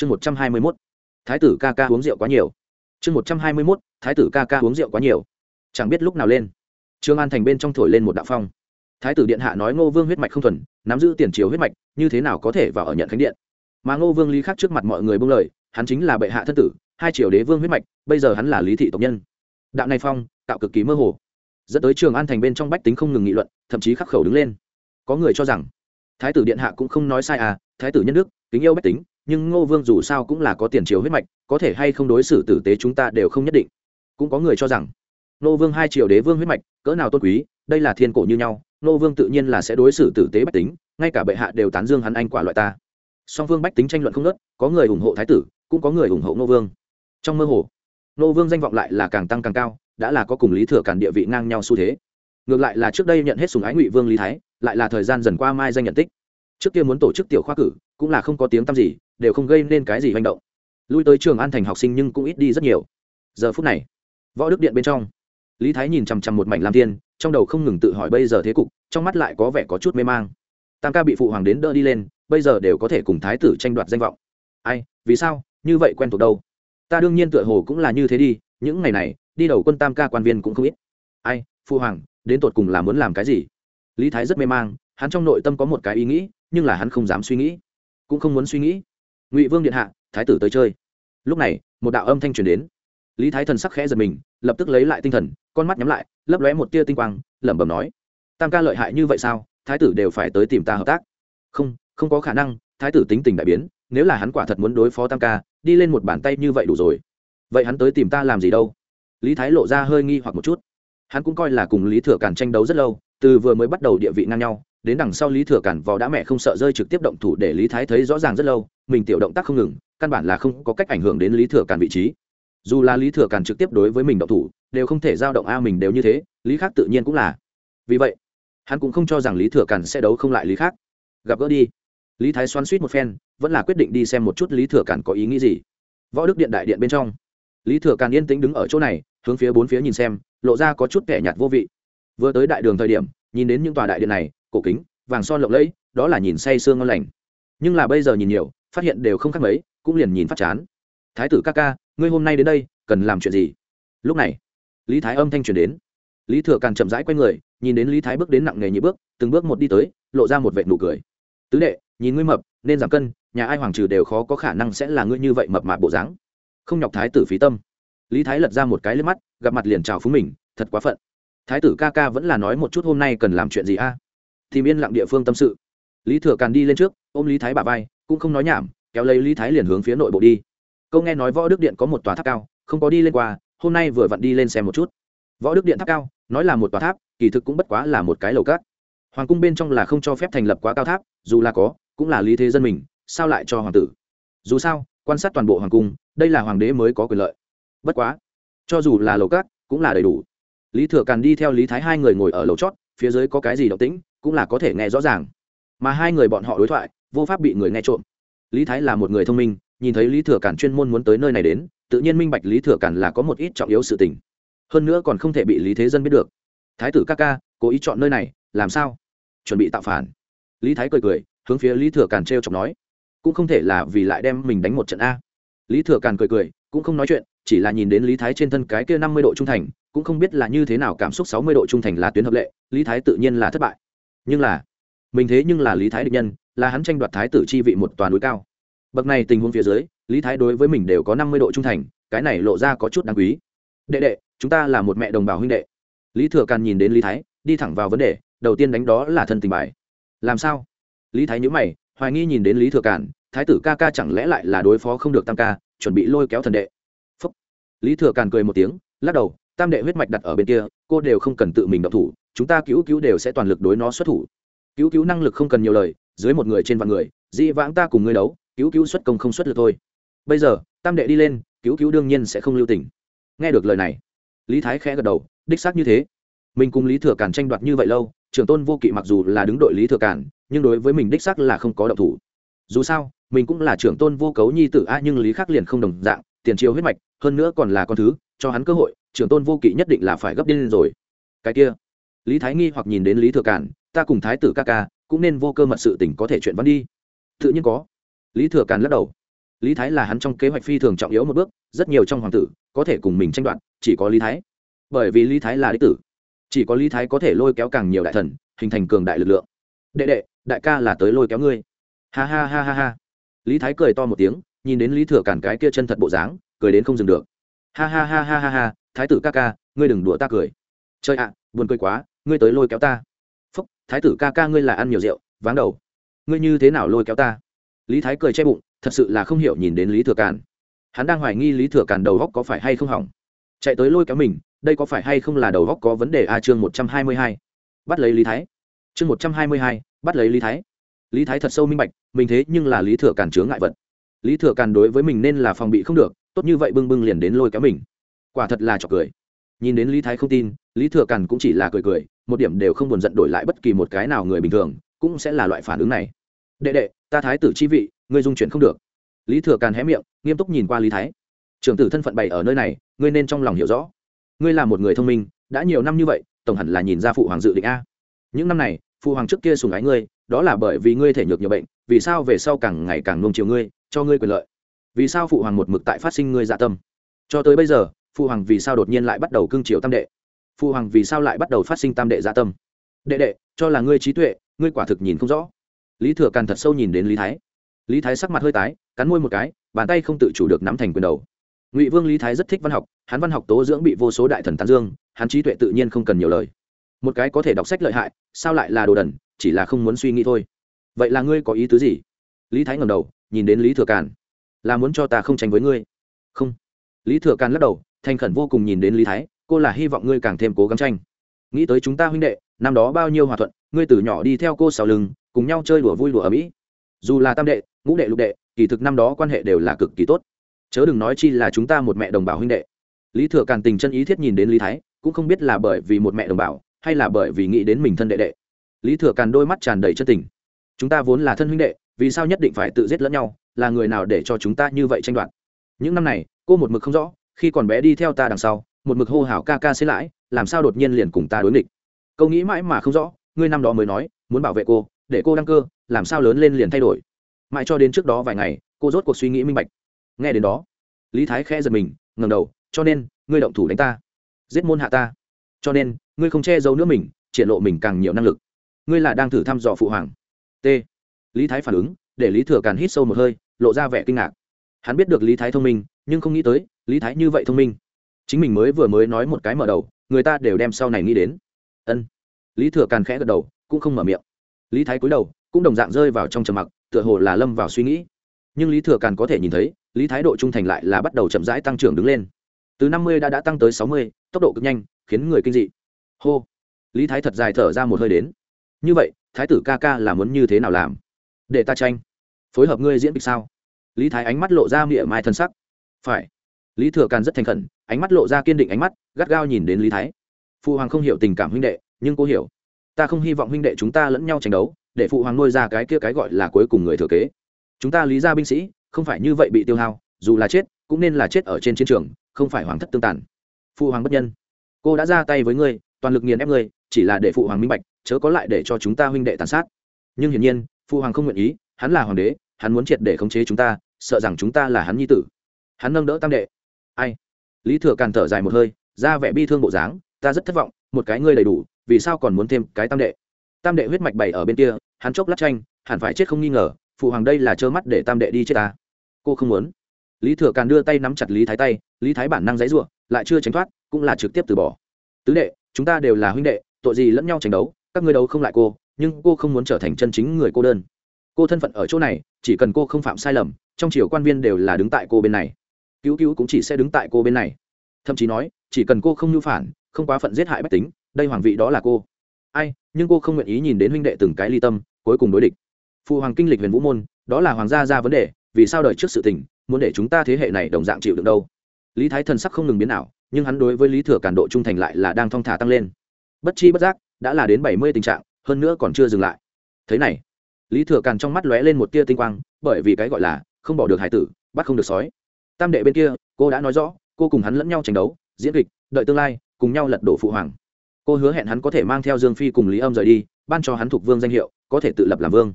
chương một trăm hai mươi mốt. Thái tử ca ca uống rượu quá nhiều. Chương một trăm hai mươi mốt, thái tử ca ca uống rượu quá nhiều. Chẳng biết lúc nào lên. Trương an thành bên trong thổi lên một đạo phong. Thái tử điện hạ nói ngô vương huyết mạch không thuần, nắm giữ tiền triều huyết mạch, như thế nào có thể vào ở nhận khánh điện? Mà ngô vương lý khắc trước mặt mọi người bưng lời, hắn chính là bệ hạ thân tử, hai triều đế vương huyết mạch, bây giờ hắn là lý thị tộc nhân. Đạo này phong tạo cực kỳ mơ hồ. Dẫn tới trường an thành bên trong bách tính không ngừng nghị luận, thậm chí khắc khẩu đứng lên. Có người cho rằng, thái tử điện hạ cũng không nói sai à thái tử nhân đức, kính yêu bách tính nhưng ngô vương dù sao cũng là có tiền triều huyết mạch, có thể hay không đối xử tử tế chúng ta đều không nhất định. Cũng có người cho rằng, ngô vương hai triều đế vương huyết mạch, cỡ nào tôn quý, đây là thiên cổ như nhau, ngô vương tự nhiên là sẽ đối xử tử tế bách tính, ngay cả bệ hạ đều tán dương hắn anh quả loại ta. Song vương bách tính tranh luận không nớt có người ủng hộ thái tử, cũng có người ủng hộ ngô vương. Trong mơ hồ, ngô vương danh vọng lại là càng tăng càng cao, đã là có cùng lý thừa cản địa vị ngang nhau xu thế. Ngược lại là trước đây nhận hết sùng ái ngụy vương lý thái, lại là thời gian dần qua mai danh nhận tích. Trước kia muốn tổ chức tiểu khoa cử cũng là không có tiếng tăm gì đều không gây nên cái gì hành động. Lui tới trường an thành học sinh nhưng cũng ít đi rất nhiều. Giờ phút này võ đức điện bên trong lý thái nhìn chằm chằm một mảnh lam thiên, trong đầu không ngừng tự hỏi bây giờ thế cục trong mắt lại có vẻ có chút mê mang. Tam ca bị phụ hoàng đến đỡ đi lên bây giờ đều có thể cùng thái tử tranh đoạt danh vọng. Ai vì sao? Như vậy quen thuộc đâu? Ta đương nhiên tựa hồ cũng là như thế đi những ngày này đi đầu quân tam ca quan viên cũng không ít. Ai phụ hoàng đến tột cùng là muốn làm cái gì? Lý thái rất mê mang hắn trong nội tâm có một cái ý nghĩ nhưng là hắn không dám suy nghĩ cũng không muốn suy nghĩ. Ngụy vương điện hạ, thái tử tới chơi. Lúc này, một đạo âm thanh truyền đến. Lý thái thần sắc khẽ giật mình, lập tức lấy lại tinh thần, con mắt nhắm lại, lấp lóe một tia tinh quang, lẩm bẩm nói, tam ca lợi hại như vậy sao? Thái tử đều phải tới tìm ta hợp tác. Không không có khả năng, thái tử tính tình đại biến, nếu là hắn quả thật muốn đối phó tam ca, đi lên một bàn tay như vậy đủ rồi. Vậy hắn tới tìm ta làm gì đâu? Lý thái lộ ra hơi nghi hoặc một chút. Hắn cũng coi là cùng lý thừa càn tranh đấu rất lâu, từ vừa mới bắt đầu địa vị ngang nhau đến đằng sau lý thừa Cản vò đã mẹ không sợ rơi trực tiếp động thủ để lý thái thấy rõ ràng rất lâu, mình tiểu động tác không ngừng, căn bản là không có cách ảnh hưởng đến lý thừa Cản vị trí. Dù là lý thừa Cản trực tiếp đối với mình động thủ, đều không thể giao động a mình đều như thế, lý khác tự nhiên cũng là. Vì vậy, hắn cũng không cho rằng lý thừa Cản sẽ đấu không lại lý khác gặp gỡ đi. Lý thái xoắn suýt một phen, vẫn là quyết định đi xem một chút lý thừa Cản có ý nghĩ gì. Võ đức điện đại điện bên trong. Lý thừa Cản yên tĩnh đứng ở chỗ này, hướng phía bốn phía nhìn xem, lộ ra có chút kẻ nhạt vô vị. Vừa tới đại đường thời điểm, nhìn đến những tòa đại điện này cổ kính, vàng son lộng lẫy, đó là nhìn say sương ngon lành. Nhưng là bây giờ nhìn nhiều, phát hiện đều không khác mấy, cũng liền nhìn phát chán. Thái tử ca ca, ngươi hôm nay đến đây, cần làm chuyện gì? Lúc này, lý thái âm thanh truyền đến. Lý thừa càng chậm rãi q u a y người, nhìn đến lý thái bước đến nặng nghề nhị bước, từng bước một đi tới, lộ ra một vệ nụ cười. Tứ đệ, nhìn ngươi mập, nên giảm cân, nhà ai hoàng trừ đều khó có khả năng sẽ là ngươi như vậy mập mạp bộ dáng. Không nhọc thái tử phí tâm. Lý thái lật ra một cái lên mắt, gặp mặt liền chào phúng mình, thật quá phận. Thái tử ca ca vẫn là nói một chút hôm nay cần làm chuyện gì a? Tìm yên lặng địa phương tâm sự. Lý thừa càn đi lên trước, ôm lý thái bà vai, cũng không nói nhảm, kéo lấy lý thái liền hướng phía nội bộ đi. Câu nghe nói võ đức điện có một tòa tháp cao, không có đi lên qua, hôm nay vừa vặn đi lên xem một chút. Võ đức điện tháp cao, nói là một tòa tháp, kỳ thực cũng bất quá là một cái lầu cát. Hoàng cung bên trong là không cho phép thành lập quá cao tháp, dù là có, cũng là lý thế dân mình, sao lại cho hoàng tử? Dù sao, quan sát toàn bộ hoàng cung, đây là hoàng đế mới có quyền lợi. Bất quá, cho dù là lầu cát, cũng là đầy đủ. Lý thừa càn đi theo lý thái hai người ngồi ở lầu chót, phía dưới có cái gì động tĩnh cũng là có thể nghe rõ ràng. Mà hai người bọn họ đối thoại, vô pháp bị người nghe trộm. Lý thái là một người thông minh, nhìn thấy lý thừa cản chuyên môn muốn tới nơi này đến, tự nhiên minh bạch lý thừa cản là có một ít trọng yếu sự tình. Hơn nữa còn không thể bị lý thế dân biết được. Thái tử ca ca, cố ý chọn nơi này, làm sao? Chuẩn bị tạo phản. Lý thái cười cười, hướng phía lý thừa càn t r e o chọc nói, cũng không thể là vì lại đem mình đánh một trận a. Lý thừa càn cười cười, cũng không nói chuyện, chỉ là nhìn đến lý thái trên thân cái kia năm mươi độ trung thành, cũng không biết là như thế nào cảm xúc sáu mươi độ trung thành là tuyến hợp lệ, lý thái tự nhiên là thất bại nhưng là, mình thế nhưng là lý thái định nhân, là hắn tranh đoạt thái tử chi vị một toàn núi cao. Bậc này tình huống phía dưới, lý thái đối với mình đều có năm mươi độ trung thành, cái này lộ ra có chút đáng quý. Đệ đệ, chúng ta là một mẹ đồng bào huynh đệ. Lý thừa càn nhìn đến lý thái, đi thẳng vào vấn đề, đầu tiên đánh đó là thân tình bài. Làm sao? Lý thái nhữ mày, hoài nghi nhìn đến lý thừa càn, thái tử ca ca chẳng lẽ lại là đối phó không được tam ca, chuẩn bị lôi kéo thần đệ. Phúc. lý thừa càn cười một tiếng, lắc đầu, tam đệ huyết mạch đặt ở bên kia cô đều không cần tự mình động thủ chúng ta cứu cứu đều sẽ toàn lực đối nó xuất thủ. Cứu cứu năng lực không cần nhiều lời dưới một người trên vạn người dĩ vãng ta cùng ngươi đấu cứu cứu xuất công không xuất lực thôi. Bây giờ tam đệ đi lên cứu cứu đương nhiên sẽ không lưu tình. Nghe được lời này lý thái khẽ gật đầu đích xác như thế. Mình cùng lý thừa cản tranh đoạt như vậy lâu trưởng tôn vô kỵ mặc dù là đứng đội lý thừa cản, nhưng đối với mình đích xác là không có động thủ. Dù sao mình cũng là trưởng tôn vô cấu nhi tử a nhưng lý khắc liền không đồng dạng tiền triều huyết mạch hơn nữa còn là con thứ cho hắn cơ hội trưởng tôn vô kỵ nhất định là phải gấp điên lên rồi. Cái kia lý thái nghi hoặc nhìn đến lý thừa cản, ta cùng thái tử ca ca cũng nên vô cơ mật sự tình có thể chuyện văn đi. Tự nhiên có. Lý thừa càn lắc đầu. Lý thái là hắn trong kế hoạch phi thường trọng yếu một bước rất nhiều trong hoàng tử có thể cùng mình tranh đoạt chỉ có lý thái. Bởi vì lý thái là đích tử chỉ có lý thái có thể lôi kéo càng nhiều đại thần hình thành cường đại lực lượng. Đệ đệ đại ca là tới lôi kéo ngươi. Ha ha ha ha ha. Lý thái cười to một tiếng nhìn đến lý thừa cản cái kia chân thật bộ dáng cười đến không dừng được ha ha ha ha ha ha, thái tử ca ca, ngươi đừng đùa ta cười. Chơi ạ, buồn cười quá, ngươi tới lôi kéo ta. Phúc, thái tử ca ca ngươi là ăn nhiều rượu, váng đầu. Ngươi như thế nào lôi kéo ta? Lý thái cười che bụng, thật sự là không hiểu nhìn đến lý thừa càn. Hắn đang hoài nghi lý thừa càn đầu góc có phải hay không hỏng. Chạy tới lôi kéo mình, đây có phải hay không là đầu góc có vấn đề? A chương một trăm hai mươi hai. Bắt lấy lý thái. Chương một trăm hai mươi hai, bắt lấy lý thái. Lý thái thật sâu minh bạch, mình thế nhưng là lý thừa càn chướng ngại vật. Lý thừa càn đối với mình nên là phòng bị không được tốt như vậy bưng bưng liền đến lôi kéo mình. Quả thật là trọc cười. Nhìn đến lý thái không tin, lý thừa càn cũng chỉ là cười cười, một điểm đều không buồn giận đổi lại bất kỳ một cái nào người bình thường, cũng sẽ là loại phản ứng này. Đệ đệ, ta thái tử chi vị, ngươi dung chuyển không được. Lý thừa càn hé miệng, nghiêm túc nhìn qua lý thái. Trưởng tử thân phận bày ở nơi này, ngươi nên trong lòng hiểu rõ. Ngươi là một người thông minh, đã nhiều năm như vậy, tổng hẳn là nhìn ra phụ hoàng dự định a. Những năm này, phụ hoàng trước kia sùng ái ngươi, đó là bởi vì ngươi thể nhược nhiều bệnh, vì sao về sau càng ngày càng nông chiều ngươi, cho ngươi quyền lợi? Vì sao phụ hoàng một mực tại phát sinh ngươi dạ tâm? Cho tới bây giờ, phụ hoàng vì sao đột nhiên lại bắt đầu cưng chiều tam đệ? Phụ hoàng vì sao lại bắt đầu phát sinh tam đệ dạ tâm? Đệ đệ, cho là ngươi trí tuệ, ngươi quả thực nhìn không rõ. Lý thừa càn thật sâu nhìn đến lý thái. Lý thái sắc mặt hơi tái, cắn môi một cái, bàn tay không tự chủ được nắm thành quyền đầu. Ngụy vương lý thái rất thích văn học, hắn văn học tố dưỡng bị vô số đại thần tán dương, hắn trí tuệ tự nhiên không cần nhiều lời. Một cái có thể đọc sách lợi hại, sao lại là đồ đần, chỉ là không muốn suy nghĩ thôi. Vậy là ngươi có ý tứ gì? Lý thái ngầm đầu, nhìn đến lý thừa càn là muốn cho ta không tranh với ngươi. Không. Lý thừa càn lắc đầu, thành khẩn vô cùng nhìn đến lý thái, cô là hy vọng ngươi càng thêm cố gắng tranh. Nghĩ tới chúng ta huynh đệ, năm đó bao nhiêu hòa thuận, ngươi từ nhỏ đi theo cô sau lưng, cùng nhau chơi đùa vui đùa ở mỹ. Dù là tam đệ, ngũ đệ, lục đệ, kỳ thực năm đó quan hệ đều là cực kỳ tốt. Chớ đừng nói chi là chúng ta một mẹ đồng bào huynh đệ. Lý thừa càn tình chân ý thiết nhìn đến lý thái, cũng không biết là bởi vì một mẹ đồng bào, hay là bởi vì nghĩ đến mình thân đệ đệ. Lý thừa càn đôi mắt tràn đầy chân tình. Chúng ta vốn là thân huynh đệ vì sao nhất định phải tự giết lẫn nhau, là người nào để cho chúng ta như vậy tranh đoạt? Những năm này, cô một mực không rõ, khi còn bé đi theo ta đằng sau, một mực hô hào ca ca xế lãi, làm sao đột nhiên liền cùng ta đối nghịch? Câu nghĩ mãi mà không rõ, ngươi năm đó mới nói, muốn bảo vệ cô, để cô đăng cơ, làm sao lớn lên liền thay đổi? Mãi cho đến trước đó vài ngày, cô rốt cuộc suy nghĩ minh bạch. Nghe đến đó, lý thái khẽ giật mình ngầm đầu, cho nên, ngươi động thủ đánh ta, giết môn hạ ta. Cho nên, ngươi không che giấu nữa mình, triển lộ mình càng nhiều năng lực. Ngươi là đang thử thăm dò phụ hoàng. T lý thái phản ứng, để lý thừa càn hít sâu một hơi, lộ ra vẻ kinh ngạc. Hắn biết được lý thái thông minh, nhưng không nghĩ tới, lý thái như vậy thông minh. Chính mình mới vừa mới nói một cái mở đầu, người ta đều đem sau này nghĩ đến. Ân. Lý thừa càn khẽ gật đầu, cũng không mở miệng. Lý thái cúi đầu, cũng đồng dạng rơi vào trong trầm mặc, tựa hồ là lâm vào suy nghĩ. Nhưng lý thừa càn có thể nhìn thấy, lý thái độ trung thành lại là bắt đầu chậm rãi tăng trưởng đứng lên. Từ năm mươi đã đã tăng tới sáu mươi, tốc độ cực nhanh, khiến người kinh dị. Hô. Lý thái thật dài thở ra một hơi đến. Như vậy, thái tử ca ca là muốn như thế nào làm? Để ta tranh. Phối hợp ngươi diễn kịch sao? Lý thái ánh mắt lộ ra miệng mai thân sắc. Phải. Lý thừa càn rất thành khẩn, ánh mắt lộ ra kiên định ánh mắt, gắt gao nhìn đến lý thái. Phụ hoàng không hiểu tình cảm huynh đệ, nhưng cô hiểu. Ta không hy vọng huynh đệ chúng ta lẫn nhau tranh đấu, để phụ hoàng nuôi ra cái kia cái gọi là cuối cùng người thừa kế. Chúng ta lý ra binh sĩ, không phải như vậy bị tiêu hao, dù là chết, cũng nên là chết ở trên chiến trường, không phải hoàng thất tương tàn. Phụ hoàng bất nhân. Cô đã ra tay với ngươi, toàn lực nghiền ép ngươi, chỉ là để phụ hoàng minh bạch, chớ có lại để cho chúng ta huynh đệ tàn sát. Nhưng hiển nhiên phụ hoàng không nguyện ý, hắn là hoàng đế, hắn muốn triệt để khống chế chúng ta, sợ rằng chúng ta là hắn nhi tử. Hắn nâng đỡ tam đệ. Ai? Lý thừa càn thở dài một hơi, ra vẻ bi thương bộ dáng, ta rất thất vọng, một cái ngươi đầy đủ, vì sao còn muốn thêm cái tam đệ? Tam đệ huyết mạch bày ở bên kia, hắn chốc lát tranh, hẳn phải chết không nghi ngờ phụ hoàng đây là trơ mắt để tam đệ đi chết ta. Cô không muốn. Lý thừa càn đưa tay nắm chặt lý thái tay, lý thái bản năng dãy ruộng lại chưa tránh thoát, cũng là trực tiếp từ bỏ. Tứ đệ, chúng ta đều là huynh đệ, tội gì lẫn nhau tranh đấu, các ngươi đấu không lại cô nhưng cô không muốn trở thành chân chính người cô đơn. Cô thân phận ở chỗ này, chỉ cần cô không phạm sai lầm, trong triều quan viên đều là đứng tại cô bên này. Cứu cứu cũng chỉ sẽ đứng tại cô bên này. Thậm chí nói, chỉ cần cô không nhu phản, không quá phận giết hại bách tính, đây hoàng vị đó là cô. Ai, nhưng cô không nguyện ý nhìn đến huynh đệ từng cái ly tâm, cuối cùng đối địch. Phụ hoàng kinh lịch huyền vũ môn, đó là hoàng gia ra vấn đề, vì sao đời trước sự tình, muốn để chúng ta thế hệ này đồng dạng chịu được đâu? Lý thái thần sắc không ngừng biến ảo, nhưng hắn đối với lý thừa cản độ trung thành lại là đang thong thả tăng lên. Bất chi bất giác, đã là đến bảy mươi tình trạng hơn nữa còn chưa dừng lại. Thế này, lý thừa càn trong mắt lóe lên một tia tinh quang, bởi vì cái gọi là không bỏ được hải tử, bắt không được sói. Tam đệ bên kia, cô đã nói rõ, cô cùng hắn lẫn nhau tranh đấu, diễn kịch, đợi tương lai, cùng nhau lật đổ phụ hoàng. Cô hứa hẹn hắn có thể mang theo dương phi cùng lý âm rời đi, ban cho hắn thuộc vương danh hiệu, có thể tự lập làm vương.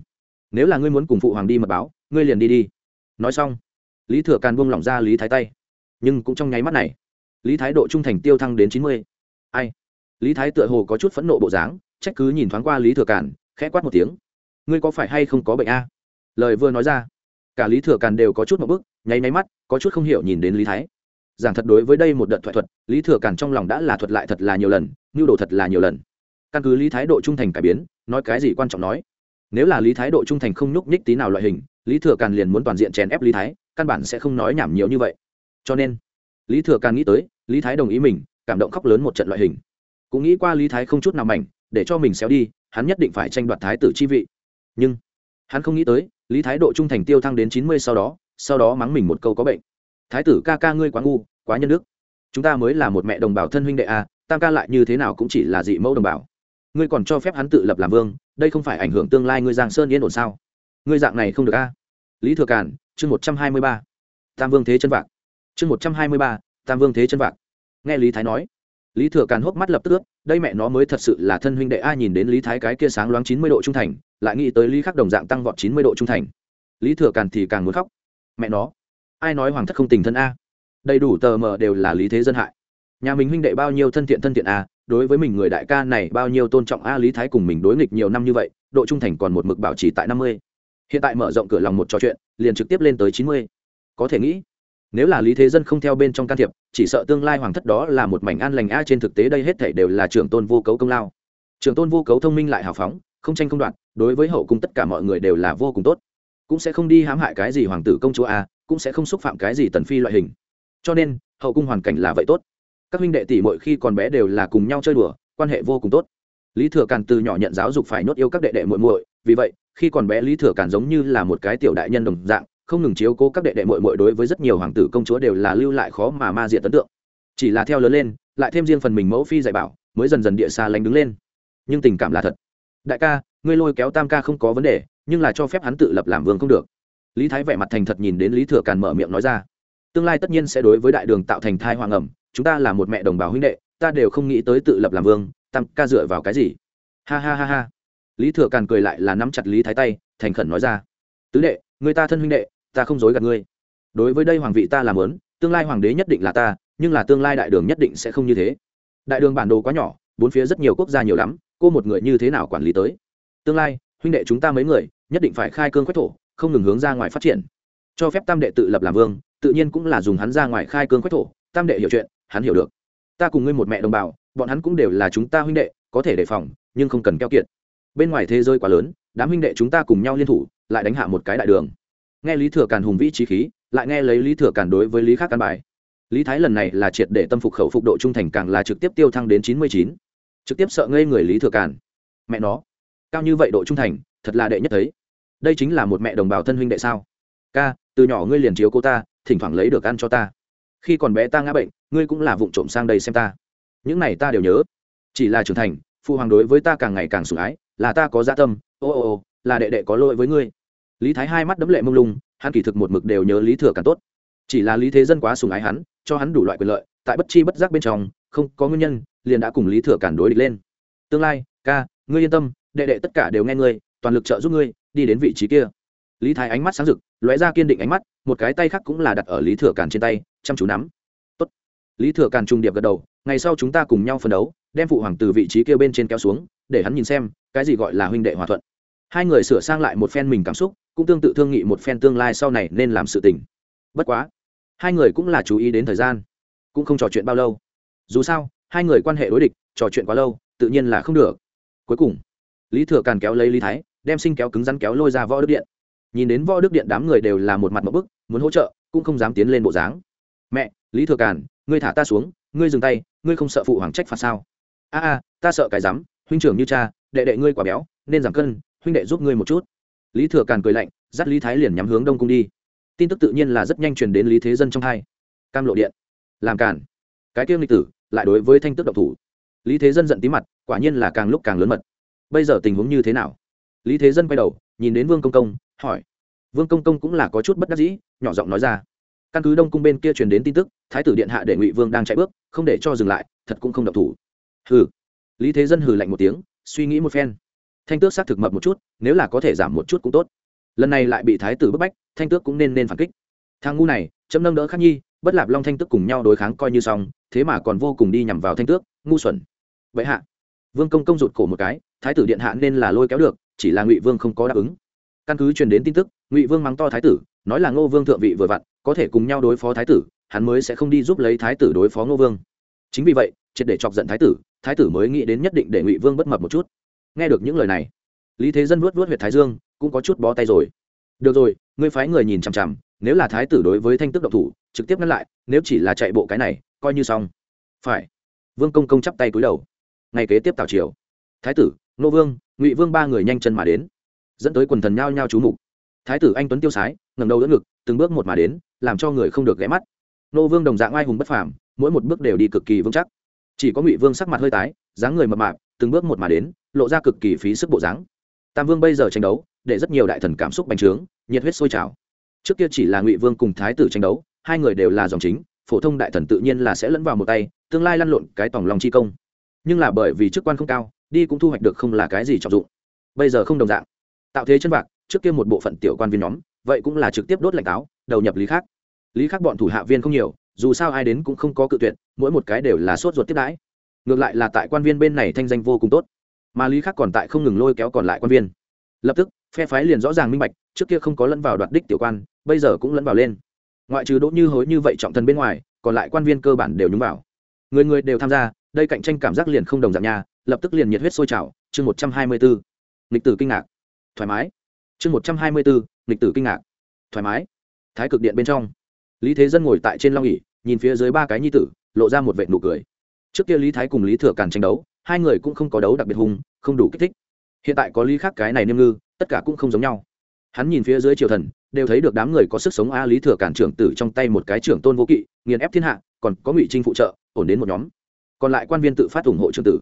Nếu là ngươi muốn cùng phụ hoàng đi mật báo, ngươi liền đi đi. Nói xong, lý thừa càn buông lỏng ra lý thái tay. Nhưng cũng trong nháy mắt này, lý thái độ trung thành tiêu thăng đến chín mươi. Ai? Lý thái tựa hồ có chút phẫn nộ bộ dáng trách cứ nhìn thoáng qua lý thừa càn, khẽ quát một tiếng. Ngươi có phải hay không có bệnh a? Lời vừa nói ra, cả lý thừa càn đều có chút một bức, nháy máy mắt, có chút không hiểu nhìn đến lý thái. Giảng thật đối với đây một đợt thoại thuật, lý thừa càn trong lòng đã là thuật lại thật là nhiều lần, nhu đồ thật là nhiều lần. Căn cứ lý thái độ trung thành cải biến, nói cái gì quan trọng nói. Nếu là lý thái độ trung thành không nhúc nhích tí nào loại hình, lý thừa càn liền muốn toàn diện chèn ép lý thái, căn bản sẽ không nói nhảm nhiều như vậy. Cho nên, lý thừa càn nghĩ tới, lý thái đồng ý mình, cảm động khóc lớn một trận loại hình. Cũng nghĩ qua lý thái không chút nào mảnh để cho mình xéo đi hắn nhất định phải tranh đoạt thái tử chi vị. Nhưng hắn không nghĩ tới lý thái độ trung thành tiêu thăng đến chín mươi sau đó sau đó mắng mình một câu có bệnh. Thái tử ca ca ngươi quá ngu quá nhân đức. Chúng ta mới là một mẹ đồng bào thân huynh đệ a à, tam ca lại như thế nào cũng chỉ là dị mẫu đồng bào. Ngươi còn cho phép hắn tự lập làm vương đây không phải ảnh hưởng tương lai ngươi giang sơn yên ổn sao? Ngươi dạng này không được a à? lý thừa cản chương một trăm hai mươi ba. Tam vương thế chân vạc. Chương một trăm hai mươi ba tam vương thế chân vạc. Nghe lý thái nói lý thừa càn hốc mắt lập tức ướt, đây mẹ nó mới thật sự là thân huynh đệ a nhìn đến lý thái cái kia sáng loáng chín mươi độ trung thành, lại nghĩ tới lý khắc đồng dạng tăng vọt chín mươi độ trung thành. Lý thừa càn thì càng muốn khóc. Mẹ nó, ai nói hoàng thất không tình thân a? Đầy đủ tờ mờ đều là lý thế dân hại. Nhà mình huynh đệ bao nhiêu thân thiện thân thiện a, đối với mình người đại ca này bao nhiêu tôn trọng a lý thái cùng mình đối nghịch nhiều năm như vậy, độ trung thành còn một mực bảo trì tại năm mươi. Hiện tại mở rộng cửa lòng một trò chuyện, liền trực tiếp lên tới chín mươi. Có thể nghĩ nếu là lý thế dân không theo bên trong can thiệp, chỉ sợ tương lai hoàng thất đó là một mảnh an lành a, trên thực tế đây hết thể đều là trưởng tôn vô cấu công lao. Trưởng tôn vô cấu thông minh lại hào phóng, không tranh không đoạn đối với hậu cung tất cả mọi người đều là vô cùng tốt. Cũng sẽ không đi hãm hại cái gì hoàng tử công chúa a, cũng sẽ không xúc phạm cái gì tần phi loại hình. Cho nên, hậu cung hoàn cảnh là vậy tốt. Các huynh đệ tỷ mỗi khi còn bé đều là cùng nhau chơi đùa, quan hệ vô cùng tốt. Lý thừa càn từ nhỏ nhận giáo dục phải nốt yêu các đệ đệ muội muội, vì vậy, khi còn bé lý thừa càn giống như là một cái tiểu đại nhân đồng dạng không ngừng chiếu cố các đệ đệ muội muội đối với rất nhiều hoàng tử công chúa đều là lưu lại khó mà ma diện ấn tượng. Chỉ là theo lớn lên, lại thêm riêng phần mình mẫu phi dạy bảo, mới dần dần địa xa lánh đứng lên. Nhưng tình cảm là thật. Đại ca, ngươi lôi kéo tam ca không có vấn đề, nhưng là cho phép hắn tự lập làm vương không được. Lý thái vẻ mặt thành thật nhìn đến lý thừa càn mở miệng nói ra. Tương lai tất nhiên sẽ đối với đại đường tạo thành thai hoàng ẩm, chúng ta là một mẹ đồng bào huynh đệ, ta đều không nghĩ tới tự lập làm vương, tam ca dựa vào cái gì? Ha ha ha ha. Lý thừa càn cười lại là nắm chặt lý thái tay, thành khẩn nói ra. Tứ đệ, người ta thân huynh đệ ta không dối gạt ngươi. Đối với đây hoàng vị ta làm lớn, tương lai hoàng đế nhất định là ta, nhưng là tương lai đại đường nhất định sẽ không như thế. Đại đường bản đồ quá nhỏ, bốn phía rất nhiều quốc gia nhiều lắm, cô một người như thế nào quản lý tới? Tương lai, huynh đệ chúng ta mấy người, nhất định phải khai cương quách thổ, không ngừng hướng ra ngoài phát triển. Cho phép tam đệ tự lập làm vương, tự nhiên cũng là dùng hắn ra ngoài khai cương quách thổ, tam đệ hiểu chuyện, hắn hiểu được. Ta cùng ngươi một mẹ đồng bào, bọn hắn cũng đều là chúng ta huynh đệ, có thể đề phòng, nhưng không cần keo kiệt. Bên ngoài thế giới quá lớn, đám huynh đệ chúng ta cùng nhau liên thủ, lại đánh hạ một cái đại đường nghe lý thừa càn hùng vĩ trí khí, lại nghe lấy lý thừa càn đối với lý khác căn bài. Lý thái lần này là triệt để tâm phục khẩu phục độ trung thành càng là trực tiếp tiêu thăng đến chín mươi chín. Trực tiếp sợ ngây người lý thừa càn. Mẹ nó, cao như vậy độ trung thành, thật là đệ nhất thấy. Đây chính là một mẹ đồng bào thân huynh đệ sao? Ca, từ nhỏ ngươi liền chiếu cô ta, thỉnh thoảng lấy được ăn cho ta. Khi còn bé ta ngã bệnh, ngươi cũng là vụng trộm sang đây xem ta. Những này ta đều nhớ. Chỉ là trưởng thành, phụ hoàng đối với ta càng ngày càng sủng ái, là ta có gia dạ tâm, ô ô ô, là đệ đệ có lỗi với ngươi lý thái hai mắt đấm lệ mông lung, hắn kỳ thực một mực đều nhớ lý thừa càng tốt. Chỉ là lý thế dân quá sùng ái hắn, cho hắn đủ loại quyền lợi, tại bất chi bất giác bên trong, không có nguyên nhân, liền đã cùng lý thừa cản đối địch lên. Tương lai, ca, ngươi yên tâm, đệ đệ tất cả đều nghe ngươi, toàn lực trợ giúp ngươi, đi đến vị trí kia. Lý thái ánh mắt sáng rực, lóe ra kiên định ánh mắt, một cái tay khác cũng là đặt ở lý thừa cản trên tay, chăm chú nắm. Tốt. lý thừa cản trung điệp gật đầu, ngày sau chúng ta cùng nhau phân đấu, đem phụ hoàng từ vị trí kia bên trên kéo xuống, để hắn nhìn xem, cái gì gọi là huynh đệ hòa thuận. Hai người sửa sang lại một phen mình cảm xúc cũng tương tự thương nghị một phen tương lai sau này nên làm sự tình. Bất quá, hai người cũng là chú ý đến thời gian, cũng không trò chuyện bao lâu. Dù sao, hai người quan hệ đối địch, trò chuyện quá lâu, tự nhiên là không được. Cuối cùng, lý thừa càn kéo lấy lý thái, đem sinh kéo cứng rắn kéo lôi ra võ đức điện. Nhìn đến võ đức điện đám người đều là một mặt một bức, muốn hỗ trợ, cũng không dám tiến lên bộ dáng. Mẹ, lý thừa càn, ngươi thả ta xuống, ngươi dừng tay, ngươi không sợ phụ hoàng trách phạt sao? A a, ta sợ cái dám huynh trưởng như cha, đệ đệ ngươi quả béo, nên giảm cân, huynh đệ giúp ngươi một chút lý thừa càn cười lạnh, dắt lý thái liền nhắm hướng đông cung đi. Tin tức tự nhiên là rất nhanh truyền đến lý thế dân trong hai. Cam lộ điện. Làm càn. Cái tiêu lịch tử, lại đối với thanh tức độc thủ. Lý thế dân giận tí mặt, quả nhiên là càng lúc càng lớn mật. Bây giờ tình huống như thế nào? Lý thế dân quay đầu, nhìn đến vương công công, hỏi. Vương công công cũng là có chút bất đắc dĩ, nhỏ giọng nói ra. Căn cứ đông cung bên kia truyền đến tin tức, thái tử điện hạ để ngụy vương đang chạy bước, không để cho dừng lại, thật cũng không độc thủ. Hừ. Lý thế dân hừ lạnh một tiếng, suy nghĩ một phen thanh tước xác thực mập một chút, nếu là có thể giảm một chút cũng tốt. Lần này lại bị thái tử bức bách, thanh tước cũng nên nên phản kích. Thằng ngu này, chấm nâng đỡ khắc nhi, bất lạp long thanh Tước cùng nhau đối kháng coi như xong, thế mà còn vô cùng đi nhằm vào thanh tước, ngu xuẩn. Vậy hạ, vương công công rụt cổ một cái, thái tử điện hạ nên là lôi kéo được, chỉ là ngụy vương không có đáp ứng. Căn cứ truyền đến tin tức, ngụy vương mắng to thái tử, nói là ngô vương thượng vị vừa vặn, có thể cùng nhau đối phó thái tử, hắn mới sẽ không đi giúp lấy thái tử đối phó ngô vương. Chính vì vậy, triệt để chọc giận thái tử thái tử mới nghĩ đến nhất định để ngụy vương bất mập một chút nghe được những lời này, lý thế dân vuốt vuốt huyện thái dương, cũng có chút bó tay rồi. Được rồi, ngươi phái người nhìn chằm chằm, nếu là thái tử đối với thanh tức độc thủ, trực tiếp ngăn lại, nếu chỉ là chạy bộ cái này, coi như xong. Phải. Vương công công chắp tay cúi đầu. Ngày kế tiếp tào triều. Thái tử, nô vương, ngụy vương ba người nhanh chân mà đến. Dẫn tới quần thần nhao nhao chú mục. Thái tử anh tuấn tiêu sái ngầm đầu đỡ ngực, từng bước một mà đến, làm cho người không được ghé mắt. Nô vương đồng dạng ai hùng bất phàm, mỗi một bước đều đi cực kỳ vững chắc. Chỉ có ngụy vương sắc mặt hơi tái, dáng người mập mạp, từng bước một mà đến lộ ra cực kỳ phí sức bộ dáng. Tam vương bây giờ tranh đấu, để rất nhiều đại thần cảm xúc bành trướng, nhiệt huyết sôi trào. Trước kia chỉ là ngụy vương cùng thái tử tranh đấu, hai người đều là dòng chính, phổ thông đại thần tự nhiên là sẽ lẫn vào một tay, tương lai lăn lộn cái tòng lòng chi công. Nhưng là bởi vì chức quan không cao, đi cũng thu hoạch được không là cái gì trọng dụng. Bây giờ không đồng dạng. Tạo thế chân vạc, trước kia một bộ phận tiểu quan viên nhóm, vậy cũng là trực tiếp đốt lạnh táo, đầu nhập lý khác lý khác bọn thủ hạ viên không nhiều, dù sao ai đến cũng không có cự tuyệt, mỗi một cái đều là sốt ruột tiếp đãi. Ngược lại là tại quan viên bên này thanh danh vô cùng tốt mà lý Khắc còn tại không ngừng lôi kéo còn lại quan viên lập tức phe phái liền rõ ràng minh bạch trước kia không có lẫn vào đoạt đích tiểu quan bây giờ cũng lẫn vào lên ngoại trừ đỗ như hối như vậy trọng thân bên ngoài còn lại quan viên cơ bản đều nhúng vào người người đều tham gia đây cạnh tranh cảm giác liền không đồng dạng nhà lập tức liền nhiệt huyết sôi trào chương một trăm hai mươi bốn lịch tử kinh ngạc thoải mái chương một trăm hai mươi bốn lịch tử kinh ngạc thoải mái thái cực điện bên trong lý thế dân ngồi tại trên long ỉ nhìn phía dưới ba cái nhi tử lộ ra một vệ nụ cười trước kia lý thái cùng lý thừa càn tranh đấu hai người cũng không có đấu đặc biệt hùng không đủ kích thích. Hiện tại có lý khác cái này niêm ngư, tất cả cũng không giống nhau. Hắn nhìn phía dưới triều thần, đều thấy được đám người có sức sống a lý thừa cản trưởng tử trong tay một cái trưởng tôn vô kỵ, nghiền ép thiên hạ, còn có ngụy trinh phụ trợ, ổn đến một nhóm. Còn lại quan viên tự phát ủng hộ trưởng tử.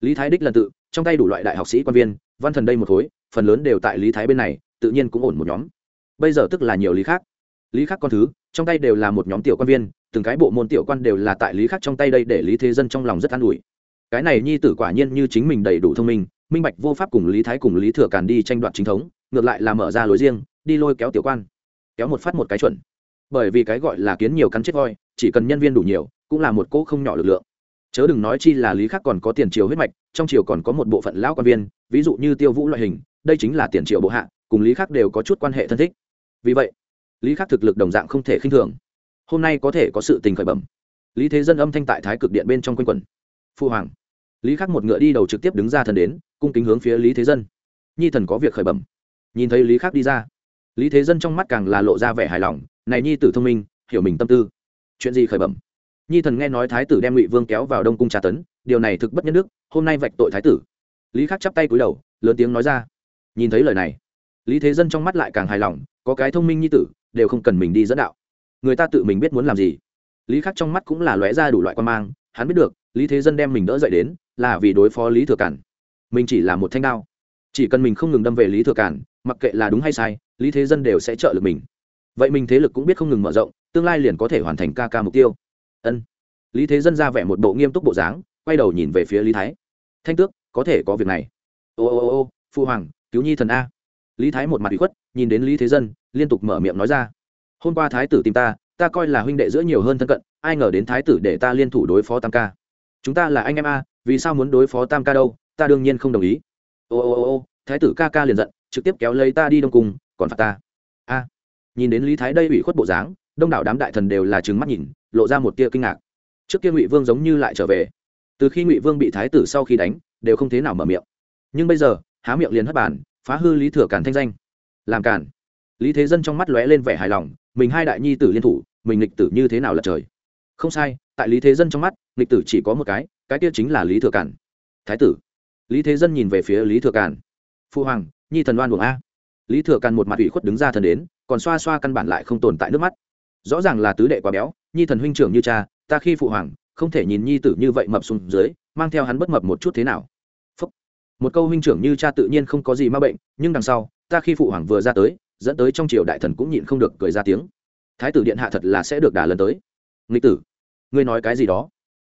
Lý thái đích lần tự, trong tay đủ loại đại học sĩ quan viên, văn thần đây một khối, phần lớn đều tại lý thái bên này, tự nhiên cũng ổn một nhóm. Bây giờ tức là nhiều lý khác. Lý khác con thứ, trong tay đều là một nhóm tiểu quan viên, từng cái bộ môn tiểu quan đều là tại lý khác trong tay đây để lý thế dân trong lòng rất an ủi cái này nhi tử quả nhiên như chính mình đầy đủ thông minh minh bạch vô pháp cùng lý thái cùng lý thừa càn đi tranh đoạt chính thống, ngược lại là mở ra lối riêng, đi lôi kéo tiểu quan. Kéo một phát một cái chuẩn. Bởi vì cái gọi là kiến nhiều cắn chết voi, chỉ cần nhân viên đủ nhiều, cũng là một cỗ không nhỏ lực lượng. Chớ đừng nói chi là lý khác còn có tiền triều huyết mạch, trong triều còn có một bộ phận lão quan viên, ví dụ như tiêu vũ loại hình, đây chính là tiền triều bộ hạ, cùng lý khác đều có chút quan hệ thân thích. Vì vậy, lý khác thực lực đồng dạng không thể khinh thường. Hôm nay có thể có sự tình khởi bẩm. Lý thế dân âm thanh tại thái cực điện bên trong quanh quần phu hoàng. Lý khắc một ngựa đi đầu trực tiếp đứng ra thần đến, cung kính hướng phía lý thế dân. Nhi thần có việc khởi bẩm. Nhìn thấy lý khắc đi ra, lý thế dân trong mắt càng là lộ ra vẻ hài lòng, này nhi tử thông minh, hiểu mình tâm tư. Chuyện gì khởi bẩm? Nhi thần nghe nói thái tử đem ngụy vương kéo vào đông cung trà tấn, điều này thực bất nhân đức, hôm nay vạch tội thái tử. Lý khắc chắp tay cúi đầu, lớn tiếng nói ra, nhìn thấy lời này. Lý thế dân trong mắt lại càng hài lòng, có cái thông minh nhi tử, đều không cần mình đi dẫn đạo. Người ta tự mình biết muốn làm gì. Lý khắc trong mắt cũng là lóe ra đủ loại quan mang, hắn biết được lý thế dân đem mình đỡ dậy đến là vì đối phó lý thừa cản. Mình chỉ là một thanh đao. Chỉ cần mình không ngừng đâm về lý thừa cản, mặc kệ là đúng hay sai, lý thế dân đều sẽ trợ lực mình. Vậy mình thế lực cũng biết không ngừng mở rộng, tương lai liền có thể hoàn thành ca ca mục tiêu. Ân. Lý thế dân ra vẻ một bộ nghiêm túc bộ dáng, quay đầu nhìn về phía lý thái. Thanh tước, có thể có việc này. Ô ô ô ô, phu hoàng, cứu nhi thần a. Lý thái một mặt bị khuất, nhìn đến lý thế dân, liên tục mở miệng nói ra. Hôm qua thái tử tìm ta ta coi là huynh đệ giữa nhiều hơn thân cận, ai ngờ đến thái tử để ta liên thủ đối phó tam ca chúng ta là anh em a, vì sao muốn đối phó tam ca đâu? Ta đương nhiên không đồng ý. Ô ô ô ô, thái tử ca ca liền giận, trực tiếp kéo lấy ta đi đông cùng còn phạt ta. A, nhìn đến lý thái đây ủy khuất bộ dáng, đông đảo đám đại thần đều là trừng mắt nhìn, lộ ra một tia kinh ngạc. Trước kia ngụy vương giống như lại trở về. Từ khi ngụy vương bị thái tử sau khi đánh, đều không thế nào mở miệng. Nhưng bây giờ, há miệng liền hất bàn, phá hư lý thừa cản thanh danh. Làm cản lý thế dân trong mắt lóe lên vẻ hài lòng, mình hai đại nhi tử liên thủ, mình lịch tử như thế nào là trời. Không sai, tại lý thế dân trong mắt Nghịch tử chỉ có một cái cái kia chính là lý thừa cản thái tử. Lý thế dân nhìn về phía lý thừa cản phu hoàng, nhi thần đoan buồng a. Lý thừa cản một mặt ủy khuất đứng ra thần đến, còn xoa xoa căn bản lại không tồn tại nước mắt. Rõ ràng là tứ đệ quá béo, nhi thần huynh trưởng như cha, ta khi phụ hoàng, không thể nhìn nhi tử như vậy mập xuống dưới, mang theo hắn bất mập một chút thế nào. Phúc. một câu huynh trưởng như cha tự nhiên không có gì ma bệnh, nhưng đằng sau, ta khi phụ hoàng vừa ra tới, dẫn tới trong triều đại thần cũng nhịn không được cười ra tiếng. Thái tử điện hạ thật là sẽ được đà lần tới. Nghịch tử. Ngươi nói cái gì đó?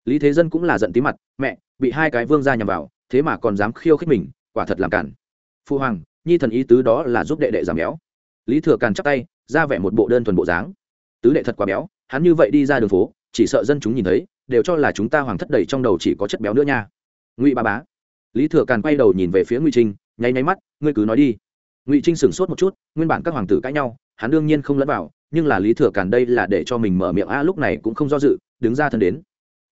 Lý thế dân cũng là giận tí mặt, mẹ, bị hai cái vương ra nhằm vào, thế mà còn dám khiêu khích mình, quả thật làm cản phu hoàng, nhi thần ý tứ đó là giúp đệ đệ giảm béo. Lý thừa càn chắp tay, ra vẻ một bộ đơn thuần bộ dáng. Tứ đệ thật quá béo, hắn như vậy đi ra đường phố, chỉ sợ dân chúng nhìn thấy, đều cho là chúng ta hoàng thất đầy trong đầu chỉ có chất béo nữa nha. Ngụy ba bá. Lý thừa càn quay đầu nhìn về phía ngụy trinh, nháy nháy mắt, ngươi cứ nói đi. Ngụy trinh sửng sốt một chút, nguyên bản các hoàng tử cãi nhau, hắn đương nhiên không lẫn vào, nhưng là lý thừa càn đây là để cho mình mở miệng, a, lúc này cũng không do dự, đứng ra thân đến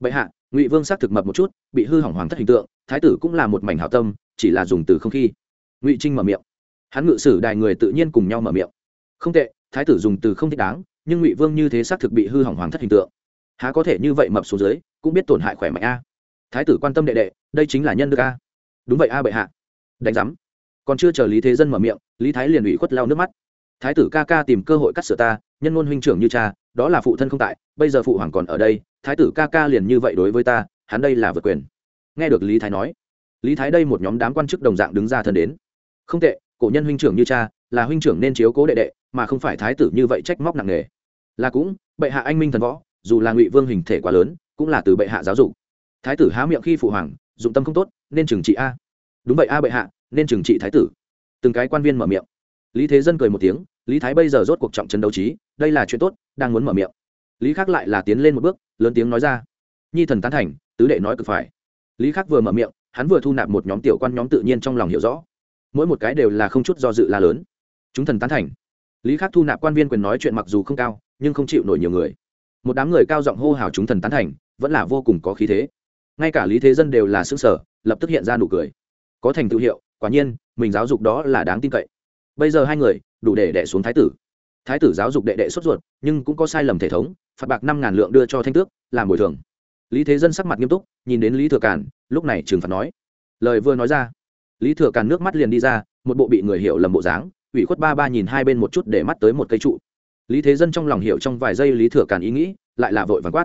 bệ hạ, ngụy vương xác thực mập một chút, bị hư hỏng hoàng thất hình tượng, thái tử cũng là một mảnh hảo tâm, chỉ là dùng từ không khi. Ngụy trinh mở miệng. Hắn ngự sử đài người tự nhiên cùng nhau mở miệng. Không tệ, thái tử dùng từ không thích đáng, nhưng ngụy vương như thế xác thực bị hư hỏng hoàng thất hình tượng. Há có thể như vậy mập xuống dưới, cũng biết tổn hại khỏe mạnh a. Thái tử quan tâm đệ đệ, đây chính là nhân đức a. Đúng vậy a bệ hạ. Đánh giám. Còn chưa chờ lý thế dân mở miệng, lý thái liền ủy khuất lao nước mắt. Thái tử ca ca tìm cơ hội cắt sửa ta nhân ngôn huynh trưởng như cha, đó là phụ thân không tại, bây giờ phụ hoàng còn ở đây, thái tử ca ca liền như vậy đối với ta, hắn đây là vượt quyền. Nghe được lý thái nói, lý thái đây một nhóm đám quan chức đồng dạng đứng ra thân đến. Không tệ, cổ nhân huynh trưởng như cha, là huynh trưởng nên chiếu cố đệ đệ, mà không phải thái tử như vậy trách móc nặng nề. Là cũng, bệ hạ anh minh thần võ, dù là ngụy vương hình thể quá lớn, cũng là từ bệ hạ giáo dục. Thái tử há miệng khi phụ hoàng, dụng tâm không tốt, nên trừng trị a. Đúng vậy a bệ hạ, nên trừng trị thái tử. Từng cái quan viên mở miệng. Lý thế dân cười một tiếng lý thái bây giờ rốt cuộc trọng trấn đấu trí, đây là chuyện tốt, đang muốn mở miệng. Lý khắc lại là tiến lên một bước, lớn tiếng nói ra. Nhi thần tán thành, tứ đệ nói cực phải. Lý khắc vừa mở miệng, hắn vừa thu nạp một nhóm tiểu quan nhóm tự nhiên trong lòng hiểu rõ. Mỗi một cái đều là không chút do dự la lớn. Chúng thần tán thành. Lý khắc thu nạp quan viên quyền nói chuyện mặc dù không cao, nhưng không chịu nổi nhiều người. Một đám người cao giọng hô hào chúng thần tán thành, vẫn là vô cùng có khí thế. Ngay cả lý thế dân đều là xứng sở lập tức hiện ra nụ cười. Có thành tựu hiệu, quả nhiên, mình giáo dục đó là đáng tin cậy bây giờ hai người, đủ để đẻ xuống thái tử. Thái tử giáo dục đệ đệ sốt ruột, nhưng cũng có sai lầm thể thống, phạt bạc năm ngàn lượng đưa cho thanh tước, làm bồi thường. Lý thế dân sắc mặt nghiêm túc, nhìn đến lý thừa càn, lúc này trừng phạt nói. Lời vừa nói ra, lý thừa càn nước mắt liền đi ra, một bộ bị người hiểu lầm bộ dáng, ủy khuất ba ba nhìn hai bên một chút để mắt tới một cây trụ. Lý thế dân trong lòng hiểu trong vài giây lý thừa càn ý nghĩ, lại là vội vàng quát.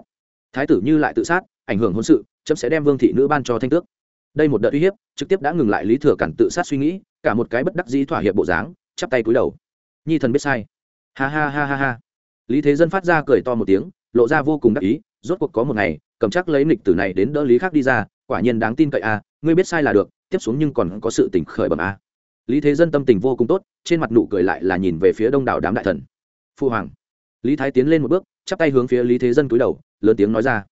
Thái tử như lại tự sát, ảnh hưởng hôn sự, chấm sẽ đem vương thị nữ ban cho thanh tước. Đây một đợt uy hiếp, trực tiếp đã ngừng lại lý thừa càn tự sát suy nghĩ, cả một cái bất đắc dĩ thỏa hiệp bộ dáng chắp tay cúi đầu. Nhi thần biết sai. Ha ha ha ha ha. Lý thế dân phát ra cười to một tiếng, lộ ra vô cùng đắc ý, rốt cuộc có một ngày, cầm chắc lấy nghịch tử này đến đỡ lý khác đi ra, quả nhiên đáng tin cậy a ngươi biết sai là được, tiếp xuống nhưng còn có sự tỉnh khởi bẩm a lý thế dân tâm tình vô cùng tốt, trên mặt nụ cười lại là nhìn về phía đông đảo đám đại thần. Phu hoàng. Lý thái tiến lên một bước, chắp tay hướng phía lý thế dân cúi đầu, lớn tiếng nói ra.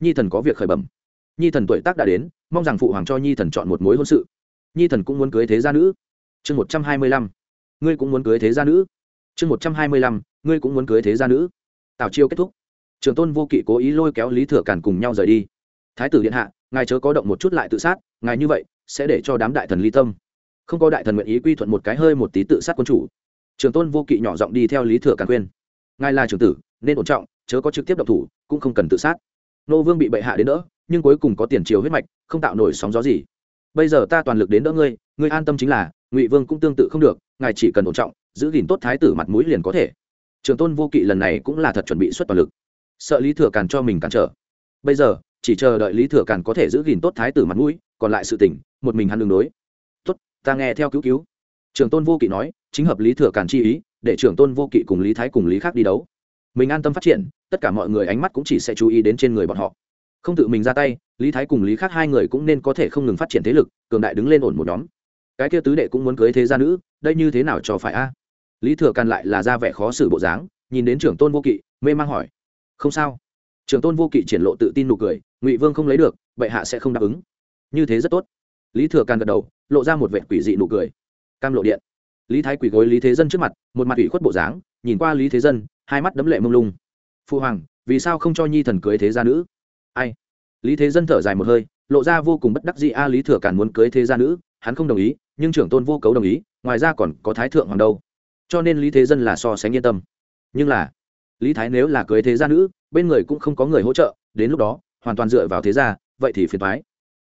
Nhi thần có việc khởi bẩm. Nhi thần tuổi tác đã đến, mong rằng phụ hoàng cho nhi thần chọn một mối hôn sự. Nhi thần cũng muốn cưới thế gia nữ. Chương một trăm hai mươi lăm ngươi cũng muốn cưới thế gia nữ. Chương một trăm hai mươi lăm, ngươi cũng muốn cưới thế gia nữ. Tào chiêu kết thúc. Trường tôn vô kỵ cố ý lôi kéo lý thừa càn cùng nhau rời đi. Thái tử điện hạ, ngài chớ có động một chút lại tự sát, ngài như vậy sẽ để cho đám đại thần ly tâm. Không có đại thần nguyện ý quy thuận một cái hơi một tí tự sát quân chủ. Trường tôn vô kỵ nhỏ giọng đi theo lý thừa càn khuyên. Ngài là trưởng tử, nên ổn trọng, chớ có trực tiếp động thủ, cũng không cần tự sát. Nô vương bị bệ hạ đến đỡ, nhưng cuối cùng có tiền triều huyết mạch, không tạo nổi sóng gió gì bây giờ ta toàn lực đến đỡ ngươi ngươi an tâm chính là, ngụy vương cũng tương tự không được, ngài chỉ cần ổn trọng, giữ gìn tốt thái tử mặt mũi liền có thể. Trường tôn vô kỵ lần này cũng là thật chuẩn bị xuất toàn lực. Sợ lý thừa càn cho mình cản trở. Bây giờ, chỉ chờ đợi lý thừa càn có thể giữ gìn tốt thái tử mặt mũi, còn lại sự tỉnh một mình hắn đường đối. Tốt, ta nghe theo cứu cứu. Trường tôn vô kỵ nói, chính hợp lý thừa càn chi ý, để trưởng tôn vô kỵ cùng lý thái cùng lý khác đi đấu. Mình an tâm phát triển, tất cả mọi người ánh mắt cũng chỉ sẽ chú ý đến trên người bọn họ không tự mình ra tay, lý thái cùng lý khác hai người cũng nên có thể không ngừng phát triển thế lực, cường đại đứng lên ổn một nhóm. Cái kia tứ đệ cũng muốn cưới thế gia nữ, đây như thế nào cho phải a? Lý thừa càn lại là ra vẻ khó xử bộ dáng, nhìn đến trưởng tôn vô kỵ, mê mang hỏi. Không sao. Trưởng tôn vô kỵ triển lộ tự tin nụ cười, ngụy vương không lấy được, bệ hạ sẽ không đáp ứng. Như thế rất tốt. Lý thừa càn gật đầu, lộ ra một vệ quỷ dị nụ cười. Cam lộ điện. Lý thái quỷ gối lý thế dân trước mặt, một mặt ủy khuất bộ dáng, nhìn qua lý thế dân, hai mắt đấm lệ mông lung. Phu hoàng, vì sao không cho nhi thần cưới thế gia nữ? Ai? Lý thế dân thở dài một hơi, lộ ra vô cùng bất đắc dĩ, a, lý thừa càn muốn cưới thế gia nữ, hắn không đồng ý, nhưng trưởng tôn vô cấu đồng ý, ngoài ra còn có thái thượng hoàng đâu. Cho nên lý thế dân là so sánh yên tâm. Nhưng là, lý thái nếu là cưới thế gia nữ, bên người cũng không có người hỗ trợ, đến lúc đó, hoàn toàn dựa vào thế gia, vậy thì phiền thoái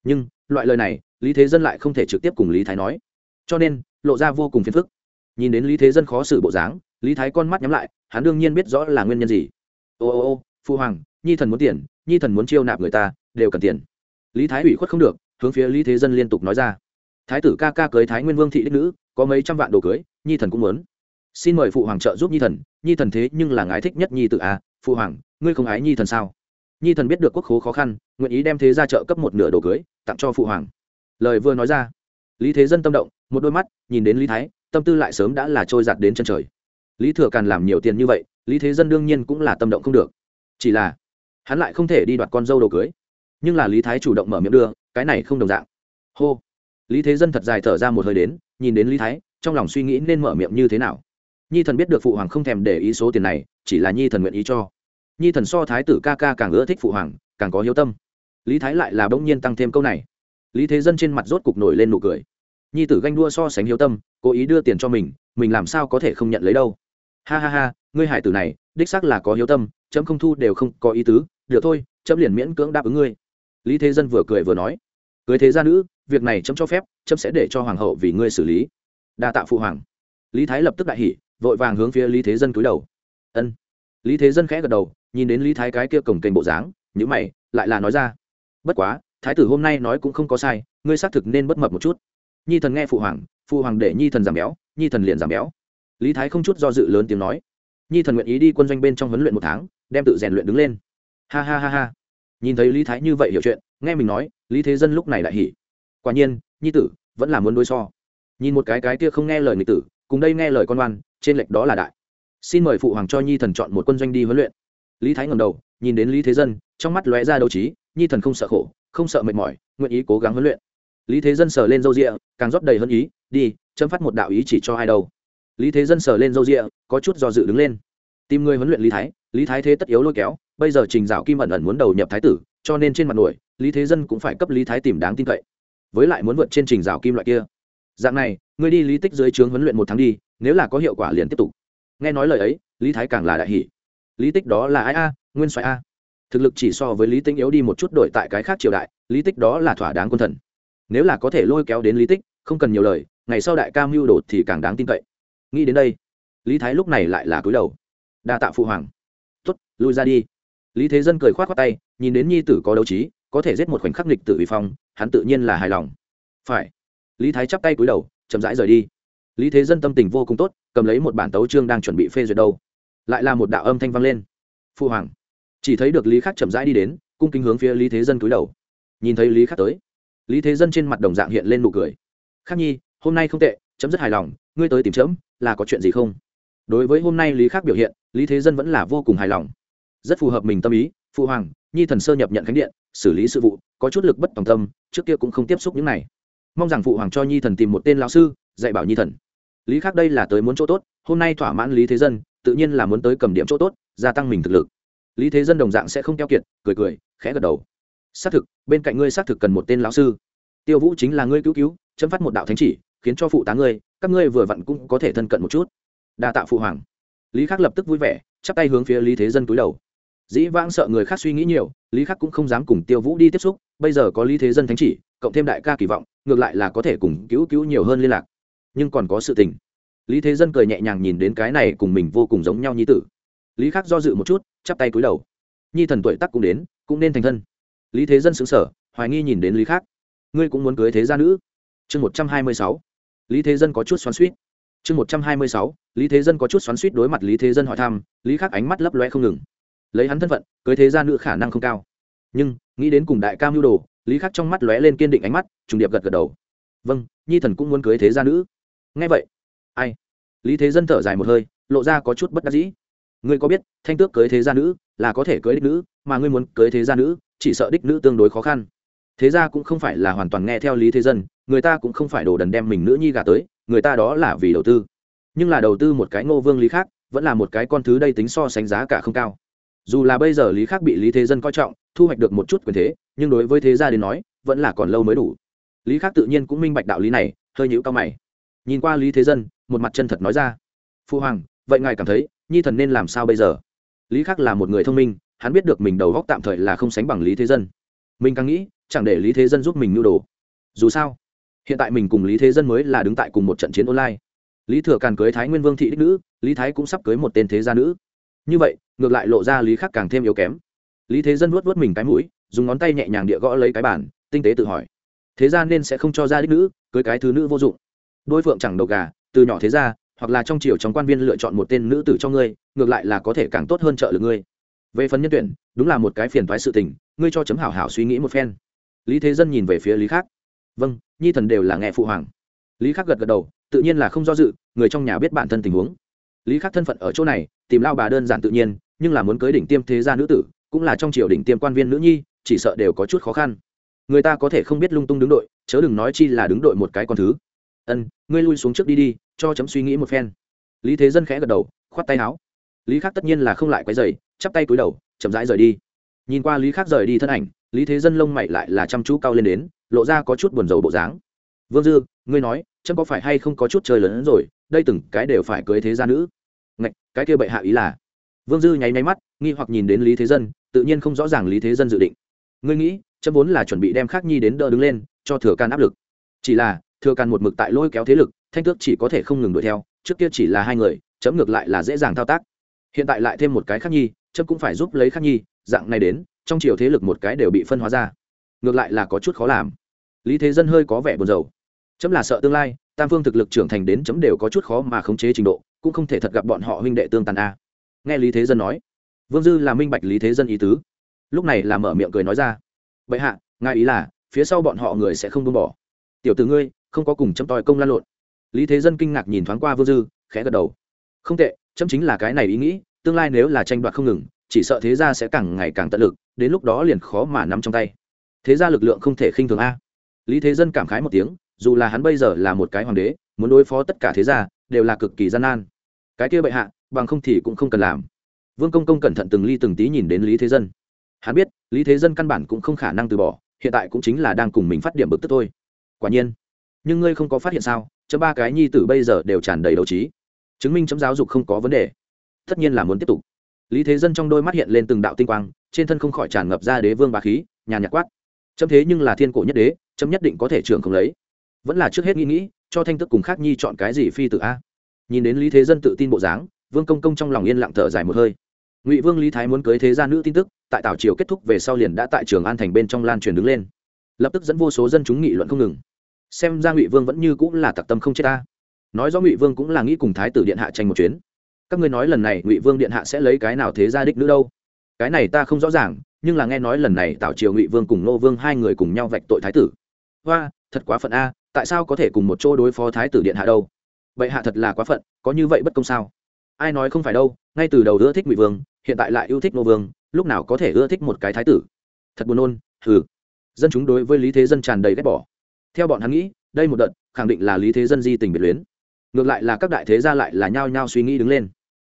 nhưng, loại lời này, lý thế dân lại không thể trực tiếp cùng lý thái nói. Cho nên, lộ ra vô cùng phiền phức. Nhìn đến lý thế dân khó xử bộ dáng, lý thái con mắt nhắm lại, hắn đương nhiên biết rõ là nguyên nhân gì. Ô ô ô, phu hoàng nhi thần muốn tiền, nhi thần muốn chiêu nạp người ta, đều cần tiền. Lý thái ủy khuất không được, hướng phía lý thế dân liên tục nói ra. Thái tử ca ca cưới thái nguyên vương thị đích nữ, có mấy trăm vạn đồ cưới, nhi thần cũng muốn. Xin mời phụ hoàng trợ giúp nhi thần nhi thần thế nhưng là ngài thích nhất nhi tự a à, phụ hoàng, ngươi không ái nhi thần sao? Nhi thần biết được quốc khố khó khăn, nguyện ý đem thế ra trợ cấp một nửa đồ cưới, tặng cho phụ hoàng. Lời vừa nói ra, lý thế dân tâm động, một đôi mắt, nhìn đến lý thái, tâm tư lại sớm đã là trôi giặt đến chân trời. Lý thừa càn làm nhiều tiền như vậy, lý thế dân đương nhiên cũng là tâm động không được. Chỉ là hắn lại không thể đi đoạt con dâu đồ cưới. Nhưng là lý thái chủ động mở miệng đưa, cái này không đồng dạng. Hô. Lý thế dân thật dài thở ra một hơi đến, nhìn đến lý thái, trong lòng suy nghĩ nên mở miệng như thế nào. Nhi thần biết được phụ hoàng không thèm để ý số tiền này, chỉ là nhi thần nguyện ý cho. Nhi thần so thái tử ca ca càng ưa thích phụ hoàng, càng có hiếu tâm. Lý thái lại là bỗng nhiên tăng thêm câu này. Lý thế dân trên mặt rốt cục nổi lên nụ cười. Nhi tử ganh đua so sánh hiếu tâm, cố ý đưa tiền cho mình mình làm sao có thể không nhận lấy đâu. Ha ha ha, ngươi hải tử này, đích xác là có hiếu tâm, chấm không thu đều không có ý tứ được thôi, chấm liền miễn cưỡng đáp ứng ngươi. Lý thế dân vừa cười vừa nói, cưới thế gia nữ, việc này chấm cho phép, chấm sẽ để cho hoàng hậu vì ngươi xử lý. Đa tạ phụ hoàng. Lý thái lập tức đại hỉ, vội vàng hướng phía lý thế dân cúi đầu. Ân. Lý thế dân khẽ gật đầu, nhìn đến lý thái cái kia cổng kềnh bộ dáng nhữ mày, lại là nói ra, bất quá, thái tử hôm nay nói cũng không có sai, ngươi xác thực nên bất mập một chút. Nhi thần nghe phụ hoàng phụ hoàng để nhi thần giảm béo, nhi thần liền giảm béo. Lý thái không chút do dự lớn tiếng nói, nhi thần nguyện ý đi quân doanh bên trong huấn luyện một tháng, đem tự rèn luyện đứng lên ha ha ha ha. Nhìn thấy lý thái như vậy hiểu chuyện, nghe mình nói, lý thế dân lúc này đại hỉ. Quả nhiên, nhi tử, vẫn là muốn đối so. Nhìn một cái cái kia không nghe lời người tử, cùng đây nghe lời con oan, trên lệch đó là đại. Xin mời phụ hoàng cho nhi thần chọn một quân doanh đi huấn luyện. Lý thái ngầm đầu, nhìn đến lý thế dân, trong mắt lóe ra đấu trí, nhi thần không sợ khổ, không sợ mệt mỏi, nguyện ý cố gắng huấn luyện. Lý thế dân sờ lên râu rịa, càng rót đầy hơn ý, đi, chấm phát một đạo ý chỉ cho ai đâu. Lý thế dân sờ lên râu rịa, có chút do dự đứng lên. Tìm người huấn luyện lý thái lý thái thế tất yếu lôi kéo bây giờ trình dạo kim ẩn ẩn muốn đầu nhập thái tử, cho nên trên mặt nổi, lý thế dân cũng phải cấp lý thái tìm đáng tin cậy. Với lại muốn vượt trên trình dạo kim loại kia. Dạng này, ngươi đi lý tích dưới trướng huấn luyện một tháng đi, nếu là có hiệu quả liền tiếp tục. Nghe nói lời ấy, lý thái càng là đại hỷ lý tích đó là ai a, nguyên soái a? Thực lực chỉ so với lý tinh yếu đi một chút đổi tại cái khác triều đại, lý tích đó là thỏa đáng quân thần. Nếu là có thể lôi kéo đến lý tích, không cần nhiều lời, ngày sau đại ca mưu đột thì càng đáng tin cậy. Nghĩ đến đây, lý thái lúc này lại là cúi đầu. Đa tạ phụ hoàng. Tuất lui ra đi lý thế dân cười k h o á t khoác tay, nhìn đến nhi tử có đấu trí, có thể giết một khoảnh khắc lịch tử vi phong, hắn tự nhiên là hài lòng. Phải. Lý thái chắp tay cúi đầu, chậm rãi rời đi. Lý thế dân tâm tình vô cùng tốt, cầm lấy một bản tấu chương đang chuẩn bị phê duyệt đâu. Lại là một đạo âm thanh vang lên. Phu hoàng. Chỉ thấy được lý khắc chậm rãi đi đến, cung kính hướng phía lý thế dân cúi đầu. Nhìn thấy lý khắc tới, lý thế dân trên mặt đồng dạng hiện lên nụ cười. Khắc nhi, hôm nay không tệ, chấm rất hài lòng, ngươi tới tìm chấm, là có chuyện gì không? Đối với hôm nay lý khắc biểu hiện, lý thế dân vẫn là vô cùng hài lòng rất phù hợp mình tâm ý, phụ hoàng, nhi thần sơ nhập nhận khánh điện, xử lý sự vụ, có chút lực bất tòng tâm, trước kia cũng không tiếp xúc những này. Mong rằng phụ hoàng cho nhi thần tìm một tên lão sư, dạy bảo nhi thần. Lý khắc đây là tới muốn chỗ tốt, hôm nay thỏa mãn lý thế dân, tự nhiên là muốn tới cầm điểm chỗ tốt, gia tăng mình thực lực. Lý thế dân đồng dạng sẽ không keo kiệt, cười cười, khẽ gật đầu. Xác thực, bên cạnh ngươi xác thực cần một tên lão sư. Tiêu vũ chính là ngươi cứu cứu, chấm phát một đạo thánh chỉ, khiến cho phụ tá ngươi, các ngươi vừa vặn cũng có thể thân cận một chút. Đa tạ phụ hoàng. Lý khắc lập tức vui vẻ, chắp tay hướng phía lý thế dân cúi đầu dĩ vãng sợ người khác suy nghĩ nhiều, lý khắc cũng không dám cùng tiêu vũ đi tiếp xúc, bây giờ có lý thế dân thánh chỉ, cộng thêm đại ca kỳ vọng, ngược lại là có thể cùng cứu cứu nhiều hơn liên lạc. Nhưng còn có sự tình. Lý thế dân cười nhẹ nhàng nhìn đến cái này cùng mình vô cùng giống nhau như tử. Lý khắc do dự một chút, chắp tay cúi đầu. Nhi thần tuổi tắc cũng đến, cũng nên thành thân. Lý thế dân xứng sở hoài nghi nhìn đến lý khắc. Ngươi cũng muốn cưới thế gia nữ? Chương một trăm hai mươi sáu. Lý thế dân có chút xoắn suýt chương một trăm hai mươi sáu. Lý thế dân có chút xoắn suýt đối mặt lý thế dân hỏi thăm, lý khắc ánh mắt lấp loe không ngừng lấy hắn thân phận, cưới thế gia nữ khả năng không cao. Nhưng, nghĩ đến cùng đại ca mưu đồ, lý khắc trong mắt lóe lên kiên định ánh mắt, trùng điệp gật gật đầu. Vâng nhi thần cũng muốn cưới thế gia nữ. Ngay vậy, ai? Lý thế dân thở dài một hơi, lộ ra có chút bất đắc dĩ. Ngươi có biết, thanh tước cưới thế gia nữ là có thể cưới đích nữ, mà ngươi muốn cưới thế gia nữ, chỉ sợ đích nữ tương đối khó khăn. Thế gia cũng không phải là hoàn toàn nghe theo lý thế dân, người ta cũng không phải đồ đần đem mình nữ nhi gà tới, người ta đó là vì đầu tư. Nhưng là đầu tư một cái ngô vương lý khác vẫn là một cái con thứ đây tính so sánh giá cả không cao dù là bây giờ lý khác bị lý thế dân coi trọng, thu hoạch được một chút quyền thế, nhưng đối với thế gia đến nói, vẫn là còn lâu mới đủ. Lý khác tự nhiên cũng minh bạch đạo lý này, hơi nhũ cao mày. Nhìn qua lý thế dân, một mặt chân thật nói ra. Phu hoàng, vậy ngài cảm thấy, nhi thần nên làm sao bây giờ? Lý khắc là một người thông minh, hắn biết được mình đầu góc tạm thời là không sánh bằng lý thế dân. Mình càng nghĩ, chẳng để lý thế dân giúp mình nưu đồ. Dù sao, hiện tại mình cùng lý thế dân mới là đứng tại cùng một trận chiến online. Lý thừa càn cưới thái nguyên vương thị đích nữ, lý thái cũng sắp cưới một tên thế gia nữ như vậy, ngược lại lộ ra lý khắc càng thêm yếu kém. Lý thế dân vuốt vuốt mình cái mũi, dùng ngón tay nhẹ nhàng địa gõ lấy cái bản tinh tế tự hỏi. Thế ra nên sẽ không cho ra đích nữ, cưới cái thứ nữ vô dụng. Đôi phượng chẳng đầu gà, từ nhỏ thế ra, hoặc là trong triều trong quan viên lựa chọn một tên nữ tử cho ngươi, ngược lại là có thể càng tốt hơn trợ lực ngươi. Về phần nhân tuyển, đúng là một cái phiền thoái sự tình, ngươi cho chấm hảo hảo suy nghĩ một phen. Lý thế dân nhìn về phía lý khác vâng nhi thần đều là nghe phụ hoàng. Lý khắc gật gật đầu, tự nhiên là không do dự, người trong nhà biết bản thân tình huống lý khắc thân phận ở chỗ này, tìm lao bà đơn giản tự nhiên, nhưng là muốn cưới đỉnh tiêm thế gia nữ tử, cũng là trong triều đỉnh tiêm quan viên nữ nhi, chỉ sợ đều có chút khó khăn. Người ta có thể không biết lung tung đứng đội, chớ đừng nói chi là đứng đội một cái con thứ. Ân, ngươi lui xuống trước đi đi, cho chấm suy nghĩ một phen. Lý thế dân khẽ gật đầu, khoát tay áo. Lý khắc tất nhiên là không lại quấy dày chắp tay cúi đầu, chậm rãi rời đi. Nhìn qua lý khắc rời đi thân ảnh, lý thế dân lông mày lại là chăm chú cao lên đến, lộ ra có chút buồn rầu bộ dáng. Vương dư, ngươi nói, chấm có phải hay không có chút chơi lớn hơn rồi, đây từng cái đều phải cưới thế gia nữ? Cái kia bệ hạ ý là. Vương dư nháy nháy mắt, nghi hoặc nhìn đến lý thế dân, tự nhiên không rõ ràng lý thế dân dự định. Ngươi nghĩ, chấm vốn là chuẩn bị đem khắc nhi đến đỡ đứng lên, cho thừa can áp lực. Chỉ là, thừa can một mực tại lôi kéo thế lực, thanh tước chỉ có thể không ngừng đuổi theo, trước kia chỉ là hai người, chấm ngược lại là dễ dàng thao tác. Hiện tại lại thêm một cái khắc nhi, chấm cũng phải giúp lấy khắc nhi, dạng này đến, trong chiều thế lực một cái đều bị phân hóa ra. Ngược lại là có chút khó làm. Lý thế dân hơi có vẻ buồn rầu. Chấm là sợ tương lai, tam phương thực lực trưởng thành đến chấm đều có chút khó mà khống chế trình độ cũng không thể thật gặp bọn họ huynh đệ tương tàn a. Nghe lý thế dân nói, vương dư là minh bạch lý thế dân ý tứ. Lúc này là mở miệng cười nói ra vậy hạ, ngài ý là, phía sau bọn họ người sẽ không buông bỏ. Tiểu t ử ngươi, không có cùng chấm tòi công lan lộn. Lý thế dân kinh ngạc nhìn thoáng qua vương dư, khẽ gật đầu. Không tệ, chấm chính là cái này ý nghĩ, tương lai nếu là tranh đoạt không ngừng, chỉ sợ thế gia sẽ càng ngày càng tận lực, đến lúc đó liền khó mà nắm trong tay. Thế gia lực lượng không thể khinh thường a. Lý thế dân cảm khái một tiếng, dù là hắn bây giờ là một cái hoàng đế, muốn đối phó tất cả thế gia, đều là cực kỳ gian nan cái kia bệ hạ, bằng không thì cũng không cần làm. Vương công công cẩn thận từng ly từng tí nhìn đến lý thế dân. Hắn biết, lý thế dân căn bản cũng không khả năng từ bỏ, hiện tại cũng chính là đang cùng mình phát điểm bực tức thôi. Quả nhiên, nhưng ngươi không có phát hiện sao? Chấm ba cái nhi tử bây giờ đều tràn đầy đấu trí. Chứng minh chấm giáo dục không có vấn đề. Tất nhiên là muốn tiếp tục. Lý thế dân trong đôi mắt hiện lên từng đạo tinh quang, trên thân không khỏi tràn ngập ra đế vương bá khí nhà nhạc quát. Chấm thế nhưng là thiên cổ nhất đế, chấm nhất định có thể trưởng không lấy. Vẫn là trước hết nghĩ nghĩ, cho thanh tức cùng khác nhi chọn cái gì phi tự a? Nhìn đến lý thế dân tự tin bộ dáng, vương công công trong lòng yên lặng thở dài một hơi. Ngụy vương lý thái muốn cưới thế gia nữ tin tức, tại tảo triều kết thúc về sau liền đã tại trường an thành bên trong lan truyền đứng lên. Lập tức dẫn vô số dân chúng nghị luận không ngừng. Xem ra ngụy vương vẫn như cũng là tặc tâm không chết ta. Nói rõ ngụy vương cũng là nghĩ cùng thái tử điện hạ tranh một chuyến. Các ngươi nói lần này ngụy vương điện hạ sẽ lấy cái nào thế gia đích nữ đâu? Cái này ta không rõ ràng, nhưng là nghe nói lần này tảo triều ngụy vương cùng nô vương hai người cùng nhau vạch tội thái tử. Hoa, thật quá phận a, tại sao có thể cùng một chỗ đối phó thái tử điện hạ đâu? Vậy hạ thật là quá phận, có như vậy bất công sao? Ai nói không phải đâu, ngay từ đầu ưa thích ngụy vương, hiện tại lại yêu thích nô vương, lúc nào có thể ưa thích một cái thái tử? Thật buồn nôn, hừ. Dân chúng đối với lý thế dân tràn đầy ghét bỏ. Theo bọn hắn nghĩ, đây một đợt, khẳng định là lý thế dân di tình biệt luyến. Ngược lại là các đại thế gia lại là nhao nhao suy nghĩ đứng lên.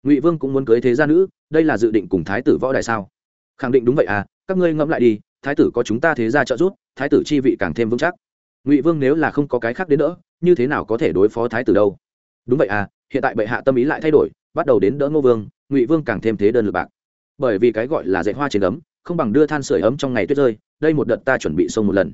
Ngụy vương cũng muốn cưới thế gia nữ, đây là dự định cùng thái tử võ đại sao? Khẳng định đúng vậy à các ngươi ngẫm lại đi, thái tử có chúng ta thế gia trợ giúp, thái tử chi vị càng thêm vững chắc. Ngụy vương nếu là không có cái khác đến nữa như thế nào có thể đối phó thái tử đâu? Đúng vậy à hiện tại bệ hạ tâm ý lại thay đổi, bắt đầu đến đỡ ngô vương, ngụy vương càng thêm thế đơn lực bạc. Bởi vì cái gọi là dạy hoa trên ấm, không bằng đưa than sửa ấm trong ngày tuyết rơi, đây một đợt ta chuẩn bị sông một lần.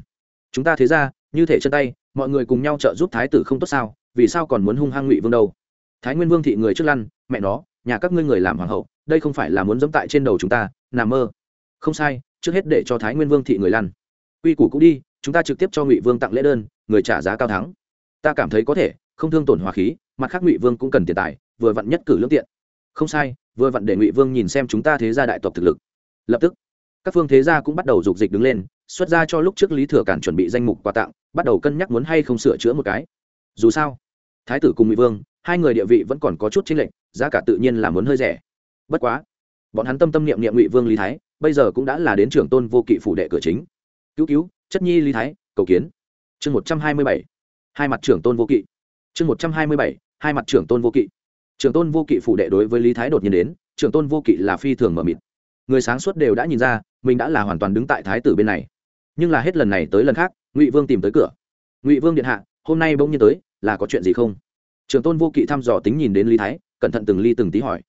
Chúng ta thế ra, như thể chân tay, mọi người cùng nhau trợ giúp thái tử không tốt sao, vì sao còn muốn hung hăng ngụy vương đâu? Thái nguyên vương thị người trước lăn, mẹ nó, nhà các ngươi người làm hoàng hậu, đây không phải là muốn dẫm tại trên đầu chúng ta nằm mơ. Không sai, trước hết để cho thái nguyên vương thị người lăn. Quy củ cũng đi, chúng ta trực tiếp cho ngụy vương tặng lễ đơn, người trả giá cao thắng. Ta cảm thấy có thể không thương tổn hòa khí, mặt khác ngụy vương cũng cần tiền tài, vừa vặn nhất cử lương tiện. Không sai, vừa vặn để ngụy vương nhìn xem chúng ta thế gia đại tộc thực lực. Lập tức, các phương thế gia cũng bắt đầu dục dịch đứng lên, xuất ra cho lúc trước lý thừa cản chuẩn bị danh mục quà tặng, bắt đầu cân nhắc muốn hay không sửa chữa một cái. Dù sao, thái tử cùng ngụy vương, hai người địa vị vẫn còn có chút chênh lệch, giá cả tự nhiên là muốn hơi rẻ. Bất quá, bọn hắn tâm tâm niệm niệm ngụy vương lý thái, bây giờ cũng đã là đến trưởng tôn vô kỵ phủ đệ cửa chính. Cứu cứu, chất nhi lý thái, cầu kiến. Chương một trăm hai mươi bảy. Hai mặt trưởng tôn vô kỵ chương một trăm hai mươi bảy, hai mặt trưởng tôn vô kỵ. Trưởng tôn vô kỵ phủ đệ đối với lý thái đột nhiên đến, trưởng tôn vô kỵ là phi thường mở mịt. Người sáng suốt đều đã nhìn ra, mình đã là hoàn toàn đứng tại thái tử bên này. Nhưng là hết lần này tới lần khác, ngụy vương tìm tới cửa. Ngụy vương điện hạ, hôm nay bỗng nhiên tới, là có chuyện gì không? Trưởng tôn vô kỵ thăm dò tính nhìn đến lý thái, cẩn thận từng ly từng tí hỏi.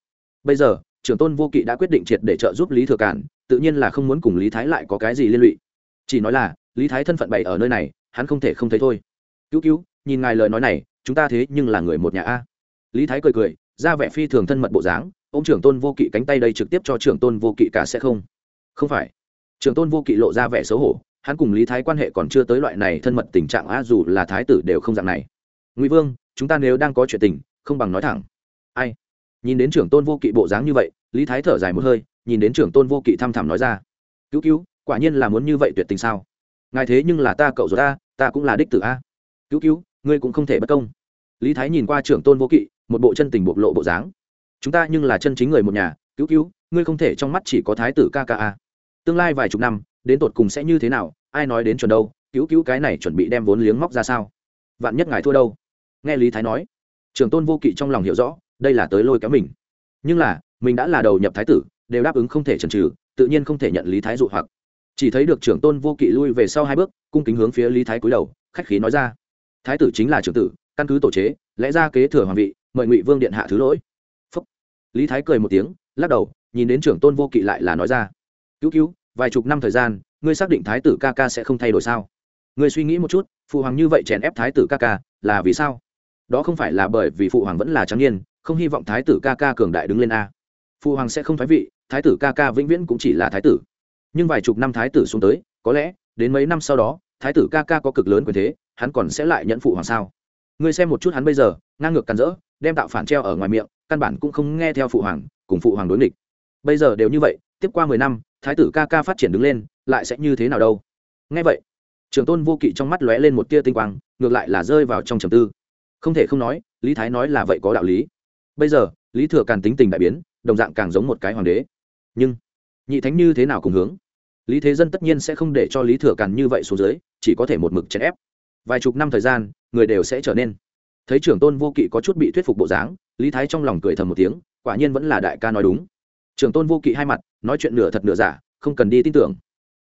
Bây giờ, trưởng tôn vô kỵ đã quyết định triệt để trợ giúp lý thừa cản tự nhiên là không muốn cùng lý thái lại có cái gì liên lụy. Chỉ nói là, lý thái thân phận bày ở nơi này, hắn không thể không thấy thôi. Cứu cứu, nhìn ngài lời nói này chúng ta thế nhưng là người một nhà a. Lý thái cười cười, ra vẻ phi thường thân mật bộ dáng, ông trưởng tôn vô kỵ cánh tay đây trực tiếp cho trưởng tôn vô kỵ cả sẽ không. Không phải. Trưởng tôn vô kỵ lộ ra vẻ xấu hổ, hắn cùng lý thái quan hệ còn chưa tới loại này thân mật tình trạng a dù là thái tử đều không dạng này. Ngụy vương, chúng ta nếu đang có chuyện tình, không bằng nói thẳng. Ai? Nhìn đến trưởng tôn vô kỵ bộ dáng như vậy, lý thái thở dài một hơi, nhìn đến trưởng tôn vô kỵ thăm thẳm nói ra. Cứu cứu, quả nhiên là muốn như vậy tuyệt tình sao? Ngài thế nhưng là ta, cậu rồi ta ta cũng là đích tử a. Cứu cứu, ngươi cũng không thể bất công lý thái nhìn qua trưởng tôn vô kỵ, một bộ chân tình bộc lộ bộ dáng. Chúng ta nhưng là chân chính người một nhà, cứu cứu, ngươi không thể trong mắt chỉ có thái tử ca ca a. Tương lai vài chục năm, đến tột cùng sẽ như thế nào, ai nói đến chuẩn đâu, cứu cứu cái này chuẩn bị đem vốn liếng móc ra sao? Vạn nhất ngài thua đâu? Nghe lý thái nói, trưởng tôn vô kỵ trong lòng hiểu rõ, đây là tới lôi kéo mình. Nhưng là, mình đã là đầu nhập thái tử, đều đáp ứng không thể chần trừ tự nhiên không thể nhận lý thái dụ hoặc. Chỉ thấy được trưởng tôn vô kỵ lui về sau hai bước, cung kính hướng phía lý thái cúi đầu, khách khí nói ra. Thái tử chính là trưởng tử căn cứ tổ chế, lẽ ra kế thừa hoàng vị, mời ngụy vương điện hạ thứ lỗi. Phúc. lý thái cười một tiếng, lắc đầu, nhìn đến trưởng tôn vô kỵ lại là nói ra. Cứu cứu, vài chục năm thời gian, ngươi xác định thái tử ca ca sẽ không thay đổi sao? Ngươi suy nghĩ một chút, phụ hoàng như vậy chèn ép thái tử ca ca, là vì sao? Đó không phải là bởi vì phụ hoàng vẫn là trắng niên, không hy vọng thái tử ca ca cường đại đứng lên a. Phụ hoàng sẽ không thái vị, thái tử ca ca vĩnh viễn cũng chỉ là thái tử. Nhưng vài chục năm thái tử xuống tới, có lẽ, đến mấy năm sau đó, thái tử ca ca có cực lớn quyền thế, hắn còn sẽ lại nhận phụ hoàng sao? Ngươi xem một chút hắn bây giờ, ngang ngược cắn rỡ, đem tạo phản treo ở ngoài miệng, căn bản cũng không nghe theo phụ hoàng, cùng phụ hoàng đối nghịch. Bây giờ đều như vậy, tiếp qua mười năm, thái tử ca ca phát triển đứng lên, lại sẽ như thế nào đâu? Nghe vậy trường tôn vô kỵ trong mắt lóe lên một tia tinh quang, ngược lại là rơi vào trong trầm tư. Không thể không nói, lý thái nói là vậy có đạo lý. Bây giờ, lý thừa càng tính tình đại biến, đồng dạng càng giống một cái hoàng đế. Nhưng, nhị thánh như thế nào cùng hướng? Lý thế dân tất nhiên sẽ không để cho lý thừa càn như vậy xuống dưới, chỉ có thể một mực chèn ép vài chục năm thời gian, người đều sẽ trở nên. Thấy trưởng tôn vô kỵ có chút bị thuyết phục bộ dáng, lý thái trong lòng cười thầm một tiếng, quả nhiên vẫn là đại ca nói đúng. Trưởng tôn vô kỵ hai mặt, nói chuyện nửa thật nửa giả, không cần đi tin tưởng.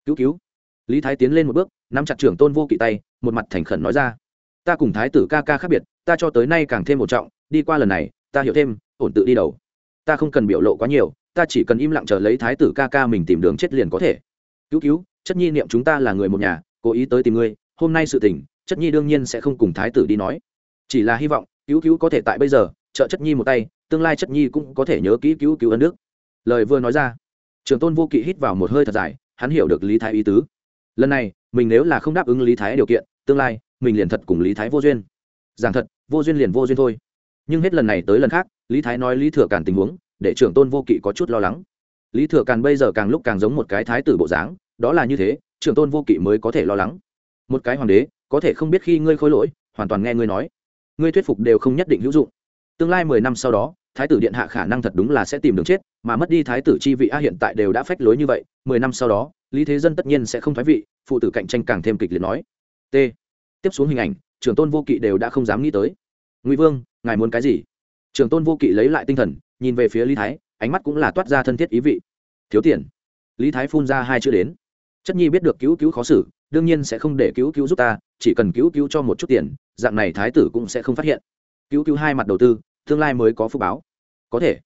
Cứu cứu. Lý thái tiến lên một bước, nắm chặt trưởng tôn vô kỵ tay, một mặt thành khẩn nói ra. Ta cùng thái tử ca ca khác biệt, ta cho tới nay càng thêm một trọng, đi qua lần này, ta hiểu thêm, ổn tự đi đầu. Ta không cần biểu lộ quá nhiều, ta chỉ cần im lặng chờ lấy thái tử ca ca mình tìm đường chết liền có thể. Cứu cứu, chất nhi niệm chúng ta là người một nhà, cố ý tới tìm ngươi, hôm nay sự tình chất nhi đương nhiên sẽ không cùng thái tử đi nói. Chỉ là hy vọng, cứu cứu có thể tại bây giờ, trợ chất nhi một tay, tương lai chất nhi cũng có thể nhớ kỹ cứu cứu ân đức. Lời vừa nói ra, trường tôn vô kỵ hít vào một hơi thật dài, hắn hiểu được lý thái ý tứ. Lần này, mình nếu là không đáp ứng lý thái điều kiện, tương lai, mình liền thật cùng lý thái vô duyên. Giảng thật, vô duyên liền vô duyên thôi. Nhưng hết lần này tới lần khác, lý thái nói lý thừa càn tình huống, để trưởng tôn vô kỵ có chút lo lắng. Lý thừa càn bây giờ càng lúc càng giống một cái thái tử bộ dáng, đó là như thế trưởng tôn vô kỵ mới có thể lo lắng một cái hoàng đế, có thể không biết khi ngươi khôi lỗi, hoàn toàn nghe ngươi nói. Ngươi thuyết phục đều không nhất định hữu dụng. Tương lai mười năm sau đó, thái tử điện hạ khả năng thật đúng là sẽ tìm đường chết, mà mất đi thái tử chi vị a hiện tại đều đã phách lối như vậy, mười năm sau đó, lý thế dân tất nhiên sẽ không thoái vị, phụ tử cạnh tranh càng thêm kịch liệt nói. T. Tiếp xuống hình ảnh, trưởng tôn vô kỵ đều đã không dám nghĩ tới. Ngụy vương, ngài muốn cái gì? Trưởng tôn vô kỵ lấy lại tinh thần, nhìn về phía lý thái, ánh mắt cũng là toát ra thân thiết ý vị. Thiếu tiền. Lý thái phun ra hai chữ đến. Chất nhi biết được cứu cứu khó xử đương nhiên sẽ không để cứu cứu giúp ta, chỉ cần cứu cứu cho một chút tiền, dạng này thái tử cũng sẽ không phát hiện. Cứu cứu hai mặt đầu tư, tương lai mới có phúc báo. Có thể.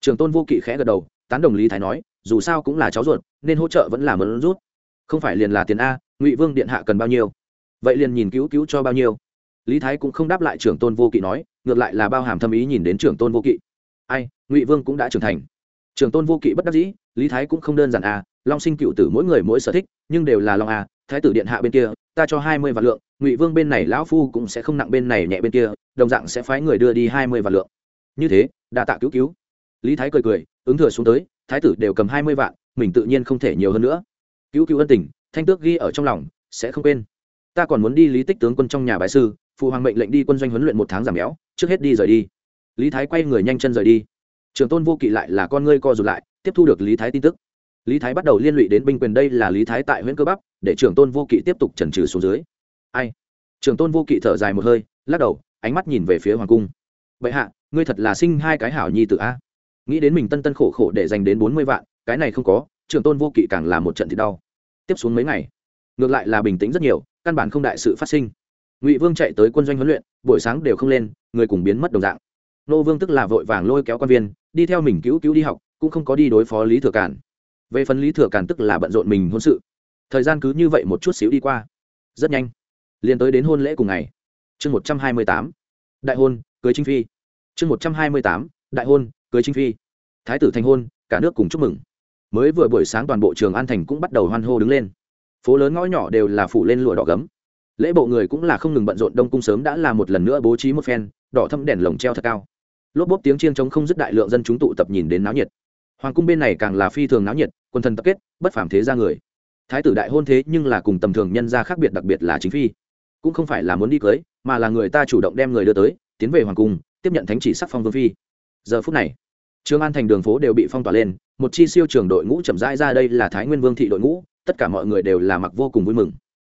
Trường tôn vô kỵ khẽ gật đầu, tán đồng lý thái nói, dù sao cũng là cháu ruột, nên hỗ trợ vẫn là mớn rút. Không phải liền là tiền a, ngụy vương điện hạ cần bao nhiêu? Vậy liền nhìn cứu cứu cho bao nhiêu? Lý thái cũng không đáp lại trưởng tôn vô kỵ nói, ngược lại là bao hàm thâm ý nhìn đến trưởng tôn vô kỵ. Ai, ngụy vương cũng đã trưởng thành. Trưởng tôn vô kỵ bất đắc dĩ, lý thái cũng không đơn giản a, long sinh cựu tử mỗi người mỗi sở thích, nhưng đều là long a thái tử điện hạ bên kia, ta cho hai mươi vạn lượng, ngụy vương bên này lão phu cũng sẽ không nặng bên này nhẹ bên kia, đồng dạng sẽ phái người đưa đi hai mươi vạn lượng. Như thế, đa tạ cứu cứu. Lý thái cười cười, ứng thừa xuống tới, thái tử đều cầm hai mươi vạn, mình tự nhiên không thể nhiều hơn nữa. Cứu cứu ân tình, thanh tước ghi ở trong lòng, sẽ không quên. Ta còn muốn đi lý tích tướng quân trong nhà bài sư, phụ hoàng mệnh lệnh đi quân doanh huấn luyện một tháng giảm béo, trước hết đi rời đi. Lý thái quay người nhanh chân rời đi. Trường tôn vô kỵ lại là con ngươi co rụt lại, tiếp thu được lý thái tin tức lý thái bắt đầu liên lụy đến binh quyền đây là lý thái tại huyện cơ bắp, để trưởng tôn vô kỵ tiếp tục trần trừ xuống dưới. Ai? Trường tôn vô kỵ thở dài một hơi, lắc đầu, ánh mắt nhìn về phía hoàng cung. Vậy hạ, ngươi thật là sinh hai cái hảo nhi tự a. Nghĩ đến mình tân tân khổ khổ để dành đến bốn mươi vạn, cái này không có, trường tôn vô kỵ càng là một trận thì đau. Tiếp xuống mấy ngày, ngược lại là bình tĩnh rất nhiều, căn bản không đại sự phát sinh. Ngụy vương chạy tới quân doanh huấn luyện, buổi sáng đều không lên, người cùng biến mất đồng dạng. Nô vương tức là vội vàng lôi kéo quan viên, đi theo mình cứu cứu đi học, cũng không có đi đối phó lý thừa cản về phần lý thừa Càn tức là bận rộn mình hôn sự. Thời gian cứ như vậy một chút xíu đi qua. Rất nhanh, liền tới đến hôn lễ cùng ngày. Chương một trăm hai mươi tám, đại hôn, cưới trinh phi. Chương một trăm hai mươi tám, đại hôn, cưới trinh phi. Thái tử thành hôn, cả nước cùng chúc mừng. Mới vừa buổi sáng toàn bộ trường an thành cũng bắt đầu hoan hô đứng lên. Phố lớn ngõ nhỏ đều là phủ lên lụa đỏ gấm. Lễ bộ người cũng là không ngừng bận rộn, đông cung sớm đã là một lần nữa bố trí một phen, đỏ thâm đèn lồng treo thật cao. Lốp bốp tiếng chiên trống không dứt đại lượng dân chúng tụ tập nhìn đến náo nhiệt hoàng cung bên này càng là phi thường náo nhiệt, quân thần tập kết, bất phàm thế ra người. Thái tử đại hôn thế nhưng là cùng tầm thường nhân gia khác biệt đặc biệt là chính phi. Cũng không phải là muốn đi cưới, mà là người ta chủ động đem người đưa tới, tiến về hoàng cung, tiếp nhận thánh chỉ sắc phong vương phi. Giờ phút này trường an thành đường phố đều bị phong tỏa lên, một chi siêu trường đội ngũ chậm rãi ra đây là thái nguyên vương thị đội ngũ, tất cả mọi người đều là mặc vô cùng vui mừng.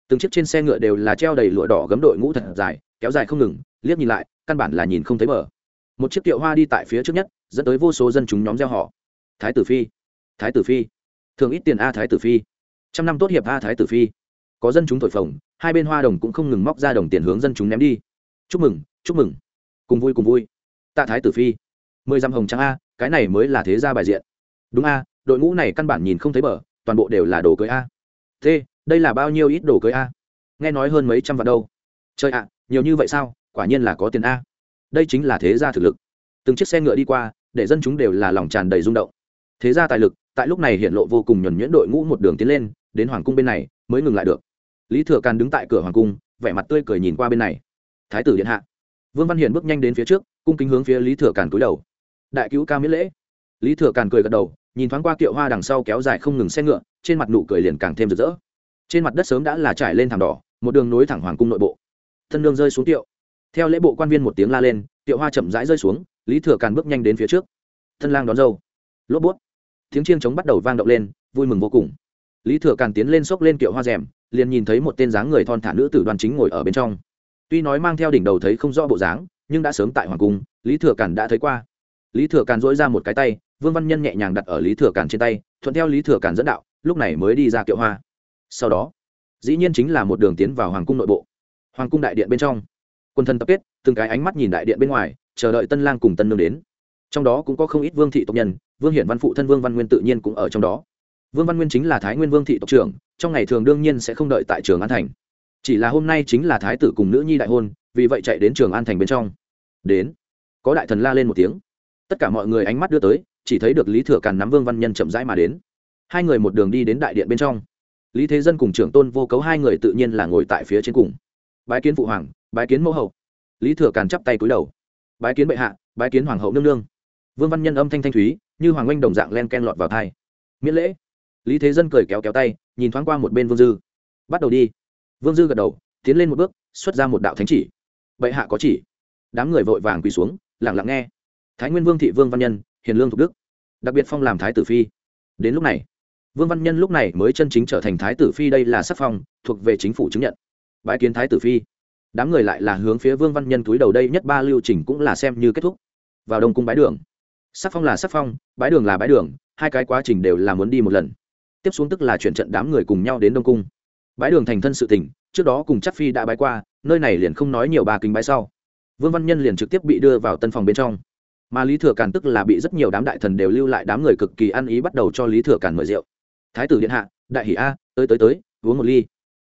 Từng chiếc trên xe ngựa đều là treo đầy lụa đỏ gấm đội ngũ thật dài, kéo dài không ngừng, liếc nhìn lại, căn bản là nhìn không thấy mở một chiếc kiệu hoa đi tại phía trước nhất, dẫn tới vô số dân chúng nhóm gieo họ thái tử phi. Thái tử phi. Thường ít tiền a thái tử phi. Trăm năm tốt hiệp a thái tử phi. Có dân chúng thổi phồng, hai bên hoa đồng cũng không ngừng móc ra đồng tiền hướng dân chúng ném đi. Chúc mừng chúc mừng. Cùng vui cùng vui. Tạ thái tử phi. Mười dăm hồng trắng a, cái này mới là thế gia bài diện. Đúng a, đội ngũ này căn bản nhìn không thấy bờ, toàn bộ đều là đồ cưới a. T đây là bao nhiêu ít đồ cưới a? Nghe nói hơn mấy trăm vạn đâu. Trời ạ, nhiều như vậy sao? Quả nhiên là có tiền a. Đây chính là thế gia thực lực. Từng chiếc xe ngựa đi qua, để dân chúng đều là lòng tràn đầy rung động thế ra tài lực, tại lúc này hiện lộ vô cùng nhuẩn nhuyễn đội ngũ một đường tiến lên, đến hoàng cung bên này, mới ngừng lại được. Lý thừa càn đứng tại cửa hoàng cung, vẻ mặt tươi cười nhìn qua bên này. Thái tử điện hạ. Vương văn hiển bước nhanh đến phía trước, cung kính hướng phía lý thừa càn cúi đầu. Đại cứu ca miễn lễ. Lý thừa càn cười gật đầu, nhìn thoáng qua kiệu hoa đằng sau kéo dài không ngừng xe ngựa, trên mặt nụ cười liền càng thêm rực rỡ. Trên mặt đất sớm đã là trải lên thảm đỏ, một đường nối thẳng hoàng cung nội bộ. Thân nương rơi xuống tiệu theo lễ bộ quan viên một tiếng la lên tiệu hoa chậm rãi rơi xuống, lý thừa càn bước nhanh đến phía trước. Thân lang đón dâu. Lốp bút tiếng chiêng trống bắt đầu vang động lên, vui mừng vô cùng. Lý thừa càn tiến lên xốc lên kiệu hoa rèm, liền nhìn thấy một tên dáng người thon thả nữ tử đoàn chính ngồi ở bên trong. Tuy nói mang theo đỉnh đầu thấy không rõ bộ dáng, nhưng đã sớm tại hoàng cung, lý thừa càn đã thấy qua. Lý thừa càn dỗi ra một cái tay, vương văn nhân nhẹ nhàng đặt ở lý thừa càn trên tay, thuận theo lý thừa càn dẫn đạo, lúc này mới đi ra kiệu hoa. Sau đó, dĩ nhiên chính là một đường tiến vào hoàng cung nội bộ. Hoàng cung đại điện bên trong. Quân thân tập kết, từng cái ánh mắt nhìn đại điện bên ngoài, chờ đợi tân lang cùng tân nương đến trong đó cũng có không ít vương thị tộc nhân, vương hiển văn phụ thân vương văn nguyên tự nhiên cũng ở trong đó. Vương văn nguyên chính là thái nguyên vương thị tộc trưởng, trong ngày thường đương nhiên sẽ không đợi tại trường an thành. Chỉ là hôm nay chính là thái tử cùng nữ nhi đại hôn, vì vậy chạy đến trường an thành bên trong. Đến. Có đại thần la lên một tiếng. Tất cả mọi người ánh mắt đưa tới, chỉ thấy được lý thừa càn nắm vương văn nhân chậm rãi mà đến. Hai người một đường đi đến đại điện bên trong. Lý thế dân cùng trưởng tôn vô cấu hai người tự nhiên là ngồi tại phía trên cùng. Bái kiến phụ hoàng, bái kiến mẫu hậu. Lý thừa càn chắp tay cúi đầu. Bái kiến bệ hạ, bái kiến hoàng hậu nương nương vương văn nhân âm thanh thanh thúy, như hoàng oanh đồng dạng len ken lọt vào thai miễn lễ. Lý thế dân cười kéo kéo tay, nhìn thoáng qua một bên vương dư. Bắt đầu đi. Vương dư gật đầu, tiến lên một bước, xuất ra một đạo thánh chỉ. Bệ hạ có chỉ. Đám người vội vàng quỳ xuống lẳng lặng nghe. Thái nguyên vương thị vương văn nhân, hiền lương thục đức. Đặc biệt phong làm thái tử phi. Đến lúc này, vương văn nhân lúc này mới chân chính trở thành thái tử phi đây là sắc phong, thuộc về chính phủ chứng nhận. Bãi kiến thái tử phi. Đám người lại là hướng phía vương văn nhân túi đầu đây, nhất ba lưu trình cũng là xem như kết thúc. Vào đông cung bái đường sắc phong là sắc phong, bái đường là bái đường, hai cái quá trình đều là muốn đi một lần. Tiếp xuống tức là chuyển trận đám người cùng nhau đến đông cung. Bái đường thành thân sự tỉnh, trước đó cùng chắc phi đã bái qua, nơi này liền không nói nhiều bà kính bái sau. Vương văn nhân liền trực tiếp bị đưa vào tân phòng bên trong. Mà lý thừa càn tức là bị rất nhiều đám đại thần đều lưu lại đám người cực kỳ ăn ý bắt đầu cho lý thừa càn mời rượu. Thái tử điện hạ, đại hỷ a, tới tới tới, uống một ly.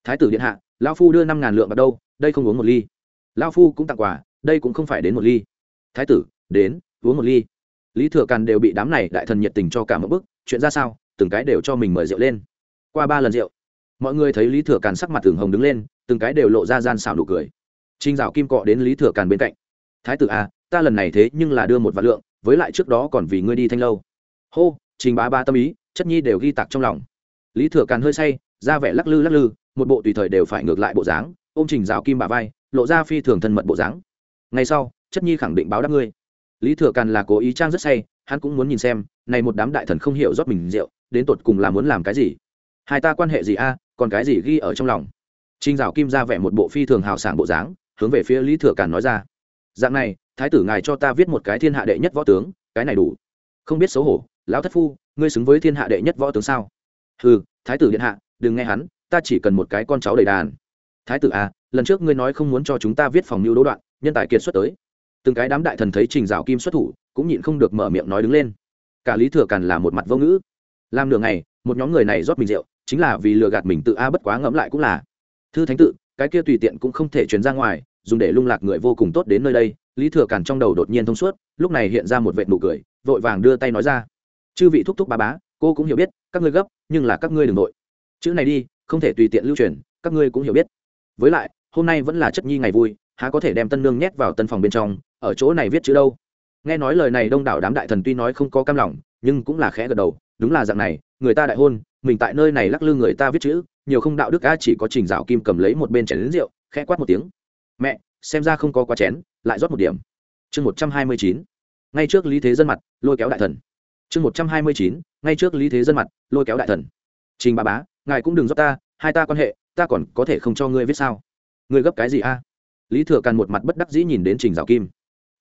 Thái tử điện hạ lao phu đưa năm ngàn lượng vào đâu, đây không uống một ly. Lao phu cũng tặng quà, đây cũng không phải đến một ly. Thái tử, đến, uống một ly lý thừa càn đều bị đám này đại thần nhiệt tình cho cả một bức, chuyện ra sao, từng cái đều cho mình mời rượu lên. Qua ba lần rượu, mọi người thấy lý thừa càn sắc mặt thường hồng đứng lên, từng cái đều lộ ra gian xảo nụ cười. Trinh dạo kim cọ đến lý thừa càn bên cạnh. Thái tử à ta lần này thế nhưng là đưa một vạn lượng, với lại trước đó còn vì ngươi đi thanh lâu. Hô, trình bá ba tâm ý, chất nhi đều ghi tạc trong lòng. Lý thừa càn hơi say, ra vẻ lắc lư lắc lư, một bộ tùy thời đều phải ngược lại bộ dáng, ôm trình rào kim bà vai, lộ ra phi thường thân mật bộ dáng. Ngay sau, chất nhi khẳng định báo đáp ngươi lý thừa càn là cố ý trang rất say, hắn cũng muốn nhìn xem, này một đám đại thần không hiểu rót mình rượu, đến tột cùng là muốn làm cái gì. Hai ta quan hệ gì a, còn cái gì ghi ở trong lòng? Trinh dạo kim ra vẻ một bộ phi thường hào sảng bộ dáng, hướng về phía lý thừa càn nói ra. Dạng này, thái tử ngài cho ta viết một cái thiên hạ đệ nhất võ tướng, cái này đủ. Không biết xấu hổ, lão thất phu, ngươi xứng với thiên hạ đệ nhất võ tướng sao? Ừ thái tử điện hạ, đừng nghe hắn, ta chỉ cần một cái con cháu đầy đàn. Thái tử à lần trước ngươi nói không muốn cho chúng ta viết phòng mưu đỗ đoạn, nhân tài kiệt xuất tới từng cái đám đại thần thấy trình dạo kim xuất thủ, cũng nhịn không được mở miệng nói đứng lên. Cả lý thừa càn là một mặt vô ngữ. Làm nửa ngày, một nhóm người này rót mình rượu, chính là vì lừa gạt mình tự a bất quá ngẫm lại cũng là. Thư thánh tự, cái kia tùy tiện cũng không thể truyền ra ngoài, dùng để lung lạc người vô cùng tốt đến nơi đây, lý thừa càn trong đầu đột nhiên thông suốt, lúc này hiện ra một vệ nụ cười, vội vàng đưa tay nói ra. Chư vị thúc thúc ba bá, cô cũng hiểu biết, các ngươi gấp, nhưng là các ngươi đừng nội. Chữ này đi, không thể tùy tiện lưu truyền, các ngươi cũng hiểu biết. Với lại, hôm nay vẫn là chất nhi ngày vui, há có thể đem tân nương nhét vào tân phòng bên trong ở chỗ này viết chữ đâu. Nghe nói lời này đông đảo đám đại thần tuy nói không có cam lòng, nhưng cũng là khẽ gật đầu, đúng là dạng này, người ta đại hôn, mình tại nơi này lắc lư người ta viết chữ, nhiều không đạo đức a chỉ có trình dạo kim cầm lấy một bên chén lính rượu, khẽ quát một tiếng. Mẹ, xem ra không có quá chén, lại rót một điểm. Chương một trăm hai mươi chín, ngay trước lý thế dân mặt, lôi kéo đại thần. Chương một trăm hai mươi chín, ngay trước lý thế dân mặt, lôi kéo đại thần. Trình bà bá, ngài cũng đừng rót ta, hai ta quan hệ, ta còn có thể không cho ngươi viết sao? Ngươi gấp cái gì a? Lý thừa càn một mặt bất đắc dĩ nhìn đến trình dạo kim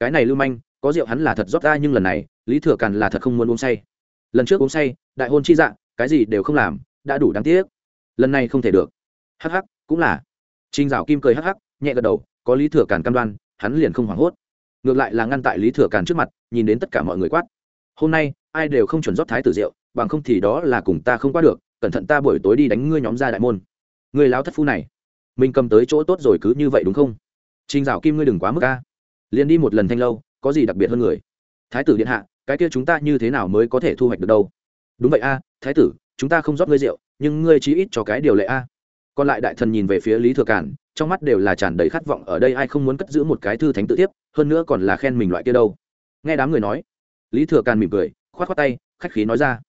cái này lưu manh, có rượu hắn là thật rót ra, nhưng lần này, lý thừa càn là thật không muốn uống say. Lần trước uống say, đại hôn chi dạng cái gì đều không làm, đã đủ đáng tiếc. Lần này không thể được. Hắc hắc, cũng là. Trinh dạo kim cười hắc hắc, nhẹ gật đầu, có lý thừa càn cam đoan, hắn liền không hoảng hốt. Ngược lại là ngăn tại lý thừa càn trước mặt, nhìn đến tất cả mọi người quát. Hôm nay, ai đều không chuẩn rót thái tử rượu, bằng không thì đó là cùng ta không qua được, cẩn thận ta buổi tối đi đánh ngươi nhóm ra đại môn. Người láo thất phu này, mình cầm tới chỗ tốt rồi cứ như vậy đúng không? Trinh dạo kim ngươi đừng quá mức ca liền đi một lần thanh lâu, có gì đặc biệt hơn người? Thái tử điện hạ, cái kia chúng ta như thế nào mới có thể thu hoạch được đâu? Đúng vậy a, thái tử, chúng ta không rót ngươi rượu, nhưng ngươi chí ít cho cái điều lệ a. Còn lại đại thần nhìn về phía lý thừa cản trong mắt đều là tràn đầy khát vọng, ở đây ai không muốn cất giữ một cái thư thánh tự tiếp hơn nữa còn là khen mình loại kia đâu. Nghe đám người nói, lý thừa càn mỉm cười, khoát khoát tay, khách khí nói ra,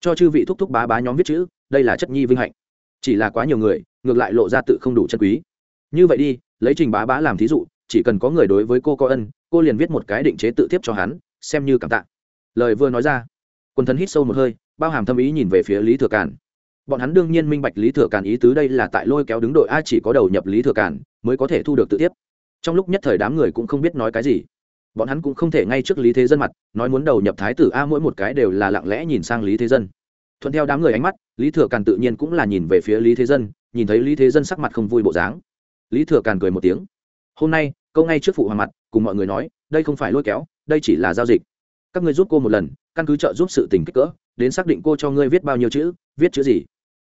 cho chư vị thúc thúc bá bá nhóm viết chữ, đây là chất nhi vinh hạnh. Chỉ là quá nhiều người, ngược lại lộ ra tự không đủ chân quý. Như vậy đi, lấy trình bá bá làm thí dụ chỉ cần có người đối với cô có ân, cô liền viết một cái định chế tự tiếp cho hắn, xem như cảm tạ. Lời vừa nói ra quân thần hít sâu một hơi, bao hàm thâm ý nhìn về phía lý thừa càn. Bọn hắn đương nhiên minh bạch lý thừa càn ý tứ đây là tại lôi kéo đứng đội a chỉ có đầu nhập lý thừa càn, mới có thể thu được tự tiếp trong lúc nhất thời đám người cũng không biết nói cái gì. Bọn hắn cũng không thể ngay trước lý thế dân mặt, nói muốn đầu nhập thái tử a mỗi một cái đều là lặng lẽ nhìn sang lý thế dân. Thuận theo đám người ánh mắt, lý thừa càn tự nhiên cũng là nhìn về phía lý thế dân, nhìn thấy lý thế dân sắc mặt không vui bộ dáng. Lý thừa càn cười một tiếng hôm nay câu ngay trước phụ hoàng mặt cùng mọi người nói đây không phải lôi kéo đây chỉ là giao dịch các ngươi giúp cô một lần căn cứ trợ giúp sự tình kích cỡ đến xác định cô cho ngươi viết bao nhiêu chữ viết chữ gì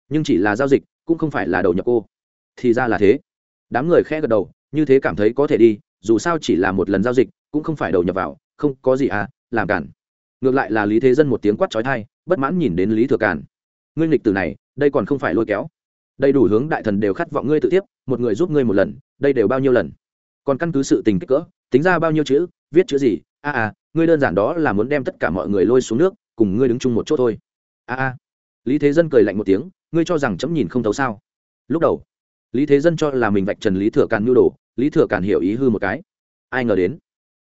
nhưng chỉ là giao dịch cũng không phải là đầu nhập cô thì ra là thế đám người khẽ gật đầu như thế cảm thấy có thể đi dù sao chỉ là một lần giao dịch cũng không phải đầu nhập vào không có gì à làm cản ngược lại là lý thế dân một tiếng quát trói thai bất mãn nhìn đến lý thừa cản ngươi nghịch từ này đây còn không phải lôi kéo đầy đủ hướng đại thần đều khát vọng ngươi tự tiếp, một người giúp ngươi một lần, đây đều bao nhiêu lần? Còn căn cứ sự tình kích cỡ tính ra bao nhiêu chữ viết chữ gì? A à, à ngươi đơn giản đó là muốn đem tất cả mọi người lôi xuống nước cùng ngươi đứng chung một chỗ thôi. A à, a. Lý thế dân cười lạnh một tiếng ngươi cho rằng chấm nhìn không thấu sao? Lúc đầu lý thế dân cho là mình vạch trần lý thừa càn nhu đồ lý thừa càn hiểu ý hư một cái. Ai ngờ đến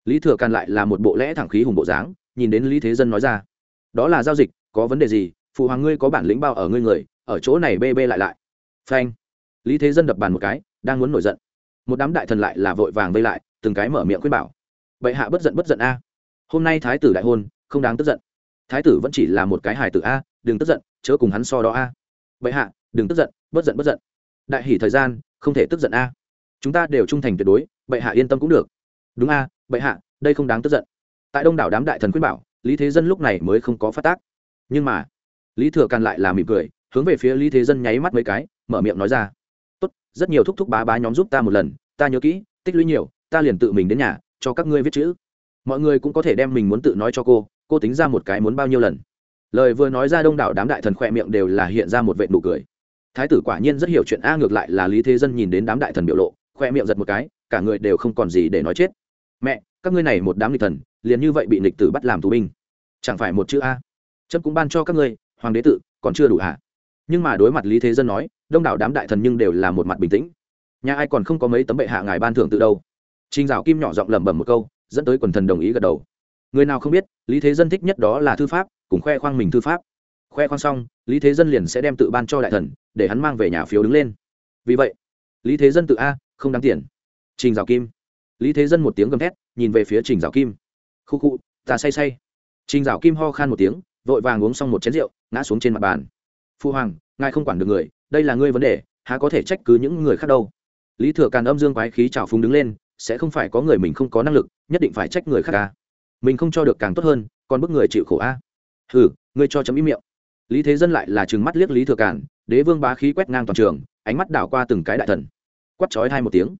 lý thừa càn lại là một bộ lẽ thẳng khí hùng bộ dáng nhìn đến lý thế dân nói ra. Đó là giao dịch có vấn đề gì phụ hoàng ngươi có bản lĩnh bao ở ngươi người ở chỗ này bê bê lại lại. Phanh. Lý thế dân đập bàn một cái đang muốn nổi giận một đám đại thần lại là vội vàng vây lại, từng cái mở miệng khuyên bảo. Bệ hạ bất giận bất giận a. Hôm nay thái tử đại hôn, không đáng tức giận. Thái tử vẫn chỉ là một cái hài tử a, đừng tức giận, chớ cùng hắn so đó a. Bệ hạ, đừng tức giận, bất giận bất giận. Đại hỉ thời gian, không thể tức giận a. Chúng ta đều trung thành tuyệt đối, bệ hạ yên tâm cũng được. Đúng a, bệ hạ, đây không đáng tức giận. Tại đông đảo đám đại thần khuyên bảo, lý thế dân lúc này mới không có phát tác. Nhưng mà, lý thừa càn lại là mỉm cười, hướng về phía lý thế dân nháy mắt mấy cái, mở miệng nói ra rất nhiều thúc thúc bá bá nhóm giúp ta một lần, ta nhớ kỹ, tích lũy nhiều, ta liền tự mình đến nhà, cho các ngươi viết chữ. Mọi người cũng có thể đem mình muốn tự nói cho cô cô tính ra một cái muốn bao nhiêu lần. Lời vừa nói ra đông đảo đám đại thần khỏe miệng đều là hiện ra một vệ nụ cười. Thái tử quả nhiên rất hiểu chuyện, a, ngược lại là lý thế dân nhìn đến đám đại thần biểu lộ khoe miệng giật một cái, cả người đều không còn gì để nói chết. Mẹ, các ngươi này một đám nghịch thần, liền như vậy bị nghịch tử bắt làm tù binh. Chẳng phải một chữ a? Trâm cũng ban cho các ngươi, hoàng đế tự, còn chưa đủ hả? Nhưng mà đối mặt lý thế dân nói đông đảo đám đại thần nhưng đều là một mặt bình tĩnh nhà ai còn không có mấy tấm bệ hạ ngài ban thưởng tự đâu Trình Dạo Kim nhỏ giọng lẩm bẩm một câu, dẫn tới quần thần đồng ý gật đầu. Người nào không biết, Lý Thế Dân thích nhất đó là thư pháp, cùng khoe khoang mình thư pháp. Khoe khoang xong, Lý Thế Dân liền sẽ đem tự ban cho đại thần, để hắn mang về nhà phiếu đứng lên. Vì vậy, Lý Thế Dân tự a, không đáng tiền. Trình Dạo Kim. Lý Thế Dân một tiếng gầm thét, nhìn về phía Trình Dạo Kim. Khu khu, ta say say. Trình Dạo Kim ho khan một tiếng, vội vàng uống xong một chén rượu, ngã xuống trên mặt bàn. Phu hoàng, ngài không quản được người, đây là ngươi vấn đề, há có thể trách cứ những người khác đâu. Lý Thừa Càn âm dương quái khí trào phúng đứng lên, sẽ không phải có người mình không có năng lực nhất định phải trách người khác à? mình không cho được càng tốt hơn còn bức người chịu khổ à? a ừ ngươi cho chấm ý miệng. Lý thế dân lại là chừng mắt liếc lý thừa cản đế vương bá khí quét ngang toàn trường ánh mắt đảo qua từng cái đại thần. Quắt chói hai một tiếng.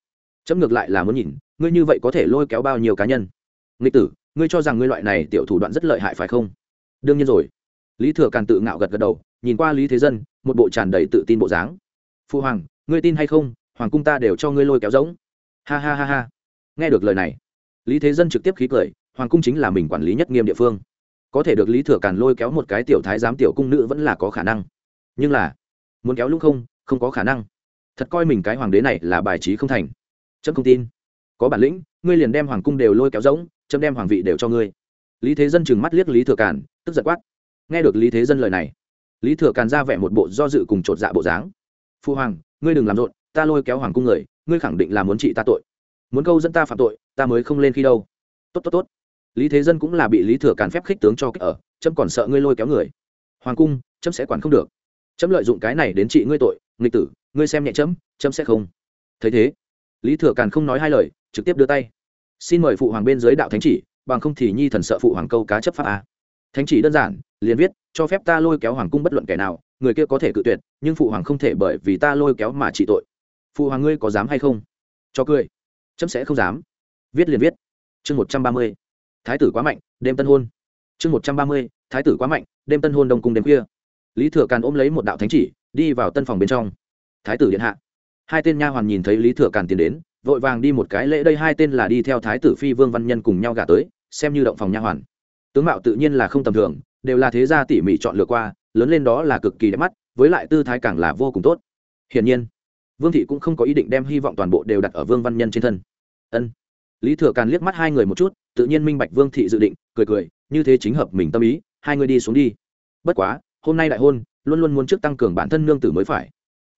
Chấm ngược lại là muốn nhìn ngươi như vậy có thể lôi kéo bao nhiêu cá nhân? Nghịch tử ngươi cho rằng ngươi loại này tiểu thủ đoạn rất lợi hại phải không? Đương nhiên rồi lý thừa càn tự ngạo gật gật đầu, nhìn qua lý thế dân, một bộ tràn đầy tự tin bộ dáng. Phu hoàng, ngươi tin hay không, hoàng cung ta đều cho ngươi lôi kéo giống ha ha ha ha. Nghe được lời này, lý thế dân trực tiếp khí cười, hoàng cung chính là mình quản lý nhất nghiêm địa phương. Có thể được lý thừa càn lôi kéo một cái tiểu thái giám tiểu cung nữ vẫn là có khả năng. Nhưng là, muốn kéo lúc không không có khả năng. Thật coi mình cái hoàng đế này là bài trí không thành. Chấm không tin. Có bản lĩnh, ngươi liền đem hoàng cung đều lôi kéo giống chấm đem hoàng vị đều cho ngươi. Lý thế dân chừng mắt liếc lý thừa càn, tức giật quát nghe được lý thế dân lời này, lý thừa càn ra vẻ một bộ do dự cùng chột dạ bộ dáng. Phu hoàng, ngươi đừng làm rộn, ta lôi kéo hoàng cung người, ngươi khẳng định là muốn trị ta tội. Muốn câu dẫn ta phạm tội, ta mới không lên khi đâu. Tốt tốt tốt. Lý thế dân cũng là bị lý thừa càn phép khích tướng cho kích ở trâm còn sợ ngươi lôi kéo người. Hoàng cung trâm sẽ quản không được. Trâm lợi dụng cái này đến trị ngươi tội, nghịch tử, ngươi xem nhẹ trâm trâm sẽ không. Thấy thế, lý thừa càn không nói hai lời, trực tiếp đưa tay. Xin mời phụ hoàng bên dưới đạo thánh chỉ, bằng không thì nhi thần sợ phụ hoàng câu cá chấp pháp a. Thánh chỉ đơn giản liền viết, cho phép ta lôi kéo hoàng cung bất luận kẻ nào, người kia có thể cự tuyệt, nhưng phụ hoàng không thể bởi vì ta lôi kéo mà trị tội. Phụ hoàng ngươi có dám hay không? Cho cười. Chấm sẽ không dám. Viết liền viết. Chương một trăm ba mươi. Thái tử quá mạnh, đêm tân hôn. Chương một trăm ba mươi. Thái tử quá mạnh, đêm tân hôn đông cung đêm khuya. Lý thừa càn ôm lấy một đạo thánh chỉ, đi vào tân phòng bên trong. Thái tử điện hạ. Hai tên nha hoàn nhìn thấy lý thừa càn tiến đến, vội vàng đi một cái lễ đây hai tên là đi theo thái tử phi vương văn nhân cùng nhau gả tới, xem như động phòng nha hoàn. Tướng mạo tự nhiên là không tầm thường đều là thế gia tỉ mỉ chọn lựa qua, lớn lên đó là cực kỳ đẹp mắt, với lại tư thái càng là vô cùng tốt. Hiển nhiên, vương thị cũng không có ý định đem hy vọng toàn bộ đều đặt ở vương văn nhân trên thân. Ân. Lý thừa càn liếc mắt hai người một chút, tự nhiên minh bạch vương thị dự định, cười cười, như thế chính hợp mình tâm ý, hai người đi xuống đi. Bất quá, hôm nay đại hôn, luôn luôn muốn trước tăng cường bản thân nương tử mới phải.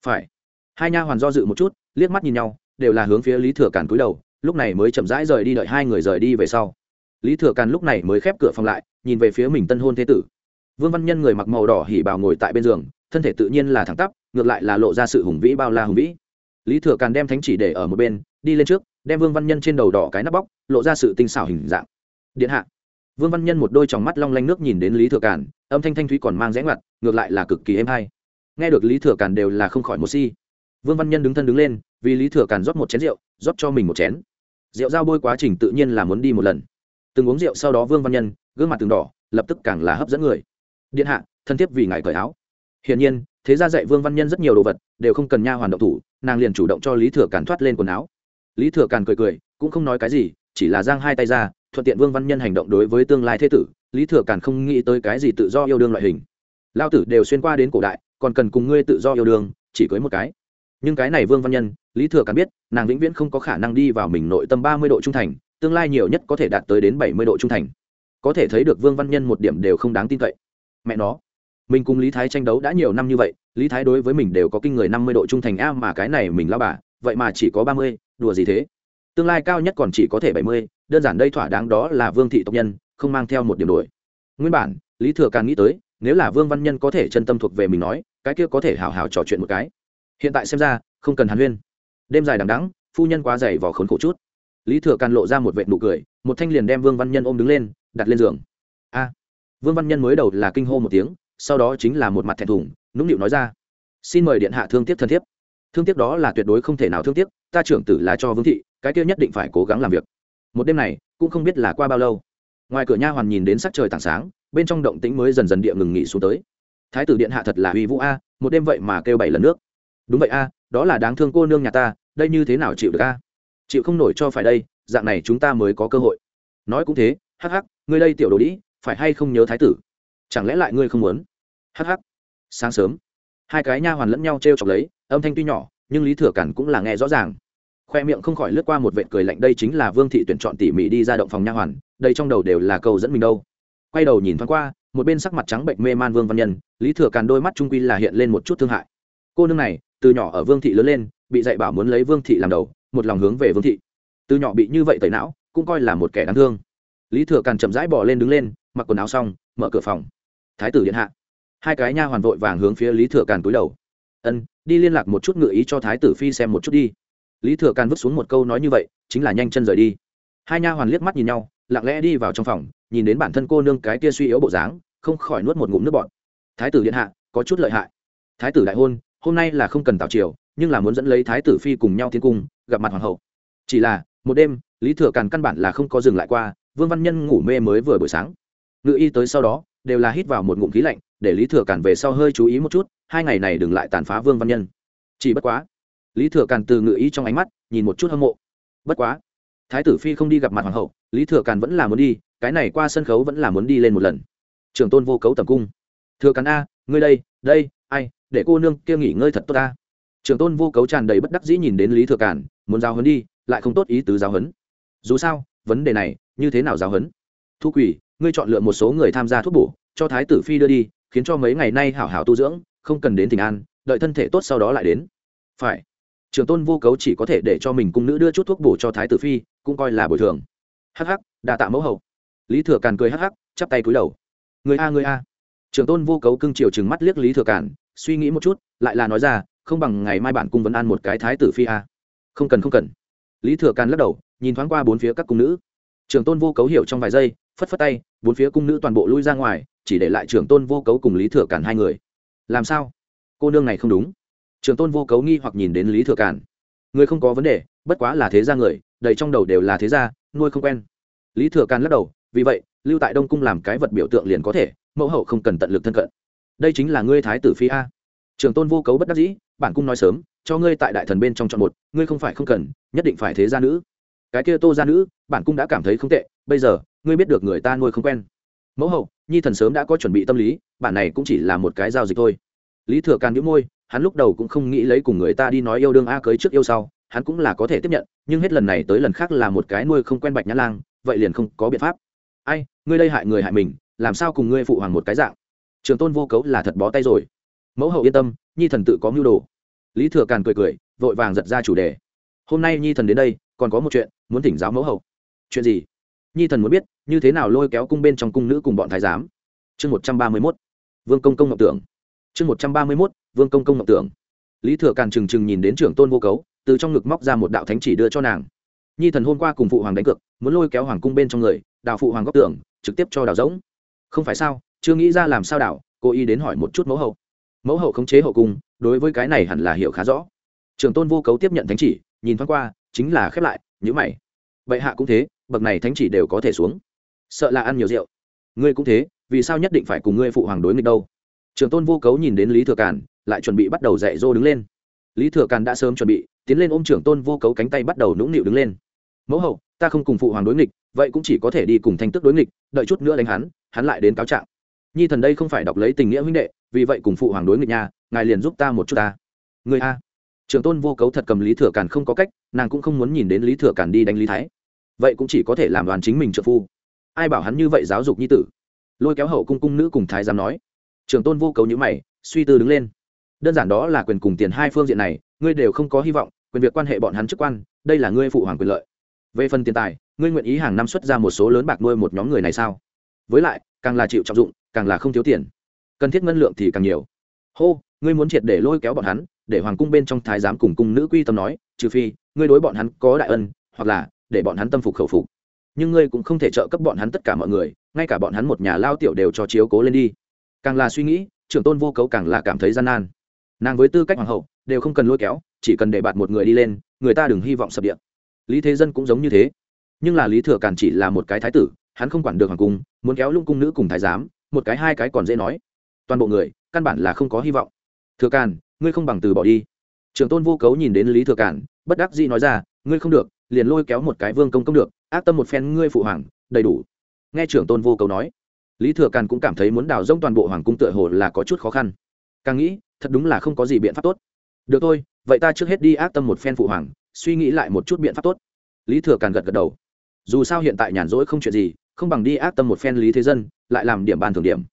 Phải. Hai nha hoàn do dự một chút, liếc mắt nhìn nhau, đều là hướng phía lý thừa càn cúi đầu, lúc này mới chậm rãi rời đi đợi hai người rời đi về sau lý thừa càn lúc này mới khép cửa phòng lại, nhìn về phía mình tân hôn thế tử. Vương văn nhân người mặc màu đỏ hỉ bào ngồi tại bên giường, thân thể tự nhiên là thẳng tắp, ngược lại là lộ ra sự hùng vĩ bao la hùng vĩ. Lý thừa càn đem thánh chỉ để ở một bên, đi lên trước, đem vương văn nhân trên đầu đỏ cái nắp bóc, lộ ra sự tinh xảo hình dạng. Điện hạ. Vương văn nhân một đôi tròng mắt long lanh nước nhìn đến lý thừa càn, âm thanh thanh thúy còn mang rẽ ngoặt, ngược lại là cực kỳ êm hay. Nghe được lý thừa càn đều là không khỏi một si. Vương văn nhân đứng thân đứng lên, vì lý thừa càn rót một chén rượu, rót cho mình một chén. Rượu giao bôi quá trình tự nhiên là muốn đi một lần từng uống rượu sau đó vương văn nhân, gương mặt từng đỏ, lập tức càng là hấp dẫn người. Điện hạ, thân thiết vì ngài cởi áo. Hiển nhiên, thế ra dạy vương văn nhân rất nhiều đồ vật, đều không cần nha hoàn động thủ, nàng liền chủ động cho lý thừa càn thoát lên quần áo. Lý thừa càn cười cười, cũng không nói cái gì, chỉ là giang hai tay ra, thuận tiện vương văn nhân hành động đối với tương lai thế tử, lý thừa càn không nghĩ tới cái gì tự do yêu đương loại hình. Lao tử đều xuyên qua đến cổ đại, còn cần cùng ngươi tự do yêu đương, chỉ cưới một cái. Nhưng cái này vương văn nhân, lý thừa càn biết, nàng vĩnh viễn không có khả năng đi vào mình nội tâm ba mươi độ trung thành tương lai nhiều nhất có thể đạt tới đến bảy mươi độ trung thành. Có thể thấy được vương văn nhân một điểm đều không đáng tin cậy. Mẹ nó, mình cùng lý thái tranh đấu đã nhiều năm như vậy, lý thái đối với mình đều có kinh người năm mươi độ trung thành a mà cái này mình lao bà, vậy mà chỉ có ba mươi, đùa gì thế? Tương lai cao nhất còn chỉ có thể bảy mươi, đơn giản đây thỏa đáng đó là vương thị tộc nhân, không mang theo một điểm đổi. Nguyên bản, lý thừa càng nghĩ tới, nếu là vương văn nhân có thể chân tâm thuộc về mình nói, cái kia có thể hào hào trò chuyện một cái. Hiện tại xem ra, không cần hàn huyên. Đêm dài đằng đắng phu nhân quá dày vỏ khốn khổ chút lý thừa càn lộ ra một vệ nụ cười, một thanh liền đem vương văn nhân ôm đứng lên, đặt lên giường. A. Vương văn nhân mới đầu là kinh hô một tiếng, sau đó chính là một mặt thẹn thùng, nũng nịu nói ra. Xin mời điện hạ thương tiếc thân thiết thương tiếc đó là tuyệt đối không thể nào thương tiếc, ta trưởng tử là cho vương thị, cái kia nhất định phải cố gắng làm việc. Một đêm này, cũng không biết là qua bao lâu. Ngoài cửa nha hoàn nhìn đến sắc trời tảng sáng, bên trong động tĩnh mới dần dần địa ngừng nghỉ xuống tới. Thái tử điện hạ thật là uy vũ a, một đêm vậy mà kêu bảy lần nước. Đúng vậy a, đó là đáng thương cô nương nhà ta, đây như thế nào chịu được a? Chịu không nổi cho phải đây, dạng này chúng ta mới có cơ hội. Nói cũng thế, hắc hắc, ngươi đây tiểu đồ đĩ, phải hay không nhớ thái tử? Chẳng lẽ lại ngươi không muốn? Hắc hắc. Sáng sớm, hai cái nha hoàn lẫn nhau t r e o chọc lấy, âm thanh tuy nhỏ, nhưng lý thừa cản cũng là nghe rõ ràng. Khoe miệng không khỏi lướt qua một vệ cười lạnh, đây chính là vương thị tuyển chọn tỉ mỉ đi ra động phòng nha hoàn, đây trong đầu đều là câu dẫn mình đâu. Quay đầu nhìn thoáng qua, một bên sắc mặt trắng bệnh mê man vương văn nhân, lý thừa càn đôi mắt trung quy là hiện lên một chút thương hại. Cô nương này, từ nhỏ ở vương thị lớn lên, bị dạy bảo muốn lấy vương thị làm đầu một lòng hướng về vương thị. Từ nhỏ bị như vậy tẩy não, cũng coi là một kẻ đáng thương. Lý thừa càn chậm rãi bỏ lên đứng lên, mặc quần áo xong, mở cửa phòng. Thái tử điện hạ. Hai cái nha hoàn vội vàng hướng phía lý thừa càn túi đầu. Ân, đi liên lạc một chút ngự ý cho thái tử phi xem một chút đi. Lý thừa càn vứt xuống một câu nói như vậy, chính là nhanh chân rời đi. Hai nha hoàn liếc mắt nhìn nhau, lặng lẽ đi vào trong phòng, nhìn đến bản thân cô nương cái kia suy yếu bộ dáng, không khỏi nuốt một ngụm nước bọt. Thái tử điện hạ, có chút lợi hại. Thái tử đại hôn, hôm nay là không cần tạo triều nhưng là muốn dẫn lấy thái tử phi cùng nhau tiến cung, gặp mặt hoàng hậu. Chỉ là, một đêm, lý thừa càn căn bản là không có dừng lại qua, vương văn nhân ngủ mê mới vừa buổi sáng. Ngự y tới sau đó, đều là hít vào một ngụm khí lạnh, để lý thừa càn về sau hơi chú ý một chút, hai ngày này đừng lại tàn phá vương văn nhân. Chỉ bất quá, lý thừa càn từ ngự y trong ánh mắt, nhìn một chút hâm mộ. Bất quá, thái tử phi không đi gặp mặt hoàng hậu, lý thừa càn vẫn là muốn đi, cái này qua sân khấu vẫn là muốn đi lên một lần. Trường tôn vô cấu tầm cung. Thừa càn a, ngươi đây đây, ai, để cô nương kia nghỉ ngơi thật tốt ta trường tôn vô cấu tràn đầy bất đắc dĩ nhìn đến lý thừa Cản, muốn giao hấn đi lại không tốt ý tứ giáo hấn dù sao vấn đề này như thế nào giáo hấn thu quỷ ngươi chọn lựa một số người tham gia thuốc bổ cho thái tử phi đưa đi khiến cho mấy ngày nay hảo hảo tu dưỡng không cần đến tình an đợi thân thể tốt sau đó lại đến. Phải. Trường tôn vô cấu chỉ có thể để cho mình cung nữ đưa chút thuốc bổ cho thái tử phi cũng coi là bồi thường. Hắc hắc đa tạ mẫu hậu. Lý thừa càn cười hắc hắc chắp tay cúi đầu. Người a người a. Trường tôn vô cấu cưng chiều chừng mắt liếc lý thừa càn suy nghĩ một chút lại là nói ra không bằng ngày mai bản cung vấn an một cái thái tử phi a. Không cần không cần. Lý thừa càn lắc đầu, nhìn thoáng qua bốn phía các cung nữ. Trường tôn vô cấu hiểu trong vài giây, phất phất tay, bốn phía cung nữ toàn bộ lui ra ngoài, chỉ để lại trường tôn vô cấu cùng lý thừa càn hai người. Làm sao? Cô nương này không đúng. Trường tôn vô cấu nghi hoặc nhìn đến lý thừa càn. Người không có vấn đề, bất quá là thế gia người, đầy trong đầu đều là thế gia, nuôi không quen. Lý thừa càn lắc đầu, vì vậy, lưu tại đông cung làm cái vật biểu tượng liền có thể, mẫu hậu không cần tận lực thân cận. Đây chính là ngươi thái tử phi a. Trường tôn vô cấu bất đắc dĩ bản cung nói sớm, cho ngươi tại đại thần bên trong chọn một, ngươi không phải không cần, nhất định phải thế gia nữ. Cái kia tô gia nữ, bản cung đã cảm thấy không tệ, bây giờ, ngươi biết được người ta nuôi không quen. Mẫu hậu, nhi thần sớm đã có chuẩn bị tâm lý, bản này cũng chỉ là một cái giao dịch thôi. Lý thừa càn nhíu môi, hắn lúc đầu cũng không nghĩ lấy cùng người ta đi nói yêu đương a cưới trước yêu sau, hắn cũng là có thể tiếp nhận, nhưng hết lần này tới lần khác là một cái nuôi không quen bạch nhã lang, vậy liền không có biện pháp. Ai, ngươi đây hại người hại mình, làm sao cùng ngươi phụ hoàng một cái dạng? Trường tôn vô cấu là thật bó tay rồi mẫu hậu yên tâm, nhi thần tự có mưu đồ. Lý thừa càn cười cười, vội vàng giật ra chủ đề. Hôm nay nhi thần đến đây, còn có một chuyện, muốn thỉnh giáo mẫu hậu. Chuyện gì? Nhi thần muốn biết, như thế nào lôi kéo cung bên trong cung nữ cùng bọn thái giám? Chương một trăm ba mươi mốt, vương công công ngọc tưởng. Chương một trăm ba mươi mốt, vương công công ngọc tưởng. Lý thừa càn trừng trừng nhìn đến trưởng tôn vô cấu, từ trong ngực móc ra một đạo thánh chỉ đưa cho nàng. Nhi thần hôm qua cùng phụ hoàng đánh cược, muốn lôi kéo hoàng cung bên trong người, đào phụ hoàng góc tưởng trực tiếp cho đào rỗng. Không phải sao, chưa nghĩ ra làm sao đào cô y đến hỏi một chút mẫu hậu mẫu hậu khống chế hậu cung, đối với cái này hẳn là hiểu khá rõ. Trường tôn vô cấu tiếp nhận thánh chỉ, nhìn thoáng qua, chính là khép lại nhữ mày. Bệ hạ cũng thế, bậc này thánh chỉ đều có thể xuống. Sợ là ăn nhiều rượu. Ngươi cũng thế, vì sao nhất định phải cùng ngươi phụ hoàng đối nghịch đâu? Trường tôn vô cấu nhìn đến lý thừa càn, lại chuẩn bị bắt đầu dạy dô đứng lên. Lý thừa càn đã sớm chuẩn bị, tiến lên ôm trưởng tôn vô cấu cánh tay bắt đầu nũng nịu đứng lên. Mẫu hậu, ta không cùng phụ hoàng đối nghịch, vậy cũng chỉ có thể đi cùng thanh tức đối nghịch, đợi chút nữa đánh hắn hắn lại đến cáo trạng. Nhi thần đây không phải đọc lấy tình nghĩa huynh đệ vì vậy cùng phụ hoàng đối nghịch nhà ngài liền giúp ta một chút ta. Người a. Trường tôn vô cấu thật cầm lý thừa càn không có cách, nàng cũng không muốn nhìn đến lý thừa càn đi đánh lý thái. Vậy cũng chỉ có thể làm đoàn chính mình trợ phu. Ai bảo hắn như vậy giáo dục nhi tử? Lôi kéo hậu cung cung nữ cùng thái giám nói. Trường tôn vô cấu nhữ mày, suy tư đứng lên. Đơn giản đó là quyền cùng tiền hai phương diện này, ngươi đều không có hy vọng, quyền việc quan hệ bọn hắn chức quan, đây là ngươi phụ hoàng quyền lợi. Về phần tiền tài, ngươi nguyện ý hàng năm xuất ra một số lớn bạc nuôi một nhóm người này sao? Với lại, càng là chịu trọng dụng, càng là không thiếu tiền cần thiết ngân lượng thì càng nhiều. Hô, ngươi muốn triệt để lôi kéo bọn hắn, để hoàng cung bên trong thái giám cùng cung nữ quy tâm nói, trừ phi, ngươi đối bọn hắn có đại ân, hoặc là, để bọn hắn tâm phục khẩu phục. Nhưng ngươi cũng không thể trợ cấp bọn hắn tất cả mọi người, ngay cả bọn hắn một nhà lao tiểu đều cho chiếu cố lên đi. Càng là suy nghĩ, trưởng tôn vô cấu càng là cảm thấy gian nan. Nàng với tư cách hoàng hậu, đều không cần lôi kéo, chỉ cần để bạt một người đi lên, người ta đừng hy vọng sập điện lý thế dân cũng giống như thế. Nhưng là lý thừa càn chỉ là một cái thái tử, hắn không quản được hoàng cung, muốn kéo lung cung nữ cùng thái giám, một cái hai cái còn dễ nói toàn bộ người, căn bản là không có hy vọng. Thừa càn, ngươi không bằng từ bỏ đi. Trường tôn vô cấu nhìn đến lý thừa càn, bất đắc dĩ nói ra, ngươi không được, liền lôi kéo một cái vương công công được, ác tâm một phen ngươi phụ hoàng, đầy đủ. Nghe trưởng tôn vô cấu nói, lý thừa càn cũng cảm thấy muốn đào rông toàn bộ hoàng cung tựa hồ là có chút khó khăn. Càng nghĩ, thật đúng là không có gì biện pháp tốt. Được thôi, vậy ta trước hết đi ác tâm một phen phụ hoàng, suy nghĩ lại một chút biện pháp tốt. Lý thừa càn gật gật đầu. Dù sao hiện tại nhàn rỗi không chuyện gì, không bằng đi ác tâm một phen lý thế dân, lại làm điểm bàn thưởng điểm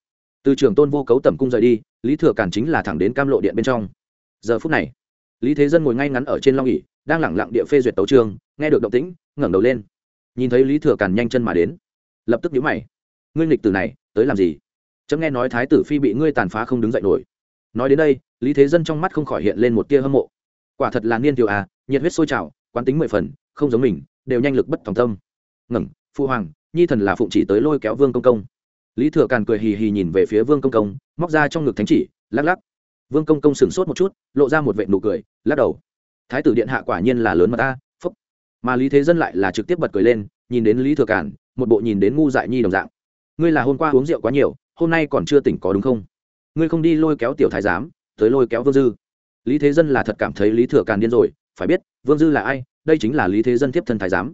từ trường tôn vô cấu tẩm cung rời đi, lý thừa càn chính là thẳng đến cam lộ điện bên trong. Giờ phút này, lý thế dân ngồi ngay ngắn ở trên long ỉ đang lẳng lặng địa phê duyệt tấu trường nghe được động tĩnh, ngẩng đầu lên. Nhìn thấy lý thừa càn nhanh chân mà đến, lập tức nhíu mày. Ngươi nghịch từ này, tới làm gì? Chấm nghe nói thái tử phi bị ngươi tàn phá không đứng dậy nổi. Nói đến đây, lý thế dân trong mắt không khỏi hiện lên một tia hâm mộ. Quả thật là niên tiểu à nhiệt huyết sôi trào, quán tính mười phần, không giống mình, đều nhanh lực bất thòng tâm. Ngẩng phụ hoàng, nhi thần là phụng chỉ tới lôi kéo vương công công lý thừa càn cười hì hì nhìn về phía vương công công, móc ra trong ngực thánh chỉ, lắc lắc. Vương công công sửng sốt một chút, lộ ra một vệ nụ cười, lắc đầu. Thái tử điện hạ quả nhiên là lớn mà ta, phúc. Mà lý thế dân lại là trực tiếp bật cười lên, nhìn đến lý thừa càn, một bộ nhìn đến ngu dại nhi đồng dạng. Ngươi là hôm qua uống rượu quá nhiều, hôm nay còn chưa tỉnh có đúng không? Ngươi không đi lôi kéo tiểu thái giám, tới lôi kéo vương dư. Lý thế dân là thật cảm thấy lý thừa càn điên rồi, phải biết, vương dư là ai, đây chính là lý thế dân tiếp thân thái giám.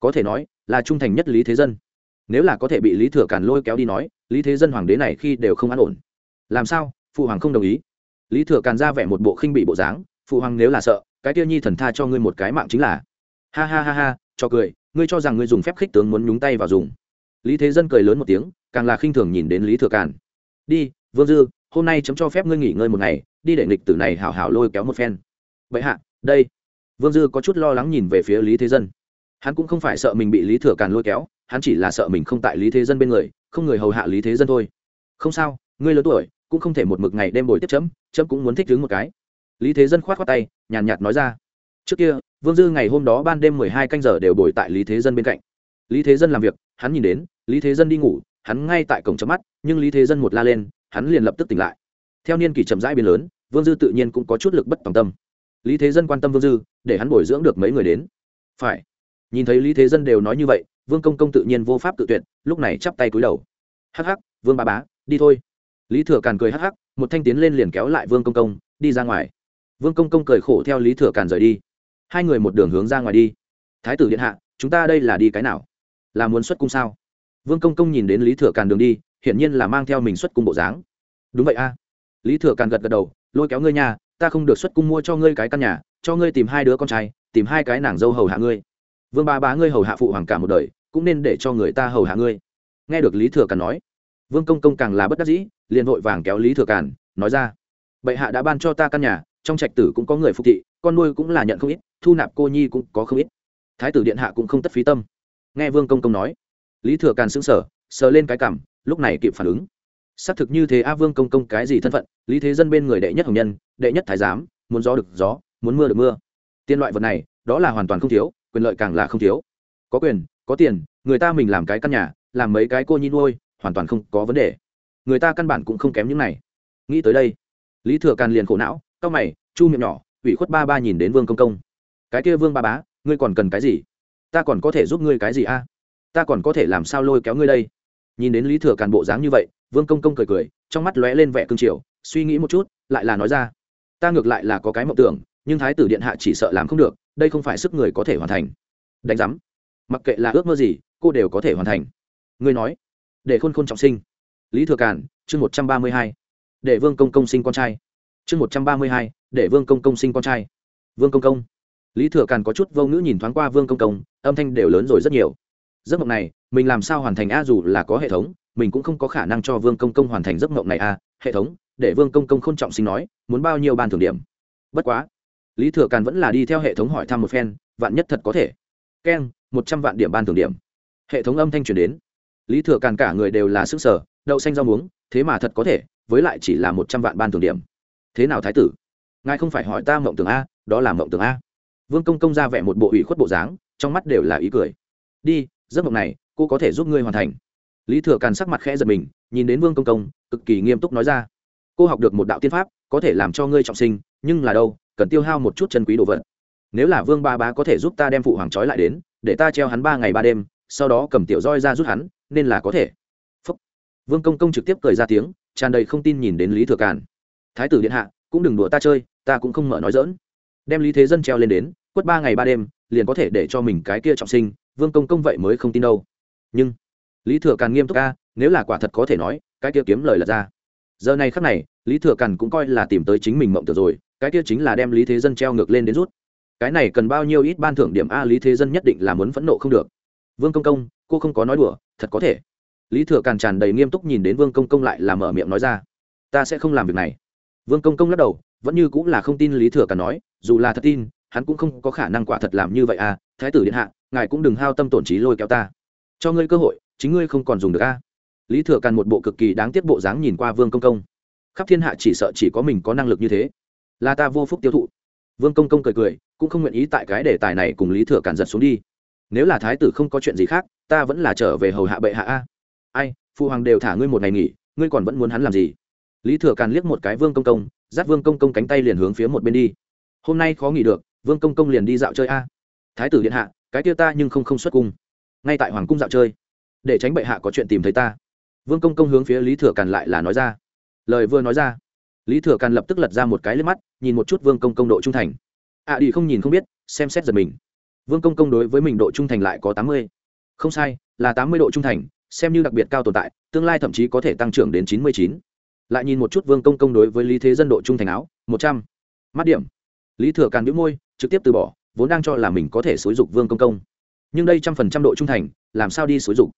Có thể nói, là trung thành nhất lý thế dân nếu là có thể bị lý thừa càn lôi kéo đi nói, lý thế dân hoàng đế này khi đều không an ổn. Làm sao? Phụ hoàng không đồng ý. Lý thừa càn ra vẻ một bộ khinh bị bộ dáng, phụ hoàng nếu là sợ, cái tiêu nhi thần tha cho ngươi một cái mạng chính là. Ha ha ha ha, cho cười, ngươi cho rằng ngươi dùng phép khích tướng muốn nhúng tay vào dùng. Lý thế dân cười lớn một tiếng, càng là khinh thường nhìn đến lý thừa càn. Đi, vương dư, hôm nay chấm cho phép ngươi nghỉ ngơi một ngày, đi để nghịch tử này hảo hảo lôi kéo một phen. Vậy hạ, đây. Vương dư có chút lo lắng nhìn về phía lý thế dân. Hắn cũng không phải sợ mình bị lý thừa càn lôi kéo hắn chỉ là sợ mình không tại lý thế dân bên người, không người hầu hạ lý thế dân thôi. Không sao, ngươi lớn tuổi, cũng không thể một mực ngày đêm bồi tiếp chấm chấm cũng muốn thích đứng một cái. Lý thế dân k h o á t khoác tay, nhàn nhạt nói ra. Trước kia, vương dư ngày hôm đó ban đêm mười hai canh giờ đều bồi tại lý thế dân bên cạnh. Lý thế dân làm việc, hắn nhìn đến, lý thế dân đi ngủ, hắn ngay tại cổng chấm mắt, nhưng lý thế dân một la lên, hắn liền lập tức tỉnh lại. Theo niên kỷ chậm rãi biến lớn, vương dư tự nhiên cũng có chút lực bất tòng tâm. Lý thế dân quan tâm vương dư, để hắn bồi dưỡng được mấy người đến. Phải. Nhìn thấy lý thế dân đều nói như vậy vương công công tự nhiên vô pháp tự tuyệt, lúc này chắp tay cúi đầu. Hắc hắc, vương ba bá, đi thôi. Lý thừa càn cười hắc hắc, một thanh tiến lên liền kéo lại vương công công, đi ra ngoài. Vương công công cười khổ theo lý thừa càn rời đi. Hai người một đường hướng ra ngoài đi. Thái tử điện hạ, chúng ta đây là đi cái nào? Là muốn xuất cung sao? Vương công công nhìn đến lý thừa càn đường đi, hiển nhiên là mang theo mình xuất cung bộ dáng. Đúng vậy a. Lý thừa càn gật gật đầu, lôi kéo ngươi nhà, ta không được xuất cung mua cho ngươi cái căn nhà, cho ngươi tìm hai đứa con trai, tìm hai cái nàng dâu hầu hạ ngươi vương ba bá ngươi hầu hạ phụ hoàng cả một đời, cũng nên để cho người ta hầu hạ ngươi. Nghe được lý thừa càn nói, vương công công càng là bất đắc dĩ, liền vội vàng kéo lý thừa càn, nói ra, bệ hạ đã ban cho ta căn nhà, trong trạch tử cũng có người phục thị, con nuôi cũng là nhận không ít, thu nạp cô nhi cũng có không ít. Thái tử điện hạ cũng không tất phí tâm. Nghe vương công công nói, lý thừa càn sững sờ sờ lên cái cảm lúc này kịp phản ứng. Xác thực như thế a, vương công công, cái gì thân phận? Lý thế dân bên người đệ nhất hồng nhân, đệ nhất thái giám, muốn gió được gió, muốn mưa được mưa. Tiên loại vật này, đó là hoàn toàn không thiếu quyền lợi càng là không thiếu. Có quyền, có tiền, người ta mình làm cái căn nhà, làm mấy cái cô nhi nuôi, hoàn toàn không có vấn đề. Người ta căn bản cũng không kém những này. Nghĩ tới đây, lý thừa càn liền khổ não, cau mày, chu miệng nhỏ, ủy khuất ba ba nhìn đến vương công công. Cái kia vương ba bá, ngươi còn cần cái gì? Ta còn có thể giúp ngươi cái gì a? Ta còn có thể làm sao lôi kéo ngươi đây? Nhìn đến lý thừa càn bộ dáng như vậy, vương công công cười cười, trong mắt lóe lên vẻ cương triều, suy nghĩ một chút, lại là nói ra. Ta ngược lại là có cái mộng tưởng, nhưng thái tử điện hạ chỉ sợ làm không được đây không phải sức người có thể hoàn thành. Đánh giám. Mặc kệ là ước mơ gì, cô đều có thể hoàn thành. Ngươi nói, để khôn khôn trọng sinh. Lý thừa cản chương một trăm ba mươi hai. Để vương công công sinh con trai. Chương một trăm ba mươi hai, để vương công công sinh con trai. Vương công công. Lý thừa càn có chút vô ngữ nhìn thoáng qua vương công công, âm thanh đều lớn rồi rất nhiều. Giấc mộng này, mình làm sao hoàn thành a, dù là có hệ thống, mình cũng không có khả năng cho vương công công hoàn thành giấc mộng này a. Hệ thống, để vương công công k h ô n trọng sinh nói, muốn bao nhiêu ban thưởng điểm. Bất quá lý thừa càn vẫn là đi theo hệ thống hỏi thăm một phen, vạn nhất thật có thể. Keng, một trăm vạn điểm ban thưởng điểm. Hệ thống âm thanh truyền đến. Lý thừa càn cả người đều là sức sở đậu xanh rau muống, thế mà thật có thể, với lại chỉ là một trăm vạn ban thưởng điểm. Thế nào thái tử? Ngài không phải hỏi ta mộng tưởng a, đó là mộng tưởng a. Vương công công ra vẻ một bộ ủy khuất bộ dáng, trong mắt đều là ý cười. Đi, giấc mộng này, cô có thể giúp ngươi hoàn thành. Lý thừa càn sắc mặt khẽ giật mình, nhìn đến vương công công, cực kỳ nghiêm túc nói ra. Cô học được một đạo tiên pháp, có thể làm cho ngươi trọng sinh, nhưng là đâu cần tiêu hao một chút chân quý đồ vật. Nếu là vương ba bá có thể giúp ta đem phụ hoàng trói lại đến, để ta treo hắn ba ngày ba đêm, sau đó cầm tiểu roi ra rút hắn, nên là có thể. Phúc. vương công công trực tiếp cười ra tiếng, tràn đầy không tin nhìn đến lý thừa càn. Thái tử điện hạ, cũng đừng đùa ta chơi, ta cũng không mở nói dỡn đem lý thế dân treo lên đến, quất ba ngày ba đêm, liền có thể để cho mình cái kia trọng sinh, vương công công vậy mới không tin đâu. Nhưng, lý thừa càn nghiêm túc ca nếu là quả thật có thể nói, cái kia kiếm lời lật ra. Giờ này khắc này, lý thừa càn cũng coi là tìm tới chính mình mộng tưởng rồi cái kia chính là đem lý thế dân treo ngược lên đến rút. Cái này cần bao nhiêu ít ban thưởng điểm a, lý thế dân nhất định là muốn phẫn nộ không được. Vương công công, cô không có nói đùa, thật có thể. Lý thừa càn tràn đầy nghiêm túc nhìn đến vương công công lại là mở miệng nói ra. Ta sẽ không làm việc này. Vương công công lắc đầu, vẫn như cũng là không tin lý thừa càn nói, dù là thật tin, hắn cũng không có khả năng quả thật làm như vậy à thái tử điện hạ, ngài cũng đừng hao tâm tổn trí lôi kéo ta. Cho ngươi cơ hội, chính ngươi không còn dùng được a. Lý thừa càn một bộ cực kỳ đáng tiếc bộ dáng nhìn qua vương công công. Khắp thiên hạ chỉ sợ chỉ có mình có năng lực như thế là ta vô phúc tiêu thụ. Vương công công cười cười, cũng không nguyện ý tại cái đề tài này cùng lý thừa cản giật xuống đi. Nếu là thái tử không có chuyện gì khác, ta vẫn là trở về hầu hạ bệ hạ a. Ai, phụ hoàng đều thả ngươi một ngày nghỉ, ngươi còn vẫn muốn hắn làm gì? Lý thừa càn liếc một cái vương công công, dắt vương công công cánh tay liền hướng phía một bên đi. Hôm nay khó nghỉ được, vương công công liền đi dạo chơi a. Thái tử điện hạ, cái kia ta nhưng không không xuất cung. Ngay tại hoàng cung dạo chơi. Để tránh bệ hạ có chuyện tìm thấy ta. Vương công công hướng phía lý thừa càn lại là nói ra. Lời vừa nói ra lý thừa càn lập tức lật ra một cái lên mắt, nhìn một chút vương công công độ trung thành. Ạ à đi không nhìn không biết, xem xét giật mình. Vương công công đối với mình độ trung thành lại có tám mươi. Không sai, là tám mươi độ trung thành, xem như đặc biệt cao tồn tại, tương lai thậm chí có thể tăng trưởng đến chín mươi chín. Lại nhìn một chút vương công công đối với lý thế dân độ trung thành áo, một trăm. Mắt điểm. Lý thừa càn đĩu môi, trực tiếp từ bỏ, vốn đang cho là mình có thể xúi dục vương công công. Nhưng đây trăm phần trăm độ trung thành, làm sao đi xúi dục?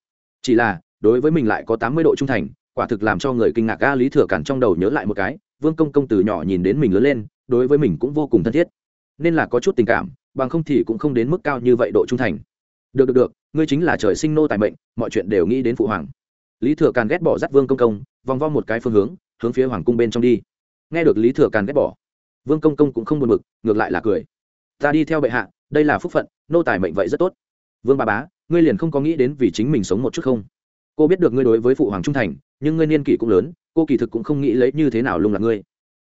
Chỉ là, đối với mình lại có tám mươi độ trung thành, quả thực làm cho người kinh ngạc ga lý thừa Càn trong đầu nhớ lại một cái vương công công từ nhỏ nhìn đến mình lớn lên, đối với mình cũng vô cùng thân thiết. Nên là có chút tình cảm, bằng không thì cũng không đến mức cao như vậy độ trung thành. Được được được, ngươi chính là trời sinh nô tài mệnh, mọi chuyện đều nghĩ đến phụ hoàng. Lý thừa càn ghét bỏ dắt vương công công, vòng vo một cái phương hướng hướng phía hoàng cung bên trong đi. Nghe được lý thừa càn ghét bỏ, vương công công cũng không buồn bực, ngược lại là cười. Ta đi theo bệ hạ, đây là phúc phận, nô tài mệnh vậy rất tốt. Vương ba bá, ngươi liền không có nghĩ đến vì chính mình sống một chút không? Cô biết được ngươi đối với phụ hoàng trung thành, nhưng ngươi niên kỷ cũng lớn cô kỳ thực cũng không nghĩ lấy như thế nào lung là ngươi.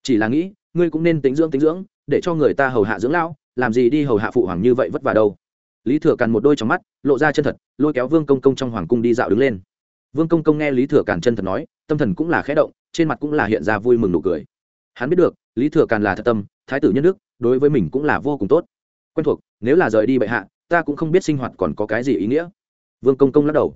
Chỉ là nghĩ, ngươi cũng nên tính dưỡng tính dưỡng, để cho người ta hầu hạ dưỡng lão, làm gì đi hầu hạ phụ hoàng như vậy vất vả đâu. Lý thừa càn một đôi trong mắt, lộ ra chân thật, lôi kéo vương công công trong hoàng cung đi dạo đứng lên. Vương công công nghe lý thừa càn chân thật nói, tâm thần cũng là khẽ động, trên mặt cũng là hiện ra vui mừng nụ cười. Hắn biết được, lý thừa càn là thật tâm, thái tử nhân đức, đối với mình cũng là vô cùng tốt. Quen thuộc, nếu là rời đi bệ hạ, ta cũng không biết sinh hoạt còn có cái gì ý nghĩa. Vương công công lắc đầu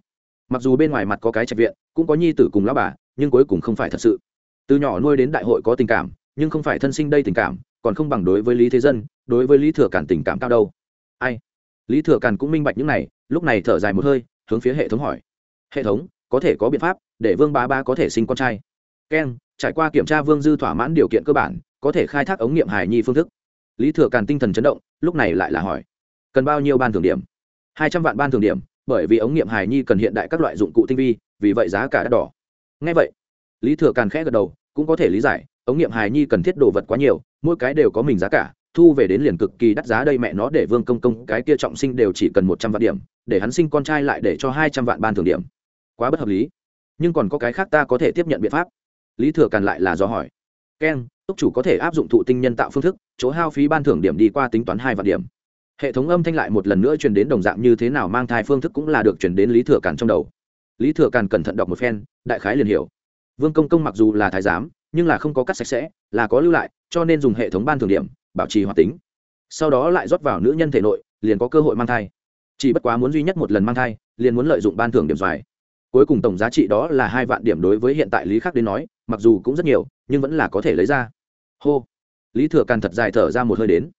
mặc dù bên ngoài mặt có cái trạch viện, cũng có nhi tử cùng lão bà, nhưng cuối cùng không phải thật sự. Từ nhỏ nuôi đến đại hội có tình cảm, nhưng không phải thân sinh đây tình cảm, còn không bằng đối với lý thế dân, đối với lý thừa càn tình cảm cao đâu. Ai? Lý thừa càn cũng minh bạch những này, lúc này thở dài một hơi, hướng phía hệ thống hỏi. Hệ thống, có thể có biện pháp để vương ba ba có thể sinh con trai? Keng trải qua kiểm tra vương dư thỏa mãn điều kiện cơ bản, có thể khai thác ống nghiệm hài nhi phương thức. Lý thừa càn tinh thần chấn động, lúc này lại là hỏi. Cần bao nhiêu ban thưởng điểm? Hai trăm vạn ban thưởng điểm bởi vì ống nghiệm hài nhi cần hiện đại các loại dụng cụ tinh vi, vì vậy giá cả đắt đỏ. Ngay vậy, lý thừa càn khẽ gật đầu, cũng có thể lý giải, ống nghiệm hài nhi cần thiết đồ vật quá nhiều, mỗi cái đều có mình giá cả, thu về đến liền cực kỳ đắt giá đây mẹ nó, để vương công công, cái kia trọng sinh đều chỉ cần một trăm vạn điểm, để hắn sinh con trai lại để cho hai trăm vạn ban thưởng điểm. Quá bất hợp lý. Nhưng còn có cái khác ta có thể tiếp nhận biện pháp. Lý thừa càn lại là do hỏi. Keng túc chủ có thể áp dụng thụ tinh nhân tạo phương thức, chỗ hao phí ban thưởng điểm đi qua tính toán hai vạn điểm hệ thống âm thanh lại một lần nữa truyền đến đồng dạng như thế nào mang thai phương thức cũng là được truyền đến lý thừa càn trong đầu. Lý thừa càn cẩn thận đọc một phen, đại khái liền hiểu. Vương công công mặc dù là thái giám, nhưng là không có cắt sạch sẽ, là có lưu lại, cho nên dùng hệ thống ban thưởng điểm, bảo trì hoạt tính. Sau đó lại rót vào nữ nhân thể nội, liền có cơ hội mang thai. Chỉ bất quá muốn duy nhất một lần mang thai, liền muốn lợi dụng ban thưởng điểm dài cuối cùng tổng giá trị đó là hai vạn điểm đối với hiện tại lý khắc đến nói, mặc dù cũng rất nhiều, nhưng vẫn là có thể lấy ra. Hô. Lý thừa càn thật dài thở ra một hơi đến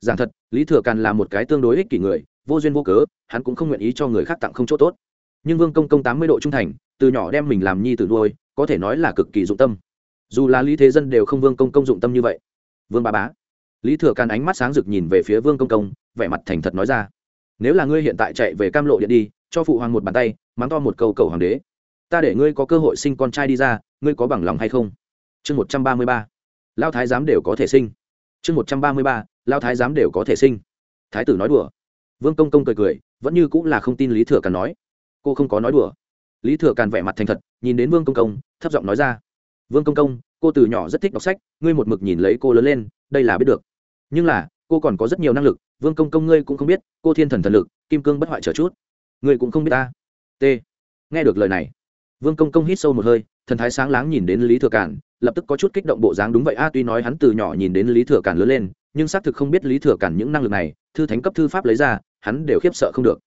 giảng thật, lý thừa càn là một cái tương đối ích kỷ người, vô duyên vô cớ, hắn cũng không nguyện ý cho người khác tặng không chỗ tốt. Nhưng vương công công tám mươi độ trung thành, từ nhỏ đem mình làm nhi tử nuôi, có thể nói là cực kỳ dụng tâm. Dù là lý thế dân đều không vương công công dụng tâm như vậy. Vương ba bá. Lý thừa càn ánh mắt sáng rực nhìn về phía vương công công, vẻ mặt thành thật nói ra. Nếu là ngươi hiện tại chạy về cam lộ điện đi, cho phụ hoàng một bàn tay, mắng to một câu cầu hoàng đế. Ta để ngươi có cơ hội sinh con trai đi ra, ngươi có bằng lòng hay không? Chương một trăm ba mươi ba. Lao thái giám đều có thể sinh. Chương một trăm ba mươi ba lao thái giám đều có thể sinh. Thái tử nói đùa. Vương công công cười cười, vẫn như cũng là không tin lý thừa càn nói. Cô không có nói đùa. Lý thừa càn vẻ mặt thành thật, nhìn đến vương công công, thấp giọng nói ra. Vương công công, cô từ nhỏ rất thích đọc sách, ngươi một mực nhìn lấy cô lớn lên, đây là biết được. Nhưng là, cô còn có rất nhiều năng lực, vương công công ngươi cũng không biết, cô thiên thần thần lực, kim cương bất hoại trở chút. Ngươi cũng không biết ta. T. Nghe được lời này, vương công công hít sâu một hơi, thần thái sáng láng nhìn đến lý thừa cản lập tức có chút kích động bộ dáng đúng vậy. A, tuy nói hắn từ nhỏ nhìn đến lý thừa cản lớn lên nhưng xác thực không biết lý thừa cản những năng lực này, thư thánh cấp thư pháp lấy ra, hắn đều khiếp sợ không được.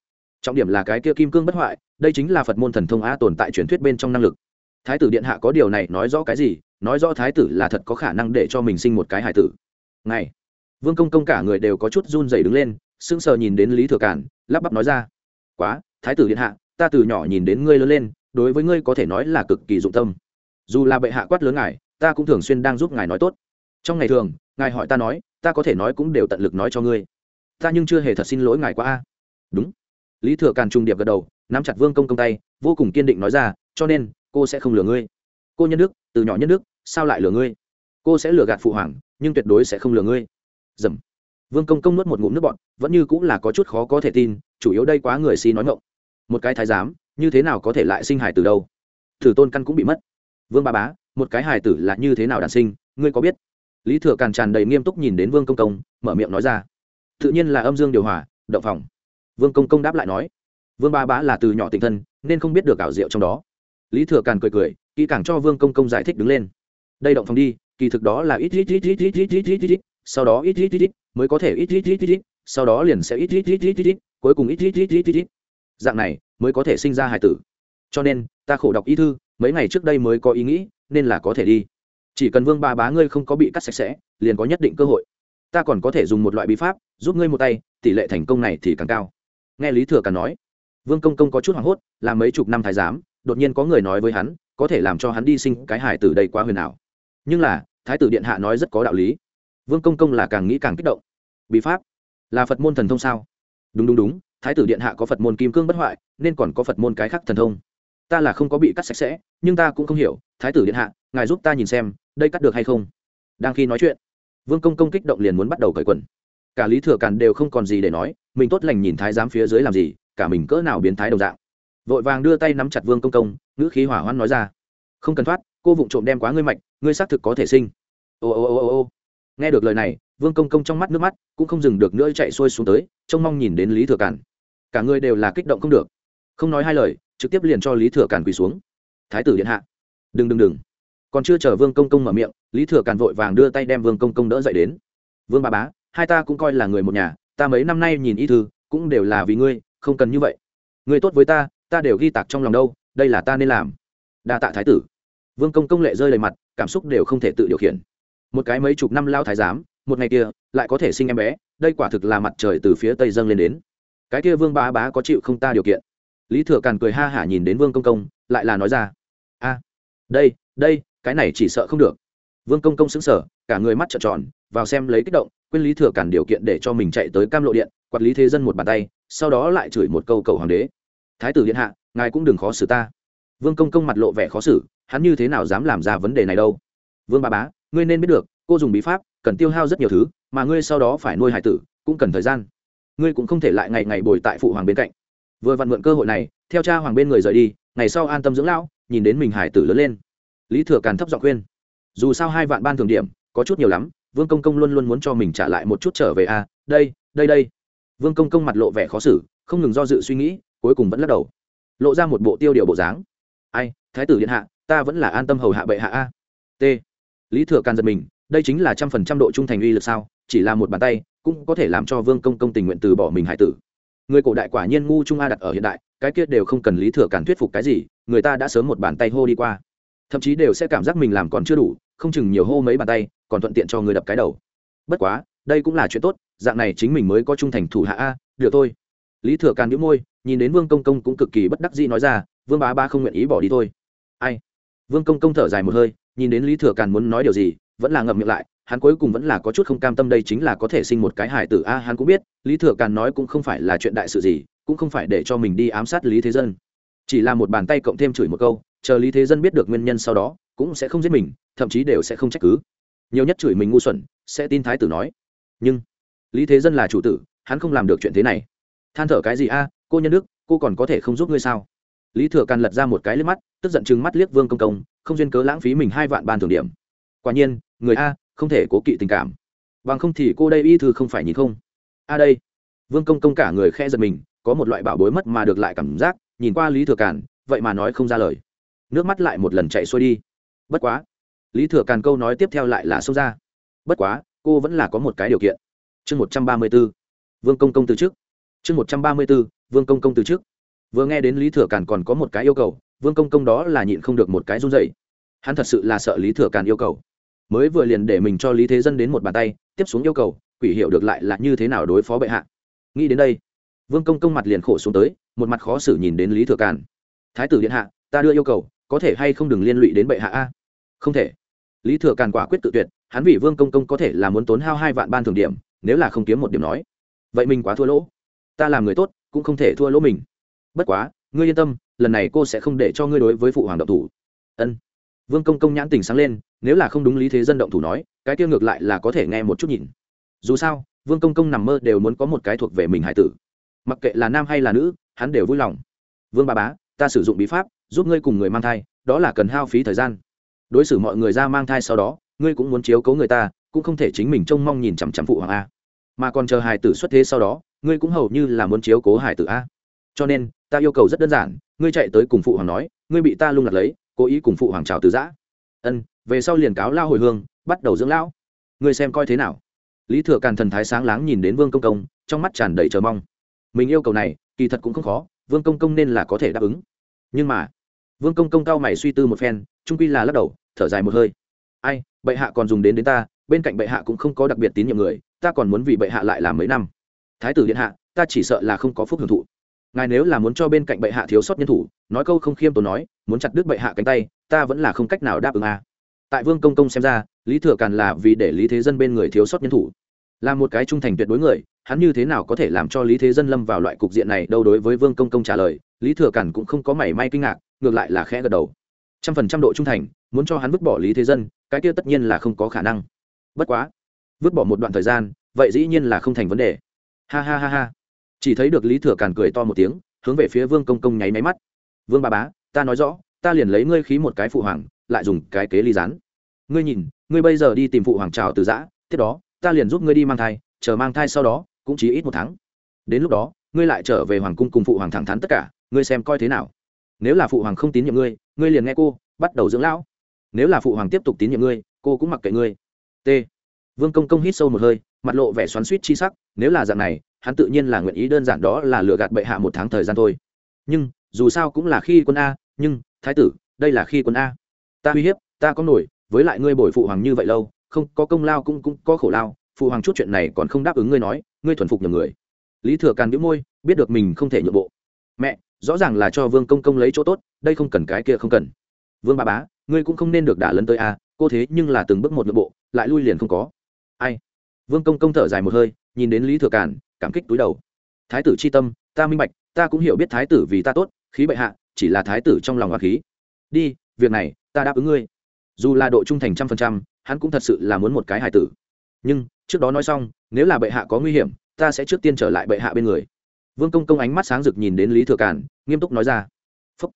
Trọng điểm là cái kia kim cương bất hoại, đây chính là phật môn thần thông a tồn tại truyền thuyết bên trong năng lực. Thái tử điện hạ có điều này nói rõ cái gì? Nói rõ thái tử là thật có khả năng để cho mình sinh một cái hài tử. Này vương công công cả người đều có chút run rẩy đứng lên, sững sờ nhìn đến lý thừa cản, lắp bắp nói ra, quá, thái tử điện hạ, ta từ nhỏ nhìn đến ngươi lớn lên, đối với ngươi có thể nói là cực kỳ dụng tâm. Dù là bệ hạ quát lớn ngài, ta cũng thường xuyên đang giúp ngài nói tốt. Trong ngày thường, ngài hỏi ta nói ta có thể nói cũng đều tận lực nói cho ngươi. Ta nhưng chưa hề thật xin lỗi ngài quá a. Đúng. Lý thừa càn trung điệp gật đầu, nắm chặt vương công công tay, vô cùng kiên định nói ra, cho nên, cô sẽ không lừa ngươi. Cô nhân đức, từ nhỏ nhân đức, sao lại lừa ngươi? Cô sẽ lừa gạt phụ hoàng, nhưng tuyệt đối sẽ không lừa ngươi. Dầm. Vương công công nuốt một ngụm nước bọn vẫn như cũng là có chút khó có thể tin, chủ yếu đây quá người si nói ngộng một cái thái giám, như thế nào có thể lại sinh hài từ đâu? Thử tôn căn cũng bị mất. Vương ba bá, một cái hài tử là như thế nào đàn sinh, ngươi có biết? Lý thừa càn tràn đầy nghiêm túc nhìn đến vương công công mở miệng nói ra tự nhiên là âm dương điều hòa động phòng vương công công đáp lại nói vương ba bá là từ nhỏ tình thân nên không biết được ảo diệu trong đó lý thừa càn cười cười kỹ càng cho vương công công giải thích đứng lên đây động phòng đi kỳ thực đó là ít ít ít ít ít ít ít ít ít sau đó ít ít ít ít mới có thể ít ít ít ít ít sau đó liền sẽ ít ít ít ít ít ít cuối cùng ít ít ít ít ít ít dạng này mới có thể sinh ra hài tử cho nên ta khổ đọc ý thư mấy ngày trước đây mới có ý nghĩ nên là có thể đi chỉ cần vương ba bá ngươi không có bị cắt sạch sẽ, liền có nhất định cơ hội. Ta còn có thể dùng một loại bí pháp, giúp ngươi một tay, tỷ lệ thành công này thì càng cao. Nghe lý thừa càng nói, vương công công có chút hoảng hốt, là mấy chục năm thái giám, đột nhiên có người nói với hắn, có thể làm cho hắn đi sinh cái hải tử đây quá huyền ảo. Nhưng là, thái tử điện hạ nói rất có đạo lý. Vương công công là càng nghĩ càng kích động. Bí pháp? Là phật môn thần thông sao? Đúng đúng đúng, thái tử điện hạ có phật môn kim cương bất hoại, nên còn có phật môn cái khác thần thông. Ta là không có bị cắt sạch sẽ, nhưng ta cũng không hiểu, thái tử điện hạ ngài giúp ta nhìn xem, đây cắt được hay không? Đang khi nói chuyện, vương công công kích động liền muốn bắt đầu cởi quần. Cả lý thừa càn đều không còn gì để nói, mình tốt lành nhìn thái giám phía dưới làm gì, cả mình cỡ nào biến thái đồng dạng. Vội vàng đưa tay nắm chặt vương công công, ngữ khí hỏa hoan nói ra, không cần thoát, cô vụng trộm đem quá ngươi mạch, ngươi xác thực có thể sinh. Ô ô ô ô ô. Nghe được lời này, vương công công trong mắt nước mắt cũng không dừng được nữa chạy xuôi xuống tới, trông mong nhìn đến lý thừa càn. Cả người đều là kích động không được. Không nói hai lời, trực tiếp liền cho lý thừa càn quỳ xuống. Thái tử điện hạ. Đừng đừng đừng còn chưa chờ vương công công mở miệng, lý thừa càn vội vàng đưa tay đem vương công công đỡ dậy đến. Vương ba bá, hai ta cũng coi là người một nhà, ta mấy năm nay nhìn y thư, cũng đều là vì ngươi, không cần như vậy. Ngươi tốt với ta ta đều ghi tạc trong lòng đâu, đây là ta nên làm. Đa tạ thái tử. Vương công công lệ rơi đầy mặt, cảm xúc đều không thể tự điều khiển. Một cái mấy chục năm lao thái giám, một ngày kia, lại có thể sinh em bé, đây quả thực là mặt trời từ phía tây dâng lên đến. Cái kia vương bá bá có chịu không ta điều kiện? Lý thừa càn cười ha hả nhìn đến vương công công, lại là nói ra. A, đây đây cái này chỉ sợ không được. Vương công công xứng sở cả người mắt trợn tròn, vào xem lấy kích động, quên lý thừa cản điều kiện để cho mình chạy tới cam lộ điện quản lý thế dân một bàn tay, sau đó lại chửi một câu cầu hoàng đế. Thái tử điện hạ, ngài cũng đừng khó xử ta. Vương công công mặt lộ vẻ khó xử, hắn như thế nào dám làm ra vấn đề này đâu? Vương ba bá, ngươi nên biết được, cô dùng bí pháp, cần tiêu hao rất nhiều thứ, mà ngươi sau đó phải nuôi hải tử, cũng cần thời gian. Ngươi cũng không thể lại ngày ngày bồi tại phụ hoàng bên cạnh. Vừa vặn mượn cơ hội này, theo cha hoàng bên người rời đi, ngày sau an tâm dưỡng lão, nhìn đến mình hải tử lớn lên lý thừa càn thấp giọng khuyên. Dù sao hai vạn ban thường điểm có chút nhiều lắm vương công công luôn luôn muốn cho mình trả lại một chút trở về a à, đây đây đây. Vương công công mặt lộ vẻ khó xử không ngừng do dự suy nghĩ cuối cùng vẫn lắc đầu. Lộ ra một bộ tiêu điều bộ dáng. Ai thái tử điện hạ ta vẫn là an tâm hầu hạ bệ hạ a. T. Lý thừa càn giật mình đây chính là trăm phần trăm độ trung thành uy lực sao chỉ là một bàn tay cũng có thể làm cho vương công công tình nguyện từ bỏ mình hải tử. Người cổ đại quả nhiên ngu trung a đặt ở hiện đại cái kia đều không cần lý thừa càn thuyết phục cái gì người ta đã sớm một bàn tay hô đi qua thậm chí đều sẽ cảm giác mình làm còn chưa đủ, không chừng nhiều hô mấy bàn tay, còn thuận tiện cho người đập cái đầu. Bất quá, đây cũng là chuyện tốt, dạng này chính mình mới có trung thành thủ hạ a, được thôi. Lý thừa càn nhíu môi, nhìn đến vương công công cũng cực kỳ bất đắc dĩ nói ra, vương bá ba không nguyện ý bỏ đi thôi. Ai? Vương công công thở dài một hơi, nhìn đến lý thừa càn muốn nói điều gì, vẫn là ngậm miệng lại, hắn cuối cùng vẫn là có chút không cam tâm đây chính là có thể sinh một cái hải tử a, hắn cũng biết, lý thừa càn nói cũng không phải là chuyện đại sự gì, cũng không phải để cho mình đi ám sát lý thế dân. Chỉ là một bàn tay cộng thêm chửi một câu chờ lý thế dân biết được nguyên nhân sau đó, cũng sẽ không giết mình, thậm chí đều sẽ không trách cứ. Nhiều nhất chửi mình ngu xuẩn, sẽ tin thái tử nói. Nhưng, lý thế dân là chủ tử, hắn không làm được chuyện thế này. Than thở cái gì a, cô nhân đức, cô còn có thể không giúp ngươi sao? Lý thừa càn lật ra một cái liếc mắt, tức giận chừng mắt liếc vương công công, không duyên cớ lãng phí mình hai vạn ban thường điểm. Quả nhiên, người a, không thể cố kỵ tình cảm. Bằng không thì cô đây y thư không phải nhìn không. A đây. Vương công công cả người khe giật mình, có một loại bảo bối mất mà được lại cảm giác, nhìn qua lý thừa càn, vậy mà nói không ra lời nước mắt lại một lần chạy xuôi đi. Bất quá, lý thừa càn câu nói tiếp theo lại là sâu ra. Bất quá, cô vẫn là có một cái điều kiện. Chương một trăm ba mươi b ố vương công công từ trước chương một trăm ba mươi b ố vương công công từ trước vừa nghe đến lý thừa càn còn có một cái yêu cầu, vương công công đó là nhịn không được một cái run dậy hắn thật sự là sợ lý thừa càn yêu cầu. Mới vừa liền để mình cho lý thế dân đến một bàn tay, tiếp xuống yêu cầu, quỷ hiệu được lại là như thế nào đối phó bệ hạ. Nghĩ đến đây, vương công công mặt liền khổ xuống tới, một mặt khó xử nhìn đến lý thừa càn. Thái tử điện hạ, ta đưa yêu cầu có thể hay không đừng liên lụy đến bệ hạ a? Không thể. Lý thừa càn quả quyết tự tuyệt, hắn vì vương công công có thể là muốn tốn hao hai vạn ban thường điểm, nếu là không kiếm một điểm nói. Vậy mình quá thua lỗ. Ta làm người tốt, cũng không thể thua lỗ mình. Bất quá, ngươi yên tâm, lần này cô sẽ không để cho ngươi đối với phụ hoàng động thủ. Ân. Vương công công nhãn tình sáng lên, nếu là không đúng lý thế dân động thủ nói, cái tiêu ngược lại là có thể nghe một chút nhìn. Dù sao, vương công công nằm mơ đều muốn có một cái thuộc về mình hải tử. Mặc kệ là nam hay là nữ, hắn đều vui lòng. Vương ba bá, ta sử dụng bí pháp giúp ngươi cùng người mang thai, đó là cần hao phí thời gian. Đối xử mọi người ra mang thai sau đó, ngươi cũng muốn chiếu cố người ta, cũng không thể chính mình trông mong nhìn chằm chằm phụ hoàng a. Mà còn chờ hải tử xuất thế sau đó, ngươi cũng hầu như là muốn chiếu cố hải tử a. Cho nên, ta yêu cầu rất đơn giản, ngươi chạy tới cùng phụ hoàng nói, ngươi bị ta lung lạc lấy, cố ý cùng phụ hoàng trào từ giã. Ân, về sau liền cáo lao hồi hương, bắt đầu dưỡng lão. Ngươi xem coi thế nào. Lý thừa càn thần thái sáng láng nhìn đến vương công công, trong mắt tràn đầy chờ mong. Mình yêu cầu này, kỳ thật cũng không khó, vương công công nên là có thể đáp ứng. Nhưng mà vương công công cao mày suy tư một phen, trung quy là lắc đầu, thở dài một hơi. Ai, bệ hạ còn dùng đến đến ta, bên cạnh bệ hạ cũng không có đặc biệt tín nhiệm người, ta còn muốn vì bệ hạ lại làm mấy năm. Thái tử điện hạ, ta chỉ sợ là không có phúc hưởng thụ. Ngài nếu là muốn cho bên cạnh bệ hạ thiếu sót nhân thủ, nói câu không khiêm tốn nói, muốn chặt đứt bệ hạ cánh tay, ta vẫn là không cách nào đáp ứng a. Tại vương công công xem ra, lý thừa càn là vì để lý thế dân bên người thiếu sót nhân thủ. Là một cái trung thành tuyệt đối người, hắn như thế nào có thể làm cho lý thế dân lâm vào loại cục diện này đâu đối với vương công công trả lời, lý thừa càn cũng không có mảy may kinh ngạc ngược lại là khẽ gật đầu. Trăm phần trăm độ trung thành, muốn cho hắn vứt bỏ lý thế dân, cái kia tất nhiên là không có khả năng. Bất quá, vứt bỏ một đoạn thời gian, vậy dĩ nhiên là không thành vấn đề. Ha ha ha ha. Chỉ thấy được lý thừa càn cười to một tiếng, hướng về phía vương công công nháy máy mắt. Vương ba bá, ta nói rõ, ta liền lấy ngươi khí một cái phụ hoàng, lại dùng cái kế ly rán ngươi nhìn, ngươi bây giờ đi tìm phụ hoàng trào từ giã, tiếp đó, ta liền giúp ngươi đi mang thai, chờ mang thai sau đó, cũng chỉ ít một tháng. Đến lúc đó, ngươi lại trở về hoàng cung cùng phụ hoàng thẳng thắn tất cả, ngươi xem coi thế nào nếu là phụ hoàng không tín nhiệm ngươi ngươi liền nghe cô, bắt đầu dưỡng lão. Nếu là phụ hoàng tiếp tục tín nhiệm ngươi, cô cũng mặc kệ ngươi. T. Vương công công hít sâu một hơi, mặt lộ vẻ xoắn suýt chi sắc, nếu là dạng này, hắn tự nhiên là nguyện ý đơn giản đó là lừa gạt bệ hạ một tháng thời gian thôi. Nhưng, dù sao cũng là khi quân a, nhưng, thái tử, đây là khi quân a. Ta uy hiếp, ta có nổi, với lại ngươi bồi phụ hoàng như vậy lâu, không, có công lao cũng cũng có khổ lao, phụ hoàng chút chuyện này còn không đáp ứng ngươi nói, ngươi thuần phục nhầm người. Lý thừa càn đĩu môi, biết được mình không thể nhượng bộ. Mẹ rõ ràng là cho vương công công lấy chỗ tốt đây không cần cái kia không cần. Vương ba bá ngươi cũng không nên được đả lấn tới a cô thế nhưng là từng bước một nội bộ lại lui liền không có. Ai? Vương công công thở dài một hơi nhìn đến lý thừa cản, cảm kích túi đầu. Thái tử c h i tâm ta minh bạch ta cũng hiểu biết thái tử vì ta tốt khí bệ hạ chỉ là thái tử trong lòng hoa khí. Đi việc này ta đáp ứng ngươi. Dù là độ trung thành trăm phần trăm hắn cũng thật sự là muốn một cái hài tử. Nhưng trước đó nói xong nếu là bệ hạ có nguy hiểm ta sẽ trước tiên trở lại bệ hạ bên người vương công công ánh mắt sáng rực nhìn đến lý thừa càn, nghiêm túc nói ra. Phúc.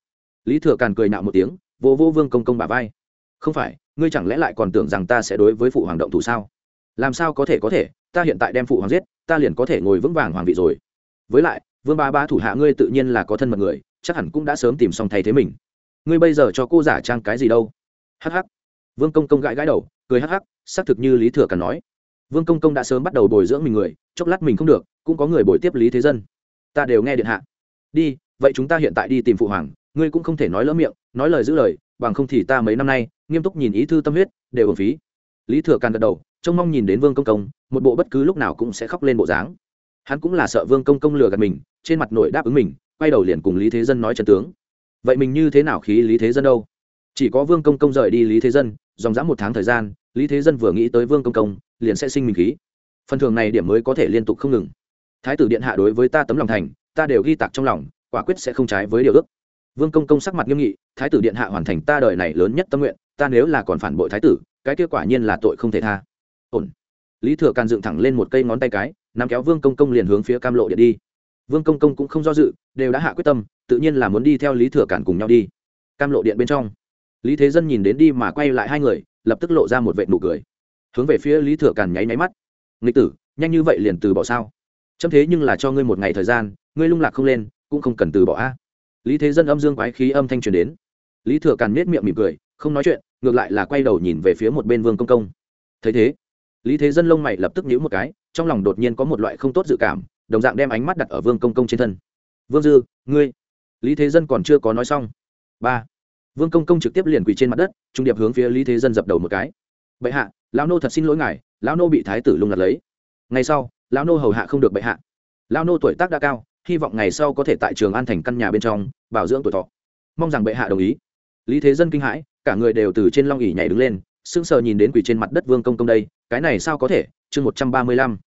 lý thừa càn cười nạo một tiếng vô vô vương công công bả vai. Không phải, ngươi chẳng lẽ lại còn tưởng rằng ta sẽ đối với phụ hoàng động thủ sao? Làm sao có thể có thể, ta hiện tại đem phụ hoàng giết, ta liền có thể ngồi vững vàng hoàng vị rồi. Với lại, vương ba ba thủ hạ ngươi tự nhiên là có thân mật người, chắc hẳn cũng đã sớm tìm xong thay thế mình. Ngươi bây giờ cho cô giả trang cái gì đâu? Hh vương công công gãi gãi đầu, cười hh xác thực như lý thừa càn nói. Vương công công đã sớm bắt đầu bồi dưỡng mình người, chốc lát mình không được, cũng có người bồi tiếp lý thế dân ta đều nghe điện hạ. Đi, vậy chúng ta hiện tại đi tìm phụ hoàng, ngươi cũng không thể nói lỡ miệng, nói lời giữ lời, bằng không thì ta mấy năm nay, nghiêm túc nhìn ý thư tâm huyết, đều ổn phí. Lý thừa càn gật đầu, trông mong nhìn đến vương công công, một bộ bất cứ lúc nào cũng sẽ khóc lên bộ dáng. Hắn cũng là sợ vương công công lừa gạt mình, trên mặt nội đáp ứng mình, quay đầu liền cùng lý thế dân nói chân tướng. Vậy mình như thế nào khí lý thế dân đâu? Chỉ có vương công công rời đi lý thế dân, dòng dã một tháng thời gian, lý thế dân vừa nghĩ tới vương công công, liền sẽ sinh mình khí. Phần thường này điểm mới có thể liên tục không ngừng thái tử điện hạ đối với ta tấm lòng thành, ta đều ghi tạc trong lòng, quả quyết sẽ không trái với điều ước. Vương công công sắc mặt nghiêm nghị, thái tử điện hạ hoàn thành ta đời này lớn nhất tâm nguyện, ta nếu là còn phản bội thái tử, cái kết quả nhiên là tội không thể tha. Ổn. Lý thừa càn dựng thẳng lên một cây ngón tay cái, nắm kéo vương công công liền hướng phía cam lộ điện đi. Vương công công cũng không do dự, đều đã hạ quyết tâm, tự nhiên là muốn đi theo lý thừa càn cùng nhau đi. Cam lộ điện bên trong, lý thế dân nhìn đến đi mà quay lại hai người, lập tức lộ ra một vệ nụ cười. Hướng về phía lý thừa càn nháy máy mắt. Nghịch tử, nhanh như vậy liền từ bỏ sao? Chấm thế nhưng là cho ngươi một ngày thời gian, ngươi lung lạc không lên, cũng không cần từ bỏ a. Lý thế dân âm dương quái khí âm thanh truyền đến. Lý thừa càn nết miệng mỉm cười, không nói chuyện, ngược lại là quay đầu nhìn về phía một bên vương công công. Thấy thế, lý thế dân lông mày lập tức nhíu một cái, trong lòng đột nhiên có một loại không tốt dự cảm, đồng dạng đem ánh mắt đặt ở vương công công trên thân. Vương dư, ngươi? Lý thế dân còn chưa có nói xong. Ba. Vương công công trực tiếp liền quỳ trên mặt đất, trung điệp hướng phía lý thế dân dập đầu một cái. Bệ hạ, lão nô thật xin lỗi ngài, lão nô bị thái tử lung lạc lấy. Ngày sau lão nô hầu hạ không được bệ hạ. Lão nô tuổi tác đã cao, hy vọng ngày sau có thể tại trường an thành căn nhà bên trong, bảo dưỡng tuổi thọ. Mong rằng bệ hạ đồng ý. Lý thế dân kinh hãi, cả người đều từ trên long ỉ nhảy đứng lên, sững sờ nhìn đến quỷ trên mặt đất vương công công đây, cái này sao có thể? Chương một trăm ba mươi lăm.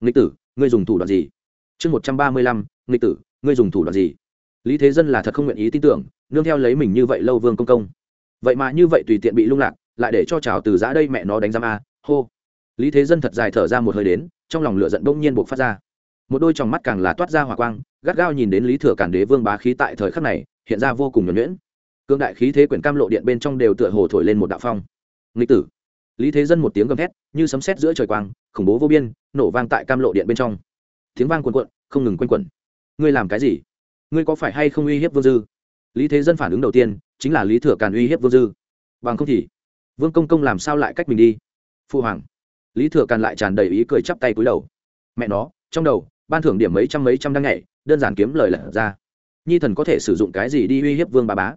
Nghịch tử, ngươi dùng thủ đoạn gì? Chương một trăm ba mươi lăm, nghịch tử, ngươi dùng thủ đoạn gì? Lý thế dân là thật không nguyện ý tin tưởng, nương theo lấy mình như vậy lâu vương công công. Vậy mà như vậy tùy tiện bị lung lạc, lại để cho trào từ giã đây mẹ nó đánh giam a, hô. Lý thế dân thật dài thở ra một hơi đến trong lòng lửa giận đông nhiên buộc phát ra. Một đôi tròng mắt càng là toát ra hỏa quang, gắt gao nhìn đến lý thừa cản đế vương bá khí tại thời khắc này, hiện ra vô cùng nhuẩn nhuyễn. Cương đại khí thế quyển cam lộ điện bên trong đều tựa hồ thổi lên một đạo phong. Nghịch tử. Lý thế dân một tiếng gầm thét, như sấm sét giữa trời quang, khủng bố vô biên, nổ vang tại cam lộ điện bên trong. Tiếng vang cuồn cuộn, không ngừng quanh quẩn. Ngươi làm cái gì? Ngươi có phải hay không uy hiếp vương dư? Lý thế dân phản ứng đầu tiên, chính là lý thừa càn uy hiếp vương dư. Bằng không thì, vương công công làm sao lại cách mình đi? Phu hoàng lý thừa càn lại tràn đầy ý cười chắp tay cúi đầu. Mẹ nó, trong đầu, ban thưởng điểm mấy trăm mấy trăm đang nhảy, đơn giản kiếm lời lật ra. Nhi thần có thể sử dụng cái gì đi uy hiếp vương ba bá?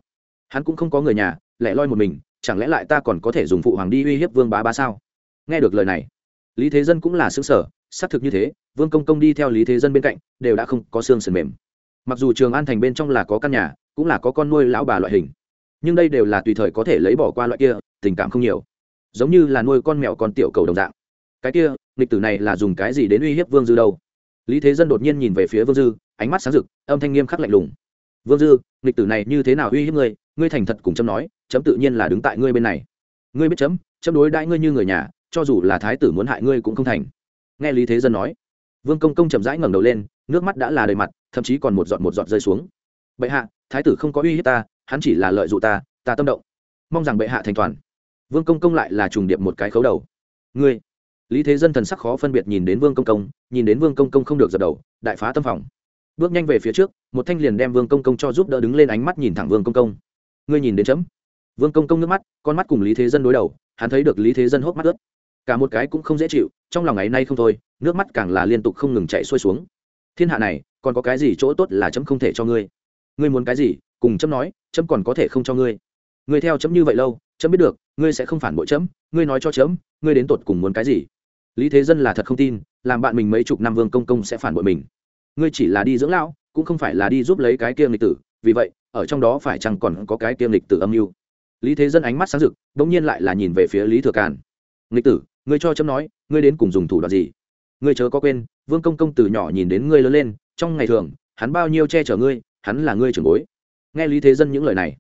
Hắn cũng không có người nhà, lẻ loi một mình, chẳng lẽ lại ta còn có thể dùng phụ hoàng đi uy hiếp vương bá bá sao? Nghe được lời này, lý thế dân cũng là xứng sở xác thực như thế, vương công công đi theo lý thế dân bên cạnh, đều đã không có xương sườn mềm. Mặc dù trường an thành bên trong là có căn nhà, cũng là có con nuôi lão bà loại hình, nhưng đây đều là tùy thời có thể lấy bỏ qua loại kia, tình cảm không nhiều. Giống như là nuôi con mèo con tiểu cầu đồng dạng cái kia, nghịch tử này là dùng cái gì đến uy hiếp vương dư đâu? Lý thế dân đột nhiên nhìn về phía vương dư, ánh mắt sáng rực, âm thanh nghiêm khắc lạnh lùng. Vương dư, nghịch tử này như thế nào uy hiếp ngươi? Ngươi thành thật cùng chấm nói, chấm tự nhiên là đứng tại ngươi bên này. Ngươi biết chấm chấm đối đãi ngươi như người nhà, cho dù là thái tử muốn hại ngươi cũng không thành. Nghe lý thế dân nói, vương công công chậm rãi ngẩng đầu lên, nước mắt đã là đầy mặt, thậm chí còn một giọt một giọt rơi xuống. Bệ hạ, thái tử không có uy hiếp ta, hắn chỉ là lợi dụng ta ta tâm động. Mong rằng bệ hạ thành toàn. Vương công công lại là trùng điệp một cái khấu đầu. Ngươi lý thế dân thần sắc khó phân biệt nhìn đến vương công công, nhìn đến vương công công không được dập đầu, đại phá tâm phòng. Bước nhanh về phía trước, một thanh liền đem vương công công cho giúp đỡ đứng lên ánh mắt nhìn thẳng vương công công. Ngươi nhìn đến chấm. Vương công công nước mắt, con mắt cùng lý thế dân đối đầu, hắn thấy được lý thế dân hốc mắt ướt. Cả một cái cũng không dễ chịu, trong lòng ngày nay không thôi, nước mắt càng là liên tục không ngừng chạy xuôi xuống. Thiên hạ này, còn có cái gì chỗ tốt là chấm không thể cho ngươi? Ngươi muốn cái gì, cùng chấm nói, chấm còn có thể không cho ngươi. Ngươi theo chấm như vậy lâu, chấm biết được, ngươi sẽ không phản bội chấm, ngươi nói cho chấm, ngươi đến tột cùng muốn cái gì? Lý thế dân là thật không tin, làm bạn mình mấy chục năm vương công công sẽ phản bội mình. Ngươi chỉ là đi dưỡng lão, cũng không phải là đi giúp lấy cái kiêm lịch tử, vì vậy, ở trong đó phải chăng còn có cái kiêm lịch tử âm mưu? Lý thế dân ánh mắt sáng rực đ ỗ n g nhiên lại là nhìn về phía lý thừa càn. Lịch tử, ngươi cho chấm nói, ngươi đến cùng dùng thủ đoạn gì? Ngươi chớ có quên, vương công công từ nhỏ nhìn đến ngươi lớn lên, trong ngày thường, hắn bao nhiêu che chở ngươi, hắn là ngươi trưởng bối. Nghe lý thế dân những lời này,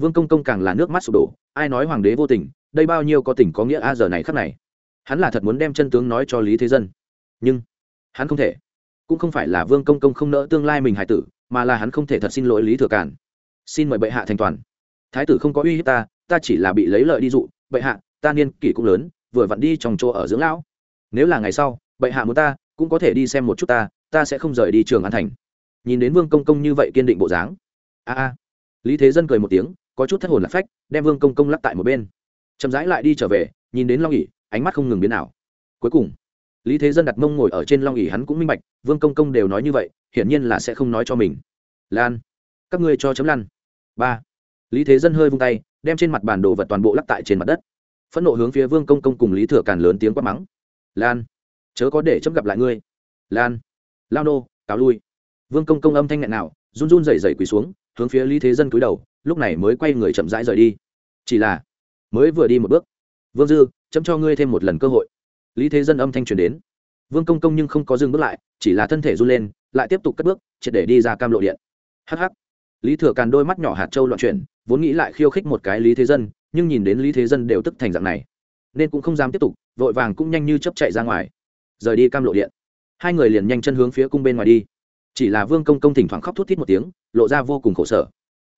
vương công công càng là nước mắt sụp đổ, ai nói hoàng đế vô tình, đây bao nhiêu có tình có nghĩa a giờ này khắc này? Hắn là thật muốn đem chân tướng nói cho lý thế dân. Nhưng, hắn không thể. Cũng không phải là vương công công không nỡ tương lai mình hải tử, mà là hắn không thể thật xin lỗi lý thừa cản xin mời bệ hạ thành toàn. Thái tử không có uy hiếp ta ta chỉ là bị lấy lợi đi dụ. Bệ hạ, ta niên kỷ cũng lớn, vừa vặn đi trong chỗ ở dưỡng lão. Nếu là ngày sau, bệ hạ muốn ta, cũng có thể đi xem một chút ta ta sẽ không rời đi trường an thành. Nhìn đến vương công công như vậy kiên định bộ dáng. A a. Lý thế dân cười một tiếng, có chút thất hồn lạc phách, đem vương công công lắc tại một bên. Chậm rãi lại đi trở về, nhìn đến long ỉ ánh mắt không ngừng biến nào cuối cùng, lý thế dân đặt mông ngồi ở trên long ỉ hắn cũng minh bạch, vương công công đều nói như vậy, hiển nhiên là sẽ không nói cho mình. Lan, các ngươi cho chấm lăn. Ba, lý thế dân hơi vung tay, đem trên mặt bản đồ vật toàn bộ lắc tại trên mặt đất. Phẫn nộ hướng phía vương công công cùng lý thừa càn lớn tiếng quát mắng. Lan, chớ có để chấm gặp lại ngươi. Lan, lao nô, cáo lui. Vương công công âm thanh nghẹn nào, run run rẩy rẩy quỳ xuống, hướng phía lý thế dân cúi đầu, lúc này mới quay người chậm rãi rời đi. Chỉ là, mới vừa đi một bước vương dư, chấm cho ngươi thêm một lần cơ hội. Lý thế dân âm thanh truyền đến. Vương công công nhưng không có dừng bước lại, chỉ là thân thể run lên, lại tiếp tục cất bước, triệt để đi ra cam lộ điện. Hh lý thừa càn đôi mắt nhỏ hạt trâu loạn chuyển, vốn nghĩ lại khiêu khích một cái lý thế dân, nhưng nhìn đến lý thế dân đều tức thành dạng này, nên cũng không dám tiếp tục, vội vàng cũng nhanh như chấp chạy ra ngoài. Rời đi cam lộ điện. Hai người liền nhanh chân hướng phía cung bên ngoài đi. Chỉ là vương công công thỉnh thoảng khóc thút thít một tiếng, lộ ra vô cùng khổ sở.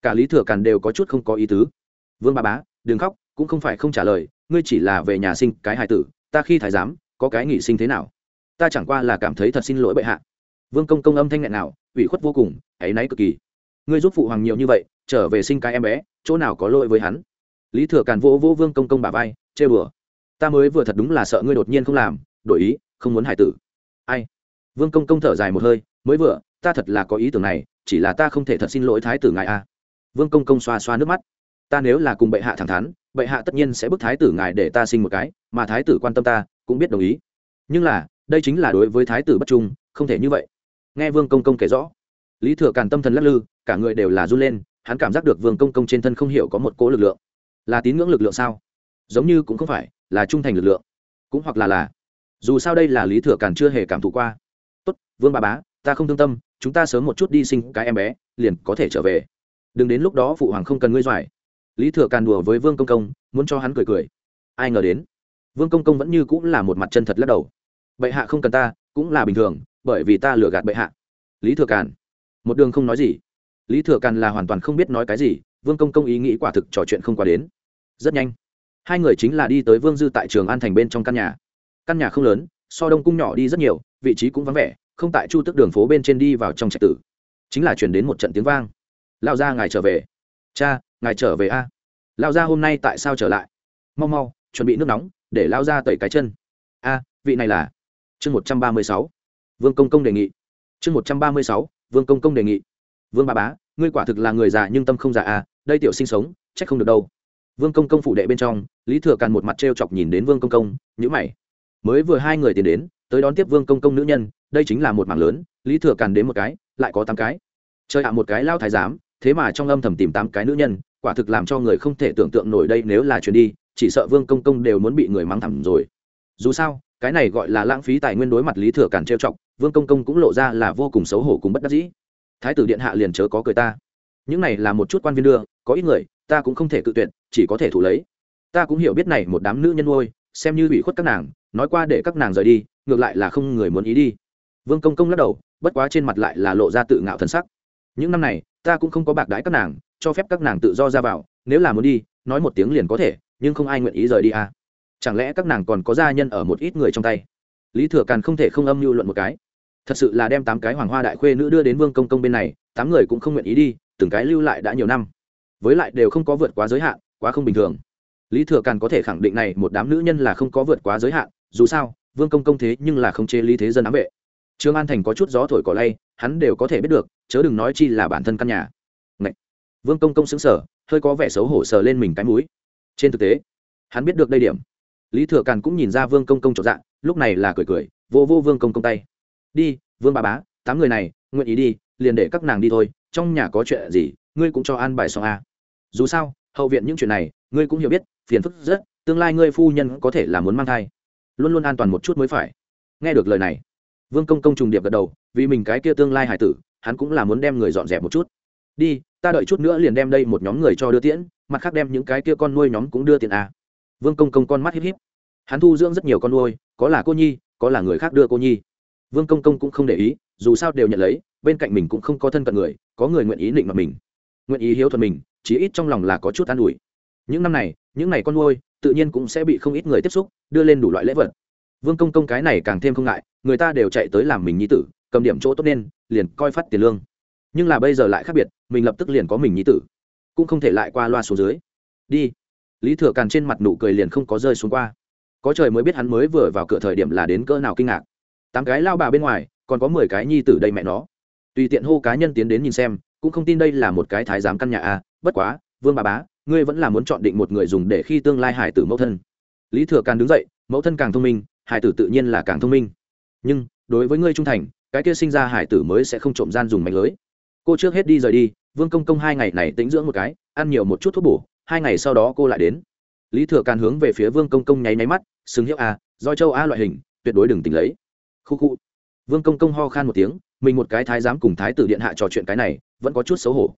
Cả lý thừa càn đều có chút không có ý tứ. Vương ba bá, đừng khóc cũng không phải không trả lời, ngươi chỉ là về nhà sinh cái hài tử, ta khi thái giám, có cái nghỉ sinh thế nào? Ta chẳng qua là cảm thấy thật xin lỗi bệ hạ. Vương công công âm thanh nghẹn nào, ủy khuất vô cùng, áy náy cực kỳ. Ngươi giúp phụ hoàng nhiều như vậy, trở về sinh cái em bé, chỗ nào có lỗi với hắn? Lý thừa càn vỗ vỗ vương công công bà vai, chê bừa. Ta mới vừa thật đúng là sợ ngươi đột nhiên không làm, đổi ý, không muốn hài tử. Ai? Vương công công thở dài một hơi, mới vừa, ta thật là có ý tưởng này, chỉ là ta không thể thật xin lỗi thái tử ngài a. Vương công công xoa xoa nước mắt. Ta nếu là cùng bệ hạ thẳng thắn bệ hạ tất nhiên sẽ bức thái tử ngài để ta sinh một cái, mà thái tử quan tâm ta, cũng biết đồng ý. Nhưng là, đây chính là đối với thái tử bất trung, không thể như vậy. Nghe vương công công kể rõ, lý thừa càn tâm thần lắc lư, cả người đều là run lên, hắn cảm giác được vương công công trên thân không hiểu có một cố lực lượng. Là tín ngưỡng lực lượng sao? Giống như cũng không phải, là trung thành lực lượng. Cũng hoặc là là, dù sao đây là lý thừa càn chưa hề cảm thụ qua. Tốt, vương bà bá, ta không thương tâm, chúng ta sớm một chút đi sinh cái em bé, liền có thể trở về. Đừng đến lúc đó phụ hoàng không cần ngươi doài lý thừa càn đùa với vương công công, muốn cho hắn cười cười. Ai ngờ đến, vương công công vẫn như cũng là một mặt chân thật lắc đầu. Bệ hạ không cần ta, cũng là bình thường, bởi vì ta lừa gạt bệ hạ. Lý thừa càn, một đường không nói gì. Lý thừa càn là hoàn toàn không biết nói cái gì, vương công công ý nghĩ quả thực trò chuyện không qua đến. Rất nhanh, hai người chính là đi tới vương dư tại trường an thành bên trong căn nhà. Căn nhà không lớn, so đông cung nhỏ đi rất nhiều, vị trí cũng vắng vẻ, không tại chu tức đường phố bên trên đi vào trong trạch tử. Chính là chuyển đến một trận tiếng vang. Lao ra ngài trở về. Cha ngài trở về a. Lao ra hôm nay tại sao trở lại? Mau mau, chuẩn bị nước nóng, để lao ra tẩy cái chân. A, vị này là chương một trăm ba mươi sáu. Vương công công đề nghị. Chương một trăm ba mươi sáu, vương công công đề nghị. Vương ba bá, ngươi quả thực là người già nhưng tâm không già a đây tiểu sinh sống c h ắ c không được đâu. Vương công công phụ đệ bên trong, lý thừa càn một mặt t r e o chọc nhìn đến vương công công nhữ mày. Mới vừa hai người tiến đến, tới đón tiếp vương công công nữ nhân, đây chính là một mảng lớn, lý thừa càn đến một cái, lại có tám cái. Chơi ạ, một cái lao thái giám, thế mà trong âm thầm tìm tám cái nữ nhân quả thực làm cho người không thể tưởng tượng nổi đây nếu là chuyến đi, chỉ sợ vương công công đều muốn bị người mắng thẳng rồi. Dù sao, cái này gọi là lãng phí tài nguyên đối mặt lý thừa cản trêu chọc, vương công công cũng lộ ra là vô cùng xấu hổ cùng bất đắc dĩ. Thái tử điện hạ liền chớ có cười ta. Những này là một chút quan viên đưa, có ít người, ta cũng không thể cự tuyệt, chỉ có thể thủ lấy. Ta cũng hiểu biết này một đám nữ nhân nuôi, xem như bị khuất các nàng, nói qua để các nàng rời đi, ngược lại là không người muốn ý đi. Vương công công lắc đầu, bất quá trên mặt lại là lộ ra tự ngạo thần sắc. Những năm này, ta cũng không có bạc đái các nàng cho phép các nàng tự do ra vào, nếu là muốn đi, nói một tiếng liền có thể, nhưng không ai nguyện ý rời đi à. Chẳng lẽ các nàng còn có gia nhân ở một ít người trong tay? Lý thừa càn không thể không âm mưu luận một cái. Thật sự là đem tám cái hoàng hoa đại khuê nữ đưa đến vương công công bên này, tám người cũng không nguyện ý đi, từng cái lưu lại đã nhiều năm. Với lại đều không có vượt quá giới hạn, quá không bình thường. Lý thừa càn có thể khẳng định này, một đám nữ nhân là không có vượt quá giới hạn, dù sao, vương công công thế nhưng là không chế lý thế dân ám vệ. Trương an thành có chút gió thổi cỏ lay, hắn đều có thể biết được, chớ đừng nói chi là bản thân căn nhà vương công công xứng sở hơi có vẻ xấu hổ sờ lên mình cái mũi. Trên thực tế, hắn biết được đây điểm. Lý thừa càn cũng nhìn ra vương công công trọn dạng lúc này là cười cười, vô vô vương công công tay. Đi, vương bà bá, tám người này, nguyện ý đi, liền để các nàng đi thôi, trong nhà có chuyện gì, ngươi cũng cho an bài xong a dù sao, hậu viện những chuyện này, ngươi cũng hiểu biết, phiền phức rất, tương lai ngươi phu nhân có thể là muốn mang thai. Luôn luôn an toàn một chút mới phải. Nghe được lời này, vương công công trùng điệp gật đầu, vì mình cái kia tương lai hải tử, hắn cũng là muốn đem người dọn dẹp một chút. Đi ta đợi chút nữa liền đem đây một nhóm người cho đưa tiễn, mặt khác đem những cái kia con nuôi nhóm cũng đưa tiền à? vương công công con mắt híp híp. Hắn thu dưỡng rất nhiều con nuôi, có là cô nhi, có là người khác đưa cô nhi. Vương công công cũng không để ý, dù sao đều nhận lấy, bên cạnh mình cũng không có thân cận người, có người nguyện ý định mặt mình, nguyện ý hiếu thuận mình, chí ít trong lòng là có chút an ủi. Những năm này, những ngày con nuôi, tự nhiên cũng sẽ bị không ít người tiếp xúc, đưa lên đủ loại lễ vật. Vương công công cái này càng thêm không ngại, người ta đều chạy tới làm mình nhi tử, cầm điểm chỗ tốt nên, liền coi phát tiền lương nhưng là bây giờ lại khác biệt, mình lập tức liền có mình nhi tử, cũng không thể lại qua loa xuống dưới. Đi. Lý thừa càn trên mặt nụ cười liền không có rơi xuống qua. Có trời mới biết hắn mới vừa vào cửa thời điểm là đến cỡ nào kinh ngạc. Tám cái lao bà bên ngoài, còn có mười cái nhi tử đây mẹ nó. Tùy tiện hô cá nhân tiến đến nhìn xem, cũng không tin đây là một cái thái giám căn nhà a à. bất quá, vương bà bá, ngươi vẫn là muốn chọn định một người dùng để khi tương lai hải tử mẫu thân. Lý thừa càn đứng dậy, mẫu thân càng thông minh, hải tử tự nhiên là càng thông minh. Nhưng, đối với ngươi trung thành, cái kia sinh ra hải tử mới sẽ không trộm gian dùng mạnh lưới cô trước hết đi rời đi, vương công công hai ngày này tĩnh dưỡng một cái, ăn nhiều một chút thuốc bổ, hai ngày sau đó cô lại đến. Lý thừa càn hướng về phía vương công công nháy máy mắt xứng hiệu à, a do châu a loại hình, tuyệt đối đừng tỉnh lấy. Khu khu. Vương công công ho khan một tiếng, mình một cái thái giám cùng thái tử điện hạ trò chuyện cái này, vẫn có chút xấu hổ.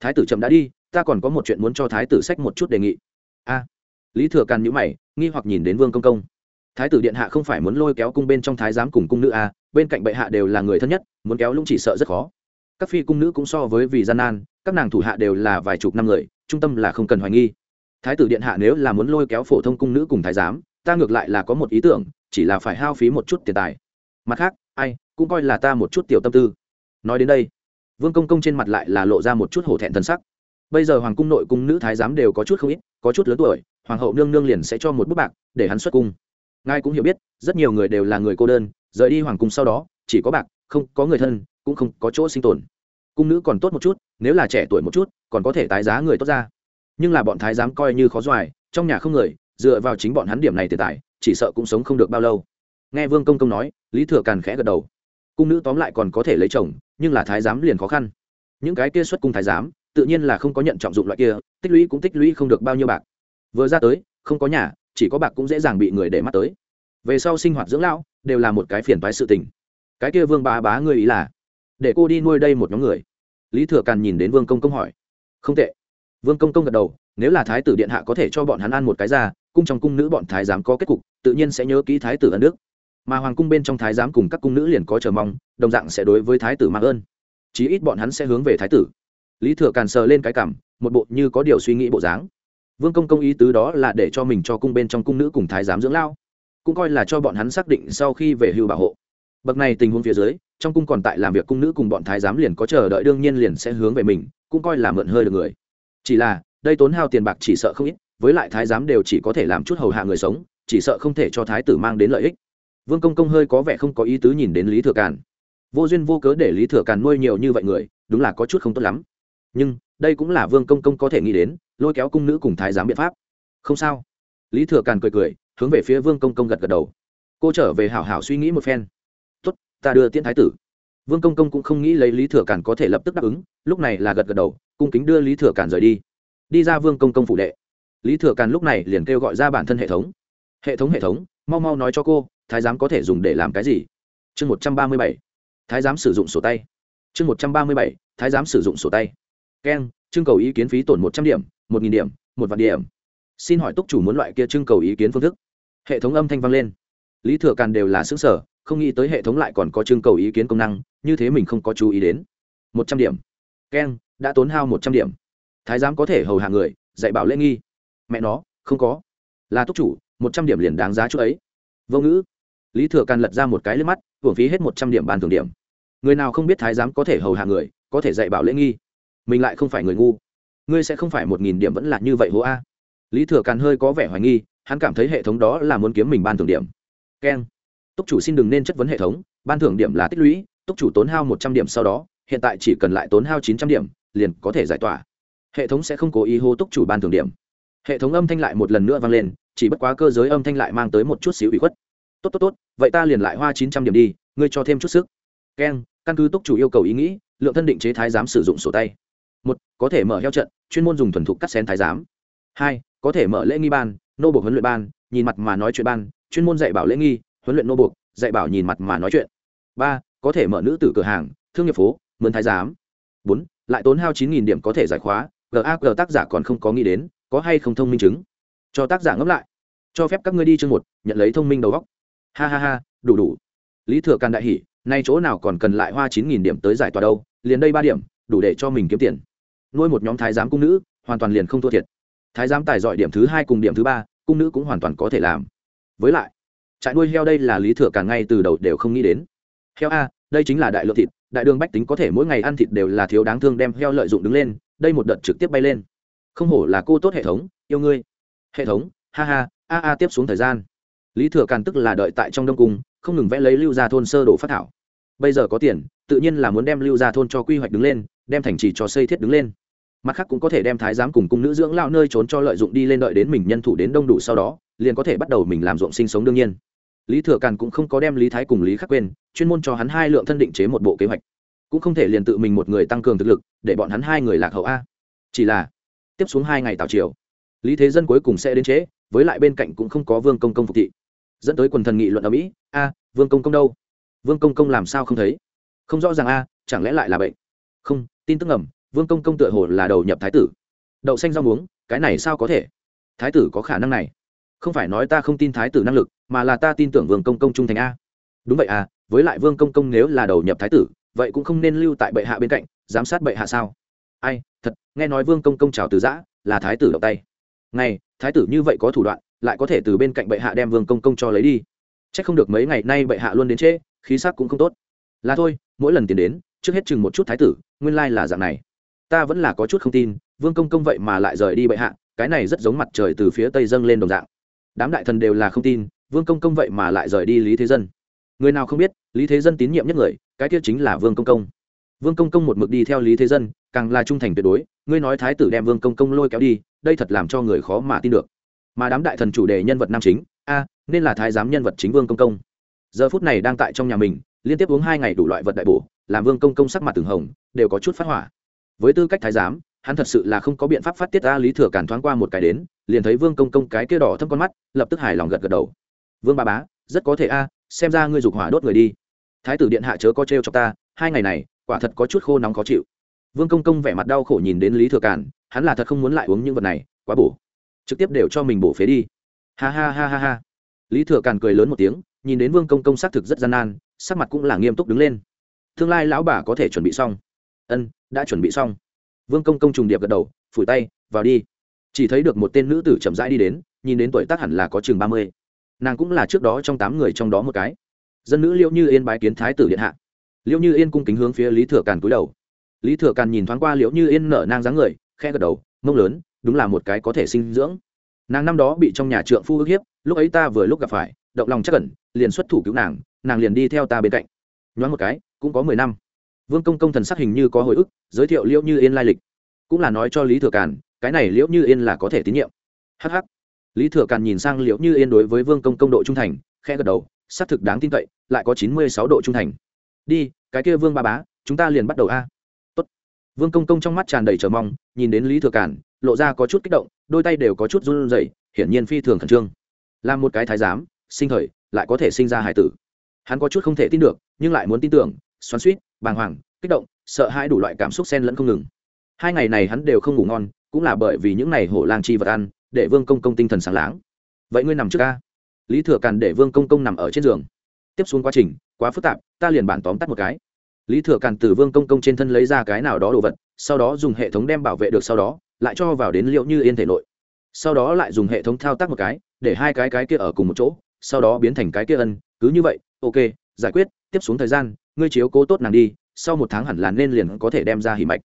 Thái tử chậm đã đi, ta còn có một chuyện muốn cho thái tử sách một chút đề nghị. A. Lý thừa càn nhữ mày, nghi hoặc nhìn đến vương công công. Thái tử điện hạ không phải muốn lôi kéo cung bên trong thái giám cùng cung nữ a, bên cạnh bệ hạ đều là người thân nhất, muốn kéo lũng chỉ sợ rất khó các phi cung nữ cũng so với vì gian nan, các nàng thủ hạ đều là vài chục năm người, trung tâm là không cần hoài nghi. Thái tử điện hạ nếu là muốn lôi kéo phổ thông cung nữ cùng thái giám, ta ngược lại là có một ý tưởng, chỉ là phải hao phí một chút tiền tài. Mặt khác, ai, cũng coi là ta một chút tiểu tâm tư. Nói đến đây, vương công công trên mặt lại là lộ ra một chút hổ thẹn thân sắc. Bây giờ hoàng cung nội cung nữ thái giám đều có chút không ít, có chút lớn tuổi, hoàng hậu nương nương liền sẽ cho một bức bạc để hắn xuất cung. Ngài cũng hiểu biết, rất nhiều người đều là người cô đơn, rời đi hoàng cung sau đó, chỉ có bạc, không có người thân cũng không có chỗ sinh tồn. Cung nữ còn tốt một chút, nếu là trẻ tuổi một chút, còn có thể tái giá người tốt ra. Nhưng là bọn thái giám coi như khó doài trong nhà không người, dựa vào chính bọn hắn điểm này tiền tài, chỉ sợ cũng sống không được bao lâu. Nghe vương công công nói, lý thừa càn khẽ gật đầu. Cung nữ tóm lại còn có thể lấy chồng, nhưng là thái giám liền khó khăn. Những cái kia xuất cung thái giám, tự nhiên là không có nhận trọng dụng loại kia, tích lũy cũng tích lũy không được bao nhiêu bạc. Vừa ra tới, không có nhà, chỉ có bạc cũng dễ dàng bị người để mắt tới. Về sau sinh hoạt dưỡng lão, đều là một cái phiền toái sự tình. Cái kia vương bá bá ngươi ý là? Để cô đi nuôi đây một nhóm người. Lý thừa càn nhìn đến vương công công hỏi. Không tệ. Vương công công gật đầu, nếu là thái tử điện hạ có thể cho bọn hắn ăn một cái ra, cung trong cung nữ bọn thái giám có kết cục, tự nhiên sẽ nhớ kỹ thái tử ân đức. Mà hoàng cung bên trong thái giám cùng các cung nữ liền có chờ mong, đồng dạng sẽ đối với thái tử mang ơn. Chí ít bọn hắn sẽ hướng về thái tử. Lý thừa càn sờ lên cái cảm, một bộ như có điều suy nghĩ bộ dáng. Vương công công ý tứ đó là để cho mình cho cung bên trong cung nữ cùng thái giám dưỡng lao, cũng coi là cho bọn hắn xác định sau khi về hưu bảo hộ bậc này tình huống phía dưới, trong cung còn tại làm việc cung nữ cùng bọn thái giám liền có chờ đợi đương nhiên liền sẽ hướng về mình, cũng coi là mượn hơi được người. Chỉ là, đây tốn hao tiền bạc chỉ sợ không ít, với lại thái giám đều chỉ có thể làm chút hầu hạ người sống, chỉ sợ không thể cho thái tử mang đến lợi ích. Vương công công hơi có vẻ không có ý tứ nhìn đến lý thừa càn. Vô duyên vô cớ để lý thừa càn nuôi nhiều như vậy người, đúng là có chút không tốt lắm. Nhưng, đây cũng là vương công công có thể nghĩ đến, lôi kéo cung nữ cùng thái giám biện pháp. Không sao. Lý thừa càn cười cười, hướng về phía vương công công gật gật đầu. Cô trở về hảo hảo suy nghĩ một phen ta đưa tiễn thái tử. Vương công công cũng không nghĩ lấy lý thừa càn có thể lập tức đáp ứng, lúc này là gật gật đầu, cung kính đưa lý thừa càn rời đi. Đi ra vương công công phủ đệ. Lý thừa càn lúc này liền kêu gọi ra bản thân hệ thống. Hệ thống hệ thống, mau mau nói cho cô, thái giám có thể dùng để làm cái gì? Chương một trăm ba mươi bảy. Thái giám sử dụng sổ tay. Chương một trăm ba mươi bảy. Thái giám sử dụng sổ tay. Keng trưng cầu ý kiến phí tổn một trăm điểm, một nghìn điểm, một vạn điểm. Xin hỏi túc chủ muốn loại kia trưng cầu ý kiến phương thức. Hệ thống âm thanh vang lên. Lý thừa càn đều là xứng sở không nghĩ tới hệ thống lại còn có trưng cầu ý kiến công năng, như thế mình không có chú ý đến. Một trăm điểm. Keng đã tốn hao một trăm điểm. Thái giám có thể hầu hạ người, dạy bảo lễ nghi. Mẹ nó, không có. Là túc chủ, một trăm điểm liền đáng giá chút ấy. Vô ngữ. Lý thừa càn lật ra một cái lên mắt, hưởng phí hết một trăm điểm bàn thường điểm. Người nào không biết thái giám có thể hầu hạ người, có thể dạy bảo lễ nghi. Mình lại không phải người ngu. Ngươi sẽ không phải một nghìn điểm vẫn là như vậy hố a. Lý thừa càn hơi có vẻ hoài nghi, hắn cảm thấy hệ thống đó là muốn kiếm mình ban thưởng điểm. Keng túc chủ xin đừng nên chất vấn hệ thống, ban thưởng điểm là tích lũy, túc chủ tốn hao một trăm điểm sau đó, hiện tại chỉ cần lại tốn hao chín trăm điểm, liền có thể giải tỏa. Hệ thống sẽ không cố ý hô túc chủ ban thưởng điểm. Hệ thống âm thanh lại một lần nữa vang lên, chỉ bất quá cơ giới âm thanh lại mang tới một chút xíu ủy khuất. Tốt tốt tốt, vậy ta liền lại hoa chín trăm điểm đi, ngươi cho thêm chút sức. Keng căn cứ túc chủ yêu cầu ý nghĩ, lượng thân định chế thái giám sử dụng sổ tay. Một, có thể mở heo trận, chuyên môn dùng thuần thục cắt xén thái giám. Hai, có thể mở lễ nghi ban, nô buộc huấn luyện ban, nhìn mặt mà nói chuyện ban, chuyên môn dạy bảo lễ nghi huấn luyện nô buộc, dạy bảo nhìn mặt mà nói chuyện. Ba, có thể mở nữ tử cửa hàng, thương nghiệp phố, mướn thái giám. Bốn, lại tốn hao chín nghìn điểm có thể giải khóa gag tác giả còn không có nghĩ đến, có hay không thông minh chứng. Cho tác giả ngẫm lại. Cho phép các ngươi đi chương một, nhận lấy thông minh đầu góc. Ha ha ha, đủ đủ. Lý thừa càn đại hỉ, nay chỗ nào còn cần lại hoa chín nghìn điểm tới giải tòa đâu, liền đây ba điểm, đủ để cho mình kiếm tiền. Nuôi một nhóm thái giám cung nữ, hoàn toàn liền không thua thiệt. Thái giám tài giỏi điểm thứ hai cùng điểm thứ ba, cung nữ cũng hoàn toàn có thể làm. Với lại trại nuôi heo đây là lý thừa càng ngay từ đầu đều không nghĩ đến. Heo a, đây chính là đại lượng thịt, đại đường bách tính có thể mỗi ngày ăn thịt đều là thiếu đáng thương đem heo lợi dụng đứng lên, đây một đợt trực tiếp bay lên. Không hổ là cô tốt hệ thống, yêu ngươi. Hệ thống, ha ha, a a tiếp xuống thời gian. Lý thừa càn tức là đợi tại trong đông cung, không ngừng vẽ lấy lưu gia thôn sơ đồ phát thảo. Bây giờ có tiền, tự nhiên là muốn đem lưu gia thôn cho quy hoạch đứng lên, đem thành trì cho xây thiết đứng lên. Mặt khác cũng có thể đem thái giám cùng cung nữ dưỡng lao nơi trốn cho lợi dụng đi lên đợi đến mình nhân thủ đến đông đủ sau đó, liền có thể bắt đầu mình làm ruộng sinh sống đương nhiên lý thừa càn cũng không có đem lý thái cùng lý khắc quên chuyên môn cho hắn hai lượng thân định chế một bộ kế hoạch. Cũng không thể liền tự mình một người tăng cường thực lực để bọn hắn hai người lạc hậu a. Chỉ là tiếp xuống hai ngày tào triều lý thế dân cuối cùng sẽ đến chế với lại bên cạnh cũng không có vương công công phục thị. Dẫn tới quần thần nghị luận ở mỹ a vương công công đâu? Vương công công làm sao không thấy? Không rõ ràng a chẳng lẽ lại là bệnh? Không tin tức ngầm, vương công công tựa hồ là đầu nhập thái tử. Đậu xanh rau muống cái này sao có thể? Thái tử có khả năng này. Không phải nói ta không tin thái tử năng lực mà là ta tin tưởng vương công công trung thành a. Đúng vậy à với lại vương công công nếu là đầu nhập thái tử, vậy cũng không nên lưu tại bệ hạ bên cạnh, giám sát bệ hạ sao? Ai, thật, nghe nói vương công công trào từ giã, là thái tử động tay. Ngay thái tử như vậy có thủ đoạn, lại có thể từ bên cạnh bệ hạ đem vương công công cho lấy đi. C h ắ c không được mấy ngày nay bệ hạ luôn đến trễ, khí sắc cũng không tốt. Là thôi, mỗi lần tiền đến, trước hết chừng một chút thái tử, nguyên lai là dạng này. Ta vẫn là có chút không tin, vương công công vậy mà lại rời đi bệ hạ, cái này rất giống mặt trời từ phía tây dâng lên đồng dạng. Đám đại thần đều là không tin vương công công vậy mà lại rời đi lý thế dân. Người nào không biết, lý thế dân tín nhiệm nhất người, cái kia chính là vương công công. Vương công công một mực đi theo lý thế dân, càng là trung thành tuyệt đối, ngươi nói thái tử đem vương công công lôi kéo đi, đây thật làm cho người khó mà tin được. Mà đám đại thần chủ đề nhân vật nam chính, a, nên là thái giám nhân vật chính vương công công. Giờ phút này đang tại trong nhà mình, liên tiếp uống hai ngày đủ loại vật đại bổ, làm vương công công sắc mặt từng hồng, đều có chút phát hỏa. Với tư cách thái giám, hắn thật sự là không có biện pháp phát tiết ra lý thừa cản thoáng qua một cái đến, liền thấy vương công công cái kia đỏ thâm con mắt, lập tức hài lòng gật gật đầu vương ba bá rất có thể a xem ra ngươi dục hỏa đốt người đi. Thái tử điện hạ chớ có t cho ta hai ngày này quả thật có chút khô nóng khó chịu. Vương công công vẻ mặt đau khổ nhìn đến lý thừa Cản, hắn là thật không muốn lại uống những vật này quá bổ. Trực tiếp đều cho mình bổ phế đi. Ha ha ha ha ha. Lý thừa Cản cười lớn một tiếng nhìn đến vương công công xác thực rất gian nan sắc mặt cũng là nghiêm túc đứng lên. Tương lai lão bà có thể chuẩn bị xong. Ân đã chuẩn bị xong. Vương công công trùng điệp gật đầu phủi tay vào đi. Chỉ thấy được một tên nữ tử chậm rãi đi đến nhìn đến tuổi tác hẳn là có chừng ba mươi nàng cũng là trước đó trong tám người trong đó một cái. Dân nữ liệu như yên bái kiến thái tử điện hạ. Liệu như yên cung kính hướng phía lý thừa càn cúi đầu. Lý thừa càn nhìn thoáng qua liệu như yên nở nang dáng người khe gật đầu, mông lớn, đúng là một cái có thể sinh dưỡng. Nàng năm đó bị trong nhà trượng phu ức hiếp, lúc ấy ta vừa lúc gặp phải, động lòng chắc cẩn liền xuất thủ cứu nàng nàng liền đi theo ta bên cạnh. Nhoáng một cái, cũng có mười năm. Vương công công thần sắc hình như có hồi ức, giới thiệu liễu như yên lai lịch. Cũng là nói cho lý thừa càn, cái này liễu như yên là có thể tín nhiệm. Hh lý thừa càn nhìn sang liệu như yên đối với vương công công độ trung thành khe gật đầu, xác thực đáng tin cậy, lại có chín mươi sáu độ trung thành. Đi, cái kia vương ba bá, chúng ta liền bắt đầu a. Tốt. vương công công trong mắt tràn đầy chờ mong, nhìn đến lý thừa cản lộ ra có chút kích động, đôi tay đều có chút run rẩy, hiển nhiên phi thường khẩn trương. Làm một cái thái giám, sinh thời, lại có thể sinh ra hải tử. Hắn có chút không thể tin được, nhưng lại muốn tin tưởng, xoắn suýt bàng hoàng, kích động, sợ hãi đủ loại cảm xúc xen lẫn không ngừng. Hai ngày này hắn đều không ngủ ngon, cũng là bởi vì những ngày hổ lang chi vật ăn để vương công công tinh thần sáng láng. Vậy ngươi nằm trước ca. Lý thừa càn để vương công công nằm ở trên giường. Tiếp xuống quá trình, quá phức tạp, ta liền bản tóm tắt một cái. Lý thừa càn từ vương công công trên thân lấy ra cái nào đó đồ vật, sau đó dùng hệ thống đem bảo vệ được sau đó, lại cho vào đến liệu như yên thể nội. Sau đó lại dùng hệ thống thao tác một cái, để hai cái cái kia ở cùng một chỗ, sau đó biến thành cái kia ân, cứ như vậy, ok, giải quyết, tiếp xuống thời gian, ngươi chiếu cố tốt nàng đi, sau một tháng hẳn là nên liền có thể đem ra hỉ mạch.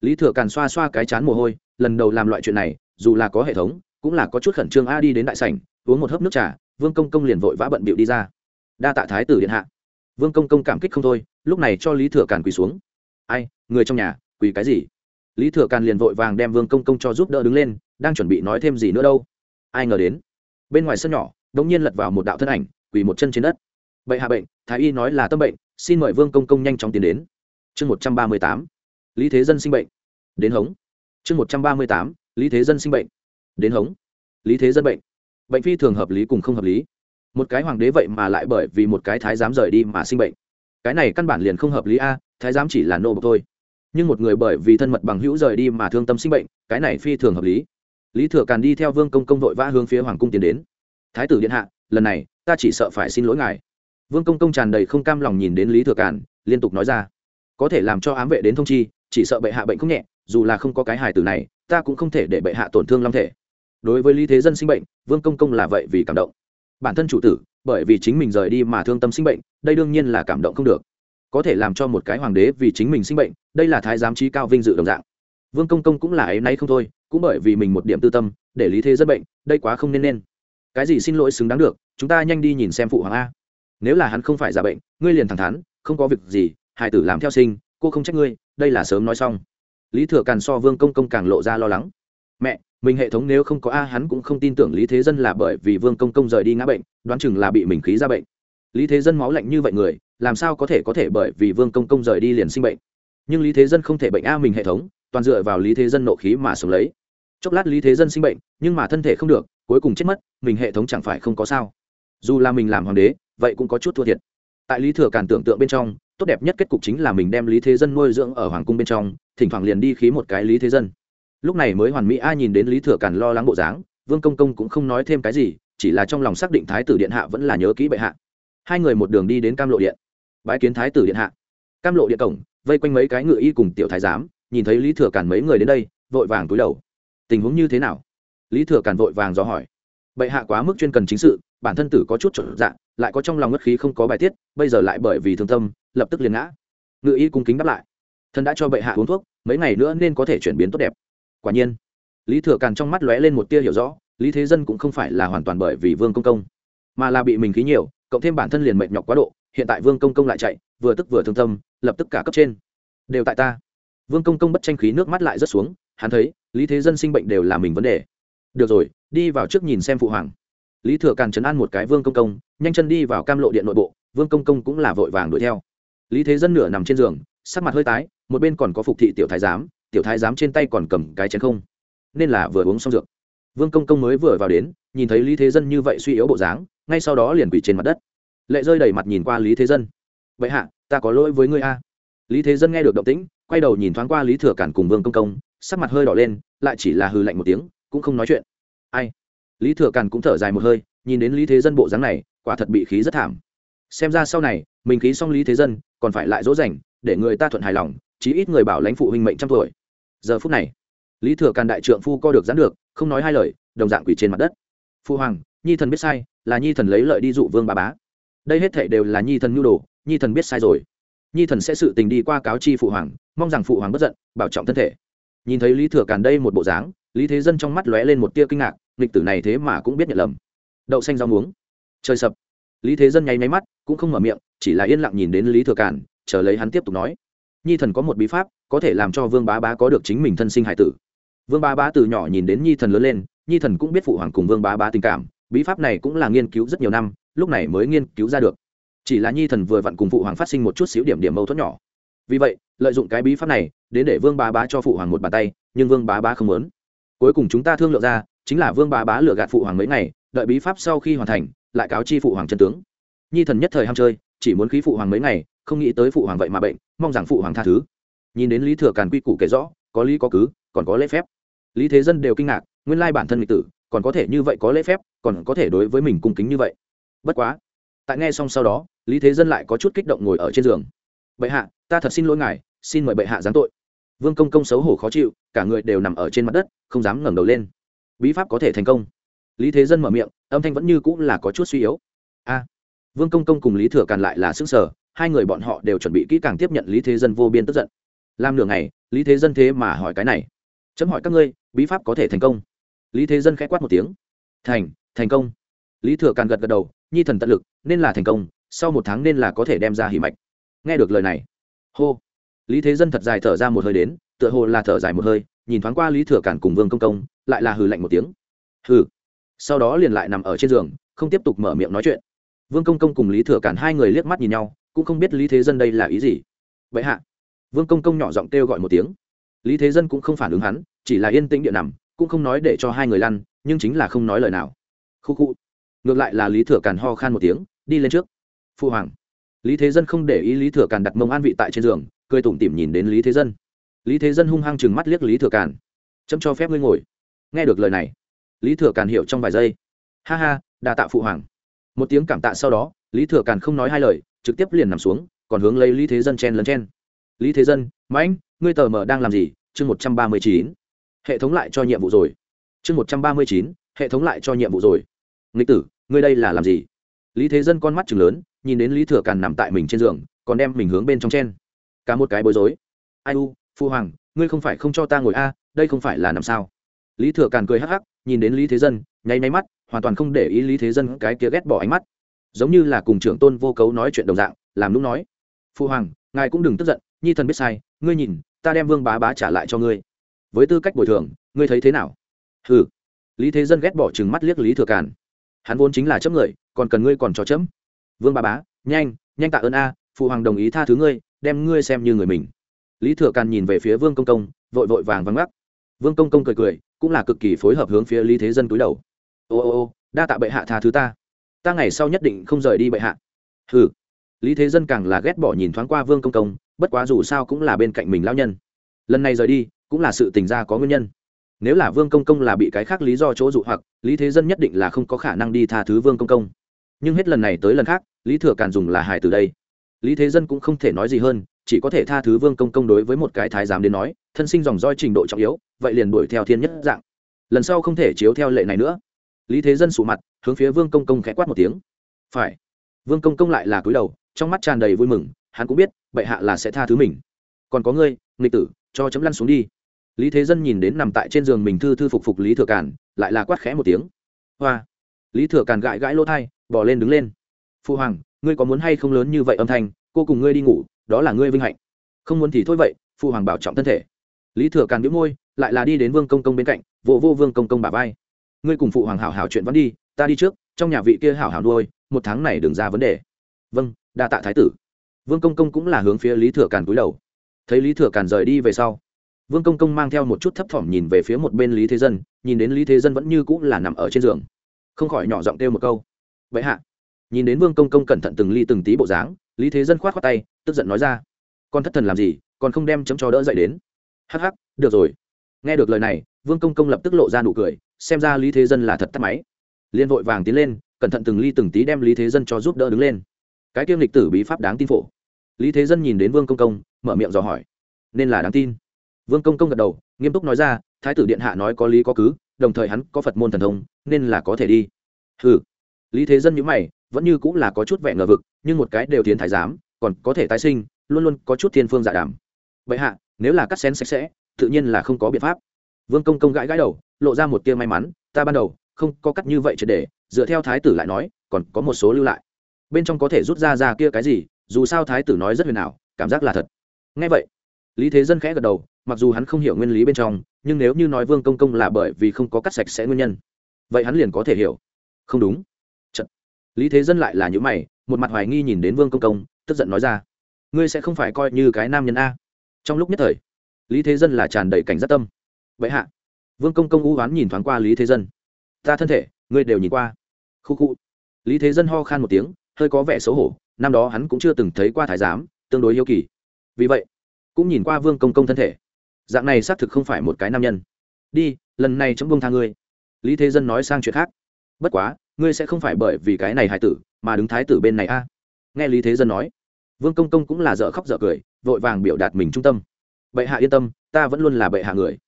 Lý thừa càn xoa xoa cái chán mồ hôi, lần đầu làm loại chuyện này, dù là có hệ thống cũng là có chút khẩn trương a đi đến đại sảnh, uống một hớp nước trà, vương công công liền vội vã bận bịu đi ra. Đa tạ thái tử điện hạ. Vương công công cảm kích không thôi, lúc này cho lý thừa càn quỳ xuống. Ai, người trong nhà, quỳ cái gì? Lý thừa càn liền vội vàng đem vương công công cho giúp đỡ đứng lên, đang chuẩn bị nói thêm gì nữa đâu. Ai ngờ đến, bên ngoài sân nhỏ, đống nhiên lật vào một đạo thân ảnh, quỳ một chân trên đất. Bệ hạ bệnh, thái y nói là tâm bệnh, xin mời vương công công nhanh chóng tiến đến. Chương một trăm ba mươi tám, lý thế dân sinh bệnh. Đến hống. Chương một trăm ba mươi tám, lý thế dân sinh bệnh đến hống. Lý thế dân bệnh. Bệnh phi thường hợp lý cùng không hợp lý. Một cái hoàng đế vậy mà lại bởi vì một cái thái giám rời đi mà sinh bệnh. Cái này căn bản liền không hợp lý a, thái giám chỉ là nô bộc thôi. Nhưng một người bởi vì thân mật bằng hữu rời đi mà thương tâm sinh bệnh, cái này phi thường hợp lý. Lý thừa càn đi theo vương công công vội vã hướng phía hoàng cung tiến đến. Thái tử điện hạ, lần này, ta chỉ sợ phải xin lỗi ngài. Vương công công tràn đầy không cam lòng nhìn đến lý thừa càn, liên tục nói ra. Có thể làm cho ám vệ đến thông chi, chỉ sợ bệ hạ bệnh không nhẹ, dù là không có cái hài tử này, ta cũng không thể để bệ hạ tổn thương long thể đối với lý thế dân sinh bệnh, vương công công là vậy vì cảm động. Bản thân chủ tử, bởi vì chính mình rời đi mà thương tâm sinh bệnh, đây đương nhiên là cảm động không được. Có thể làm cho một cái hoàng đế vì chính mình sinh bệnh, đây là thái giám trí cao vinh dự đồng dạng. Vương công công cũng là ấy nay không thôi, cũng bởi vì mình một điểm tư tâm, để lý thế dân bệnh, đây quá không nên nên. Cái gì xin lỗi xứng đáng được, chúng ta nhanh đi nhìn xem phụ hoàng a. Nếu là hắn không phải giả bệnh, ngươi liền thẳng thắn, không có việc gì hải tử làm theo sinh, cô không trách ngươi, đây là sớm nói xong. Lý thừa càn so vương công công càng lộ ra lo lắng mẹ, mình hệ thống nếu không có a, hắn cũng không tin tưởng lý thế dân là bởi vì vương công công rời đi ngã bệnh, đoán chừng là bị mình khí ra bệnh. Lý thế dân máu lạnh như vậy người, làm sao có thể có thể bởi vì vương công công rời đi liền sinh bệnh? Nhưng lý thế dân không thể bệnh a mình hệ thống, toàn dựa vào lý thế dân nộ khí mà sống lấy. Chốc lát lý thế dân sinh bệnh, nhưng mà thân thể không được, cuối cùng chết mất, mình hệ thống chẳng phải không có sao? Dù là mình làm hoàng đế, vậy cũng có chút thua thiệt. Tại lý thừa càn tưởng tượng bên trong, tốt đẹp nhất kết cục chính là mình đem lý thế dân nuôi dưỡng ở hoàng cung bên trong, thỉnh thoảng liền đi khí một cái lý thế dân lúc này mới hoàn mỹ a nhìn đến lý thừa càn lo lắng bộ dáng, vương công công cũng không nói thêm cái gì, chỉ là trong lòng xác định thái tử điện hạ vẫn là nhớ kỹ bệ hạ. Hai người một đường đi đến cam lộ điện. Bái kiến thái tử điện hạ. Cam lộ điện cổng, vây quanh mấy cái ngựa y cùng tiểu thái giám, nhìn thấy lý thừa càn mấy người đến đây, vội vàng túi đầu. Tình huống như thế nào? Lý thừa càn vội vàng dò hỏi. Bệ hạ quá mức chuyên cần chính sự, bản thân tử có chút trở dạng lại có trong lòng ngất khí không có bài tiết, bây giờ lại bởi vì thương tâm, lập tức liền ngã. Ngựa y cung kính đáp lại. Thân đã cho bệ hạ uống thuốc, mấy ngày nữa nên có thể chuyển biến tốt đẹp quả nhiên, lý thừa càn trong mắt lóe lên một tia hiểu rõ, lý thế dân cũng không phải là hoàn toàn bởi vì vương công công, mà là bị mình khí nhiều, cộng thêm bản thân liền mệt nhọc quá độ, hiện tại vương công công lại chạy, vừa tức vừa thương tâm, lập tức cả cấp trên. Đều tại ta. Vương công công bất tranh khí nước mắt lại rất xuống, hắn thấy, lý thế dân sinh bệnh đều là mình vấn đề. Được rồi, đi vào trước nhìn xem phụ hoàng. Lý thừa càn chấn an một cái vương công công, nhanh chân đi vào cam lộ điện nội bộ, vương công công cũng là vội vàng đuổi theo. Lý thế dân nửa nằm trên giường, sắc mặt hơi tái, một bên còn có phục thị tiểu thái giám tiểu thái giám trên tay còn cầm cái chén không? Nên là vừa uống xong dược. Vương công công mới vừa vào đến, nhìn thấy lý thế dân như vậy suy yếu bộ dáng, ngay sau đó liền quỳ trên mặt đất. Lệ rơi đầy mặt nhìn qua lý thế dân. Vậy hạ, ta có lỗi với ngươi a. Lý thế dân nghe được động tĩnh, quay đầu nhìn thoáng qua lý thừa cản cùng vương công công, sắc mặt hơi đỏ lên, lại chỉ là hư lạnh một tiếng, cũng không nói chuyện. Ai? Lý thừa cản cũng thở dài một hơi, nhìn đến lý thế dân bộ dáng này, quả thật bị khí rất thảm. Xem ra sau này, mình khí xong lý thế dân, còn phải lại dỗ dành, để người ta thuận hài lòng chí ít người bảo lãnh phụ huynh mệnh trăm tuổi. Giờ phút này, lý thừa càn đại trượng phu co được gián được, không nói hai lời, đồng dạng quỷ trên mặt đất. Phu hoàng, nhi thần biết sai, là nhi thần lấy lợi đi dụ vương bà bá. Đây hết thể đều là nhi thần nhu đồ, nhi thần biết sai rồi. Nhi thần sẽ sự tình đi qua cáo chi phụ hoàng, mong rằng phụ hoàng bất giận, bảo trọng thân thể. Nhìn thấy lý thừa càn đây một bộ dáng, lý thế dân trong mắt lóe lên một tia kinh ngạc, nghịch tử này thế mà cũng biết nhận lầm. Đậu xanh rau muống. Trời sập. Lý thế dân nháy máy mắt, cũng không mở miệng, chỉ là yên lặng nhìn đến lý thừa càn, chờ lấy hắn tiếp tục nói nhi thần có một bí pháp, có thể làm cho vương bá bá có được chính mình thân sinh hải tử. Vương bá bá từ nhỏ nhìn đến nhi thần lớn lên, nhi thần cũng biết phụ hoàng cùng vương bá bá tình cảm, bí pháp này cũng là nghiên cứu rất nhiều năm, lúc này mới nghiên cứu ra được. Chỉ là nhi thần vừa vặn cùng phụ hoàng phát sinh một chút xíu điểm điểm mâu thuẫn nhỏ. Vì vậy, lợi dụng cái bí pháp này, đến để vương bá bá cho phụ hoàng một bàn tay, nhưng vương bá bá không muốn. Cuối cùng chúng ta thương lượng ra, chính là vương bá bá lừa gạt phụ hoàng mấy ngày, đợi bí pháp sau khi hoàn thành, lại cáo chi phụ hoàng chân tướng. Nhi thần nhất thời ham chơi, chỉ muốn khí phụ hoàng mấy ngày không nghĩ tới phụ hoàng vậy mà bệnh, mong rằng phụ hoàng tha thứ. Nhìn đến lý thừa càn quy củ kể rõ, có lý có cứ, còn có lễ phép. Lý thế dân đều kinh ngạc, nguyên lai bản thân lịch tử, còn có thể như vậy có lễ phép, còn có thể đối với mình cung kính như vậy. Bất quá, tại nghe xong sau đó, lý thế dân lại có chút kích động ngồi ở trên giường. Bệ hạ, ta thật xin lỗi ngài, xin mời bệ hạ giáng tội. Vương công công xấu hổ khó chịu, cả người đều nằm ở trên mặt đất, không dám ngẩng đầu lên. Bí pháp có thể thành công. Lý thế dân mở miệng, âm thanh vẫn như cũng là có chút suy yếu. A. Vương công công cùng lý thừa càn lại là xứng sở hai người bọn họ đều chuẩn bị kỹ càng tiếp nhận lý thế dân vô biên tức giận. Làm nửa ngày, lý thế dân thế mà hỏi cái này. Chấm hỏi các ngươi, bí pháp có thể thành công? Lý thế dân k h ẽ quát một tiếng. Thành thành công. Lý thừa càn gật gật đầu, nhi thần tận lực, nên là thành công, sau một tháng nên là có thể đem ra hỉ mạch. Nghe được lời này. Hô. Lý thế dân thật dài thở ra một hơi đến, tựa hồ là thở dài một hơi, nhìn thoáng qua lý thừa càn cùng vương công công, lại là hừ lạnh một tiếng. Hừ. Sau đó liền lại nằm ở trên giường, không tiếp tục mở miệng nói chuyện. Vương công công cùng lý thừa càn hai người liếc mắt nhìn nhau cũng không biết lý thế dân đây là ý gì. Vậy hạ, vương công công nhỏ giọng kêu gọi một tiếng. Lý thế dân cũng không phản ứng hắn, chỉ là yên tĩnh địa nằm, cũng không nói để cho hai người lăn, nhưng chính là không nói lời nào. Khu khu. Ngược lại là lý thừa càn ho khan một tiếng, đi lên trước. Phu hoàng. Lý thế dân không để ý lý thừa càn đặt mông an vị tại trên giường, cười tủm tỉm nhìn đến lý thế dân. Lý thế dân hung hăng chừng mắt liếc lý thừa càn. Chấm cho phép ngươi ngồi. Nghe được lời này, lý thừa càn hiểu trong vài giây. Ha ha đà tạ phụ hoàng. Một tiếng cảm tạ sau đó, lý thừa càn không nói hai lời trực tiếp liền nằm xuống, còn hướng lấy lý thế dân chen lấn chen. Lý thế dân, mãnh, ngươi tờ mờ đang làm gì? Chương một trăm ba mươi chín. Hệ thống lại cho nhiệm vụ rồi. Chương một trăm ba mươi chín. Hệ thống lại cho nhiệm vụ rồi. Nghịch tử, ngươi đây là làm gì? Lý thế dân con mắt chừng lớn, nhìn đến lý thừa càn nằm tại mình trên giường, còn đem mình hướng bên trong chen. Cả một cái bối rối. Ai u, phu hoàng, ngươi không phải không cho ta ngồi a, đây không phải là nằm sao? Lý thừa càn cười hắc hắc, nhìn đến lý thế dân, nháy nháy mắt, hoàn toàn không để ý lý thế dân cái kia ghét bỏ ánh mắt giống như là cùng trưởng tôn vô cấu nói chuyện đồng dạng, làm lúc nói, phu hoàng, ngài cũng đừng tức giận, nhi thần biết sai, ngươi nhìn, ta đem vương bá bá trả lại cho ngươi. Với tư cách bồi thường, ngươi thấy thế nào? Ừ lý thế dân ghét bỏ chừng mắt liếc lý thừa càn. Hắn vốn chính là chấm người, còn cần ngươi còn cho chấm. Vương bá bá, nhanh nhanh tạ ơn a phụ hoàng đồng ý tha thứ ngươi, đem ngươi xem như người mình. Lý thừa càn nhìn về phía vương công công, vội vội vàng vắng gắt vương công công cười cười, cũng là cực kỳ phối hợp hướng phía lý thế dân túi đầu. Ô ô ô, đa tạ bệ hạ tha thứ ta ta ngày sau nhất định không rời đi bệ hạ. Hừ. Lý thế dân càng là ghét bỏ nhìn thoáng qua vương công công, bất quá dù sao cũng là bên cạnh mình lao nhân. Lần này rời đi, cũng là sự tình ra có nguyên nhân. Nếu là vương công công là bị cái khác lý do chỗ dụ hoặc, lý thế dân nhất định là không có khả năng đi tha thứ vương công công. Nhưng hết lần này tới lần khác, lý thừa càn dùng là hài từ đây. Lý thế dân cũng không thể nói gì hơn, chỉ có thể tha thứ vương công công đối với một cái thái giám đến nói, thân sinh dòng roi trình độ trọng yếu, vậy liền đuổi theo thiên nhất dạng. Lần sau không thể chiếu theo lệ này nữa lý thế dân sụ mặt, hướng phía vương công công khẽ quát một tiếng. Phải. Vương công công lại là cúi đầu, trong mắt tràn đầy vui mừng, hắn cũng biết, bệ hạ là sẽ tha thứ mình. Còn có ngươi, nghịch tử, cho chấm lăn xuống đi. Lý thế dân nhìn đến nằm tại trên giường mình thư thư phục phục lý thừa càn, lại là quát khẽ một tiếng. Hoa. Lý thừa càn gãi gãi lỗ thai bỏ lên đứng lên. Phu hoàng, ngươi có muốn hay không lớn như vậy âm thanh, cô cùng ngươi đi ngủ, đó là ngươi vinh hạnh. Không muốn thì thôi vậy, phu hoàng bảo trọng thân thể. Lý thừa càn biếu môi, lại là đi đến vương công công bên cạnh vô vô vương công công bà vai ngươi cùng phụ hoàng hảo hảo chuyện vẫn đi, ta đi trước, trong nhà vị kia hảo hảo nuôi, một tháng này đừng ra vấn đề. Vâng đa tạ thái tử. Vương công công cũng là hướng phía lý thừa càn cúi đầu. Thấy lý thừa càn rời đi về sau, vương công công mang theo một chút thấp thỏm nhìn về phía một bên lý thế dân, nhìn đến lý thế dân vẫn như cũng là nằm ở trên giường, không khỏi nhỏ giọng kêu một câu, vậy hạ. Nhìn đến vương công công cẩn thận từng ly từng tí bộ dáng, lý thế dân k h o á t khoác tay, tức giận nói ra, con thất thần làm gì, còn không đem chấm cho đỡ dậy đến. Hắc hắc, được rồi. Nghe được lời này vương công công lập tức lộ ra nụ cười, xem ra lý thế dân là thật tắt máy. Liên vội vàng tiến lên, cẩn thận từng ly từng tí đem lý thế dân cho giúp đỡ đứng lên. Cái kiêm lịch tử bí pháp đáng tin phổ. Lý thế dân nhìn đến vương công công, mở miệng dò hỏi. Nên là đáng tin. Vương công công gật đầu, nghiêm túc nói ra, thái tử điện hạ nói có lý có cứ, đồng thời hắn có phật môn thần thông, nên là có thể đi. Ừ lý thế dân nhữ mày, vẫn như cũng là có chút vẻ ngờ vực, nhưng một cái đều tiến thái giám, còn có thể tái sinh, luôn luôn có chút thiên phương giả đảm. đàm. Vậy hạ, nếu là cắt xén sạch sẽ, tự nhiên là không có biện pháp vương công công gãi gãi đầu, lộ ra một tia may mắn, ta ban đầu không có cắt như vậy triệt để, dựa theo thái tử lại nói, còn có một số lưu lại. Bên trong có thể rút ra ra kia cái gì, dù sao thái tử nói rất huyền ảo, cảm giác là thật. Ngay vậy, lý thế dân khẽ gật đầu, mặc dù hắn không hiểu nguyên lý bên trong, nhưng nếu như nói vương công công là bởi vì không có cắt sạch sẽ nguyên nhân, vậy hắn liền có thể hiểu. Không đúng. Chật. lý thế dân lại là những mày, một mặt hoài nghi nhìn đến vương công công, tức giận nói ra, ngươi sẽ không phải coi như cái nam nhân a. Trong lúc nhất thời, lý thế dân là tràn đầy cảnh giác tâm vậy hạ. Vương công công u oán nhìn thoáng qua lý thế dân. Ta thân thể, ngươi đều nhìn qua. Khu khu. Lý thế dân ho khan một tiếng, hơi có vẻ xấu hổ, năm đó hắn cũng chưa từng thấy qua thái giám, tương đối hiếu kỳ. Vì vậy, cũng nhìn qua vương công công thân thể. Dạng này xác thực không phải một cái nam nhân. Đi, lần này chấm bông tha ngươi. Lý thế dân nói sang chuyện khác. Bất quá, ngươi sẽ không phải bởi vì cái này hải tử, mà đứng thái tử bên này a. Nghe lý thế dân nói, vương công công cũng là dợ khóc dợ cười, vội vàng biểu đạt mình trung tâm. Bệ hạ yên tâm, ta vẫn luôn là bệ hạ người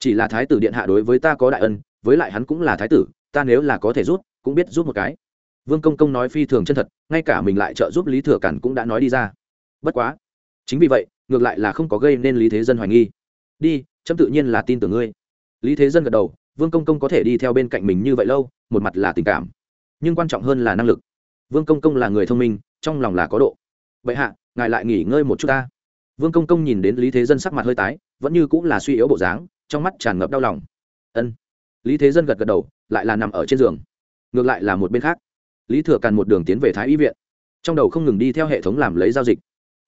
chỉ là thái tử điện hạ đối với ta có đại ân, với lại hắn cũng là thái tử, ta nếu là có thể rút cũng biết rút một cái. Vương công công nói phi thường chân thật, ngay cả mình lại trợ giúp lý thừa cản cũng đã nói đi ra. Bất quá. Chính vì vậy, ngược lại là không có gây nên lý thế dân hoài nghi. Đi, chấm tự nhiên là tin tưởng ngươi. Lý thế dân gật đầu, vương công công có thể đi theo bên cạnh mình như vậy lâu, một mặt là tình cảm. Nhưng quan trọng hơn là năng lực. Vương công công là người thông minh, trong lòng là có độ. Vậy hạ, ngài lại nghỉ ngơi một chút ta. Vương công công nhìn đến lý thế dân sắc mặt hơi tái, vẫn như cũng là suy yếu bộ dáng trong mắt tràn ngập đau lòng. Ân. Lý thế dân gật gật đầu, lại là nằm ở trên giường. Ngược lại là một bên khác. Lý thừa càn một đường tiến về thái y viện. Trong đầu không ngừng đi theo hệ thống làm lấy giao dịch.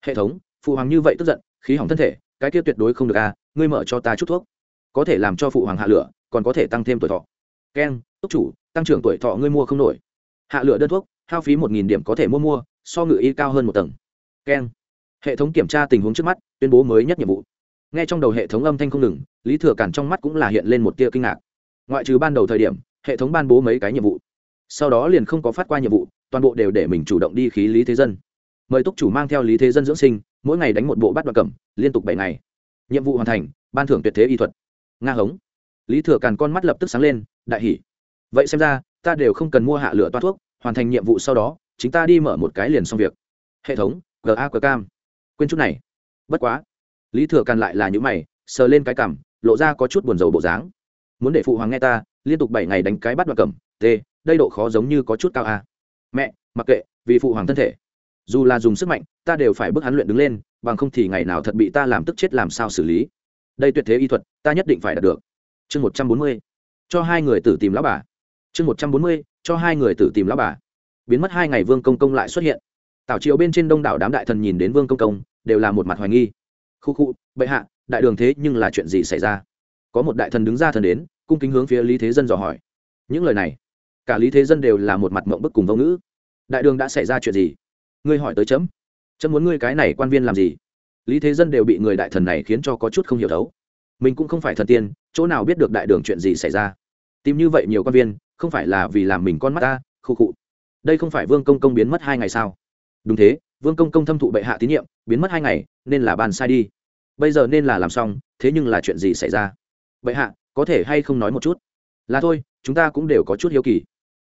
Hệ thống, phụ hoàng như vậy tức giận, khí hỏng thân thể, cái kia tuyệt đối không được à ngươi mở cho ta chút thuốc. Có thể làm cho phụ hoàng hạ lửa, còn có thể tăng thêm tuổi thọ. Keng túc chủ, tăng trưởng tuổi thọ ngươi mua không nổi. Hạ lửa đơn thuốc, hao phí một nghìn điểm có thể mua mua, so ngự y cao hơn một tầng. Keng hệ thống kiểm tra tình huống trước mắt, tuyên bố mới nhất nhiệm vụ nghe trong đầu hệ thống âm thanh không ngừng, lý thừa cản trong mắt cũng là hiện lên một tia kinh ngạc. Ngoại trừ ban đầu thời điểm, hệ thống ban bố mấy cái nhiệm vụ. Sau đó liền không có phát qua nhiệm vụ, toàn bộ đều để mình chủ động đi khí lý thế dân. Mời túc chủ mang theo lý thế dân dưỡng sinh, mỗi ngày đánh một bộ bắt đoạn cẩm liên tục bảy ngày. Nhiệm vụ hoàn thành, ban thưởng tuyệt thế y thuật. Nga hống. Lý thừa càn con mắt lập tức sáng lên, đại hỷ vậy xem ra, ta đều không cần mua hạ lửa toa thuốc, hoàn thành nhiệm vụ sau đó, chính ta đi mở một cái liền xong việc. Hệ thống ga cam quên chút này. Bất quá lý thừa càn lại là những mày, sờ lên cái cằm, lộ ra có chút buồn rầu bộ dáng. Muốn để phụ hoàng nghe ta, liên tục bảy ngày đánh cái bắt đoạn cẩm t đây độ khó giống như có chút cao a à. mẹ, mặc kệ, vì phụ hoàng thân thể. Dù là dùng sức mạnh, ta đều phải bước hắn luyện đứng lên, bằng không thì ngày nào thật bị ta làm tức chết làm sao xử lý. Đây tuyệt thế y thuật, ta nhất định phải đạt được. Chương một trăm bốn mươi, cho hai người tử tìm lão bà. Chương một trăm bốn mươi, cho hai người tử tìm lão bà. Biến mất hai ngày vương công công lại xuất hiện. Tảo triều bên trên đông đảo đám đại thần nhìn đến vương công công, đều là một mặt hoài nghi khu khu, bệ hạ, đại đường thế nhưng là chuyện gì xảy ra? Có một đại thần đứng ra thần đến, cung kính hướng phía lý thế dân dò hỏi. Những lời này, cả lý thế dân đều là một mặt mộng bức cùng vô ngữ. Đại đường đã xảy ra chuyện gì? Ngươi hỏi tới chấm. Chấm muốn ngươi cái này quan viên làm gì? Lý thế dân đều bị người đại thần này khiến cho có chút không hiểu thấu. Mình cũng không phải thần tiên, chỗ nào biết được đại đường chuyện gì xảy ra? Tìm như vậy nhiều quan viên, không phải là vì làm mình con mắt ta, khu khụ đây không phải vương công công biến mất hai ngày sao? Đúng thế vương công công thâm thụ bệ hạ tín nhiệm, biến mất hai ngày, nên là bàn sai đi. Bây giờ nên là làm xong, thế nhưng là chuyện gì xảy ra? Bệ hạ, có thể hay không nói một chút? Là thôi, chúng ta cũng đều có chút hiếu kỳ.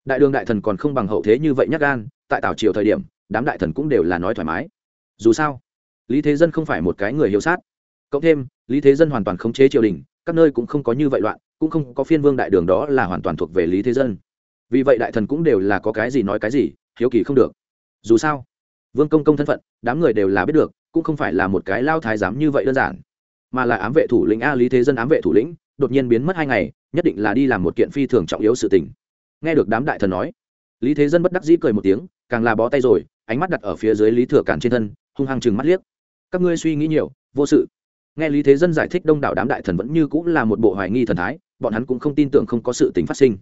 Đại đường đại thần còn không bằng hậu thế như vậy nhắc gan, tại tảo triều thời điểm, đám đại thần cũng đều là nói thoải mái. Dù sao, lý thế dân không phải một cái người hiếu sát. Cộng thêm, lý thế dân hoàn toàn khống chế triều đình, các nơi cũng không có như vậy loạn, cũng không có phiên vương đại đường đó là hoàn toàn thuộc về lý thế dân. Vì vậy đại thần cũng đều là có cái gì nói cái gì, hiếu kỳ không được. Dù sao vương công công thân phận, đám người đều là biết được, cũng không phải là một cái lao thái giám như vậy đơn giản. Mà là ám vệ thủ lĩnh a lý thế dân ám vệ thủ lĩnh, đột nhiên biến mất hai ngày, nhất định là đi làm một kiện phi thường trọng yếu sự tình. Nghe được đám đại thần nói, lý thế dân bất đắc dĩ cười một tiếng, càng là bó tay rồi, ánh mắt đặt ở phía dưới lý thừa cản trên thân, hung hăng chừng mắt liếc. Các ngươi suy nghĩ nhiều, vô sự. Nghe lý thế dân giải thích đông đảo đám đại thần vẫn như cũng là một bộ hoài nghi thần thái, bọn hắn cũng không tin tưởng không có sự tình phát sinh.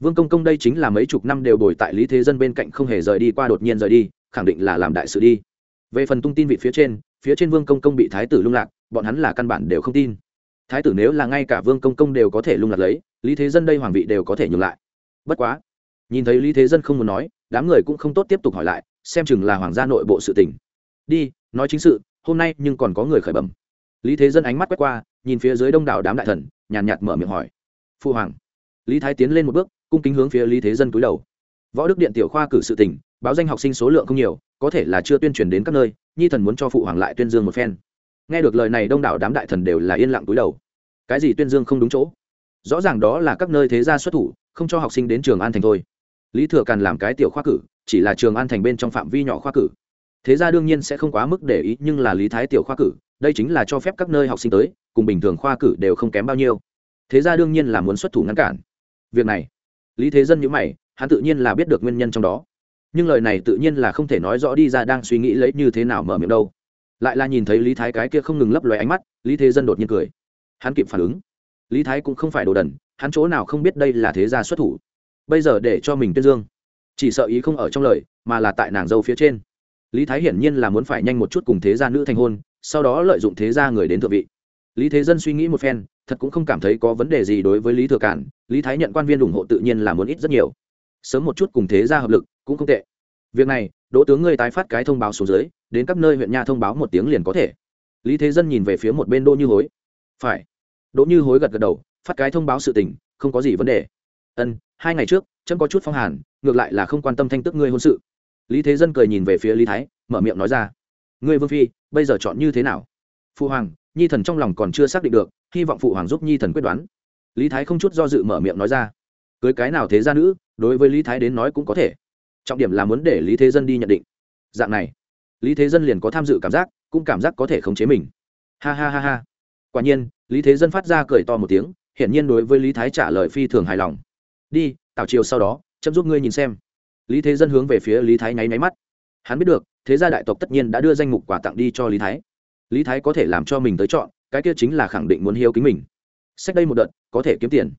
Vương công công đây chính là mấy chục năm đều bồi tại lý thế dân bên cạnh không hề rời đi qua đột nhiên rời đi khẳng định là làm đại sự đi. Về phần tung tin vị phía trên phía trên vương công công bị thái tử lung lạc, bọn hắn là căn bản đều không tin. Thái tử nếu là ngay cả vương công công đều có thể lung lạc lấy, lý thế dân đây hoàng vị đều có thể nhường lại. Bất quá, nhìn thấy lý thế dân không muốn nói, đám người cũng không tốt tiếp tục hỏi lại, xem chừng là hoàng gia nội bộ sự tình. Đi, nói chính sự, hôm nay nhưng còn có người khởi bẩm. Lý thế dân ánh mắt quét qua, nhìn phía dưới đông đảo đám đại thần, nhàn nhạt mở miệng hỏi. Phu hoàng. Lý thái tiến lên một bước, cung kính hướng phía lý thế dân cúi đầu. Võ đức điện tiểu khoa cử sự tình báo danh học sinh số lượng không nhiều, có thể là chưa tuyên truyền đến các nơi, nhi thần muốn cho phụ hoàng lại tuyên dương một phen. Nghe được lời này, đông đảo đám đại thần đều là yên lặng cúi đầu. Cái gì tuyên dương không đúng chỗ? Rõ ràng đó là các nơi thế gia xuất thủ, không cho học sinh đến trường an thành thôi. Lý thừa càn làm cái tiểu khoa cử, chỉ là trường an thành bên trong phạm vi nhỏ khoa cử. Thế ra đương nhiên sẽ không quá mức để ý, nhưng là lý thái tiểu khoa cử, đây chính là cho phép các nơi học sinh tới, cùng bình thường khoa cử đều không kém bao nhiêu. Thế ra đương nhiên là muốn xuất thủ ngăn cản. Việc này, lý thế dân nhữ mày, hắn tự nhiên là biết được nguyên nhân trong đó nhưng lời này tự nhiên là không thể nói rõ đi ra đang suy nghĩ lấy như thế nào mở miệng đâu. Lại là nhìn thấy lý thái cái kia không ngừng lấp loé ánh mắt, lý thế dân đột nhiên cười. Hắn kịp phản ứng. Lý thái cũng không phải đồ đần, hắn chỗ nào không biết đây là thế gia xuất thủ. Bây giờ để cho mình tuyên dương. Chỉ sợ ý không ở trong lời, mà là tại nàng dâu phía trên. Lý thái hiển nhiên là muốn phải nhanh một chút cùng thế gia nữ thành hôn, sau đó lợi dụng thế gia người đến thượng vị. Lý thế dân suy nghĩ một phen, thật cũng không cảm thấy có vấn đề gì đối với lý thừa cản. Lý thái nhận quan viên ủng hộ tự nhiên là muốn ít rất nhiều. Sớm một chút cùng thế gia hợp lực cũng không tệ. Việc này, đỗ tướng ngươi tái phát cái thông báo xuống dưới, đến các nơi huyện nha thông báo một tiếng liền có thể. Lý thế dân nhìn về phía một bên đỗ như hối. Phải. Đỗ như hối gật gật đầu, phát cái thông báo sự tình, không có gì vấn đề. Ân, hai ngày trước trâm có chút phong hàn, ngược lại là không quan tâm thanh tức ngươi hôn sự. Lý thế dân cười nhìn về phía lý thái, mở miệng nói ra. Ngươi vương phi, bây giờ chọn như thế nào? Phụ hoàng, nhi thần trong lòng còn chưa xác định được, hy vọng phụ hoàng giúp nhi thần quyết đoán. Lý thái không chút do dự mở miệng nói ra. Cưới cái nào thế gia nữ, đối với lý thái đến nói cũng có thể trọng điểm là muốn để lý thế dân đi nhận định. Dạng này, lý thế dân liền có tham dự cảm giác, cũng cảm giác có thể khống chế mình. Ha ha ha ha. Quả nhiên, lý thế dân phát ra cười to một tiếng, hiển nhiên đối với lý thái trả lời phi thường hài lòng. Đi, tảo chiều sau đó, chấm giúp ngươi nhìn xem. Lý thế dân hướng về phía lý thái nháy máy mắt. Hắn biết được, thế gia đại tộc tất nhiên đã đưa danh mục quà tặng đi cho lý thái. Lý thái có thể làm cho mình tới chọn, cái kia chính là khẳng định muốn hiếu kính mình. Sách đây một đợt, có thể kiếm tiền.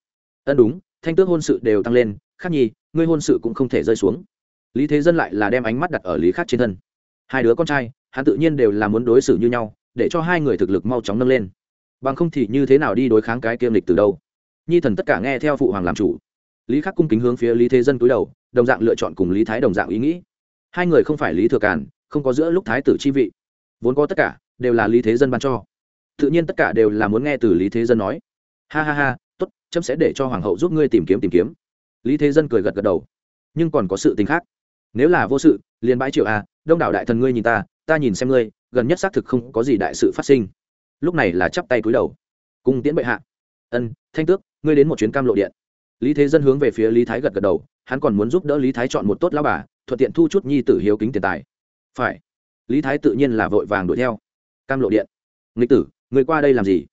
Ân đúng, thanh tước hôn sự đều tăng lên, khác nhi, ngươi hôn sự cũng không thể rơi xuống lý thế dân lại là đem ánh mắt đặt ở lý khác trên thân. Hai đứa con trai, hắn tự nhiên đều là muốn đối xử như nhau, để cho hai người thực lực mau chóng nâng lên. Bằng không thì như thế nào đi đối kháng cái kiêm lịch từ đâu? Nhi thần tất cả nghe theo phụ hoàng làm chủ. Lý khắc cung kính hướng phía lý thế dân túi đầu, đồng dạng lựa chọn cùng lý thái đồng dạng ý nghĩ. Hai người không phải lý thừa càn, không có giữa lúc thái tử chi vị. Vốn có tất cả, đều là lý thế dân ban cho. Tự nhiên tất cả đều là muốn nghe từ lý thế dân nói. Ha ha ha t ố t chấm sẽ để cho hoàng hậu giúp ngươi tìm kiếm tìm kiếm. Lý thế dân cười gật gật đầu. Nhưng còn có sự tình khác nếu là vô sự liền bãi triệu a, à, đông đảo đại thần ngươi nhìn ta ta nhìn xem ngươi gần nhất xác thực không có gì đại sự phát sinh. Lúc này là chắp tay cúi đầu. Cung tiễn bệ hạ. Ân thanh tước ngươi đến một chuyến cam lộ điện. Lý thế dân hướng về phía lý thái gật gật đầu hắn còn muốn giúp đỡ lý thái chọn một tốt lao bà thuận tiện thu chút nhi tử hiếu kính tiền tài. Phải. Lý thái tự nhiên là vội vàng đuổi theo. Cam lộ điện. Nghịch tử người qua đây làm gì?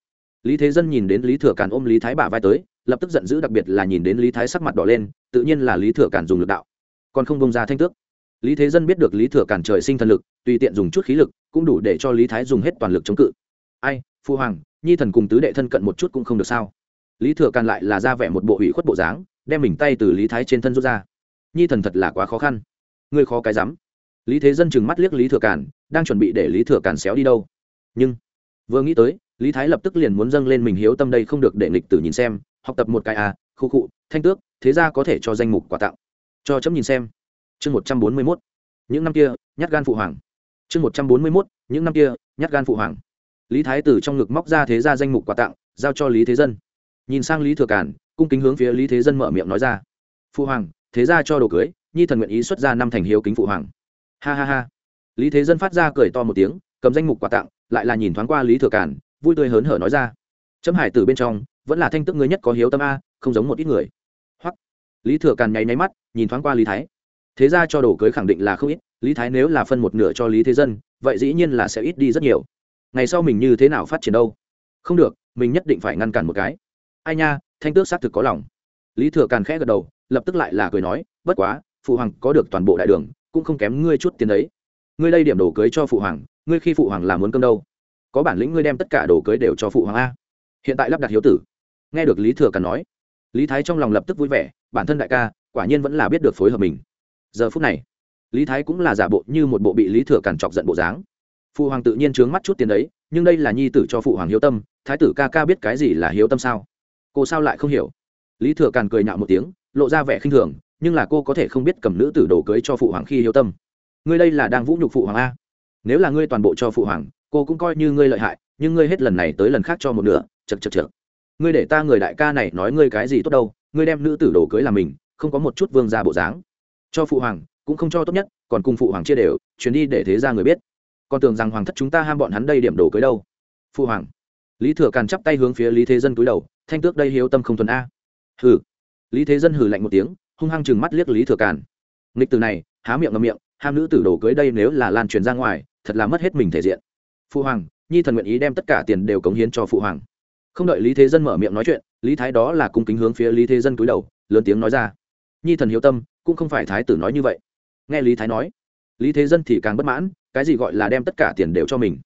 Lý thế dân nhìn đến lý thừa càn ôm lý thái bà vai tới lập tức giận dữ đặc biệt là nhìn đến lý thái sắc mặt đỏ lên tự nhiên là lý thừa càn dùng lực đạo còn không bông ra thanh tước. Lý thế dân biết được lý thừa Cản trời sinh thần lực, tùy tiện dùng chút khí lực, cũng đủ để cho lý thái dùng hết toàn lực chống cự. Ai, phu hoàng, nhi thần cùng tứ đệ thân cận một chút cũng không được sao? Lý thừa càn lại là ra vẻ một bộ ủy khuất bộ dáng, đem mình tay từ lý thái trên thân rút ra. Nhi thần thật là quá khó khăn. Ngươi khó cái rắm. Lý thế dân chừng mắt liếc lý thừa càn đang chuẩn bị để lý thừa càn xéo đi đâu. Nhưng, vừa nghĩ tới, lý thái lập tức liền muốn dâng lên mình hiếu tâm đây không được để nghịch tử nhìn xem, học tập một cái à khu cụ thanh tước, thế ra có thể cho danh mục quà tặng cho chấm nhìn xem. Chương một trăm bốn mươi mốt. Những năm kia, nhát gan phụ hoàng. Chương một trăm bốn mươi mốt, những năm kia, nhát gan phụ hoàng. Lý thái tử trong ngực móc ra thế ra danh mục quà tặng, giao cho lý thế dân. Nhìn sang lý thừa cản cung kính hướng phía lý thế dân mở miệng nói ra. Phụ hoàng, thế ra cho đồ cưới, nhi thần nguyện ý xuất ra năm thành hiếu kính phụ hoàng. Ha ha ha. Lý thế dân phát ra cười to một tiếng, cầm danh mục quà tặng, lại là nhìn thoáng qua lý thừa cản vui tươi hớn hở nói ra. Chấm hải từ bên trong, vẫn là thanh tức người nhất có hiếu tâm a, không giống một ít người lý thừa càn nháy nháy mắt, nhìn thoáng qua lý thái. Thế ra cho đồ cưới khẳng định là không ít, lý thái nếu là phân một nửa cho lý thế dân, vậy dĩ nhiên là sẽ ít đi rất nhiều. Ngày sau mình như thế nào phát triển đâu? Không được, mình nhất định phải ngăn cản một cái. Ai nha, thanh tước xác thực có lòng. Lý thừa càn khẽ gật đầu, lập tức lại là cười nói, bất quá, phụ hoàng có được toàn bộ đại đường, cũng không kém ngươi chút tiền đấy. Ngươi đây điểm đồ cưới cho phụ hoàng, ngươi khi phụ hoàng làm muốn cơm đâu? Có bản lĩnh ngươi đem tất cả đồ cưới đều cho phụ hoàng a. Hiện tại lắp đặt hiếu tử. Nghe được lý thừa càn nói lý thái trong lòng lập tức vui vẻ, bản thân đại ca, quả nhiên vẫn là biết được phối hợp mình. Giờ phút này, lý thái cũng là giả bộ như một bộ bị lý thừa cản chọc giận bộ dáng. Phụ hoàng tự nhiên trướng mắt chút tiền đấy, nhưng đây là nhi tử cho phụ hoàng hiếu tâm, thái tử ca ca biết cái gì là hiếu tâm sao? Cô sao lại không hiểu? Lý thừa càn cười nhạo một tiếng, lộ ra vẻ khinh thường, nhưng là cô có thể không biết cầm nữ tử đồ cưới cho phụ hoàng khi hiếu tâm. Ngươi đây là đang vũ nhục phụ hoàng a? Nếu là ngươi toàn bộ cho phụ hoàng, cô cũng coi như ngươi lợi hại, nhưng ngươi hết lần này tới lần khác cho một nửa chật chật chật ngươi để ta người đại ca này nói ngươi cái gì tốt đâu, ngươi đem nữ tử đồ cưới làm mình, không có một chút vương ra bộ dáng. Cho phụ hoàng, cũng không cho tốt nhất, còn cùng phụ hoàng chia đều chuyến đi để thế ra người biết. Còn tưởng rằng hoàng thất chúng ta ham bọn hắn đây điểm đồ cưới đâu. Phụ hoàng, lý thừa càn chắp tay hướng phía lý thế dân cúi đầu, thanh tước đây hiếu tâm không thuần a. Hừ. Lý thế dân hừ lạnh một tiếng, hung hăng chừng mắt liếc lý thừa càn. Nghịch từ này, há miệng ngậm miệng, ham nữ tử đồ cưới đây nếu là lan truyền ra ngoài, thật là mất hết mình thể diện. Phụ hoàng, nhi thần nguyện ý đem tất cả tiền đều cống hiến cho phụ hoàng không đợi lý thế dân mở miệng nói chuyện, lý thái đó là cung kính hướng phía lý thế dân cúi đầu, lớn tiếng nói ra. Nhi thần hiếu tâm, cũng không phải thái tử nói như vậy. Nghe lý thái nói, lý thế dân thì càng bất mãn, cái gì gọi là đem tất cả tiền đều cho mình?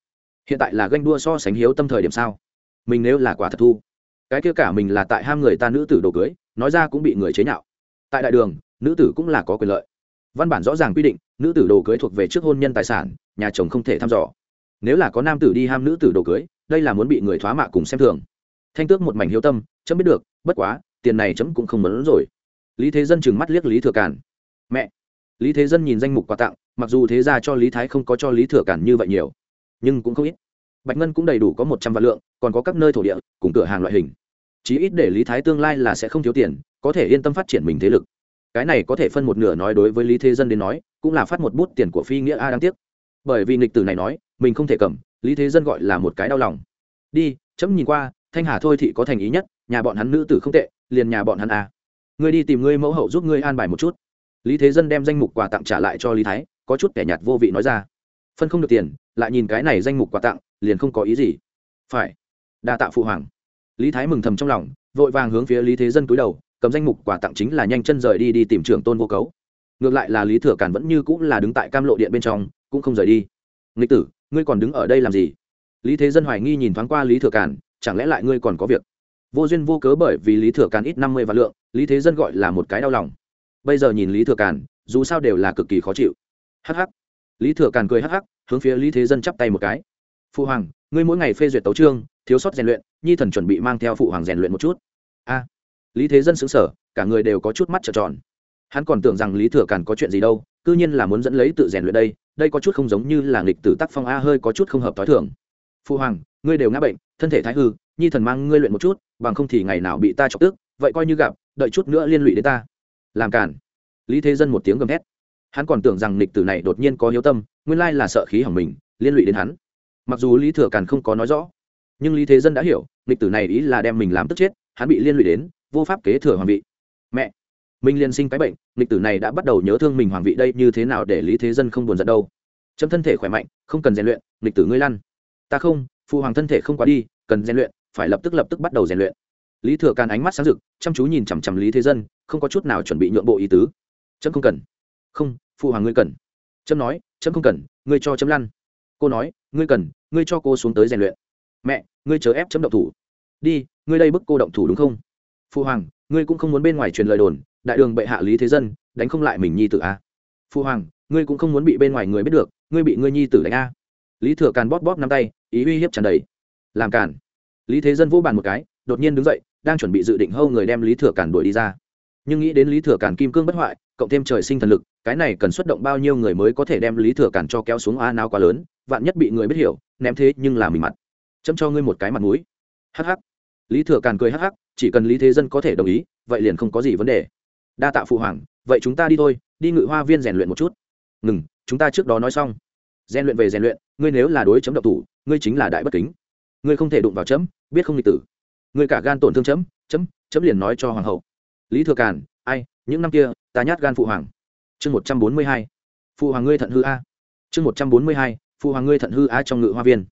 Hiện tại là ganh đua so sánh hiếu tâm thời điểm sao? Mình nếu là quả thật thu, cái kia cả mình là tại ham người ta nữ tử đồ cưới, nói ra cũng bị người chế nhạo. Tại đại đường, nữ tử cũng là có quyền lợi. Văn bản rõ ràng quy định, nữ tử đồ cưới thuộc về trước hôn nhân tài sản, nhà chồng không thể thăm dò. Nếu là có nam tử đi ham nữ tử đồ cưới, đây là muốn bị người thoá mạ cùng xem thường thanh tước một mảnh hiếu tâm, chấm biết được, bất quá, tiền này chấm cũng không muốn rồi. Lý thế dân chừng mắt liếc lý thừa cản. Mẹ! Lý thế dân nhìn danh mục quà tặng, mặc dù thế ra cho lý thái không có cho lý thừa cản như vậy nhiều, nhưng cũng không ít. Bạch ngân cũng đầy đủ có một trăm vạn lượng, còn có các nơi thổ địa, cùng cửa hàng loại hình. Chí ít để lý thái tương lai là sẽ không thiếu tiền, có thể yên tâm phát triển mình thế lực. Cái này có thể phân một nửa nói đối với lý thế dân đến nói, cũng là phát một bút tiền của phi nghĩa a đáng tiếc. Bởi vì nghịch tử này nói, mình không thể cầm, lý thế dân gọi là một cái đau lòng. Đi, chấm nhìn qua thanh hà thôi thị có thành ý nhất, nhà bọn hắn nữ tử không tệ, liền nhà bọn hắn à. ngươi đi tìm ngươi mẫu hậu giúp ngươi an bài một chút. Lý thế dân đem danh mục quà tặng trả lại cho lý thái, có chút kẻ nhạt vô vị nói ra. Phân không được tiền, lại nhìn cái này danh mục quà tặng, liền không có ý gì. Phải. Đa tạ phụ hoàng. Lý thái mừng thầm trong lòng, vội vàng hướng phía lý thế dân cúi đầu, cầm danh mục quà tặng chính là nhanh chân rời đi đi tìm trưởng tôn vô cấu. Ngược lại là lý thừa cản vẫn như cũng là đứng tại cam lộ điện bên trong, cũng không rời đi. Nghịch tử, ngươi còn đứng ở đây làm gì? Lý thế dân hoài nghi nhìn thoáng qua lý thừa cản chẳng lẽ lại ngươi còn có việc? Vô duyên vô cớ bởi vì lý thừa càn ít năm mươi vạn lượng, lý thế dân gọi là một cái đau lòng. Bây giờ nhìn lý thừa càn, dù sao đều là cực kỳ khó chịu. Hh lý thừa càn cười hh hướng phía lý thế dân chắp tay một cái. Phụ hoàng, ngươi mỗi ngày phê duyệt tấu trương thiếu sót rèn luyện, nhi thần chuẩn bị mang theo phụ hoàng rèn luyện một chút. A. Lý thế dân xứng sở cả người đều có chút mắt trợn tròn. Hắn còn tưởng rằng lý thừa càn có chuyện gì đâu c ư nhiên là muốn dẫn lấy tự rèn luyện đây đây có chút không giống như là nghịch tử tác phong a hơi có chút không hợp t h o i thường. Phụ hoàng ngươi đều ngã bệnh, thân thể thái hư, nhi thần mang ngươi luyện một chút, bằng không thì ngày nào bị ta chọc tức, vậy coi như gặp, đợi chút nữa liên lụy đến ta. Làm cản lý thế dân một tiếng gầm hét hắn còn tưởng rằng lịch tử này đột nhiên có hiếu tâm, nguyên lai là sợ khí hỏng mình, liên lụy đến hắn. Mặc dù lý thừa càn không có nói rõ, nhưng lý thế dân đã hiểu lịch tử này ý là đem mình làm tức chết, hắn bị liên lụy đến, vô pháp kế thừa hoàng vị. Mẹ! Minh liên sinh cái bệnh lịch tử này đã bắt đầu nhớ thương mình hoàng vị đây như thế nào để lý thế dân không buồn giận đâu. Chấm thân thể khỏe mạnh, không cần rèn luyện lịch tử ngươi lăn. Ta không phụ hoàng thân thể không quá đi, cần rèn luyện, phải lập tức lập tức bắt đầu rèn luyện. Lý thừa càn ánh mắt sáng rực, chăm chú nhìn chằm chằm lý thế dân, không có chút nào chuẩn bị nhượng bộ ý tứ. Chấm không cần. Không, phụ hoàng ngươi cần. Chấm nói, chấm không cần, ngươi cho chấm lăn. Cô nói, ngươi cần, ngươi cho cô xuống tới rèn luyện. Mẹ, ngươi chớ ép chấm động thủ. Đi, ngươi đây bức cô động thủ đúng không? Phụ hoàng, ngươi cũng không muốn bên ngoài truyền lời đồn, đại đường bệ hạ lý thế dân, đánh không lại mình nhi tử a à? phu hoàng, ngươi cũng không muốn bị bên ngoài người biết được, ngươi bị ngươi nhi tử đánh a lý thừa càn bóp bóp năm tay, ý uy hiếp tràn đầy. Làm càn. Lý thế dân vô bàn một cái, đột nhiên đứng dậy, đang chuẩn bị dự định hâu người đem lý thừa càn đuổi đi ra. Nhưng nghĩ đến lý thừa càn kim cương bất hoại, cộng thêm trời sinh thần lực, cái này cần xuất động bao nhiêu người mới có thể đem lý thừa càn cho kéo xuống a nào quá lớn, vạn nhất bị người biết hiểu, ném thế nhưng là mình mặt. Chấm cho ngươi một cái mặt mũi. Hh lý thừa càn cười hh chỉ cần lý thế dân có thể đồng ý, vậy liền không có gì vấn đề. Đa tạ phụ hoàng, vậy chúng ta đi thôi, đi ngự hoa viên rèn luyện một chút. Ngừng, chúng ta trước đó nói xong. Rèn luyện về rèn luyện ngươi nếu là đối chấm độc thủ, ngươi chính là đại bất kính. Ngươi không thể đụng vào chấm, biết không lịch tử. Ngươi cả gan tổn thương chấm chấm chấm liền nói cho hoàng hậu. Lý thừa càn, ai, những năm kia, ta nhát gan phụ hoàng. Chương một trăm bốn mươi hai. Phụ hoàng ngươi thận hư a. Chương một trăm bốn mươi hai, phụ hoàng ngươi thận hư a trong ngự hoa viên.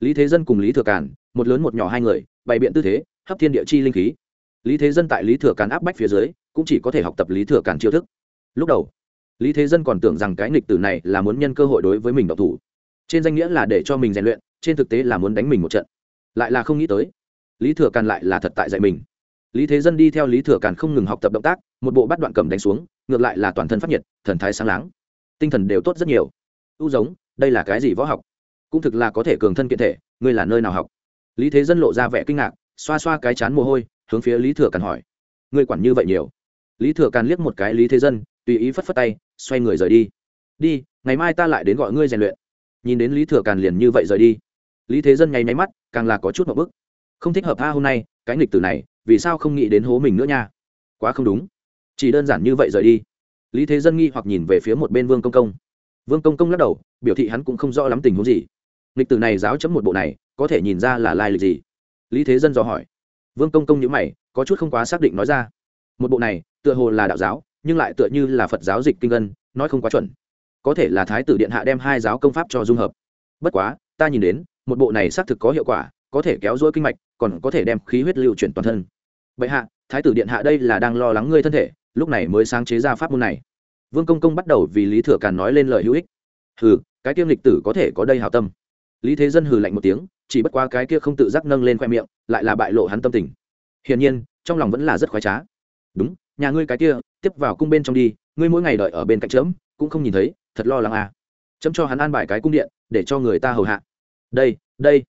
Lý thế dân cùng lý thừa càn, một lớn một nhỏ hai người, bày biện tư thế, hấp thiên địa chi linh khí. Lý thế dân tại lý thừa càn áp bách phía dưới, cũng chỉ có thể học tập lý thừa càn chiêu thức. Lúc đầu, lý thế dân còn tưởng rằng cái nghịch tử này là muốn nhân cơ hội đối với mình độc thủ trên danh nghĩa là để cho mình rèn luyện, trên thực tế là muốn đánh mình một trận. Lại là không nghĩ tới, lý thừa càn lại là thật tại dạy mình. Lý thế dân đi theo lý thừa càn không ngừng học tập động tác, một bộ bắt đoạn cầm đánh xuống, ngược lại là toàn thân phát nhiệt, thần thái sáng láng. Tinh thần đều tốt rất nhiều. U giống, đây là cái gì võ học? Cũng thực là có thể cường thân kiện thể, ngươi là nơi nào học? Lý thế dân lộ ra vẻ kinh ngạc, xoa xoa cái chán mồ hôi, hướng phía lý thừa càn hỏi. Ngươi quản như vậy nhiều. Lý thừa càn liếc một cái lý thế dân, tùy ý phất phất tay, xoay người rời đi. Đi, ngày mai ta lại đến gọi ngươi rèn luyện nhìn đến lý thừa càn liền như vậy rời đi lý thế dân nháy máy mắt càng là có chút một bức không thích hợp tha hôm nay cái nghịch tử này vì sao không nghĩ đến hố mình nữa nha quá không đúng chỉ đơn giản như vậy rời đi lý thế dân nghi hoặc nhìn về phía một bên vương công công vương công công lắc đầu biểu thị hắn cũng không rõ lắm tình huống gì nghịch tử này giáo chấm một bộ này có thể nhìn ra là lai lịch gì lý thế dân dò hỏi vương công công nhữ mày có chút không quá xác định nói ra một bộ này tựa hồ là đạo giáo nhưng lại tựa như là phật giáo dịch kinh ân nói không quá chuẩn có thể là thái tử điện hạ đem hai giáo công pháp cho dung hợp. Bất quá, ta nhìn đến, một bộ này xác thực có hiệu quả, có thể kéo dỗi kinh mạch, còn có thể đem khí huyết lưu chuyển toàn thân. Bệ hạ, thái tử điện hạ đây là đang lo lắng ngươi thân thể, lúc này mới sáng chế ra pháp môn này. Vương công công bắt đầu vì lý thừa càn nói lên lời hữu ích. Hừ, cái kia lịch tử có thể có đây hảo tâm. Lý thế dân hừ lạnh một tiếng, chỉ bất qua cái kia không tự giác nâng lên khoe miệng, lại là bại lộ hắn tâm tình. Hiển nhiên, trong lòng vẫn là rất khoái trá. Đúng, nhà ngươi cái kia, tiếp vào cung bên trong đi, ngươi mỗi ngày đợi ở bên cạnh chớm cũng không nhìn thấy, thật lo lắng à. Chấm cho hắn an bài cái cung điện, để cho người ta hầu hạ. Đây đây.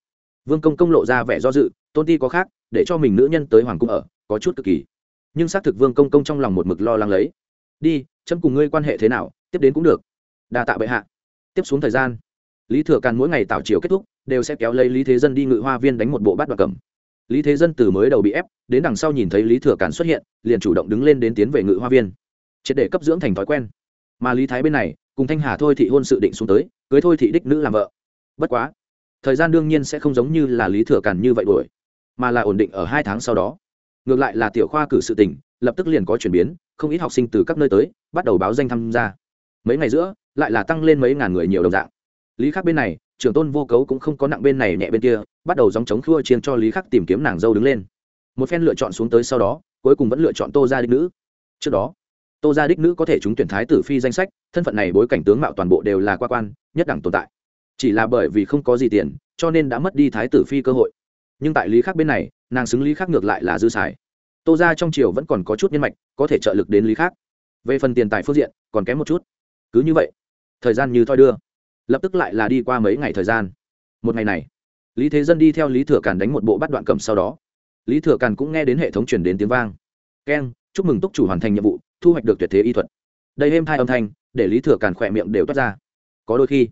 Vương công công lộ ra vẻ do dự, tôn ti có khác, để cho mình nữ nhân tới hoàng cung ở, có chút cực kỳ. Nhưng xác thực vương công công trong lòng một mực lo lắng lấy. Đi, chấm cùng ngươi quan hệ thế nào, tiếp đến cũng được. Đa tạ bệ hạ. Tiếp xuống thời gian, lý thừa càn mỗi ngày tạo chiều kết thúc, đều sẽ kéo lấy lý thế dân đi ngự hoa viên đánh một bộ bát đoạt cầm lý thế dân từ mới đầu bị ép, đến đằng sau nhìn thấy lý thừa càn xuất hiện, liền chủ động đứng lên đến tiến về ngự hoa viên. Triệt để cấp dưỡng thành thói quen mà lý thái bên này cùng thanh hà thôi thị hôn sự định xuống tới cưới thôi thị đích nữ làm vợ bất quá thời gian đương nhiên sẽ không giống như là lý thừa càn như vậy đuổi, mà là ổn định ở hai tháng sau đó. ngược lại là tiểu khoa cử sự tỉnh lập tức liền có chuyển biến, không ít học sinh từ các nơi tới bắt đầu báo danh tham gia. mấy ngày giữa, lại là tăng lên mấy ngàn người nhiều đồng dạng. lý khắc bên này, trưởng tôn vô cấu cũng không có nặng bên này nhẹ bên kia, bắt đầu dòng chống khua chiên cho lý khắc tìm kiếm nàng dâu đứng lên. một phen lựa chọn xuống tới sau đó, cuối cùng vẫn lựa chọn tô gia đích nữ. trước đó tô gia đích nữ có thể trúng tuyển thái tử phi danh sách, thân phận này bối cảnh tướng mạo toàn bộ đều là qua quan, nhất đẳng tồn tại. Chỉ là bởi vì không có gì tiền, cho nên đã mất đi thái tử phi cơ hội. Nhưng tại lý khác bên này, nàng xứng lý khác ngược lại là dư xài. Tô ra trong triều vẫn còn có chút nhân mạch, có thể trợ lực đến lý khác. về phần tiền tài phương diện, còn kém một chút. Cứ như vậy, thời gian như thoi đưa. Lập tức lại là đi qua mấy ngày thời gian. Một ngày này, lý thế dân đi theo lý thừa càn đánh một bộ bắt đoạn cầm sau đó. Lý thừa càn cũng nghe đến hệ thống truyền đến tiếng vang. Keng, chúc mừng túc chủ hoàn thành nhiệm vụ thu hoạch được tuyệt thế y thuật. Đây êm hai âm thanh, để lý thừa càn khỏe miệng đều toát ra. Có đôi khi,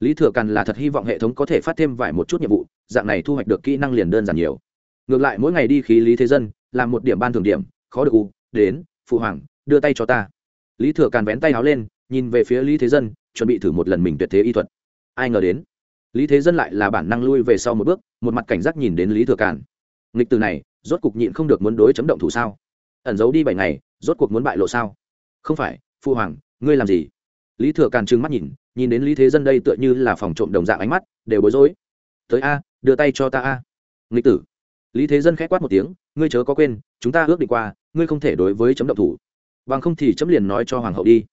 lý thừa càn là thật hy vọng hệ thống có thể phát thêm vài một chút nhiệm vụ, dạng này thu hoạch được kỹ năng liền đơn giản nhiều. Ngược lại, mỗi ngày đi khí lý thế dân, làm một điểm ban thường điểm, khó được u, đến, phụ hoàng, đưa tay cho ta. Lý thừa càn vén tay áo lên, nhìn về phía lý thế dân, chuẩn bị thử một lần mình tuyệt thế y thuật. Ai ngờ đến, lý thế dân lại là bản năng lui về sau một bước, một mặt cảnh giác nhìn đến lý thừa càn. Nghịch từ này, rốt cục nhịn không được muốn đối chấm động thủ sao? Ẩn giấu đi bảy ngày, rốt cuộc muốn bại lộ sao? Không phải phụ hoàng, ngươi làm gì? Lý thừa càn trừng mắt nhìn nhìn đến lý thế dân đây tựa như là phòng trộm đồng dạng ánh mắt, đều bối rối. Tới a, đưa tay cho ta a. Nghịch tử. Lý thế dân k h á quát một tiếng, ngươi chớ có quên, chúng ta ước định qua, ngươi không thể đối với chấm động thủ. Bằng không thì chấm liền nói cho hoàng hậu đi.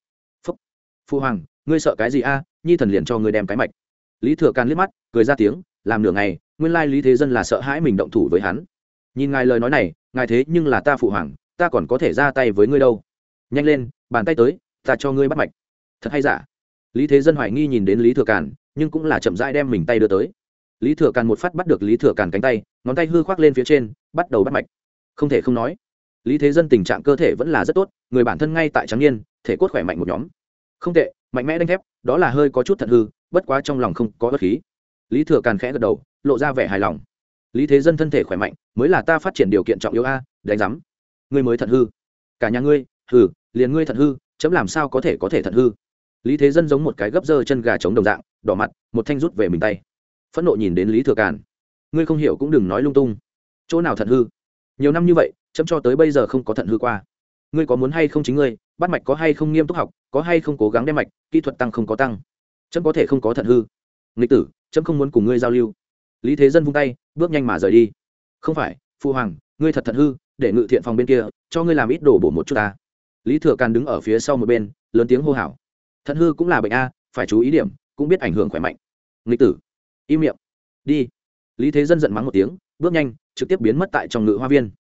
Phúc. Phu hoàng, ngươi sợ cái gì a, nhi thần liền cho ngươi đem cái mạch. Lý thừa càn liếc mắt, cười ra tiếng, làm nửa ngày, nguyên lai lý thế dân là sợ hãi mình động thủ với hắn. Nhìn ngài lời nói này, ngài thế nhưng là ta phụ hoàng ta còn có thể ra tay với ngươi đâu. Nhanh lên, bàn tay tới, ta cho ngươi bắt mạch. Thật hay giả? Lý thế dân hoài nghi nhìn đến lý thừa càn, nhưng cũng là chậm rãi đem mình tay đưa tới. Lý thừa càn một phát bắt được lý thừa càn cánh tay, ngón tay hư khoác lên phía trên, bắt đầu bắt mạch. Không thể không nói, lý thế dân tình trạng cơ thể vẫn là rất tốt, người bản thân ngay tại trắng niên, thể cốt khỏe mạnh một nhóm. Không tệ, mạnh mẽ đánh thép, đó là hơi có chút thận hư, bất quá trong lòng không có bất khí. Lý thừa càn khẽ gật đầu, lộ ra vẻ hài lòng. Lý thế dân thân thể khỏe mạnh, mới là ta phát triển điều kiện trọng yếu a, đánh giám ngươi mới thận hư. Cả nhà ngươi, hừ, liền ngươi thận hư, chấm làm sao có thể có thể thận hư? Lý thế dân giống một cái gấp dơ chân gà chống đồng dạng, đỏ mặt, một thanh rút về mình tay. Phẫn nộ nhìn đến lý thừa càn. Ngươi không hiểu cũng đừng nói lung tung. Chỗ nào thận hư? Nhiều năm như vậy, chấm cho tới bây giờ không có thận hư qua. Ngươi có muốn hay không chính ngươi, bắt mạch có hay không nghiêm túc học, có hay không cố gắng đem mạch, kỹ thuật tăng không có tăng. Chấm có thể không có thận hư. Nghịch tử, chấm không muốn cùng ngươi giao lưu. Lý thế dân vung tay, bước nhanh mà rời đi. Không phải, phu hoàng, ngươi thật thận hư để ngự thiện phòng bên kia, cho ngươi làm ít đồ bổ một chút ta. Lý thừa càn đứng ở phía sau một bên, lớn tiếng hô hào. Thận hư cũng là bệnh a, phải chú ý điểm, cũng biết ảnh hưởng khỏe mạnh. Nghịch tử, im miệng. Đi. Lý thế dân giận mắng một tiếng, bước nhanh, trực tiếp biến mất tại trong ngự hoa viên.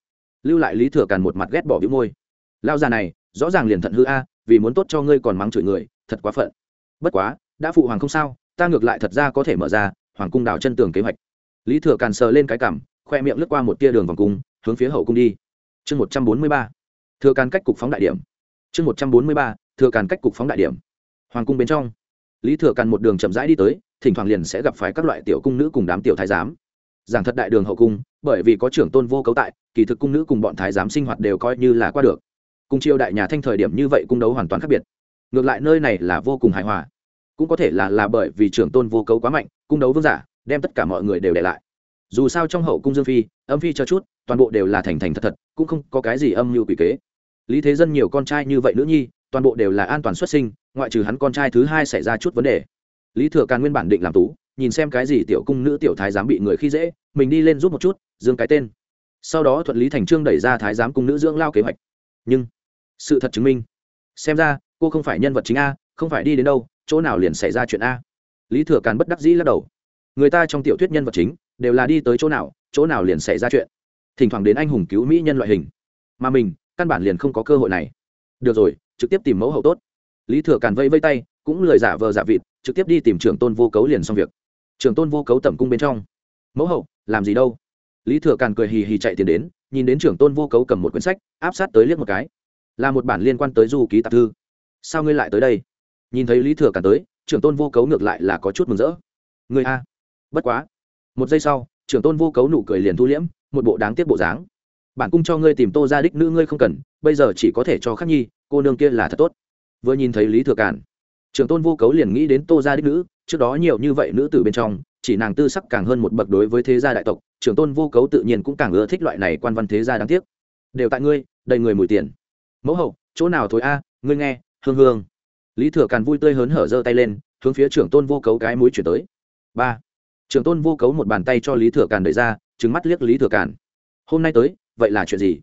Lưu lại lý thừa càn một mặt ghét bỏ bĩu môi. Lao già này, rõ ràng liền thận hư a, vì muốn tốt cho ngươi còn mắng chửi người, thật quá phận. Bất quá, đã phụ hoàng không sao, ta ngược lại thật ra có thể mở ra, hoàng cung đào chân tường kế hoạch. Lý thừa càn sờ lên cái cảm khoe miệng lướt qua một tia đường vòng cung, hướng phía hậu cung đi chương một trăm bốn mươi ba, thừa càn cách cục phóng đại điểm. Chương một trăm bốn mươi ba, thừa càn cách cục phóng đại điểm. Hoàng cung bên trong, lý thừa càn một đường chậm rãi đi tới, thỉnh thoảng liền sẽ gặp phải các loại tiểu cung nữ cùng đám tiểu thái giám. Giảng thật đại đường hậu cung, bởi vì có trưởng tôn vô cấu tại, kỳ thực cung nữ cùng bọn thái giám sinh hoạt đều coi như là qua được. Cung triều đại nhà thanh thời điểm như vậy cung đấu hoàn toàn khác biệt. Ngược lại nơi này là vô cùng hài hòa. Cũng có thể là là bởi vì trưởng tôn vô cấu quá mạnh, cung đấu vương giả, đem tất cả mọi người đều để lại. Dù sao trong hậu cung dương phi, âm phi cho chút toàn bộ đều là thành thành thật thật, cũng không có cái gì âm mưu quỷ kế. Lý thế dân nhiều con trai như vậy nữ nhi, toàn bộ đều là an toàn xuất sinh, ngoại trừ hắn con trai thứ hai xảy ra chút vấn đề. Lý thừa càn nguyên bản định làm tú, nhìn xem cái gì tiểu cung nữ tiểu thái giám bị người khi dễ, mình đi lên giúp một chút, dương cái tên. Sau đó thuận lý thành trương đẩy ra thái giám cung nữ dưỡng lao kế hoạch. Nhưng, sự thật chứng minh, xem ra, cô không phải nhân vật chính a, không phải đi đến đâu, chỗ nào liền xảy ra chuyện a. Lý thừa càn bất đắc dĩ lắc đầu. Người ta trong tiểu thuyết nhân vật chính, đều là đi tới chỗ nào chỗ nào liền xảy ra chuyện thỉnh thoảng đến anh hùng cứu mỹ nhân loại hình. Mà mình, căn bản liền không có cơ hội này. Được rồi, trực tiếp tìm mẫu hậu tốt. Lý thừa càn vây vây tay, cũng lời giả vờ giả vịt, trực tiếp đi tìm trưởng tôn vô cấu liền xong việc. Trưởng tôn vô cấu tẩm cung bên trong. Mẫu hậu, làm gì đâu? Lý thừa càn cười hì hì chạy tiền đến, nhìn đến trưởng tôn vô cấu cầm một quyển sách, áp sát tới liếc một cái. Là một bản liên quan tới du ký tạp thư. Sao ngươi lại tới đây? Nhìn thấy lý thừa càn tới, trưởng tôn vô cấu ngược lại là có chút mừng rỡ. Người a. Bất quá. Một giây sau, trưởng tôn vô cấu nụ cười liền thu liễm một bộ đáng tiếc bộ dáng. Bản cung cho ngươi tìm tô gia đích nữ ngươi không cần, bây giờ chỉ có thể cho khắc nhi, cô nương kia là thật tốt. Vừa nhìn thấy lý thừa càn trưởng tôn vô cấu liền nghĩ đến tô gia đích nữ, trước đó nhiều như vậy nữ tử bên trong, chỉ nàng tư sắc càng hơn một bậc đối với thế gia đại tộc trưởng tôn vô cấu tự nhiên cũng càng ưa thích loại này quan văn thế gia đáng tiếc. Đều tại ngươi, đầy người mùi tiền. Mẫu hậu, chỗ nào thối a, ngươi nghe, hương hương. Lý thừa càn vui tươi hớn hở giơ tay lên, hướng phía trưởng tôn vô cấu cái mũi chuyển tới. Ba. Trưởng tôn vô cấu một bàn tay cho lý thừa càn đẩy ra trứng mắt liếc lý thừa càn. Hôm nay tới, vậy là chuyện gì?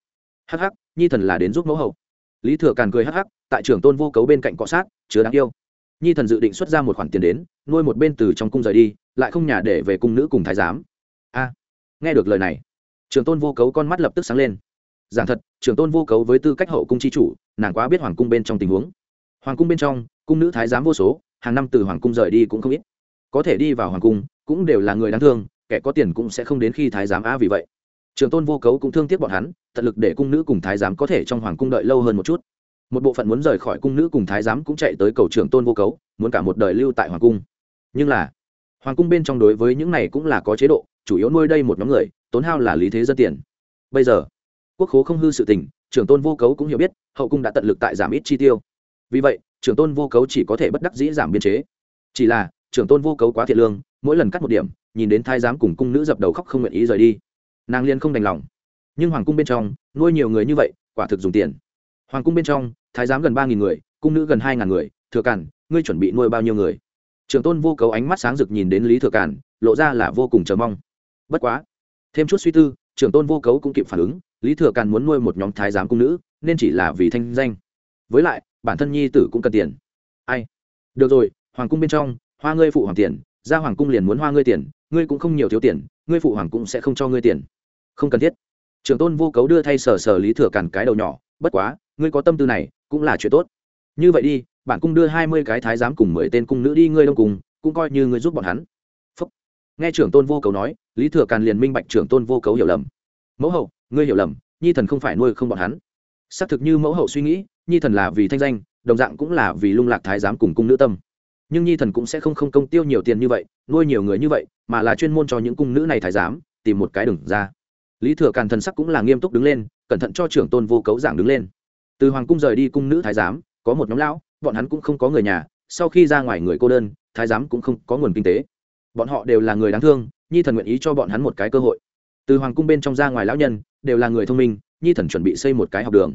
Hắc hắc, nhi thần là đến giúp mẫu hậu. Lý thừa càn cười hắc hắc, tại trưởng tôn vô cấu bên cạnh cọ sát, chứa đáng yêu. Nhi thần dự định xuất ra một khoản tiền đến, nuôi một bên từ trong cung rời đi, lại không nhà để về cung nữ cùng thái giám. A, nghe được lời này, trưởng tôn vô cấu con mắt lập tức sáng lên. Giảng thật, trưởng tôn vô cấu với tư cách hậu cung chi chủ, nàng quá biết hoàng cung bên trong tình huống. Hoàng cung bên trong, cung nữ thái giám vô số, hàng năm từ hoàng cung rời đi cũng không ít. Có thể đi vào hoàng cung, cũng đều là người đáng thương kẻ có tiền cũng sẽ không đến khi thái giám a vì vậy. Trường tôn vô cấu cũng thương tiếc bọn hắn, tận lực để cung nữ cùng thái giám có thể trong hoàng cung đợi lâu hơn một chút. Một bộ phận muốn rời khỏi cung nữ cùng thái giám cũng chạy tới cầu trường tôn vô cấu, muốn cả một đời lưu tại hoàng cung. Nhưng là, hoàng cung bên trong đối với những này cũng là có chế độ, chủ yếu nuôi đây một nhóm người, tốn hao là lý thế dân tiền. Bây giờ, quốc khố không hư sự tình trưởng tôn vô cấu cũng hiểu biết, hậu cung đã tận lực tại giảm ít chi tiêu. Vì vậy trưởng tôn vô cấu chỉ có thể bất đắc dĩ giảm biên chế. Chỉ là trưởng tôn vô cấu quá thiệt lương, mỗi lần cắt một điểm nhìn đến thái giám cùng cung nữ dập đầu khóc không nguyện ý rời đi. Nàng liên không đành lòng. Nhưng hoàng cung bên trong, nuôi nhiều người như vậy, quả thực dùng tiền. Hoàng cung bên trong, thái giám gần ba nghìn người, cung nữ gần hai ngàn người, thừa cản, ngươi chuẩn bị nuôi bao nhiêu người? Trường tôn vô cấu ánh mắt sáng rực nhìn đến lý thừa cản, lộ ra là vô cùng chờ mong. Bất quá, thêm chút suy tư, trưởng tôn vô cấu cũng kịp phản ứng, lý thừa cản muốn nuôi một nhóm thái giám cung nữ, nên chỉ là vì thanh danh. Với lại, bản thân nhi tử cũng cần tiền. Ai? Được rồi, hoàng cung bên trong, hoa ngươi phụ hoàng tiền ra hoàng cung liền muốn hoa ngươi tiền ngươi cũng không nhiều thiếu tiền, ngươi phụ hoàng cũng sẽ không cho ngươi tiền. Không cần thiết. Trường tôn vô cấu đưa thay sở sở lý thừa càn cái đầu nhỏ, bất quá, ngươi có tâm tư này, cũng là chuyện tốt. Như vậy đi, bản cung đưa hai mươi cái thái giám cùng mười tên cung nữ đi ngươi đông cùng, cũng coi như ngươi giúp bọn hắn. Phúc. nghe trưởng tôn vô cấu nói, lý thừa càn liền minh bạch trưởng tôn vô cấu hiểu lầm. Mẫu hậu, ngươi hiểu lầm, nhi thần không phải nuôi không bọn hắn. Xác thực như mẫu hậu suy nghĩ, nhi thần là vì thanh danh, đồng dạng cũng là vì lung lạc thái giám cùng cung nữ tâm nhưng nhi thần cũng sẽ không không công tiêu nhiều tiền như vậy, nuôi nhiều người như vậy, mà là chuyên môn cho những cung nữ này thái giám, tìm một cái đừng ra. Lý thừa càn thần sắc cũng là nghiêm túc đứng lên, cẩn thận cho trưởng tôn vô cấu giảng đứng lên. Từ hoàng cung rời đi cung nữ thái giám, có một nhóm lão, bọn hắn cũng không có người nhà, sau khi ra ngoài người cô đơn, thái giám cũng không có nguồn kinh tế. Bọn họ đều là người đáng thương, nhi thần nguyện ý cho bọn hắn một cái cơ hội. Từ hoàng cung bên trong ra ngoài lão nhân, đều là người thông minh, nhi thần chuẩn bị xây một cái học đường.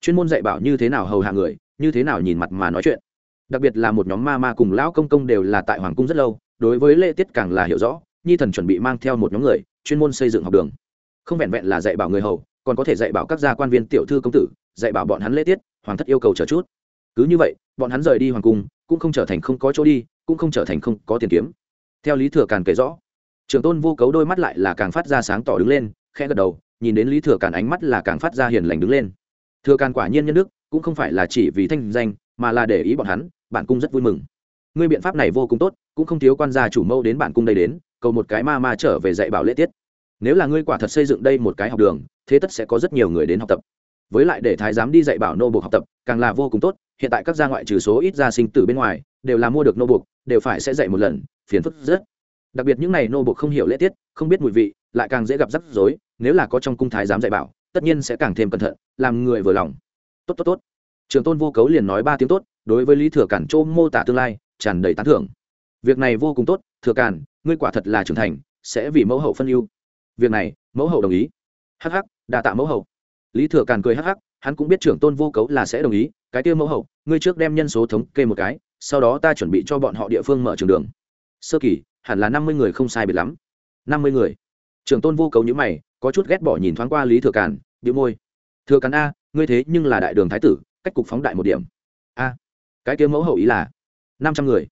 Chuyên môn dạy bảo như thế nào hầu hạ người, như thế nào nhìn mặt mà nói chuyện đặc biệt là một nhóm ma ma cùng lão công công đều là tại hoàng cung rất lâu, đối với lễ tiết càng là hiểu rõ, nhi thần chuẩn bị mang theo một nhóm người, chuyên môn xây dựng học đường. Không vẹn vẹn là dạy bảo người hầu, còn có thể dạy bảo các gia quan viên tiểu thư công tử, dạy bảo bọn hắn lễ tiết, hoàng thất yêu cầu chờ chút. Cứ như vậy, bọn hắn rời đi hoàng cung, cũng không trở thành không có chỗ đi, cũng không trở thành không có tiền kiếm. Theo lý thừa càn kể rõ trường tôn vô cấu đôi mắt lại là càng phát ra sáng tỏ đứng lên, khẽ gật đầu, nhìn đến lý thừa càn ánh mắt là càng phát ra hiền lành đứng lên. Thừa càn quả nhiên nhân đức, cũng không phải là chỉ vì thanh danh, mà là để ý bọn hắn bản cung rất vui mừng. Ngươi biện pháp này vô cùng tốt, cũng không thiếu quan gia chủ mâu đến bản cung đây đến, cầu một cái ma ma trở về dạy bảo lễ tiết. Nếu là ngươi quả thật xây dựng đây một cái học đường, thế tất sẽ có rất nhiều người đến học tập. Với lại để thái giám đi dạy bảo nô buộc học tập, càng là vô cùng tốt, hiện tại các gia ngoại trừ số ít gia sinh từ bên ngoài, đều là mua được nô buộc, đều phải sẽ dạy một lần, phiền phức rất. Đặc biệt những này nô buộc không hiểu lễ tiết, không biết mùi vị, lại càng dễ gặp rắc rối, nếu là có trong cung thái giám dạy bảo, tất nhiên sẽ càng thêm cẩn thận, làm người vừa lòng. Tốt tốt tốt. Trường tôn vô cấu liền nói ba tiếng tốt đối với lý thừa cản chỗ mô tả tương lai tràn đầy tán thưởng. Việc này vô cùng tốt, thừa cản, ngươi quả thật là trưởng thành, sẽ vì mẫu hậu phân ưu. Việc này, mẫu hậu đồng ý. Hắc hắc đà tạ mẫu hậu. Lý thừa Cản cười hắc hắc, hắn cũng biết trưởng tôn vô cấu là sẽ đồng ý, cái kia mẫu hậu, ngươi trước đem nhân số thống kê một cái, sau đó ta chuẩn bị cho bọn họ địa phương mở trường đường. Sơ kỳ, hẳn là năm mươi người không sai biệt lắm. Năm mươi người. Trưởng tôn vô cấu nhữ mày, có chút ghét bỏ nhìn thoáng qua lý thừa càn bị môi. Thừa càn a, ngươi thế nhưng là đại đường thái tử, cách cục phóng đại một điểm. A cái kia mẫu hậu ý là năm trăm người,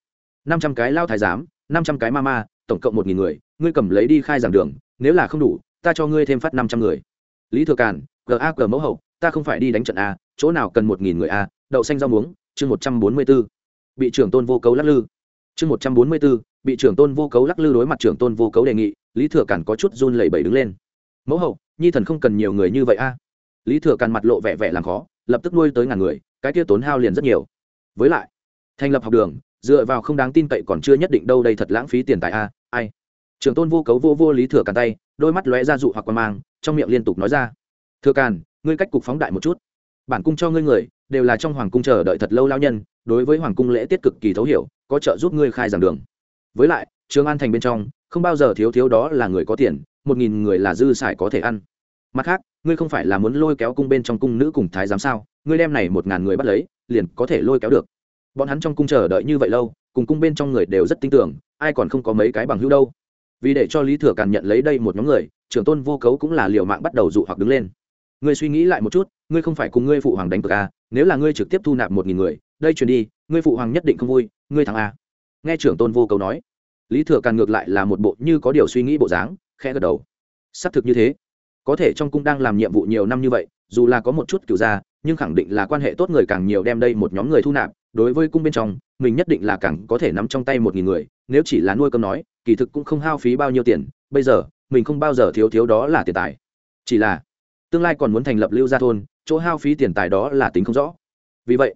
năm trăm cái lao thái giám, năm trăm cái ma ma, tổng cộng một nghìn người, ngươi cầm lấy đi khai giảng đường, nếu là không đủ, ta cho ngươi thêm phát năm trăm người. Lý thừa càn ga g mẫu hậu, ta không phải đi đánh trận a, chỗ nào cần một nghìn người a, đậu xanh rau muống, chương một trăm bốn mươi b ố bị trưởng tôn vô cấu lắc lư. Chương một trăm bốn mươi b ố bị trưởng tôn vô cấu lắc lư đối mặt trưởng tôn vô cấu đề nghị, lý thừa càn có chút run lẩy bẩy đứng lên. Mẫu hậu, nhi thần không cần nhiều người như vậy a. Lý thừa càn mặt lộ vẻ vẻ làm khó, lập tức nuôi tới ngàn người, cái kia tốn hao liền rất nhiều với lại, thành lập học đường, dựa vào không đáng tin cậy còn chưa nhất định đâu đây thật lãng phí tiền tài a, ai? Trưởng tôn vô cấu vô vô lý thừa càn tay, đôi mắt lóe ra dụ hoặc quan mang, trong miệng liên tục nói ra. Thừa càn, ngươi cách cục phóng đại một chút. Bản cung cho ngươi người, đều là trong hoàng cung chờ đợi thật lâu lao nhân, đối với hoàng cung lễ tiết cực kỳ thấu hiểu, có trợ giúp ngươi khai giảng đường. Với lại, trường an thành bên trong, không bao giờ thiếu thiếu đó là người có tiền, một nghìn người là dư xài có thể ăn. Mặt khác, ngươi không phải là muốn lôi kéo cung bên trong cung nữ cùng thái giám sao? Ngươi đem này một ngàn người bắt lấy liền có thể lôi kéo được. Bọn hắn trong cung chờ đợi như vậy lâu cùng cung bên trong người đều rất tin tưởng ai còn không có mấy cái bằng hữu đâu. Vì để cho lý thừa càn nhận lấy đây một nhóm người trưởng tôn vô cấu cũng là liều mạng bắt đầu dụ hoặc đứng lên. Ngươi suy nghĩ lại một chút ngươi không phải cùng ngươi phụ hoàng đánh cược à, nếu là ngươi trực tiếp thu nạp một nghìn người đây truyền đi ngươi phụ hoàng nhất định không vui ngươi thắng à. nghe trưởng tôn vô cấu nói lý thừa càn ngược lại là một bộ như có điều suy nghĩ bộ dáng khẽ gật đầu. Xác thực như thế. Có thể trong cung đang làm nhiệm vụ nhiều năm như vậy dù là có một chút cựu gia nhưng khẳng định là quan hệ tốt người càng nhiều đem đây một nhóm người thu nạp, đối với cung bên trong, mình nhất định là càng có thể nắm trong tay một nghìn người, nếu chỉ là nuôi cơm nói, kỳ thực cũng không hao phí bao nhiêu tiền, bây giờ, mình không bao giờ thiếu thiếu đó là tiền tài. Chỉ là, tương lai còn muốn thành lập lưu gia thôn, chỗ hao phí tiền tài đó là tính không rõ. Vì vậy,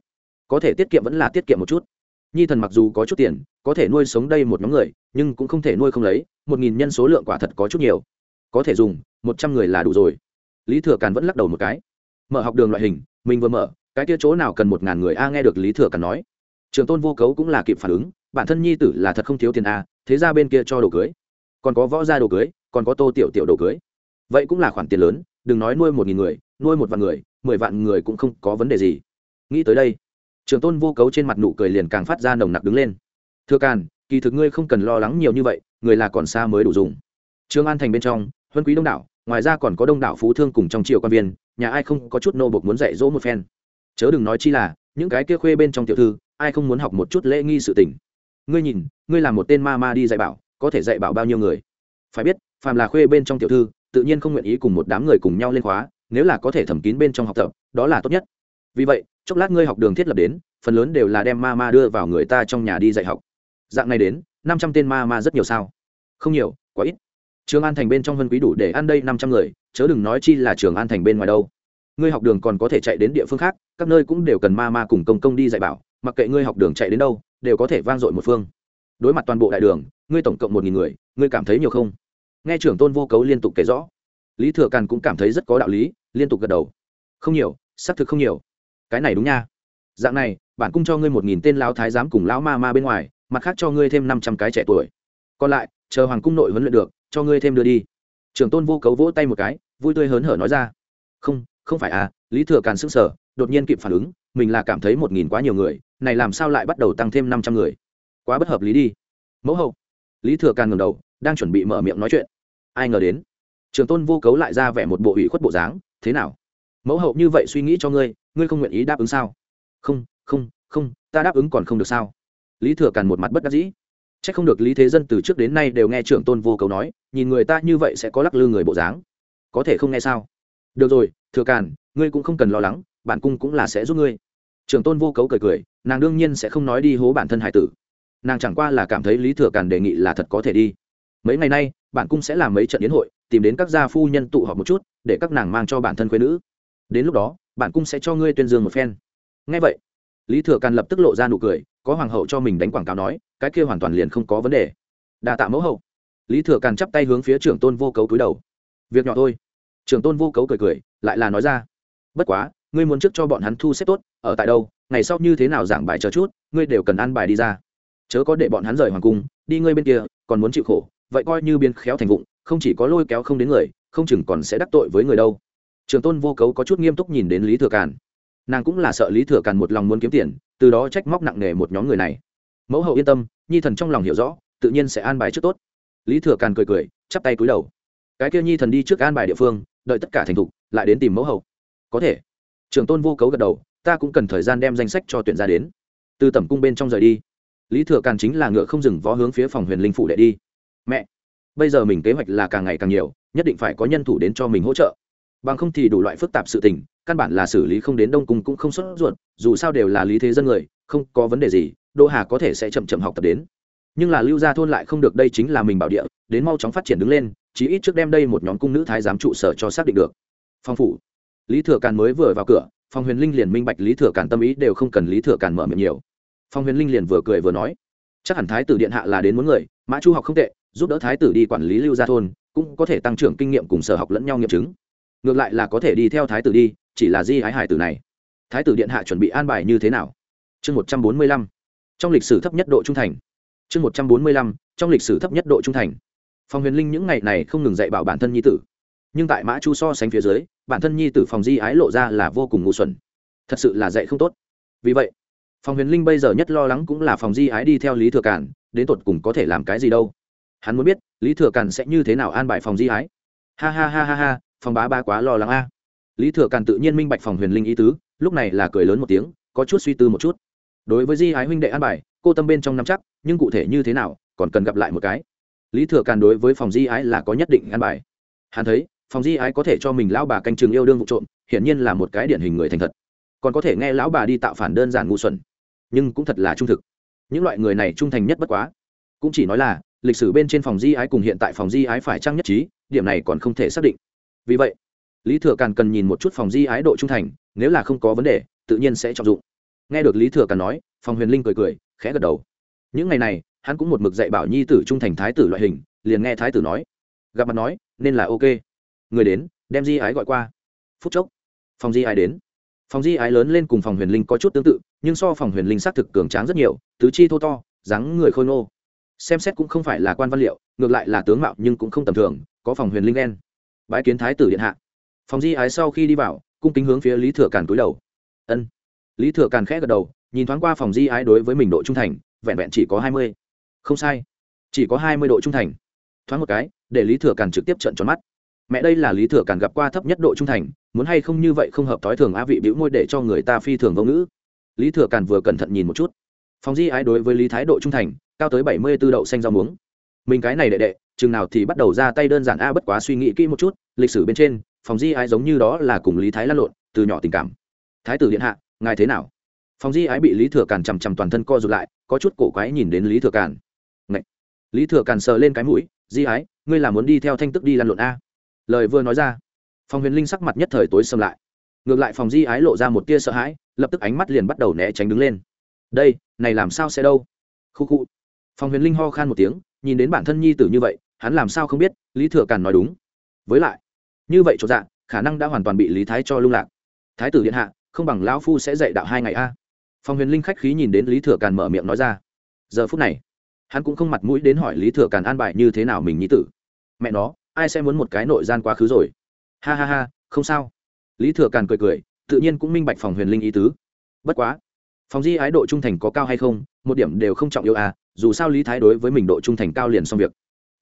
có thể tiết kiệm vẫn là tiết kiệm một chút. Nhi thần mặc dù có chút tiền, có thể nuôi sống đây một nhóm người, nhưng cũng không thể nuôi không lấy, một nghìn nhân số lượng quả thật có chút nhiều. Có thể dùng, một trăm người là đủ rồi. Lý thừa càn vẫn lắc đầu một cái mở học đường loại hình, mình vừa mở, cái kia chỗ nào cần một ngàn người a nghe được lý thừa càn nói. Trường tôn vô cấu cũng là kịp phản ứng, bản thân nhi tử là thật không thiếu tiền a, thế ra bên kia cho đồ cưới. Còn có võ gia đồ cưới, còn có tô tiểu tiểu đồ cưới. Vậy cũng là khoản tiền lớn, đừng nói nuôi một nghìn người, nuôi một vạn người, mười vạn người cũng không có vấn đề gì. Nghĩ tới đây, trường tôn vô cấu trên mặt nụ cười liền càng phát ra nồng nặc đứng lên. Thưa càn, kỳ thực ngươi không cần lo lắng nhiều như vậy, người là còn xa mới đủ dùng. Trương an thành bên trong, huân quý đông đảo ngoài ra còn có đông đảo phú thương cùng trong triều quan viên, nhà ai không có chút nô bộc muốn dạy dỗ một phen. Chớ đừng nói chi là, những cái kia khuê bên trong tiểu thư, ai không muốn học một chút lễ nghi sự tình. Ngươi nhìn, ngươi là một tên ma ma đi dạy bảo, có thể dạy bảo bao nhiêu người? Phải biết, phàm là khuê bên trong tiểu thư, tự nhiên không nguyện ý cùng một đám người cùng nhau lên khóa, nếu là có thể thẩm kín bên trong học tập, đó là tốt nhất. Vì vậy, chốc lát ngươi học đường thiết lập đến, phần lớn đều là đem ma ma đưa vào người ta trong nhà đi dạy học. Dạng này đến, năm trăm tên ma ma rất nhiều sao? Không nhiều, quá ít trường an thành bên trong vân quý đủ để ăn đây năm trăm người, chớ đừng nói chi là trường an thành bên ngoài đâu. Ngươi học đường còn có thể chạy đến địa phương khác, các nơi cũng đều cần ma ma cùng công công đi dạy bảo, mặc kệ ngươi học đường chạy đến đâu, đều có thể vang dội một phương. Đối mặt toàn bộ đại đường, ngươi tổng cộng một nghìn người, ngươi cảm thấy nhiều không? Nghe trưởng tôn vô cấu liên tục kể rõ. Lý thừa càn cũng cảm thấy rất có đạo lý, liên tục gật đầu. Không nhiều, xác thực không nhiều. Cái này đúng nha. Dạng này, bản cung cho ngươi một nghìn tên lão thái giám cùng lão ma ma bên ngoài, mặt khác cho ngươi thêm năm trăm cái trẻ tuổi. Còn lại, chờ hoàng cung nội huấn luyện được cho ngươi thêm đưa đi. Trưởng tôn vô cấu vỗ tay một cái, vui tươi hớn hở nói ra. Không không phải à lý thừa càn sức sở đột nhiên kịp phản ứng, mình là cảm thấy một nghìn quá nhiều người, này làm sao lại bắt đầu tăng thêm năm trăm người? Quá bất hợp lý đi. Mẫu hậu. Lý thừa càn ngầm đầu, đang chuẩn bị mở miệng nói chuyện. Ai ngờ đến trường tôn vô cấu lại ra vẻ một bộ ủy khuất bộ dáng, thế nào? Mẫu hậu như vậy suy nghĩ cho ngươi ngươi không nguyện ý đáp ứng sao? Không không không, ta đáp ứng còn không được sao? Lý thừa càn một mặt bất đắc dĩ c h ắ c không được lý thế dân từ trước đến nay đều nghe trưởng tôn vô cầu nói, nhìn người ta như vậy sẽ có lắc lư người bộ dáng. Có thể không nghe sao? Được rồi, thừa càn, ngươi cũng không cần lo lắng, bản cung cũng là sẽ giúp ngươi. Trưởng tôn vô cấu cười cười, nàng đương nhiên sẽ không nói đi hố bản thân hải tử. Nàng chẳng qua là cảm thấy lý thừa càn đề nghị là thật có thể đi. Mấy ngày nay, bản cung sẽ làm mấy trận yến hội, tìm đến các gia phu nhân tụ họp một chút, để các nàng mang cho bản thân quê nữ. Đến lúc đó, bản cung sẽ cho ngươi tuyên dương một phen. Ngay vậy, lý thừa càn lập tức lộ ra nụ cười, có hoàng hậu cho mình đánh quảng cáo nói cái kia hoàn toàn liền không có vấn đề. Đa tạ mẫu hậu. Lý thừa càn chắp tay hướng phía trưởng tôn vô cấu cúi đầu. Việc nhỏ thôi. Trưởng tôn vô cấu cười cười, lại là nói ra. Bất quá, ngươi muốn trước cho bọn hắn thu xếp tốt, ở tại đâu, ngày sau như thế nào giảng bài chờ chút, ngươi đều cần ăn bài đi ra. Chớ có để bọn hắn rời hoàng cung, đi ngươi bên kia, còn muốn chịu khổ, vậy coi như biến khéo thành vụng, không chỉ có lôi kéo không đến người, không chừng còn sẽ đắc tội với người đâu. Trường tôn vô cấu có chút nghiêm túc nhìn đến lý thừa càn. Nàng cũng là sợ lý thừa càn một lòng muốn kiếm tiền, từ đó trách móc nặng nề một nhóm người này mẫu hậu yên tâm, nhi thần trong lòng hiểu rõ, tự nhiên sẽ an bài trước tốt. Lý thừa càn cười cười, chắp tay cúi đầu. Cái kia nhi thần đi trước an bài địa phương, đợi tất cả thành thục, lại đến tìm mẫu hậu. Có thể. Trường tôn vô cấu gật đầu, ta cũng cần thời gian đem danh sách cho tuyển ra đến. Từ tẩm cung bên trong rời đi. Lý thừa càn chính là ngựa không dừng vó hướng phía phòng huyền linh phủ đệ đi. Mẹ, bây giờ mình kế hoạch là càng ngày càng nhiều, nhất định phải có nhân thủ đến cho mình hỗ trợ. Bằng không thì đủ loại phức tạp sự tình, căn bản là xử lý không đến đông cung cũng không xuất ruột, dù sao đều là lý thế dân người, không có vấn đề gì đô hà có thể sẽ chậm chậm học tập đến. Nhưng là lưu gia thôn lại không được, đây chính là mình bảo địa, đến mau chóng phát triển đứng lên, chí ít trước đem đây một nhóm cung nữ thái giám trụ sở cho xác định được. Phong phủ. Lý thừa càn mới vừa vào cửa, phong huyền linh liền minh bạch lý thừa càn tâm ý đều không cần lý thừa càn mở miệng nhiều. Phong huyền linh liền vừa cười vừa nói, chắc hẳn thái tử điện hạ là đến muốn người, mã chu học không tệ, giúp đỡ thái tử đi quản lý lưu gia thôn, cũng có thể tăng trưởng kinh nghiệm cùng sở học lẫn nhau nghiệm chứng. Ngược lại là có thể đi theo thái tử đi, chỉ là di ái hải tử này. Thái tử điện hạ chuẩn bị an bài như thế nào? Chương một trăm bốn mươi lăm trong lịch sử thấp nhất độ trung thành. Chương một trăm bốn mươi lăm, trong lịch sử thấp nhất độ trung thành. Phòng huyền linh những ngày này không ngừng dạy bảo bản thân nhi tử. Nhưng tại mã chu so sánh phía dưới, bản thân nhi tử phòng di ái lộ ra là vô cùng ngu xuẩn. Thật sự là dạy không tốt. Vì vậy phòng huyền linh bây giờ nhất lo lắng cũng là phòng di ái đi theo lý thừa cản đến tột cùng có thể làm cái gì đâu. Hắn muốn biết, lý thừa cản sẽ như thế nào an bài phòng di ái? Ha ha ha ha ha, phòng bá ba quá lo lắng a. Lý thừa cản tự nhiên minh bạch phòng huyền linh ý tứ, lúc này là cười lớn một tiếng, có chút suy tư một chút đối với di ái huynh đệ an bài, cô tâm bên trong năm chắc, nhưng cụ thể như thế nào, còn cần gặp lại một cái. Lý thừa càn đối với phòng di ái là có nhất định an bài. Hắn thấy, phòng di ái có thể cho mình lão bà canh chừng yêu đương vụ trộm, hiển nhiên là một cái điển hình người thành thật. Còn có thể nghe lão bà đi tạo phản đơn giản ngu xuẩn. Nhưng cũng thật là trung thực. Những loại người này trung thành nhất bất quá. Cũng chỉ nói là, lịch sử bên trên phòng di ái cùng hiện tại phòng di ái phải trăng nhất trí, điểm này còn không thể xác định. Vì vậy, lý thừa càn cần nhìn một chút phòng di ái độ trung thành, nếu là không có vấn đề, tự nhiên sẽ trọng dụng nghe được lý thừa càn nói phòng huyền linh cười cười, khẽ gật đầu. Những ngày này, hắn cũng một mực dạy bảo nhi tử trung thành thái tử loại hình, liền nghe thái tử nói. Gặp mặt nói, nên là ok. Người đến, đem di ái gọi qua. Phút chốc phòng di ái đến. Phòng di ái lớn lên cùng phòng huyền linh có chút tương tự, nhưng so phòng huyền linh xác thực cường tráng rất nhiều, tứ chi thô to, dáng người khôi nô xem xét cũng không phải là quan văn liệu, ngược lại là tướng mạo nhưng cũng không tầm thường, có phòng huyền linh đen bãi kiến thái tử điện hạ. Phòng di ái sau khi đi vào, cung kính hướng phía lý thừa càn cúi đầu. Ân lý thừa càn khẽ gật đầu, nhìn thoáng qua phòng di ái đối với mình độ trung thành, vẹn vẹn chỉ có hai mươi. Không sai, chỉ có hai mươi độ trung thành. Thoáng một cái, để lý thừa càn trực tiếp trận tròn mắt. Mẹ đây là lý thừa càn gặp qua thấp nhất độ trung thành, muốn hay không như vậy không hợp thói thường á vị bĩu môi để cho người ta phi thường vô ngữ. Lý thừa càn vừa cẩn thận nhìn một chút. Phòng di ái đối với lý thái độ trung thành, cao tới bảy mươi b ố đậu xanh rau muống. Mình cái này đệ đệ, chừng nào thì bắt đầu ra tay đơn giản a, bất quá suy nghĩ kỹ một chút, lịch sử bên trên, phòng di ái giống như đó là cùng lý thái lăn lộn, từ nhỏ tình cảm. Thái tử điện hạ ngài thế nào? Phòng di ái bị lý thừa càn chằm chằm toàn thân co rụt lại, có chút cổ quái nhìn đến lý thừa càn. Ngậy! lý thừa càn sờ lên cái mũi, di ái, ngươi là muốn đi theo thanh tức đi lăn lộn a? Lời vừa nói ra phòng huyền linh sắc mặt nhất thời tối xâm lại. Ngược lại phòng di ái lộ ra một tia sợ hãi, lập tức ánh mắt liền bắt đầu né tránh đứng lên. Đây, này làm sao sẽ đâu? Khu khu. Phòng huyền linh ho khan một tiếng, nhìn đến bản thân nhi tử như vậy, hắn làm sao không biết, lý thừa càn nói đúng. Với lại, như vậy chỗ dạ khả năng đã hoàn toàn bị lý thái cho lung lạc. Thái tử điện hạ không bằng lão phu sẽ dạy đạo hai ngày a. Phòng huyền linh khách khí nhìn đến lý thừa càn mở miệng nói ra. Giờ phút này, hắn cũng không mặt mũi đến hỏi lý thừa càn an bài như thế nào mình nghĩ tử. Mẹ nó, ai sẽ muốn một cái nội gian quá khứ rồi? Ha ha ha, không sao. Lý thừa càn cười cười, tự nhiên cũng minh bạch phòng huyền linh ý tứ. Bất quá phòng di ái độ trung thành có cao hay không, một điểm đều không trọng yêu à dù sao lý thái đối với mình độ trung thành cao liền xong việc.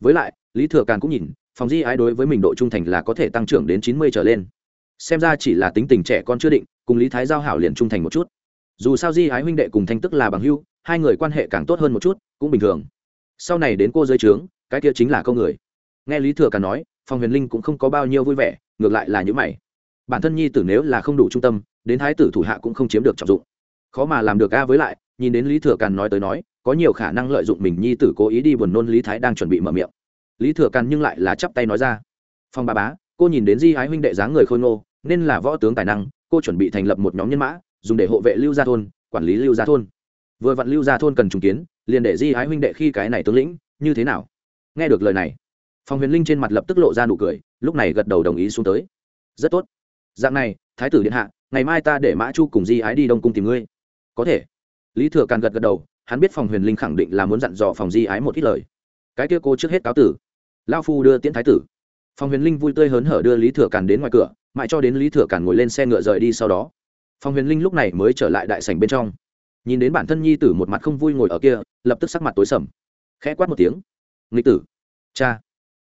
Với lại, lý thừa càn cũng nhìn phòng di ái đối với mình độ trung thành là có thể tăng trưởng đến chín mươi trở lên. Xem ra chỉ là tính tình trẻ con chưa định cùng lý thái giao hảo liền trung thành một chút. Dù sao di ái huynh đệ cùng thanh tức là bằng hưu hai người quan hệ càng tốt hơn một chút, cũng bình thường. Sau này đến cô giới trướng, cái kia chính là câu người. Nghe lý thừa càn nói phòng huyền linh cũng không có bao nhiêu vui vẻ, ngược lại là những mày. Bản thân nhi tử nếu là không đủ trung tâm, đến thái tử thủ hạ cũng không chiếm được trọng dụng. Khó mà làm được a với lại, nhìn đến lý thừa càn nói tới nói, có nhiều khả năng lợi dụng mình nhi tử cố ý đi buồn nôn lý thái đang chuẩn bị mở miệng. Lý thừa càn nhưng lại là chắp tay nói ra. Phong ba bá, cô nhìn đến di ái huynh đệ dáng người khôi ngô, nên là võ tướng tài năng cô chuẩn bị thành lập một nhóm nhân mã, dùng để hộ vệ lưu gia thôn, quản lý lưu gia thôn. Vừa vặn lưu gia thôn cần trùng kiến, liền để di ái huynh đệ khi cái này tướng lĩnh, như thế nào? Nghe được lời này phòng huyền linh trên mặt lập tức lộ ra nụ cười, lúc này gật đầu đồng ý xuống tới. Rất tốt. Dạng này, thái tử điện hạ, ngày mai ta để mã chu cùng di ái đi đông cung tìm ngươi. Có thể. Lý thừa càng gật gật đầu, hắn biết phòng huyền linh khẳng định là muốn dặn dò phòng di ái một ít lời. Cái kia cô trước hết cáo tử. Lao phu đưa tiễn thái tử. Phòng huyền linh vui tươi hớn hở đưa lý thừa càn đến ngoài cửa mãi cho đến lý thừa càn ngồi lên xe ngựa rời đi sau đó. Phong huyền linh lúc này mới trở lại đại sảnh bên trong. Nhìn đến bản thân nhi tử một mặt không vui ngồi ở kia, lập tức sắc mặt tối sầm. Khẽ quát một tiếng. Nghịch tử, cha.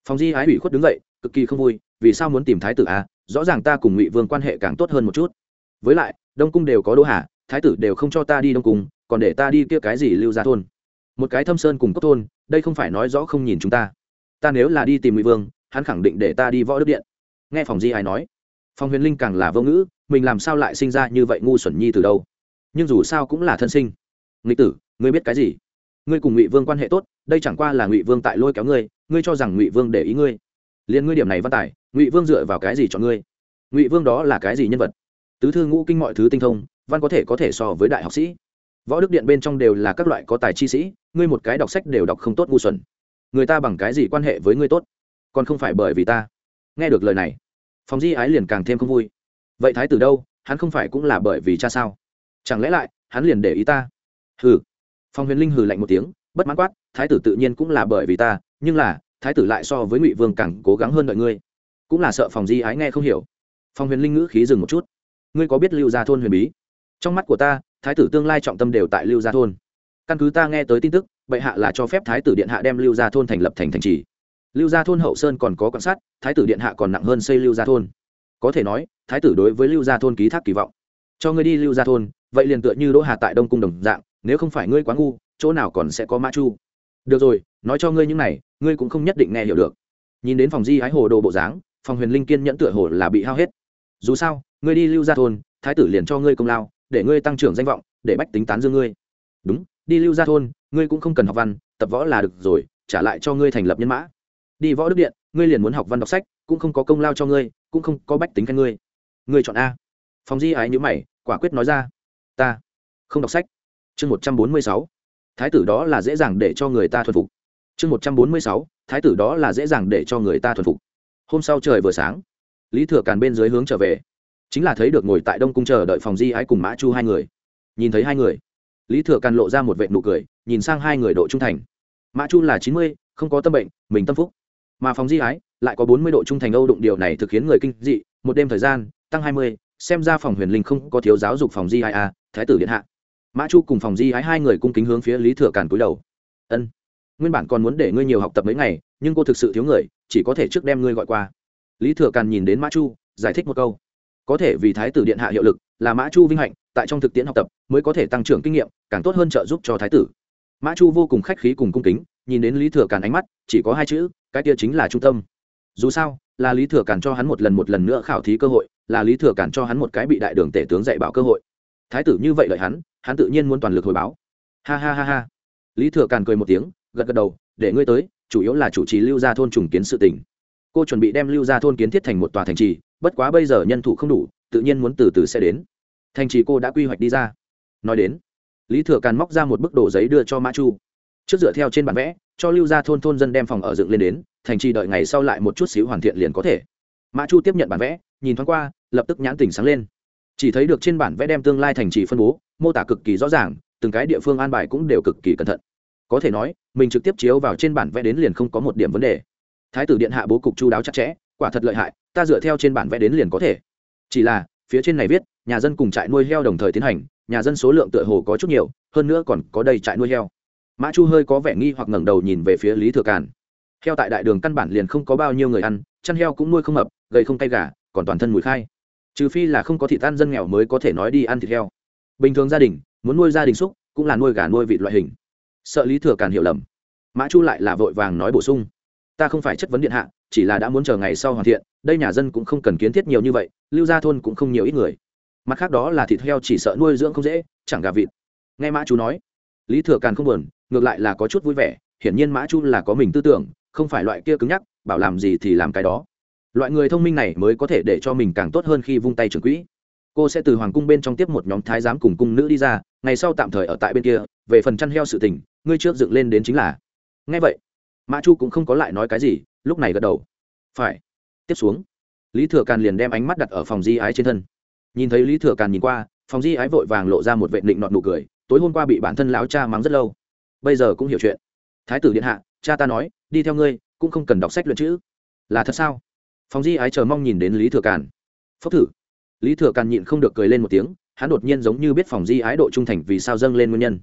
Phong di ái ủy khuất đứng dậy, cực kỳ không vui, vì sao muốn tìm thái tử à? Rõ ràng ta cùng ngụy vương quan hệ càng tốt hơn một chút. Với lại, đông cung đều có đỗ hà, thái tử đều không cho ta đi đông cung, còn để ta đi kia cái gì lưu ra thôn? Một cái thâm sơn cùng cốc thôn, đây không phải nói rõ không nhìn chúng ta. Ta nếu là đi tìm ngụy vương, hắn khẳng định để ta đi võ đức điện. Nghe phòng di ai nói. Phong huyền linh càng là vô ngữ, mình làm sao lại sinh ra như vậy ngu xuẩn nhi từ đâu? Nhưng dù sao cũng là thân sinh. Nghịch tử, ngươi biết cái gì? Ngươi cùng ngụy vương quan hệ tốt, đây chẳng qua là ngụy vương tại lôi kéo ngươi ngươi cho rằng ngụy vương để ý ngươi. Liền ngươi điểm này văn tài, ngụy vương dựa vào cái gì cho ngươi? Ngụy vương đó là cái gì nhân vật? Tứ thư ngũ kinh mọi thứ tinh thông, văn có thể có thể so với đại học sĩ. Võ đức điện bên trong đều là các loại có tài chi sĩ, ngươi một cái đọc sách đều đọc không tốt ngu xuẩn. Người ta bằng cái gì quan hệ với ngươi tốt? Còn không phải bởi vì ta. Nghe được lời này phòng di ái liền càng thêm không vui. Vậy thái tử đâu? Hắn không phải cũng là bởi vì cha sao? Chẳng lẽ lại, hắn liền để ý ta? Hừ. Phòng huyền linh hừ lạnh một tiếng, bất mãn quát, thái tử tự nhiên cũng là bởi vì ta, nhưng là, thái tử lại so với ngụy vương càng cố gắng hơn đợi ngươi. Cũng là sợ phòng di ái nghe không hiểu. Phòng huyền linh ngữ khí dừng một chút. Ngươi có biết lưu gia thôn huyền bí? Trong mắt của ta, thái tử tương lai trọng tâm đều tại lưu gia thôn. Căn cứ ta nghe tới tin tức, bệ hạ là cho phép thái tử điện hạ đem lưu gia thôn thành lập thành thành trì lưu gia thôn hậu sơn còn có quan sát, thái tử điện hạ còn nặng hơn xây lưu gia thôn. Có thể nói, thái tử đối với lưu gia thôn ký thác kỳ vọng. Cho ngươi đi lưu gia thôn, vậy liền tựa như đỗ hà tại đông cung đồng dạng, nếu không phải ngươi quá ngu, chỗ nào còn sẽ có mã chu? Được rồi, nói cho ngươi những này, ngươi cũng không nhất định nghe hiểu được. Nhìn đến phòng di ái hồ đồ bộ dáng, phòng huyền linh kiên nhẫn tựa hồ là bị hao hết. Dù sao, ngươi đi lưu gia thôn, thái tử liền cho ngươi công lao, để ngươi tăng trưởng danh vọng, để bách tính tán dương ngươi. Đúng, đi lưu gia thôn, ngươi cũng không cần học văn, tập võ là được rồi, trả lại cho ngươi thành lập nhân mã đi võ đức điện, ngươi liền muốn học văn đọc sách, cũng không có công lao cho ngươi, cũng không có bách tính khen ngươi. Ngươi chọn a. Phòng di ái nhữ mày, quả quyết nói ra. Ta không đọc sách. Chương một trăm bốn mươi sáu. Thái tử đó là dễ dàng để cho người ta thuần phục. Chương một trăm bốn mươi sáu. Thái tử đó là dễ dàng để cho người ta thuần phục. Hôm sau trời vừa sáng, lý thừa càn bên dưới hướng trở về. Chính là thấy được ngồi tại đông cung chờ đợi phòng di ái cùng mã chu hai người. Nhìn thấy hai người, lý thừa càn lộ ra một vệ nụ cười, nhìn sang hai người độ trung thành. Mã chu là chín mươi, không có tâm bệnh, mình tâm phúc mà phòng di ái, lại có bốn mươi độ trung thành âu đụng điều này thực khiến người kinh dị, một đêm thời gian, tăng hai mươi, xem ra phòng huyền linh không có thiếu giáo dục phòng di ái a thái tử điện hạ. Mã chu cùng phòng di ái hai người cung kính hướng phía lý thừa càn cúi đầu. Ân, nguyên bản còn muốn để ngươi nhiều học tập mấy ngày, nhưng cô thực sự thiếu người, chỉ có thể trước đem ngươi gọi qua. Lý thừa càn nhìn đến mã chu, giải thích một câu. Có thể vì thái tử điện hạ hiệu lực, là mã chu vinh hạnh, tại trong thực tiễn học tập, mới có thể tăng trưởng kinh nghiệm, càng tốt hơn trợ giúp cho thái tử. Mã chu vô cùng khách khí cùng cung kính, nhìn đến lý thừa càn ánh mắt, chỉ có hai chữ cái kia chính là trung tâm. Dù sao, là lý thừa càn cho hắn một lần một lần nữa khảo thí cơ hội, là lý thừa càn cho hắn một cái bị đại đường tể tướng dạy bảo cơ hội. Thái tử như vậy lợi hắn hắn tự nhiên muốn toàn lực hồi báo. Ha ha ha ha. Lý thừa càn cười một tiếng, gật gật đầu, để ngươi tới, chủ yếu là chủ trì lưu gia thôn trùng kiến sự tỉnh cô chuẩn bị đem lưu gia thôn kiến thiết thành một tòa thành trì, bất quá bây giờ nhân thủ không đủ, tự nhiên muốn từ từ sẽ đến. Thành trì cô đã quy hoạch đi ra. Nói đến, lý thừa càn móc ra một bức đồ giấy đưa cho mã chu. Trước dựa theo trên bản vẽ cho lưu ra thôn thôn dân đem phòng ở dựng lên đến, thành trì đợi ngày sau lại một chút xíu hoàn thiện liền có thể. Mã chu tiếp nhận bản vẽ, nhìn thoáng qua, lập tức nhãn tỉnh sáng lên. Chỉ thấy được trên bản vẽ đem tương lai thành trì phân bố, mô tả cực kỳ rõ ràng, từng cái địa phương an bài cũng đều cực kỳ cẩn thận. Có thể nói, mình trực tiếp chiếu vào trên bản vẽ đến liền không có một điểm vấn đề. Thái tử điện hạ bố cục chu đáo chặt chẽ, quả thật lợi hại, ta dựa theo trên bản vẽ đến liền có thể. Chỉ là, phía trên này viết, nhà dân cùng trại nuôi heo đồng thời tiến hành, nhà dân số lượng tựa hồ có chút nhiều, hơn nữa còn có đầy trại nuôi heo mã chu hơi có vẻ nghi hoặc ngẩng đầu nhìn về phía lý thừa càn. Heo tại đại đường căn bản liền không có bao nhiêu người ăn, chăn heo cũng nuôi không mập, gầy không tay gà, còn toàn thân mùi khai. Trừ phi là không có thịt ăn dân nghèo mới có thể nói đi ăn thịt heo. Bình thường gia đình, muốn nuôi gia đình xúc, cũng là nuôi gà nuôi vịt loại hình. Sợ lý thừa càn hiểu lầm. Mã chu lại là vội vàng nói bổ sung. Ta không phải chất vấn điện hạ, chỉ là đã muốn chờ ngày sau hoàn thiện, đây nhà dân cũng không cần kiến thiết nhiều như vậy, lưu gia thôn cũng không nhiều ít người. Mặt khác đó là thịt heo chỉ sợ nuôi dưỡng không dễ, chẳng gà vịt. Nghe mã chu nói, lý thừa càn không buồn ngược lại là có chút vui vẻ, hiển nhiên mã chu là có mình tư tưởng, không phải loại kia cứng nhắc, bảo làm gì thì làm cái đó. Loại người thông minh này mới có thể để cho mình càng tốt hơn khi vung tay trưởng quỹ. Cô sẽ từ hoàng cung bên trong tiếp một nhóm thái giám cùng cung nữ đi ra, ngày sau tạm thời ở tại bên kia, về phần chăn heo sự tình, ngươi trước dựng lên đến chính là. Ngay vậy, mã chu cũng không có lại nói cái gì, lúc này gật đầu. Phải. Tiếp xuống, lý thừa càn liền đem ánh mắt đặt ở phòng di ái trên thân. Nhìn thấy lý thừa càn nhìn qua, phòng di ái vội vàng lộ ra một vệ định nọt nụ cười, tối hôm qua bị bản thân lão cha mắng rất lâu bây giờ cũng hiểu chuyện. Thái tử điện hạ, cha ta nói, đi theo ngươi, cũng không cần đọc sách luyện chữ. Là thật sao? Phóng di ái chờ mong nhìn đến lý thừa càn. Phốc thử. Lý thừa càn nhịn không được cười lên một tiếng, hắn đột nhiên giống như biết phòng di ái độ trung thành vì sao dâng lên nguyên nhân.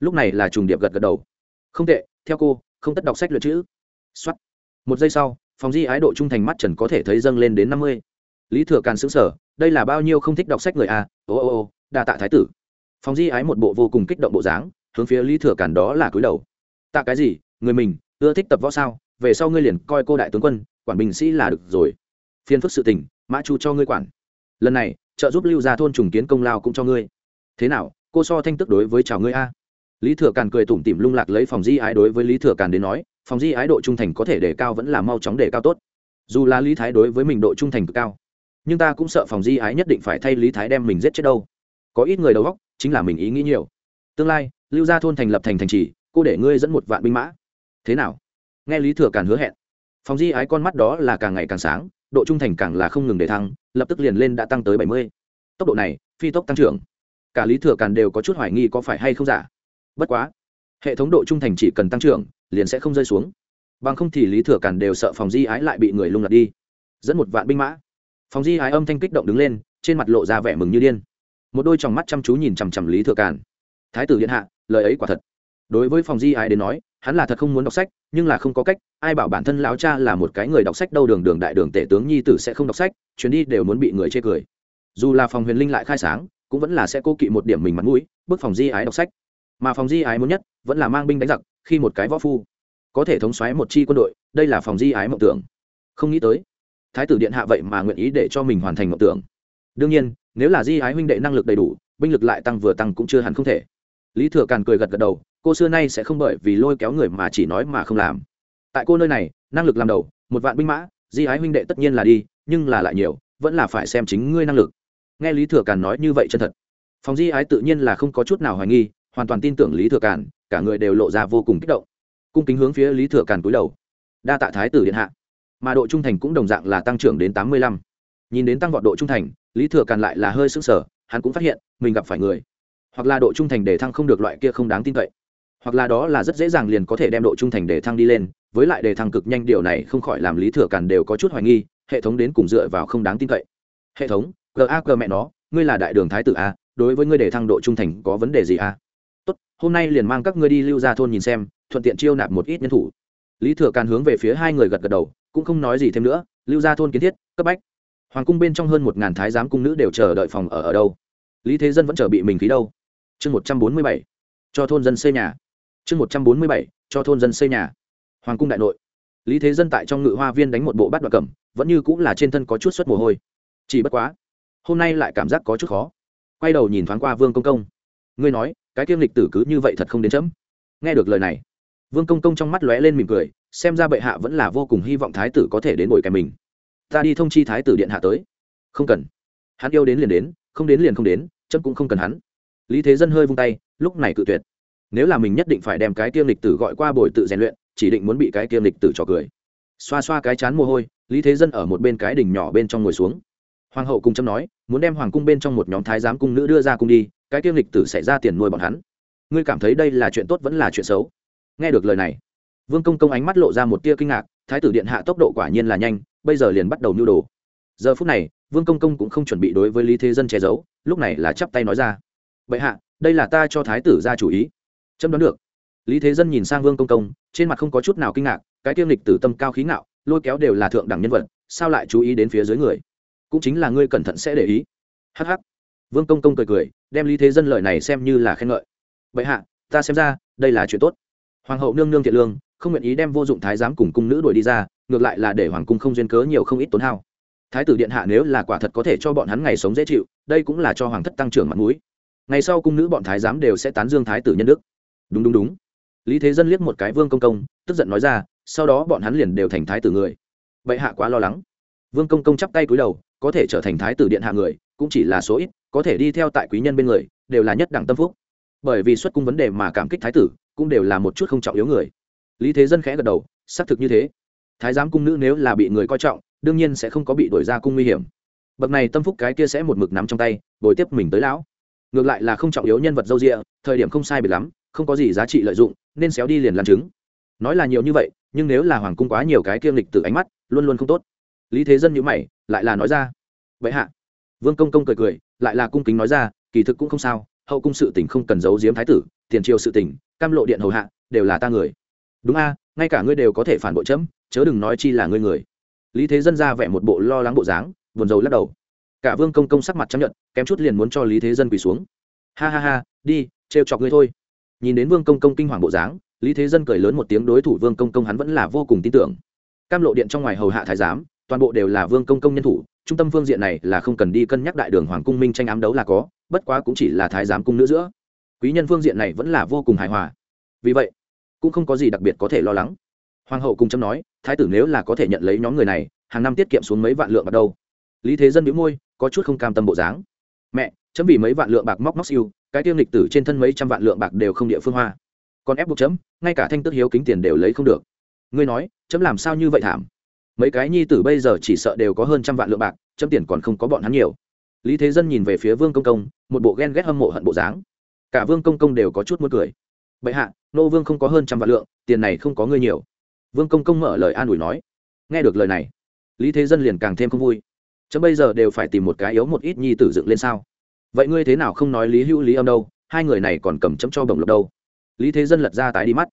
Lúc này là trùng điệp gật gật đầu. Không tệ, theo cô, không tất đọc sách luyện chữ. Xuất một giây sau phòng di ái độ trung thành mắt trần có thể thấy dâng lên đến năm mươi. Lý thừa càn xứng sở đây là bao nhiêu không thích đọc sách người a? Ô ô ô, đa tạ thái tử. Phòng di ái một bộ vô cùng kích động bộ dáng hướng phía lý thừa cản đó là cúi đầu. Tạ cái gì? Người mình, ưa thích tập võ sao? Về sau ngươi liền coi cô đại tướng quân, quản bình sĩ là được rồi. Phiên phức sự tình, mã chu cho ngươi quản. Lần này, trợ giúp lưu ra thôn trùng kiến công lao cũng cho ngươi. Thế nào? Cô so thanh tức đối với chào ngươi a? Lý thừa càn cười tủm tỉm lung lạc lấy phòng di ái đối với lý thừa càn đến nói, phòng di ái độ trung thành có thể đề cao vẫn là mau chóng đề cao tốt. Dù là lý thái đối với mình độ trung thành cực cao, nhưng ta cũng sợ phòng di ái nhất định phải thay lý thái đem mình giết chết đâu. Có ít người đầu góc chính là mình ý nghĩ nhiều. Tương lai lưu gia thôn thành lập thành thành trì, cô để ngươi dẫn một vạn binh mã. Thế nào? Nghe lý thừa càn hứa hẹn. Phòng di ái con mắt đó là càng ngày càng sáng, độ trung thành càng là không ngừng để thăng, lập tức liền lên đã tăng tới bảy mươi. Tốc độ này, phi tốc tăng trưởng. Cả lý thừa càn đều có chút hoài nghi có phải hay không giả. Bất quá, hệ thống độ trung thành chỉ cần tăng trưởng, liền sẽ không rơi xuống. Bằng không thì lý thừa càn đều sợ phòng di ái lại bị người lung lật đi. Dẫn một vạn binh mã. Phòng di ái âm thanh kích động đứng lên, trên mặt lộ ra vẻ mừng như điên. Một đôi tròng mắt chăm chú nhìn chằm chằm lý thừa càn thái tử điện hạ, lời ấy quả thật. Đối với phòng di ái đến nói, hắn là thật không muốn đọc sách, nhưng là không có cách, ai bảo bản thân lão cha là một cái người đọc sách đâu đường đường đại đường tể tướng nhi tử sẽ không đọc sách, chuyến đi đều muốn bị người chê cười. Dù là phòng huyền linh lại khai sáng, cũng vẫn là sẽ cố kỵ một điểm mình mặt mũi, bước phòng di ái đọc sách. Mà phòng di ái muốn nhất, vẫn là mang binh đánh giặc, khi một cái võ phu, có thể thống xoáy một chi quân đội, đây là phòng di ái mộng tưởng. Không nghĩ tới, thái tử điện hạ vậy mà nguyện ý để cho mình hoàn thành mộng tưởng. Đương nhiên, nếu là di ái huynh đệ năng lực đầy đủ, binh lực lại tăng vừa tăng cũng chưa hẳn không thể lý thừa càn cười gật gật đầu, cô xưa nay sẽ không bởi vì lôi kéo người mà chỉ nói mà không làm. Tại cô nơi này, năng lực làm đầu, một vạn binh mã, di ái huynh đệ tất nhiên là đi, nhưng là lại nhiều, vẫn là phải xem chính ngươi năng lực. Nghe lý thừa càn nói như vậy chân thật. Phòng di ái tự nhiên là không có chút nào hoài nghi, hoàn toàn tin tưởng lý thừa càn, cả người đều lộ ra vô cùng kích động. Cung kính hướng phía lý thừa càn cúi đầu. Đa tạ thái tử điện hạ. Mà độ trung thành cũng đồng dạng là tăng trưởng đến tám mươi lăm. Nhìn đến tăng vọt độ trung thành, lý thừa càn lại là hơi sững sờ, hắn cũng phát hiện, mình gặp phải người hoặc là độ trung thành để thăng không được loại kia không đáng tin cậy. Hoặc là đó là rất dễ dàng liền có thể đem độ trung thành để thăng đi lên, với lại đề thăng cực nhanh điều này không khỏi làm lý thừa càn đều có chút hoài nghi, hệ thống đến cùng dựa vào không đáng tin cậy. Hệ thống gag mẹ nó, ngươi là đại đường thái tử a, đối với ngươi đề thăng độ trung thành có vấn đề gì a? Tốt, hôm nay liền mang các ngươi đi lưu ra thôn nhìn xem, thuận tiện chiêu nạp một ít nhân thủ. Lý thừa càn hướng về phía hai người gật gật đầu, cũng không nói gì thêm nữa, lưu ra thôn kiến thiết, cấp bách. Hoàng cung bên trong hơn một ngàn thái giám cung nữ đều chờ đợi phòng ở ở đâu? Lý thế dân vẫn chờ bị mình khí đâu? Chương một trăm bốn mươi bảy, cho thôn dân xây nhà. Chương một trăm bốn mươi bảy, cho thôn dân xây nhà. Hoàng cung đại nội. Lý thế dân tại trong ngự hoa viên đánh một bộ bát đoạn cẩm, vẫn như cũng là trên thân có chút suất mồ hôi. Chỉ bất quá, hôm nay lại cảm giác có chút khó. Quay đầu nhìn thoáng qua vương công công. Ngươi nói, cái kiêm lịch tử cứ như vậy thật không đến chấm. Nghe được lời này, vương công công trong mắt lóe lên mỉm cười, xem ra bệ hạ vẫn là vô cùng hy vọng thái tử có thể đến ngồi kèm mình. Ta đi thông chi thái tử điện hạ tới. Không cần. Hắn yêu đến liền đến, không đến liền không đến, chấm cũng không cần hắn lý thế dân hơi vung tay, lúc này cự tuyệt. Nếu là mình nhất định phải đem cái kiêm lịch tử gọi qua bồi tự rèn luyện, chỉ định muốn bị cái kiêm lịch tử trò cười. Xoa xoa cái chán mồ hôi, lý thế dân ở một bên cái đỉnh nhỏ bên trong ngồi xuống. Hoàng hậu cùng chấm nói, muốn đem hoàng cung bên trong một nhóm thái giám cung nữ đưa ra cung đi, cái kiêm lịch tử sẽ ra tiền nuôi bọn hắn. Ngươi cảm thấy đây là chuyện tốt vẫn là chuyện xấu? Nghe được lời này, vương công công ánh mắt lộ ra một tia kinh ngạc, thái tử điện hạ tốc độ quả nhiên là nhanh, bây giờ liền bắt đầu nưu đồ. Giờ phút này, vương công công cũng không chuẩn bị đối với lý thế dân che giấu, lúc này là chắp tay nói ra bệ hạ, đây là ta cho thái tử ra chủ ý. Chấm đoán được. Lý thế dân nhìn sang vương công công, trên mặt không có chút nào kinh ngạc, cái tiêm lịch tử tâm cao khí ngạo, lôi kéo đều là thượng đẳng nhân vật, sao lại chú ý đến phía dưới người? Cũng chính là ngươi cẩn thận sẽ để ý. Hh vương công công cười cười, đem lý thế dân lợi này xem như là khen ngợi. Vậy hạ, ta xem ra, đây là chuyện tốt. Hoàng hậu nương nương thiện lương, không nguyện ý đem vô dụng thái giám cùng cung nữ đuổi đi ra, ngược lại là để hoàng cung không duyên cớ nhiều không ít tốn hao. Thái tử điện hạ nếu là quả thật có thể cho bọn hắn ngày sống dễ chịu, đây cũng là cho hoàng thất tăng trưởng mặt mũi ngày sau cung nữ bọn thái giám đều sẽ tán dương thái tử nhân đức. Đúng đúng đúng. Lý thế dân liếc một cái vương công công, tức giận nói ra, sau đó bọn hắn liền đều thành thái tử người. Bệ hạ quá lo lắng. Vương công công chắp tay cúi đầu, có thể trở thành thái tử điện hạ người, cũng chỉ là số ít, có thể đi theo tại quý nhân bên người, đều là nhất đẳng tâm phúc. Bởi vì xuất cung vấn đề mà cảm kích thái tử, cũng đều là một chút không trọng yếu người. Lý thế dân khẽ gật đầu, xác thực như thế. Thái giám cung nữ nếu là bị người coi trọng, đương nhiên sẽ không có bị đổi ra cung nguy hiểm. Bậc này tâm phúc cái kia sẽ một mực nắm trong tay, bồi tiếp mình tới lão ngược lại là không trọng yếu nhân vật dâu rịa thời điểm không sai biệt lắm, không có gì giá trị lợi dụng, nên xéo đi liền làm chứng nói là nhiều như vậy, nhưng nếu là hoàng cung quá nhiều cái kiêm lịch từ ánh mắt, luôn luôn không tốt. Lý thế dân nhữ mày, lại là nói ra, vậy hạ. Vương công công cười cười, lại là cung kính nói ra, kỳ thực cũng không sao, hậu cung sự tình không cần giấu giếm thái tử, tiền triều sự tình, cam lộ điện hầu hạ, đều là ta người. Đúng a, ngay cả ngươi đều có thể phản bội chấm, chớ đừng nói chi là ngươi người. Lý thế dân ra vẻ một bộ lo lắng bộ dáng, buồn rầu lắc đầu cả vương công công sắc mặt chấp nhận kém chút liền muốn cho lý thế dân quỳ xuống. Ha ha ha, đi, trêu chọc ngươi thôi. Nhìn đến vương công công kinh hoàng bộ dáng, lý thế dân cười lớn một tiếng đối thủ vương công công hắn vẫn là vô cùng tin tưởng. Cam lộ điện trong ngoài hầu hạ thái giám, toàn bộ đều là vương công công nhân thủ, trung tâm phương diện này là không cần đi cân nhắc đại đường hoàng cung minh tranh ám đấu là có, bất quá cũng chỉ là thái giám cung nữ giữa. Quý nhân phương diện này vẫn là vô cùng hài hòa. Vì vậy, cũng không có gì đặc biệt có thể lo lắng. Hoàng hậu cùng chấm nói, thái tử nếu là có thể nhận lấy nhóm người này, hàng năm tiết kiệm xuống mấy vạn lượng vào đâu. Lý thế dân đĩu môi có chút không cam tâm bộ dáng. Mẹ, chấm vì mấy vạn lượng bạc móc móc siêu, cái tiêu lịch tử trên thân mấy trăm vạn lượng bạc đều không địa phương hoa. Còn ép buộc chấm, ngay cả thanh tức hiếu kính tiền đều lấy không được. Ngươi nói, chấm làm sao như vậy thảm? Mấy cái nhi tử bây giờ chỉ sợ đều có hơn trăm vạn lượng bạc, chấm tiền còn không có bọn hắn nhiều. Lý thế dân nhìn về phía vương công công, một bộ ghen ghét hâm mộ hận bộ dáng. Cả vương công công đều có chút muốn cười. Bệ hạ, nô vương không có hơn trăm vạn lượng, tiền này không có ngươi nhiều. Vương công công mở lời an ủi nói. Nghe được lời này, lý thế dân liền càng thêm không vui chấm bây giờ đều phải tìm một cái yếu một ít nhi tử dựng lên sao? Vậy ngươi thế nào không nói lý hữu lý âm đâu? Hai người này còn cầm chấm cho bồng lộc đâu? Lý thế dân lật ra tái đi mắt.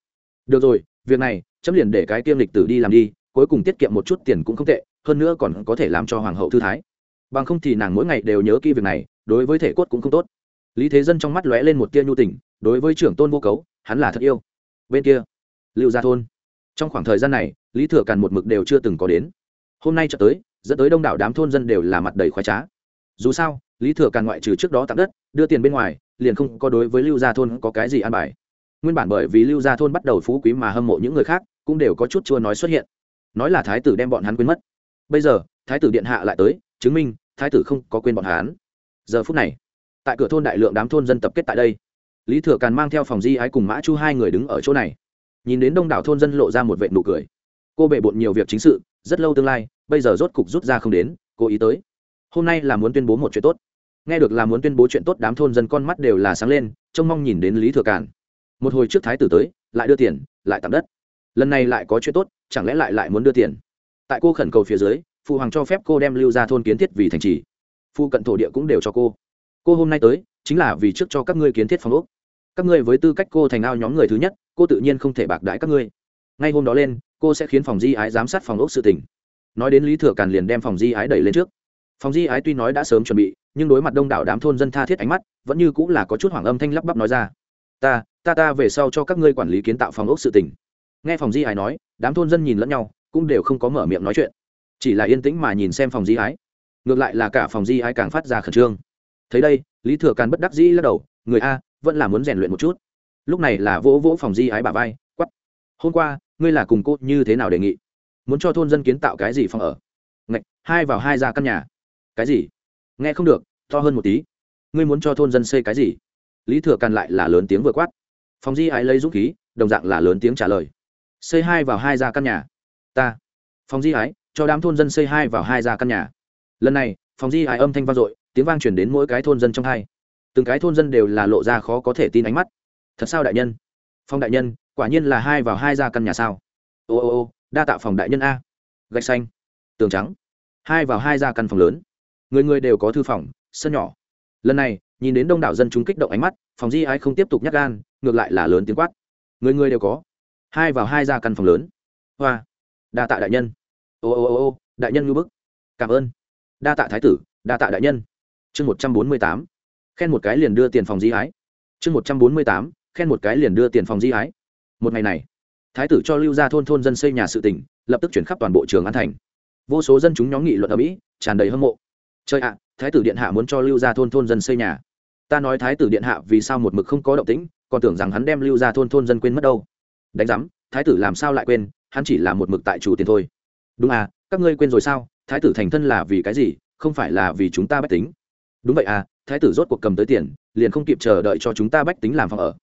Được rồi, việc này, chấm liền để cái tiêm lịch tử đi làm đi, cuối cùng tiết kiệm một chút tiền cũng không tệ, hơn nữa còn có thể làm cho hoàng hậu thư thái. Bằng không thì nàng mỗi ngày đều nhớ kỹ việc này, đối với thể cốt cũng không tốt. Lý thế dân trong mắt lóe lên một tia nhu tình, đối với trưởng tôn vô cấu, hắn là thật yêu. Bên kia, lưu gia thôn. Trong khoảng thời gian này, lý thừa càn một mực đều chưa từng có đến. Hôm nay trở tới dẫn tới đông đảo đám thôn dân đều là mặt đầy khoái trá. Dù sao, lý thừa càn ngoại trừ trước đó tặng đất, đưa tiền bên ngoài, liền không có đối với lưu gia thôn có cái gì an bài. Nguyên bản bởi vì lưu gia thôn bắt đầu phú quý mà hâm mộ những người khác, cũng đều có chút chua nói xuất hiện. Nói là thái tử đem bọn hắn quên mất. Bây giờ, thái tử điện hạ lại tới, chứng minh thái tử không có quên bọn hắn. Giờ phút này, tại cửa thôn đại lượng đám thôn dân tập kết tại đây. Lý thừa càn mang theo phòng di ái cùng mã chu hai người đứng ở chỗ này. Nhìn đến đông đảo thôn dân lộ ra một vệ nụ cười. Cô bệ bộn nhiều việc chính sự, rất lâu tương lai bây giờ rốt cục rút ra không đến, cố ý tới. Hôm nay là muốn tuyên bố một chuyện tốt. Nghe được là muốn tuyên bố chuyện tốt, đám thôn dân con mắt đều là sáng lên, trông mong nhìn đến lý thừa cản. một hồi trước thái tử tới, lại đưa tiền, lại tặng đất. Lần này lại có chuyện tốt, chẳng lẽ lại lại muốn đưa tiền? Tại cô khẩn cầu phía dưới phụ hoàng cho phép cô đem lưu ra thôn kiến thiết vì thành trì. Phụ cận thổ địa cũng đều cho cô. Cô hôm nay tới, chính là vì trước cho các ngươi kiến thiết phòng ốc. Các ngươi với tư cách cô thành ao nhóm người thứ nhất, cô tự nhiên không thể bạc đãi các ngươi. Ngay hôm đó lên, cô sẽ khiến phòng di ái giám sát phòng ốc sự tỉnh nói đến lý thừa càn liền đem phòng di ái đẩy lên trước. Phòng di ái tuy nói đã sớm chuẩn bị, nhưng đối mặt đông đảo đám thôn dân tha thiết ánh mắt, vẫn như cũng là có chút hoảng âm thanh lắp bắp nói ra. Ta ta ta về sau cho các ngươi quản lý kiến tạo phòng ốc sự tỉnh nghe phòng di ái nói, đám thôn dân nhìn lẫn nhau, cũng đều không có mở miệng nói chuyện. Chỉ là yên tĩnh mà nhìn xem phòng di ái. Ngược lại là cả phòng di ái càng phát ra khẩn trương. Thấy đây, lý thừa càn bất đắc dĩ lắc đầu, người a, vẫn là muốn rèn luyện một chút. Lúc này là vỗ vỗ phòng di ái bà vai quắp hôm qua, ngươi là cùng cô như thế nào đề nghị? Muốn cho thôn dân kiến tạo cái gì phòng ở? Ngạch, hai vào hai ra căn nhà. Cái gì? Nghe không được to hơn một tí. Ngươi muốn cho thôn dân xây cái gì? Lý thừa càn lại là lớn tiếng vừa quát. Phòng di ái lấy dũng khí đồng dạng là lớn tiếng trả lời. Xây hai vào hai ra căn nhà. Ta. Phòng di ái cho đám thôn dân xây hai vào hai ra căn nhà. Lần này phòng di ái âm thanh vang dội tiếng vang chuyển đến mỗi cái thôn dân trong hai. Từng cái thôn dân đều là lộ ra khó có thể tin ánh mắt. Thật sao đại nhân? Phong đại nhân quả nhiên là hai vào hai ra căn nhà sao? Ô ô ô đa tạo phòng đại nhân a. Gạch xanh, tường trắng, hai vào hai ra căn phòng lớn. Người người đều có thư phòng, sân nhỏ. Lần này, nhìn đến đông đảo dân chúng kích động ánh mắt, phòng di ai không tiếp tục nhắc gan, ngược lại là lớn tiếng quát. Người người đều có, hai vào hai ra căn phòng lớn. Hoa, đa tạ đại nhân. Ô ô ô ô, đại nhân ngư bức. Cảm ơn. Đa tạ thái tử, đa tạ đại nhân. Chương một trăm bốn mươi tám, khen một cái liền đưa tiền phòng di ái. Chương một trăm bốn mươi tám, khen một cái liền đưa tiền phòng di ái. Một ngày này thái tử cho lưu ra thôn thôn dân xây nhà sự tỉnh, lập tức chuyển khắp toàn bộ trường an thành. Vô số dân chúng nhóm nghị luận ở mỹ, tràn đầy hâm mộ. Chơi ạ, thái tử điện hạ muốn cho lưu ra thôn thôn dân xây nhà. Ta nói thái tử điện hạ vì sao một mực không có động tĩnh, còn tưởng rằng hắn đem lưu ra thôn thôn dân quên mất đâu. Đánh giám, thái tử làm sao lại quên, hắn chỉ là một mực tại chủ tiền thôi. Đúng à các ngươi quên rồi sao? Thái tử thành thân là vì cái gì, không phải là vì chúng ta bách tính? Đúng vậy à thái tử rốt cuộc cầm tới tiền, liền không kịp chờ đợi cho chúng ta bách tính làm phòng ở.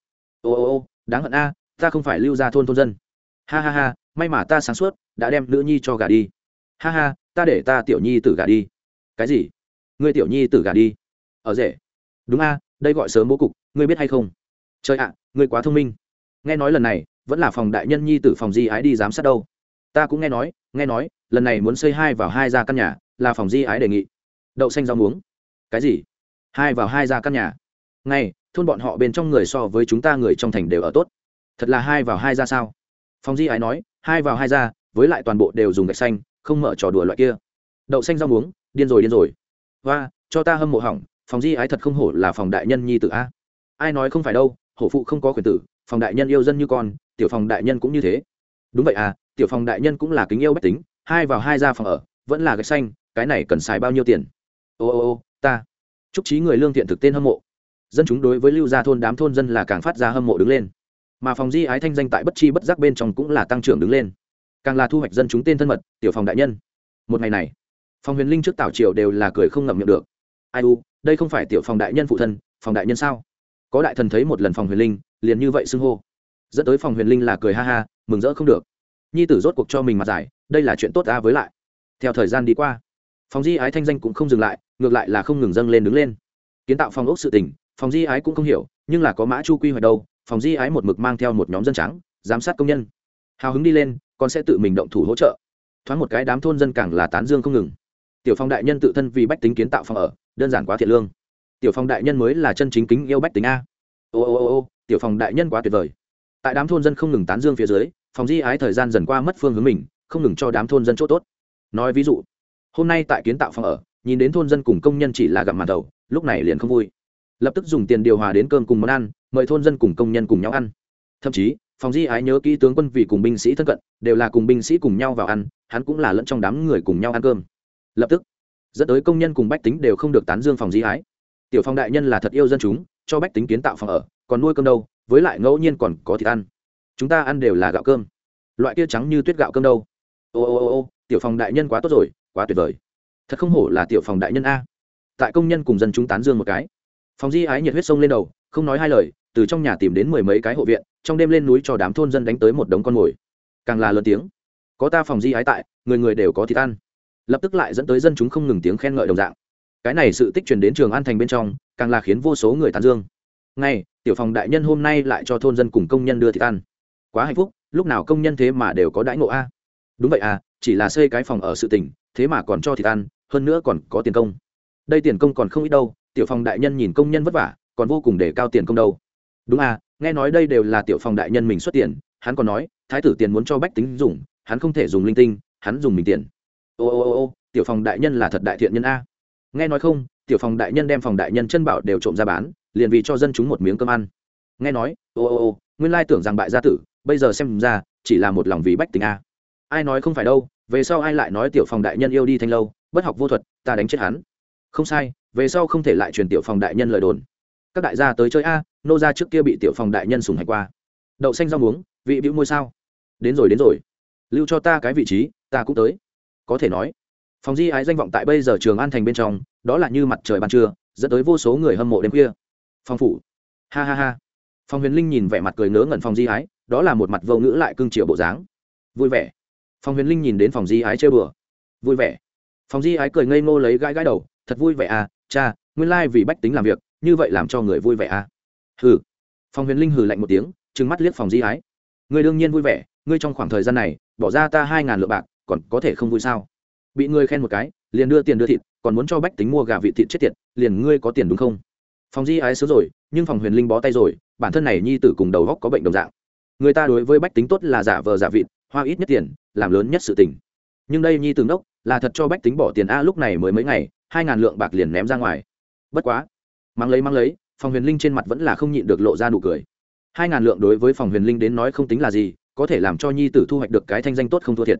Ô ô ô, đáng hận a ta không phải lưu ra thôn thôn dân. Ha ha ha, may mà ta sáng suốt, đã đem nữ nhi cho gà đi. Ha ha, ta để ta tiểu nhi tử gà đi. Cái gì? Ngươi tiểu nhi tử gà đi. Ở rể. Đúng a, đây gọi sớm bố cục, ngươi biết hay không? Trời ạ, ngươi quá thông minh. Nghe nói lần này, vẫn là phòng đại nhân nhi tử phòng di ái đi giám sát đâu. Ta cũng nghe nói nghe nói, lần này muốn xây hai vào hai ra căn nhà, là phòng di ái đề nghị. Đậu xanh rau muống. Cái gì? Hai vào hai ra căn nhà. Ngay, thôn bọn họ bên trong người so với chúng ta người trong thành đều ở tốt thật là hai vào hai ra sao? Phong di ái nói, hai vào hai ra, với lại toàn bộ đều dùng gạch xanh, không mở trò đùa loại kia. Đậu xanh rau muống, điên rồi điên rồi. Và cho ta hâm mộ hỏng phòng di ái thật không hổ là phòng đại nhân nhi tử a. Ai nói không phải đâu, hổ phụ không có quyền tử, phòng đại nhân yêu dân như con, tiểu phòng đại nhân cũng như thế. Đúng vậy à tiểu phòng đại nhân cũng là kính yêu bách tính, hai vào hai ra phòng ở, vẫn là gạch xanh, cái này cần xài bao nhiêu tiền? Ô ô ô, ta. Chúc trí người lương thiện thực tên hâm mộ. Dân chúng đối với lưu gia thôn đám thôn dân là càng phát ra hâm mộ đứng lên mà phòng di ái thanh danh tại bất chi bất giác bên trong cũng là tăng trưởng đứng lên. Càng là thu hoạch dân chúng tên thân mật, tiểu phòng đại nhân. Một ngày này, phòng huyền linh trước tảo triều đều là cười không ngậm miệng được. Ai u, đây không phải tiểu phòng đại nhân phụ thân, phòng đại nhân sao? Có đại thần thấy một lần phòng huyền linh, liền như vậy xưng hô. Dẫn tới phòng huyền linh là cười ha ha, mừng rỡ không được. Nhi tử rốt cuộc cho mình mặt giải, đây là chuyện tốt ta với lại. Theo thời gian đi qua, phòng di ái thanh danh cũng không dừng lại, ngược lại là không ngừng dâng lên đứng lên. Kiến tạo phòng ốc sự tình, phòng di ái cũng không hiểu, nhưng là có mã chu quy hoạch đâu phòng di ái một mực mang theo một nhóm dân trắng giám sát công nhân. Hào hứng đi lên, con sẽ tự mình động thủ hỗ trợ. Thoáng một cái đám thôn dân càng là tán dương không ngừng. Tiểu phong đại nhân tự thân vì bách tính kiến tạo phòng ở, đơn giản quá thiệt lương. Tiểu phong đại nhân mới là chân chính kính yêu bách tính a. Ô ô ô ô, tiểu phong đại nhân quá tuyệt vời. Tại đám thôn dân không ngừng tán dương phía dưới, phòng di ái thời gian dần qua mất phương hướng mình, không ngừng cho đám thôn dân chỗ tốt. Nói ví dụ, hôm nay tại kiến tạo phòng ở, nhìn đến thôn dân cùng công nhân chỉ là gặp mặt đầu, lúc này liền không vui. Lập tức dùng tiền điều hòa đến cơm cùng món ăn mời thôn dân cùng công nhân cùng nhau ăn. Thậm chí, phòng di ái nhớ kỹ tướng quân vì cùng binh sĩ thân cận, đều là cùng binh sĩ cùng nhau vào ăn, hắn cũng là lẫn trong đám người cùng nhau ăn cơm. Lập tức, dẫn tới công nhân cùng bách tính đều không được tán dương phòng di ái. Tiểu phong đại nhân là thật yêu dân chúng, cho bách tính kiến tạo phòng ở, còn nuôi cơm đâu, với lại ngẫu nhiên còn có thịt ăn. Chúng ta ăn đều là gạo cơm. Loại kia trắng như tuyết gạo cơm đâu? Ô ô ô ô, tiểu phòng đại nhân quá tốt rồi, quá tuyệt vời. Thật không hổ là tiểu phòng đại nhân a. Tại công nhân cùng dân chúng tán dương một cái. Phòng di ái nhiệt huyết sông lên đầu, không nói hai lời từ trong nhà tìm đến mười mấy cái hộ viện, trong đêm lên núi cho đám thôn dân đánh tới một đống con mồi. Càng là lớn tiếng. Có ta phòng di ái tại, người người đều có thịt ăn. Lập tức lại dẫn tới dân chúng không ngừng tiếng khen ngợi đồng dạng. Cái này sự tích truyền đến trường an thành bên trong, càng là khiến vô số người tán dương. Ngay, tiểu phòng đại nhân hôm nay lại cho thôn dân cùng công nhân đưa thịt ăn. Quá hạnh phúc, lúc nào công nhân thế mà đều có đãi ngộ a. Đúng vậy à chỉ là xây cái phòng ở sự tỉnh thế mà còn cho thịt ăn, hơn nữa còn có tiền công. Đây tiền công còn không ít đâu, tiểu phòng đại nhân nhìn công nhân vất vả, còn vô cùng để cao tiền công đâu đúng à nghe nói đây đều là tiểu phòng đại nhân mình xuất tiền, hắn còn nói, thái tử tiền muốn cho bách tính dùng, hắn không thể dùng linh tinh, hắn dùng mình tiền. Ô ô ô ô, tiểu phòng đại nhân là thật đại thiện nhân a. Nghe nói không, tiểu phòng đại nhân đem phòng đại nhân chân bảo đều trộm ra bán, liền vì cho dân chúng một miếng cơm ăn. Nghe nói, ô ô ô, nguyên lai tưởng rằng bại gia tử, bây giờ xem ra, chỉ là một lòng vì bách tính a. Ai nói không phải đâu, về sau ai lại nói tiểu phòng đại nhân yêu đi thanh lâu, bất học vô thuật, ta đánh chết hắn. Không sai, về sau không thể lại truyền tiểu phòng đại nhân lời đồn các đại gia tới chơi a, nô gia trước kia bị tiểu phòng đại nhân sùng hành qua. Đậu xanh rau muống, vị bĩu môi sao? Đến rồi đến rồi. Lưu cho ta cái vị trí, ta cũng tới. Có thể nói, phòng di ái danh vọng tại bây giờ trường an thành bên trong, đó là như mặt trời ban trưa, dẫn tới vô số người hâm mộ đêm khuya. Phong phủ. Ha ha ha. Phòng huyền linh nhìn vẻ mặt cười ngớ ngẩn phòng di ái, đó là một mặt vô ngữ lại cưng chiều bộ dáng. Vui vẻ. Phòng huyền linh nhìn đến phòng di ái chơi bừa. Vui vẻ. Phòng di ái cười ngây ngô lấy gãi gãi đầu, thật vui vẻ à cha, nguyên lai、like、vì bách tính làm việc như vậy làm cho người vui vẻ à? Hừ. Phòng huyền linh hừ lạnh một tiếng, trừng mắt liếc phòng di ái. Người đương nhiên vui vẻ, ngươi trong khoảng thời gian này, bỏ ra ta hai ngàn lượng bạc, còn có thể không vui sao? Bị ngươi khen một cái, liền đưa tiền đưa thịt, còn muốn cho bách tính mua gà vị thịt chết tiệt, liền ngươi có tiền đúng không? Phòng di ái sớm rồi, nhưng phòng huyền linh bó tay rồi, bản thân này nhi tử cùng đầu góc có bệnh đồng dạng. Người ta đối với bách tính tốt là giả vờ giả vịt, hoa ít nhất tiền, làm lớn nhất sự tình. Nhưng đây nhi tướng đốc là thật cho bách tính bỏ tiền a lúc này mới mấy ngày, hai ngàn lượng bạc liền ném ra ngoài. Bất quá mang lấy mang lấy, phòng huyền linh trên mặt vẫn là không nhịn được lộ ra nụ cười. Hai ngàn lượng đối với phòng huyền linh đến nói không tính là gì, có thể làm cho nhi tử thu hoạch được cái thanh danh tốt không thua thiệt.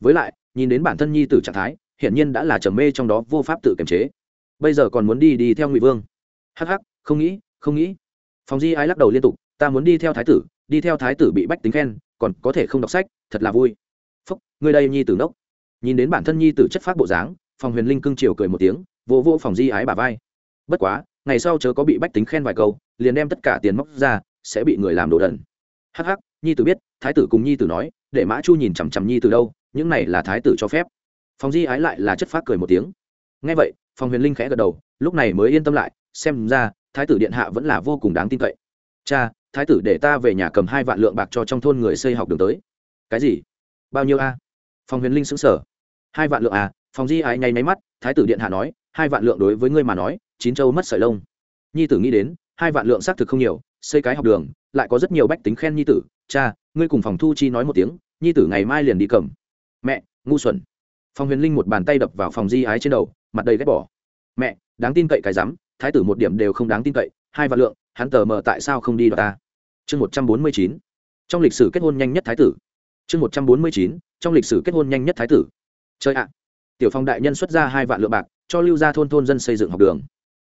Với lại, nhìn đến bản thân nhi tử trạng thái, hiển nhiên đã là trầm mê trong đó, vô pháp tự kiềm chế. Bây giờ còn muốn đi đi theo ngụy vương. Hắc hắc, không nghĩ không nghĩ. Phòng di ái lắc đầu liên tục, ta muốn đi theo thái tử, đi theo thái tử bị bách tính khen, còn có thể không đọc sách, thật là vui. Phúc người đây nhi tử nốc. Nhìn đến bản thân nhi tử chất phát bộ dáng, phòng huyền linh cưng chiều cười một tiếng vô vô phòng di ái bà vai. Bất quá ngày sau chớ có bị bách tính khen vài câu, liền đem tất cả tiền móc ra, sẽ bị người làm đồ đần. Hắc hắc, nhi tử biết, thái tử cùng nhi tử nói, để mã chu nhìn chằm chằm nhi từ đâu, những này là thái tử cho phép. Phòng di ái lại là chất phát cười một tiếng. Ngay vậy phòng huyền linh khẽ gật đầu, lúc này mới yên tâm lại, xem ra, thái tử điện hạ vẫn là vô cùng đáng tin cậy. Cha, thái tử để ta về nhà cầm hai vạn lượng bạc cho trong thôn người xây học đường tới. Cái gì? Bao nhiêu a? Phòng huyền linh xứng sở hai vạn lượng à? Phòng di ái nháy máy mắt, thái tử điện hạ nói hai vạn lượng đối với ngươi mà nói, chín châu mất sợi lông. Nhi tử nghĩ đến, hai vạn lượng xác thực không nhiều, xây cái học đường, lại có rất nhiều bách tính khen nhi tử. Cha, ngươi cùng phòng thu chi nói một tiếng, nhi tử ngày mai liền đi cầm. Mẹ, ngu xuẩn. Phòng huyền linh một bàn tay đập vào phòng di ái trên đầu, mặt đầy ghét bỏ. Mẹ, đáng tin cậy cái rắm, thái tử một điểm đều không đáng tin cậy, hai vạn lượng, hắn tờ mờ tại sao không đi đọc ta? Chương một trăm bốn mươi chín. Trong lịch sử kết hôn nhanh nhất thái tử. Chương một trăm bốn mươi chín, trong lịch sử kết hôn nhanh nhất thái tử. Chơi ạ. Tiểu phong đại nhân xuất ra hai vạn lượng bạc cho lưu gia thôn thôn dân xây dựng học đường.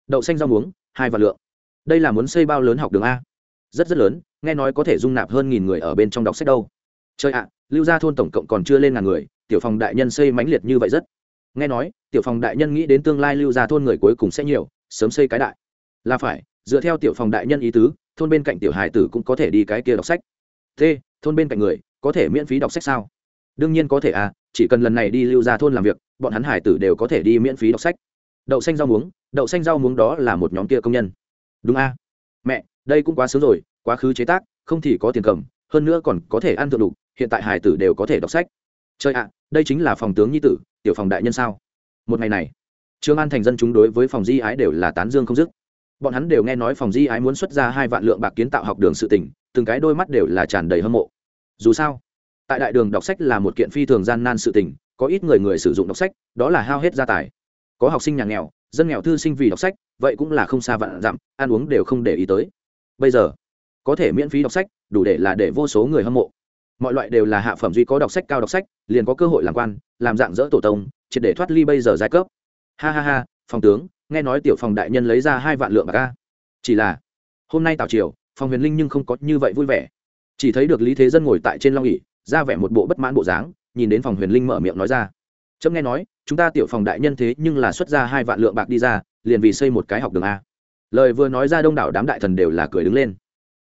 Đậu xanh rau muống, hai vạn lượng. Đây là muốn xây bao lớn học đường a? Rất rất lớn, nghe nói có thể dung nạp hơn nghìn người ở bên trong đọc sách đâu. Chơi ạ, lưu gia thôn tổng cộng còn chưa lên ngàn người, tiểu phòng đại nhân xây mãnh liệt như vậy rất. Nghe nói, tiểu phòng đại nhân nghĩ đến tương lai lưu gia thôn người cuối cùng sẽ nhiều, sớm xây cái đại. Là phải, dựa theo tiểu phòng đại nhân ý tứ, thôn bên cạnh tiểu hải tử cũng có thể đi cái kia đọc sách. T thôn bên cạnh người, có thể miễn phí đọc sách sao? Đương nhiên có thể à chỉ cần lần này đi lưu ra thôn làm việc, bọn hắn hải tử đều có thể đi miễn phí đọc sách. Đậu xanh rau muống, đậu xanh rau muống đó là một nhóm kia công nhân. Đúng a. Mẹ, đây cũng quá sớm rồi, quá khứ chế tác, không thì có tiền cầm, hơn nữa còn có thể ăn thượng đủ hiện tại hải tử đều có thể đọc sách. Chơi ạ, đây chính là phòng tướng nhi tử, tiểu phòng đại nhân sao? Một ngày này, trương an thành dân chúng đối với phòng di ái đều là tán dương không dứt. Bọn hắn đều nghe nói phòng di ái muốn xuất ra hai vạn lượng bạc kiến tạo học đường sự tỉnh từng cái đôi mắt đều là tràn đầy hâm mộ. Dù sao tại đại đường đọc sách là một kiện phi thường gian nan sự tình, có ít người người sử dụng đọc sách, đó là hao hết gia tài. Có học sinh nhà nghèo, dân nghèo thư sinh vì đọc sách, vậy cũng là không xa vạn dặm, ăn uống đều không để ý tới. Bây giờ, có thể miễn phí đọc sách, đủ để là để vô số người hâm mộ. Mọi loại đều là hạ phẩm duy có đọc sách cao đọc sách, liền có cơ hội làm quan, làm dạng dỡ tổ tông, triệt để thoát ly bây giờ giai cấp. Ha ha ha, phòng tướng, nghe nói tiểu phòng đại nhân lấy ra hai vạn lượng bạc ca chỉ là, hôm nay tào triều, phòng huyền linh nhưng không có như vậy vui vẻ. Chỉ thấy được lý thế dân ngồi tại trên long ỉ ra vẻ một bộ bất mãn bộ dáng, nhìn đến phòng huyền linh mở miệng nói ra. Trâm nghe nói, chúng ta tiểu phòng đại nhân thế nhưng là xuất ra hai vạn lượng bạc đi ra, liền vì xây một cái học đường a. Lời vừa nói ra đông đảo đám đại thần đều là cười đứng lên.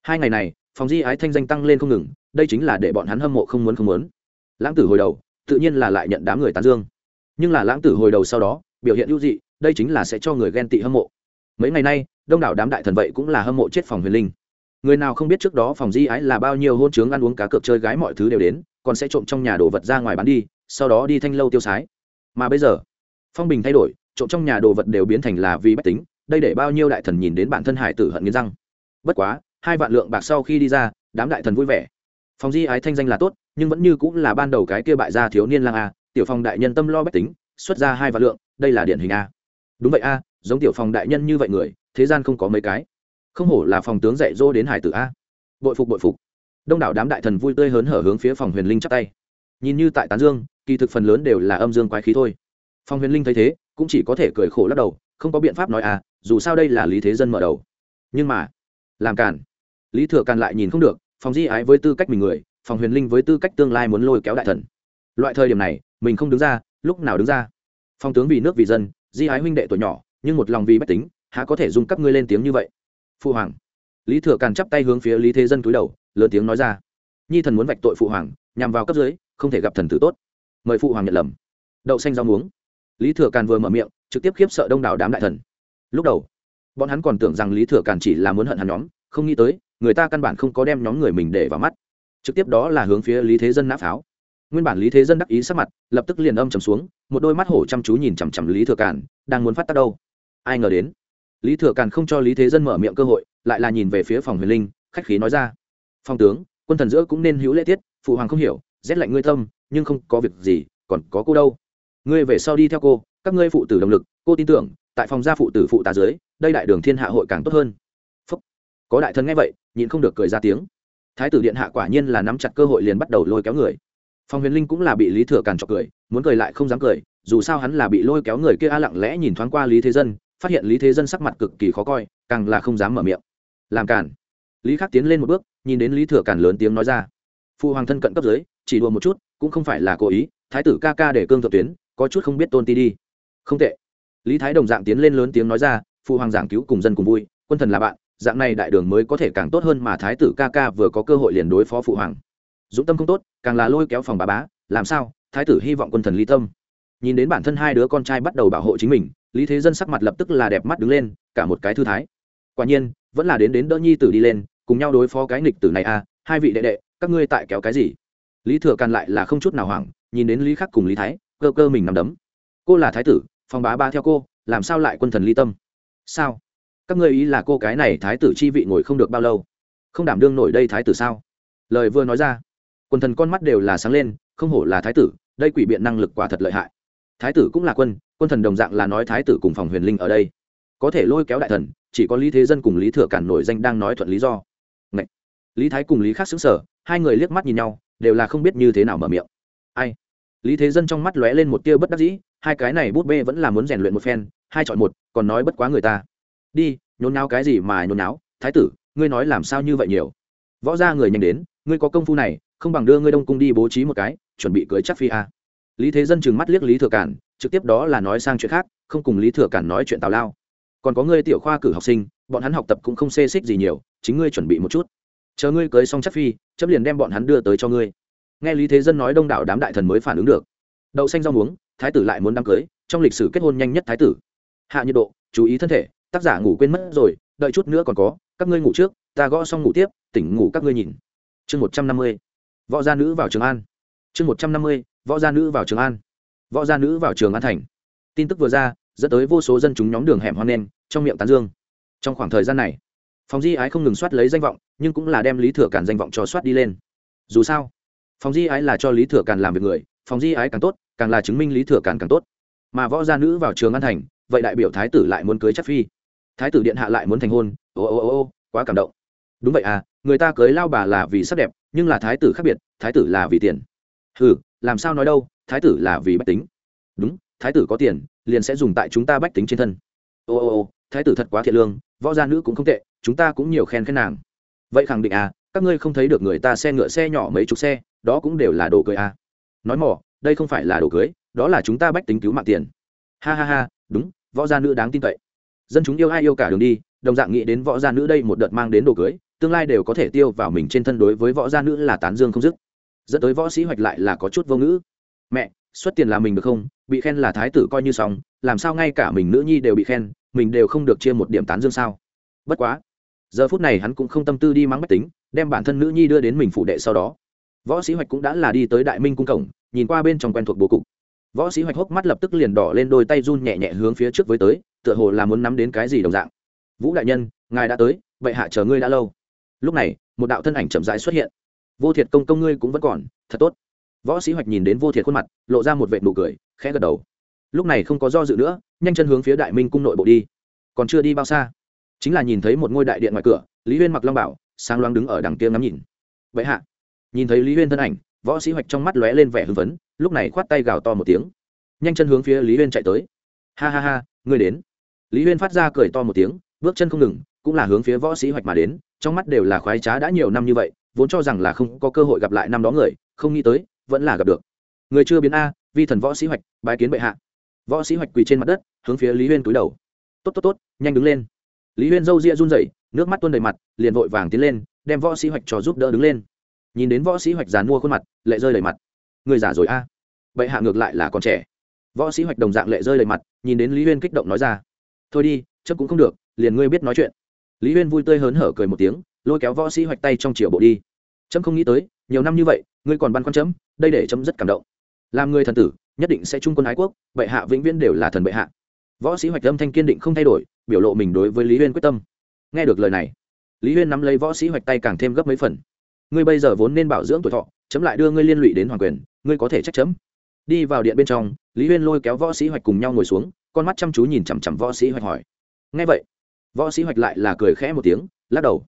Hai ngày này, phòng di ái thanh danh tăng lên không ngừng, đây chính là để bọn hắn hâm mộ không muốn không muốn. Lãng tử hồi đầu, tự nhiên là lại nhận đám người tán dương. Nhưng là lãng tử hồi đầu sau đó, biểu hiện ưu dị, đây chính là sẽ cho người ghen tị hâm mộ. Mấy ngày nay, đông đảo đám đại thần vậy cũng là hâm mộ chết phòng huyền linh người nào không biết trước đó phòng di ái là bao nhiêu hôn chướng ăn uống cá cược chơi gái mọi thứ đều đến, còn sẽ trộm trong nhà đồ vật ra ngoài bán đi, sau đó đi thanh lâu tiêu sái. Mà bây giờ, phong bình thay đổi, trộm trong nhà đồ vật đều biến thành là vì bách tính, đây để bao nhiêu đại thần nhìn đến bản thân hải tử hận nghiến răng. Bất quá, hai vạn lượng bạc sau khi đi ra, đám đại thần vui vẻ. Phòng di ái thanh danh là tốt, nhưng vẫn như cũng là ban đầu cái kia bại gia thiếu niên lang a, tiểu phòng đại nhân tâm lo bách tính, xuất ra hai vạn lượng, đây là điển hình a. Đúng vậy a, giống tiểu phòng đại nhân như vậy người, thế gian không có mấy cái không hổ là phòng tướng dạy dỗ đến hải tử a. Bội phục bội phục. Đông đảo đám đại thần vui tươi hớn hở hướng phía phòng huyền linh chắp tay. Nhìn như tại tán dương, kỳ thực phần lớn đều là âm dương quái khí thôi. Phòng huyền linh thấy thế, cũng chỉ có thể cười khổ lắc đầu, không có biện pháp nói à dù sao đây là lý thế dân mở đầu. Nhưng mà, làm càn. Lý thừa càn lại nhìn không được, phòng di ái với tư cách mình người, phòng huyền linh với tư cách tương lai muốn lôi kéo đại thần. Loại thời điểm này, mình không đứng ra, lúc nào đứng ra? Phong tướng vì nước vì dân, di ái huynh đệ tuổi nhỏ, nhưng một lòng vì bách tính, há có thể dung các ngươi lên tiếng như vậy? Phụ hoàng. Lý thừa càn chắp tay hướng phía lý thế dân cúi đầu, lớn tiếng nói ra. Nhi thần muốn vạch tội phụ hoàng, nhằm vào cấp dưới, không thể gặp thần tử tốt. Mời phụ hoàng nhận lầm. Đậu xanh rau muống. Lý thừa càn vừa mở miệng, trực tiếp khiếp sợ đông đảo đám đại thần. Lúc đầu, bọn hắn còn tưởng rằng lý thừa càn chỉ là muốn hận hắn nhóm, không nghĩ tới, người ta căn bản không có đem nhóm người mình để vào mắt. Trực tiếp đó là hướng phía lý thế dân nã pháo. Nguyên bản lý thế dân đắc ý sắc mặt, lập tức liền âm trầm xuống, một đôi mắt hổ chăm chú nhìn chằm chằm lý thừa càn, đang muốn phát tác đâu. Ai ngờ đến lý thừa càn không cho lý thế dân mở miệng cơ hội, lại là nhìn về phía phòng huyền linh, khách khí nói ra. Phong tướng, quân thần giữa cũng nên hữu lễ tiết, phụ hoàng không hiểu, rét lạnh ngươi tâm nhưng không có việc gì, còn có cô đâu. Ngươi về sau đi theo cô, các ngươi phụ tử động lực, cô tin tưởng, tại phòng gia phụ tử phụ tá dưới, đây đại đường thiên hạ hội càng tốt hơn. Phúc. có đại thần nghe vậy, nhịn không được cười ra tiếng. Thái tử điện hạ quả nhiên là nắm chặt cơ hội liền bắt đầu lôi kéo người. Phòng huyền linh cũng là bị lý thừa càn trọc cười, muốn cười lại không dám cười, dù sao hắn là bị lôi kéo người kia a lặng lẽ nhìn thoáng qua lý thế dân phát hiện lý thế dân sắc mặt cực kỳ khó coi, càng là không dám mở miệng. Làm cản lý khắc tiến lên một bước, nhìn đến lý thừa cản lớn tiếng nói ra. Phụ hoàng thân cận cấp dưới, chỉ đùa một chút, cũng không phải là cố ý, thái tử ca ca để cương thượng tuyến, có chút không biết tôn ti đi. Không tệ. Lý thái đồng dạng tiến lên lớn tiếng nói ra phụ hoàng giảng cứu cùng dân cùng vui, quân thần là bạn, dạng này đại đường mới có thể càng tốt hơn mà thái tử ca ca vừa có cơ hội liền đối phó phụ hoàng. Dũng tâm không tốt, càng là lôi kéo phòng bà bá, làm sao, thái tử hy vọng quân thần ly tâm. Nhìn đến bản thân hai đứa con trai bắt đầu bảo hộ chính mình lý thế dân sắc mặt lập tức là đẹp mắt đứng lên, cả một cái thư thái. Quả nhiên, vẫn là đến đến đỡ nhi tử đi lên, cùng nhau đối phó cái nghịch tử này à hai vị đệ đệ, các ngươi tại kéo cái gì? Lý thừa càn lại là không chút nào hoảng, nhìn đến lý khắc cùng lý thái, cơ cơ mình nằm đấm. Cô là thái tử phòng bá ba theo cô, làm sao lại quân thần ly tâm? Sao? Các ngươi ý là cô cái này thái tử chi vị ngồi không được bao lâu? Không đảm đương nổi đây thái tử sao? Lời vừa nói ra, quần thần con mắt đều là sáng lên, không hổ là thái tử, đây quỷ biện năng lực quả thật lợi hại. Thái tử cũng là quân quân thần đồng dạng là nói thái tử cùng phòng huyền linh ở đây. Có thể lôi kéo đại thần, chỉ có lý thế dân cùng lý thừa cản nổi danh đang nói thuận lý do. Ngậy! lý thái cùng lý khác xứng sở hai người liếc mắt nhìn nhau, đều là không biết như thế nào mở miệng. Ai? Lý thế dân trong mắt lóe lên một tia bất đắc dĩ, hai cái này bút bê vẫn là muốn rèn luyện một phen, hai chọn một, còn nói bất quá người ta. Đi, nhốn náo cái gì mà nhốn náo thái tử, ngươi nói làm sao như vậy nhiều? Võ ra người nhanh đến, ngươi có công phu này, không bằng đưa ngươi đông cung đi bố trí một cái, chuẩn bị cưới chắc phi a. Lý thế dân trừng mắt liếc lý thừa cản trực tiếp đó là nói sang chuyện khác, không cùng lý thừa cản nói chuyện tào lao. Còn có ngươi tiểu khoa cử học sinh, bọn hắn học tập cũng không xê xích gì nhiều, chính ngươi chuẩn bị một chút. Chờ ngươi cưới xong chắc phi, chấp liền đem bọn hắn đưa tới cho ngươi. Nghe lý thế dân nói đông đảo đám đại thần mới phản ứng được. Đậu xanh rau muống, thái tử lại muốn đám cưới, trong lịch sử kết hôn nhanh nhất thái tử. Hạ nhiệt độ, chú ý thân thể, tác giả ngủ quên mất rồi, đợi chút nữa còn có, các ngươi ngủ trước, ta gõ xong ngủ tiếp, tỉnh ngủ các ngươi nhìn. Chương một trăm năm mươi, võ gia nữ vào trường an. Chương một trăm năm mươi, võ gia nữ vào trường an võ gia nữ vào trường an thành. Tin tức vừa ra, dẫn tới vô số dân chúng nhóm đường hẻm hoan nen trong miệng tán dương. Trong khoảng thời gian này phòng di ái không ngừng soát lấy danh vọng, nhưng cũng là đem lý thừa càn danh vọng cho soát đi lên. Dù sao phòng di ái là cho lý thừa càn làm việc người phòng di ái càng tốt, càng là chứng minh lý thừa càn càng tốt. Mà võ gia nữ vào trường an thành, vậy đại biểu thái tử lại muốn cưới chắc phi. Thái tử điện hạ lại muốn thành hôn, ô ô ô ô, quá cảm động. Đúng vậy à người ta cưới lao bà là vì sắc đẹp, nhưng là thái tử khác biệt, thái tử là vì tiền. Ừ làm sao nói đâu thái tử là vì bách tính. Đúng, thái tử có tiền, liền sẽ dùng tại chúng ta bách tính trên thân. Ô ô ô, thái tử thật quá thiện lương, võ gia nữ cũng không tệ, chúng ta cũng nhiều khen khen nàng. Vậy khẳng định à các ngươi không thấy được người ta xe ngựa xe nhỏ mấy chục xe, đó cũng đều là đồ cưới à. Nói mỏ đây không phải là đồ cưới, đó là chúng ta bách tính cứu mạng tiền. Ha ha ha, đúng, võ gia nữ đáng tin cậy. Dân chúng yêu ai yêu cả đường đi, đồng dạng nghĩ đến võ gia nữ đây một đợt mang đến đồ cưới, tương lai đều có thể tiêu vào mình trên thân đối với võ gia nữ là tán dương không dứt. Dẫn tới võ sĩ hoạch lại là có chút vô ngữ mẹ, xuất tiền là mình được không? Bị khen là thái tử coi như xong, làm sao ngay cả mình nữ nhi đều bị khen, mình đều không được chia một điểm tán dương sao? Bất quá, giờ phút này hắn cũng không tâm tư đi mắng bách tính, đem bản thân nữ nhi đưa đến mình phủ đệ sau đó. Võ sĩ hoạch cũng đã là đi tới đại minh cung cổng, nhìn qua bên trong quen thuộc bố cục. Võ sĩ hoạch hốc mắt lập tức liền đỏ lên, đôi tay run nhẹ nhẹ hướng phía trước với tới, tựa hồ là muốn nắm đến cái gì đồng dạng. Vũ đại nhân, ngài đã tới vậy hạ chờ ngươi đã lâu. Lúc này, một đạo thân ảnh chậm rãi xuất hiện. Vô thiệt công công ngươi cũng vẫn còn, thật tốt võ sĩ hoạch nhìn đến vô thiệt khuôn mặt, lộ ra một vệ nụ cười, khẽ gật đầu. Lúc này không có do dự nữa, nhanh chân hướng phía đại minh cung nội bộ đi. Còn chưa đi bao xa, chính là nhìn thấy một ngôi đại điện ngoài cửa, lý huyên mặc long bảo, sáng loáng đứng ở đằng kia ngắm nhìn. Vậy hạ. Nhìn thấy lý huyên thân ảnh, võ sĩ hoạch trong mắt lóe lên vẻ hưng phấn, lúc này khoát tay gào to một tiếng. Nhanh chân hướng phía lý huyên chạy tới. Ha ha ha, ngươi đến. Lý huyên phát ra cười to một tiếng, bước chân không ngừng, cũng là hướng phía võ sĩ hoạch mà đến, trong mắt đều là khoái trá đã nhiều năm như vậy, vốn cho rằng là không có cơ hội gặp lại năm đó người, không nghĩ tới vẫn là gặp được. Người chưa biến a, vi thần võ sĩ hoạch, bái kiến bệ hạ. Võ sĩ hoạch quỳ trên mặt đất, hướng phía lý huyên cúi đầu. Tốt tốt tốt, nhanh đứng lên. Lý huyên râu ria run rẩy, nước mắt tuôn đầy mặt, liền vội vàng tiến lên, đem võ sĩ hoạch cho giúp đỡ đứng lên. Nhìn đến võ sĩ hoạch dàn mua khuôn mặt, lệ rơi đầy mặt. Người già rồi a. Bệ hạ ngược lại là còn trẻ. Võ sĩ hoạch đồng dạng lệ rơi đầy mặt, nhìn đến lý huyên kích động nói ra. Thôi đi chấp cũng không được, liền ngươi biết nói chuyện. Lý huyên vui tươi hớn hở cười một tiếng, lôi kéo võ sĩ hoạch tay trong chiều bộ đi. Trâm không nghĩ tới nhiều năm như vậy, ngươi còn băn khoăn chấm, đây để chấm rất cảm động. Làm người thần tử, nhất định sẽ trung quân ái quốc, bệ hạ vĩnh viễn đều là thần bệ hạ. Võ sĩ hoạch âm thanh kiên định không thay đổi, biểu lộ mình đối với lý huyên quyết tâm. Nghe được lời này, lý huyên nắm lấy võ sĩ hoạch tay càng thêm gấp mấy phần. Ngươi bây giờ vốn nên bảo dưỡng tuổi thọ, chấm lại đưa ngươi liên lụy đến hoàng quyền, ngươi có thể trách chấm. Đi vào điện bên trong, lý huyên lôi kéo võ sĩ hoạch cùng nhau ngồi xuống, con mắt chăm chú nhìn chằm chằm võ sĩ hoạch hỏi. Ngay vậy, võ sĩ hoạch lại là cười khẽ một tiếng, lắc đầu.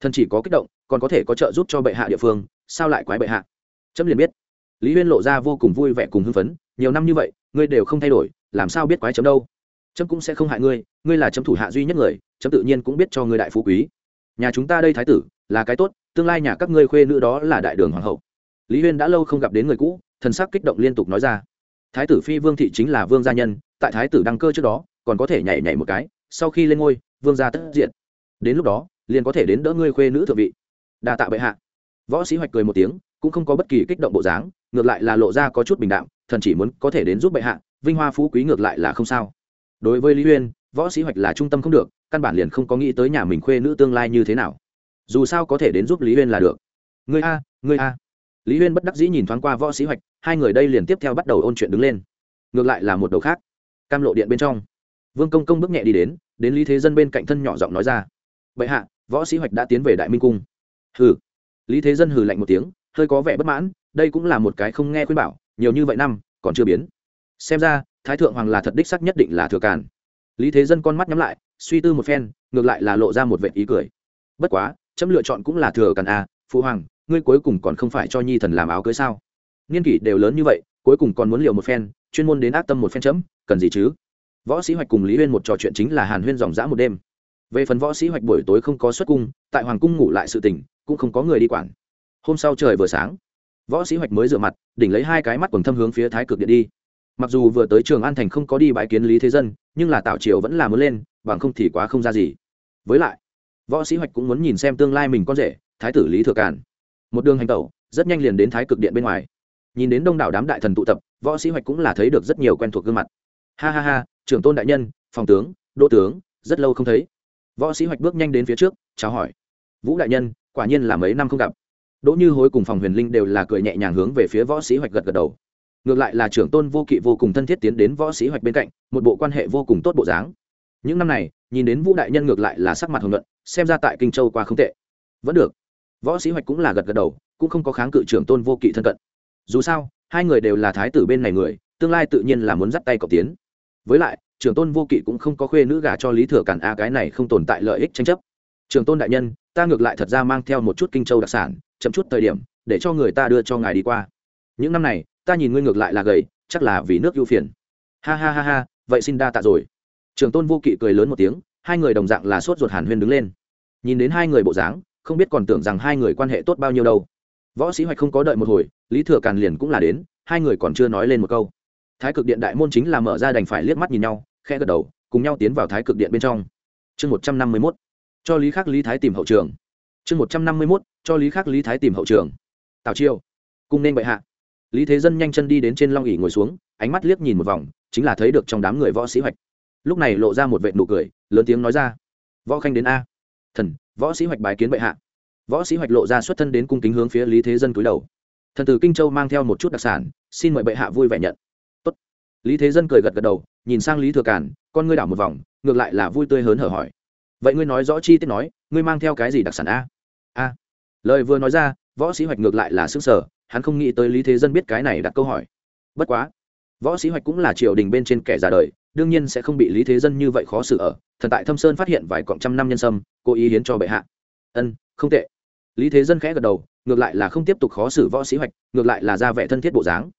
Thần chỉ có kích động, còn có thể có trợ giúp cho bệ hạ địa phương sao lại quái bệ hạ? Chấm liền biết. Lý huyên lộ ra vô cùng vui vẻ cùng hưng phấn, nhiều năm như vậy, ngươi đều không thay đổi, làm sao biết quái chấm đâu? Chấm cũng sẽ không hại ngươi ngươi là chấm thủ hạ duy nhất người, chấm tự nhiên cũng biết cho ngươi đại phú quý. Nhà chúng ta đây thái tử, là cái tốt, tương lai nhà các ngươi khuê nữ đó là đại đường hoàng hậu. Lý huyên đã lâu không gặp đến người cũ, thần sắc kích động liên tục nói ra. Thái tử phi vương thị chính là vương gia nhân, tại thái tử đăng cơ trước đó, còn có thể nhảy nhảy một cái, sau khi lên ngôi, vương gia tất diện đến lúc đó, liền có thể đến đỡ ngươi khuê nữ thượng vị. Đa tạ bệ hạ võ sĩ hoạch cười một tiếng, cũng không có bất kỳ kích động bộ dáng, ngược lại là lộ ra có chút bình đạm, thần chỉ muốn có thể đến giúp bệ hạ, vinh hoa phú quý ngược lại là không sao. Đối với lý huyên võ sĩ hoạch là trung tâm không được, căn bản liền không có nghĩ tới nhà mình khuê nữ tương lai như thế nào. Dù sao có thể đến giúp lý huyên là được. Người a người a. Lý huyên bất đắc dĩ nhìn thoáng qua võ sĩ hoạch, hai người đây liền tiếp theo bắt đầu ôn chuyện đứng lên. Ngược lại là một đầu khác. Cam lộ điện bên trong. Vương công công bước nhẹ đi đến đến lý thế dân bên cạnh thân nhỏ giọng nói ra. Bệ hạ, võ sĩ hoạch đã tiến về đại minh cung. Hừ lý thế dân hừ lạnh một tiếng hơi có vẻ bất mãn đây cũng là một cái không nghe khuyên bảo nhiều như vậy năm còn chưa biến. Xem ra thái thượng hoàng là thật đích sắc nhất định là thừa càn. Lý thế dân con mắt nhắm lại suy tư một phen ngược lại là lộ ra một vệ ý cười. Bất quá chấm lựa chọn cũng là thừa càn à, phụ hoàng ngươi cuối cùng còn không phải cho nhi thần làm áo cưới sao? Niên kỷ đều lớn như vậy cuối cùng còn muốn liều một phen chuyên môn đến ác tâm một phen chấm cần gì chứ? Võ sĩ hoạch cùng lý huyên một trò chuyện chính là hàn huyên dòng dã một đêm. Về phần võ sĩ hoạch buổi tối không có xuất cung tại hoàng cung ngủ lại sự tỉnh cũng không có người đi quản. Hôm sau trời vừa sáng, võ sĩ hoạch mới rửa mặt, đỉnh lấy hai cái mắt quần thâm hướng phía thái cực điện đi. Mặc dù vừa tới trường an thành không có đi bãi kiến lý thế dân, nhưng là tạo triều vẫn là muốn lên, bằng không thì quá không ra gì. Với lại, võ sĩ hoạch cũng muốn nhìn xem tương lai mình con rể, thái tử lý thừa càn. Một đường hành tẩu, rất nhanh liền đến thái cực điện bên ngoài. Nhìn đến đông đảo đám đại thần tụ tập, võ sĩ hoạch cũng là thấy được rất nhiều quen thuộc gương mặt. Ha ha ha, trưởng tôn đại nhân, phòng tướng, đỗ tướng, rất lâu không thấy. Võ sĩ hoạch bước nhanh đến phía trước, chào hỏi. Vũ đại nhân quả nhiên là mấy năm không gặp. Đỗ như hối cùng phòng huyền linh đều là cười nhẹ nhàng hướng về phía võ sĩ hoạch gật gật đầu. Ngược lại là trưởng tôn vô kỵ vô cùng thân thiết tiến đến võ sĩ hoạch bên cạnh, một bộ quan hệ vô cùng tốt bộ dáng. Những năm này, nhìn đến vũ đại nhân ngược lại là sắc mặt hồng luận xem ra tại kinh châu qua không tệ. Vẫn được. Võ sĩ hoạch cũng là gật gật đầu, cũng không có kháng cự trưởng tôn vô kỵ thân cận. Dù sao, hai người đều là thái tử bên này người, tương lai tự nhiên là muốn dắt tay cọc tiến. Với lại, trưởng tôn vô kỵ cũng không có khuê nữ gà cho lý thừa cản a, cái này không tồn tại lợi ích tranh chấp. Trưởng tôn đại nhân ta ngược lại thật ra mang theo một chút kinh châu đặc sản, chậm chút thời điểm, để cho người ta đưa cho ngài đi qua. Những năm này, ta nhìn ngươi ngược lại là gầy, chắc là vì nước ưu phiền. Ha ha ha ha, vậy xin đa tạ rồi. Trường tôn vô kỵ cười lớn một tiếng, hai người đồng dạng là sốt ruột hàn huyên đứng lên. Nhìn đến hai người bộ dáng, không biết còn tưởng rằng hai người quan hệ tốt bao nhiêu đâu. Võ sĩ hoạch không có đợi một hồi, lý thừa càn liền cũng là đến, hai người còn chưa nói lên một câu. Thái cực điện đại môn chính là mở ra đành phải liếc mắt nhìn nhau khe gật đầu, cùng nhau tiến vào thái cực điện bên trong. Chương một trăm năm mươi mốt cho lý khắc lý thái tìm hậu trường chương một trăm năm mươi mốt cho lý khắc lý thái tìm hậu trường tào chiêu cung nên bệ hạ lý thế dân nhanh chân đi đến trên long ỉ ngồi xuống ánh mắt liếc nhìn một vòng chính là thấy được trong đám người võ sĩ hoạch lúc này lộ ra một vệ nụ cười lớn tiếng nói ra võ khanh đến a thần võ sĩ hoạch bài kiến bệ hạ võ sĩ hoạch lộ ra xuất thân đến cung kính hướng phía lý thế dân cúi đầu thần từ kinh châu mang theo một chút đặc sản xin mời bệ hạ vui vẻ nhận Tốt. lý thế dân cười gật gật đầu nhìn sang lý thừa cản con ngươi đảo một vòng ngược lại là vui tươi hớn hở hỏi vậy ngươi nói rõ chi tiết nói, ngươi mang theo cái gì đặc sản a? A. Lời vừa nói ra, võ sĩ hoạch ngược lại là xứng sở hắn không nghĩ tới lý thế dân biết cái này đặt câu hỏi. Bất quá, võ sĩ hoạch cũng là triều đình bên trên kẻ già đời, đương nhiên sẽ không bị lý thế dân như vậy khó xử ở. Thần tại thâm sơn phát hiện vài cọng trăm năm nhân sâm, cố ý hiến cho bệ hạ. Ân, không tệ. Lý thế dân khẽ gật đầu, ngược lại là không tiếp tục khó xử võ sĩ hoạch, ngược lại là ra vẻ thân thiết bộ dáng.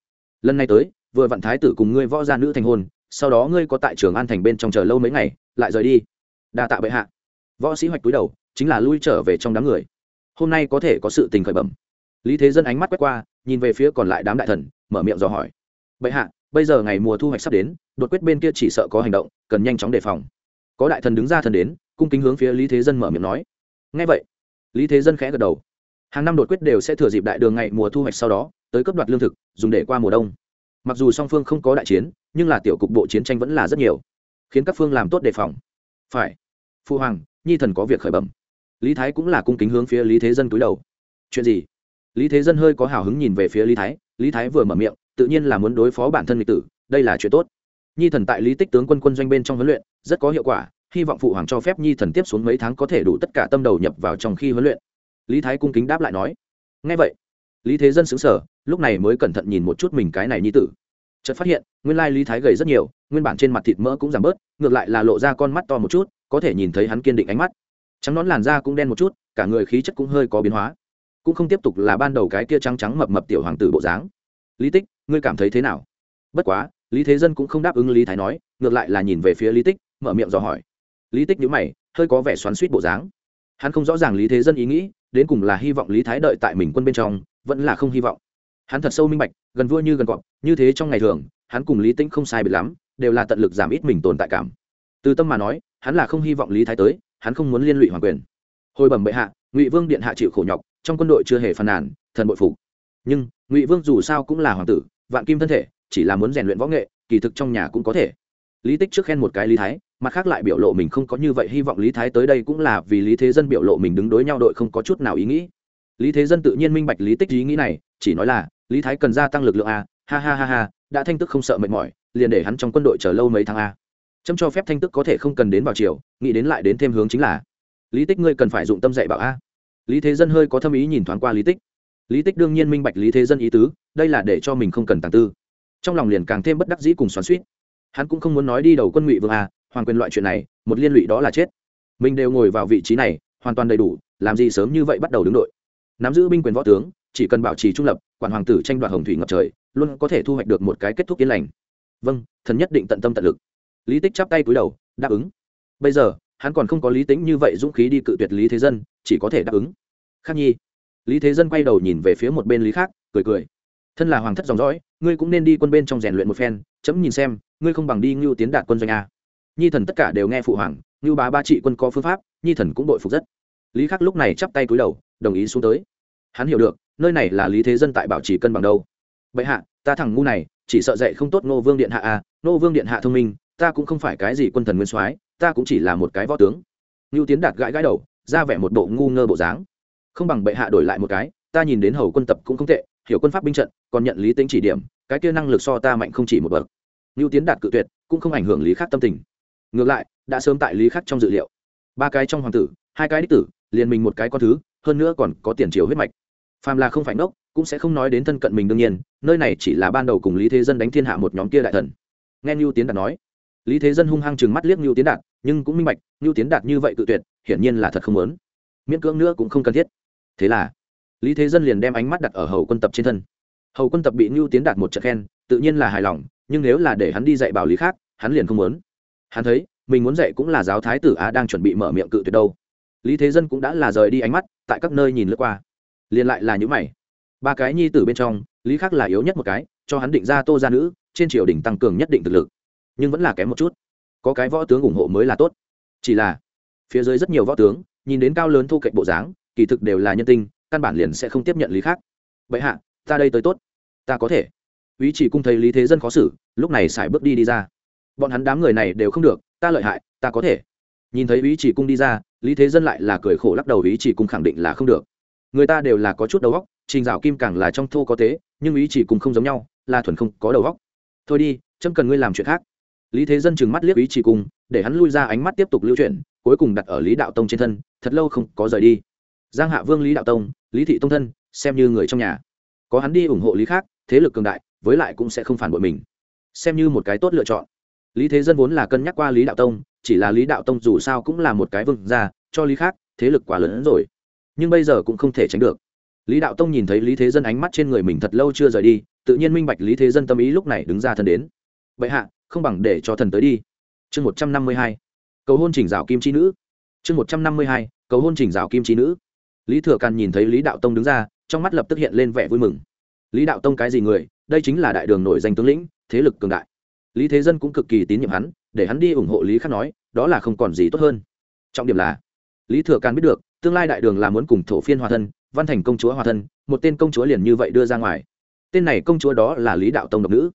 Lần này tới, vừa vạn thái tử cùng ngươi võ gia nữ thành hôn, sau đó ngươi có tại trường an thành bên trong chờ lâu mấy ngày, lại rời đi đa tạ bệ hạ. Võ sĩ hoạch cúi đầu, chính là lui trở về trong đám người. Hôm nay có thể có sự tình khởi bẩm. Lý thế dân ánh mắt quét qua, nhìn về phía còn lại đám đại thần, mở miệng dò hỏi. Bệ hạ, bây giờ ngày mùa thu hoạch sắp đến, đột quyết bên kia chỉ sợ có hành động, cần nhanh chóng đề phòng. Có đại thần đứng ra thần đến, cung kính hướng phía lý thế dân mở miệng nói. Ngay vậy, lý thế dân khẽ gật đầu. Hàng năm đột quyết đều sẽ thừa dịp đại đường ngày mùa thu hoạch sau đó, tới cấp đoạt lương thực, dùng để qua mùa đông. Mặc dù song phương không có đại chiến, nhưng là tiểu cục bộ chiến tranh vẫn là rất nhiều, khiến các phương làm tốt đề phòng phải. Phu hoàng, nhi thần có việc khởi bẩm. Lý thái cũng là cung kính hướng phía lý thế dân cúi đầu. Chuyện gì? Lý thế dân hơi có hào hứng nhìn về phía lý thái. Lý thái vừa mở miệng, tự nhiên là muốn đối phó bản thân lịch tử, đây là chuyện tốt. Nhi thần tại lý tích tướng quân quân doanh bên trong huấn luyện, rất có hiệu quả, hy vọng phụ hoàng cho phép nhi thần tiếp xuống mấy tháng có thể đủ tất cả tâm đầu nhập vào trong khi huấn luyện. Lý thái cung kính đáp lại nói. Ngay vậy, lý thế dân xứng sở lúc này mới cẩn thận nhìn một chút mình cái này nhi tử chợt phát hiện, nguyên lai lý thái gầy rất nhiều, nguyên bản trên mặt thịt mỡ cũng giảm bớt, ngược lại là lộ ra con mắt to một chút, có thể nhìn thấy hắn kiên định ánh mắt. Trắng nón làn da cũng đen một chút, cả người khí chất cũng hơi có biến hóa. Cũng không tiếp tục là ban đầu cái kia trắng trắng mập mập tiểu hoàng tử bộ dáng. Lý tích, ngươi cảm thấy thế nào? Bất quá, lý thế dân cũng không đáp ứng lý thái nói, ngược lại là nhìn về phía lý tích, mở miệng dò hỏi. Lý tích nhữ mày, hơi có vẻ xoắn suýt bộ dáng. Hắn không rõ ràng lý thế dân ý nghĩ, đến cùng là hy vọng lý thái đợi tại mình quân bên trong, vẫn là không hy vọng hắn thật sâu minh bạch, gần vua như gần cọp, như thế trong ngày thường, hắn cùng lý tĩnh không sai biệt lắm, đều là tận lực giảm ít mình tồn tại cảm. Từ tâm mà nói, hắn là không hy vọng lý thái tới, hắn không muốn liên lụy hoàng quyền. Hồi bẩm bệ hạ, ngụy vương điện hạ chịu khổ nhọc, trong quân đội chưa hề phàn nàn, thần bội phục. Nhưng, ngụy vương dù sao cũng là hoàng tử, vạn kim thân thể, chỉ là muốn rèn luyện võ nghệ, kỳ thực trong nhà cũng có thể. Lý tích trước khen một cái lý thái, mặt khác lại biểu lộ mình không có như vậy, hy vọng lý thái tới đây cũng là vì lý thế dân biểu lộ mình đứng đối nhau đội không có chút nào ý nghĩ. Lý thế dân tự nhiên minh bạch lý tích ý nghĩ này, chỉ nói là lý thái cần gia tăng lực lượng a, ha ha ha ha, đã thanh tức không sợ mệt mỏi, liền để hắn trong quân đội chờ lâu mấy tháng a. Chấm cho phép thanh tức có thể không cần đến vào chiều nghĩ đến lại đến thêm hướng chính là, lý tích ngươi cần phải dụng tâm dạy bảo a. Lý thế dân hơi có thâm ý nhìn thoáng qua lý tích. Lý tích đương nhiên minh bạch lý thế dân ý tứ, đây là để cho mình không cần tàng tư. Trong lòng liền càng thêm bất đắc dĩ cùng xoắn suýt hắn cũng không muốn nói đi đầu quân ngụy vương a, hoàng quyền loại chuyện này, một liên lụy đó là chết. Mình đều ngồi vào vị trí này, hoàn toàn đầy đủ, làm gì sớm như vậy bắt đầu đứng đội. Nắm giữ binh quyền võ tướng chỉ cần bảo trì trung lập, quản hoàng tử tranh đoạt hồng thủy ngập trời, luôn có thể thu hoạch được một cái kết thúc yên lành. Vâng thần nhất định tận tâm tận lực. Lý tích chắp tay cúi đầu, đáp ứng. Bây giờ, hắn còn không có lý tính như vậy dũng khí đi cự tuyệt lý thế dân, chỉ có thể đáp ứng. Khắc nhi. Lý thế dân quay đầu nhìn về phía một bên lý khác, cười cười. Thân là hoàng thất dòng dõi, ngươi cũng nên đi quân bên trong rèn luyện một phen, chấm nhìn xem, ngươi không bằng đi ngưu tiến đạt quân doanh a. Nhi thần tất cả đều nghe phụ hoàng, ngưu bá ba trị quân có phương pháp, nhi thần cũng đội phục rất. Lý khắc lúc này chắp tay cúi đầu, đồng ý xuống tới. Hắn hiểu được nơi này là lý thế dân tại bảo trì cân bằng đâu. Bệ hạ ta thằng ngu này chỉ sợ dạy không tốt nô vương điện hạ à, nô vương điện hạ thông minh ta cũng không phải cái gì quân thần nguyên soái ta cũng chỉ là một cái võ tướng. Ngưu tiến đạt gãi gãi đầu ra vẻ một bộ ngu ngơ bộ dáng. Không bằng bệ hạ đổi lại một cái ta nhìn đến hầu quân tập cũng không tệ hiểu quân pháp binh trận còn nhận lý tính chỉ điểm cái kia năng lực so ta mạnh không chỉ một bậc. Ngưu tiến đạt cự tuyệt cũng không ảnh hưởng lý khắc tâm tình. Ngược lại đã sớm tại lý khắc trong dự liệu. Ba cái trong hoàng tử hai cái đích tử liền mình một cái con thứ hơn nữa còn có tiền triều huyết mạch phàm là không phải ngốc, cũng sẽ không nói đến thân cận mình đương nhiên, nơi này chỉ là ban đầu cùng lý thế dân đánh thiên hạ một nhóm kia đại thần. Nghe ngưu tiến đạt nói, lý thế dân hung hăng chừng mắt liếc ngưu tiến đạt, nhưng cũng minh bạch ngưu tiến đạt như vậy cự tuyệt, hiển nhiên là thật không lớn miễn cưỡng nữa cũng không cần thiết. Thế là, lý thế dân liền đem ánh mắt đặt ở hầu quân tập trên thân. Hầu quân tập bị ngưu tiến đạt một trận khen, tự nhiên là hài lòng, nhưng nếu là để hắn đi dạy bảo lý khác, hắn liền không muốn. Hắn thấy, mình muốn dạy cũng là giáo thái tử á đang chuẩn bị mở miệng cự tuyệt đâu. Lý thế dân cũng đã là rời đi ánh mắt, tại các nơi nhìn lướt qua liền lại là những mày. Ba cái nhi tử bên trong, lý khắc là yếu nhất một cái, cho hắn định ra tô gia nữ, trên triều đình tăng cường nhất định thực lực. Nhưng vẫn là kém một chút. Có cái võ tướng ủng hộ mới là tốt. Chỉ là, phía dưới rất nhiều võ tướng, nhìn đến cao lớn thu cạnh bộ dáng, kỳ thực đều là nhân tinh, căn bản liền sẽ không tiếp nhận lý khác vậy hạ, ta đây tới tốt. Ta có thể. Ý chỉ cung thấy lý thế dân khó xử, lúc này xài bước đi đi ra. Bọn hắn đám người này đều không được, ta lợi hại, ta có thể. Nhìn thấy ý chỉ cung đi ra, lý thế dân lại là cười khổ lắc đầu, ý chỉ cung khẳng định là không được người ta đều là có chút đầu góc trình dạo kim càng là trong thô có tế, nhưng ý chỉ cung không giống nhau, là thuần không có đầu góc thôi đi, chấm cần ngươi làm chuyện khác. Lý thế dân chừng mắt liếc ý chỉ cung để hắn lui ra ánh mắt tiếp tục lưu chuyển, cuối cùng đặt ở lý đạo tông trên thân, thật lâu không có rời đi. Giang hạ vương lý đạo tông, lý thị tông thân, xem như người trong nhà. Có hắn đi ủng hộ lý khác, thế lực cường đại, với lại cũng sẽ không phản bội mình. Xem như một cái tốt lựa chọn. Lý thế dân vốn là cân nhắc qua lý đạo tông, chỉ là lý đạo tông dù sao cũng là một cái vương ra cho lý khác, thế lực quá lớn hơn rồi nhưng bây giờ cũng không thể tránh được. Lý đạo tông nhìn thấy lý thế dân ánh mắt trên người mình thật lâu chưa rời đi, tự nhiên minh bạch lý thế dân tâm ý lúc này đứng ra thân đến. Bệ hạ, không bằng để cho thần tới đi. Chương một trăm năm mươi hai, cầu hôn chỉnh rào kim chi nữ. Chương một trăm năm mươi hai, cầu hôn chỉnh rào kim chi nữ. Lý thừa càn nhìn thấy lý đạo tông đứng ra, trong mắt lập tức hiện lên vẻ vui mừng. Lý đạo tông cái gì người? Đây chính là đại đường nổi danh tướng lĩnh, thế lực cường đại. Lý thế dân cũng cực kỳ tín nhiệm hắn, để hắn đi ủng hộ lý khắc nói, đó là không còn gì tốt hơn. Trọng điểm là, lý thừa càn biết được tương lai đại đường là muốn cùng thổ phiên hòa thân, văn thành công chúa hòa thân, một tên công chúa liền như vậy đưa ra ngoài. Tên này công chúa đó là lý đạo tông độc nữ.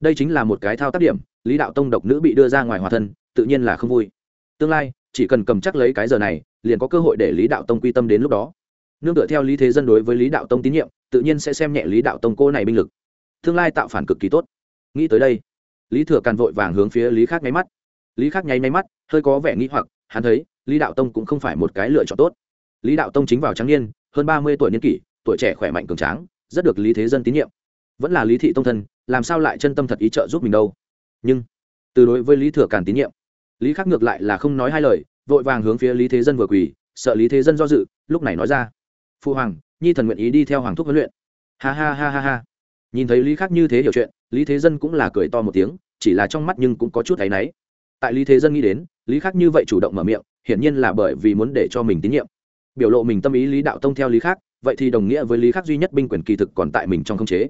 Đây chính là một cái thao tác điểm, lý đạo tông độc nữ bị đưa ra ngoài hòa thân, tự nhiên là không vui. Tương lai, chỉ cần cầm chắc lấy cái giờ này, liền có cơ hội để lý đạo tông quy tâm đến lúc đó. Nương tựa theo lý thế dân đối với lý đạo tông tín nhiệm, tự nhiên sẽ xem nhẹ lý đạo tông cô này binh lực. Tương lai tạo phản cực kỳ tốt. Nghĩ tới đây, lý thừa càn vội vàng hướng phía lý khác nháy mắt. Lý khác nháy nháy mắt, hơi có vẻ nghĩ hoặc, hắn thấy lý đạo tông cũng không phải một cái lựa chọn tốt lý đạo tông chính vào tráng niên, hơn ba mươi tuổi niên kỷ, tuổi trẻ khỏe mạnh cường tráng, rất được lý thế dân tín nhiệm. Vẫn là lý thị tông thân, làm sao lại chân tâm thật ý trợ giúp mình đâu? Nhưng, từ đối với lý thừa càn tín nhiệm, lý khắc ngược lại là không nói hai lời, vội vàng hướng phía lý thế dân vừa quỳ, sợ lý thế dân do dự, lúc này nói ra. Phu hoàng, nhi thần nguyện ý đi theo hoàng thúc huấn luyện. Ha ha ha ha ha. Nhìn thấy lý khắc như thế hiểu chuyện, lý thế dân cũng là cười to một tiếng, chỉ là trong mắt nhưng cũng có chút áy náy. Tại lý thế dân nghĩ đến, lý khắc như vậy chủ động mở miệng, hiển nhiên là bởi vì muốn để cho mình tín nhiệm biểu lộ mình tâm ý lý đạo tông theo lý khác vậy thì đồng nghĩa với lý khác duy nhất binh quyền kỳ thực còn tại mình trong không chế.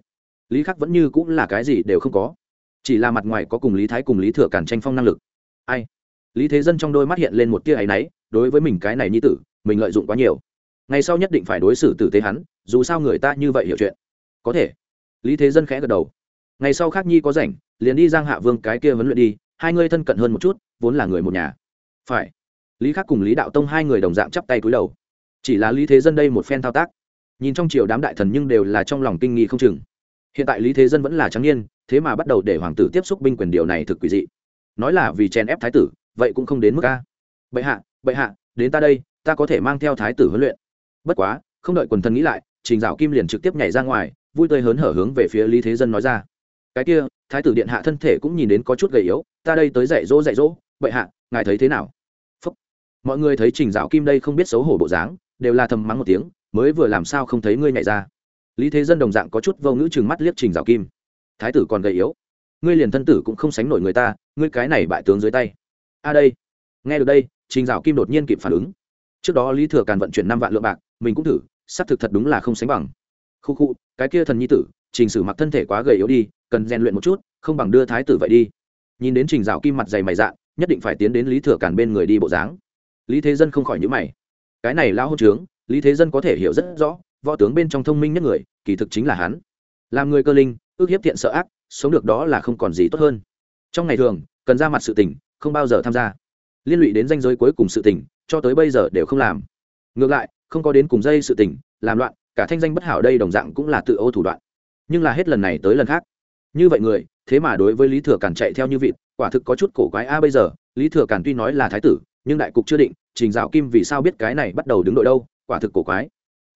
Lý khắc vẫn như cũng là cái gì đều không có. Chỉ là mặt ngoài có cùng lý thái cùng lý thừa cản tranh phong năng lực. Ai? Lý thế dân trong đôi mắt hiện lên một tia áy náy, đối với mình cái này như tử, mình lợi dụng quá nhiều. Ngày sau nhất định phải đối xử tử tế hắn, dù sao người ta như vậy hiểu chuyện. Có thể. Lý thế dân khẽ gật đầu. Ngày sau khác nhi có rảnh, liền đi giang hạ vương cái kia vấn luyện đi, hai người thân cận hơn một chút, vốn là người một nhà. Phải. Lý khắc cùng lý đạo tông hai người đồng dạng chắp tay cúi đầu chỉ là lý thế dân đây một phen thao tác. Nhìn trong triều đám đại thần nhưng đều là trong lòng kinh nghi không chừng. Hiện tại lý thế dân vẫn là trắng niên, thế mà bắt đầu để hoàng tử tiếp xúc binh quyền điều này thực quỷ dị. Nói là vì chèn ép thái tử, vậy cũng không đến mức a. Bệ hạ bệ hạ, đến ta đây, ta có thể mang theo thái tử huấn luyện. Bất quá, không đợi quần thần nghĩ lại, trình dạo kim liền trực tiếp nhảy ra ngoài, vui tươi hớn hở hướng về phía lý thế dân nói ra. Cái kia, thái tử điện hạ thân thể cũng nhìn đến có chút gầy yếu, ta đây tới dạy dỗ dạy dỗ. Bệ hạ, ngài thấy thế nào? Phúc. mọi người thấy trình dạo kim đây không biết xấu hổ bộ dáng đều là thầm mắng một tiếng, mới vừa làm sao không thấy ngươi nhảy ra. Lý thế dân đồng dạng có chút vô ngữ chừng mắt liếc trình dạo kim. Thái tử còn gầy yếu. Ngươi liền thân tử cũng không sánh nổi người ta, ngươi cái này bại tướng dưới tay. A đây. Nghe được đây, trình dạo kim đột nhiên kịp phản ứng. Trước đó lý thừa càn vận chuyển năm vạn lượng bạc, mình cũng thử, xác thực thật đúng là không sánh bằng. Khu khu, cái kia thần nhi tử, trình sử mặc thân thể quá gầy yếu đi, cần rèn luyện một chút, không bằng đưa thái tử vậy đi. Nhìn đến trình dạo kim mặt dày mày dạ nhất định phải tiến đến lý thừa càn bên người đi bộ dáng. Lý thế dân không khỏi nhữ mày cái này lão hôn trướng, lý thế dân có thể hiểu rất rõ, võ tướng bên trong thông minh nhất người, kỳ thực chính là hắn. Làm người cơ linh, ước hiếp thiện sợ ác, sống được đó là không còn gì tốt hơn. Trong ngày thường, cần ra mặt sự tình, không bao giờ tham gia. Liên lụy đến danh giới cuối cùng sự tình, cho tới bây giờ đều không làm. Ngược lại, không có đến cùng dây sự tình, làm loạn, cả thanh danh bất hảo đây đồng dạng cũng là tự ô thủ đoạn. Nhưng là hết lần này tới lần khác. Như vậy người, thế mà đối với lý thừa càn chạy theo như vịt, quả thực có chút cổ quái a bây giờ, lý thừa càn tuy nói là thái tử nhưng đại cục chưa định, trình dạo kim vì sao biết cái này bắt đầu đứng đội đâu, quả thực cổ quái.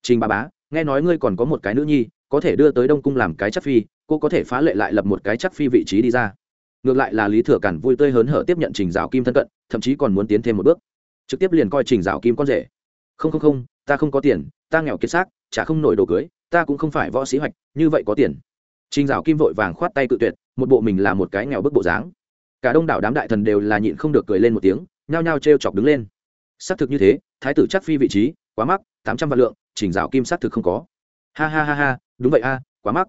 Trình bà bá, nghe nói ngươi còn có một cái nữ nhi, có thể đưa tới đông cung làm cái chắc phi, cô có thể phá lệ lại lập một cái chắc phi vị trí đi ra. Ngược lại là lý thừa cản vui tươi hớn hở tiếp nhận trình dạo kim thân cận, thậm chí còn muốn tiến thêm một bước. Trực tiếp liền coi trình dạo kim con rể. Không không không, ta không có tiền, ta nghèo kiệt xác, chả không nổi đồ cưới, ta cũng không phải võ sĩ hoạch, như vậy có tiền. Trình dạo kim vội vàng khoát tay cự tuyệt, một bộ mình là một cái nghèo bức bộ dáng. Cả đông đảo đám đại thần đều là nhịn không được cười lên một tiếng nhao nhao t chọc đứng lên. Xác thực như thế, thái tử chắc phi vị trí, quá mắc, tám trăm vạn lượng trình rào kim xác thực không có. Ha ha ha ha, đúng vậy a, quá mắc.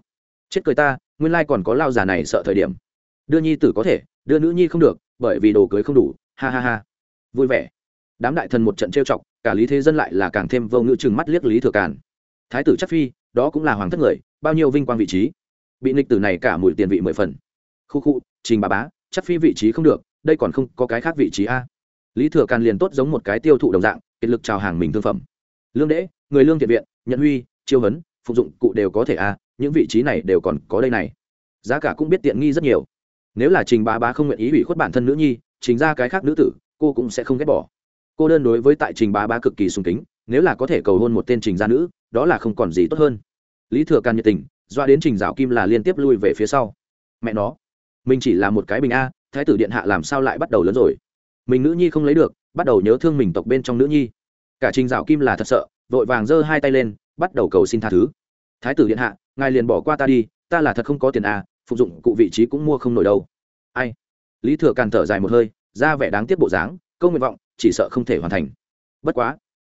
Chết cười ta, nguyên lai còn có lao già này sợ thời điểm. Đưa nhi tử có thể, đưa nữ nhi không được, bởi vì đồ cưới không đủ, ha ha ha. Vui vẻ. Đám đại thần một trận trêu chọc, cả lý thế dân lại là càng thêm vô ngữ chừng mắt liếc lý thừa càn. Thái tử chắc phi, đó cũng là hoàng thất người, bao nhiêu vinh quang vị trí. Bị nghịch tử này cả mùi tiền vị mười phần. Khu khu, trình bà bá, chắc phi vị trí không được, đây còn không có cái khác vị trí a lý thừa càn liền tốt giống một cái tiêu thụ đồng dạng, kiệt lực chào hàng mình thương phẩm. Lương đễ, người lương thiện viện, nhận huy, chiêu hấn, phục dụng, cụ đều có thể a những vị trí này đều còn có đây này. Giá cả cũng biết tiện nghi rất nhiều. Nếu là trình bá bá không nguyện ý ủy khuất bản thân nữ nhi, trình ra cái khác nữ tử, cô cũng sẽ không ghét bỏ. Cô đơn đối với tại trình bá bá cực kỳ sung kính, nếu là có thể cầu hôn một tên trình gia nữ, đó là không còn gì tốt hơn. Lý thừa càn nhiệt tình, doa đến trình dạo kim là liên tiếp lui về phía sau. Mẹ nó, mình chỉ là một cái bình a, thái tử điện hạ làm sao lại bắt đầu lớn rồi? Mình nữ nhi không lấy được bắt đầu nhớ thương mình tộc bên trong nữ nhi. Cả trình dạo kim là thật sợ vội vàng giơ hai tay lên bắt đầu cầu xin tha thứ. Thái tử điện hạ ngài liền bỏ qua ta đi ta là thật không có tiền à, phục dụng cụ vị trí cũng mua không nổi đâu. Ai? Lý thừa càn thở dài một hơi ra vẻ đáng tiếc bộ dáng câu nguyện vọng chỉ sợ không thể hoàn thành. Bất quá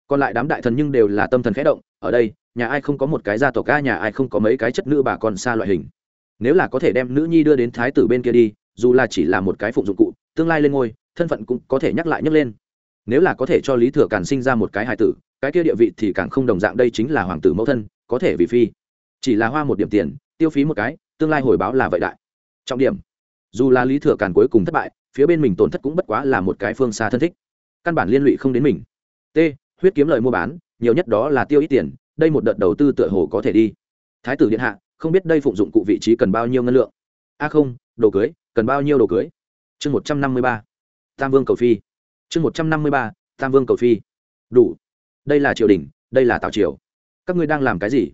còn lại đám đại thần nhưng đều là tâm thần khẽ động ở đây nhà ai không có một cái gia tộc ca nhà ai không có mấy cái chất nữ bà con xa loại hình. Nếu là có thể đem nữ nhi đưa đến thái tử bên kia đi dù là chỉ là một cái phụng dụng cụ tương lai lên ngôi thân phận cũng có thể nhắc lại nhắc lên. Nếu là có thể cho lý thừa càn sinh ra một cái hài tử, cái kia địa vị thì càng không đồng dạng đây chính là hoàng tử mẫu thân, có thể vì phi. Chỉ là hoa một điểm tiền, tiêu phí một cái, tương lai hồi báo là vậy đại. Trọng điểm. Dù là lý thừa càn cuối cùng thất bại, phía bên mình tổn thất cũng bất quá là một cái phương xa thân thích. Căn bản liên lụy không đến mình. T. Huyết kiếm lời mua bán, nhiều nhất đó là tiêu ít tiền, đây một đợt đầu tư tựa hồ có thể đi. Thái tử điện hạ, không biết đây phụng dụng cụ vị trí cần bao nhiêu ngân lượng? A không, đồ cưới, cần bao nhiêu đồ cưới? Chương một trăm năm mươi ba tam vương cầu phi. Chương một trăm năm mươi ba, tam vương cầu phi. Đủ. Đây là triều đình, đây là tào triều. Các ngươi đang làm cái gì?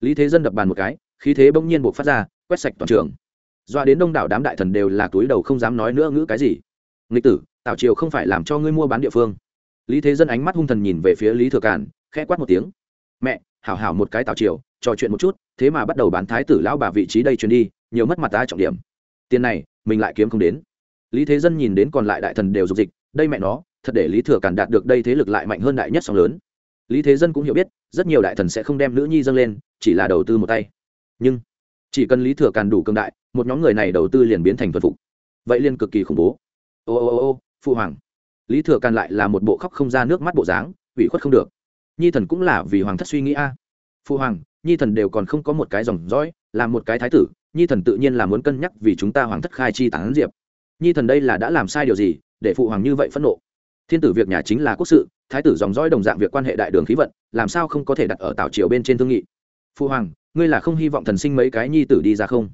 Lý thế dân đập bàn một cái, khí thế bỗng nhiên buộc phát ra, quét sạch toàn trường. Doa đến đông đảo đám đại thần đều là túi đầu không dám nói nữa ngữ cái gì. Nghịch tử, tào triều không phải làm cho ngươi mua bán địa phương. Lý thế dân ánh mắt hung thần nhìn về phía lý thừa càn, khẽ quát một tiếng. Mẹ, hảo hảo một cái tào triều, trò chuyện một chút, thế mà bắt đầu bán thái tử lão bà vị trí đây chuyển đi, nhiều mất mặt ta trọng điểm. Tiền này, mình lại kiếm không đến lý thế dân nhìn đến còn lại đại thần đều dục dịch, đây mẹ nó, thật để lý thừa càn đạt được đây thế lực lại mạnh hơn đại nhất song lớn. Lý thế dân cũng hiểu biết, rất nhiều đại thần sẽ không đem nữ nhi dâng lên, chỉ là đầu tư một tay. Nhưng, chỉ cần lý thừa càn đủ cường đại, một nhóm người này đầu tư liền biến thành thuần phục. Vậy liên cực kỳ khủng bố. Ô ô ô ô, phụ hoàng. Lý thừa càn lại là một bộ khóc không ra nước mắt bộ dáng, ủy khuất không được. Nhi thần cũng là vì hoàng thất suy nghĩ a. Phụ hoàng, nhi thần đều còn không có một cái dòng dõi làm một cái thái tử, nhi thần tự nhiên là muốn cân nhắc vì chúng ta hoàng thất khai chi tán diệp nhi thần đây là đã làm sai điều gì để phụ hoàng như vậy phẫn nộ? Thiên tử việc nhà chính là quốc sự, thái tử dòng dõi đồng dạng việc quan hệ đại đường khí vận, làm sao không có thể đặt ở tảo triều bên trên thương nghị? Phụ hoàng, ngươi là không hy vọng thần sinh mấy cái nhi tử đi ra không?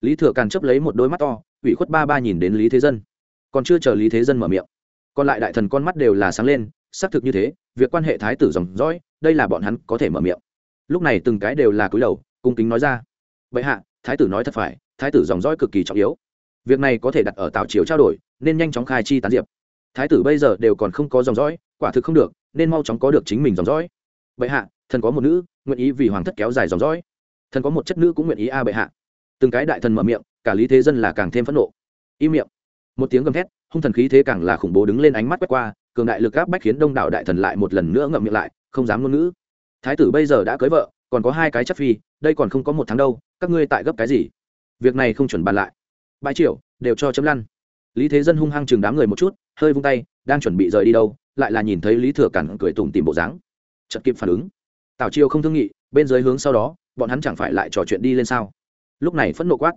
Lý thừa càn chấp lấy một đôi mắt to, ủy khuất ba ba nhìn đến lý thế dân. Còn chưa chờ lý thế dân mở miệng, còn lại đại thần con mắt đều là sáng lên, xác thực như thế, việc quan hệ thái tử dòng dõi, đây là bọn hắn có thể mở miệng. Lúc này từng cái đều là cúi đầu, cung kính nói ra. Vậy hạ, thái tử nói thật phải, thái tử dòng dõi cực kỳ trọng yếu việc này có thể đặt ở tào triều trao đổi, nên nhanh chóng khai chi tán diệp. Thái tử bây giờ đều còn không có dòng dõi, quả thực không được, nên mau chóng có được chính mình dòng dõi. Bệ hạ, thần có một nữ, nguyện ý vì hoàng thất kéo dài dòng dõi. Thần có một chất nữ cũng nguyện ý a à bệ hạ. Từng cái đại thần mở miệng, cả lý thế dân là càng thêm phẫn nộ. Im miệng. Một tiếng gầm thét, hung thần khí thế càng là khủng bố đứng lên ánh mắt quét qua, cường đại lực áp bách khiến đông đảo đại thần lại một lần nữa ngậm miệng lại, không dám ngôn ngữ. Thái tử bây giờ đã cưới vợ, còn có hai cái chất phi, đây còn không có một tháng đâu, các ngươi tại gấp cái gì? Việc này không chuẩn bàn lại bãi triều, đều cho chấm lăn. Lý thế dân hung hăng chừng đám người một chút, hơi vung tay, đang chuẩn bị rời đi đâu, lại là nhìn thấy lý thừa cản cười tủm tìm bộ dáng. Chật kịp phản ứng. Tào triều không thương nghị, bên dưới hướng sau đó, bọn hắn chẳng phải lại trò chuyện đi lên sao? Lúc này phẫn nộ quát.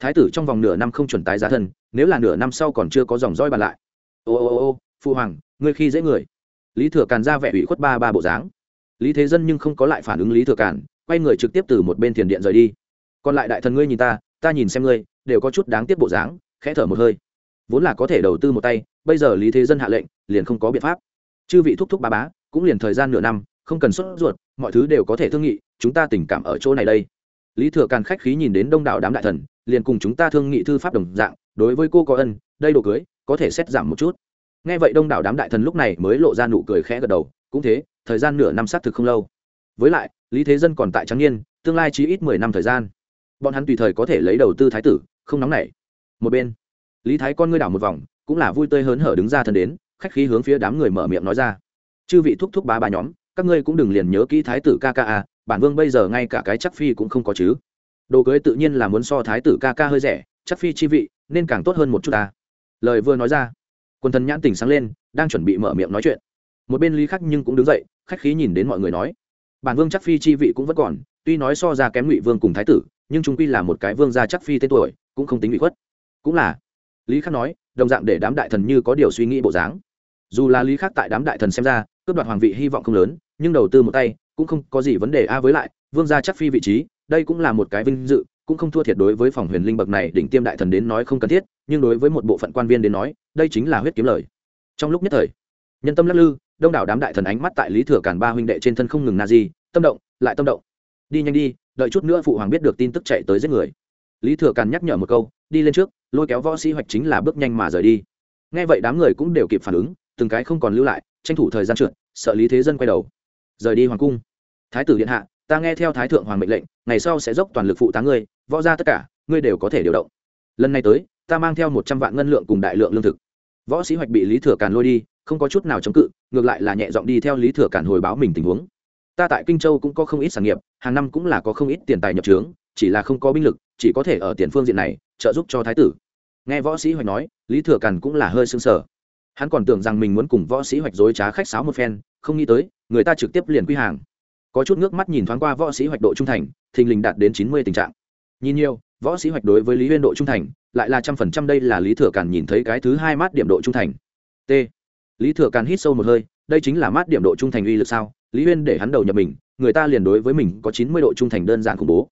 Thái tử trong vòng nửa năm không chuẩn tái giá thân, nếu là nửa năm sau còn chưa có dòng roi bàn lại. Ô ô ô ô, phu hoàng, ngươi khi dễ người. Lý thừa càn ra vẻ ủy khuất ba ba bộ dáng. Lý thế dân nhưng không có lại phản ứng lý thừa càn quay người trực tiếp từ một bên thiền điện rời đi. Còn lại đại thần ngươi nhìn ta ta nhìn xem ngươi đều có chút đáng tiếc bộ dáng, khẽ thở một hơi. Vốn là có thể đầu tư một tay, bây giờ lý thế dân hạ lệnh, liền không có biện pháp. Chư vị thúc thúc ba bá, cũng liền thời gian nửa năm, không cần sốt ruột, mọi thứ đều có thể thương nghị, chúng ta tình cảm ở chỗ này đây. Lý thừa càn khách khí nhìn đến đông đảo đám đại thần, liền cùng chúng ta thương nghị thư pháp đồng dạng, đối với cô có ân, đây đồ cưới, có thể xét giảm một chút. Nghe vậy đông đảo đám đại thần lúc này mới lộ ra nụ cười khẽ gật đầu, cũng thế, thời gian nửa năm xác thực không lâu. Với lại, lý thế dân còn tại trắng niên, tương lai chỉ ít mười năm thời gian bọn hắn tùy thời có thể lấy đầu tư thái tử, không nóng nảy. Một bên, lý thái con ngươi đảo một vòng, cũng là vui tươi hớn hở đứng ra thân đến, khách khí hướng phía đám người mở miệng nói ra. Chư vị thúc thúc ba ba nhóm, các ngươi cũng đừng liền nhớ kỹ thái tử ca ca à bản vương bây giờ ngay cả cái chắc phi cũng không có chứ. Đồ cưới tự nhiên là muốn so thái tử ca ca hơi rẻ, chắc phi chi vị, nên càng tốt hơn một chút ta. Lời vừa nói ra, quần thần nhãn tỉnh sáng lên, đang chuẩn bị mở miệng nói chuyện. Một bên lý khắc nhưng cũng đứng dậy, khách khí nhìn đến mọi người nói, bản vương chắc phi chi vị cũng vẫn còn, tuy nói so ra kém ngụy vương cùng thái tử nhưng chúng quy là một cái vương gia chắc phi tên tuổi, cũng không tính bị khuất. Cũng là, lý khắc nói, đồng dạng để đám đại thần như có điều suy nghĩ bộ dáng. Dù là lý khắc tại đám đại thần xem ra, cướp đoạt hoàng vị hy vọng không lớn, nhưng đầu tư một tay, cũng không có gì vấn đề a với lại, vương gia chắc phi vị trí, đây cũng là một cái vinh dự, cũng không thua thiệt đối với phòng huyền linh bậc này đỉnh tiêm đại thần đến nói không cần thiết, nhưng đối với một bộ phận quan viên đến nói, đây chính là huyết kiếm lời. Trong lúc nhất thời, nhân tâm lắc lư, đông đảo đám đại thần ánh mắt tại lý thừa cản ba huynh đệ trên thân không ngừng na di, tâm động, lại tâm động. Đi nhanh đi đợi chút nữa phụ hoàng biết được tin tức chạy tới giết người. Lý thừa càn nhắc nhở một câu, đi lên trước, lôi kéo võ sĩ hoạch chính là bước nhanh mà rời đi. Nghe vậy đám người cũng đều kịp phản ứng, từng cái không còn lưu lại, tranh thủ thời gian trượt, sợ lý thế dân quay đầu. Rời đi hoàng cung. Thái tử điện hạ, ta nghe theo thái thượng hoàng mệnh lệnh, ngày sau sẽ dốc toàn lực phụ tá ngươi, võ ra tất cả, ngươi đều có thể điều động. Lần này tới, ta mang theo một trăm vạn ngân lượng cùng đại lượng lương thực. Võ sĩ hoạch bị lý thừa càn lôi đi, không có chút nào chống cự, ngược lại là nhẹ giọng đi theo lý thừa càn hồi báo mình tình huống ta tại kinh châu cũng có không ít sản nghiệp, hàng năm cũng là có không ít tiền tài nhập trướng, chỉ là không có binh lực, chỉ có thể ở tiền phương diện này, trợ giúp cho thái tử. Nghe võ sĩ hoạch nói, lý thừa càn cũng là hơi sưng sờ. Hắn còn tưởng rằng mình muốn cùng võ sĩ hoạch dối trá khách sáo một phen, không nghĩ tới, người ta trực tiếp liền quy hàng. Có chút nước mắt nhìn thoáng qua võ sĩ hoạch độ trung thành, thình lình đạt đến chín mươi tình trạng. Nhìn nhiều, võ sĩ hoạch đối với lý huyên độ trung thành, lại là trăm phần trăm đây là lý thừa càn nhìn thấy cái thứ hai mát điểm độ trung thành. T. Lý thừa càn hít sâu một hơi, đây chính là mát điểm độ trung thành uy lực sao? Lý huyên để hắn đầu nhập mình, người ta liền đối với mình có chín mươi độ trung thành đơn giản khủng bố.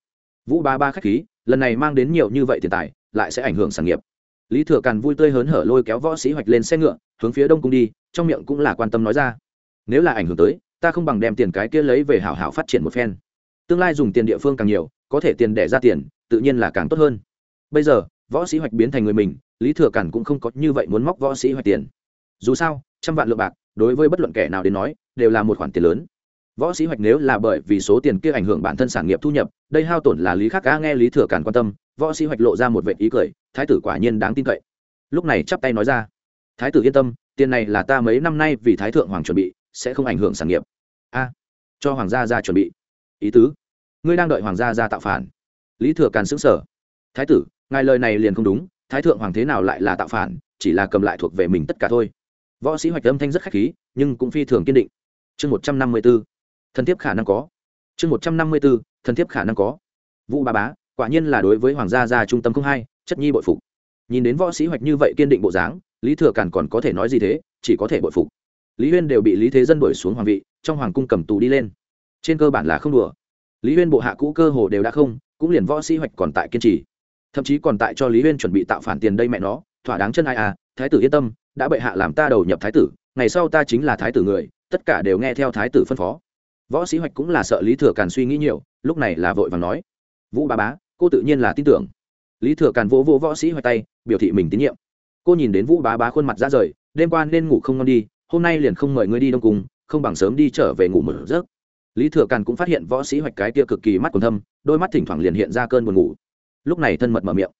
Vũ ba ba k h á c h khí, lần này mang đến nhiều như vậy tiền tài, lại sẽ ảnh hưởng sản nghiệp. Lý thừa càn vui tươi hớn hở lôi kéo võ sĩ hoạch lên xe ngựa, hướng phía đông cung đi, trong miệng cũng là quan tâm nói ra. Nếu là ảnh hưởng tới, ta không bằng đem tiền cái kia lấy về hảo hảo phát triển một phen. Tương lai dùng tiền địa phương càng nhiều, có thể tiền đẻ ra tiền, tự nhiên là càng tốt hơn. Bây giờ, võ sĩ hoạch biến thành người mình, lý thừa cản cũng không có như vậy muốn móc võ sĩ hoạch tiền. Dù sao, trăm vạn lượng bạc, đối với bất luận kẻ nào đến nói đều là một khoản tiền lớn. Võ sĩ hoạch nếu là bởi vì số tiền kia ảnh hưởng bản thân sản nghiệp thu nhập, đây hao tổn là lý khắc ca nghe lý thừa cản quan tâm, võ sĩ hoạch lộ ra một vệ ý cười, thái tử quả nhiên đáng tin cậy. Lúc này chắp tay nói ra, thái tử yên tâm, tiền này là ta mấy năm nay vì thái thượng hoàng chuẩn bị, sẽ không ảnh hưởng sản nghiệp. A, cho hoàng gia ra chuẩn bị. Ý tứ, ngươi đang đợi hoàng gia ra tạo phản. Lý thừa càn xứng sở thái tử, ngài lời này liền không đúng, thái thượng hoàng thế nào lại là tạo phản, chỉ là cầm lại thuộc về mình tất cả thôi. Võ sĩ hoạch âm thanh rất khách khí, nhưng cũng phi thường kiên định chương một trăm năm mươi b ố thân thiết khả năng có. Chương một trăm năm mươi b ố thân thiết khả năng có. Vũ ba bá, quả nhiên là đối với hoàng gia gia trung tâm không hai chất nhi bội phục. Nhìn đến võ sĩ hoạch như vậy kiên định bộ dáng, lý thừa cản còn có thể nói gì thế, chỉ có thể bội phục. Lý huyên đều bị lý thế dân đuổi xuống hoàng vị, trong hoàng cung cầm tù đi lên. Trên cơ bản là không đùa. Lý huyên bộ hạ cũ cơ hồ đều đã không, cũng liền võ sĩ hoạch còn tại kiên trì. Thậm chí còn tại cho lý huyên chuẩn bị tạo phản tiền đây mẹ nó, thỏa đáng chân ai à thái tử yên tâm, đã bệ hạ làm ta đầu nhập thái tử, ngày sau ta chính là thái tử người tất cả đều nghe theo thái tử phân phó. Võ sĩ hoạch cũng là sợ lý thừa càn suy nghĩ nhiều lúc này là vội và nói vũ ba bá cô tự nhiên là tin tưởng. Lý thừa càn vỗ vỗ võ sĩ hoạch tay biểu thị mình tín nhiệm. Cô nhìn đến vũ bá bá khuôn mặt ra rời đêm qua nên ngủ không ngon đi hôm nay liền không mời ngươi đi đông cùng, không bằng sớm đi trở về ngủ một giấc. Lý thừa càn cũng phát hiện võ sĩ hoạch cái tia cực kỳ mắt còn thâm đôi mắt thỉnh thoảng liền hiện ra cơn buồn ngủ. Lúc này thân mật mở miệng.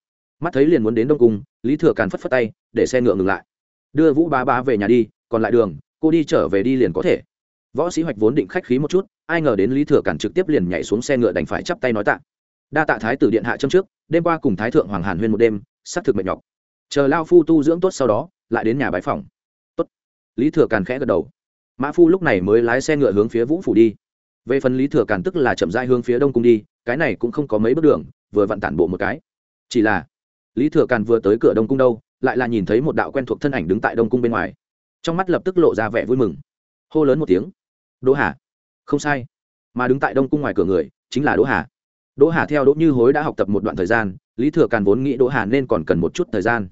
Mắt thấy liền muốn đến đông cung lý thừa càn phất phất tay để xe ngựa ngừng lại. Đưa vũ ba ba về nhà đi còn lại đường cô đi trở về đi liền có thể. Võ sĩ hoạch vốn định khách khí một chút, ai ngờ đến lý thừa càn trực tiếp liền nhảy xuống xe ngựa đành phải chắp tay nói tạ. Đa tạ thái tử điện hạ châm trước, đêm qua cùng thái thượng hoàng hàn huyên một đêm s ắ c thực mệt nhọc. Chờ lao phu tu dưỡng tốt sau đó, lại đến nhà bái phòng tốt. Lý thừa càn khẽ gật đầu. Mã phu lúc này mới lái xe ngựa hướng phía vũ phủ đi. Về phần lý thừa càn tức là chậm rãi hướng phía đông cung đi, cái này cũng không có mấy bước đường, vừa vặn tản bộ một cái. Chỉ là, lý thừa càn vừa tới cửa đông cung đâu, lại là nhìn thấy một đạo quen thuộc thân ảnh đứng tại đông cung bên ngoài trong mắt lập tức lộ ra vẻ vui mừng. Hô lớn một tiếng. Đỗ hà. Không sai. Mà đứng tại đông cung ngoài cửa người, chính là đỗ hà. Đỗ hà theo đỗ như hối đã học tập một đoạn thời gian, lý thừa càn vốn nghĩ đỗ hà nên còn cần một chút thời gian.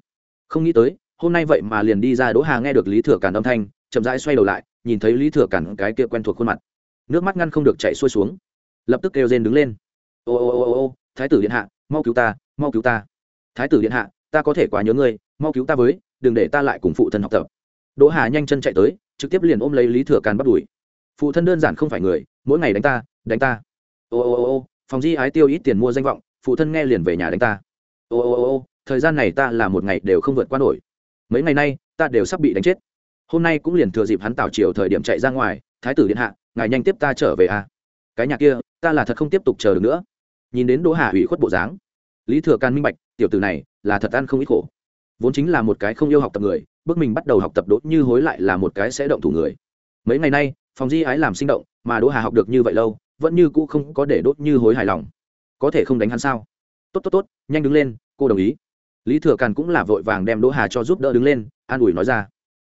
Không nghĩ tới, hôm nay vậy mà liền đi ra đỗ hà nghe được lý thừa càn âm thanh, chậm rãi xoay đầu lại, nhìn thấy lý thừa càn cái kia quen thuộc khuôn mặt. Nước mắt ngăn không được chạy xuôi xuống. Lập tức kêu rên đứng lên. Ô ô ô ô ô, thái tử điện hạ, mau cứu ta, mau cứu ta. Thái tử điện hạ, ta có thể quá nhớ ngươi, mau cứu ta với, đừng để ta lại cùng phụ thân học tập đỗ hà nhanh chân chạy tới, trực tiếp liền ôm lấy lý thừa càn bắt đuổi. Phụ thân đơn giản không phải người, mỗi ngày đánh ta đánh ta. Ô ô ô ô, phòng di ái tiêu ít tiền mua danh vọng, phụ thân nghe liền về nhà đánh ta. Ô ô ô ô, thời gian này ta là một ngày đều không vượt qua nổi. Mấy ngày nay, ta đều sắp bị đánh chết. Hôm nay cũng liền thừa dịp hắn tảo chiều thời điểm chạy ra ngoài, thái tử điện hạ, ngài nhanh tiếp ta trở về a. Cái nhà kia, ta là thật không tiếp tục chờ được nữa. Nhìn đến đỗ hà ủy khuất bộ dáng, lý thừa can minh bạch, tiểu tử này là thật ăn không ít khổ vốn chính là một cái không yêu học tập người, bước mình bắt đầu học tập đốt như hối lại là một cái sẽ động thủ người. Mấy ngày nay, phòng di ái làm sinh động, mà đỗ hà học được như vậy lâu, vẫn như cũ không có để đốt như hối hài lòng. Có thể không đánh hắn sao? Tốt tốt tốt, nhanh đứng lên, cô đồng ý. Lý thừa càn cũng là vội vàng đem đỗ hà cho giúp đỡ đứng lên, an ủi nói ra.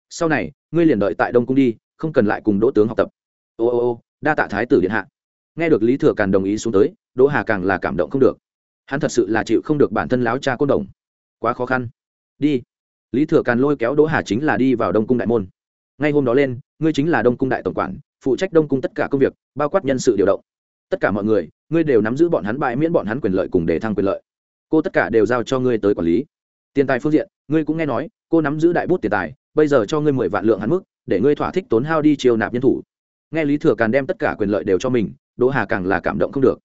Sau này, ngươi liền đợi tại đông cung đi, không cần lại cùng đỗ tướng học tập. Ô ô ô, đa tạ thái tử điện hạ. Nghe được lý thừa càn đồng ý xuống tới, đỗ hà càng là cảm động không được. Hắn thật sự là chịu không được bản thân láo cha côn đồng. Quá khó khăn đi. Lý thừa càn lôi kéo đỗ hà chính là đi vào đông cung đại môn. Ngay hôm đó lên, ngươi chính là đông cung đại tổng quản, phụ trách đông cung tất cả công việc, bao quát nhân sự điều động. Tất cả mọi người, ngươi đều nắm giữ bọn hắn bãi miễn bọn hắn quyền lợi cùng để thăng quyền lợi. Cô tất cả đều giao cho ngươi tới quản lý. Tiền tài phương diện, ngươi cũng nghe nói, cô nắm giữ đại bút tiền tài, bây giờ cho ngươi mười vạn lượng hắn mức, để ngươi thỏa thích tốn hao đi chiều nạp nhân thủ. Nghe lý thừa càn đem tất cả quyền lợi đều cho mình, đỗ hà càng là cảm động không được.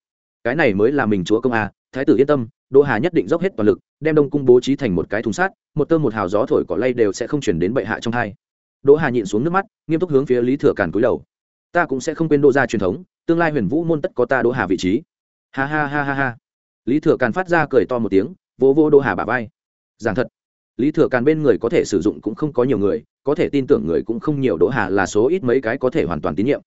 Cái này mới là mình chúa công a, thái tử yên tâm đỗ hà nhất định dốc hết toàn lực, đem đông cung bố trí thành một cái thùng sát một tơ một hào gió thổi cỏ lay đều sẽ không chuyển đến bệ hạ trong hai. Đỗ hà nhịn xuống nước mắt, nghiêm túc hướng phía lý thừa càn cúi đầu. Ta cũng sẽ không quên đỗ gia truyền thống, tương lai huyền vũ môn tất có ta đỗ hà vị trí. Ha ha ha ha ha. Lý thừa càn phát ra cười to một tiếng, vỗ vỗ đỗ hà bà vai. Giảng thật, lý thừa càn bên người có thể sử dụng cũng không có nhiều người, có thể tin tưởng người cũng không nhiều, đỗ hà là số ít mấy cái có thể hoàn toàn tín nhiệm.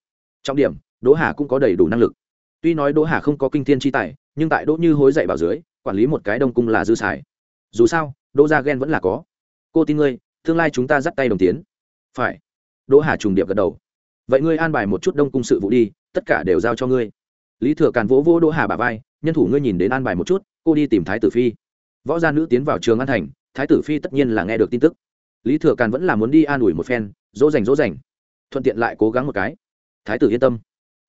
Trọng điểm, đỗ hà cũng có đầy đủ năng lực. Tuy nói đỗ hà không có kinh thiên tri tài, nhưng tại đỗ như hối dạy bảo dưới quản lý một cái đông cung là dư xài. Dù sao, đỗ gia ghen vẫn là có. Cô tin ngươi, tương lai chúng ta dắt tay đồng tiến. Phải. Đỗ hà trùng điệp gật đầu. Vậy ngươi an bài một chút đông cung sự vụ đi, tất cả đều giao cho ngươi. Lý thừa càn vỗ vỗ đỗ hà bà vai, nhân thủ ngươi nhìn đến an bài một chút, cô đi tìm thái tử phi. Võ gia nữ tiến vào trường an thành, thái tử phi tất nhiên là nghe được tin tức. Lý thừa càn vẫn là muốn đi an ủi một phen, dỗ dành dỗ dành. Thuận tiện lại cố gắng một cái. Thái tử yên tâm.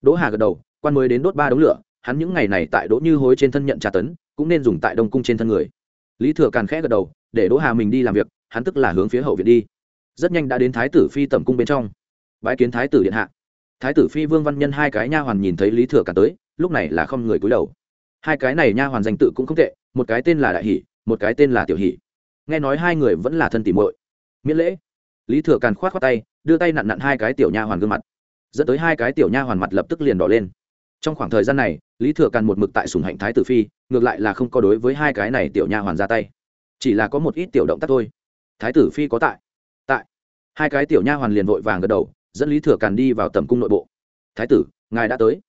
Đỗ hà gật đầu, quan mới đến đốt ba đống lửa hắn những ngày này tại đỗ như hối trên thân nhận tra tấn, cũng nên dùng tại đông cung trên thân người. Lý thừa càn khẽ gật đầu, để đỗ hà mình đi làm việc, hắn tức là hướng phía hậu viện đi. Rất nhanh đã đến thái tử phi tẩm cung bên trong. Bãi kiến thái tử điện hạ. Thái tử phi vương văn nhân hai cái nha hoàn nhìn thấy lý thừa càn tới, lúc này là không người cúi đầu. Hai cái này nha hoàn danh tự cũng không tệ, một cái tên là đại hỷ, một cái tên là tiểu hỷ. Nghe nói hai người vẫn là thân tỉ muội. Miễn lễ. Lý thừa càn khoát khoát tay, đưa tay nặn nặn hai cái tiểu nha hoàn gương mặt. Dẫn tới hai cái tiểu nha hoàn mặt lập tức liền đỏ lên trong khoảng thời gian này, lý thừa càn một mực tại sùng hạnh thái tử phi, ngược lại là không có đối với hai cái này tiểu nha hoàn ra tay. Chỉ là có một ít tiểu động tác thôi. Thái tử phi có tại. Tại. Hai cái tiểu nha hoàn liền vội vàng gật đầu, dẫn lý thừa càn đi vào tầm cung nội bộ. Thái tử, ngài đã tới.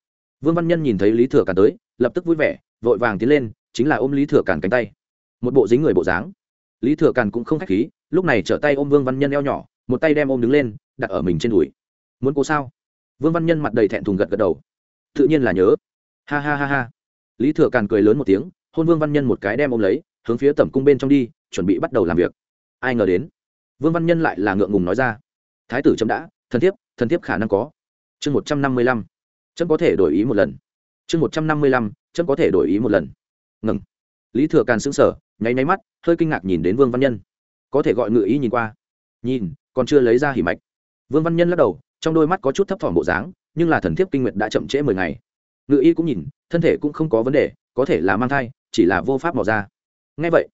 Vương văn nhân nhìn thấy lý thừa càn tới, lập tức vui vẻ, vội vàng tiến lên, chính là ôm lý thừa càn cánh tay. Một bộ dính người bộ dáng. Lý thừa càn cũng không k h á c h khí, lúc này trở tay ôm vương văn nhân eo nhỏ, một tay đem ôm đứng lên, đặt ở mình trên đùi. Muốn cố sao? Vương văn nhân mặt đầy thẹn thùng gật gật đầu tự nhiên là nhớ. Ha ha ha ha. Lý thừa càn cười lớn một tiếng, hôn vương văn nhân một cái đem ôm lấy, hướng phía tẩm cung bên trong đi, chuẩn bị bắt đầu làm việc. Ai ngờ đến, vương văn nhân lại là ngượng ngùng nói ra, thái tử chấm đã, thần thiếp thần thiếp khả năng có. Chương một trăm năm mươi lăm, chấm có thể đổi ý một lần. Chương một trăm năm mươi lăm, chấm có thể đổi ý một lần. Ngừng. Lý thừa càn sững sờ, nháy nháy mắt, hơi kinh ngạc nhìn đến vương văn nhân. Có thể gọi ngự ý nhìn qua. Nhìn, còn chưa lấy ra hỉ mạch. Vương văn nhân lắc đầu, trong đôi mắt có chút thấp thỏm bộ dáng nhưng là thần thiếp kinh nguyệt đã chậm trễ mười ngày. Ngự y cũng nhìn, thân thể cũng không có vấn đề, có thể là mang thai, chỉ là vô pháp mò ra. Ngay vậy,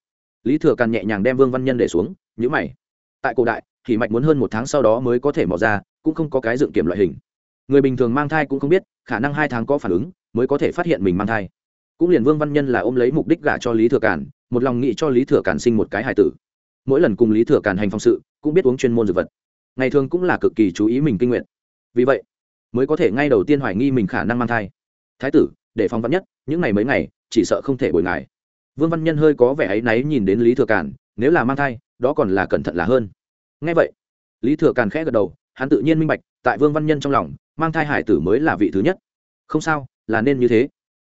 lý thừa càn nhẹ nhàng đem vương văn nhân để xuống nhữ mày. Tại cổ đại thì mạch muốn hơn một tháng sau đó mới có thể mò ra, cũng không có cái dựng kiểm loại hình. Người bình thường mang thai cũng không biết, khả năng hai tháng có phản ứng, mới có thể phát hiện mình mang thai. Cũng liền vương văn nhân là ôm lấy mục đích gả cho lý thừa càn, một lòng nghĩ cho lý thừa càn sinh một cái hài tử. Mỗi lần cùng lý thừa càn hành phong sự, cũng biết uống chuyên môn dược vật. Ngày thường cũng là cực kỳ chú ý mình kinh nguyện vì vậy mới có thể ngay đầu tiên hoài nghi mình khả năng mang thai. Thái tử, để phòng vắn nhất, những ngày mấy ngày, chỉ sợ không thể bồi ngài. Vương văn nhân hơi có vẻ áy náy nhìn đến lý thừa càn, nếu là mang thai, đó còn là cẩn thận là hơn. Ngay vậy, lý thừa càn khẽ gật đầu, hắn tự nhiên minh bạch, tại vương văn nhân trong lòng, mang thai hải tử mới là vị thứ nhất. Không sao, là nên như thế.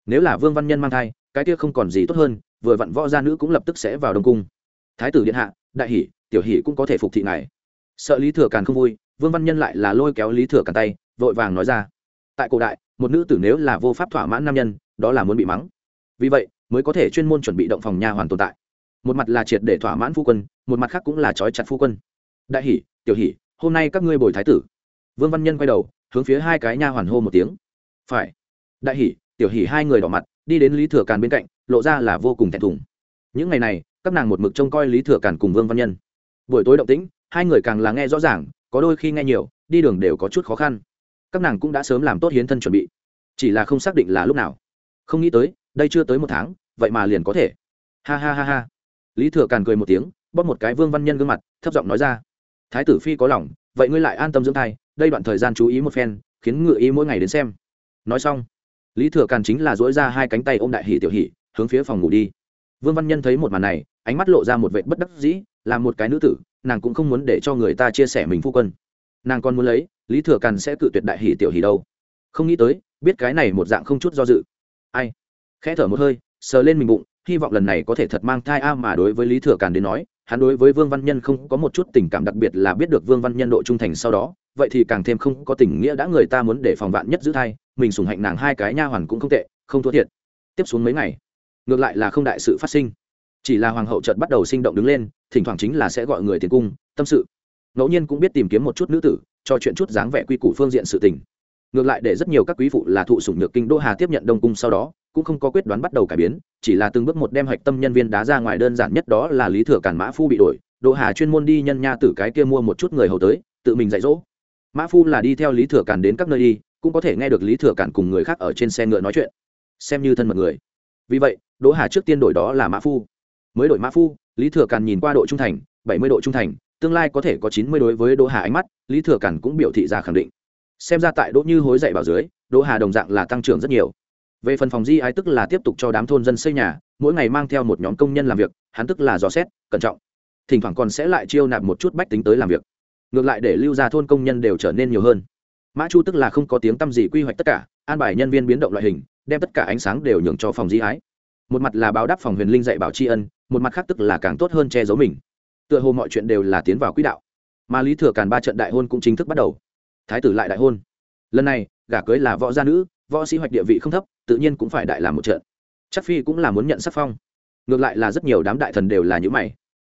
Nếu là vương văn nhân mang thai, cái kia không còn gì tốt hơn, vừa vặn võ gia nữ cũng lập tức sẽ vào đông cung. Thái tử điện hạ, đại hỷ, tiểu hỷ cũng có thể phục thị ngài. Sợ lý thừa càn không vui, vương văn nhân lại là lôi kéo lý thừa càn tay vội vàng nói ra. Tại cổ đại, một nữ tử nếu là vô pháp thỏa mãn nam nhân, đó là muốn bị mắng. Vì vậy, mới có thể chuyên môn chuẩn bị động phòng nhà hoàn tồn tại. Một mặt là triệt để thỏa mãn phu quân, một mặt khác cũng là trói chặt phu quân. Đại hỷ tiểu hỷ hôm nay các ngươi bồi thái tử. Vương văn nhân quay đầu, hướng phía hai cái nha hoàn hô một tiếng. Phải. Đại hỷ tiểu hỷ hai người đỏ mặt, đi đến lý thừa càn bên cạnh, lộ ra là vô cùng thẹn thùng. Những ngày này, các nàng một mực trông coi lý thừa càn cùng vương văn nhân. Buổi tối động tĩnh, hai người càng là nghe rõ ràng, có đôi khi nghe nhiều, đi đường đều có chút khó khăn các nàng cũng đã sớm làm tốt hiến thân chuẩn bị. Chỉ là không xác định là lúc nào. Không nghĩ tới, đây chưa tới một tháng, vậy mà liền có thể. Ha ha ha ha. Lý thừa càn cười một tiếng, bóp một cái vương văn nhân gương mặt, thấp giọng nói ra. Thái tử phi có lòng, vậy ngươi lại an tâm dưỡng thai, đây đoạn thời gian chú ý một phen, khiến ngựa ý mỗi ngày đến xem. Nói xong, lý thừa càn chính là dỗi ra hai cánh tay ô m đại hỷ tiểu hỷ, hướng phía phòng ngủ đi. Vương văn nhân thấy một màn này, ánh mắt lộ ra một vệ bất đắc dĩ, là một cái nữ tử, nàng cũng không muốn để cho người ta chia sẻ mình phu quân. Nàng còn muốn lấy lý thừa càn sẽ cự tuyệt đại hỷ tiểu hỷ đâu? Không nghĩ tới, biết cái này một dạng không chút do dự. Ai? Khẽ thở một hơi, sờ lên mình bụng, hy vọng lần này có thể thật mang thai a mà đối với lý thừa càn đến nói, hắn đối với vương văn nhân không có một chút tình cảm đặc biệt là biết được vương văn nhân độ trung thành sau đó, vậy thì càng thêm không có tình nghĩa đã người ta muốn để phòng vạn nhất giữ thai, mình sùng hạnh nàng hai cái nha hoàn cũng không tệ, không thua thiệt. Tiếp xuống mấy ngày, ngược lại là không đại sự phát sinh. Chỉ là hoàng hậu chợt bắt đầu sinh động đứng lên, thỉnh thoảng chính là sẽ gọi người tiến cung, tâm sự. Ngẫu nhiên cũng biết tìm kiếm một chút nữ tử cho chuyện chút dáng vẻ quy củ phương diện sự tình. Ngược lại để rất nhiều các quý phụ là thụ sủng nhược kinh đô hà tiếp nhận đông cung sau đó, cũng không có quyết đoán bắt đầu cải biến, chỉ là từng bước một đem hạch tâm nhân viên đá ra ngoài đơn giản nhất đó là lý thừa cản mã phu bị đổi. Đỗ hà chuyên môn đi nhân nha tử cái kia mua một chút người hầu tới, tự mình dạy dỗ. Mã phu là đi theo lý thừa cản đến các nơi đi, cũng có thể nghe được lý thừa cản cùng người khác ở trên xe ngựa nói chuyện. Xem như thân mật người. Vì vậy, đỗ hà trước tiên đổi đó là mã phu. Mới đổi mã phu, lý thừa cản nhìn qua độ trung thành, bảy mươi độ trung thành tương lai có thể có chín mươi đối với đỗ hà ánh mắt, lý thừa cản cũng biểu thị ra khẳng định. Xem ra tại đỗ như hối dạy bảo dưới, đỗ hà đồng dạng là tăng trưởng rất nhiều. Về phần phòng di ái tức là tiếp tục cho đám thôn dân xây nhà, mỗi ngày mang theo một nhóm công nhân làm việc, hắn tức là dò xét, cẩn trọng. Thỉnh thoảng còn sẽ lại chiêu nạp một chút bách tính tới làm việc. Ngược lại để lưu ra thôn công nhân đều trở nên nhiều hơn. Mã chu tức là không có tiếng tâm gì quy hoạch tất cả, an bài nhân viên biến động loại hình, đem tất cả ánh sáng đều nhường cho phòng di ái. Một mặt là báo đáp phòng huyền linh dạy bảo tri ân, một mặt khác tức là càng tốt hơn che giấu mình tựa hồ mọi chuyện đều là tiến vào quỹ đạo. Mà lý thừa càn ba trận đại hôn cũng chính thức bắt đầu. Thái tử lại đại hôn. Lần này, gả cưới là võ gia nữ, võ sĩ hoạch địa vị không thấp, tự nhiên cũng phải đại làm một trận. Chắc phi cũng là muốn nhận sắc phong. Ngược lại là rất nhiều đám đại thần đều là những mày.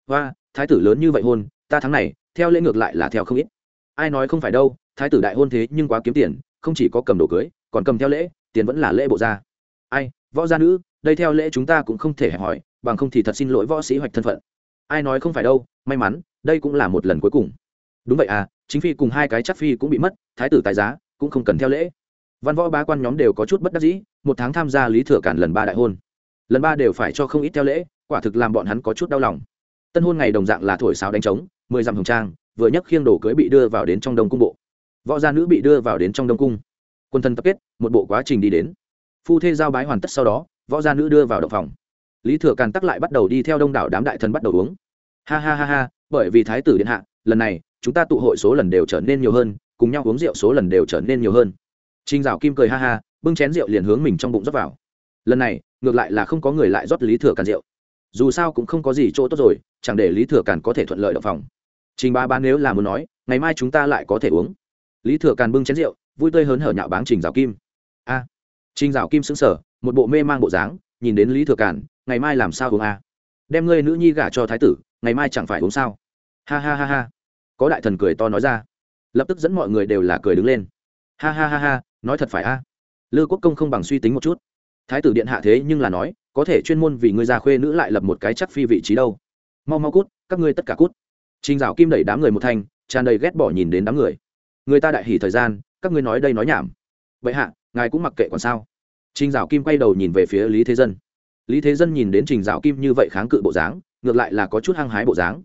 Hoa thái tử lớn như vậy hôn, ta tháng này, theo lễ ngược lại là theo không ít. Ai nói không phải đâu, thái tử đại hôn thế nhưng quá kiếm tiền, không chỉ có cầm đồ cưới, còn cầm theo lễ, tiền vẫn là lễ bộ gia. Ai, võ gia nữ, đây theo lễ chúng ta cũng không thể hỏi, bằng không thì thật xin lỗi võ sĩ hoạch thân phận ai nói không phải đâu, may mắn, đây cũng là một lần cuối cùng. Đúng vậy à chính phi cùng hai cái chắc phi cũng bị mất, thái tử tài giá cũng không cần theo lễ. Văn võ bá quan nhóm đều có chút bất đắc dĩ, một tháng tham gia lý thừa cản lần ba đại hôn. Lần ba đều phải cho không ít theo lễ, quả thực làm bọn hắn có chút đau lòng. Tân hôn ngày đồng dạng là thổi sáo đánh trống, mười dặm hồng trang, vừa nhấc khiêng đồ cưới bị đưa vào đến trong đông cung bộ. Võ gia nữ bị đưa vào đến trong đông cung. Quân thân tập kết, một bộ quá trình đi đến. Phu thê giao bái hoàn tất sau đó, võ gia nữ đưa vào động phòng lý thừa càn tắc lại bắt đầu đi theo đông đảo đám đại thần bắt đầu uống ha ha ha ha bởi vì thái tử điện hạ lần này chúng ta tụ hội số lần đều trở nên nhiều hơn cùng nhau uống rượu số lần đều trở nên nhiều hơn Trình Dạo Kim cười ha ha, bưng chén rượu liền hướng mình trong bụng rót vào. Lần này, ngược lại là không có người lại rót Lý Thừa Càn rượu. Dù sao cũng không có gì chỗ tốt rồi, chẳng để Lý Thừa Càn có thể thuận lợi động phòng. Trình Ba Ba nếu là muốn nói, ngày mai chúng ta lại có thể uống. Lý Thừa Càn bưng chén rượu, vui tươi hớn hở nhạo báng Trình Dạo Kim. A. Trình Dạo Kim sững sờ, một bộ mê mang bộ dáng, nhìn đến Lý Thừa Càn, ngày mai làm sao uống a? Đem ngươi nữ nhi gả cho thái tử, ngày mai chẳng phải uống sao? Ha ha ha ha. có đại thần cười to nói ra. Lập tức dẫn mọi người đều là cười đứng lên. Ha ha ha ha nói thật phải a à. lư quốc công không bằng suy tính một chút. Thái tử điện hạ thế nhưng là nói có thể chuyên môn vì ngươi già khuê nữ lại lập một cái chắc phi vị trí đâu. Mau mau cút các ngươi tất cả cút. Trình dạo kim đẩy đám người một thanh tràn đầy ghét bỏ nhìn đến đám người. Người ta đại hỉ thời gian các ngươi nói đây nói nhảm. Vậy hạ ngài cũng mặc kệ còn sao? Trình dạo kim quay đầu nhìn về phía lý thế dân lý thế dân nhìn đến trình dạo kim như vậy kháng cự bộ dáng, ngược lại là có chút hăng hái bộ dáng.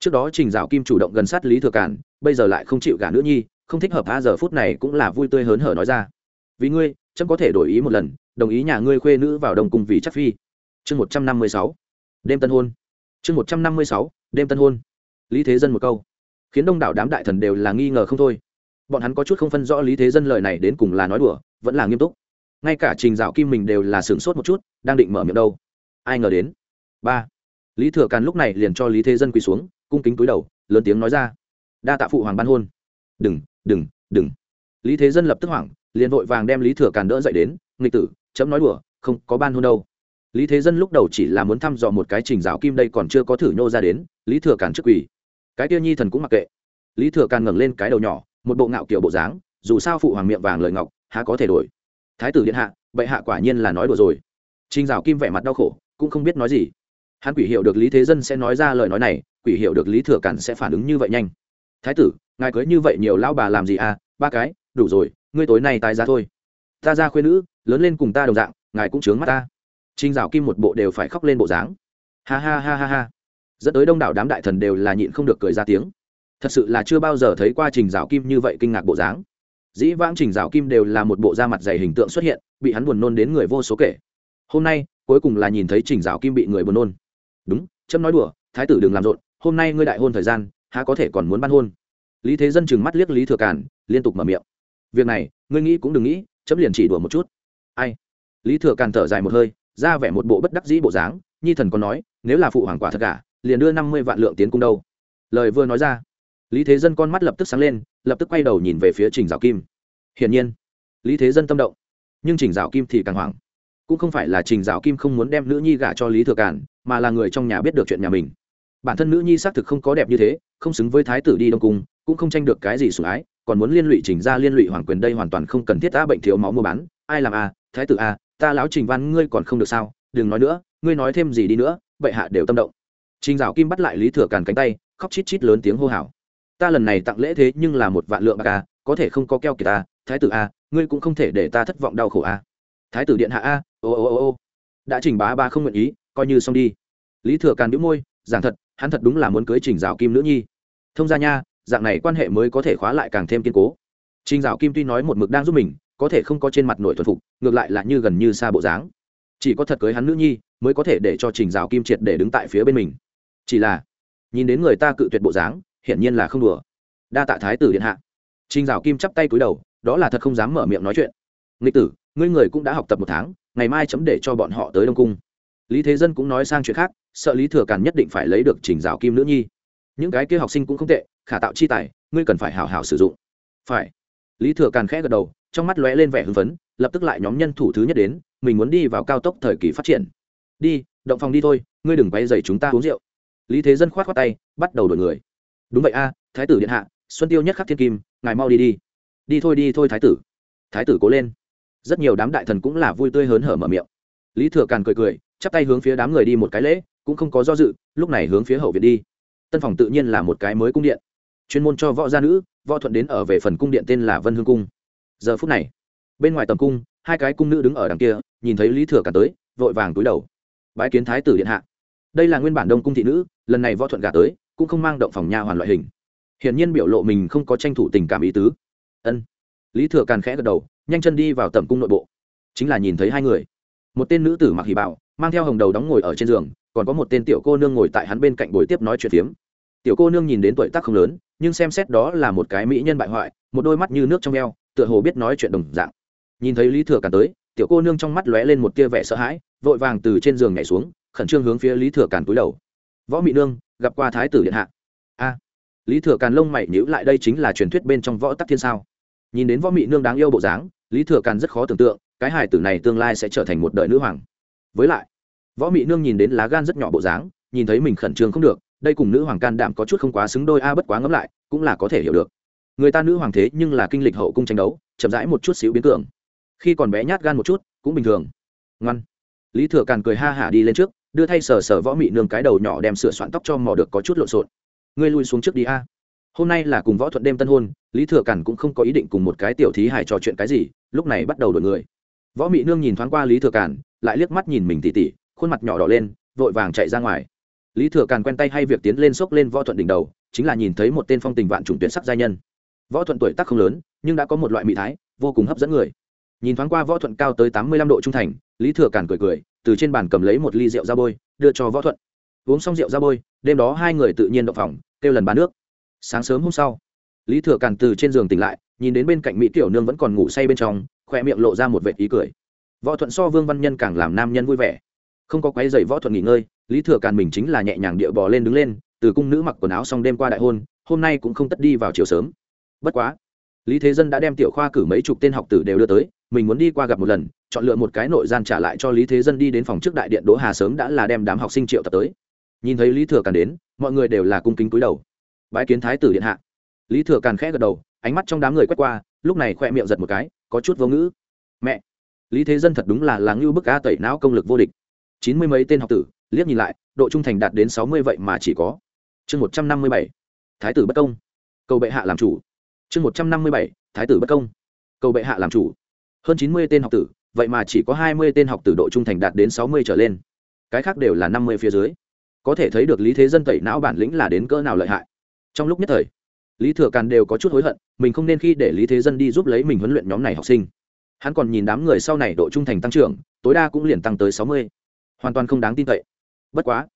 Trước đó trình dạo kim chủ động gần sát lý thừa cản bây giờ lại không chịu gả nữ nhi, không thích hợp a giờ phút này cũng là vui tươi hớn hở nói ra. Vì ngươi, chấm có thể đổi ý một lần, đồng ý nhà ngươi khuê nữ vào đồng cung vì chắc phi. Chương một trăm năm mươi sáu. Đêm tân hôn. Chương một trăm năm mươi sáu, đêm tân hôn. Lý thế dân một câu. Khiến đông đảo đám đại thần đều là nghi ngờ không thôi. Bọn hắn có chút không phân rõ lý thế dân lời này đến cùng là nói đùa, vẫn là nghiêm túc. Ngay cả trình dạo kim mình đều là sửng sốt một chút đang định mở miệng đâu. Ai ngờ đến. Ba. Lý thừa càn lúc này liền cho lý thế dân quỳ xuống, cung kính túi đầu, lớn tiếng nói ra. Đa tạ phụ hoàng ban hôn. Đừng đừng đừng. Lý thế dân lập tức hoảng, liền vội vàng đem lý thừa càn đỡ dậy đến, nghịch tử, chấm nói đùa, không có ban hôn đâu. Lý thế dân lúc đầu chỉ là muốn thăm dò một cái trình giáo kim đây còn chưa có thử nhô ra đến, lý thừa càn trước quỳ. Cái tiêu nhi thần cũng mặc kệ. Lý thừa càn ngẩng lên cái đầu nhỏ, một bộ ngạo kiểu bộ dáng, dù sao phụ hoàng miệng vàng lời ngọc, há có thể đổi. Thái tử điện hạ, bệ hạ quả nhiên là nói đùa rồi trình Giảo kim vẻ mặt đau khổ, cũng không biết nói gì. Hắn quỷ hiệu được lý thế dân sẽ nói ra lời nói này, quỷ hiệu được lý thừa Cản sẽ phản ứng như vậy nhanh. Thái tử, ngài cưới như vậy nhiều lão bà làm gì à? Ba cái, đủ rồi, ngươi tối nay tái ra thôi. Ta ra khuyên nữ, lớn lên cùng ta đồng dạng, ngài cũng chướng mắt ta. Trình dạo kim một bộ đều phải khóc lên bộ dáng. Ha ha ha ha ha. Dẫn tới đông đảo đám đại thần đều là nhịn không được cười ra tiếng. Thật sự là chưa bao giờ thấy qua trình dạo kim như vậy kinh ngạc bộ dáng. Dĩ vãng trình dạo kim đều là một bộ da mặt dày hình tượng xuất hiện, bị hắn buồn nôn đến người vô số kể hôm nay, cuối cùng là nhìn thấy trình dạo kim bị người buồn nôn. Đúng, trâm nói đùa, thái tử đừng làm rộn, hôm nay ngươi đại hôn thời gian, há có thể còn muốn ban hôn? Lý thế dân chừng mắt liếc lý thừa cản liên tục mở miệng. Việc này, ngươi nghĩ cũng đừng nghĩ chấm liền chỉ đùa một chút. Ai? Lý thừa càn thở dài một hơi, ra vẻ một bộ bất đắc dĩ bộ dáng, nhi thần còn nói, nếu là phụ hoàng quả thật cả liền đưa năm mươi vạn lượng tiến cung đâu? Lời vừa nói ra, lý thế dân con mắt lập tức sáng lên, lập tức quay đầu nhìn về phía trình dạo kim. Hiển nhiên, lý thế dân tâm động, nhưng trình dạo kim thì càng hoảng cũng không phải là trình dạo kim không muốn đem nữ nhi gả cho lý thừa cản mà là người trong nhà biết được chuyện nhà mình. Bản thân nữ nhi xác thực không có đẹp như thế, không xứng với thái tử đi đông cung, cũng không tranh được cái gì sủng ái, còn muốn liên lụy trình ra liên lụy hoàng quyền đây hoàn toàn không cần thiết ta bệnh thiếu máu mua bán. Ai làm a thái tử a ta lão trình văn ngươi còn không được sao? Đừng nói nữa, ngươi nói thêm gì đi nữa, vậy hạ đều tâm động. Trình dạo kim bắt lại lý thừa càn cánh tay, khóc chít chít lớn tiếng hô hào. Ta lần này tặng lễ thế nhưng là một vạn lượng bạc a có thể không có keo kìa ta thái tử a ngươi cũng không thể để ta thất vọng đau khổ a thái tử điện hạ a, ô ô ô ô. Đã trình bá, ba không nguyện ý, coi như xong đi. Lý thừa càn đĩu môi, giảng thật, hắn thật đúng là muốn cưới trình dạo kim nữ nhi. Thông gia nha, dạng này quan hệ mới có thể khóa lại càng thêm kiên cố. Trình dạo kim tuy nói một mực đang giúp mình, có thể không có trên mặt nội thuần phục, ngược lại là như gần như xa bộ dáng. Chỉ có thật cưới hắn nữ nhi, mới có thể để cho trình dạo kim triệt để đứng tại phía bên mình. Chỉ là, nhìn đến người ta cự tuyệt bộ dáng, hiển nhiên là không đùa. Đa tạ thái tử điện hạ. Trình dạo kim chắp tay cúi đầu, đó là thật không dám mở miệng nói chuyện. Nghịch tử ngươi người cũng đã học tập một tháng, ngày mai chấm để cho bọn họ tới đông cung. Lý thế dân cũng nói sang chuyện khác, sợ lý thừa càn nhất định phải lấy được trình rào kim nữ nhi. Những cái kia học sinh cũng không tệ, khả tạo chi tài, ngươi cần phải hào hào sử dụng. Phải. Lý thừa càn khẽ gật đầu, trong mắt lóe lên vẻ hưng phấn, lập tức lại nhóm nhân thủ thứ nhất đến, mình muốn đi vào cao tốc thời kỳ phát triển. Đi, động phòng đi thôi, ngươi đừng quay dày chúng ta uống rượu. Lý thế dân khoát khoát tay, bắt đầu đổi người. Đúng vậy a, thái tử điện hạ, xuân tiêu nhất khắc thiên kim, ngài mau đi đi. Đi thôi đi thôi thái tử. Thái tử cố lên rất nhiều đám đại thần cũng là vui tươi hớn hở mở miệng. Lý thừa càn cười cười, chắp tay hướng phía đám người đi một cái lễ, cũng không có do dự, lúc này hướng phía hậu viện đi. Tân phòng tự nhiên là một cái mới cung điện. Chuyên môn cho võ gia nữ, võ thuận đến ở về phần cung điện tên là vân hương cung. Giờ phút này, bên ngoài tầm cung, hai cái cung nữ đứng ở đằng kia, nhìn thấy lý thừa càn tới, vội vàng túi đầu. Bãi kiến thái tử điện hạ. Đây là nguyên bản đông cung thị nữ, lần này võ thuận gà tới, cũng không mang động phòng nha hoàn loại hình. Hiển nhiên biểu lộ mình không có tranh thủ tình cảm ý tứ. Ân. Lý thừa càn khẽ gật đầu nhanh chân đi vào tẩm cung nội bộ. Chính là nhìn thấy hai người. Một tên nữ tử mặc hỉ bảo mang theo hồng đầu đóng ngồi ở trên giường, còn có một tên tiểu cô nương ngồi tại hắn bên cạnh buổi tiếp nói chuyện phiếm. Tiểu cô nương nhìn đến tuổi tác không lớn, nhưng xem xét đó là một cái mỹ nhân bại hoại, một đôi mắt như nước trong eo tựa hồ biết nói chuyện đồng dạng. Nhìn thấy lý thừa càn tới, tiểu cô nương trong mắt lóe lên một tia vẻ sợ hãi, vội vàng từ trên giường nhảy xuống, khẩn trương hướng phía lý thừa càn túi đầu. Võ Mị nương, gặp qua thái tử điện hạ. A. Lý thừa càn lông mày nhữ lại, đây chính là truyền thuyết bên trong võ tắc thiên sao. Nhìn đến võ mị nương đáng yêu bộ dáng lý thừa càn rất khó tưởng tượng, cái hài tử này tương lai sẽ trở thành một đời nữ hoàng. Với lại, võ mỹ nương nhìn đến lá gan rất nhỏ bộ dáng, nhìn thấy mình khẩn trương không được, đây cùng nữ hoàng can đảm có chút không quá xứng đôi a bất quá ngẫm lại, cũng là có thể hiểu được. Người ta nữ hoàng thế nhưng là kinh lịch hậu cung tranh đấu, chậm rãi một chút xíu biến cường. Khi còn bé nhát gan một chút, cũng bình thường. Ngoan. Lý thừa càn cười ha hả đi lên trước, đưa thay sờ sờ võ mị nương cái đầu nhỏ đem sửa soạn tóc cho mò được có chút lộn xộn. Ngươi lui xuống trước đi a. Hôm nay là cùng võ thuận đêm tân hôn, lý thừa càn cũng không có ý định cùng một cái tiểu thí hải trò chuyện cái gì lúc này bắt đầu đổi người. Võ mị nương nhìn thoáng qua lý thừa càn, lại liếc mắt nhìn mình tỉ tỉ, khuôn mặt nhỏ đỏ lên, vội vàng chạy ra ngoài. Lý thừa càn quen tay hay việc tiến lên xốc lên võ thuận đỉnh đầu, chính là nhìn thấy một tên phong tình vạn trùng tuyển sắc giai nhân. Võ thuận tuổi tác không lớn, nhưng đã có một loại mỹ thái, vô cùng hấp dẫn người. Nhìn thoáng qua võ thuận cao tới tám mươi lăm độ trung thành, lý thừa càn cười cười, từ trên bàn cầm lấy một ly rượu ra bôi, đưa cho võ thuận. Uống xong rượu ra bôi, đêm đó hai người tự nhiên đậu phòng, kêu lần bán nước. Sáng sớm hôm sau, lý thừa càn từ trên giường tỉnh lại nhìn đến bên cạnh mỹ tiểu nương vẫn còn ngủ say bên trong, khoe miệng lộ ra một vệt ý cười. Võ thuận so vương văn nhân càng làm nam nhân vui vẻ. Không có quái dày võ thuận nghỉ ngơi, lý thừa càn mình chính là nhẹ nhàng địa bò lên đứng lên, từ cung nữ mặc quần áo xong đêm qua đại hôn, hôm nay cũng không tất đi vào chiều sớm. Bất quá, lý thế dân đã đem tiểu khoa cử mấy chục tên học tử đều đưa tới, mình muốn đi qua gặp một lần, chọn lựa một cái nội gian trả lại cho lý thế dân đi đến phòng trước đại điện đỗ hà sớm đã là đem đám học sinh triệu tập tới. Nhìn thấy lý thừa càn đến, mọi người đều là cung kính cúi đầu. Bái kiến thái tử điện hạ. Lý thừa càn khẽ gật đầu ánh mắt trong đám người quét qua, lúc này khoe miệng giật một cái, có chút vô ngữ. Mẹ, lý thế dân thật đúng là là ngưu bức ca tẩy não công lực vô địch. Chín mươi mấy tên học tử, liếc nhìn lại, độ trung thành đạt đến sáu mươi vậy mà chỉ có. Chương một trăm năm mươi bảy, thái tử bất công. Cầu bệ hạ làm chủ. Chương một trăm năm mươi bảy, thái tử bất công. Cầu bệ hạ làm chủ. Hơn chín mươi tên học tử, vậy mà chỉ có hai mươi tên học tử độ trung thành đạt đến sáu mươi trở lên. Cái khác đều là năm mươi phía dưới. Có thể thấy được lý thế dân tẩy não bản lĩnh là đến cỡ nào lợi hại. Trong lúc nhất thời lý thừa càn đều có chút hối hận, mình không nên khi để lý thế dân đi giúp lấy mình huấn luyện nhóm này học sinh. Hắn còn nhìn đám người sau này độ trung thành tăng trưởng, tối đa cũng liền tăng tới sáu mươi. Hoàn toàn không đáng tin cậy. Bất quá,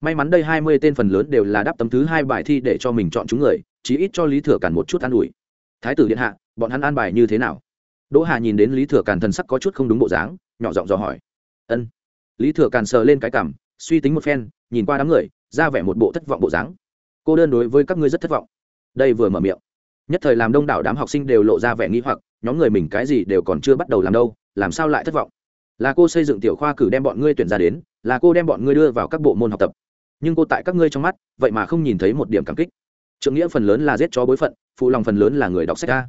may mắn đây hai mươi tên phần lớn đều là đáp tấm thứ hai bài thi để cho mình chọn chúng người, chí ít cho lý thừa càn một chút an ủi. Thái tử điện hạ, bọn hắn an bài như thế nào? Đỗ hà nhìn đến lý thừa càn thần sắc có chút không đúng bộ dáng, nhỏ giọng dò hỏi. Ân. Lý thừa càn sờ lên cái cảm, suy tính một phen, nhìn qua đám người, ra vẻ một bộ thất vọng bộ dáng. Cô đơn đối với các ngươi rất thất vọng đây vừa mở miệng. Nhất thời làm đông đảo đám học sinh đều lộ ra vẻ nghi hoặc, nhóm người mình cái gì đều còn chưa bắt đầu làm đâu, làm sao lại thất vọng? Là cô xây dựng tiểu khoa cử đem bọn ngươi tuyển ra đến, là cô đem bọn ngươi đưa vào các bộ môn học tập. Nhưng cô tại các ngươi trong mắt, vậy mà không nhìn thấy một điểm cảm kích. Trượng nghĩa phần lớn là giết chó bối phận, phụ lòng phần lớn là người đọc sách ca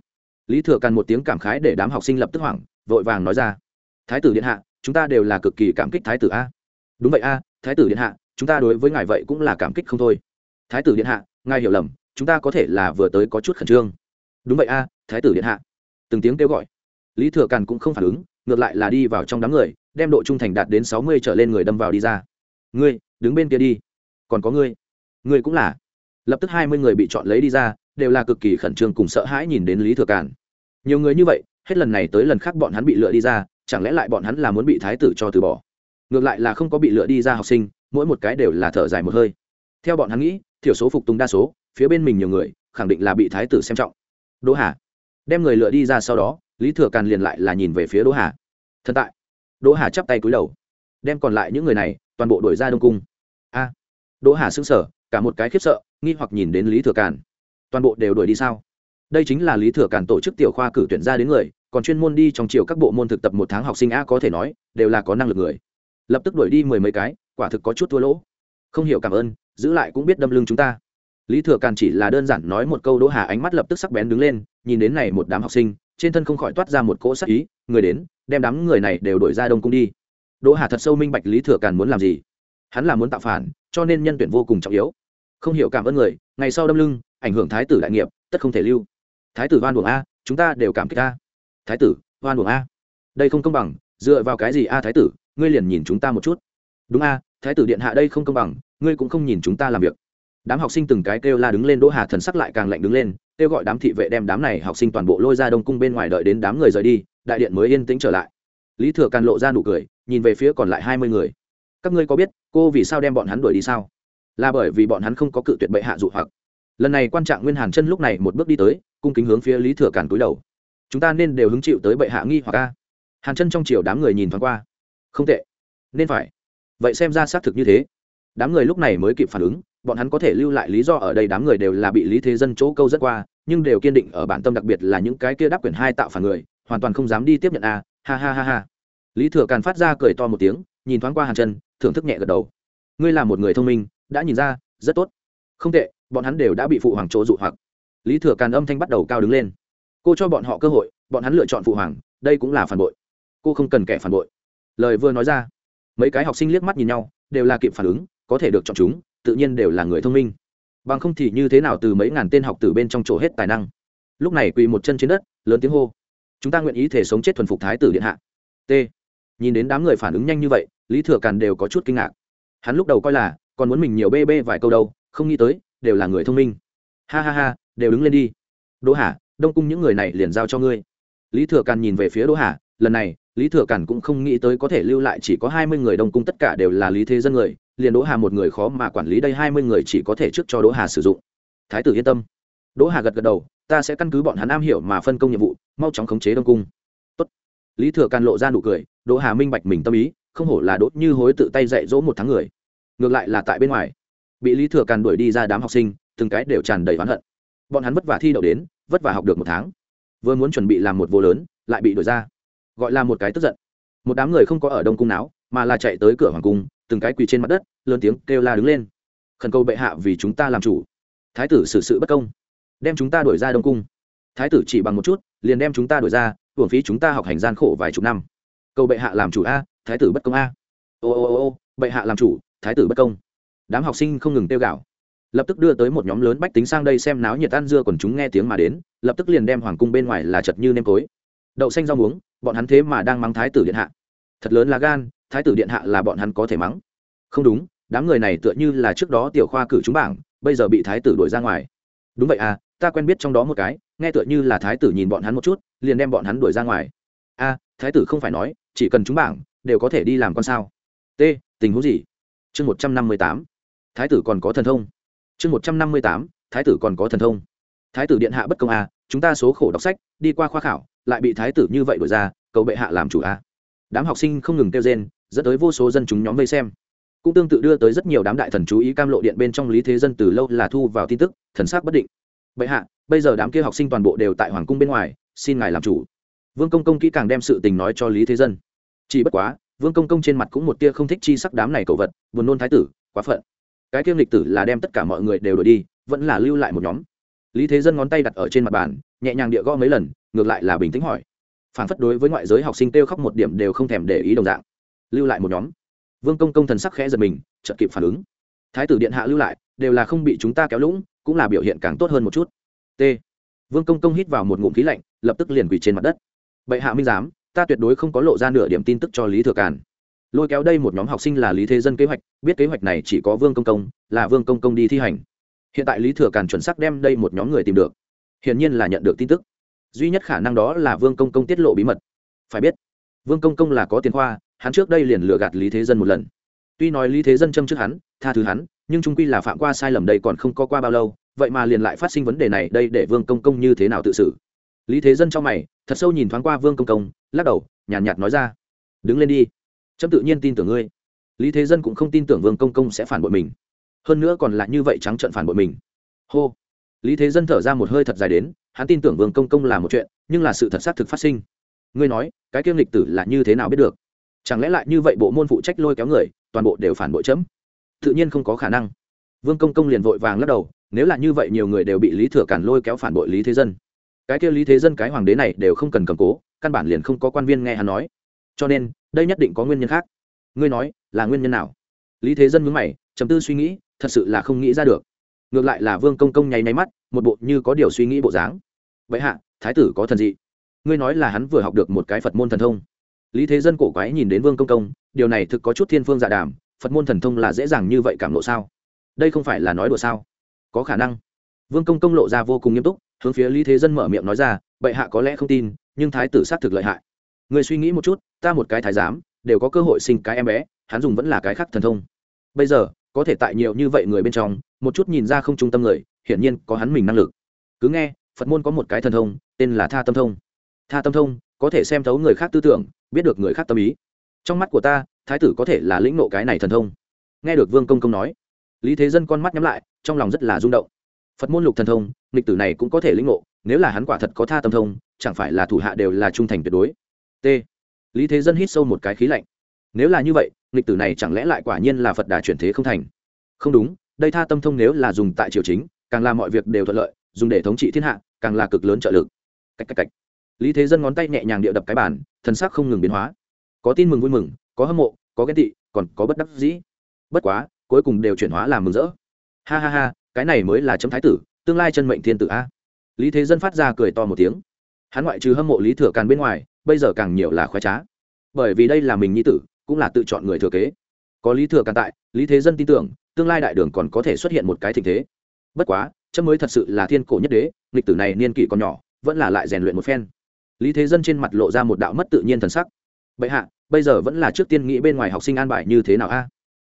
lý thừa càn một tiếng cảm khái để đám học sinh lập tức hoảng, vội vàng nói ra, thái tử điện hạ, chúng ta đều là cực kỳ cảm kích thái tử a. Đúng vậy a, thái tử điện hạ, chúng ta đối với ngài vậy cũng là cảm kích không thôi. Thái tử điện hạ, ngài hiểu lầm chúng ta có thể là vừa tới có chút khẩn trương. Đúng vậy a, thái tử điện hạ. Từng tiếng kêu gọi. Lý thừa càn cũng không phản ứng, ngược lại là đi vào trong đám người, đem độ trung thành đạt đến sáu mươi trở lên người đâm vào đi ra. Ngươi, đứng bên kia đi. Còn có ngươi. Ngươi cũng là. Lập tức hai mươi người bị chọn lấy đi ra, đều là cực kỳ khẩn trương cùng sợ hãi nhìn đến lý thừa càn. Nhiều người như vậy, hết lần này tới lần khác bọn hắn bị lựa đi ra, chẳng lẽ lại bọn hắn là muốn bị thái tử cho từ bỏ? Ngược lại là không có bị lựa đi ra học sinh, mỗi một cái đều là thở dài một hơi. Theo bọn hắn nghĩ, thiểu số phục tùng đa số phía bên mình nhiều người, khẳng định là bị thái tử xem trọng. Đỗ hà. Đem người lựa đi ra sau đó, lý thừa càn liền lại là nhìn về phía đỗ hà. Thần tại. Đỗ hà chắp tay cúi đầu. Đem còn lại những người này, toàn bộ đổi ra đông cung. A. Đỗ hà xứng sở cả một cái khiếp sợ, nghi hoặc nhìn đến lý thừa càn. Toàn bộ đều đuổi đi sao? Đây chính là lý thừa càn tổ chức tiểu khoa cử tuyển ra đến người, còn chuyên môn đi trong chiều các bộ môn thực tập một tháng học sinh a có thể nói, đều là có năng lực người. Lập tức đuổi đi mười mấy cái, quả thực có chút thua lỗ. Không hiểu cảm ơn, giữ lại cũng biết đâm lưng chúng ta lý thừa càn chỉ là đơn giản nói một câu đỗ hà ánh mắt lập tức sắc bén đứng lên, nhìn đến này một đám học sinh, trên thân không khỏi toát ra một cỗ sắc ý, người đến, đem đám người này đều đổi ra đông cung đi. Đỗ hà thật sâu minh bạch lý thừa càn muốn làm gì. Hắn là muốn tạo phản, cho nên nhân tuyển vô cùng trọng yếu. Không hiểu cảm ơn người, ngày sau đâm lưng, ảnh hưởng thái tử đại nghiệp, tất không thể lưu. Thái tử Van buồng a, chúng ta đều cảm kích a. Thái tử Van buồng a. Đây không công bằng, dựa vào cái gì a thái tử, ngươi liền nhìn chúng ta một chút. Đúng a, thái tử điện hạ đây không công bằng, ngươi cũng không nhìn chúng ta làm việc đám học sinh từng cái kêu la đứng lên, đỗ hà thần sắc lại càng lạnh đứng lên, kêu gọi đám thị vệ đem đám này học sinh toàn bộ lôi ra đông cung bên ngoài đợi đến đám người rời đi, đại điện mới yên tĩnh trở lại. Lý thừa càn lộ ra nụ cười, nhìn về phía còn lại hai mươi người. Các ngươi có biết cô vì sao đem bọn hắn đuổi đi sao? Là bởi vì bọn hắn không có cự tuyệt bệ hạ dụ hoặc. Lần này quan trạng nguyên hàn chân lúc này một bước đi tới, cung kính hướng phía lý thừa càn túi đầu. Chúng ta nên đều hứng chịu tới bệ hạ nghi hoặc a. hàn chân trong chiều đám người nhìn thoáng qua. Không tệ. Nên phải. Vậy xem ra xác thực như thế. Đám người lúc này mới kịp phản ứng bọn hắn có thể lưu lại lý do ở đây đám người đều là bị lý thế dân chỗ câu rất qua, nhưng đều kiên định ở bản tâm đặc biệt là những cái kia đáp quyền hai tạo phản người, hoàn toàn không dám đi tiếp nhận a à. ha ha ha ha. Lý thừa càn phát ra cười to một tiếng, nhìn thoáng qua hàn chân thưởng thức nhẹ gật đầu. Ngươi là một người thông minh, đã nhìn ra, rất tốt. Không tệ, bọn hắn đều đã bị phụ hoàng chỗ dụ hoặc. Lý thừa càn âm thanh bắt đầu cao đứng lên. Cô cho bọn họ cơ hội, bọn hắn lựa chọn phụ hoàng, đây cũng là phản bội. Cô không cần kẻ phản bội. Lời vừa nói ra, mấy cái học sinh liếc mắt nhìn nhau, đều là kịp phản ứng, có thể được chọn chúng tự nhiên đều là người thông minh. Bằng không thì như thế nào từ mấy ngàn tên học từ bên trong chỗ hết tài năng? Lúc này quỳ một chân trên đất, lớn tiếng hô. Chúng ta nguyện ý thể sống chết thuần phục thái tử điện hạ. T. Nhìn đến đám người phản ứng nhanh như vậy, lý thừa càn đều có chút kinh ngạc. Hắn lúc đầu coi là, còn muốn mình nhiều bê bê vài câu đâu, không nghĩ tới, đều là người thông minh. Ha ha ha, đều đứng lên đi. Đỗ hà, đông cung những người này liền giao cho ngươi. Lý thừa càn nhìn về phía đỗ hà, lần này, lý thừa càn cũng không nghĩ tới có thể lưu lại chỉ có hai mươi người đông cung tất cả đều là lý thế dân người liền đỗ hà một người khó mà quản lý đây hai mươi người chỉ có thể trước cho đỗ hà sử dụng. Thái tử yên tâm. Đỗ hà gật gật đầu, ta sẽ căn cứ bọn hắn am hiểu mà phân công nhiệm vụ, mau chóng khống chế đông cung. Tốt. lý thừa càn lộ ra nụ cười, đỗ hà minh bạch mình tâm ý, không hổ là đốt như hối tự tay dạy dỗ một tháng người. Ngược lại là tại bên ngoài, bị lý thừa càn đuổi đi ra đám học sinh, từng cái đều tràn đầy oán hận. Bọn hắn vất vả thi đậu đến, vất vả học được một tháng. Vừa muốn chuẩn bị làm một vô lớn, lại bị đuổi ra. Gọi là một cái tức giận. Một đám người không có ở đông cung não mà là chạy tới cửa hoàng cung, từng cái quỳ trên mặt đất, lớn tiếng kêu la đứng lên. Khẩn cầu bệ hạ vì chúng ta làm chủ. Thái tử xử sự bất công, đem chúng ta đuổi ra đông cung. Thái tử chỉ bằng một chút, liền đem chúng ta đuổi ra, hưởng phí chúng ta học hành gian khổ vài chục năm. Cầu bệ hạ làm chủ a, thái tử bất công a. Ô ô ô ô, bệ hạ làm chủ, thái tử bất công. Đám học sinh không ngừng tiêu gạo lập tức đưa tới một nhóm lớn bách tính sang đây xem náo nhiệt ăn dưa còn chúng nghe tiếng mà đến, lập tức liền đem hoàng cung bên ngoài là chật như nêm tối đậu xanh rau muống, bọn hắn thế mà đang mắng thái tử điện hạ thật lớn là gan, thái tử điện hạ là bọn hắn có thể mắng. Không đúng, đám người này tựa như là trước đó tiểu khoa cử trúng bảng, bây giờ bị thái tử đuổi ra ngoài. Đúng vậy à ta quen biết trong đó một cái, nghe tựa như là thái tử nhìn bọn hắn một chút, liền đem bọn hắn đuổi ra ngoài. A thái tử không phải nói, chỉ cần trúng bảng, đều có thể đi làm con sao. T, tình huống gì? Chương một trăm năm mươi tám, thái tử còn có thần thông. Chương một trăm năm mươi tám, thái tử còn có thần thông. Thái tử điện hạ bất công a chúng ta số khổ đọc sách, đi qua khoa khảo, lại bị thái tử như vậy đổi ra, cầu bệ hạ làm chủ a đám học sinh không ngừng kêu rên, dẫn tới vô số dân chúng nhóm vây xem. Cũng tương tự đưa tới rất nhiều đám đại thần chú ý cam lộ điện bên trong lý thế dân từ lâu là thu vào tin tức, thần sắc bất định. Bệ hạ, bây giờ đám kia học sinh toàn bộ đều tại hoàng cung bên ngoài, xin ngài làm chủ. Vương công công kỹ càng đem sự tình nói cho lý thế dân. Chỉ bất quá, vương công công trên mặt cũng một tia không thích chi sắc đám này cậu vật, buồn nôn thái tử, quá phận. Cái kiêm lịch tử là đem tất cả mọi người đều đổi đi, vẫn là lưu lại một nhóm. Lý thế dân ngón tay đặt ở trên mặt bàn, nhẹ nhàng địa gõ mấy lần, ngược lại là bình tĩnh hỏi phản phất đối với ngoại giới học sinh kêu khóc một điểm đều không thèm để ý đồng dạng. Lưu lại một nhóm. Vương công công thần sắc khẽ giật mình, chợt kịp phản ứng. Thái tử điện hạ lưu lại, đều là không bị chúng ta kéo lũng, cũng là biểu hiện càng tốt hơn một chút. T. Vương công công hít vào một ngụm khí lạnh, lập tức liền quỳ trên mặt đất. Bệ hạ minh giám, ta tuyệt đối không có lộ ra nửa điểm tin tức cho lý thừa càn. Lôi kéo đây một nhóm học sinh là lý thế dân kế hoạch, biết kế hoạch này chỉ có vương công công, là vương công công đi thi hành. Hiện tại lý thừa càn chuẩn xác đem đây một nhóm người tìm được. Hiển nhiên là nhận được tin tức duy nhất khả năng đó là vương công công tiết lộ bí mật. Phải biết vương công công là có tiền khoa hắn trước đây liền lừa gạt lý thế dân một lần. Tuy nói lý thế dân châm trước hắn tha thứ hắn nhưng trung quy là phạm qua sai lầm đây còn không có qua bao lâu vậy mà liền lại phát sinh vấn đề này đây để vương công công như thế nào tự xử? Lý thế dân trong mày thật sâu nhìn thoáng qua vương công công lắc đầu nhàn nhạt, nhạt nói ra đứng lên đi trâm tự nhiên tin tưởng ngươi. Lý thế dân cũng không tin tưởng vương công công sẽ phản bội mình. Hơn nữa còn là như vậy trắng trận phản bội mình. Hô lý thế dân thở ra một hơi thật dài đến, hắn tin tưởng vương công công là một chuyện, nhưng là sự thật xác thực phát sinh. Ngươi nói, cái kiêm lịch tử là như thế nào biết được? Chẳng lẽ lại như vậy bộ môn phụ trách lôi kéo người, toàn bộ đều phản bội chấm? Tự nhiên không có khả năng. Vương công công liền vội vàng lắc đầu, nếu là như vậy nhiều người đều bị lý thừa cản lôi kéo phản bội lý thế dân. Cái kia lý thế dân cái hoàng đế này đều không cần cầm cố, căn bản liền không có quan viên nghe hắn nói. Cho nên, đây nhất định có nguyên nhân khác. Ngươi nói, là nguyên nhân nào? Lý thế dân mướn mày chấm tư suy nghĩ, thật sự là không nghĩ ra được ngược lại là vương công công nháy nháy mắt, một bộ như có điều suy nghĩ bộ dáng. Vậy hạ, thái tử có thần gì ngươi nói là hắn vừa học được một cái phật môn thần thông. Lý thế dân cổ quái nhìn đến vương công công, điều này thực có chút thiên phương dạ đàm, phật môn thần thông là dễ dàng như vậy cảm lộ sao? Đây không phải là nói đùa sao? Có khả năng. Vương công công lộ ra vô cùng nghiêm túc, hướng phía lý thế dân mở miệng nói ra bệ hạ có lẽ không tin, nhưng thái tử xác thực lợi hại. Người suy nghĩ một chút, ta một cái thái giám, đều có cơ hội sinh cái em bé, hắn dùng vẫn là cái khác thần thông. Bây giờ có thể tại nhiều như vậy người bên trong, một chút nhìn ra không trung tâm người, hiển nhiên có hắn mình năng lực. Cứ nghe, phật môn có một cái thần thông, tên là tha tâm thông. Tha tâm thông, có thể xem thấu người khác tư tưởng, biết được người khác tâm ý. Trong mắt của ta, thái tử có thể là lĩnh nộ cái này thần thông. Nghe được vương công công nói, lý thế dân con mắt nhắm lại, trong lòng rất là rung động. Phật môn lục thần thông, nghịch tử này cũng có thể lĩnh ngộ, nếu là hắn quả thật có tha tâm thông, chẳng phải là thủ hạ đều là trung thành tuyệt đối. T. Lý thế dân hít sâu một cái khí lạnh nếu là như vậy, nghịch tử này chẳng lẽ lại quả nhiên là phật đà chuyển thế không thành? Không đúng, đây tha tâm thông nếu là dùng tại triều chính, càng làm mọi việc đều thuận lợi, dùng để thống trị thiên hạ, càng là cực lớn trợ lực. Cách cách cách. Lý thế dân ngón tay nhẹ nhàng địa đập cái bàn, thần sắc không ngừng biến hóa. Có tin mừng vui mừng, có hâm mộ, có ghen tị, còn có bất đắc dĩ. Bất quá, cuối cùng đều chuyển hóa làm mừng rỡ. Ha ha ha, cái này mới là chấm thái tử, tương lai chân mệnh thiên tử a. Lý thế dân phát ra cười to một tiếng. Hắn ngoại trừ hâm mộ lý thừa càn bên ngoài, bây giờ càng nhiều là khoái trá. Bởi vì đây là mình nhi tử cũng là tự chọn người thừa kế. Có lý thừa càn tại, lý thế dân tin tưởng, tương lai đại đường còn có thể xuất hiện một cái tình thế. Bất quá, chấm mới thật sự là thiên cổ nhất đế lịch tử này niên kỷ còn nhỏ, vẫn là lại rèn luyện một phen. Lý thế dân trên mặt lộ ra một đạo mất tự nhiên thần sắc. Bệ hạ, bây giờ vẫn là trước tiên nghĩ bên ngoài học sinh an bài như thế nào a?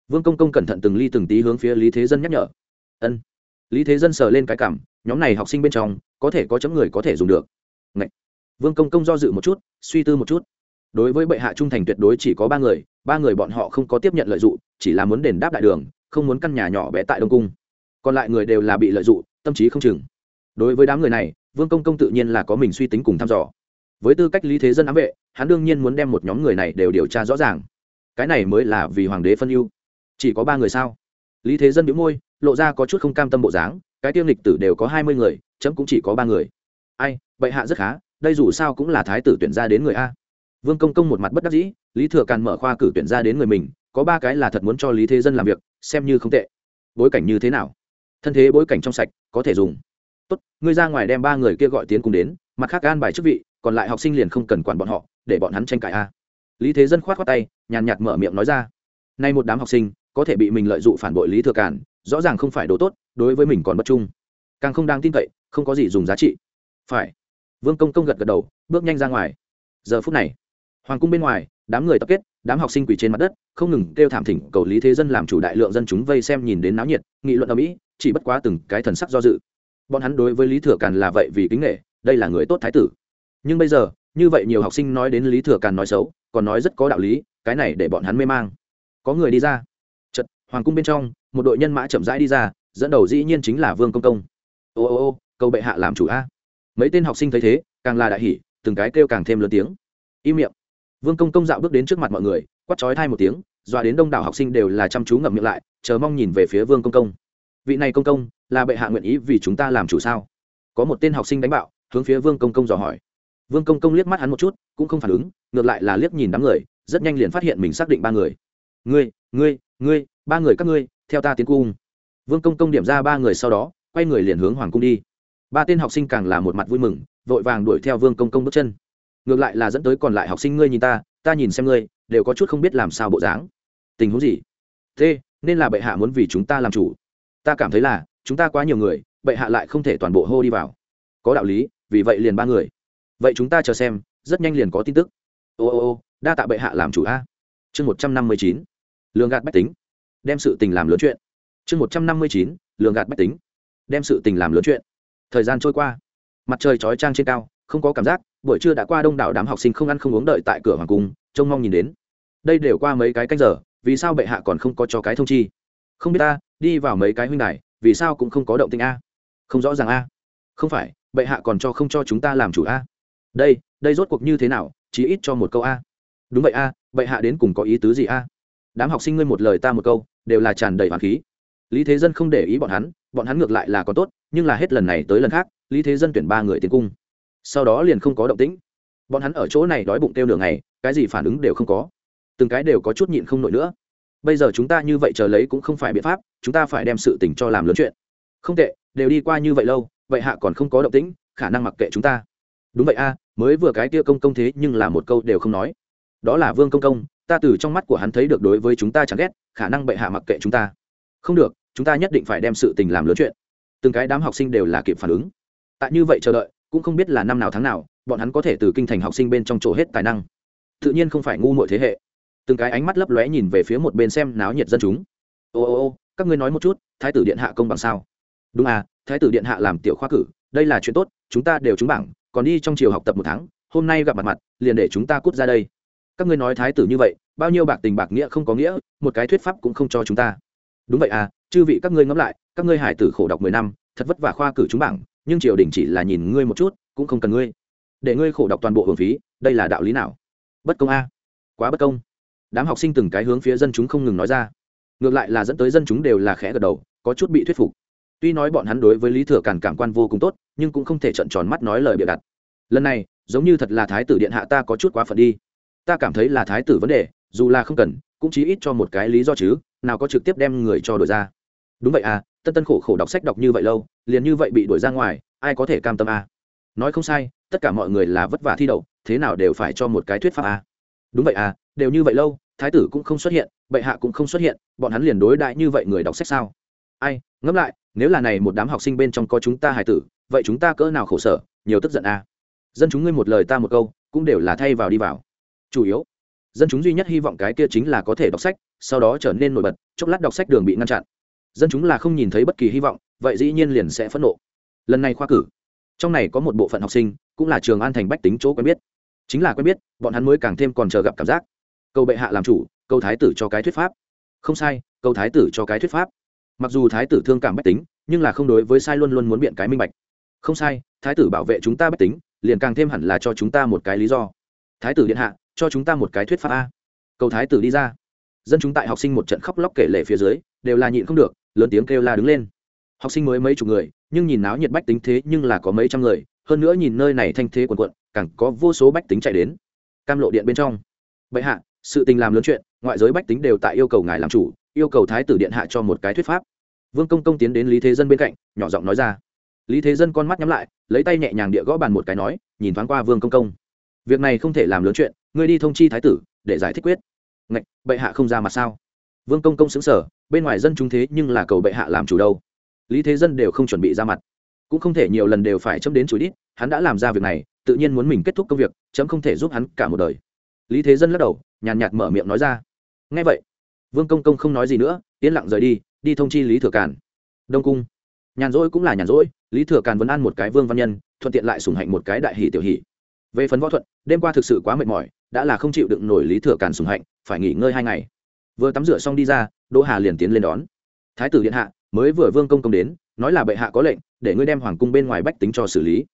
Vương công công cẩn thận từng ly từng tí hướng phía lý thế dân nhắc nhở. Ân. Lý thế dân sờ lên cái cảm, nhóm này học sinh bên trong, có thể có chấm người có thể dùng được. Ngậy. vương công công do dự một chút, suy tư một chút đối với bệ hạ trung thành tuyệt đối chỉ có ba người ba người bọn họ không có tiếp nhận lợi dụng, chỉ là muốn đền đáp đại đường, không muốn căn nhà nhỏ bé tại đông cung. Còn lại người đều là bị lợi dụng, tâm trí không chừng. Đối với đám người này, vương công công tự nhiên là có mình suy tính cùng thăm dò. Với tư cách lý thế dân ám vệ, hắn đương nhiên muốn đem một nhóm người này đều điều tra rõ ràng. Cái này mới là vì hoàng đế phân ưu. Chỉ có ba người sao? Lý thế dân biếu môi, lộ ra có chút không cam tâm bộ dáng, cái tiêm lịch tử đều có hai mươi người, chấm cũng chỉ có ba người. Ai, bệ hạ rất khá, đây dù sao cũng là thái tử tuyển ra đến người a vương công công một mặt bất đắc dĩ, lý thừa càn mở khoa cử tuyển ra đến người mình, có ba cái là thật muốn cho lý thế dân làm việc, xem như không tệ. Bối cảnh như thế nào? Thân thế bối cảnh trong sạch, có thể dùng. Tốt, ngươi ra ngoài đem ba người kia gọi tiến cùng đến, mặt khác an bài chức vị, còn lại học sinh liền không cần quản bọn họ, để bọn hắn tranh cãi a. Lý thế dân khoát khoát tay, nhàn nhạt mở miệng nói ra. Nay một đám học sinh, có thể bị mình lợi dụng phản bội lý thừa cản rõ ràng không phải đồ tốt, đối với mình còn bất trung. Càng không đáng tin cậy, không có gì dùng giá trị. Phải. Vương công công gật gật đầu, bước nhanh ra ngoài. Giờ phút này hoàng cung bên ngoài, đám người tập kết, đám học sinh quỳ trên mặt đất, không ngừng kêu thảm thỉnh cầu lý thế dân làm chủ đại lượng dân chúng vây xem nhìn đến náo nhiệt, nghị luận ở mỹ chỉ bất quá từng cái thần sắc do dự. Bọn hắn đối với lý thừa càn là vậy vì kính nghệ đây là người tốt thái tử. Nhưng bây giờ, như vậy nhiều học sinh nói đến lý thừa càn nói xấu, còn nói rất có đạo lý, cái này để bọn hắn mê mang. Có người đi ra. Chật hoàng cung bên trong, một đội nhân mã chậm rãi đi ra, dẫn đầu dĩ nhiên chính là vương công công. Ô ô ô, cầu bệ hạ làm chủ a. Mấy tên học sinh thấy thế, càng là đại hỉ, từng cái kêu càng thêm lớn tiếng. Im miệng vương công công dạo bước đến trước mặt mọi người quắt chói thai một tiếng, dọa đến đông đảo học sinh đều là chăm chú ngậm miệng lại, chờ mong nhìn về phía vương công công. Vị này công công, là bệ hạ nguyện ý vì chúng ta làm chủ sao? Có một tên học sinh đánh bạo, hướng phía vương công công dò hỏi. Vương công công liếc mắt hắn một chút, cũng không phản ứng, ngược lại là liếc nhìn đám người, rất nhanh liền phát hiện mình xác định ba người. Ngươi ngươi ngươi, ba người các ngươi, theo ta tiến cung. Vương công công điểm ra ba người sau đó, quay người liền hướng hoàng cung đi. Ba tên học sinh càng là một mặt vui mừng, vội vàng đuổi theo vương công công bước chân ngược lại là dẫn tới còn lại học sinh ngươi nhìn ta ta nhìn xem ngươi, đều có chút không biết làm sao bộ dáng. Tình huống gì? Thế, nên là bệ hạ muốn vì chúng ta làm chủ. Ta cảm thấy là, chúng ta quá nhiều người, bệ hạ lại không thể toàn bộ hô đi vào. Có đạo lý, vì vậy liền ba người. Vậy chúng ta chờ xem, rất nhanh liền có tin tức. Ô ô ô, đa tạ bệ hạ làm chủ a. Chương một trăm năm mươi chín, lường gạt bách tính. Đem sự tình làm lớn chuyện. Chương một trăm năm mươi chín, lường gạt bách tính. Đem sự tình làm lớn chuyện. Thời gian trôi qua. Mặt trời chói trang trên cao, không có cảm giác buổi trưa đã qua đông đảo đám học sinh không ăn không uống đợi tại cửa hoàng cung, trông mong nhìn đến. Đây đều qua mấy cái canh giờ, vì sao bệ hạ còn không có cho cái thông chi? Không biết ta, đi vào mấy cái huynh đài, vì sao cũng không có động tình a? Không rõ ràng a. Không phải, bệ hạ còn cho không cho chúng ta làm chủ a? Đây đây rốt cuộc như thế nào chí ít cho một câu a. Đúng vậy a, bệ hạ đến cùng có ý tứ gì a? Đám học sinh ngươi một lời ta một câu, đều là tràn đầy hoàng khí. Lý thế dân không để ý bọn hắn bọn hắn ngược lại là có tốt, nhưng là hết lần này tới lần khác, lý thế dân tuyển ba người tiến cung sau đó liền không có động tĩnh. Bọn hắn ở chỗ này đói bụng tiêu nửa ngày, cái gì phản ứng đều không có. Từng cái đều có chút nhịn không nổi nữa. Bây giờ chúng ta như vậy chờ lấy cũng không phải biện pháp, chúng ta phải đem sự tình cho làm lớn chuyện. Không tệ, đều đi qua như vậy lâu, vậy hạ còn không có động tĩnh, khả năng mặc kệ chúng ta. Đúng vậy a, mới vừa cái kia công công thế nhưng là một câu đều không nói. Đó là vương công công, ta từ trong mắt của hắn thấy được đối với chúng ta chẳng ghét, khả năng bệ hạ mặc kệ chúng ta. Không được, chúng ta nhất định phải đem sự tình làm lớn chuyện. Từng cái đám học sinh đều là kịp phản ứng. Tại như vậy chờ đợi cũng không biết là năm nào tháng nào, bọn hắn có thể từ kinh thành học sinh bên trong chỗ hết tài năng. Tự nhiên không phải ngu mọi thế hệ. Từng cái ánh mắt lấp lóe nhìn về phía một bên xem náo nhiệt dân chúng. Ô ô ô, các ngươi nói một chút, thái tử điện hạ công bằng sao? Đúng à thái tử điện hạ làm tiểu khoa cử, đây là chuyện tốt, chúng ta đều trúng bảng, còn đi trong chiều học tập một tháng, hôm nay gặp mặt mặt, liền để chúng ta cút ra đây. Các ngươi nói thái tử như vậy, bao nhiêu bạc tình bạc nghĩa không có nghĩa, một cái thuyết pháp cũng không cho chúng ta. Đúng vậy à chư vị các ngươi ngẫm lại, các ngươi hải tử khổ đọc mười năm, thật vất vả khoa cử chúng bảng nhưng triều đình chỉ là nhìn ngươi một chút, cũng không cần ngươi. Để ngươi khổ đọc toàn bộ hưởng phí, đây là đạo lý nào? Bất công a. Quá bất công. Đám học sinh từng cái hướng phía dân chúng không ngừng nói ra. Ngược lại là dẫn tới dân chúng đều là khẽ gật đầu, có chút bị thuyết phục. Tuy nói bọn hắn đối với lý thừa càn cảm quan vô cùng tốt, nhưng cũng không thể trận tròn mắt nói lời bịa đặt. Lần này, giống như thật là thái tử điện hạ ta có chút quá phận đi. Ta cảm thấy là thái tử vấn đề, dù là không cần, cũng chí ít cho một cái lý do chứ, nào có trực tiếp đem người cho đổi ra. Đúng vậy à tân tân khổ khổ đọc sách đọc như vậy lâu, liền như vậy bị đuổi ra ngoài, ai có thể cam tâm à? nói không sai, tất cả mọi người là vất vả thi đậu, thế nào đều phải cho một cái thuyết pháp à? đúng vậy à đều như vậy lâu, thái tử cũng không xuất hiện, bệ hạ cũng không xuất hiện, bọn hắn liền đối đại như vậy người đọc sách sao ai, ngẫm lại, nếu là này một đám học sinh bên trong có chúng ta hài tử, vậy chúng ta cỡ nào khổ sở, nhiều tức giận à? dân chúng ngươi một lời ta một câu, cũng đều là thay vào đi vào chủ yếu, dân chúng duy nhất hy vọng cái kia chính là có thể đọc sách, sau đó trở nên nổi bật, chốc lát đọc sách đường bị ngăn chặn dân chúng là không nhìn thấy bất kỳ hy vọng, vậy dĩ nhiên liền sẽ phẫn nộ. Lần này khoa cử, trong này có một bộ phận học sinh, cũng là trường an thành bách tính chỗ quen biết. Chính là quen biết, bọn hắn mới càng thêm còn chờ gặp cảm giác. Câu bệ hạ làm chủ câu thái tử cho cái thuyết pháp. Không sai câu thái tử cho cái thuyết pháp. Mặc dù thái tử thương cảm bách tính, nhưng là không đối với sai luôn luôn muốn biện cái minh bạch. Không sai, thái tử bảo vệ chúng ta bách tính, liền càng thêm hẳn là cho chúng ta một cái lý do. Thái tử điện hạ, cho chúng ta một cái thuyết pháp a. Cầu thái tử đi ra. Dân chúng tại học sinh một trận khóc lóc kể lể phía dưới, đều là nhịn không được lớn tiếng kêu la đứng lên. Học sinh mới mấy chục người, nhưng nhìn náo nhiệt bách tính thế nhưng là có mấy trăm người, hơn nữa nhìn nơi này thanh thế quần quận, càng có vô số bách tính chạy đến. Cam lộ điện bên trong. Bệ hạ, sự tình làm lớn chuyện, ngoại giới bách tính đều tại yêu cầu ngài làm chủ, yêu cầu thái tử điện hạ cho một cái thuyết pháp. Vương công công tiến đến lý thế dân bên cạnh, nhỏ giọng nói ra. Lý thế dân con mắt nhắm lại, lấy tay nhẹ nhàng địa gõ bàn một cái nói, nhìn thoáng qua vương công công. Việc này không thể làm lớn chuyện, ngươi đi thông chi thái tử, để giải thích quyết. Ngạch, bệ hạ không ra mặt sao? Vương công công xứng sở bên ngoài dân chúng thế nhưng là cầu bệ hạ làm chủ đâu. Lý thế dân đều không chuẩn bị ra mặt. Cũng không thể nhiều lần đều phải chấm đến chủ đít, hắn đã làm ra việc này, tự nhiên muốn mình kết thúc công việc, chấm không thể giúp hắn cả một đời. Lý thế dân lắc đầu, nhàn nhạt mở miệng nói ra. Ngay vậy, vương công công không nói gì nữa, yên lặng rời đi đi thông chi lý thừa càn. Đông cung. Nhàn rỗi cũng là nhàn rỗi, lý thừa càn vẫn ăn một cái vương văn nhân, thuận tiện lại sùng hạnh một cái đại hỷ tiểu hỷ. Về phần võ thuận đêm qua thực sự quá mệt mỏi, đã là không chịu đựng nổi lý thừa càn sùng hạnh, phải nghỉ ngơi hai ngày vừa tắm rửa xong đi ra, đỗ hà liền tiến lên đón. Thái tử điện hạ, mới vừa vương công công đến, nói là bệ hạ có lệnh, để ngươi đem hoàng cung bên ngoài bách tính cho xử lý.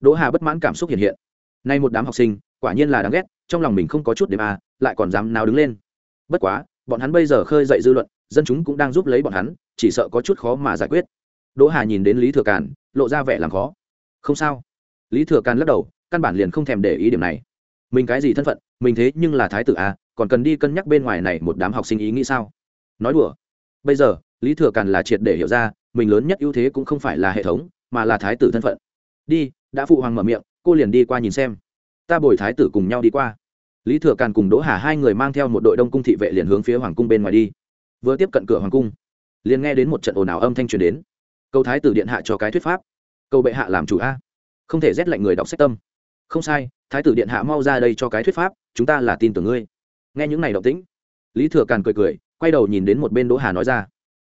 Đỗ hà bất mãn cảm xúc hiện hiện. Nay một đám học sinh, quả nhiên là đáng ghét, trong lòng mình không có chút đêm à lại còn dám nào đứng lên. Bất quá, bọn hắn bây giờ khơi dậy dư luận, dân chúng cũng đang giúp lấy bọn hắn, chỉ sợ có chút khó mà giải quyết. Đỗ hà nhìn đến lý thừa càn, lộ ra vẻ làm khó. Không sao. Lý thừa càn lắc đầu, căn bản liền không thèm để ý điểm này. Mình cái gì thân phận, mình thế nhưng là thái tử à còn cần đi cân nhắc bên ngoài này một đám học sinh ý nghĩ sao? Nói đùa. Bây giờ, lý thừa càn là triệt để hiểu ra, mình lớn nhất ưu thế cũng không phải là hệ thống, mà là thái tử thân phận. Đi, đã phụ hoàng mở miệng, cô liền đi qua nhìn xem. Ta bồi thái tử cùng nhau đi qua. Lý thừa càn cùng đỗ hà hai người mang theo một đội đông cung thị vệ liền hướng phía hoàng cung bên ngoài đi. Vừa tiếp cận cửa hoàng cung, liền nghe đến một trận ồn ào âm thanh truyền đến. Câu thái tử điện hạ cho cái thuyết pháp. Câu bệ hạ làm chủ a. Không thể rét lạnh người đọc sách tâm. Không sai, thái tử điện hạ mau ra đây cho cái thuyết pháp, chúng ta là tin tưởng ngươi nghe những này động tĩnh, lý thừa càn cười cười, quay đầu nhìn đến một bên đỗ hà nói ra.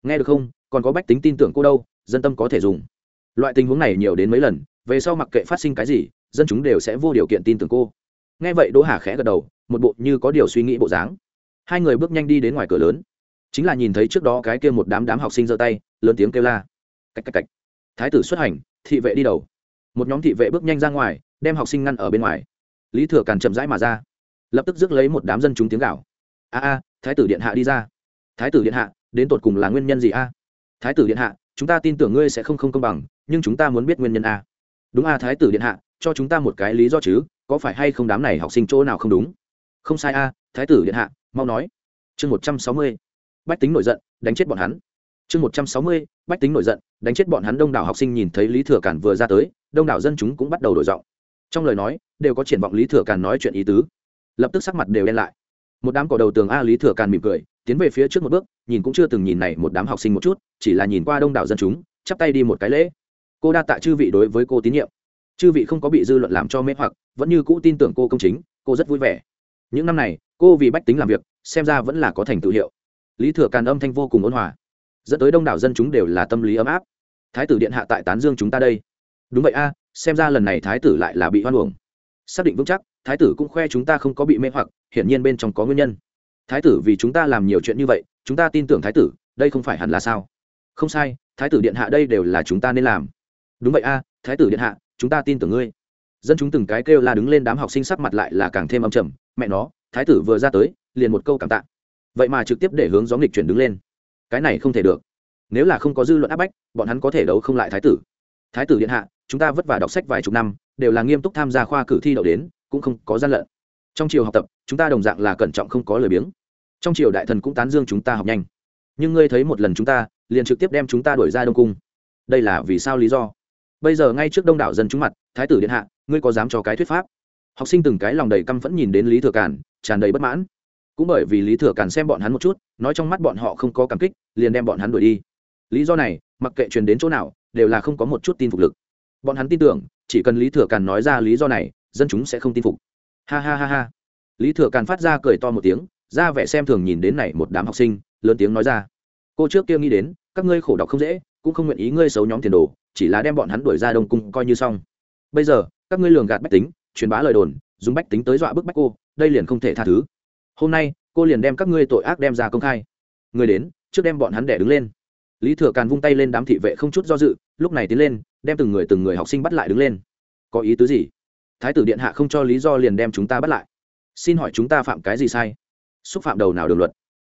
Nghe được không, còn có bách tính tin tưởng cô đâu, dân tâm có thể dùng. Loại tình huống này nhiều đến mấy lần, về sau mặc kệ phát sinh cái gì, dân chúng đều sẽ vô điều kiện tin tưởng cô. Nghe vậy đỗ hà khẽ gật đầu, một bộ như có điều suy nghĩ bộ dáng. Hai người bước nhanh đi đến ngoài cửa lớn. Chính là nhìn thấy trước đó cái kia một đám đám học sinh giơ tay, lớn tiếng kêu la. Cách cách cách thái tử xuất hành, thị vệ đi đầu. Một nhóm thị vệ bước nhanh ra ngoài, đem học sinh ngăn ở bên ngoài. Lý thừa càn chậm rãi mà ra lập tức rước lấy một đám dân chúng tiếng gạo a a, thái tử điện hạ đi ra. Thái tử điện hạ, đến tột cùng là nguyên nhân gì a? Thái tử điện hạ, chúng ta tin tưởng ngươi sẽ không không công bằng, nhưng chúng ta muốn biết nguyên nhân a. Đúng a, thái tử điện hạ, cho chúng ta một cái lý do chứ, có phải hay không đám này học sinh chỗ nào không đúng? Không sai a, thái tử điện hạ, mau nói. Chương một trăm sáu mươi, bách tính nổi giận, đánh chết bọn hắn. Chương một trăm sáu mươi, bách tính nổi giận, đánh chết bọn hắn đông đảo học sinh nhìn thấy lý thừa cản vừa ra tới, đông đảo dân chúng cũng bắt đầu đổi giọng. Trong lời nói, đều có triển vọng lý thừa càn nói chuyện ý tứ lập tức sắc mặt đều đen lại. Một đám cỏ đầu tường a lý thừa càn mỉm cười, tiến về phía trước một bước, nhìn cũng chưa từng nhìn này một đám học sinh một chút, chỉ là nhìn qua đông đảo dân chúng, chắp tay đi một cái lễ. Cô đa tạ chư vị đối với cô tín nhiệm. Chư vị không có bị dư luận làm cho mê hoặc, vẫn như cũ tin tưởng cô công chính, cô rất vui vẻ. Những năm này, cô vì bách tính làm việc, xem ra vẫn là có thành tựu hiệu. Lý thừa càn âm thanh vô cùng ôn hòa. Dẫn tới đông đảo dân chúng đều là tâm lý ấm áp. Thái tử điện hạ tại tán dương chúng ta đây. Đúng vậy a, xem ra lần này thái tử lại là bị hoan uổng. Xác định vững chắc thái tử cũng khoe chúng ta không có bị mê hoặc, hiển nhiên bên trong có nguyên nhân. Thái tử vì chúng ta làm nhiều chuyện như vậy, chúng ta tin tưởng thái tử, đây không phải hẳn là sao? Không sai, thái tử điện hạ đây đều là chúng ta nên làm. Đúng vậy a, thái tử điện hạ, chúng ta tin tưởng ngươi. Dân chúng từng cái kêu la đứng lên đám học sinh sắc mặt lại là càng thêm âm trầm, mẹ nó, thái tử vừa ra tới, liền một câu cảm tạ. Vậy mà trực tiếp để hướng gió nghịch chuyển đứng lên. Cái này không thể được. Nếu là không có dư luận áp bách, bọn hắn có thể đấu không lại thái tử. Thái tử điện hạ, chúng ta vất vả đọc sách vài chục năm, đều là nghiêm túc tham gia khoa cử thi đậu đến cũng không có gian lận. Trong chiều học tập, chúng ta đồng dạng là cẩn trọng không có lời biếng. Trong chiều đại thần cũng tán dương chúng ta học nhanh. Nhưng ngươi thấy một lần chúng ta, liền trực tiếp đem chúng ta đuổi ra đông cung. Đây là vì sao lý do? Bây giờ ngay trước đông đảo dân chúng mặt, thái tử điện hạ, ngươi có dám cho cái thuyết pháp? Học sinh từng cái lòng đầy căm phẫn nhìn đến lý thừa càn, tràn đầy bất mãn. Cũng bởi vì lý thừa càn xem bọn hắn một chút, nói trong mắt bọn họ không có cảm kích, liền đem bọn hắn đuổi đi. Lý do này, mặc kệ truyền đến chỗ nào, đều là không có một chút tin phục lực. Bọn hắn tin tưởng, chỉ cần lý thừa càn nói ra lý do này dân chúng sẽ không tin phục. Ha ha ha ha. Lý thừa càn phát ra cười to một tiếng, ra vẻ xem thường nhìn đến này một đám học sinh, lớn tiếng nói ra. Cô trước kia nghĩ đến, các ngươi khổ đọc không dễ, cũng không nguyện ý ngươi xấu nhóm tiền đồ, chỉ là đem bọn hắn đuổi ra đông cung coi như xong. Bây giờ, các ngươi lường gạt bách tính, truyền bá lời đồn, dùng bách tính tới dọa bức bách cô, đây liền không thể tha thứ. Hôm nay, cô liền đem các ngươi tội ác đem ra công khai. Người đến, trước đem bọn hắn đẻ đứng lên. Lý thừa càn vung tay lên đám thị vệ không chút do dự, lúc này tiến lên, đem từng người từng người học sinh bắt lại đứng lên. Có ý tứ gì? Thái tử điện hạ không cho lý do liền đem chúng ta bắt lại. Xin hỏi chúng ta phạm cái gì sai? Xúc phạm đầu nào đường luật?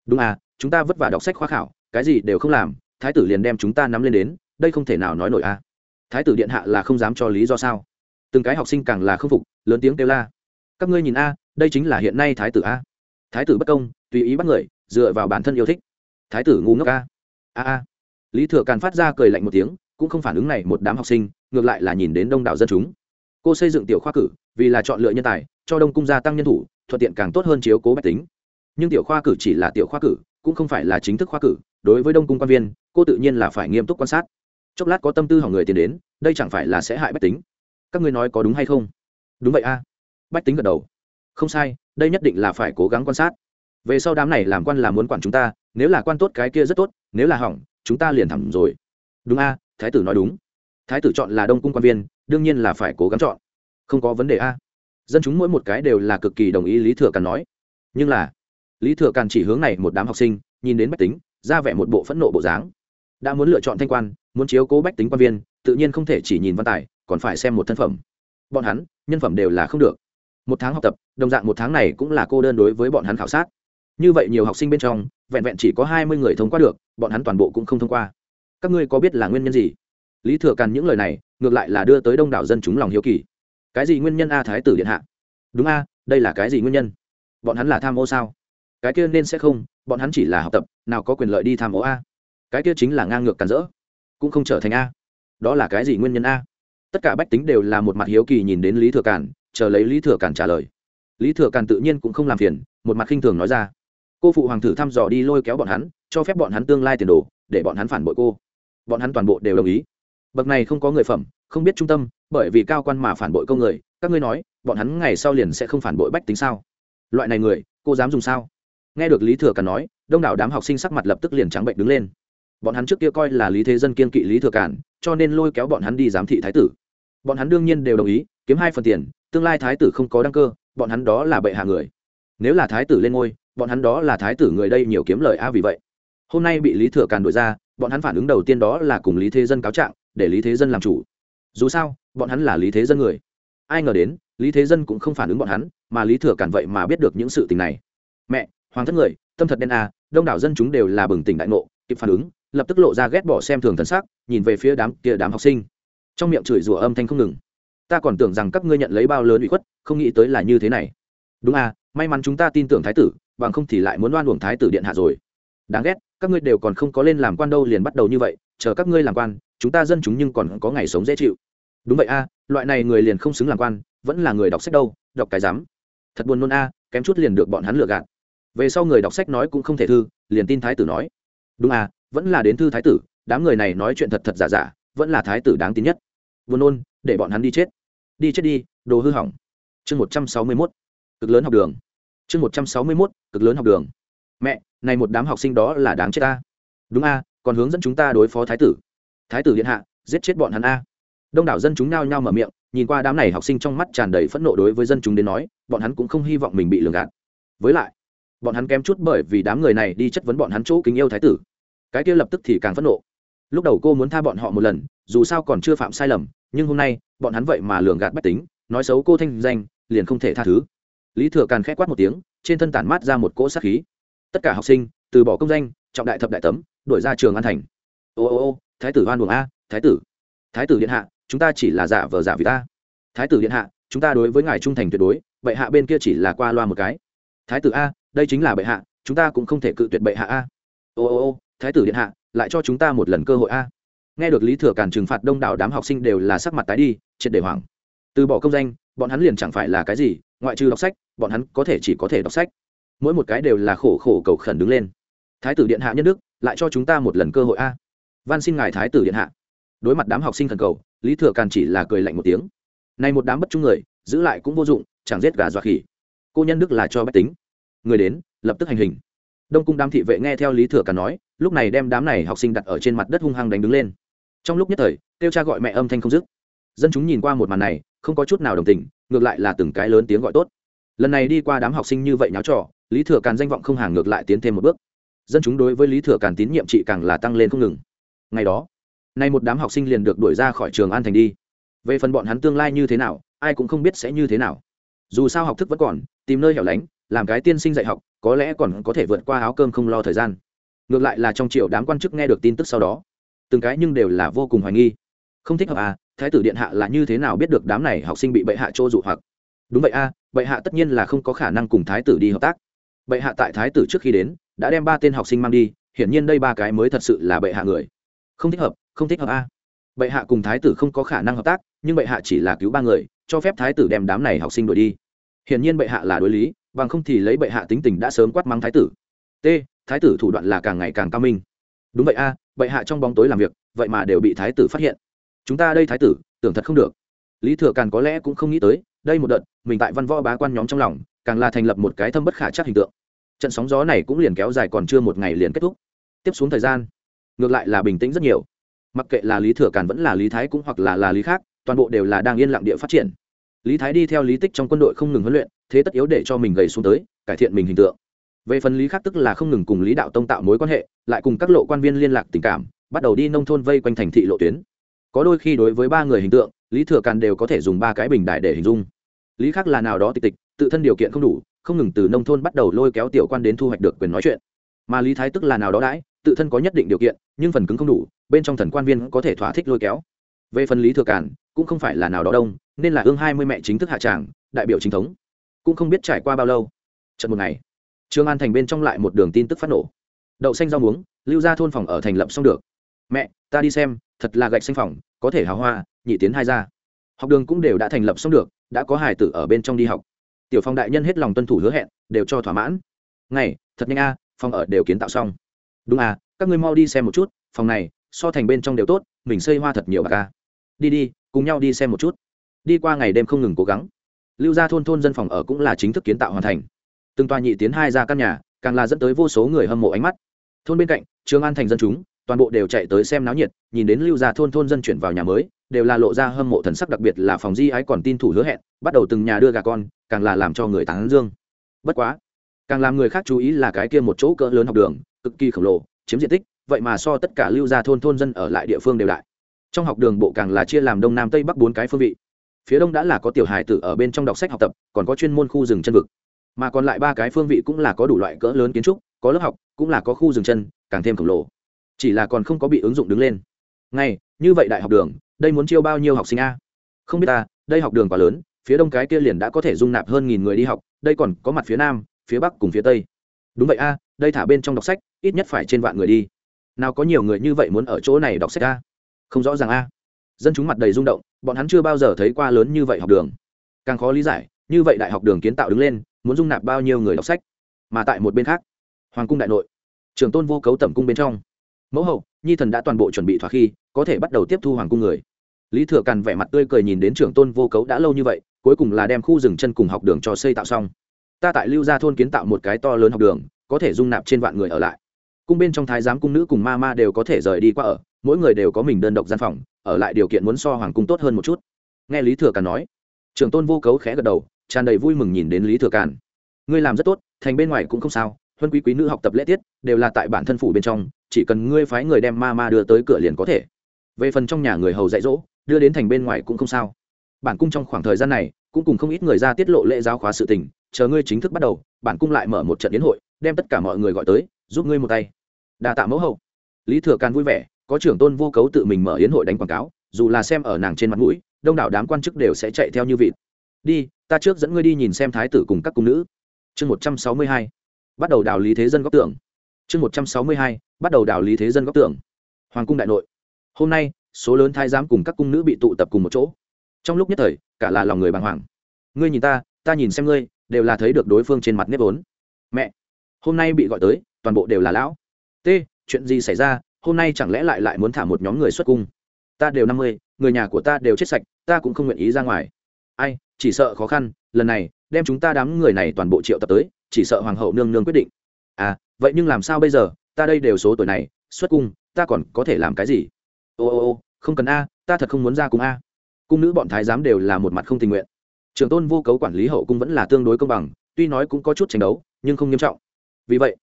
Đúng à chúng ta vất vả đọc sách khoa khảo, cái gì đều không làm, thái tử liền đem chúng ta nắm lên đến, đây không thể nào nói nổi à. Thái tử điện hạ là không dám cho lý do sao? Từng cái học sinh càng là không phục, lớn tiếng kêu la. Các ngươi nhìn a, đây chính là hiện nay thái tử a. Thái tử bất công, tùy ý bắt người, dựa vào bản thân yêu thích. Thái tử ngu ngốc a. A a. Lý thừa càn phát ra cười lạnh một tiếng, cũng không phản ứng này một đám học sinh, ngược lại là nhìn đến đông đảo dân chúng cô xây dựng tiểu khoa cử, vì là chọn lựa nhân tài, cho đông cung gia tăng nhân thủ, thuận tiện càng tốt hơn chiếu cố bách tính. Nhưng tiểu khoa cử chỉ là tiểu khoa cử, cũng không phải là chính thức khoa cử, đối với đông cung quan viên, cô tự nhiên là phải nghiêm túc quan sát. Chốc lát có tâm tư hỏng người tiền đến, đây chẳng phải là sẽ hại bách tính. Các ngươi nói có đúng hay không? Đúng vậy a. Bách tính gật đầu. Không sai, đây nhất định là phải cố gắng quan sát. Về sau đám này làm quan là muốn quản chúng ta, nếu là quan tốt cái kia rất tốt, nếu là hỏng, chúng ta liền thẳng rồi. Đúng a, thái tử nói đúng. Thái tử chọn là đông cung quan viên đương nhiên là phải cố gắng chọn. Không có vấn đề a. Dân chúng mỗi một cái đều là cực kỳ đồng ý lý thừa càn nói. Nhưng là, lý thừa càn chỉ hướng này một đám học sinh, nhìn đến bách tính, ra vẻ một bộ phẫn nộ bộ dáng. Đã muốn lựa chọn thanh quan, muốn chiếu cố bách tính quan viên, tự nhiên không thể chỉ nhìn văn tài, còn phải xem một thân phẩm. Bọn hắn, nhân phẩm đều là không được. Một tháng học tập, đồng dạng một tháng này cũng là cô đơn đối với bọn hắn khảo sát. Như vậy nhiều học sinh bên trong, vẹn vẹn chỉ có hai mươi người thông qua được, bọn hắn toàn bộ cũng không thông qua. Các ngươi có biết là nguyên nhân gì? Lý thừa càn những lời này ngược lại là đưa tới đông đảo dân chúng lòng hiếu kỳ. Cái gì nguyên nhân a thái tử điện hạ? Đúng a, đây là cái gì nguyên nhân? Bọn hắn là tham ô sao? Cái kia nên sẽ không, bọn hắn chỉ là học tập, nào có quyền lợi đi tham ô a. Cái kia chính là ngang ngược càn rỡ, cũng không trở thành a. Đó là cái gì nguyên nhân a? Tất cả bách tính đều là một mặt hiếu kỳ nhìn đến lý thừa càn, chờ lấy lý thừa càn trả lời. Lý thừa càn tự nhiên cũng không làm phiền, một mặt khinh thường nói ra. Cô phụ hoàng thử thăm dò đi lôi kéo bọn hắn, cho phép bọn hắn tương lai tiền đồ, để bọn hắn phản bội cô. Bọn hắn toàn bộ đều đồng ý bậc này không có người phẩm, không biết trung tâm, bởi vì cao quan mà phản bội công người, các ngươi nói, bọn hắn ngày sau liền sẽ không phản bội bách tính sao? Loại này người, cô dám dùng sao? Nghe được lý thừa càn nói, đông đảo đám học sinh sắc mặt lập tức liền trắng bệnh đứng lên. Bọn hắn trước kia coi là lý thế dân kiên kỵ lý thừa càn, cho nên lôi kéo bọn hắn đi giám thị thái tử. Bọn hắn đương nhiên đều đồng ý, kiếm hai phần tiền, tương lai thái tử không có đăng cơ, bọn hắn đó là bệ hạ người. Nếu là thái tử lên ngôi, bọn hắn đó là thái tử người đây nhiều kiếm lời a vì vậy. Hôm nay bị lý thừa càn đổi ra, bọn hắn phản ứng đầu tiên đó là cùng lý thế dân cáo trạng để lý thế dân làm chủ. Dù sao, bọn hắn là lý thế dân người. Ai ngờ đến, lý thế dân cũng không phản ứng bọn hắn, mà lý thừa cản vậy mà biết được những sự tình này. Mẹ, hoàng thất người, tâm thật đen à đông đảo dân chúng đều là bừng tỉnh đại ngộ, kịp phản ứng, lập tức lộ ra ghét bỏ xem thường thần sắc, nhìn về phía đám kia đám học sinh. Trong miệng chửi rủa âm thanh không ngừng. Ta còn tưởng rằng các ngươi nhận lấy bao lớn ủy khuất, không nghĩ tới là như thế này. Đúng à may mắn chúng ta tin tưởng thái tử, bằng không thì lại muốn đoan uổng thái tử điện hạ rồi. Đáng ghét, các ngươi đều còn không có lên làm quan đâu liền bắt đầu như vậy, chờ các ngươi làm quan chúng ta dân chúng nhưng còn có ngày sống dễ chịu. Đúng vậy a, loại này người liền không xứng làm quan, vẫn là người đọc sách đâu, đọc cái dám thật buồn nôn a, kém chút liền được bọn hắn lừa gạt. Về sau người đọc sách nói cũng không thể thư, liền tin thái tử nói. Đúng à vẫn là đến thư thái tử, đám người này nói chuyện thật thật giả giả, vẫn là thái tử đáng tin nhất. Buồn nôn, để bọn hắn đi chết. Đi chết đi, đồ hư hỏng. Chương một trăm sáu mươi mốt, cực lớn học đường. Chương một trăm sáu mươi mốt, cực lớn học đường. Mẹ, này một đám học sinh đó là đáng chết ta. Đúng a, còn hướng dẫn chúng ta đối phó thái tử thái tử điện hạ, giết chết bọn hắn a. Đông đảo dân chúng nao nhao mở miệng, nhìn qua đám này học sinh trong mắt tràn đầy phẫn nộ đối với dân chúng đến nói, bọn hắn cũng không hy vọng mình bị lường gạt. Với lại, bọn hắn kém chút bởi vì đám người này đi chất vấn bọn hắn chỗ kính yêu thái tử. Cái kia lập tức thì càng phẫn nộ. Lúc đầu cô muốn tha bọn họ một lần, dù sao còn chưa phạm sai lầm, nhưng hôm nay, bọn hắn vậy mà lường gạt bách tính, nói xấu cô thanh danh, liền không thể tha thứ. Lý thừa càn k h ẽ quát một tiếng, trên thân tản mát ra một cỗ sát khí. Tất cả học sinh, từ bỏ công danh, trọng đại thập đại tấm đổi ra trường an thành. Ô ô ô thái tử hoan buồng a, thái tử. Thái tử điện hạ, chúng ta chỉ là giả vờ giả vì ta. Thái tử điện hạ, chúng ta đối với ngài trung thành tuyệt đối, bệ hạ bên kia chỉ là qua loa một cái. Thái tử a, đây chính là bệ hạ, chúng ta cũng không thể cự tuyệt bệ hạ a. Ô ô ô, thái tử điện hạ, lại cho chúng ta một lần cơ hội a. Nghe được lý thừa cản trừng phạt đông đảo đám học sinh đều là sắc mặt tái đi, triệt để hoảng. Từ bỏ công danh, bọn hắn liền chẳng phải là cái gì, ngoại trừ đọc sách, bọn hắn có thể chỉ có thể đọc sách. Mỗi một cái đều là khổ khổ cầu khẩn đứng lên. Thái tử điện hạ nhân đức, lại cho chúng ta một lần cơ hội a van xin ngài thái tử điện hạ. Đối mặt đám học sinh thần cầu, lý thừa càn chỉ là cười lạnh một tiếng. Này một đám bất trung người, giữ lại cũng vô dụng, chẳng giết gà dọa khỉ. Cô nhân đức là cho bách tính. Người đến, lập tức hành hình. Đông cung đám thị vệ nghe theo lý thừa càn nói, lúc này đem đám này học sinh đặt ở trên mặt đất hung hăng đánh đứng lên. Trong lúc nhất thời, kêu cha gọi mẹ âm thanh không dứt. Dân chúng nhìn qua một màn này, không có chút nào đồng tình, ngược lại là từng cái lớn tiếng gọi tốt. Lần này đi qua đám học sinh như vậy nháo trò, lý thừa càn danh vọng không hàng ngược lại tiến thêm một bước. Dân chúng đối với lý thừa càn tín nhiệm trị càng là tăng lên không ngừng ngày đó nay một đám học sinh liền được đuổi ra khỏi trường an thành đi. Về phần bọn hắn tương lai như thế nào ai cũng không biết sẽ như thế nào. Dù sao học thức vẫn còn tìm nơi hẻo lánh làm cái tiên sinh dạy học có lẽ còn có thể vượt qua áo cơm không lo thời gian. Ngược lại là trong triệu đám quan chức nghe được tin tức sau đó từng cái nhưng đều là vô cùng hoài nghi. Không thích hợp à thái tử điện hạ là như thế nào biết được đám này học sinh bị bệ hạ chỗ dụ hoặc? Đúng vậy a à, bệ hạ tất nhiên là không có khả năng cùng thái tử đi hợp tác. Bệ hạ tại thái tử trước khi đến đã đem ba tên học sinh mang đi hiển nhiên đây ba cái mới thật sự là bệ hạ người không thích hợp, không thích hợp a. À. bệ hạ cùng thái tử không có khả năng hợp tác, nhưng bệ hạ chỉ là cứu ba người, cho phép thái tử đem đám này học sinh đuổi đi. Hiển nhiên bệ hạ là đối lý, bằng không thì lấy bệ hạ tính tình đã sớm quát mắng thái tử. T, thái tử thủ đoạn là càng ngày càng cao minh. Đúng vậy a, bệ hạ trong bóng tối làm việc, vậy mà đều bị thái tử phát hiện. Chúng ta đây thái tử, tưởng thật không được. Lý thừa càn có lẽ cũng không nghĩ tới, đây một đợt, mình tại văn võ bá quan nhóm trong lòng, càng là thành lập một cái thâm bất khả chắc hình tượng. Trận sóng gió này cũng liền kéo dài còn chưa một ngày liền kết thúc. Tiếp xuống thời gian ngược lại là bình tĩnh rất nhiều. Mặc kệ là lý thừa càn vẫn là lý thái cũng hoặc là là lý khác, toàn bộ đều là đang yên lặng địa phát triển. Lý thái đi theo lý tích trong quân đội không ngừng huấn luyện, thế tất yếu để cho mình gầy xuống tới, cải thiện mình hình tượng. Về phần lý khác tức là không ngừng cùng lý đạo tông tạo mối quan hệ, lại cùng các lộ quan viên liên lạc tình cảm, bắt đầu đi nông thôn vây quanh thành thị lộ tuyến. Có đôi khi đối với ba người hình tượng, lý thừa càn đều có thể dùng ba cái bình đại để hình dung. Lý khác là nào đó tịch tịch, tự thân điều kiện không đủ, không ngừng từ nông thôn bắt đầu lôi kéo tiểu quan đến thu hoạch được quyền nói chuyện. Mà lý thái tức là nào đó đãi tự thân có nhất định điều kiện, nhưng phần cứng không đủ, bên trong thần quan viên có thể thỏa thích lôi kéo. Về phần lý thừa cản cũng không phải là nào đó đông, nên là ương hai mươi mẹ chính thức hạ tràng, đại biểu chính thống. Cũng không biết trải qua bao lâu. Trận một ngày, trương an thành bên trong lại một đường tin tức phát nổ. Đậu xanh rau muống, lưu ra thôn phòng ở thành lập xong được. Mẹ, ta đi xem, thật là gạch xanh phòng, có thể hào hoa, nhị tiến hai ra học đường cũng đều đã thành lập xong được, đã có hải tử ở bên trong đi học. Tiểu phong đại nhân hết lòng tuân thủ hứa hẹn, đều cho thỏa mãn. Ngày, thật nhanh a, phòng ở đều kiến tạo xong đúng à các ngươi mau đi xem một chút, phòng này, so thành bên trong đều tốt, mình xây hoa thật nhiều bà ca đi đi, cùng nhau đi xem một chút. Đi qua ngày đêm không ngừng cố gắng. Lưu ra thôn thôn dân phòng ở cũng là chính thức kiến tạo hoàn thành. Từng tòa nhị tiến hai ra căn nhà, càng là dẫn tới vô số người hâm mộ ánh mắt. Thôn bên cạnh, trường an thành dân chúng, toàn bộ đều chạy tới xem náo nhiệt, nhìn đến lưu gia thôn thôn dân chuyển vào nhà mới, đều là lộ ra hâm mộ thần sắc đặc biệt là phòng di ái còn tin thủ hứa hẹn, bắt đầu từng nhà đưa gà con, càng là làm cho người tán dương. Bất quá, càng làm người khác chú ý là cái kia một chỗ cỡ lớn học đường cực kỳ khổng lồ, chiếm diện tích, vậy mà so tất cả lưu gia thôn thôn dân ở lại địa phương đều đại. Trong học đường bộ càng là chia làm đông nam tây bắc bốn cái phương vị. Phía đông đã là có tiểu hài tử ở bên trong đọc sách học tập, còn có chuyên môn khu rừng chân vực. Mà còn lại ba cái phương vị cũng là có đủ loại cỡ lớn kiến trúc, có lớp học, cũng là có khu rừng chân, càng thêm khổng lồ. Chỉ là còn không có bị ứng dụng đứng lên. Ngay, như vậy đại học đường, đây muốn chiêu bao nhiêu học sinh a? Không biết ta, đây học đường quá lớn, phía đông cái kia liền đã có thể dung nạp hơn nghìn người đi học, đây còn có mặt phía nam, phía bắc cùng phía tây. Đúng vậy a đây thả bên trong đọc sách, ít nhất phải trên vạn người đi. Nào có nhiều người như vậy muốn ở chỗ này đọc sách a? Không rõ ràng a. Dân chúng mặt đầy rung động, bọn hắn chưa bao giờ thấy qua lớn như vậy học đường. Càng khó lý giải, như vậy đại học đường kiến tạo đứng lên, muốn dung nạp bao nhiêu người đọc sách? Mà tại một bên khác, hoàng cung đại nội, trường tôn vô cấu tẩm cung bên trong. Mẫu hậu, nhi thần đã toàn bộ chuẩn bị thỏa khi, có thể bắt đầu tiếp thu hoàng cung người. Lý thừa càn vẻ mặt tươi cười nhìn đến trưởng tôn vô cấu đã lâu như vậy, cuối cùng là đem khu rừng chân cùng học đường cho xây tạo xong. Ta tại lưu gia thôn kiến tạo một cái to lớn học đường có thể dung nạp trên vạn người ở lại. Cung bên trong thái giám cung nữ cùng ma ma đều có thể rời đi qua ở, mỗi người đều có mình đơn độc gian phòng, ở lại điều kiện muốn so hoàng cung tốt hơn một chút. Nghe lý thừa càn nói, trưởng tôn vô cấu khẽ gật đầu, tràn đầy vui mừng nhìn đến lý thừa càn. Ngươi làm rất tốt, thành bên ngoài cũng không sao, huân quý quý nữ học tập lễ tiết, đều là tại bản thân phủ bên trong, chỉ cần ngươi phái người đem ma ma đưa tới cửa liền có thể. Về phần trong nhà người hầu dạy dỗ, đưa đến thành bên ngoài cũng không sao. Bản cung trong khoảng thời gian này, cũng cùng không ít người ra tiết lộ lễ giáo khóa sự tình chờ ngươi chính thức bắt đầu, bản cung lại mở một trận yến hội, đem tất cả mọi người gọi tới, giúp ngươi một tay. Đà tạ mẫu hậu. Lý thừa càn vui vẻ, có trưởng tôn vô cấu tự mình mở yến hội đánh quảng cáo, dù là xem ở nàng trên mặt mũi, đông đảo đám quan chức đều sẽ chạy theo như vịt. Đi, ta trước dẫn ngươi đi nhìn xem thái tử cùng các cung nữ. Chương một trăm sáu mươi hai. Bắt đầu đào lý thế dân góc tưởng. Chương một trăm sáu mươi hai, bắt đầu đào lý thế dân góc tưởng. Hoàng cung đại nội. Hôm nay, số lớn thái giám cùng các cung nữ bị tụ tập cùng một chỗ. Trong lúc nhất thời, cả là lòng người bàng hoàng. Ngươi nhìn ta ta nhìn xem ngươi đều là thấy được đối phương trên mặt nếp vốn. Mẹ, hôm nay bị gọi tới, toàn bộ đều là lão. T, chuyện gì xảy ra? Hôm nay chẳng lẽ lại lại muốn thả một nhóm người xuất cung? Ta đều năm mươi, người nhà của ta đều chết sạch, ta cũng không nguyện ý ra ngoài. Ai, chỉ sợ khó khăn, lần này, đem chúng ta đám người này toàn bộ triệu tập tới, chỉ sợ hoàng hậu nương nương quyết định. À vậy nhưng làm sao bây giờ? Ta đây đều số tuổi này, xuất cung, ta còn có thể làm cái gì? Ô ô ô, không cần a, ta thật không muốn ra cung a. Cung nữ bọn thái giám đều là một mặt không tình nguyện trường tôn vô cấu quản lý hậu cung vẫn là tương đối công bằng, tuy nói cũng có chút tranh đấu, nhưng không nghiêm trọng. Vì vậy,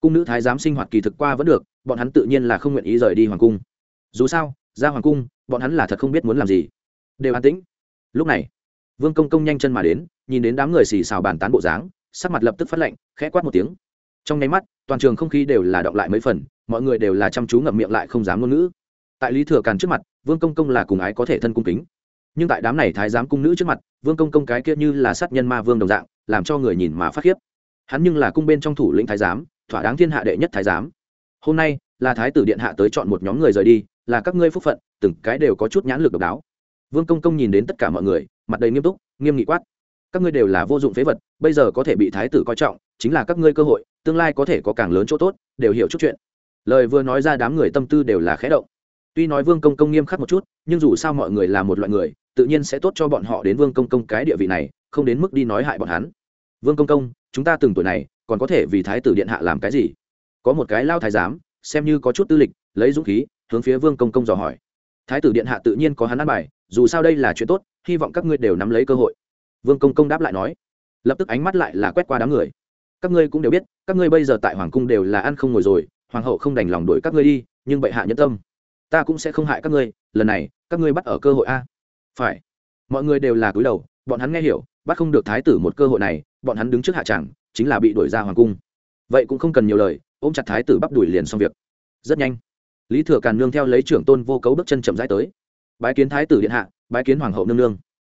cung nữ thái giám sinh hoạt kỳ thực qua vẫn được, bọn hắn tự nhiên là không nguyện ý rời đi hoàng cung. Dù sao, ra hoàng cung, bọn hắn là thật không biết muốn làm gì. Đều an tĩnh. Lúc này, vương công công nhanh chân mà đến, nhìn đến đám người xì xào bàn tán bộ dáng, sắc mặt lập tức phát lệnh khẽ quát một tiếng. Trong nháy mắt, toàn trường không khí đều là động lại mấy phần, mọi người đều là chăm chú ngậm miệng lại không dám ngôn ngữ. Tại lý thừa càn trước mặt, vương công công là cùng ái có thể thân cung kính nhưng tại đám này thái giám cung nữ trước mặt, vương công công cái kia như là sát nhân ma vương đồng dạng, làm cho người nhìn mà phát khiếp. Hắn nhưng là cung bên trong thủ lĩnh thái giám, thỏa đáng thiên hạ đệ nhất thái giám. Hôm nay, là thái tử điện hạ tới chọn một nhóm người rời đi, là các ngươi phúc phận, từng cái đều có chút nhãn lực độc đáo. Vương công công nhìn đến tất cả mọi người, mặt đầy nghiêm túc, nghiêm nghị quát. Các ngươi đều là vô dụng phế vật, bây giờ có thể bị thái tử coi trọng, chính là các ngươi cơ hội, tương lai có thể có càng lớn chỗ tốt, đều hiểu chút chuyện. Lời vừa nói ra đám người tâm tư đều là khẽ động. Tuy nói vương công công nghiêm khắc một chút, nhưng dù sao mọi người là một loại người tự nhiên sẽ tốt cho bọn họ đến vương công công cái địa vị này, không đến mức đi nói hại bọn hắn. Vương công công, chúng ta từng tuổi này, còn có thể vì thái tử điện hạ làm cái gì? Có một cái lao thái giám, xem như có chút tư lịch, lấy dũng khí, hướng phía vương công công dò hỏi. Thái tử điện hạ tự nhiên có hắn ăn bài, dù sao đây là chuyện tốt, hy vọng các ngươi đều nắm lấy cơ hội. Vương công công đáp lại nói. Lập tức ánh mắt lại là quét qua đám người. Các ngươi cũng đều biết, các ngươi bây giờ tại hoàng cung đều là ăn không ngồi rồi, hoàng hậu không đành lòng đuổi các ngươi đi, nhưng bệ hạ nhân tâm. Ta cũng sẽ không hại các ngươi, lần này, các ngươi bắt ở cơ hội a phải. Mọi người đều là cúi đầu, bọn hắn nghe hiểu, bắt không được thái tử một cơ hội này, bọn hắn đứng trước hạ tràng, chính là bị đuổi ra hoàng cung. Vậy cũng không cần nhiều lời, ôm chặt thái tử bắp đuổi liền xong việc. Rất nhanh, lý thừa càn nương theo lấy trưởng tôn vô cấu bước chân chậm rãi tới. Bái kiến thái tử điện hạ, bái kiến hoàng hậu nương nương.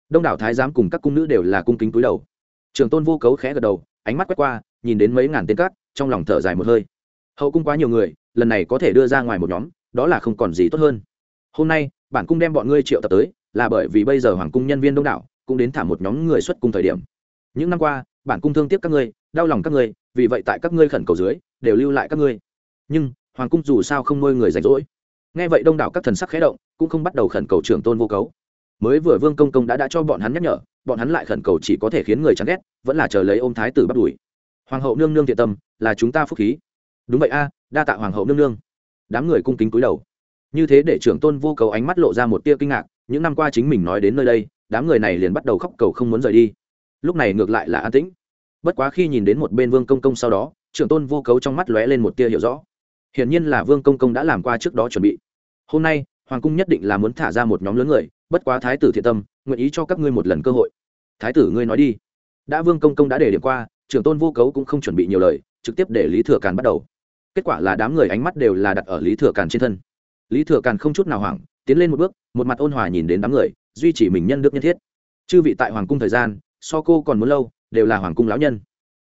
Đông đảo thái giám cùng các cung nữ đều là cung kính túi đầu. Trưởng tôn vô cấu khẽ gật đầu, ánh mắt quét qua, nhìn đến mấy ngàn tên cát trong lòng thở dài một hơi. Hậu cung quá nhiều người, lần này có thể đưa ra ngoài một nhóm, đó là không còn gì tốt hơn. Hôm nay, bản cung đem bọn ngươi triệu tập tới là bởi vì bây giờ hoàng cung nhân viên đông đảo cũng đến thả một nhóm người xuất cung thời điểm. Những năm qua, bản cung thương tiếc các ngươi, đau lòng các ngươi, vì vậy tại các ngươi khẩn cầu dưới, đều lưu lại các ngươi. Nhưng, hoàng cung dù sao không nuôi người rảnh rỗi. Nghe vậy đông đảo các thần sắc khẽ động, cũng không bắt đầu khẩn cầu trưởng tôn vô cấu. Mới vừa vương công công đã đã cho bọn hắn nhắc nhở, bọn hắn lại khẩn cầu chỉ có thể khiến người chán ghét, vẫn là chờ lấy ôm thái tử bắt đuổi. Hoàng hậu nương nương thiện tâm, là chúng ta phúc khí. Đúng vậy a, đa tạ hoàng hậu nương nương. Đám người cung kính cúi đầu. Như thế để trưởng tôn vô cầu ánh mắt lộ ra một tia kinh ngạc những năm qua chính mình nói đến nơi đây, đám người này liền bắt đầu khóc cầu không muốn rời đi. Lúc này ngược lại là an tĩnh. Bất quá khi nhìn đến một bên vương công công sau đó, trưởng tôn vô cấu trong mắt lóe lên một tia hiểu rõ. Hiển nhiên là vương công công đã làm qua trước đó chuẩn bị. Hôm nay, hoàng cung nhất định là muốn thả ra một nhóm lớn người, bất quá thái tử thiện tâm, nguyện ý cho các ngươi một lần cơ hội. Thái tử ngươi nói đi. Đã vương công công đã để điểm qua, trưởng tôn vô cấu cũng không chuẩn bị nhiều lời, trực tiếp để lý thừa càn bắt đầu. Kết quả là đám người ánh mắt đều là đặt ở lý thừa càn trên thân. Lý thừa càn không chút nào hoảng tiến lên một bước, một mặt ôn hòa nhìn đến đám người, duy trì mình nhân đức nhân thiết. Chư vị tại hoàng cung thời gian, so cô còn muốn lâu, đều là hoàng cung lão nhân.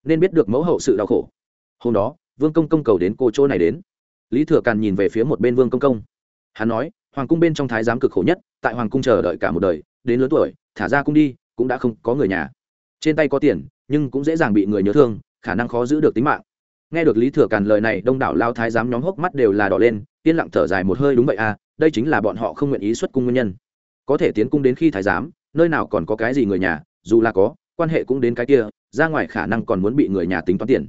Nên biết được mẫu hậu sự đau khổ. Hôm đó, vương công công cầu đến cô chỗ này đến. Lý thừa càn nhìn về phía một bên vương công công. Hắn nói, hoàng cung bên trong thái giám cực khổ nhất, tại hoàng cung chờ đợi cả một đời, đến lớn tuổi, thả ra cung đi, cũng đã không có người nhà. Trên tay có tiền, nhưng cũng dễ dàng bị người nhớ thương, khả năng khó giữ được tính mạng. Nghe được lý thừa càn lời này, đông đảo lao thái giám nhóm hốc mắt đều là đỏ lên, yên lặng thở dài một hơi, đúng vậy à đây chính là bọn họ không nguyện ý xuất cung nguyên nhân. Có thể tiến cung đến khi thái giám, nơi nào còn có cái gì người nhà, dù là có, quan hệ cũng đến cái kia, ra ngoài khả năng còn muốn bị người nhà tính toán tiền.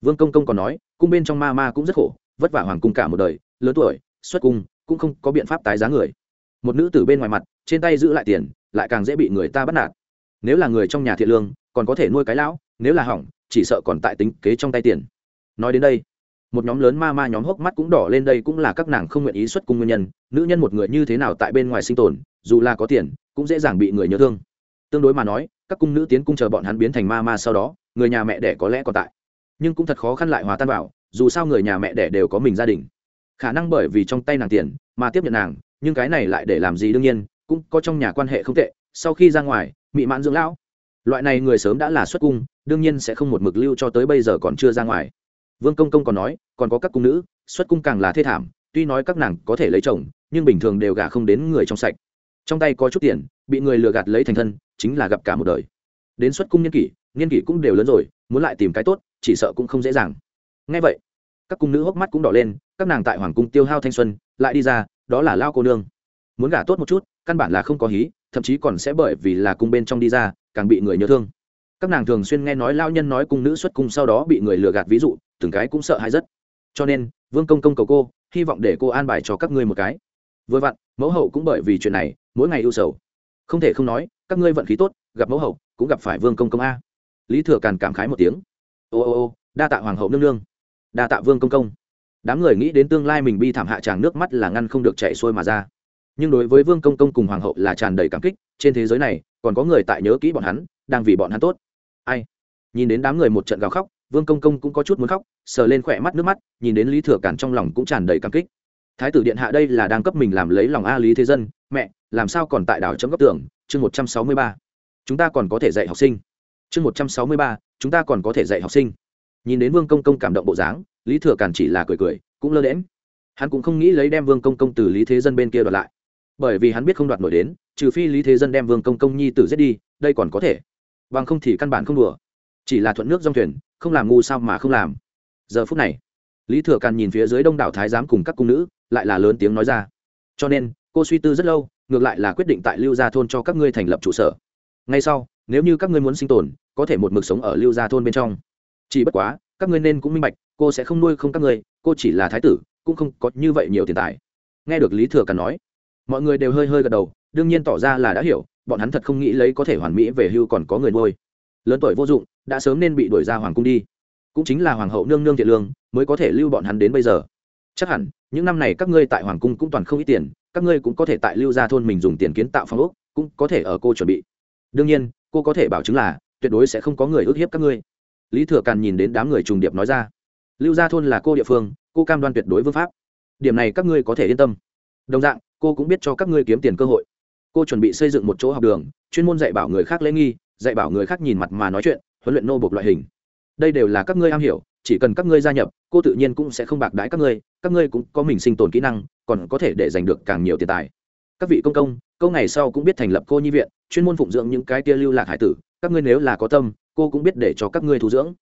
Vương công công còn nói, cung bên trong ma ma cũng rất khổ, vất vả hoàng cung cả một đời, lớn tuổi, xuất cung, cũng không có biện pháp tái giá người. Một nữ tử bên ngoài mặt, trên tay giữ lại tiền, lại càng dễ bị người ta bắt nạt. Nếu là người trong nhà thiện lương, còn có thể nuôi cái lão, nếu là hỏng, chỉ sợ còn tại tính kế trong tay tiền. Nói đến đây một nhóm lớn ma ma nhóm hốc mắt cũng đỏ lên, đây cũng là các nàng không nguyện ý xuất cung nguyên nhân. Nữ nhân một người như thế nào tại bên ngoài sinh tồn, dù là có tiền, cũng dễ dàng bị người nhớ thương. Tương đối mà nói, các cung nữ tiến cung chờ bọn hắn biến thành ma ma sau đó, người nhà mẹ đẻ có lẽ còn tại. Nhưng cũng thật khó khăn lại hòa tan vào, dù sao người nhà mẹ đẻ đều có mình gia đình. Khả năng bởi vì trong tay nàng tiền mà tiếp nhận nàng, nhưng cái này lại để làm gì đương nhiên, cũng có trong nhà quan hệ không tệ, sau khi ra ngoài, mị mãn dưỡng lão. Loại này người sớm đã là xuất cung, đương nhiên sẽ không một mực lưu cho tới bây giờ còn chưa ra ngoài vương công công còn nói, còn có các cung nữ, xuất cung càng là thê thảm, tuy nói các nàng có thể lấy chồng, nhưng bình thường đều gả không đến người trong sạch. Trong tay có chút tiền, bị người lừa gạt lấy thành thân, chính là gặp cả một đời. Đến xuất cung nhân kỷ, niên kỷ cũng đều lớn rồi, muốn lại tìm cái tốt, chỉ sợ cũng không dễ dàng. Ngay vậy, các cung nữ hốc mắt cũng đỏ lên, các nàng tại hoàng cung tiêu hao thanh xuân, lại đi ra, đó là lao cô nương. Muốn gả tốt một chút, căn bản là không có hí, thậm chí còn sẽ bởi vì là cung bên trong đi ra, càng bị người nhớ thương các nàng thường xuyên nghe nói lao nhân nói cung nữ xuất cung sau đó bị người lừa gạt ví dụ, từng cái cũng sợ hãi rất. Cho nên, vương công công cầu cô, hy vọng để cô an bài cho các ngươi một cái. Vừa vặn, mẫu hậu cũng bởi vì chuyện này, mỗi ngày ưu sầu. Không thể không nói, các ngươi vận khí tốt, gặp mẫu hậu, cũng gặp phải vương công công a. Lý thừa càn cảm khái một tiếng. Ô ô ô, đa tạ hoàng hậu nương nương. Đa tạ vương công công. Đám người nghĩ đến tương lai mình bi thảm hạ tràng nước mắt là ngăn không được chạy xuôi mà ra. Nhưng đối với vương công công cùng hoàng hậu là tràn đầy cảm kích, trên thế giới này, còn có người tại nhớ kỹ bọn hắn, đang vì bọn hắn tốt ai? Nhìn đến đám người một trận gào khóc, vương công công cũng có chút muốn khóc, sờ lên khỏe mắt nước mắt, nhìn đến lý thừa cản trong lòng cũng tràn đầy cảm kích. Thái tử điện hạ đây là đang cấp mình làm lấy lòng a lý thế dân, mẹ, làm sao còn tại đảo chấm góc tưởng chương một trăm sáu mươi ba. Chúng ta còn có thể dạy học sinh. Chương một trăm sáu mươi ba, chúng ta còn có thể dạy học sinh. Nhìn đến vương công công cảm động bộ dáng, lý thừa cản chỉ là cười cười, cũng lơ đễm hắn cũng không nghĩ lấy đem vương công công từ lý thế dân bên kia đoạt lại. Bởi vì hắn biết không đoạt nổi đến, trừ phi lý thế dân đem vương công công nhi tử giết đi, đây còn có thể bằng không thì căn bản không đùa. Chỉ là thuận nước dòng thuyền, không làm ngu sao mà không làm. Giờ phút này, lý thừa càn nhìn phía dưới đông đảo thái giám cùng các cung nữ, lại là lớn tiếng nói ra. Cho nên, cô suy tư rất lâu, ngược lại là quyết định tại lưu gia thôn cho các ngươi thành lập trụ sở. Ngay sau, nếu như các ngươi muốn sinh tồn, có thể một mực sống ở lưu gia thôn bên trong. Chỉ bất quá, các ngươi nên cũng minh bạch, cô sẽ không nuôi không các ngươi, cô chỉ là thái tử, cũng không có như vậy nhiều tiền tài. Nghe được lý thừa càn nói, mọi người đều hơi hơi gật đầu đương nhiên tỏ ra là đã hiểu, bọn hắn thật không nghĩ lấy có thể hoàn mỹ về hưu còn có người nuôi. Lớn tuổi vô dụng, đã sớm nên bị đuổi ra hoàng cung đi. Cũng chính là hoàng hậu nương nương thiện lương, mới có thể lưu bọn hắn đến bây giờ. Chắc hẳn, những năm này các ngươi tại hoàng cung cũng toàn không ít tiền, các ngươi cũng có thể tại lưu gia thôn mình dùng tiền kiến tạo phong ốc, cũng có thể ở cô chuẩn bị. Đương nhiên, cô có thể bảo chứng là tuyệt đối sẽ không có người ức hiếp các ngươi. Lý thừa càn nhìn đến đám người trùng điệp nói ra, lưu gia thôn là cô địa phương, cô cam đoan tuyệt đối vương pháp. Điểm này các ngươi có thể yên tâm. Đồng dạng, cô cũng biết cho các ngươi kiếm tiền cơ hội cô chuẩn bị xây dựng một chỗ học đường, chuyên môn dạy bảo người khác lễ nghi, dạy bảo người khác nhìn mặt mà nói chuyện, huấn luyện nô bộc loại hình. Đây đều là các ngươi am hiểu, chỉ cần các ngươi gia nhập, cô tự nhiên cũng sẽ không bạc đãi các ngươi các ngươi cũng có mình sinh tồn kỹ năng, còn có thể để giành được càng nhiều tiền tài. Các vị công công, câu ngày sau cũng biết thành lập cô nhi viện, chuyên môn phụng dưỡng những cái tia lưu lạc hải tử, các ngươi nếu là có tâm, cô cũng biết để cho các ngươi thu dưỡng.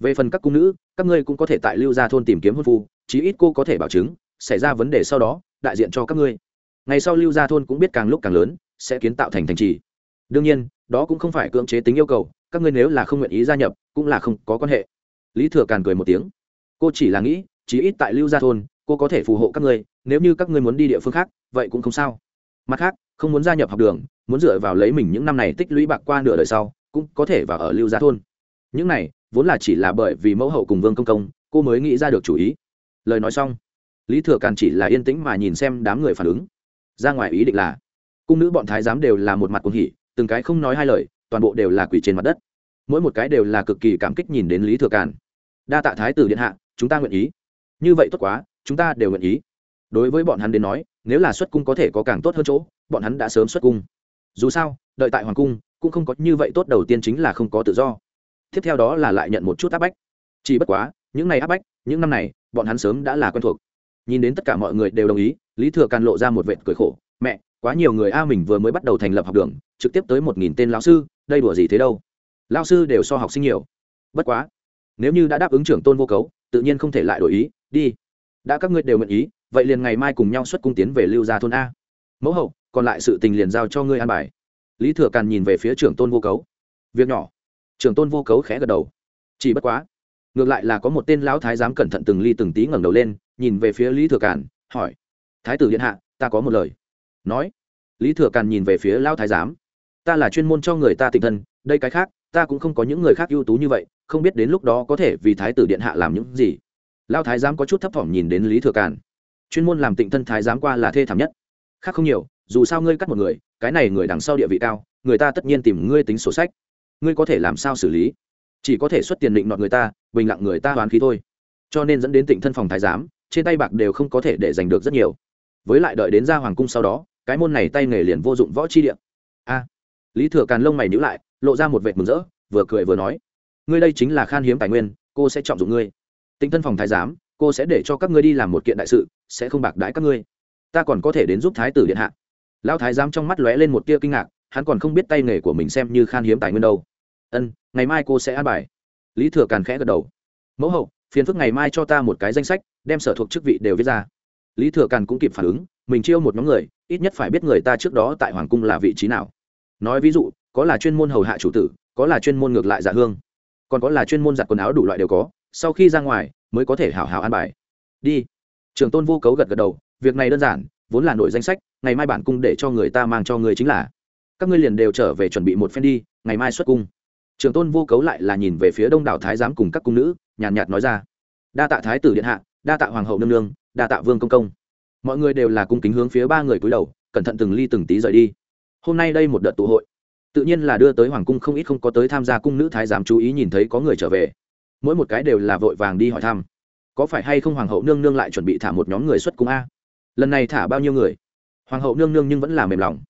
Về phần các cung nữ, các ngươi cũng có thể tại lưu gia thôn tìm kiếm hôn phu, chí ít cô có thể bảo chứng, xảy ra vấn đề sau đó, đại diện cho các ngươi ngày sau lưu gia thôn cũng biết càng lúc càng lớn, sẽ kiến tạo thành thành trì. Đương nhiên, đó cũng không phải cưỡng chế tính yêu cầu, các ngươi nếu là không nguyện ý gia nhập, cũng là không có quan hệ. Lý thừa càn cười một tiếng. Cô chỉ là nghĩ, chí ít tại lưu gia thôn, cô có thể phù hộ các ngươi, nếu như các ngươi muốn đi địa phương khác, vậy cũng không sao. Mặt khác, không muốn gia nhập học đường, muốn dựa vào lấy mình những năm này tích lũy bạc qua nửa đời sau, cũng có thể vào ở lưu gia thôn. Những này, vốn là chỉ là bởi vì mẫu hậu cùng vương công công, cô mới nghĩ ra được chủ ý. Lời nói xong, lý thừa càn chỉ là yên tĩnh mà nhìn xem đám người phản ứng ra ngoài ý định là, cung nữ bọn thái giám đều là một mặt cuồng hỉ, từng cái không nói hai lời, toàn bộ đều là quỷ trên mặt đất. Mỗi một cái đều là cực kỳ cảm kích nhìn đến lý thừa càn. Đa tạ thái tử điện hạ, chúng ta nguyện ý. Như vậy tốt quá, chúng ta đều nguyện ý. Đối với bọn hắn đến nói, nếu là xuất cung có thể có càng tốt hơn chỗ, bọn hắn đã sớm xuất cung. Dù sao, đợi tại hoàng cung, cũng không có như vậy tốt đầu tiên chính là không có tự do. Tiếp theo đó là lại nhận một chút áp bách. Chỉ bất quá, những ngày áp bách, những năm này, bọn hắn sớm đã là quen thuộc nhìn đến tất cả mọi người đều đồng ý, lý thừa càn lộ ra một vệt cười khổ. Mẹ, quá nhiều người a mình vừa mới bắt đầu thành lập học đường, trực tiếp tới một nghìn tên lão sư, đây đùa gì thế đâu? Lão sư đều so học sinh nhiều. Bất quá, nếu như đã đáp ứng trưởng tôn vô cấu, tự nhiên không thể lại đổi ý, đi. Đã các ngươi đều nguyện ý, vậy liền ngày mai cùng nhau xuất cung tiến về lưu gia thôn a. Mẫu hậu, còn lại sự tình liền giao cho ngươi an bài. Lý thừa càn nhìn về phía trưởng tôn vô cấu. Việc nhỏ. Trưởng tôn vô cấu khẽ gật đầu. Chỉ bất quá ngược lại là có một tên lão thái giám cẩn thận từng ly từng tí ngẩng đầu lên, nhìn về phía lý thừa càn, hỏi, thái tử điện hạ, ta có một lời. Nói, lý thừa càn nhìn về phía lão thái giám, ta là chuyên môn cho người ta tịnh thân, đây cái khác, ta cũng không có những người khác ưu tú như vậy, không biết đến lúc đó có thể vì thái tử điện hạ làm những gì. Lão thái giám có chút thấp thỏm nhìn đến lý thừa càn, chuyên môn làm tịnh thân thái giám qua là thê thảm nhất, khác không nhiều, dù sao ngươi cắt một người, cái này người đằng sau địa vị cao, người ta tất nhiên tìm ngươi tính sổ sách, ngươi có thể làm sao xử lý? Chỉ có thể xuất tiền định nọt người ta, bình lặng người ta đoán khí thôi. Cho nên dẫn đến tịnh thân phòng thái giám, trên tay bạc đều không có thể để giành được rất nhiều. Với lại đợi đến ra hoàng cung sau đó, cái môn này tay nghề liền vô dụng võ chi điện a. Lý thừa càn lông mày nhữ lại, lộ ra một vệt mừng rỡ, vừa cười vừa nói, ngươi đây chính là khan hiếm tài nguyên, cô sẽ trọng dụng ngươi. Tinh thân phòng thái giám, cô sẽ để cho các ngươi đi làm một kiện đại sự, sẽ không bạc đãi các ngươi. Ta còn có thể đến giúp thái tử điện hạ. Lão thái giám trong mắt lóe lên một tia kinh ngạc, hắn còn không biết tay nghề của mình xem như khan hiếm tài nguyên đâu. Ân ngày mai cô sẽ an bài. Lý thừa càn khẽ gật đầu. Mẫu hậu, phiền phức ngày mai cho ta một cái danh sách, đem sở thuộc chức vị đều viết ra. Lý thừa càn cũng kịp phản ứng, mình chiêu một nhóm người, ít nhất phải biết người ta trước đó tại hoàng cung là vị trí nào. Nói ví dụ, có là chuyên môn hầu hạ chủ tử, có là chuyên môn ngược lại dạ hương, còn có là chuyên môn giặt quần áo đủ loại đều có, sau khi ra ngoài mới có thể hảo hảo an bài. Đi. Trường tôn vô cấu gật gật đầu, việc này đơn giản, vốn là nội danh sách, ngày mai bản cung để cho người ta mang cho người chính là. Các ngươi liền đều trở về chuẩn bị một phen đi, ngày mai xuất cung trường tôn vô cấu lại là nhìn về phía đông đảo thái giám cùng các cung nữ nhàn nhạt, nhạt nói ra. Đa tạ thái tử điện hạ đa tạ hoàng hậu nương nương đa tạ vương công công. Mọi người đều là cung kính hướng phía ba người cúi đầu cẩn thận từng ly từng tí rời đi. Hôm nay đây một đợt tụ hội. Tự nhiên là đưa tới hoàng cung không ít không có tới tham gia cung nữ thái giám chú ý nhìn thấy có người trở về. Mỗi một cái đều là vội vàng đi hỏi thăm. Có phải hay không hoàng hậu nương nương lại chuẩn bị thả một nhóm người xuất cung a? Lần này thả bao nhiêu người? Hoàng hậu nương nương nhưng vẫn là mềm lòng.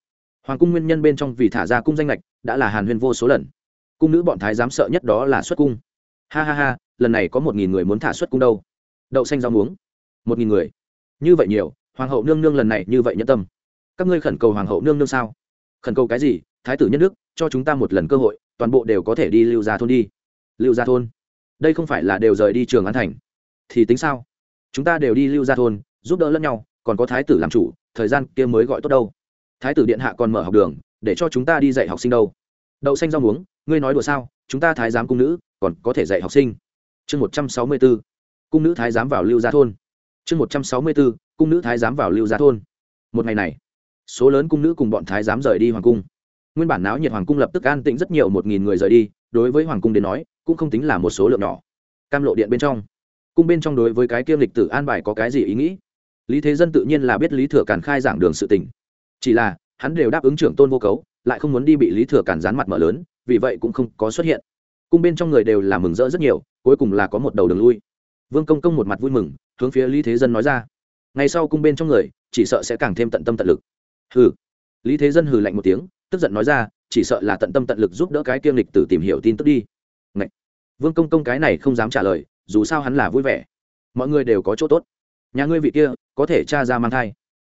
Hoàng cung nguyên nhân bên trong vì thả ra cung danh lệch đã là hàn huyên vô số lần cung nữ bọn thái dám sợ nhất đó là xuất cung. Ha ha ha, lần này có một nghìn người muốn thả xuất cung đâu. Đậu xanh rau muống. Một nghìn người. Như vậy nhiều, hoàng hậu nương nương lần này như vậy nhân tâm. Các ngươi khẩn cầu hoàng hậu nương nương sao? Khẩn cầu cái gì? Thái tử nhất đức, cho chúng ta một lần cơ hội, toàn bộ đều có thể đi lưu ra thôn đi. Lưu ra thôn? Đây không phải là đều rời đi trường an thành. Thì tính sao? Chúng ta đều đi lưu ra thôn, giúp đỡ lẫn nhau, còn có thái tử làm chủ, thời gian kia mới gọi tốt đâu. Thái tử điện hạ còn mở học đường, để cho chúng ta đi dạy học sinh đâu. Đậu xanh rau muống ngươi nói đùa sao, chúng ta thái giám cung nữ, còn có thể dạy học sinh. Chương một trăm sáu mươi b ố cung nữ thái giám vào lưu gia thôn. Chương một trăm sáu mươi b ố cung nữ thái giám vào lưu gia thôn. Một ngày này, số lớn cung nữ cùng bọn thái giám rời đi hoàng cung. Nguyên bản náo nhiệt hoàng cung lập tức an tĩnh rất nhiều, một nghìn người rời đi, đối với hoàng cung đến nói, cũng không tính là một số lượng nhỏ. Cam lộ điện bên trong, cung bên trong đối với cái kiêm lịch tử an bài có cái gì ý nghĩ? Lý thế dân tự nhiên là biết lý thừa càn khai giảng đường sự tình. Chỉ là, hắn đều đáp ứng trưởng tôn vô cấu, lại không muốn đi bị lý thừa càn dán mặt mở lớn vì vậy cũng không có xuất hiện. Cung bên trong người đều là mừng rỡ rất nhiều, cuối cùng là có một đầu đường lui. Vương công công một mặt vui mừng, hướng phía lý thế dân nói ra. Ngày sau cung bên trong người, chỉ sợ sẽ càng thêm tận tâm tận lực. Hừ. Lý thế dân hừ lạnh một tiếng, tức giận nói ra, chỉ sợ là tận tâm tận lực giúp đỡ cái kiêm lịch tử tìm hiểu tin tức đi. Ngậy! vương công công cái này không dám trả lời, dù sao hắn là vui vẻ. Mọi người đều có chỗ tốt. Nhà ngươi vị kia, có thể cha ra mang thai.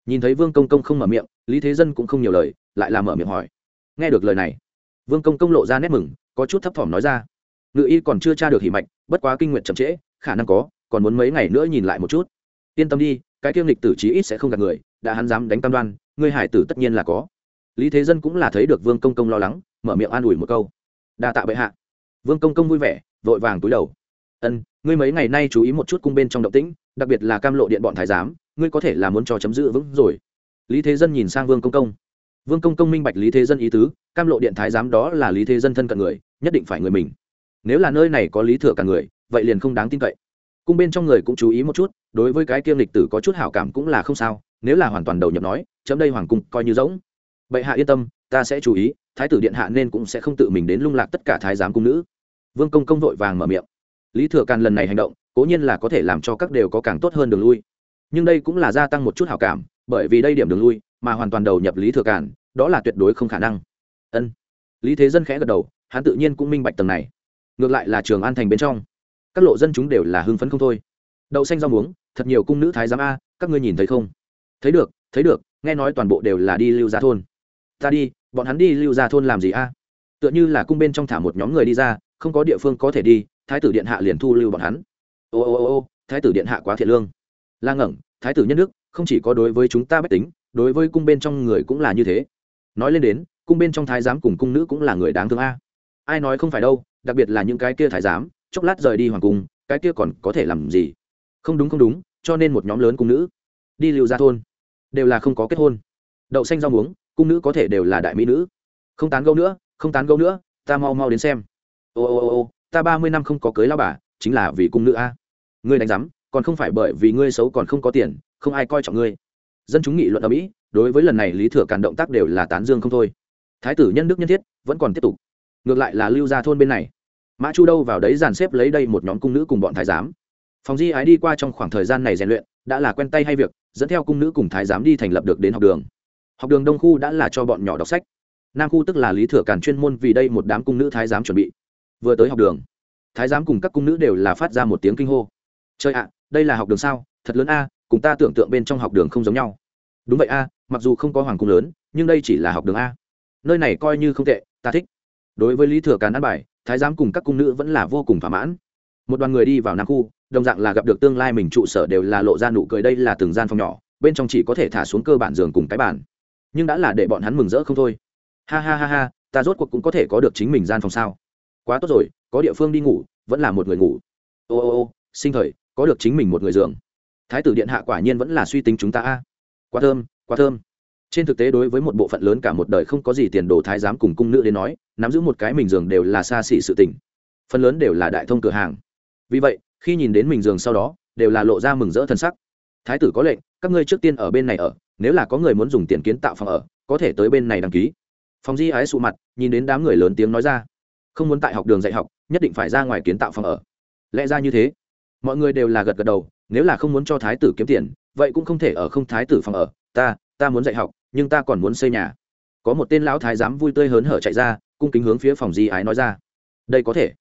Nhìn thấy vương công công không mở miệng, lý thế dân cũng không nhiều lời, lại là mở miệng hỏi. Nghe được lời này vương công công lộ ra nét mừng, có chút thấp thỏm nói ra. Ngự y còn chưa tra được hỉ mạch, bất quá kinh nguyện chậm trễ, khả năng có, còn muốn mấy ngày nữa nhìn lại một chút. Yên tâm đi, cái kiêm lịch tử trí ít sẽ không gặp người, đã hắn dám đánh Tam đoan ngươi hải tử tất nhiên là có. Lý thế dân cũng là thấy được vương công công lo lắng, mở miệng an ủi một câu. Đa tạ bệ hạ. Vương công công vui vẻ, vội vàng túi đầu. Ân, ngươi mấy ngày nay chú ý một chút cung bên trong động tĩnh, đặc biệt là cam lộ điện bọn thái giám, ngươi có thể là muốn cho chấm giữ vững rồi. Lý thế dân nhìn sang vương công công vương công công minh bạch lý thế dân ý tứ, cam lộ điện thái giám đó là lý thế dân thân cận người, nhất định phải người mình. Nếu là nơi này có lý thừa cả người, vậy liền không đáng tin cậy. Cung bên trong người cũng chú ý một chút, đối với cái kiêm lịch tử có chút hảo cảm cũng là không sao, nếu là hoàn toàn đầu nhập nói, chấm đây hoàng cung coi như rỗng. Bệ hạ yên tâm, ta sẽ chú ý, thái tử điện hạ nên cũng sẽ không tự mình đến lung lạc tất cả thái giám cung nữ. Vương công công vội vàng mở miệng. Lý thừa càn lần này hành động, cố nhiên là có thể làm cho các đều có càng tốt hơn đường lui. Nhưng đây cũng là gia tăng một chút hảo cảm, bởi vì đây điểm đường lui mà hoàn toàn đầu nhập lý thừa cản, đó là tuyệt đối không khả năng. Ân. Lý thế dân khẽ gật đầu hắn tự nhiên cũng minh bạch tầng này. Ngược lại là trường an thành bên trong các lộ dân chúng đều là hưng phấn không thôi. Đậu xanh rau muống thật nhiều cung nữ thái giám a các ngươi nhìn thấy không? Thấy được thấy được nghe nói toàn bộ đều là đi lưu ra thôn. Ta đi bọn hắn đi lưu ra thôn làm gì a? Tựa như là cung bên trong thả một nhóm người đi ra không có địa phương có thể đi thái tử điện hạ liền thu lưu bọn hắn. Ô ô ô ô thái tử điện hạ quá thiện lương. La ngẩng thái tử nhân đức không chỉ có đối với chúng ta bách tính đối với cung bên trong người cũng là như thế. Nói lên đến, cung bên trong thái giám cùng cung nữ cũng là người đáng thương a. Ai nói không phải đâu, đặc biệt là những cái kia thái giám, chốc lát rời đi hoàng cung, cái kia còn có thể làm gì? Không đúng không đúng, cho nên một nhóm lớn cung nữ đi lưu ra thôn, đều là không có kết hôn. Đậu xanh rau muống, cung nữ có thể đều là đại mỹ nữ. Không tán gấu nữa, không tán gấu nữa, ta mau mau đến xem. Ô ô ô ô, ta ba mươi năm không có cưới lao bà, chính là vì cung nữ a. Ngươi đánh giám, còn không phải bởi vì ngươi xấu còn không có tiền, không ai coi trọng ngươi dân chúng nghị luận ở mỹ, đối với lần này lý thừa càn động tác đều là tán dương không thôi. Thái tử nhân đức nhân thiết vẫn còn tiếp tục. Ngược lại là lưu ra thôn bên này. Mã chu đâu vào đấy dàn xếp lấy đây một nhóm cung nữ cùng bọn thái giám. Phòng di ái đi qua trong khoảng thời gian này rèn luyện, đã là quen tay hay việc, dẫn theo cung nữ cùng thái giám đi thành lập được đến học đường. Học đường đông khu đã là cho bọn nhỏ đọc sách. Nam khu tức là lý thừa càn chuyên môn vì đây một đám cung nữ thái giám chuẩn bị. Vừa tới học đường, thái giám cùng các cung nữ đều là phát ra một tiếng kinh hô. Trời ạ, đây là học đường sao? Thật lớn a cùng ta tưởng tượng bên trong học đường không giống nhau. Đúng vậy a, mặc dù không có hoàng cung lớn, nhưng đây chỉ là học đường a. Nơi này coi như không tệ, ta thích. Đối với lý thừa càn ăn bài, thái giám cùng các cung nữ vẫn là vô cùng thỏa mãn. Một đoàn người đi vào nam khu, đồng dạng là gặp được tương lai mình trụ sở đều là lộ ra nụ cười đây là từng gian phòng nhỏ, bên trong chỉ có thể thả xuống cơ bản giường cùng cái bàn. Nhưng đã là để bọn hắn mừng rỡ không thôi. Ha ha ha ha, ta rốt cuộc cũng có thể có được chính mình gian phòng sao? Quá tốt rồi, có địa phương đi ngủ, vẫn là một người ngủ. Ô ô ô, sinh thời, có được chính mình một người giường thái tử điện hạ quả nhiên vẫn là suy tính chúng ta a. Quá thơm quá thơm. Trên thực tế đối với một bộ phận lớn cả một đời không có gì tiền đồ thái giám cùng cung nữ đến nói, nắm giữ một cái mình giường đều là xa xỉ sự tình. Phần lớn đều là đại thông cửa hàng. Vì vậy, khi nhìn đến mình giường sau đó, đều là lộ ra mừng rỡ thân sắc. Thái tử có lệnh, các ngươi trước tiên ở bên này ở, nếu là có người muốn dùng tiền kiến tạo phòng ở, có thể tới bên này đăng ký. Phòng di ái sụ mặt, nhìn đến đám người lớn tiếng nói ra. Không muốn tại học đường dạy học, nhất định phải ra ngoài kiến tạo phòng ở. Lẽ ra như thế. Mọi người đều là gật gật đầu nếu là không muốn cho thái tử kiếm tiền, vậy cũng không thể ở không thái tử phòng ở. Ta ta muốn dạy học, nhưng ta còn muốn xây nhà. Có một tên lão thái giám vui tươi hớn hở chạy ra, cung kính hướng phía phòng di ái nói ra. Đây có thể.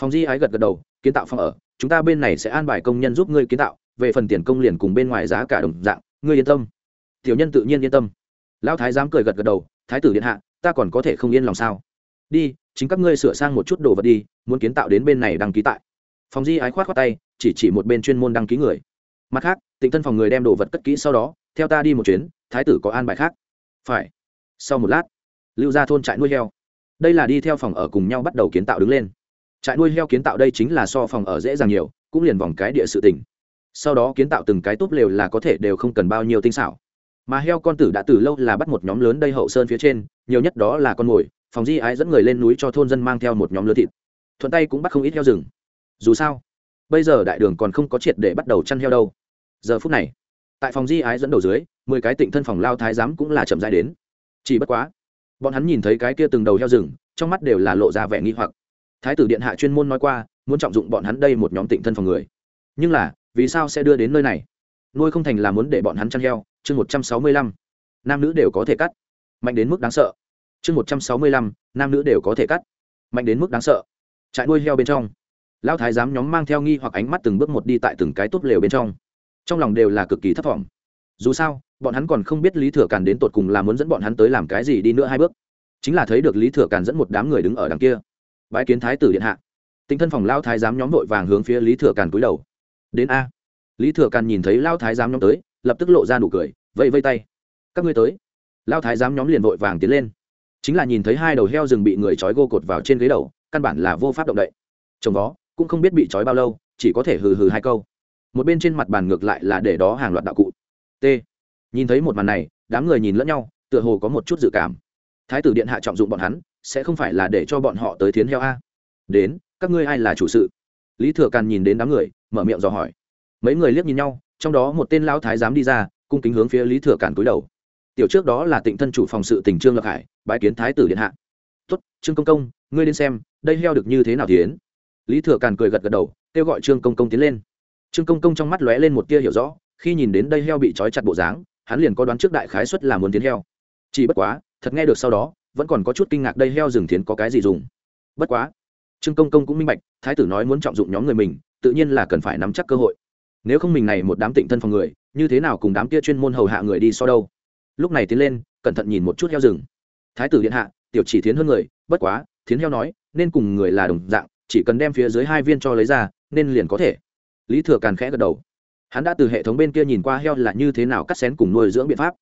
Phòng di ái gật gật đầu, kiến tạo phòng ở. Chúng ta bên này sẽ an bài công nhân giúp ngươi kiến tạo. Về phần tiền công liền cùng bên ngoài giá cả đồng dạng. Ngươi yên tâm. Tiểu nhân tự nhiên yên tâm. Lão thái giám cười gật gật đầu, thái tử điện hạ, ta còn có thể không yên lòng sao? Đi, chính các ngươi sửa sang một chút đồ vật đi, muốn kiến tạo đến bên này đăng ký tại phòng di ái khoát khoát tay, chỉ chỉ một bên chuyên môn đăng ký người. Mặt khác, tịnh thân phòng người đem đồ vật cất kỹ sau đó, theo ta đi một chuyến, thái tử có an bài khác. Phải. Sau một lát, lưu ra thôn trại nuôi heo. Đây là đi theo phòng ở cùng nhau bắt đầu kiến tạo đứng lên. Trại nuôi heo kiến tạo đây chính là so phòng ở dễ dàng nhiều, cũng liền vòng cái địa sự tỉnh. Sau đó kiến tạo từng cái tốt lều là có thể đều không cần bao nhiêu tinh xảo. Mà heo con tử đã từ lâu là bắt một nhóm lớn đây hậu sơn phía trên, nhiều nhất đó là con mồi phòng di ái dẫn người lên núi cho thôn dân mang theo một nhóm lớn thịt. Thuận tay cũng bắt không ít heo rừng dù sao, bây giờ đại đường còn không có triệt để bắt đầu chăn heo đâu. Giờ phút này, tại phòng di ái dẫn đầu dưới, mười cái tịnh thân phòng lao thái giám cũng là chậm dài đến. Chỉ bất quá, bọn hắn nhìn thấy cái kia từng đầu heo rừng, trong mắt đều là lộ ra vẻ nghi hoặc. Thái tử điện hạ chuyên môn nói qua, muốn trọng dụng bọn hắn đây một nhóm tịnh thân phòng người. Nhưng là, vì sao sẽ đưa đến nơi này? Nuôi không thành là muốn để bọn hắn chăn heo, chương một trăm sáu mươi lăm, nam nữ đều có thể cắt. Mạnh đến mức đáng sợ. Chương một trăm sáu mươi lăm, nam nữ đều có thể cắt. Mạnh đến mức đáng sợ. Trại nuôi heo bên trong lão thái giám nhóm mang theo nghi hoặc ánh mắt từng bước một đi tại từng cái tốt lều bên trong. Trong lòng đều là cực kỳ thấp thỏm. Dù sao, bọn hắn còn không biết lý thừa càn đến tột cùng là muốn dẫn bọn hắn tới làm cái gì đi nữa hai bước. Chính là thấy được lý thừa càn dẫn một đám người đứng ở đằng kia. Bãi kiến thái tử điện hạ. Tinh thân phòng lao thái giám nhóm vội vàng hướng phía lý thừa càn cúi đầu. Đến a. Lý thừa càn nhìn thấy lao thái giám nhóm tới, lập tức lộ ra nụ cười, vẫy vây tay. Các ngươi tới. Lao thái giám nhóm liền vội vàng tiến lên. Chính là nhìn thấy hai đầu heo rừng bị người trói gô cột vào trên ghế đầu, căn bản là vô pháp động đậy. Chồng vó cũng không biết bị trói bao lâu, chỉ có thể hừ hừ hai câu. Một bên trên mặt bàn ngược lại là để đó hàng loạt đạo cụ. T. Nhìn thấy một màn này, đám người nhìn lẫn nhau, tựa hồ có một chút dự cảm. Thái tử điện hạ trọng dụng bọn hắn, sẽ không phải là để cho bọn họ tới thiến heo a? Đến, các ngươi ai là chủ sự? Lý thừa càn nhìn đến đám người, mở miệng dò hỏi. Mấy người liếc nhìn nhau, trong đó một tên lão thái giám đi ra, cung kính hướng phía lý thừa càn cúi đầu. Tiểu trước đó là tịnh thân chủ phòng sự tỉnh trương lập hải, bái kiến thái tử điện hạ. Tuất trương công công, ngươi đến xem, đây heo được như thế nào tiến lý thừa càn cười gật gật đầu, kêu gọi trương công công tiến lên. Trương công công trong mắt lóe lên một tia hiểu rõ, khi nhìn đến đây heo bị trói chặt bộ dáng, hắn liền có đoán trước đại khái xuất là muốn tiến heo. Chỉ bất quá, thật nghe được sau đó, vẫn còn có chút kinh ngạc đây heo rừng thiến có cái gì dùng. Bất quá, trương công công cũng minh bạch, thái tử nói muốn trọng dụng nhóm người mình, tự nhiên là cần phải nắm chắc cơ hội. Nếu không mình này một đám tịnh thân phòng người, như thế nào cùng đám kia chuyên môn hầu hạ người đi so đâu? Lúc này tiến lên, cẩn thận nhìn một chút heo rừng. Thái tử điện hạ, tiểu chỉ thiến hơn người, bất quá, thiến heo nói, nên cùng người là đồng dạng chỉ cần đem phía dưới hai viên cho lấy ra, nên liền có thể. Lý thừa càn khẽ gật đầu. Hắn đã từ hệ thống bên kia nhìn qua heo là như thế nào cắt xén cùng nuôi dưỡng biện pháp.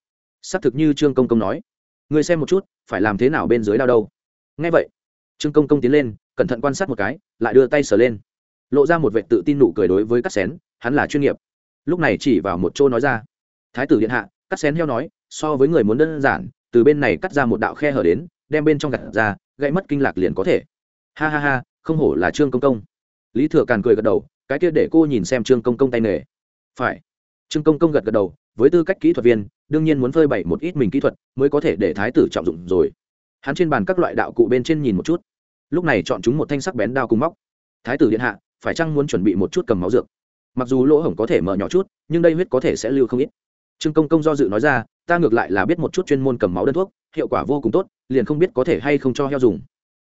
Xác thực như trương công công nói. Người xem một chút, phải làm thế nào bên dưới đau đâu. Ngay vậy, trương công công tiến lên, cẩn thận quan sát một cái, lại đưa tay sờ lên. Lộ ra một vệ tự tin nụ cười đối với cắt xén, hắn là chuyên nghiệp. Lúc này chỉ vào một chỗ nói ra. Thái tử điện hạ, cắt xén heo nói, so với người muốn đơn giản, từ bên này cắt ra một đạo khe hở đến, đem bên trong gặt ra, gãy mất kinh lạc liền có thể. Ha ha ha không hổ là trương công công. Lý thừa càn cười gật đầu, cái kia để cô nhìn xem trương công công tay nghề. Phải. Trương công công gật gật đầu, với tư cách kỹ thuật viên, đương nhiên muốn phơi bày một ít mình kỹ thuật mới có thể để thái tử trọng dụng rồi. Hắn trên bàn các loại đạo cụ bên trên nhìn một chút. Lúc này chọn chúng một thanh sắc bén đao cùng móc. Thái tử điện hạ, phải chăng muốn chuẩn bị một chút cầm máu dược? Mặc dù lỗ hổng có thể mở nhỏ chút, nhưng đây huyết có thể sẽ lưu không ít. Trương công công do dự nói ra, ta ngược lại là biết một chút chuyên môn cầm máu đơn thuốc, hiệu quả vô cùng tốt, liền không biết có thể hay không cho heo dùng.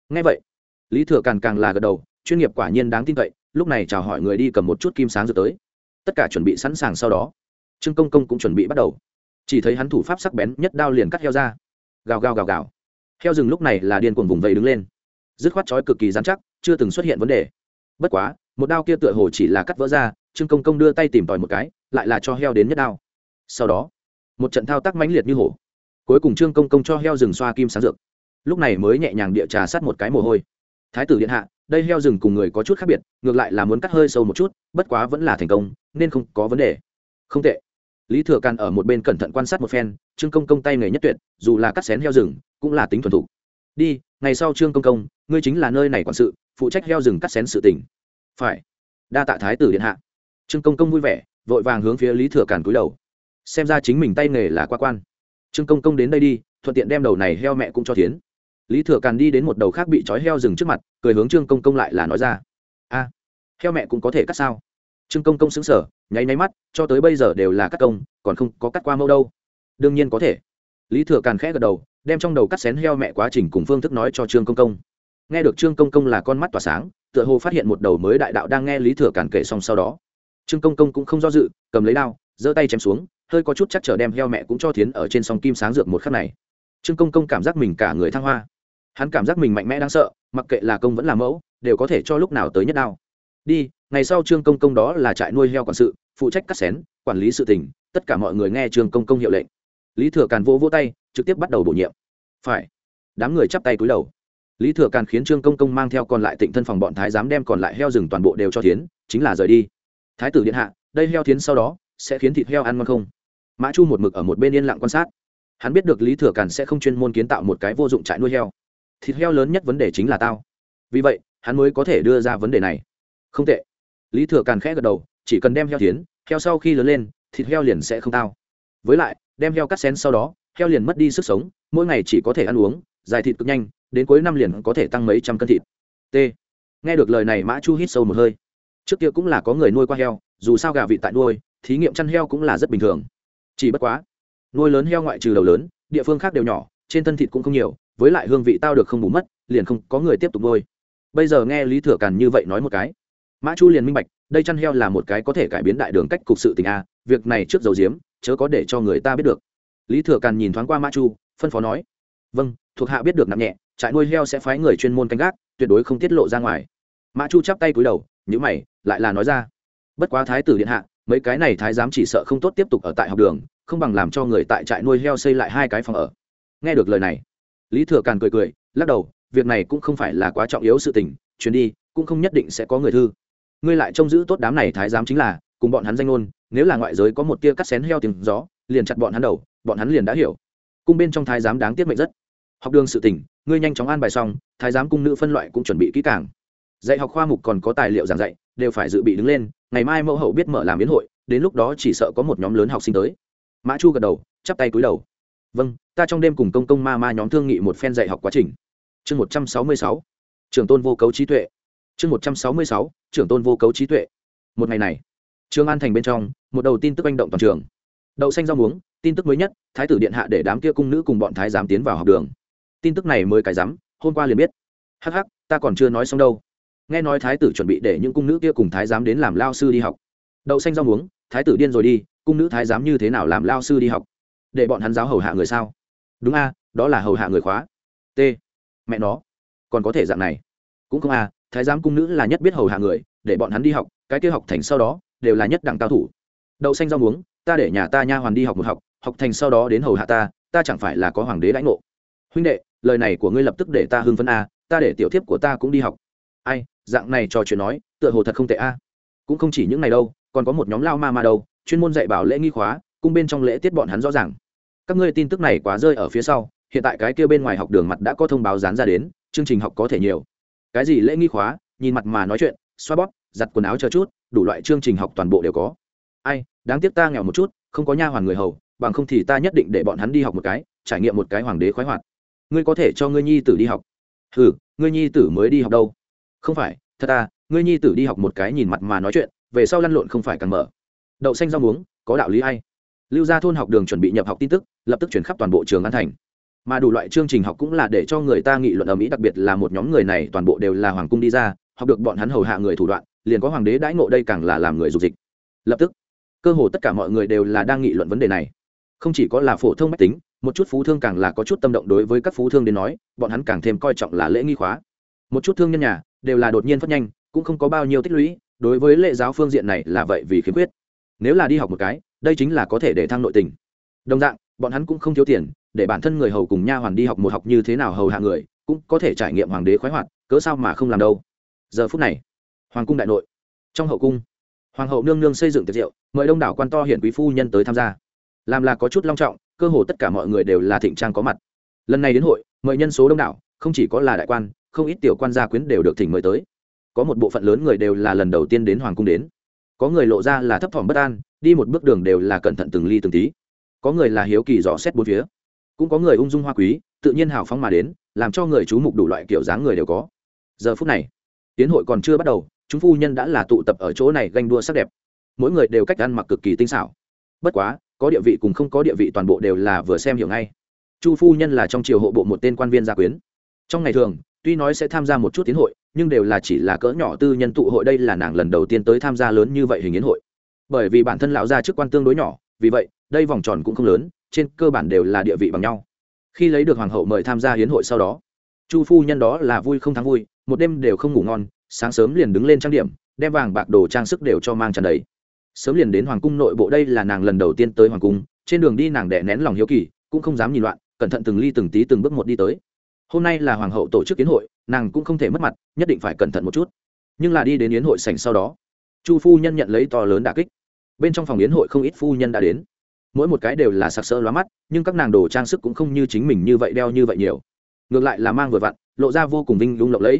Ngay vậy lý thừa càng càng là gật đầu, chuyên nghiệp quả nhiên đáng tin cậy, lúc này chào hỏi người đi cầm một chút kim sáng dược tới. Tất cả chuẩn bị sẵn sàng sau đó. Trương công công cũng chuẩn bị bắt đầu. Chỉ thấy hắn thủ pháp sắc bén, nhất đao liền cắt heo ra. Gào gào gào gào. Heo rừng lúc này là điên cuồng vùng vây đứng lên. Dứt khoát chói cực kỳ dán chắc, chưa từng xuất hiện vấn đề. Bất quá, một đao kia tựa hồ chỉ là cắt vỡ ra, trương công công đưa tay tìm tòi một cái, lại là cho heo đến nhất đao. Sau đó, một trận thao tác mãnh liệt như hổ. Cuối cùng trương công công cho heo rừng xoa kim sáng dược lúc này mới nhẹ nhàng địa trà sát một cái mồ hôi thái tử điện hạ, đây heo rừng cùng người có chút khác biệt, ngược lại là muốn cắt hơi sâu một chút, bất quá vẫn là thành công, nên không có vấn đề. Không tệ. Lý thừa càn ở một bên cẩn thận quan sát một phen, trương công công tay nghề nhất tuyệt, dù là cắt xén heo rừng, cũng là tính thuần thục. Đi, ngày sau trương công công, ngươi chính là nơi này quản sự, phụ trách heo rừng cắt xén sự tỉnh phải. Đa tạ thái tử điện hạ. Trương công công vui vẻ, vội vàng hướng phía lý thừa càn cúi đầu. Xem ra chính mình tay nghề là quá quan. Trương công công đến đây đi, thuận tiện đem đầu này heo mẹ cũng cho tiến lý thừa càn đi đến một đầu khác bị trói heo rừng trước mặt, cười hướng trương công công lại là nói ra, a, heo mẹ cũng có thể cắt sao? Trương công công xứng sở nháy nháy mắt, cho tới bây giờ đều là cắt công, còn không có cắt qua mẫu đâu. Đương nhiên có thể. Lý thừa càn khẽ gật đầu, đem trong đầu cắt xén heo mẹ quá trình cùng phương thức nói cho trương công công. Nghe được trương công công là con mắt tỏa sáng, tựa hồ phát hiện một đầu mới đại đạo đang nghe lý thừa càn kể xong sau đó. Trương công công cũng không do dự, cầm lấy đao, giơ tay chém xuống, hơi có chút chắc chở đem heo mẹ cũng cho thiến ở trên song kim sáng dược một khắc này. Trương công công cảm giác mình cả người thăng hoa hắn cảm giác mình mạnh mẽ đáng sợ, mặc kệ là công vẫn là mẫu, đều có thể cho lúc nào tới nhất đao. Đi, ngày sau trương công công đó là trại nuôi heo quản sự, phụ trách cắt xén, quản lý sự tình, tất cả mọi người nghe trương công công hiệu lệnh. Lý thừa càn vỗ vỗ tay, trực tiếp bắt đầu bổ nhiệm. Phải. Đám người chắp tay cúi đầu. Lý thừa càn khiến trương công công mang theo còn lại tịnh thân phòng bọn thái giám đem còn lại heo rừng toàn bộ đều cho thiến, chính là rời đi. Thái tử điện hạ, đây heo thiến sau đó, sẽ khiến thịt heo ăn ngon không? Mã chu một mực ở một bên yên lặng quan sát. Hắn biết được lý thừa càn sẽ không chuyên môn kiến tạo một cái vô dụng trại nuôi heo thịt heo lớn nhất vấn đề chính là tao. Vì vậy, hắn mới có thể đưa ra vấn đề này. Không tệ. Lý thừa càn khẽ gật đầu, chỉ cần đem heo tiến, heo sau khi lớn lên, thịt heo liền sẽ không tao. Với lại, đem heo cắt xén sau đó, heo liền mất đi sức sống, mỗi ngày chỉ có thể ăn uống, dài thịt cực nhanh, đến cuối năm liền có thể tăng mấy trăm cân thịt. T. Nghe được lời này mã chu hít sâu một hơi. Trước kia cũng là có người nuôi qua heo, dù sao gà vị tại nuôi, thí nghiệm chăn heo cũng là rất bình thường. Chỉ bất quá, nuôi lớn heo ngoại trừ đầu lớn, địa phương khác đều nhỏ, trên thân thịt cũng không nhiều với lại hương vị tao được không bù mất, liền không có người tiếp tục nuôi. Bây giờ nghe lý thừa càn như vậy nói một cái, mã chu liền minh bạch, đây chăn heo là một cái có thể cải biến đại đường cách cục sự tình a, việc này trước dầu diếm, chớ có để cho người ta biết được. Lý thừa càn nhìn thoáng qua mã chu, phân phó nói vâng thuộc hạ biết được nặng nhẹ, trại nuôi heo sẽ phái người chuyên môn canh gác, tuyệt đối không tiết lộ ra ngoài. Mã chu chắp tay cúi đầu nhữ mày, lại là nói ra, bất quá thái tử điện hạ, mấy cái này thái giám chỉ sợ không tốt tiếp tục ở tại học đường, không bằng làm cho người tại trại nuôi heo xây lại hai cái phòng ở. Nghe được lời này lý thừa càn cười cười, lắc đầu, việc này cũng không phải là quá trọng yếu sự tình, chuyến đi cũng không nhất định sẽ có người thư. Ngươi lại trông giữ tốt đám này thái giám chính là, cùng bọn hắn danh ngôn, nếu là ngoại giới có một tia cắt xén heo tiếng gió, liền chặt bọn hắn đầu, bọn hắn liền đã hiểu. Cung bên trong thái giám đáng tiếc mệnh rất. Học đường sự tỉnh ngươi nhanh chóng an bài xong, thái giám cung nữ phân loại cũng chuẩn bị kỹ càng. Dạy học khoa mục còn có tài liệu giảng dạy, đều phải dự bị đứng lên, ngày mai mẫu hậu biết mở làm biến hội, đến lúc đó chỉ sợ có một nhóm lớn học sinh tới. Mã chu gật đầu, chắp tay cúi đầu vâng ta trong đêm cùng công công ma ma nhóm thương nghị một phen dạy học quá trình. Chương một trăm sáu mươi sáu trường tôn vô cấu trí tuệ. Chương một trăm sáu mươi sáu, trưởng tôn vô cấu trí tuệ. Một ngày này, trương an thành bên trong, một đầu tin tức manh động toàn trường. Đậu xanh rau muống, tin tức mới nhất, thái tử điện hạ để đám kia cung nữ cùng bọn thái giám tiến vào học đường. Tin tức này mới cái rắm hôm qua liền biết. Hắc hắc, ta còn chưa nói xong đâu. Nghe nói thái tử chuẩn bị để những cung nữ kia cùng thái giám đến làm lao sư đi học. Đậu xanh rau muống, thái tử điên rồi đi, cung nữ thái giám như thế nào làm lao sư đi học? Để bọn hắn giáo hầu hạ người sao? Đúng a, đó là hầu hạ người khóa. T. Mẹ nó, còn có thể dạng này. Cũng không a, thái giám cung nữ là nhất biết hầu hạ người, để bọn hắn đi học, cái kia học thành sau đó, đều là nhất đẳng cao thủ. Đậu xanh rau muống, ta để nhà ta nha hoàn đi học một học học thành sau đó đến hầu hạ ta ta chẳng phải là có hoàng đế đãi ngộ. Huynh đệ, lời này của ngươi lập tức để ta hưng phấn a, ta để tiểu thiếp của ta cũng đi học. Ai, dạng này trò chuyện nói, tựa hồ thật không tệ a. Cũng không chỉ những này đâu, còn có một nhóm lao ma ma đâu, chuyên môn dạy bảo lễ nghi khóa cung bên trong lễ tiết bọn hắn rõ ràng. Các ngươi tin tức này quá rơi ở phía sau, hiện tại cái kia bên ngoài học đường mặt đã có thông báo dán ra đến, chương trình học có thể nhiều. Cái gì lễ nghi khóa, nhìn mặt mà nói chuyện, xoa bóp, giặt quần áo chờ chút, đủ loại chương trình học toàn bộ đều có. Ai, đáng tiếc ta nghèo một chút, không có nha hoàn người hầu, bằng không thì ta nhất định để bọn hắn đi học một cái, trải nghiệm một cái hoàng đế khoái hoạt. Ngươi có thể cho ngươi nhi tử đi học. Ừ ngươi nhi tử mới đi học đâu? Không phải, thật ta ngươi nhi tử đi học một cái nhìn mặt mà nói chuyện, về sau lăn lộn không phải càng mở. Đậu xanh rau muống, có đạo lý hay? Lưu gia thôn học đường chuẩn bị nhập học tin tức, lập tức chuyển khắp toàn bộ trường an thành. Mà đủ loại chương trình học cũng là để cho người ta nghị luận ở mỹ, đặc biệt là một nhóm người này toàn bộ đều là hoàng cung đi ra, học được bọn hắn hầu hạ người thủ đoạn, liền có hoàng đế đãi ngộ đây càng là làm người dục dịch. Lập tức, cơ hồ tất cả mọi người đều là đang nghị luận vấn đề này. Không chỉ có là phổ thông mách tính, một chút phú thương càng là có chút tâm động đối với các phú thương đến nói, bọn hắn càng thêm coi trọng là lễ nghi khóa. Một chút thương nhân nhà, đều là đột nhiên phát nhanh, cũng không có bao nhiêu tích lũy, đối với lệ giáo phương diện này là vậy vì khiếm khuyết. Nếu là đi học một cái đây chính là có thể để thăng nội tình. Đồng dạng, bọn hắn cũng không thiếu tiền, để bản thân người hầu cùng nha hoàn đi học một học như thế nào hầu hạ người, cũng có thể trải nghiệm hoàng đế khoái hoạt, cớ sao mà không làm đâu. Giờ phút này, hoàng cung đại nội. Trong hậu cung, hoàng hậu nương nương xây dựng tiệc rượu, mời đông đảo quan to hiển quý phu nhân tới tham gia. Làm là có chút long trọng, cơ hồ tất cả mọi người đều là thịnh trang có mặt. Lần này đến hội, mời nhân số đông đảo, không chỉ có là đại quan, không ít tiểu quan gia quyến đều được thỉnh mời tới. Có một bộ phận lớn người đều là lần đầu tiên đến hoàng cung đến có người lộ ra là thấp thỏm bất an, đi một bước đường đều là cẩn thận từng ly từng tí. Có người là hiếu kỳ dò xét bốn phía. Cũng có người ung dung hoa quý, tự nhiên hào phóng mà đến, làm cho người chú mục đủ loại kiểu dáng người đều có. Giờ phút này, tiến hội còn chưa bắt đầu, chúng phu nhân đã là tụ tập ở chỗ này ganh đua sắc đẹp. Mỗi người đều cách ăn mặc cực kỳ tinh xảo. Bất quá, có địa vị cùng không có địa vị toàn bộ đều là vừa xem hiểu ngay. Chu phu nhân là trong triều hộ bộ một tên quan viên gia quyến. Trong ngày thường, tuy nói sẽ tham gia một chút tiến hội nhưng đều là chỉ là cỡ nhỏ tư nhân tụ hội đây là nàng lần đầu tiên tới tham gia lớn như vậy hình yến hội. Bởi vì bản thân lão gia chức quan tương đối nhỏ, vì vậy, đây vòng tròn cũng không lớn, trên cơ bản đều là địa vị bằng nhau. Khi lấy được hoàng hậu mời tham gia hiến hội sau đó, chu phu nhân đó là vui không thắng vui, một đêm đều không ngủ ngon, sáng sớm liền đứng lên trang điểm, đem vàng bạc đồ trang sức đều cho mang tràn đầy. Sớm liền đến hoàng cung nội bộ đây là nàng lần đầu tiên tới hoàng cung, trên đường đi nàng đẻ nén lòng hiếu kỳ, cũng không dám nhìn loạn, cẩn thận từng ly từng tí từng bước một đi tới. Hôm nay là hoàng hậu tổ chức kiến hội nàng cũng không thể mất mặt, nhất định phải cẩn thận một chút. Nhưng là đi đến yến hội sảnh sau đó, chu phu nhân nhận lấy to lớn đà kích. Bên trong phòng yến hội không ít phu nhân đã đến. Mỗi một cái đều là sặc sỡ lóa mắt, nhưng các nàng đồ trang sức cũng không như chính mình như vậy đeo như vậy nhiều. Ngược lại là mang vừa vặn, lộ ra vô cùng vinh lung lộng lẫy.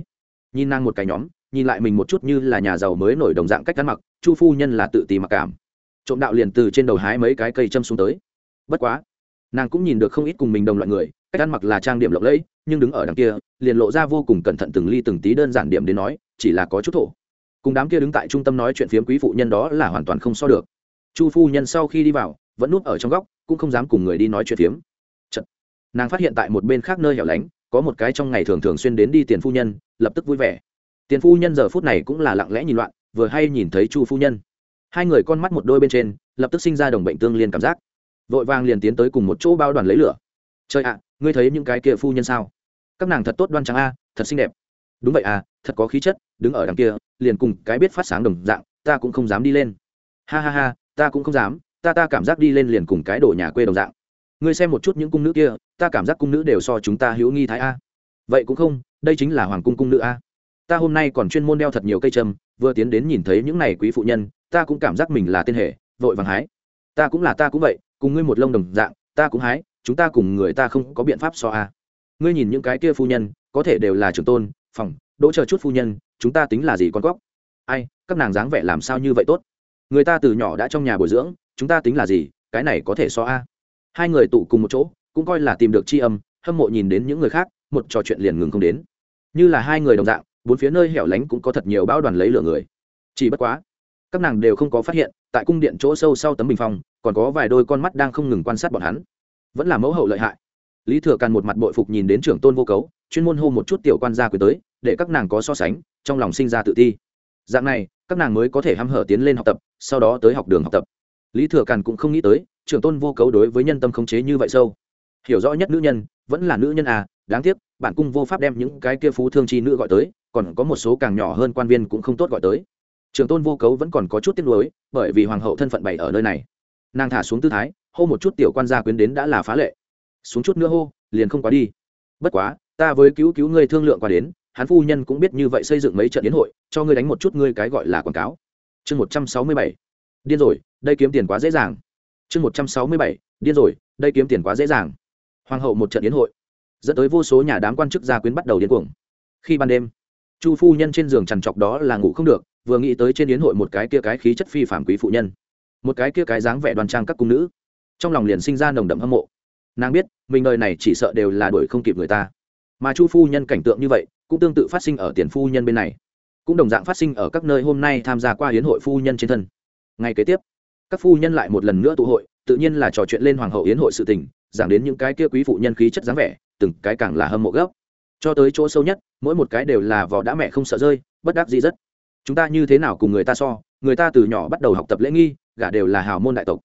Nhìn nàng một cái nhóm, nhìn lại mình một chút như là nhà giàu mới nổi đồng dạng cách ăn mặc, chu phu nhân là tự tì mặc cảm. Trộm đạo liền từ trên đầu hái mấy cái cây châm xuống tới. Bất quá, nàng cũng nhìn được không ít cùng mình đồng loại người cách ăn mặc là trang điểm lộng lẫy, nhưng đứng ở đằng kia, liền lộ ra vô cùng cẩn thận từng ly từng tí đơn giản điểm đến nói, chỉ là có chút thổ. Cùng đám kia đứng tại trung tâm nói chuyện phiếm quý phụ nhân đó là hoàn toàn không so được. Chu phu nhân sau khi đi vào, vẫn núp ở trong góc, cũng không dám cùng người đi nói chuyện phiếm. Chật. nàng phát hiện tại một bên khác nơi hẻo lánh, có một cái trong ngày thường thường xuyên đến đi tiền phu nhân, lập tức vui vẻ. Tiền phu nhân giờ phút này cũng là lặng lẽ nhìn loạn, vừa hay nhìn thấy chu phu nhân. Hai người con mắt một đôi bên trên, lập tức sinh ra đồng bệnh tương liên cảm giác. Vội vàng liền tiến tới cùng một chỗ bao đoàn lấy lửa trời ạ à, ngươi thấy những cái kia phu nhân sao? Các nàng thật tốt đoan trắng a, thật xinh đẹp. Đúng vậy à thật có khí chất, đứng ở đằng kia, liền cùng cái biết phát sáng đồng dạng, ta cũng không dám đi lên. Ha ha ha, ta cũng không dám, ta ta cảm giác đi lên liền cùng cái đồ nhà quê đồng dạng. Ngươi xem một chút những cung nữ kia, ta cảm giác cung nữ đều so chúng ta hữu nghi thái a. Vậy cũng không, đây chính là hoàng cung cung nữ a. Ta hôm nay còn chuyên môn đeo thật nhiều cây trâm vừa tiến đến nhìn thấy những này quý phụ nhân, ta cũng cảm giác mình là tên hệ vội vàng hái. Ta cũng là ta cũng vậy, cùng ngươi một lông đồng dạng, ta cũng hái chúng ta cùng người ta không có biện pháp so a. À. Ngươi nhìn những cái kia phu nhân, có thể đều là trưởng tôn, phòng, đỗ chờ chút phu nhân, chúng ta tính là gì con cóc? Ai, các nàng dáng vẻ làm sao như vậy tốt? Người ta từ nhỏ đã trong nhà bồi dưỡng, chúng ta tính là gì, cái này có thể so a? À. Hai người tụ cùng một chỗ, cũng coi là tìm được tri âm, hâm mộ nhìn đến những người khác, một trò chuyện liền ngừng không đến. Như là hai người đồng dạng, bốn phía nơi hẻo lánh cũng có thật nhiều bão đoàn lấy lửa người. Chỉ bất quá, các nàng đều không có phát hiện, tại cung điện chỗ sâu sau tấm bình phong còn có vài đôi con mắt đang không ngừng quan sát bọn hắn vẫn là mẫu hậu lợi hại. Lý thừa càn một mặt bội phục nhìn đến trưởng tôn vô cấu, chuyên môn hô một chút tiểu quan gia quyền tới, để các nàng có so sánh, trong lòng sinh ra tự ti. Dạng này, các nàng mới có thể hăm hở tiến lên học tập, sau đó tới học đường học tập. Lý thừa càn cũng không nghĩ tới, trưởng tôn vô cấu đối với nhân tâm khống chế như vậy sâu. Hiểu rõ nhất nữ nhân, vẫn là nữ nhân à đáng tiếc, bản cung vô pháp đem những cái kia phú thương chi nữ gọi tới, còn có một số càng nhỏ hơn quan viên cũng không tốt gọi tới. Trường tôn vô cấu vẫn còn có chút tiếc nuối, bởi vì hoàng hậu thân phận bày ở nơi này. Nàng thả xuống tư thái hô một chút tiểu quan gia quyến đến đã là phá lệ. Xuống chút nữa hô, liền không quá đi. Bất quá, ta với cứu cứu ngươi thương lượng qua đến, hắn phu nhân cũng biết như vậy xây dựng mấy trận đến hội, cho ngươi đánh một chút ngươi cái gọi là quảng cáo. Chương một trăm sáu mươi bảy. Điên rồi, đây kiếm tiền quá dễ dàng. Chương một trăm sáu mươi bảy. Điên rồi, đây kiếm tiền quá dễ dàng. Hoàng hậu một trận đến hội. Dẫn tới vô số nhà đám quan chức gia quyến bắt đầu điên cuồng. Khi ban đêm, chu phu nhân trên giường trằn trọc đó là ngủ không được, vừa nghĩ tới trên yến hội một cái kia cái khí chất phi phạm quý phụ nhân. Một cái kia cái dáng vẻ đoan trang các cung nữ trong lòng liền sinh ra nồng đậm hâm mộ. Nàng biết, mình đời này chỉ sợ đều là đuổi không kịp người ta. Mà chu phu nhân cảnh tượng như vậy, cũng tương tự phát sinh ở tiền phu nhân bên này. Cũng đồng dạng phát sinh ở các nơi hôm nay tham gia qua hiến hội phu nhân trên thân. Ngay kế tiếp, các phu nhân lại một lần nữa tụ hội, tự nhiên là trò chuyện lên hoàng hậu hiến hội sự tình, giảng đến những cái kia quý phụ nhân khí chất dáng vẻ, từng cái càng là hâm mộ gốc. cho tới chỗ sâu nhất, mỗi một cái đều là vỏ đã mẹ không sợ rơi, bất đắc dĩ rất. Chúng ta như thế nào cùng người ta so, người ta từ nhỏ bắt đầu học tập lễ nghi, gả đều là hào môn đại tộc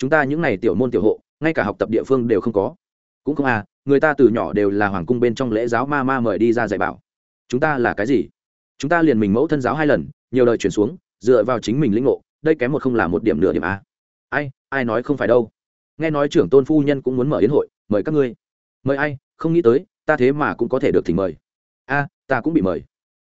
chúng ta những n à y tiểu môn tiểu hộ, ngay cả học tập địa phương đều không có. Cũng không à người ta từ nhỏ đều là hoàng cung bên trong lễ giáo ma ma mời đi ra dạy bảo. Chúng ta là cái gì? Chúng ta liền mình mẫu thân giáo hai lần, nhiều lời chuyển xuống, dựa vào chính mình lĩnh ngộ, đây kém một không là một điểm nửa điểm a ai ai nói không phải đâu. Nghe nói trưởng tôn phu nhân cũng muốn mở yến hội, mời các ngươi. Mời ai, không nghĩ tới, ta thế mà cũng có thể được thỉnh mời. A ta cũng bị mời.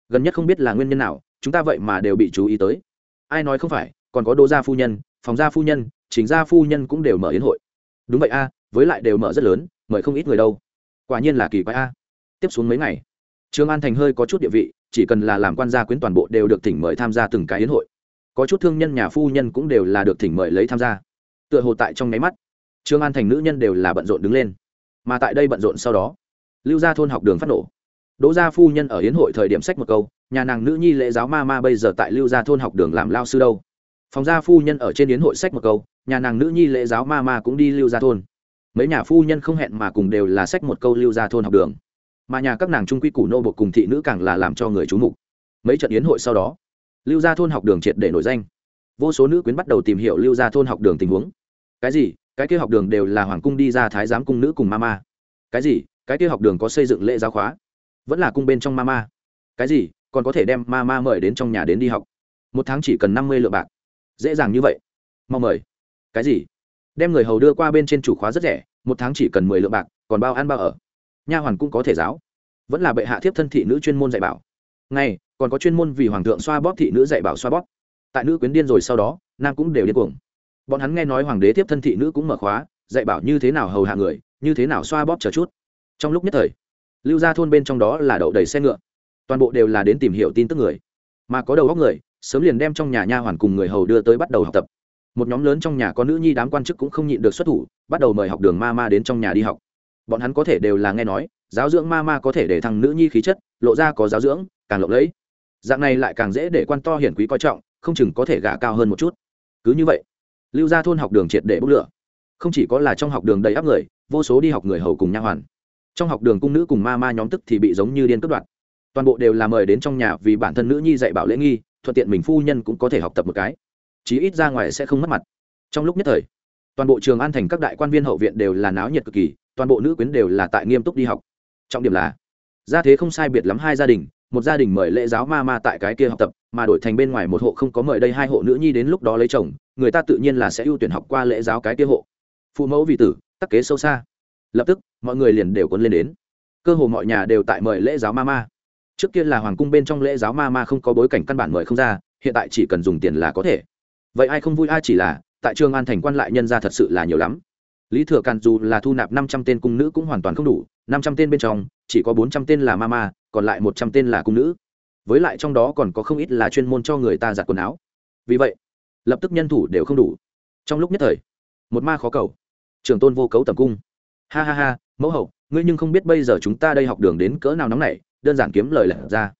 Gần nhất không biết là nguyên nhân nào, chúng ta vậy mà đều bị chú ý tới. Ai nói không phải, còn có đô gia phu nhân, phòng gia phu nhân chính gia phu nhân cũng đều mở yến hội. Đúng vậy a, với lại đều mở rất lớn, mời không ít người đâu. Quả nhiên là kỳ quái a. Tiếp xuống mấy ngày, trương an thành hơi có chút địa vị, chỉ cần là làm quan gia quyến toàn bộ đều được thỉnh mời tham gia từng cái yến hội. Có chút thương nhân nhà phu nhân cũng đều là được thỉnh mời lấy tham gia. Tựa hồ tại trong nháy mắt, trương an thành nữ nhân đều là bận rộn đứng lên. Mà tại đây bận rộn sau đó, lưu gia thôn học đường phát nổ. Đỗ gia phu nhân ở hiến hội thời điểm sách một câu, nhà nàng nữ nhi lễ giáo ma ma bây giờ tại lưu gia thôn học đường làm lao sư đâu. Phòng gia phu nhân ở trên hiến hội sách một câu nhà nàng nữ nhi lễ giáo ma ma cũng đi lưu gia thôn. Mấy nhà phu nhân không hẹn mà cùng đều là sách một câu lưu gia thôn học đường. Mà nhà các nàng trung quy củ nô bột cùng thị nữ càng là làm cho người chú mục. Mấy trận yến hội sau đó, lưu gia thôn học đường triệt để nổi danh. Vô số nữ quyến bắt đầu tìm hiểu lưu gia thôn học đường tình huống. Cái gì? Cái kia học đường đều là hoàng cung đi ra thái giám cung nữ cùng ma ma. Cái gì? Cái kia học đường có xây dựng lễ giáo khóa? Vẫn là cung bên trong ma ma. Cái gì? Còn có thể đem ma ma mời đến trong nhà đến đi học. Một tháng chỉ cần năm mươi lượng bạc. Dễ dàng như vậy. Mong mời cái gì? Đem người hầu đưa qua bên trên chủ khóa rất rẻ, một tháng chỉ cần mười lượng bạc, còn bao ăn bao ở. Nha hoàn cũng có thể giáo. Vẫn là bệ hạ thiếp thân thị nữ chuyên môn dạy bảo. Ngay, còn có chuyên môn vì hoàng thượng xoa bóp thị nữ dạy bảo xoa bóp. Tại nữ quyến điên rồi sau đó nam cũng đều điên cuồng. Bọn hắn nghe nói hoàng đế tiếp thân thị nữ cũng mở khóa, dạy bảo như thế nào hầu hạ người, như thế nào xoa bóp chờ chút. Trong lúc nhất thời, lưu ra thôn bên trong đó là đậu đầy xe ngựa. Toàn bộ đều là đến tìm hiểu tin tức người. Mà có đầu góc người, sớm liền đem trong nhà nha hoàn cùng người hầu đưa tới bắt đầu học tập một nhóm lớn trong nhà có nữ nhi đám quan chức cũng không nhịn được xuất thủ, bắt đầu mời học đường ma ma đến trong nhà đi học. Bọn hắn có thể đều là nghe nói, giáo dưỡng ma ma có thể để thằng nữ nhi khí chất, lộ ra có giáo dưỡng, càng lộng lẫy. Dạng này lại càng dễ để quan to hiển quý coi trọng, không chừng có thể gả cao hơn một chút. Cứ như vậy, lưu ra thôn học đường triệt để bốc lửa. Không chỉ có là trong học đường đầy áp người, vô số đi học người hầu cùng nha hoàn. Trong học đường cung nữ cùng ma ma nhóm tức thì bị giống như điên cướp đoạt. Toàn bộ đều là mời đến trong nhà vì bản thân nữ nhi dạy bảo lễ nghi, thuận tiện mình phu nhân cũng có thể học tập một cái chí ít ra ngoài sẽ không mất mặt. Trong lúc nhất thời, toàn bộ trường an thành các đại quan viên hậu viện đều là náo nhiệt cực kỳ, toàn bộ nữ quyến đều là tại nghiêm túc đi học. Trọng điểm là gia thế không sai biệt lắm hai gia đình, một gia đình mời lễ giáo ma ma tại cái kia học tập, mà đổi thành bên ngoài một hộ không có mời đây hai hộ nữ nhi đến lúc đó lấy chồng, người ta tự nhiên là sẽ ưu tuyển học qua lễ giáo cái kia hộ. Phụ mẫu vì tử, tắc kế sâu xa. Lập tức, mọi người liền đều cuốn lên đến. Cơ hồ mọi nhà đều tại mời lễ giáo ma ma. Trước kia là hoàng cung bên trong lễ giáo ma ma không có bối cảnh căn bản mời không ra, hiện tại chỉ cần dùng tiền là có thể vậy ai không vui, ai chỉ là, tại trường an thành quan lại nhân ra thật sự là nhiều lắm. Lý thừa càn dù là thu nạp năm trăm tên cung nữ cũng hoàn toàn không đủ, năm trăm tên bên trong, chỉ có bốn trăm tên là ma ma, còn lại một trăm tên là cung nữ. Với lại trong đó còn có không ít là chuyên môn cho người ta giặt quần áo. Vì vậy, lập tức nhân thủ đều không đủ. Trong lúc nhất thời, một ma khó cầu. Trường tôn vô cấu tầm cung. Ha ha ha, mẫu hậu, ngươi nhưng không biết bây giờ chúng ta đây học đường đến cỡ nào nóng này đơn giản kiếm lời lẻ ra.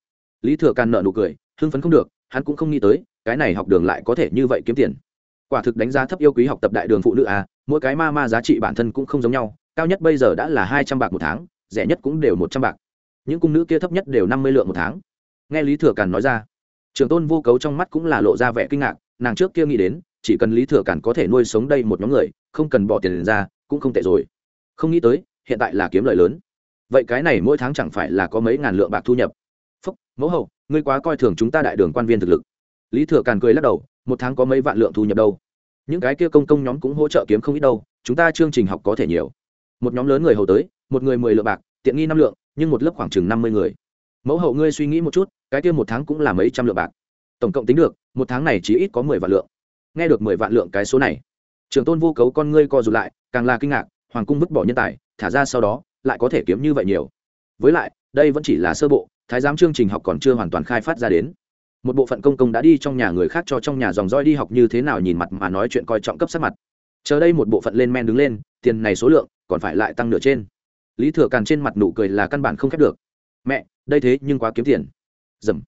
Lý thừa càn nợ nụ cười, hưng phấn không được, hắn cũng không nghĩ tới cái này học đường lại có thể như vậy kiếm tiền. Quả thực đánh giá thấp yêu quý học tập đại đường phụ nữ à mỗi cái ma ma giá trị bản thân cũng không giống nhau, cao nhất bây giờ đã là hai trăm bạc một tháng, rẻ nhất cũng đều một trăm bạc. Những cung nữ kia thấp nhất đều năm mươi lượng một tháng. Nghe lý thừa càn nói ra, trường tôn vô cấu trong mắt cũng là lộ ra vẻ kinh ngạc, nàng trước kia nghĩ đến, chỉ cần lý thừa càn có thể nuôi sống đây một nhóm người, không cần bỏ tiền ra, cũng không tệ rồi. Không nghĩ tới, hiện tại là kiếm lợi lớn. Vậy cái này mỗi tháng chẳng phải là có mấy ngàn lượng bạc thu nhập. Phúc, mẫu hậu, ngươi quá coi thường chúng ta đại đường quan viên thực lực lý thừa càn cười lắc đầu, một tháng có mấy vạn lượng thu nhập đâu? Những cái kia công công nhóm cũng hỗ trợ kiếm không ít đâu, chúng ta chương trình học có thể nhiều. Một nhóm lớn người hầu tới, một người mười lượng bạc, tiện nghi năm lượng, nhưng một lớp khoảng chừng năm mươi người. Mẫu hậu ngươi suy nghĩ một chút, cái kia một tháng cũng là mấy trăm lượng bạc. Tổng cộng tính được, một tháng này chỉ ít có mười vạn lượng. Nghe được mười vạn lượng cái số này trường tôn vô cấu con ngươi co rụt lại, càng là kinh ngạc, hoàng cung vứt bỏ nhân tài, thả ra sau đó, lại có thể kiếm như vậy nhiều. Với lại, đây vẫn chỉ là sơ bộ, thái giám chương trình học còn chưa hoàn toàn khai phát ra đến một bộ phận công công đã đi trong nhà người khác cho trong nhà dòng roi đi học như thế nào nhìn mặt mà nói chuyện coi trọng cấp sắc mặt. Chờ đây một bộ phận lên men đứng lên, tiền này số lượng còn phải lại tăng nửa trên. Lý thừa càn trên mặt nụ cười là căn bản không khép được. Mẹ, đây thế nhưng quá kiếm tiền. Dầm.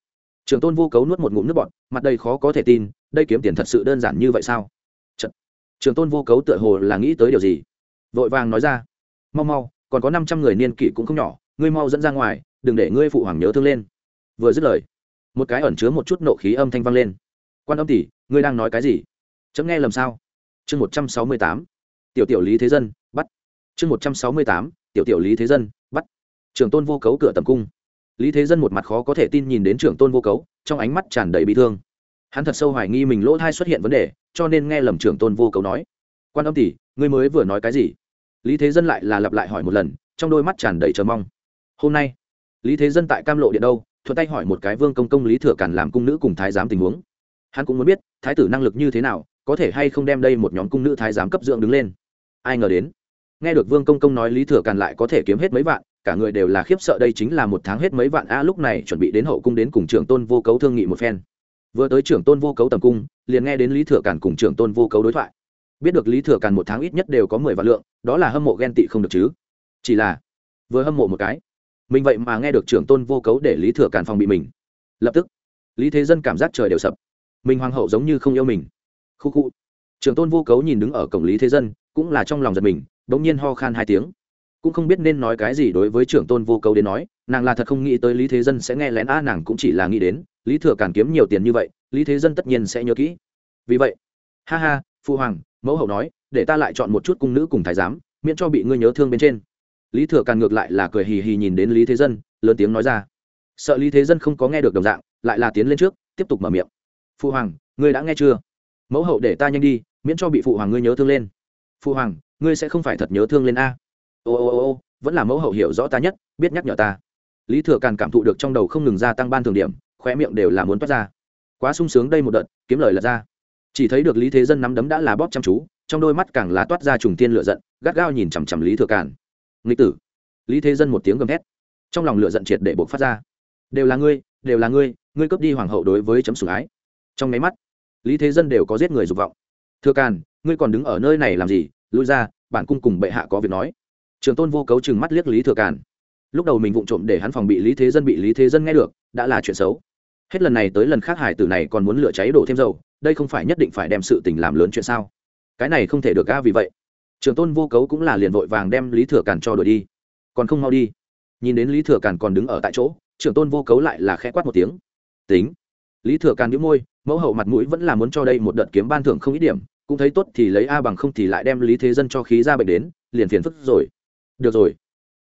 Trường tôn vô cấu nuốt một ngụm nước bọt, mặt đây khó có thể tin, đây kiếm tiền thật sự đơn giản như vậy sao? Chật. trường tôn vô cấu tựa hồ là nghĩ tới điều gì. Vội vàng nói ra. Mau mau, còn có năm trăm người niên kỷ cũng không nhỏ, ngươi mau dẫn ra ngoài, đừng để ngươi phụ hoàng nhớ thương lên. Vừa dứt lời một cái ẩn chứa một chút nộ khí âm thanh vang lên. Quan âm tỷ, ngươi đang nói cái gì? Chấm nghe lầm sao? Chương một trăm sáu mươi tám, tiểu tiểu lý thế dân, bắt. Chương một trăm sáu mươi tám, tiểu tiểu lý thế dân, bắt. Trưởng tôn vô cấu cửa tầm cung. Lý thế dân một mặt khó có thể tin nhìn đến trưởng tôn vô cấu, trong ánh mắt tràn đầy bị thương. Hắn thật sâu hoài nghi mình lỗ thai xuất hiện vấn đề, cho nên nghe lầm trưởng tôn vô cấu nói. Quan âm tỷ, ngươi mới vừa nói cái gì? Lý thế dân lại là lặp lại hỏi một lần, trong đôi mắt tràn đầy chờ mong. Hôm nay, lý thế dân tại cam lộ điện đâu? Thuận tay hỏi một cái vương công công lý thừa càn làm cung nữ cùng thái giám tình huống. Hắn cũng muốn biết, thái tử năng lực như thế nào, có thể hay không đem đây một nhóm cung nữ thái giám cấp dưỡng đứng lên. Ai ngờ đến, nghe được vương công công nói lý thừa càn lại có thể kiếm hết mấy vạn, cả người đều là khiếp sợ đây chính là một tháng hết mấy vạn. A, lúc này chuẩn bị đến hậu cung đến cùng trưởng tôn vô cấu thương nghị một phen. Vừa tới trưởng tôn vô cấu tầm cung, liền nghe đến lý thừa càn cùng trưởng tôn vô cấu đối thoại. Biết được lý thừa càn một tháng ít nhất đều có mười vạn lượng, đó là hâm mộ ghen tị không được chứ. Chỉ là, vừa hâm mộ một cái mình vậy mà nghe được trưởng tôn vô cấu để lý thừa càn phòng bị mình. Lập tức, lý thế dân cảm giác trời đều sập. Mình hoàng hậu giống như không yêu mình. Khu khu. Trưởng tôn vô cấu nhìn đứng ở cổng lý thế dân, cũng là trong lòng giật mình đ ỗ n g nhiên ho khan hai tiếng. Cũng không biết nên nói cái gì đối với trưởng tôn vô cấu đến nói, nàng là thật không nghĩ tới lý thế dân sẽ nghe lén a, nàng cũng chỉ là nghĩ đến, lý thừa càn kiếm nhiều tiền như vậy, lý thế dân tất nhiên sẽ nhớ kỹ. Vì vậy, ha ha, phu hoàng, mẫu hậu nói, để ta lại chọn một chút cung nữ cùng thái giám, miễn cho bị ngươi nhớ thương bên trên lý thừa càn ngược lại là cười hì hì nhìn đến lý thế dân, lớn tiếng nói ra. Sợ lý thế dân không có nghe được đồng dạng, lại là tiến lên trước, tiếp tục mở miệng. Phụ hoàng, ngươi đã nghe chưa? Mẫu hậu để ta nhanh đi, miễn cho bị phụ hoàng ngươi nhớ thương lên. Phụ hoàng, ngươi sẽ không phải thật nhớ thương lên a. Ô ô ô ô, vẫn là mẫu hậu hiểu rõ ta nhất, biết nhắc nhở ta. Lý thừa càn cảm thụ được trong đầu không ngừng gia tăng ban thường điểm, khóe miệng đều là muốn toát ra. Quá sung sướng đây một đợt, kiếm lời lật ra. Chỉ thấy được lý thế dân nắm đấm đã là bóp chăm chú, trong đôi mắt càng là toát ra trùng tiên lựa giận, gắt gao nhìn chằm chằm lý thừa càn nghịch tử. Lý thế dân một tiếng gầm thét, trong lòng lửa giận triệt để buộc phát ra. Đều là ngươi đều là ngươi ngươi cướp đi hoàng hậu đối với chấm sủng ái. Trong máy mắt lý thế dân đều có giết người dục vọng. Thưa càn ngươi còn đứng ở nơi này làm gì? Lui ra bản cung cùng bệ hạ có việc nói. Trường tôn vô cấu chừng mắt liếc lý thừa càn. Lúc đầu mình vụng trộm để hắn phòng bị lý thế dân bị lý thế dân nghe được đã là chuyện xấu. Hết lần này tới lần khác hải tử này còn muốn lửa cháy đổ thêm dầu đây không phải nhất định phải đem sự tình làm lớn chuyện sao? Cái này không thể được ga vì vậy trường tôn vô cấu cũng là liền vội vàng đem lý thừa càn cho đuổi đi. Còn không mau đi. Nhìn đến lý thừa càn còn đứng ở tại chỗ trưởng tôn vô cấu lại là khẽ quát một tiếng. Tính. Lý thừa càn đĩu môi, mẫu hậu mặt mũi vẫn là muốn cho đây một đợt kiếm ban thưởng không ít điểm, cũng thấy tốt thì lấy a bằng không thì lại đem lý thế dân cho khí ra bệnh đến, liền phiền phức rồi. Được rồi.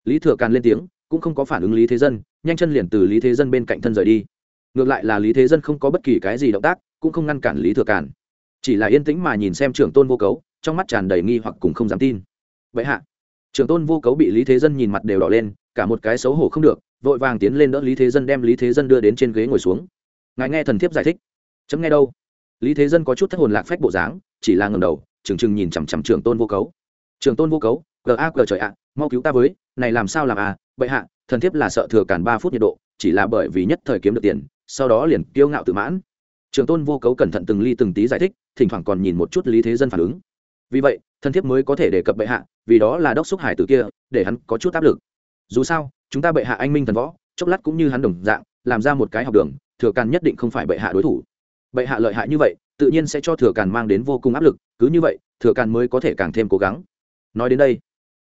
Lý thừa càn lên tiếng, cũng không có phản ứng lý thế dân, nhanh chân liền từ lý thế dân bên cạnh thân rời đi. Ngược lại là lý thế dân không có bất kỳ cái gì động tác, cũng không ngăn cản lý thừa càn. Chỉ là yên tĩnh mà nhìn xem trưởng tôn vô cấu trong mắt tràn đầy nghi hoặc cùng không dám tin. Vậy hạ, trưởng tôn vô cấu bị lý thế dân nhìn mặt đều đỏ lên, cả một cái xấu hổ không được, vội vàng tiến lên đỡ lý thế dân đem lý thế dân đưa đến trên ghế ngồi xuống. Ngài nghe thần thiếp giải thích. Chấm nghe đâu? Lý thế dân có chút thất hồn lạc phách bộ dáng, chỉ là ngầm đầu, trừng trừng nhìn chằm chằm trưởng tôn vô cấu. Trưởng tôn vô cấu g a g trời ạ, mau cứu ta với, này làm sao làm à? Bệ hạ, thần thiếp là sợ thừa cản ba phút nhiệt độ, chỉ là bởi vì nhất thời kiếm được tiền, sau đó liền kiêu ngạo tự mãn. Trưởng tôn vô cấu cẩn thận từng ly từng tí giải thích, thỉnh thoảng còn nhìn một chút lý thế dân phản ứng vì vậy, thân thiết mới có thể đề cập bệ hạ, vì đó là đốc xúc hải tử kia, để hắn có chút áp lực. Dù sao, chúng ta bệ hạ anh minh thần võ, chốc lát cũng như hắn đồng dạng, làm ra một cái học đường, thừa càn nhất định không phải bệ hạ đối thủ. Bệ hạ lợi hại như vậy, tự nhiên sẽ cho thừa càn mang đến vô cùng áp lực, cứ như vậy, thừa càn mới có thể càng thêm cố gắng. Nói đến đây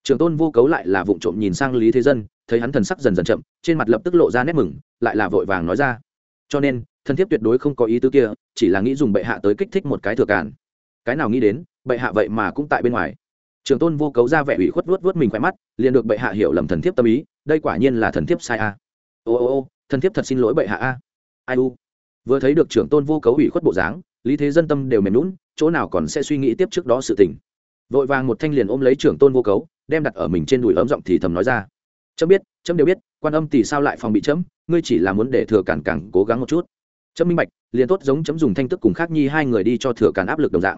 trường tôn vô cấu lại là vụ trộm nhìn sang lý thế dân, thấy hắn thần sắc dần dần chậm, trên mặt lập tức lộ ra nét mừng, lại là vội vàng nói ra. Cho nên, thân thiết tuyệt đối không có ý tứ kia, chỉ là nghĩ dùng bệ hạ tới kích thích một cái thừa càn. Cái nào nghĩ đến bệ hạ vậy mà cũng tại bên ngoài. Trường tôn vô cấu ra vẻ ủy khuất vuốt vuốt mình khỏe mắt, liền được bệ hạ hiểu lầm thần thiếp tâm ý, đây quả nhiên là thần thiếp sai a. Ô ô ô, thần thiếp thật xin lỗi bệ hạ a. Ai u? Vừa thấy được trưởng tôn vô cấu ủy khuất bộ dáng, lý thế dân tâm đều mềm lún chỗ nào còn sẽ suy nghĩ tiếp trước đó sự tình. Vội vàng một thanh liền ôm lấy trưởng tôn vô cấu, đem đặt ở mình trên đùi ấm giọng thì thầm nói ra. Chấm biết, chấm đều biết, quan âm thì sao lại phòng bị chấm, ngươi chỉ là muốn để thừa cản càng cố gắng một chút. Chấm minh bạch, liền tốt giống chấm dùng thanh tức cùng khác nhi hai người đi cho thừa cản áp lực đồng dạng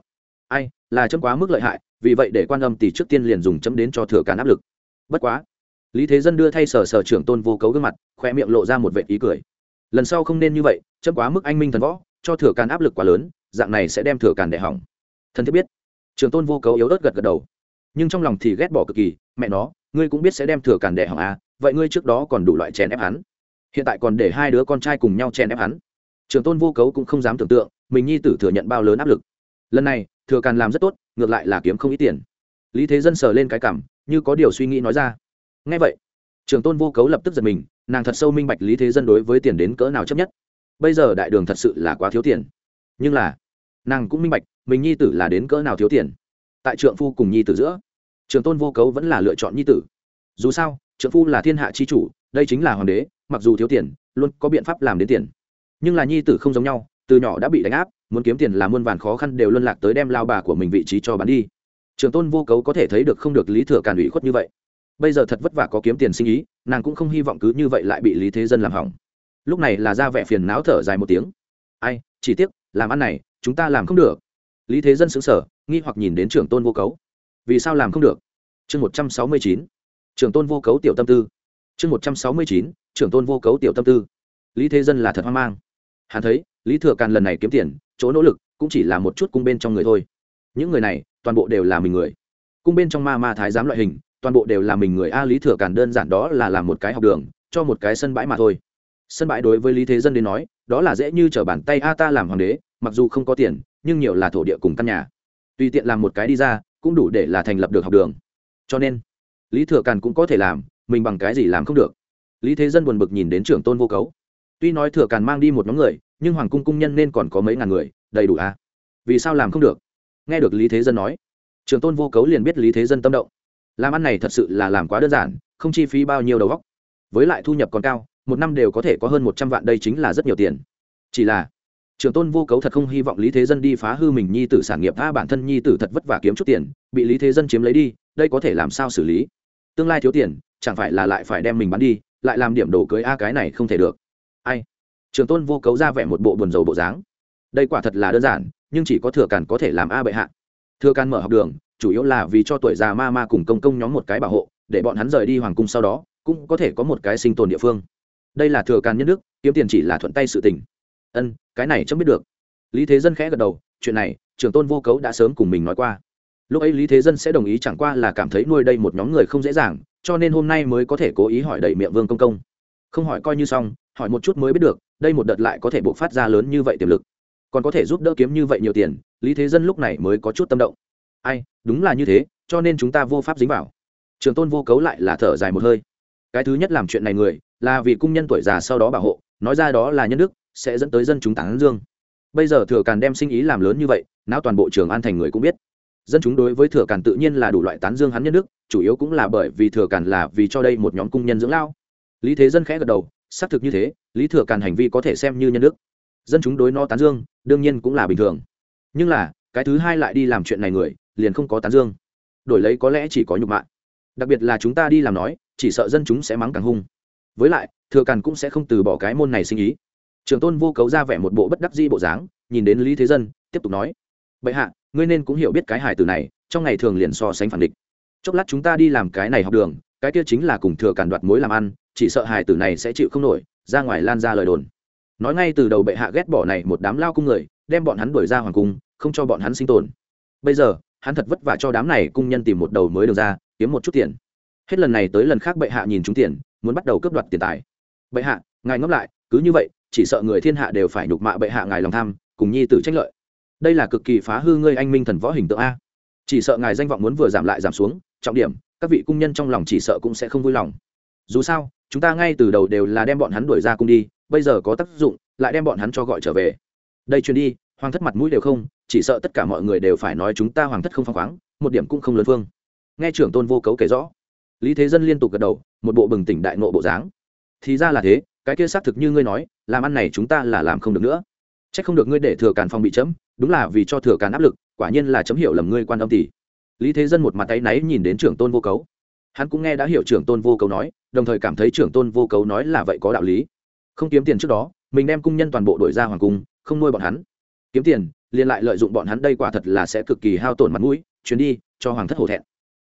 ai, là chấm quá mức lợi hại, vì vậy để quan âm tỷ trước tiên liền dùng chấm đến cho thừa cản áp lực. Bất quá, lý thế dân đưa thay sở sở trưởng tôn vô cấu gương mặt khoe miệng lộ ra một vệ ý cười. Lần sau không nên như vậy, chấm quá mức anh minh thần võ, cho thừa cản áp lực quá lớn, dạng này sẽ đem thừa cản để hỏng. Thần thiết biết, trưởng tôn vô cấu yếu ớt gật gật đầu. Nhưng trong lòng thì ghét bỏ cực kỳ, mẹ nó, ngươi cũng biết sẽ đem thừa cản để hỏng à vậy ngươi trước đó còn đủ loại chèn ép hắn. Hiện tại còn để hai đứa con trai cùng nhau chèn ép hắn. Trường tôn vô cấu cũng không dám tưởng tượng, mình nhi tử thừa nhận bao lớn áp lực. Lần này thừa càn làm rất tốt, ngược lại là kiếm không ít tiền. Lý thế dân sờ lên cái cảm, như có điều suy nghĩ nói ra. Ngay vậy, trường tôn vô cấu lập tức giật mình, nàng thật sâu minh bạch lý thế dân đối với tiền đến cỡ nào chấp nhất. Bây giờ đại đường thật sự là quá thiếu tiền. Nhưng là, nàng cũng minh bạch, mình nhi tử là đến cỡ nào thiếu tiền. Tại trượng phu cùng nhi tử giữa, trường tôn vô cấu vẫn là lựa chọn nhi tử. Dù sao, trượng phu là thiên hạ c h i chủ, đây chính là hoàng đế, mặc dù thiếu tiền, luôn có biện pháp làm đến tiền. Nhưng là nhi tử không giống nhau, từ nhỏ đã bị đánh áp muốn kiếm tiền là muôn vàn khó khăn đều luân lạc tới đem lao bà của mình vị trí cho bán đi. Trường tôn vô cấu có thể thấy được không được lý thừa càn ủy khuất như vậy. Bây giờ thật vất vả có kiếm tiền sinh ý, nàng cũng không hy vọng cứ như vậy lại bị lý thế dân làm hỏng. Lúc này là ra vẻ phiền não thở dài một tiếng. Ai, chỉ tiếc, làm ăn này, chúng ta làm không được. Lý thế dân xứng sở nghi hoặc nhìn đến trưởng tôn vô cấu. Vì sao làm không được? Chương một trăm sáu mươi chín. Trưởng tôn vô cấu tiểu tâm tư. Chương một trăm sáu mươi chín trưởng tôn vô cấu tiểu tâm tư. Lý thế dân là thật hoang mang. Hắn thấy lý thừa càn lần này kiếm tiền, chỗ nỗ lực cũng chỉ là một chút cung bên trong người thôi. Những người này, toàn bộ đều là mình người. Cung bên trong ma ma thái giám loại hình, toàn bộ đều là mình người. A, lý thừa càn đơn giản đó là làm một cái học đường, cho một cái sân bãi mà thôi. Sân bãi đối với lý thế dân đến nói, đó là dễ như t r ở bàn tay. A, ta làm hoàng đế, mặc dù không có tiền, nhưng nhiều là thổ địa cùng căn nhà. Tùy tiện làm một cái đi ra, cũng đủ để là thành lập được học đường. Cho nên, lý thừa càn cũng có thể làm, mình bằng cái gì làm không được. Lý thế dân buồn bực nhìn đến trưởng tôn vô cấu. Tuy nói thừa càn mang đi một nhóm người nhưng hoàng cung cung nhân nên còn có mấy ngàn người, đầy đủ à? Vì sao làm không được? Nghe được lý thế dân nói, trường tôn vô cấu liền biết lý thế dân tâm động. Làm ăn này thật sự là làm quá đơn giản, không chi phí bao nhiêu đầu góc với lại thu nhập còn cao, một năm đều có thể có hơn một trăm vạn đây chính là rất nhiều tiền. Chỉ là, trường tôn vô cấu thật không hy vọng lý thế dân đi phá hư mình nhi tử sản nghiệp a bản thân nhi tử thật vất vả kiếm chút tiền, bị lý thế dân chiếm lấy đi, đây có thể làm sao xử lý? Tương lai thiếu tiền, chẳng phải là lại phải đem mình bán đi, lại làm điểm đồ cưới a, cái này không thể được. Ai? Trường tôn vô cấu ra vẻ một bộ buồn rầu bộ dáng. Đây quả thật là đơn giản, nhưng chỉ có thừa càn có thể làm a bệ hạ. Thừa càn mở học đường, chủ yếu là vì cho tuổi già ma ma cùng công công nhóm một cái bảo hộ, để bọn hắn rời đi hoàng cung sau đó, cũng có thể có một cái sinh tồn địa phương. Đây là thừa càn nhân đức, kiếm tiền chỉ là thuận tay sự tình. Ân, cái này chấm biết được. Lý thế dân khẽ gật đầu, chuyện này trưởng tôn vô cấu đã sớm cùng mình nói qua. Lúc ấy lý thế dân sẽ đồng ý chẳng qua là cảm thấy nuôi đây một nhóm người không dễ dàng, cho nên hôm nay mới có thể cố ý hỏi đầy miệng vương công công. Không hỏi coi như xong hỏi một chút mới biết được, đây một đợt lại có thể buộc phát ra lớn như vậy tiềm lực. Còn có thể giúp đỡ kiếm như vậy nhiều tiền, lý thế dân lúc này mới có chút tâm động. Ai, đúng là như thế, cho nên chúng ta vô pháp dính vào. Trường tôn vô cấu lại là thở dài một hơi. Cái thứ nhất làm chuyện này người, là vì cung nhân tuổi già sau đó bảo hộ, nói ra đó là nhân đức, sẽ dẫn tới dân chúng tán dương. Bây giờ thừa càn đem sinh ý làm lớn như vậy, não toàn bộ trường an thành người cũng biết. Dân chúng đối với thừa càn tự nhiên là đủ loại tán dương hắn nhân đức, chủ yếu cũng là bởi vì thừa càn là vì cho đây một nhóm cung nhân dưỡng lao. Lý thế dân khẽ gật đầu xác thực như thế, lý thừa càn hành vi có thể xem như nhân đức. Dân chúng đối nó tán dương, đương nhiên cũng là bình thường. Nhưng là, cái thứ hai lại đi làm chuyện này người, liền không có tán dương. Đổi lấy có lẽ chỉ có nhục mạ. Đặc biệt là chúng ta đi làm nói, chỉ sợ dân chúng sẽ mắng càng hung. Với lại, thừa càn cũng sẽ không từ bỏ cái môn này sinh ý. Trường tôn vô cấu ra vẻ một bộ bất đắc di bộ dáng, nhìn đến lý thế dân, tiếp tục nói. Bệ hạ, ngươi nên cũng hiểu biết cái hài từ này, trong ngày thường liền so sánh phản địch. Chốc lát chúng ta đi làm cái này học đường cái kia chính là cùng thừa càn đoạt mối làm ăn, chỉ sợ hài tử này sẽ chịu không nổi, ra ngoài lan ra lời đồn. Nói ngay từ đầu bệ hạ ghét bỏ này một đám lao cung người, đem bọn hắn đuổi ra hoàng cung, không cho bọn hắn sinh tồn. Bây giờ, hắn thật vất vả cho đám này cung nhân tìm một đầu mới được ra, kiếm một chút tiền. Hết lần này tới lần khác bệ hạ nhìn chúng tiền, muốn bắt đầu cướp đoạt tiền tài. Bệ hạ, ngài ngẫm lại, cứ như vậy, chỉ sợ người thiên hạ đều phải nhục mạ bệ hạ ngài lòng tham, cùng nhi tử tranh lợi. Đây là cực kỳ phá hư ngươi anh minh thần võ hình tượng a. Chỉ sợ ngài danh vọng muốn vừa giảm lại giảm xuống, trọng điểm các vị cung nhân trong lòng chỉ sợ cũng sẽ không vui lòng. Dù sao, chúng ta ngay từ đầu đều là đem bọn hắn đuổi ra cung đi, bây giờ có tác dụng, lại đem bọn hắn cho gọi trở về. Đây truyền đi, hoàng thất mặt mũi đều không, chỉ sợ tất cả mọi người đều phải nói chúng ta hoàng thất không phăng khoáng, một điểm cũng không lớn phương nghe trưởng tôn vô cấu kể rõ, lý thế dân liên tục gật đầu, một bộ bừng tỉnh đại nộ bộ dáng. Thì ra là thế, cái kia xác thực như ngươi nói, làm ăn này chúng ta là làm không được nữa. C h ắ c không được ngươi để thừa càn phong bị chấm, đúng là vì cho thừa càn áp lực, quả nhiên là chấm hiểu lầm ngươi quan tâm tỷ lý thế dân một mặt tay náy nhìn đến trưởng tôn vô cấu. Hắn cũng nghe đã hiểu trưởng tôn vô cấu nói, đồng thời cảm thấy trưởng tôn vô cấu nói là vậy có đạo lý. Không kiếm tiền trước đó, mình đem cung nhân toàn bộ đổi ra hoàng cung, không nuôi bọn hắn. Kiếm tiền, liền lại lợi dụng bọn hắn đây quả thật là sẽ cực kỳ hao tổn mặt mũi, chuyến đi, cho hoàng thất hổ thẹn.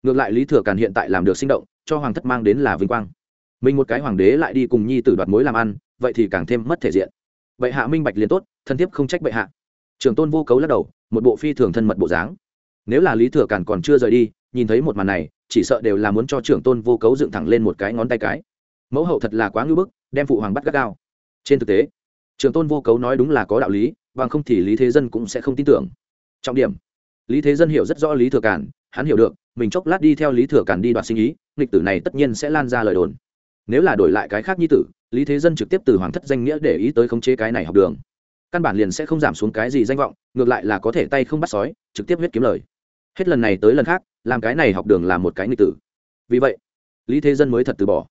Ngược lại lý thừa càn hiện tại làm được sinh động, cho hoàng thất mang đến là vinh quang. Mình một cái hoàng đế lại đi cùng nhi tử đoạt mối làm ăn, vậy thì càng thêm mất thể diện. Bệ hạ minh bạch liền tốt, thân thiết không trách bệ hạ. Trường tôn vô cấu lắc đầu, một bộ phi thường thân mật bộ dáng nếu là lý thừa càn còn chưa rời đi, nhìn thấy một màn này, chỉ sợ đều là muốn cho trưởng tôn vô cấu dựng thẳng lên một cái ngón tay cái. Mẫu hậu thật là quá ngưỡng bức, đem phụ hoàng bắt gắt gao. Trên thực tế, trưởng tôn vô cấu nói đúng là có đạo lý, bằng không thì lý thế dân cũng sẽ không tin tưởng. Trọng điểm, lý thế dân hiểu rất rõ lý thừa cản hắn hiểu được, mình chốc lát đi theo lý thừa cản đi đoạt sinh ý, nghịch tử này tất nhiên sẽ lan ra lời đồn. Nếu là đổi lại cái khác như tử, lý thế dân trực tiếp từ hoàng thất danh nghĩa để ý tới khống chế cái này học đường. Căn bản liền sẽ không giảm xuống cái gì danh vọng, ngược lại là có thể tay không bắt sói, trực tiếp huyết kiếm lời hết lần này tới lần khác, làm cái này học đường là một cái nghịch tử. Vì vậy, lý thế dân mới thật từ bỏ.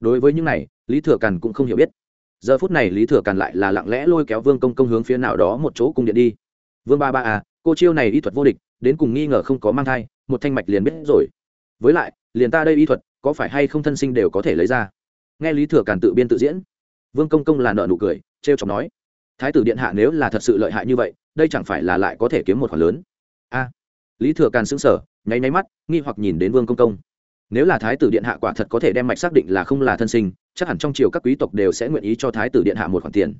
Đối với những này, lý thừa càn cũng không hiểu biết. Giờ phút này lý thừa càn lại là lặng lẽ lôi kéo vương công công hướng phía nào đó một chỗ cung điện đi. Vương ba ba à cô chiêu này y thuật vô địch, đến cùng nghi ngờ không có mang thai, một thanh mạch liền biết rồi. Với lại, liền ta đây y thuật, có phải hay không thân sinh đều có thể lấy ra? Nghe lý thừa càn tự biên tự diễn, vương công công là nợ nụ cười t r e o chọc nói, thái tử điện hạ nếu là thật sự lợi hại như vậy, đây chẳng phải là lại có thể kiếm một khoản lớn? Lý thừa càn xứng sở nháy nháy mắt, nghi hoặc nhìn đến vương công công. Nếu là thái tử điện hạ quả thật có thể đem mạch xác định là không là thân sinh, chắc hẳn trong triều các quý tộc đều sẽ nguyện ý cho thái tử điện hạ một khoản tiền.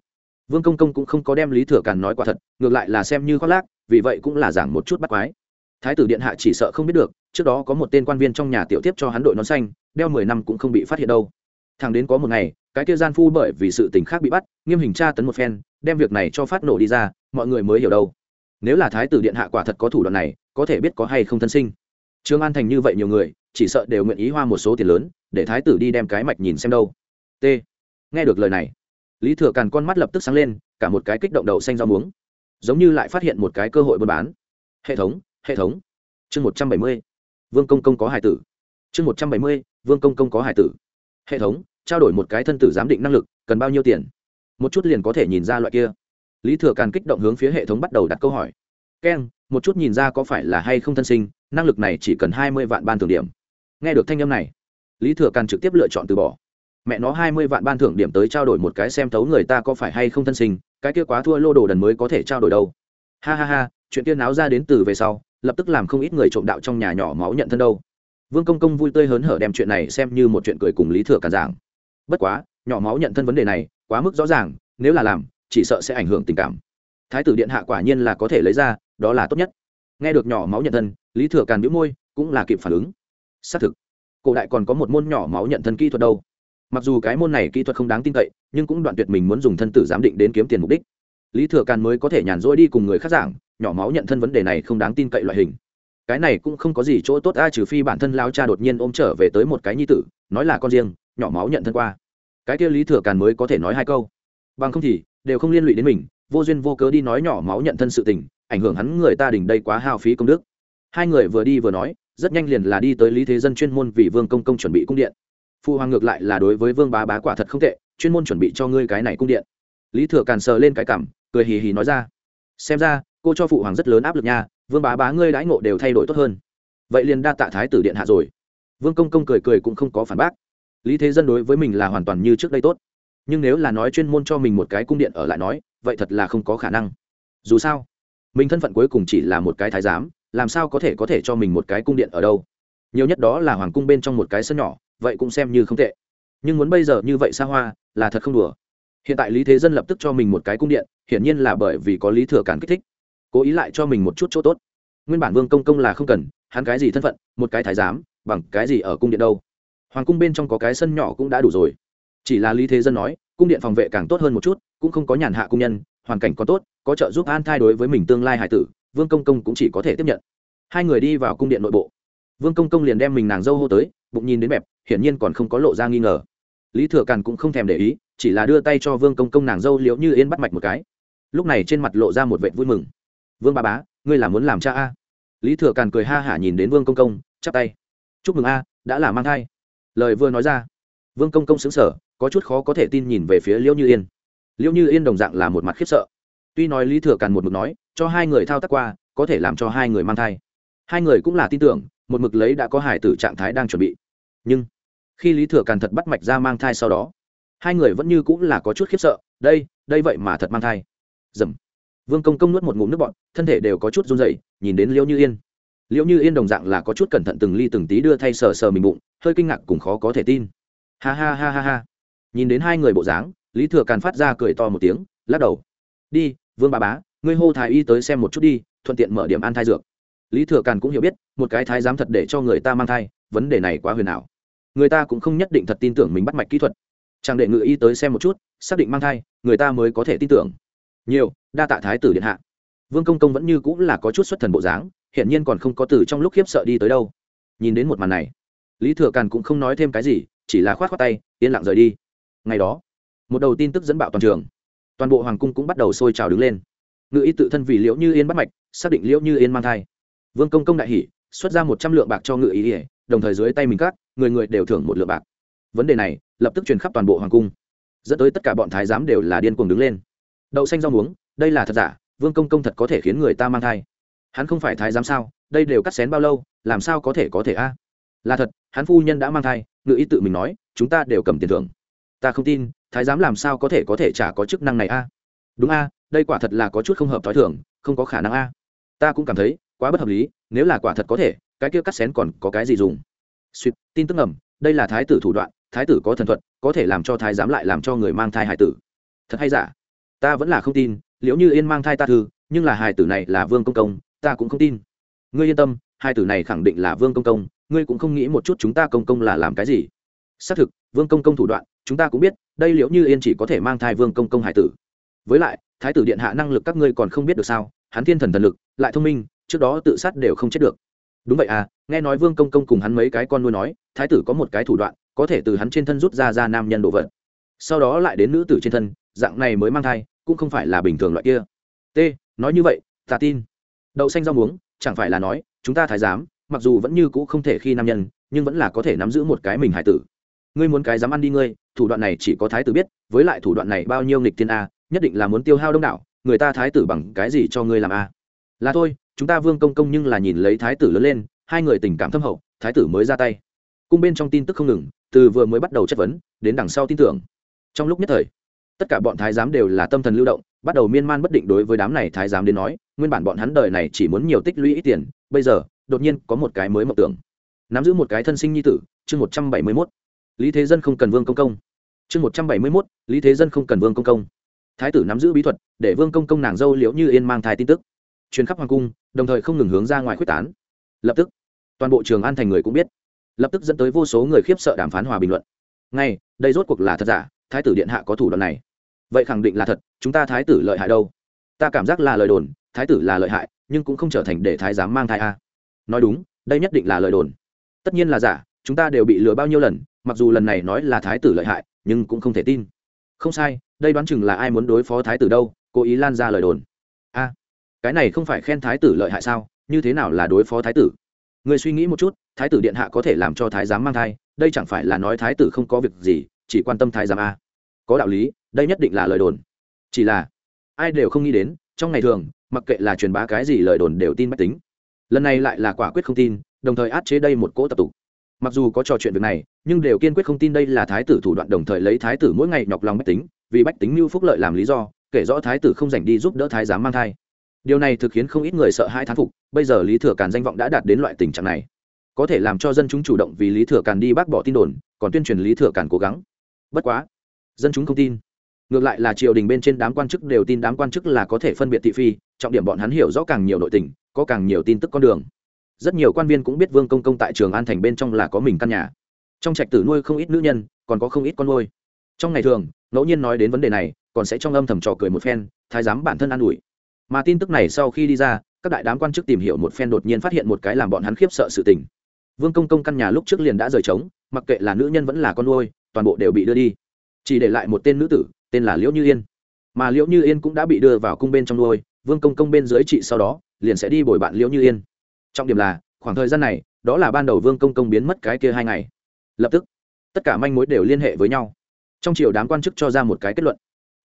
Vương công công cũng không có đem lý thừa càn nói quả thật, ngược lại là xem như khoác lác, vì vậy cũng là giảng một chút bắt quái. Thái tử điện hạ chỉ sợ không biết được, trước đó có một tên quan viên trong nhà tiểu tiếp cho hắn đội nón xanh, đeo mười năm cũng không bị phát hiện đâu. Thằng đến có một ngày, cái kia gian phu bởi vì sự tình khác bị bắt, nghiêm hình tra tấn một phen, đem việc này cho phát nổ đi ra, mọi người mới hiểu đâu. Nếu là thái tử điện hạ quả thật có thủ đoạn này có thể biết có hay không thân sinh. Trương an thành như vậy nhiều người, chỉ sợ đều nguyện ý hoa một số tiền lớn, để thái tử đi đem cái mạch nhìn xem đâu. T. Nghe được lời này, lý thừa càn con mắt lập tức sáng lên, cả một cái kích động đầu xanh rau muống. Giống như lại phát hiện một cái cơ hội buôn bán. Hệ thống hệ thống. Chương một trăm bảy mươi, vương công công có hải tử. Chương một trăm bảy mươi, vương công công có hải tử. Hệ thống, trao đổi một cái thân tử giám định năng lực, cần bao nhiêu tiền? Một chút liền có thể nhìn ra loại kia. Lý thừa càn kích động hướng phía hệ thống bắt đầu đặt câu hỏi keng, một chút nhìn ra có phải là hay không thân sinh, năng lực này chỉ cần hai mươi vạn ban thưởng điểm. Nghe được thanh âm này, lý thừa càn trực tiếp lựa chọn từ bỏ. Mẹ nó, hai mươi vạn ban thưởng điểm tới trao đổi một cái xem thấu người ta có phải hay không thân sinh, cái kia quá thua lô đồ đần mới có thể trao đổi đâu. Ha ha ha, chuyện kia náo ra đến từ về sau, lập tức làm không ít người trộm đạo trong nhà nhỏ máu nhận thân đâu. Vương công công vui tươi hớn hở đem chuyện này xem như một chuyện cười cùng lý thừa càn giảng. Bất quá, nhỏ máu nhận thân vấn đề này, quá mức rõ ràng, nếu là làm, chỉ sợ sẽ ảnh hưởng tình cảm. Thái tử điện hạ quả nhiên là có thể lấy ra đó là tốt nhất. Nghe được nhỏ máu nhận thân, lý thừa càn biễu môi, cũng là kịp phản ứng. Xác thực, cổ đại còn có một môn nhỏ máu nhận thân kỹ thuật đâu. Mặc dù cái môn này kỹ thuật không đáng tin cậy, nhưng cũng đoạn tuyệt mình muốn dùng thân tử giám định đến kiếm tiền mục đích. Lý thừa càn mới có thể nhàn rỗi đi cùng người khác giảng, nhỏ máu nhận thân vấn đề này không đáng tin cậy loại hình. Cái này cũng không có gì chỗ tốt ai trừ phi bản thân lao cha đột nhiên ôm trở về tới một cái nhi tử, nói là con riêng, nhỏ máu nhận thân qua. Cái kia lý thừa càn mới có thể nói hai câu. Bằng không thì, đều không liên lụy đến mình, vô duyên vô cớ đi nói nhỏ máu nhận thân sự tình ảnh hưởng hắn người ta đỉnh đây quá hao phí công đức. Hai người vừa đi vừa nói, rất nhanh liền là đi tới lý thế dân chuyên môn vì vương công công chuẩn bị cung điện. Phụ hoàng ngược lại là đối với vương bá bá quả thật không tệ, chuyên môn chuẩn bị cho ngươi cái này cung điện. Lý thừa càn sờ lên cái cảm, cười hì hì nói ra, xem ra, cô cho phụ hoàng rất lớn áp lực nha, vương bá bá ngươi đãi ngộ đều thay đổi tốt hơn. Vậy liền đa tạ thái tử điện hạ rồi. Vương công công cười cười cũng không có phản bác. Lý thế dân đối với mình là hoàn toàn như trước đây tốt. Nhưng nếu là nói chuyên môn cho mình một cái cung điện ở lại nói, vậy thật là không có khả năng. Dù sao mình thân phận cuối cùng chỉ là một cái thái giám, làm sao có thể có thể cho mình một cái cung điện ở đâu? Nhiều nhất đó là hoàng cung bên trong một cái sân nhỏ, vậy cũng xem như không tệ. Nhưng muốn bây giờ như vậy xa hoa, là thật không đùa. Hiện tại lý thế dân lập tức cho mình một cái cung điện, hiển nhiên là bởi vì có lý thừa cản kích thích. Cố ý lại cho mình một chút chỗ tốt. Nguyên bản vương công công là không cần, hắn cái gì thân phận, một cái thái giám, bằng cái gì ở cung điện đâu? Hoàng cung bên trong có cái sân nhỏ cũng đã đủ rồi. Chỉ là lý thế dân nói, cung điện phòng vệ càng tốt hơn một chút, cũng không có nhàn hạ cung nhân, hoàn cảnh còn tốt có trợ giúp an thai đối với mình tương lai hải tử, vương công công cũng chỉ có thể tiếp nhận. Hai người đi vào cung điện nội bộ. Vương công công liền đem mình nàng dâu hô tới, bụng nhìn đến bẹp, hiển nhiên còn không có lộ ra nghi ngờ. Lý thừa càn cũng không thèm để ý, chỉ là đưa tay cho vương công công nàng dâu liễu như yên bắt mạch một cái. Lúc này trên mặt lộ ra một vệ vui mừng. Vương ba bá, ngươi là muốn làm cha a? Lý thừa càn cười ha hả nhìn đến vương công công, chắp tay. Chúc mừng a, đã là mang thai. Lời vừa nói ra, vương công công xứng sở có chút khó có thể tin nhìn về phía liễu như yên. Liễu như yên đồng dạng là một mặt khiếp sợ tuy nói lý thừa càn một mực nói, cho hai người thao tác qua, có thể làm cho hai người mang thai. Hai người cũng là tin tưởng, một mực lấy đã có hải tử trạng thái đang chuẩn bị. Nhưng, khi lý thừa càn thật bắt mạch ra mang thai sau đó, hai người vẫn như cũng là có chút khiếp sợ, đây đây vậy mà thật mang thai. Dầm. Vương công công nuốt một ngụm nước bọn thân thể đều có chút run rẩy, nhìn đến liễu như yên. Liễu như yên đồng dạng là có chút cẩn thận từng ly từng tí đưa thay sờ sờ mình bụng, hơi kinh ngạc cùng khó có thể tin. Ha ha ha ha ha. Nhìn đến hai người bộ dáng, lý thừa càn phát ra cười to một tiếng, lắc đầu. Đi vương bà bá, ngươi hô thái y tới xem một chút đi, thuận tiện mở điểm an thai dược. Lý thừa càn cũng hiểu biết, một cái thái giám thật để cho người ta mang thai, vấn đề này quá huyền ảo. Người ta cũng không nhất định thật tin tưởng mình bắt mạch kỹ thuật. Chẳng để ngự y tới xem một chút, xác định mang thai, người ta mới có thể tin tưởng. Nhiều, đa tạ thái tử điện hạ. Vương công công vẫn như cũng là có chút xuất thần bộ dáng hiện nhiên còn không có từ trong lúc khiếp sợ đi tới đâu. Nhìn đến một màn này, lý thừa càn cũng không nói thêm cái gì, chỉ là khoát khoát tay, yên lặng rời đi. Ngày đó, một đầu tin tức dẫn bạo toàn trường toàn bộ hoàng cung cũng bắt đầu sôi trào đứng lên. Ngự y tự thân vì liễu như yên bắt mạch, xác định liễu như yên mang thai. Vương công công đại hỷ xuất ra một trăm lượng bạc cho ngự y đồng thời dưới tay mình cắt người người đều thưởng một lượng bạc. Vấn đề này, lập tức truyền khắp toàn bộ hoàng cung. Dẫn tới tất cả bọn thái giám đều là điên cuồng đứng lên. Đậu xanh rau muống, đây là thật giả, vương công công thật có thể khiến người ta mang thai. Hắn không phải thái giám sao, đây đều cắt xén bao lâu, làm sao có thể có thể a? Là thật, hắn phu nhân đã mang thai, ngự y tự mình nói, chúng ta đều cầm tiền thưởng. Ta không tin thái giám làm sao có thể có thể trả có chức năng này a? Đúng a, đây quả thật là có chút không hợp t h ó i thưởng không có khả năng a. Ta cũng cảm thấy, quá bất hợp lý, nếu là quả thật có thể, cái kia cắt xén còn có cái gì dùng? Suýt, tin tức ngầm, đây là thái tử thủ đoạn, thái tử có thần thuật, có thể làm cho thái giám lại làm cho người mang thai hải tử. Thật hay giả? Ta vẫn là không tin Liệu như yên mang thai ta thư, nhưng là hài tử này là vương công công, ta cũng không tin. Ngươi yên tâm hải tử này khẳng định là vương công công, ngươi cũng không nghĩ một chút chúng ta công công là làm cái gì. Xác thực, vương công công thủ đoạn chúng ta cũng biết, đây liệu như yên chỉ có thể mang thai vương công công hải tử. Với lại, thái tử điện hạ năng lực các ngươi còn không biết được sao, hắn thiên thần thần lực, lại thông minh, trước đó tự sát đều không chết được. Đúng vậy à nghe nói vương công công cùng hắn mấy cái con nuôi nói, thái tử có một cái thủ đoạn, có thể từ hắn trên thân rút ra ra nam nhân đồ vật. Sau đó lại đến nữ tử trên thân, dạng này mới mang thai, cũng không phải là bình thường loại kia. T, nói như vậy, ta tin. Đậu xanh rau muống, chẳng phải là nói, chúng ta thái giám, mặc dù vẫn như cũ không thể khi nam nhân, nhưng vẫn là có thể nắm giữ một cái mình hải tử ngươi muốn cái dám ăn đi ngươi, thủ đoạn này chỉ có thái tử biết, với lại thủ đoạn này bao nhiêu nghịch thiên a, nhất định là muốn tiêu hao đông đảo, người ta thái tử bằng cái gì cho ngươi làm a? Là thôi, chúng ta vương công công nhưng là nhìn lấy thái tử lớn lên, hai người tình cảm thâm hậu, thái tử mới ra tay. Cung bên trong tin tức không ngừng, từ vừa mới bắt đầu chất vấn, đến đằng sau tin tưởng. Trong lúc nhất thời, tất cả bọn thái giám đều là tâm thần lưu động, bắt đầu miên man bất định đối với đám này thái giám đến nói, nguyên bản bọn hắn đời này chỉ muốn nhiều tích lũy ít tiền, bây giờ, đột nhiên có một cái mới mộng tưởng. Nắm giữ một cái thân sinh nhi tử, chương một trăm bảy mươi mốt lý thế dân không cần vương công công. Chương một trăm bảy mươi mốt, lý thế dân không cần vương công công. Thái tử nắm giữ bí thuật, để vương công công nàng dâu liễu như yên mang thai tin tức. Chuyến khắp hoàng cung, đồng thời không ngừng hướng ra ngoài quyết tán. Lập tức, toàn bộ trường an thành người cũng biết. Lập tức dẫn tới vô số người khiếp sợ đàm phán hòa bình luận. Ngay, đây rốt cuộc là thật giả? Thái tử điện hạ có thủ đoạn này. Vậy khẳng định là thật, chúng ta thái tử lợi hại đâu? Ta cảm giác là lời đồn, thái tử là lợi hại, nhưng cũng không trở thành để thái giám mang thai a. Nói đúng, đây nhất định là lời đồn. Tất nhiên là giả, chúng ta đều bị lừa bao nhiêu lần mặc dù lần này nói là thái tử lợi hại, nhưng cũng không thể tin. Không sai, đây đoán chừng là ai muốn đối phó thái tử đâu, cố ý lan ra lời đồn. A, cái này không phải khen thái tử lợi hại sao, như thế nào là đối phó thái tử? Người suy nghĩ một chút, thái tử điện hạ có thể làm cho thái giám mang thai, đây chẳng phải là nói thái tử không có việc gì, chỉ quan tâm thái giám a. Có đạo lý, đây nhất định là lời đồn. Chỉ là, ai đều không nghĩ đến, trong ngày thường, mặc kệ là truyền bá cái gì lời đồn đều tin mách tính. Lần này lại là quả quyết không tin, đồng thời át chế đây một cỗ tập tục. Mặc dù có trò chuyện việc này nhưng đều kiên quyết không tin đây là thái tử thủ đoạn đồng thời lấy thái tử mỗi ngày nhọc lòng bách tính, vì bách tính mưu phúc lợi làm lý do, kể rõ thái tử không dành đi giúp đỡ thái giám mang thai. Điều này thực khiến không ít người sợ hai thán phục, bây giờ lý thừa càn danh vọng đã đạt đến loại tình trạng này. Có thể làm cho dân chúng chủ động vì lý thừa càn đi bác bỏ tin đồn, còn tuyên truyền lý thừa càn cố gắng. Bất quá, dân chúng không tin. Ngược lại là triều đình bên trên đám quan chức đều tin đám quan chức là có thể phân biệt thị phi, trọng điểm bọn hắn hiểu rõ càng nhiều nội tình, có càng nhiều tin tức con đường. Rất nhiều quan viên cũng biết vương công công tại trường an thành bên trong là có mình căn nhà trong trạch tử nuôi không ít nữ nhân, còn có không ít con nuôi. Trong ngày thường, ngẫu nhiên nói đến vấn đề này, còn sẽ trong âm thầm trò cười một phen, thái giám bản thân an ủi. Mà tin tức này sau khi đi ra, các đại đám quan chức tìm hiểu một phen đột nhiên phát hiện một cái làm bọn hắn khiếp sợ sự tình. Vương công công căn nhà lúc trước liền đã rời trống, mặc kệ là nữ nhân vẫn là con nuôi, toàn bộ đều bị đưa đi. Chỉ để lại một tên nữ tử, tên là liễu như yên. Mà liễu như yên cũng đã bị đưa vào cung bên trong nuôi, vương công công bên dưới trị sau đó, liền sẽ đi bồi bạn liễu như yên. Trọng điểm là, khoảng thời gian này, đó là ban đầu vương công công biến mất cái kia hai ngày lập tức, tất cả manh mối đều liên hệ với nhau. Trong triều đám quan chức cho ra một cái kết luận.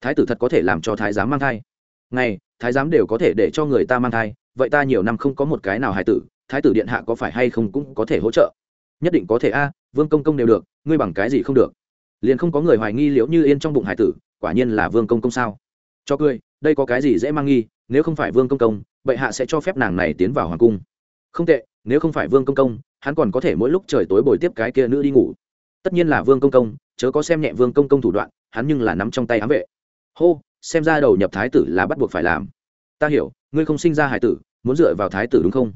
Thái tử thật có thể làm cho thái giám mang thai. Ngày, thái giám đều có thể để cho người ta mang thai, vậy ta nhiều năm không có một cái nào hài tử, thái tử điện hạ có phải hay không cũng có thể hỗ trợ? Nhất định có thể a, vương công công đều được, ngươi bằng cái gì không được? Liền không có người hoài nghi liễu như yên trong bụng hải tử, quả nhiên là vương công công sao? Cho cười, đây có cái gì dễ mang nghi, nếu không phải vương công công, bệ hạ sẽ cho phép nàng này tiến vào hoàng cung. Không tệ, nếu không phải vương công công hắn còn có thể mỗi lúc trời tối bồi tiếp cái kia nữ đi ngủ. Tất nhiên là vương công công, chớ có xem nhẹ vương công công thủ đoạn, hắn nhưng là nắm trong tay ám vệ. Hô, xem ra đầu nhập thái tử là bắt buộc phải làm. Ta hiểu, ngươi không sinh ra hải tử, muốn dựa vào thái tử đúng không?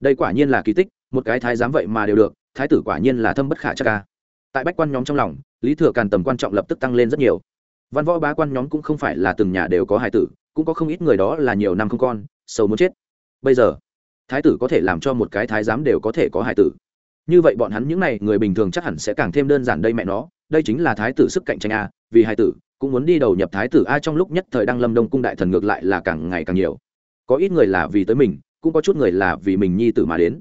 Đây quả nhiên là kỳ tích, một cái thái giám vậy mà đều được, thái tử quả nhiên là thâm bất khả chắc ca. Tại bách quan nhóm trong lòng, lý thừa càn tầm quan trọng lập tức tăng lên rất nhiều. Văn võ bá quan nhóm cũng không phải là từng nhà đều có hải tử, cũng có không ít người đó là nhiều năm không con sâu muốn chết. Bây giờ thái tử có thể làm cho một cái thái giám đều có thể có hài tử. Như vậy bọn hắn những n à y người bình thường chắc hẳn sẽ càng thêm đơn giản đây mẹ nó, đây chính là thái tử sức cạnh tranh a, vì hài tử, cũng muốn đi đầu nhập thái tử a trong lúc nhất thời đăng lâm đông cung đại thần ngược lại là càng ngày càng nhiều. Có ít người là vì tới mình, cũng có chút người là vì mình nhi tử mà đến.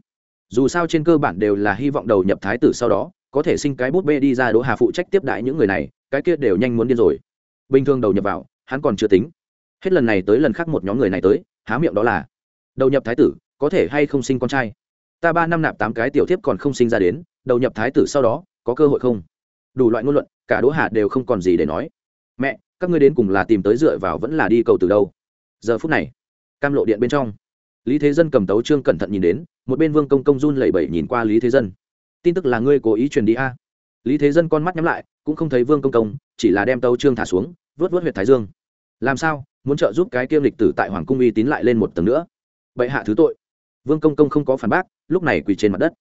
Dù sao trên cơ bản đều là hy vọng đầu nhập thái tử sau đó, có thể sinh cái bút bê đi ra đỗ hà phụ trách tiếp đại những người này, cái kia đều nhanh muốn điên rồi. Bình thường đầu nhập vào, hắn còn chưa tính. Hết lần này tới lần khác một nhóm người này tới, há miệng đó là đầu nhập thái tử có thể hay không sinh con trai? Ta ba năm nạp tám cái tiểu thiếp còn không sinh ra đến, đầu nhập thái tử sau đó, có cơ hội không? Đủ loại ngôn luận, cả đỗ hà đều không còn gì để nói. Mẹ, các ngươi đến cùng là tìm tới dựa vào vẫn là đi cầu từ đâu? Giờ phút này, cam lộ điện bên trong, lý thế dân cầm tấu trương cẩn thận nhìn đến, một bên vương công công run lẩy bẩy nhìn qua lý thế dân. Tin tức là ngươi cố ý truyền đi a? Lý thế dân con mắt nhắm lại, cũng không thấy vương công công, chỉ là đem tấu trương thả xuống, vớt vớt huyệt thái dương. Làm sao, muốn trợ giúp cái kiêm lịch tử tại hoàng cung uy tín lại lên một tầng nữa? Bệ hạ thứ tội vương công công không có phản bác, lúc này quỳ trên mặt đất.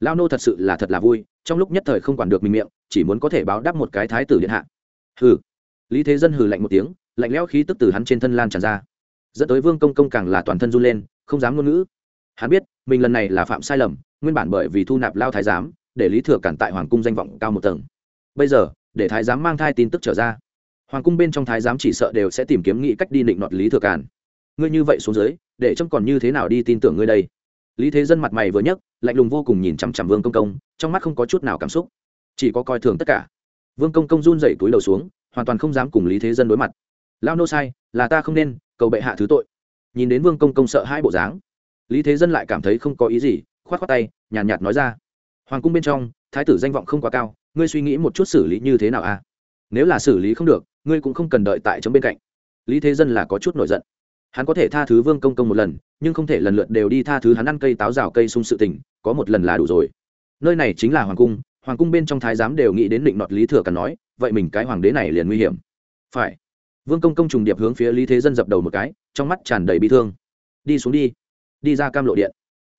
Lao nô thật sự là thật là vui, trong lúc nhất thời không quản được mình miệng, chỉ muốn có thể báo đáp một cái thái tử điện hạ. Hừ. Lý thế dân hừ lạnh một tiếng, lạnh lẽo khí tức từ hắn trên thân lan tràn ra. Dẫn tới vương công công càng là toàn thân run lên, không dám ngôn ngữ. Hắn biết, mình lần này là phạm sai lầm, nguyên bản bởi vì thu nạp lao thái giám, để lý thừa cản tại hoàng cung danh vọng cao một tầng. Bây giờ, để thái giám mang thai tin tức trở ra. Hoàng cung bên trong thái giám chỉ sợ đều sẽ tìm kiếm nghĩ cách đi định nọt lý thừa cản. Ngươi như vậy xuống dưới, để trông còn như thế nào đi tin tưởng ngươi đây? Lý thế dân mặt mày vừa nhấc lạnh lùng vô cùng nhìn chằm chằm vương công công trong mắt không có chút nào cảm xúc. Chỉ có coi thường tất cả. Vương công công run dậy túi đầu xuống hoàn toàn không dám cùng lý thế dân đối mặt. Lao nô sai là ta không nên cầu bệ hạ thứ tội. Nhìn đến vương công công sợ hai bộ dáng lý thế dân lại cảm thấy không có ý gì k h o á t k h o á tay nhàn nhạt, nhạt nói ra. Hoàng cung bên trong thái tử danh vọng không quá cao ngươi suy nghĩ một chút xử lý như thế nào à? Nếu là xử lý không được ngươi cũng không cần đợi tại chấm bên cạnh. Lý thế dân là có chút nổi giận hắn có thể tha thứ vương công công một lần, nhưng không thể lần lượt đều đi tha thứ hắn ăn cây táo rào cây sung sự tình, có một lần là đủ rồi. Nơi này chính là hoàng cung hoàng cung bên trong thái giám đều nghĩ đến định nọt lý thừa cần nói, vậy mình cái hoàng đế này liền nguy hiểm. Phải. Vương công công trùng điệp hướng phía lý thế dân dập đầu một cái, trong mắt tràn đầy bi thương. Đi xuống đi. Đi ra cam lộ điện.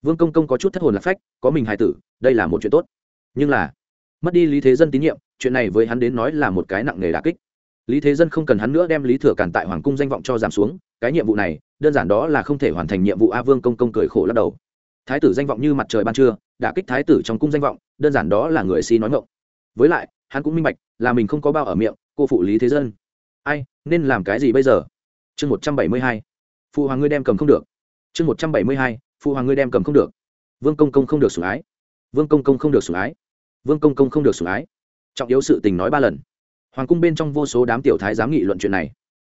Vương công công có chút thất hồn lạc phách, có mình hài tử, đây là một chuyện tốt. Nhưng là, mất đi lý thế dân tín nhiệm, chuyện này với hắn đến nói là một cái nặng nề đà kích lý thế dân không cần hắn nữa đem lý thừa cản tại hoàng cung danh vọng cho giảm xuống, cái nhiệm vụ này, đơn giản đó là không thể hoàn thành nhiệm vụ a vương công công cười khổ lắc đầu. Thái tử danh vọng như mặt trời ban trưa, đã kích thái tử trong cung danh vọng, đơn giản đó là người si nói ngộng với lại, hắn cũng minh bạch, là mình không có bao ở miệng, cô phụ lý thế dân. Ai, nên làm cái gì bây giờ? Chương một trăm bảy mươi hai. Phụ hoàng ngươi đem cầm không được. Chương một trăm bảy mươi hai phụ hoàng ngươi đem cầm không được. Vương công công không được sủng ái. Vương công công không được sủng ái. Vương công công không được sủng ái. Trọng yếu sự tình nói ba lần hoàng cung bên trong vô số đám tiểu thái dám nghị luận chuyện này.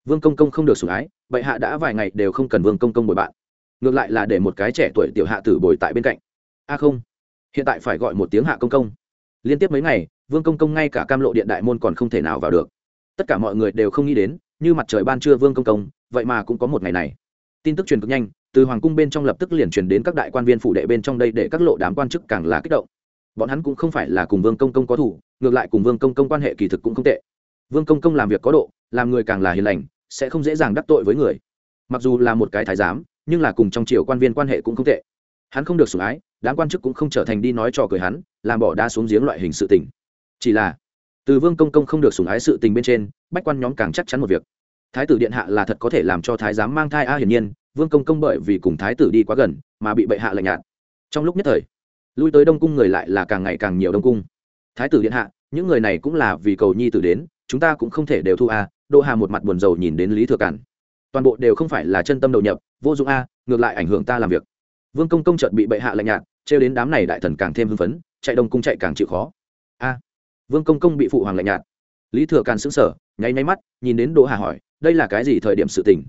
Vương công công không được sủng ái, bệ hạ đã vài ngày đều không cần vương công công bồi bạn. Ngược lại là để một cái trẻ tuổi tiểu hạ tử bồi tại bên cạnh. A không, hiện tại phải gọi một tiếng hạ công công. Liên tiếp mấy ngày, vương công công ngay cả cam lộ điện đại môn còn không thể nào vào được. Tất cả mọi người đều không nghĩ đến, như mặt trời ban trưa vương công công, vậy mà cũng có một ngày này. Tin tức truyền cực nhanh, từ hoàng cung bên trong lập tức liền truyền đến các đại quan viên phủ đệ bên trong đây để các lộ đám quan chức càng là kích động bọn hắn cũng không phải là cùng vương công công có thủ ngược lại cùng vương công công quan hệ kỳ thực cũng không tệ. Vương công công làm việc có độ, làm người càng là hiền lành, sẽ không dễ dàng đắc tội với người. Mặc dù là một cái thái giám, nhưng là cùng trong triều quan viên quan hệ cũng không tệ. Hắn không được sủng ái, đám quan chức cũng không trở thành đi nói trò cười hắn, làm bỏ đá xuống giếng loại hình sự tình. Chỉ là, từ vương công công không được sủng ái sự tình bên trên, bách quan nhóm càng chắc chắn một việc. Thái tử điện hạ là thật có thể làm cho thái giám mang thai a hiển nhiên, vương công công bởi vì cùng thái tử đi quá gần, mà bị bệ hạ lạnh nhạt. Trong lúc nhất thời lui tới đông cung người lại là càng ngày càng nhiều đông cung. Thái tử điện hạ, những người này cũng là vì cầu nhi tử đến, chúng ta cũng không thể đều thu a. Đỗ hà một mặt buồn rầu nhìn đến lý thừa cản. Toàn bộ đều không phải là chân tâm đầu nhập, vô dụng a, ngược lại ảnh hưởng ta làm việc. Vương công công chợt bị bệ hạ lạnh nhạt, trêu đến đám này đại thần càng thêm hưng phấn, chạy đông cung chạy càng chịu khó. A. Vương công công bị phụ hoàng lạnh nhạt. Lý thừa càn sững sờ, nháy nháy mắt, nhìn đến đỗ hà hỏi, đây là cái gì thời điểm sự tình?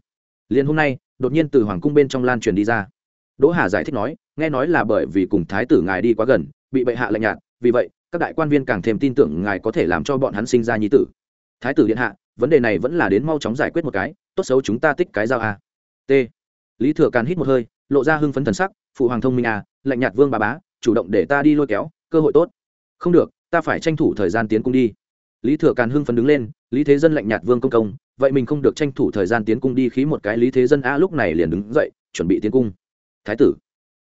Liền hôm nay, đột nhiên từ hoàng cung bên trong lan truyền đi ra. Đỗ hà giải thích nói nghe nói là bởi vì cùng thái tử ngài đi quá gần, bị bệ hạ lạnh nhạt, vì vậy, các đại quan viên càng thêm tin tưởng ngài có thể làm cho bọn hắn sinh ra nhi tử. Thái tử điện hạ, vấn đề này vẫn là đến mau chóng giải quyết một cái, tốt xấu chúng ta tích cái dao a. T. Lý thừa càn hít một hơi, lộ ra hưng phấn thần sắc, phụ hoàng thông minh a lạnh nhạt vương bà bá, chủ động để ta đi lôi kéo, cơ hội tốt. Không được, ta phải tranh thủ thời gian tiến cung đi. Lý thừa càn hưng phấn đứng lên, lý thế dân lạnh nhạt vương công công, vậy mình không được tranh thủ thời gian tiến cung đi khí một cái lý thế dân a lúc này liền đứng dậy, chuẩn bị tiến cung. Thái tử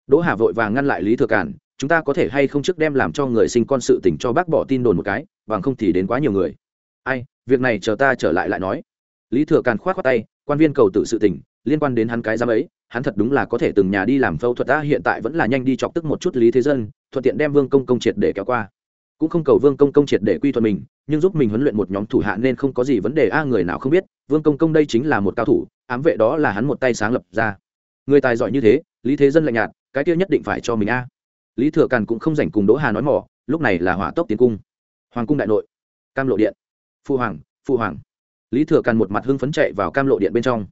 đỗ hà vội vàng ngăn lại lý thừa Cản. chúng ta có thể hay không trước đem làm cho người sinh con sự tình cho bác bỏ tin đồn một cái bằng không thì đến quá nhiều người. Ai việc này chờ ta trở lại lại nói. Lý thừa càn k h o á t khoác tay quan viên cầu tự sự tình, liên quan đến hắn cái giám ấy hắn thật đúng là có thể từng nhà đi làm phẫu thuật ta hiện tại vẫn là nhanh đi chọc tức một chút lý thế dân thuận tiện đem vương công công triệt để kéo qua. Cũng không cầu vương công công triệt để quy thuận mình nhưng giúp mình huấn luyện một nhóm thủ hạ nên không có gì vấn đề a người nào không biết vương công công đây chính là một cao thủ ám vệ đó là hắn một tay sáng lập ra. Người tài giỏi như thế lý thế dân lạnh nhạt cái kia nhất định phải cho mình a. Lý thừa càn cũng không rảnh cùng đỗ hà nói mỏ, lúc này là hỏa tốc tiến cung. Hoàng cung đại nội, cam lộ điện. Phu hoàng phu hoàng. Lý thừa càn một mặt hưng phấn chạy vào cam lộ điện bên trong.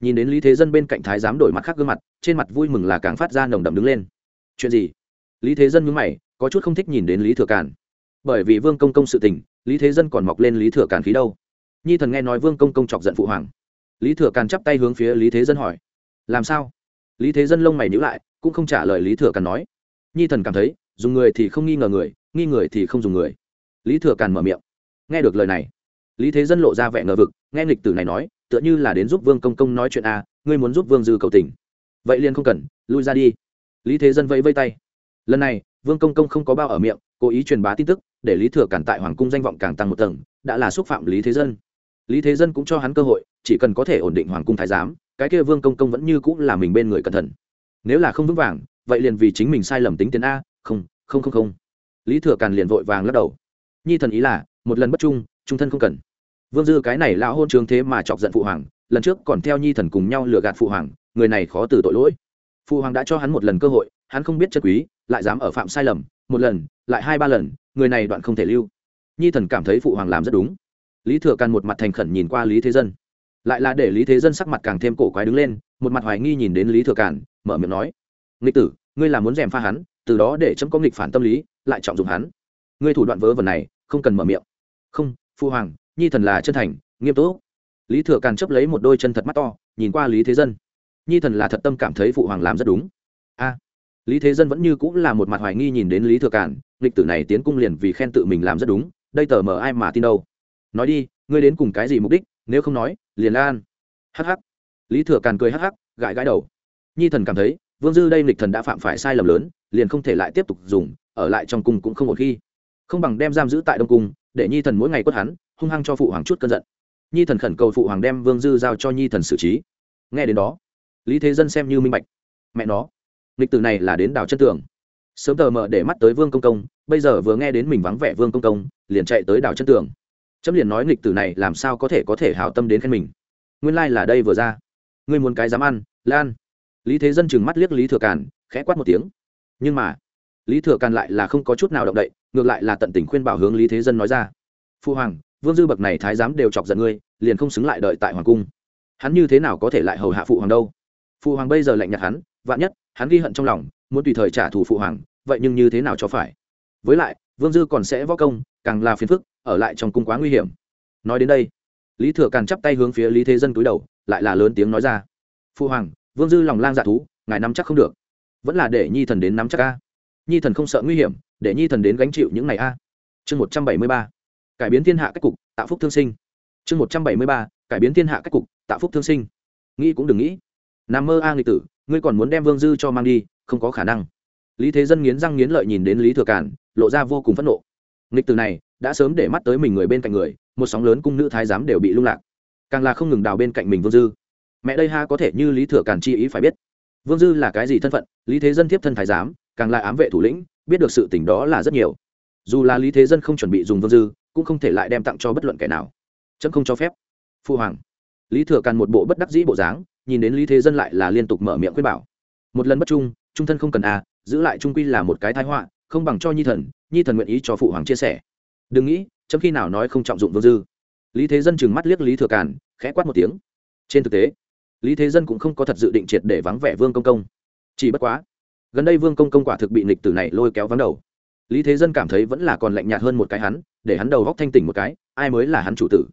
Nhìn đến lý thế dân bên cạnh thái giám đổi mặt khác gương mặt, trên mặt vui mừng là càng phát ra nồng đậm đứng lên. Chuyện gì? Lý thế dân nhớ mày, có chút không thích nhìn đến lý thừa càn. Bởi vì vương công công sự tình, lý thế dân còn mọc lên lý thừa càn khí đâu. Nhi thần nghe nói vương công công chọc giận phụ hoàng. Lý thừa càn chắp tay hướng phía lý thế dân hỏi, làm sao? Lý thế dân lông mày nhữ lại cũng không trả lời lý thừa càn nói. Nhi thần cảm thấy dùng người thì không nghi ngờ người nghi người thì không dùng người. Lý thừa càn mở miệng. Nghe được lời này lý thế dân lộ ra vẻ ngờ vực nghe nghịch tử này nói tựa như là đến giúp vương công công nói chuyện a à, ngươi muốn giúp vương dư cầu tình. Vậy liền không cần lui ra đi. Lý thế dân vẫy vây tay. Lần này vương công công không có bao ở miệng cố ý truyền bá tin tức để lý thừa cản tại hoàng cung danh vọng càng tăng một tầng đã là xúc phạm lý thế dân. Lý thế dân cũng cho hắn cơ hội chỉ cần có thể ổn định hoàng cung thái giám cái kia vương công công vẫn như cũng là mình bên người cẩn thận nếu là không vững vàng, vậy liền vì chính mình sai lầm tính tiền a, không không không không. Lý thừa càn liền vội vàng lắc đầu. Nhi thần ý là, một lần bất trung trung thân không cần. Vương dư cái này lão hôn trường thế mà chọc giận phụ hoàng, lần trước còn theo nhi thần cùng nhau lừa gạt phụ hoàng, người này khó từ tội lỗi. Phụ hoàng đã cho hắn một lần cơ hội, hắn không biết chất quý, lại dám ở phạm sai lầm, một lần, lại hai ba lần, người này đoạn không thể lưu. Nhi thần cảm thấy phụ hoàng làm rất đúng. Lý thừa càn một mặt thành khẩn nhìn qua lý thế dân. Lại là để lý thế dân sắc mặt càng thêm cổ quái đứng lên một mặt hoài nghi nhìn đến lý thừa Cản, mở miệng nói nghịch tử ngươi là muốn dèm pha hắn từ đó để chấm có nghịch phản tâm lý lại trọng dụng hắn. Ngươi thủ đoạn vớ vẩn này không cần mở miệng. Không phu hoàng nhi thần là chân thành nghiêm túc. Lý thừa càn chấp lấy một đôi chân thật mắt to nhìn qua lý thế dân. Nhi thần là thật tâm cảm thấy phụ hoàng làm rất đúng. A. Lý thế dân vẫn như cũng là một mặt hoài nghi nhìn đến lý thừa càn lịch tử này tiến cung liền vì khen tự mình làm rất đúng đây tờ mờ ai mà tin đâu. Nói đi ngươi đến cùng cái gì mục đích nếu không nói liền lan hh lý thừa càn cười hắc hắc, gãi gãi đầu. Nhi thần cảm thấy vương dư đây lịch thần đã phạm phải sai lầm lớn liền không thể lại tiếp tục dùng ở lại trong cung cũng không một khi. Không bằng đem giam giữ tại đông cung để nhi thần mỗi ngày quất hắn hung hăng cho phụ hoàng chút cơn giận. Nhi thần khẩn cầu phụ hoàng đem vương dư giao cho nhi thần xử trí. Nghe đến đó lý thế dân xem như minh bạch. Mẹ nó lịch từ này là đến đào chân tường. Sớm tờ mờ để mắt tới vương công công bây giờ vừa nghe đến mình vắng vẻ vương công công liền chạy tới đào chân tường. Chấm liền nói nghịch tử này làm sao có thể có thể hào tâm đến khen mình. Nguyên lai、like、là đây vừa ra ngươi muốn cái dám ăn, lan. Lý thế dân chừng mắt liếc lý thừa càn, khẽ quát một tiếng. Nhưng mà, lý thừa càn lại là không có chút nào động đậy, ngược lại là tận tình khuyên bảo hướng lý thế dân nói ra. Phu hoàng, vương dư bậc này thái giám đều chọc giận ngươi, liền không xứng lại đợi tại hoàng cung. Hắn như thế nào có thể lại hầu hạ phụ hoàng đâu? Phụ hoàng bây giờ lạnh nhạt hắn, vạn nhất, hắn ghi hận trong lòng, muốn tùy thời trả thù phụ hoàng, vậy nhưng như thế nào cho phải? Với lại, vương dư còn sẽ võ công, càng là phiền phức, ở lại trong cung quá nguy hiểm. Nói đến đây, lý thừa Càn chắp tay hướng phía lý thế dân cúi đầu lại là lớn tiếng nói ra. Phụ hoàng vương dư lòng lang dạ thú ngài nắm chắc không được. Vẫn là để nhi thần đến nắm chắc a, nhi thần không sợ nguy hiểm để nhi thần đến gánh chịu những ngày a. Chương một trăm bảy mươi ba. Cải biến thiên hạ cách cục tạo phúc thương sinh. Chương một trăm bảy mươi ba. Cải biến thiên hạ cách cục tạo phúc thương sinh. Nghĩ cũng đừng nghĩ. Nằm mơ a nghịch tử ngươi còn muốn đem vương dư cho mang đi không có khả năng. Lý thế dân nghiến răng nghiến lợi nhìn đến lý thừa cản lộ ra vô cùng phẫn nộ. Nghịch tử này đã sớm để mắt tới mình người bên cạnh người một sóng lớn cung nữ thái giám đều bị lung lạc càng là không ngừng đào bên cạnh mình vương dư. Mẹ đây ha, có thể như lý thừa càn chi ý phải biết. Vương dư là cái gì thân phận? Lý thế dân tiếp thân thái giám, càng là ám vệ thủ lĩnh, biết được sự tình đó là rất nhiều. Dù là lý thế dân không chuẩn bị dùng vương dư, cũng không thể lại đem tặng cho bất luận kẻ nào. Chấm không cho phép. Phu hoàng. Lý thừa càn một bộ bất đắc dĩ bộ dáng, nhìn đến lý thế dân lại là liên tục mở miệng khuyên bảo. Một lần bất trung trung thân không cần à giữ lại trung quy là một cái thái họa, không bằng cho nhi thần nhi thần nguyện ý cho phụ hoàng chia sẻ. Đừng nghĩ, chấm khi nào nói không trọng dụng vương dư lý thế dân chừng mắt liếc lý thừa càn khẽ quát một tiếng. Trên thực tế lý thế dân cũng không có thật dự định triệt để vắng vẻ vương công công. Chỉ bất quá gần đây vương công công quả thực bị nịch tử này lôi kéo vắng đầu. Lý thế dân cảm thấy vẫn là còn lạnh nhạt hơn một cái hắn để hắn đầu góc thanh tỉnh một cái ai mới là hắn chủ tử?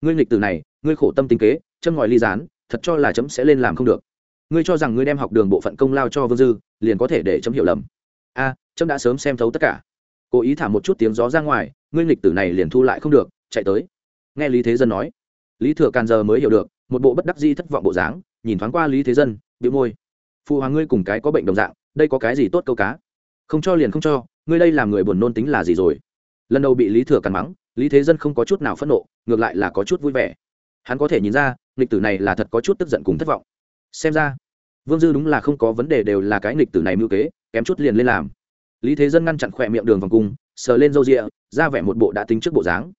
Ngươi Nịch tử này ngươi khổ tâm tinh kế châm ngòi ly gián thật cho là chấm sẽ lên làm không được. Ngươi cho rằng ngươi đem học đường bộ phận công lao cho vương dư liền có thể để chấm hiểu lầm. A à, chấm đã sớm xem thấu tất cả. Cố ý thả một chút tiếng gió ra ngoài ngươi Nịch tử này liền thu lại không được chạy tới nghe lý thế dân nói. Lý thừa càn giờ mới hiểu được, một bộ bất đắc di thất vọng bộ dáng, nhìn thoáng qua lý thế dân bị môi. Phụ hoàng ngươi cùng cái có bệnh đồng dạng, đây có cái gì tốt câu cá? Không cho liền không cho, ngươi đây làm người buồn nôn tính là gì rồi? Lần đầu bị lý thừa càn mắng, lý thế dân không có chút nào phẫn nộ, ngược lại là có chút vui vẻ. Hắn có thể nhìn ra, nghịch tử này là thật có chút tức giận cùng thất vọng. Xem ra, vương dư đúng là không có vấn đề đều là cái nghịch tử này mưu kế, kém chút liền lên làm. Lý thế dân ngăn chặn khỏe miệng đường vòng cung, sờ lên râu rịa, ra vẻ một bộ đã tính trước bộ dáng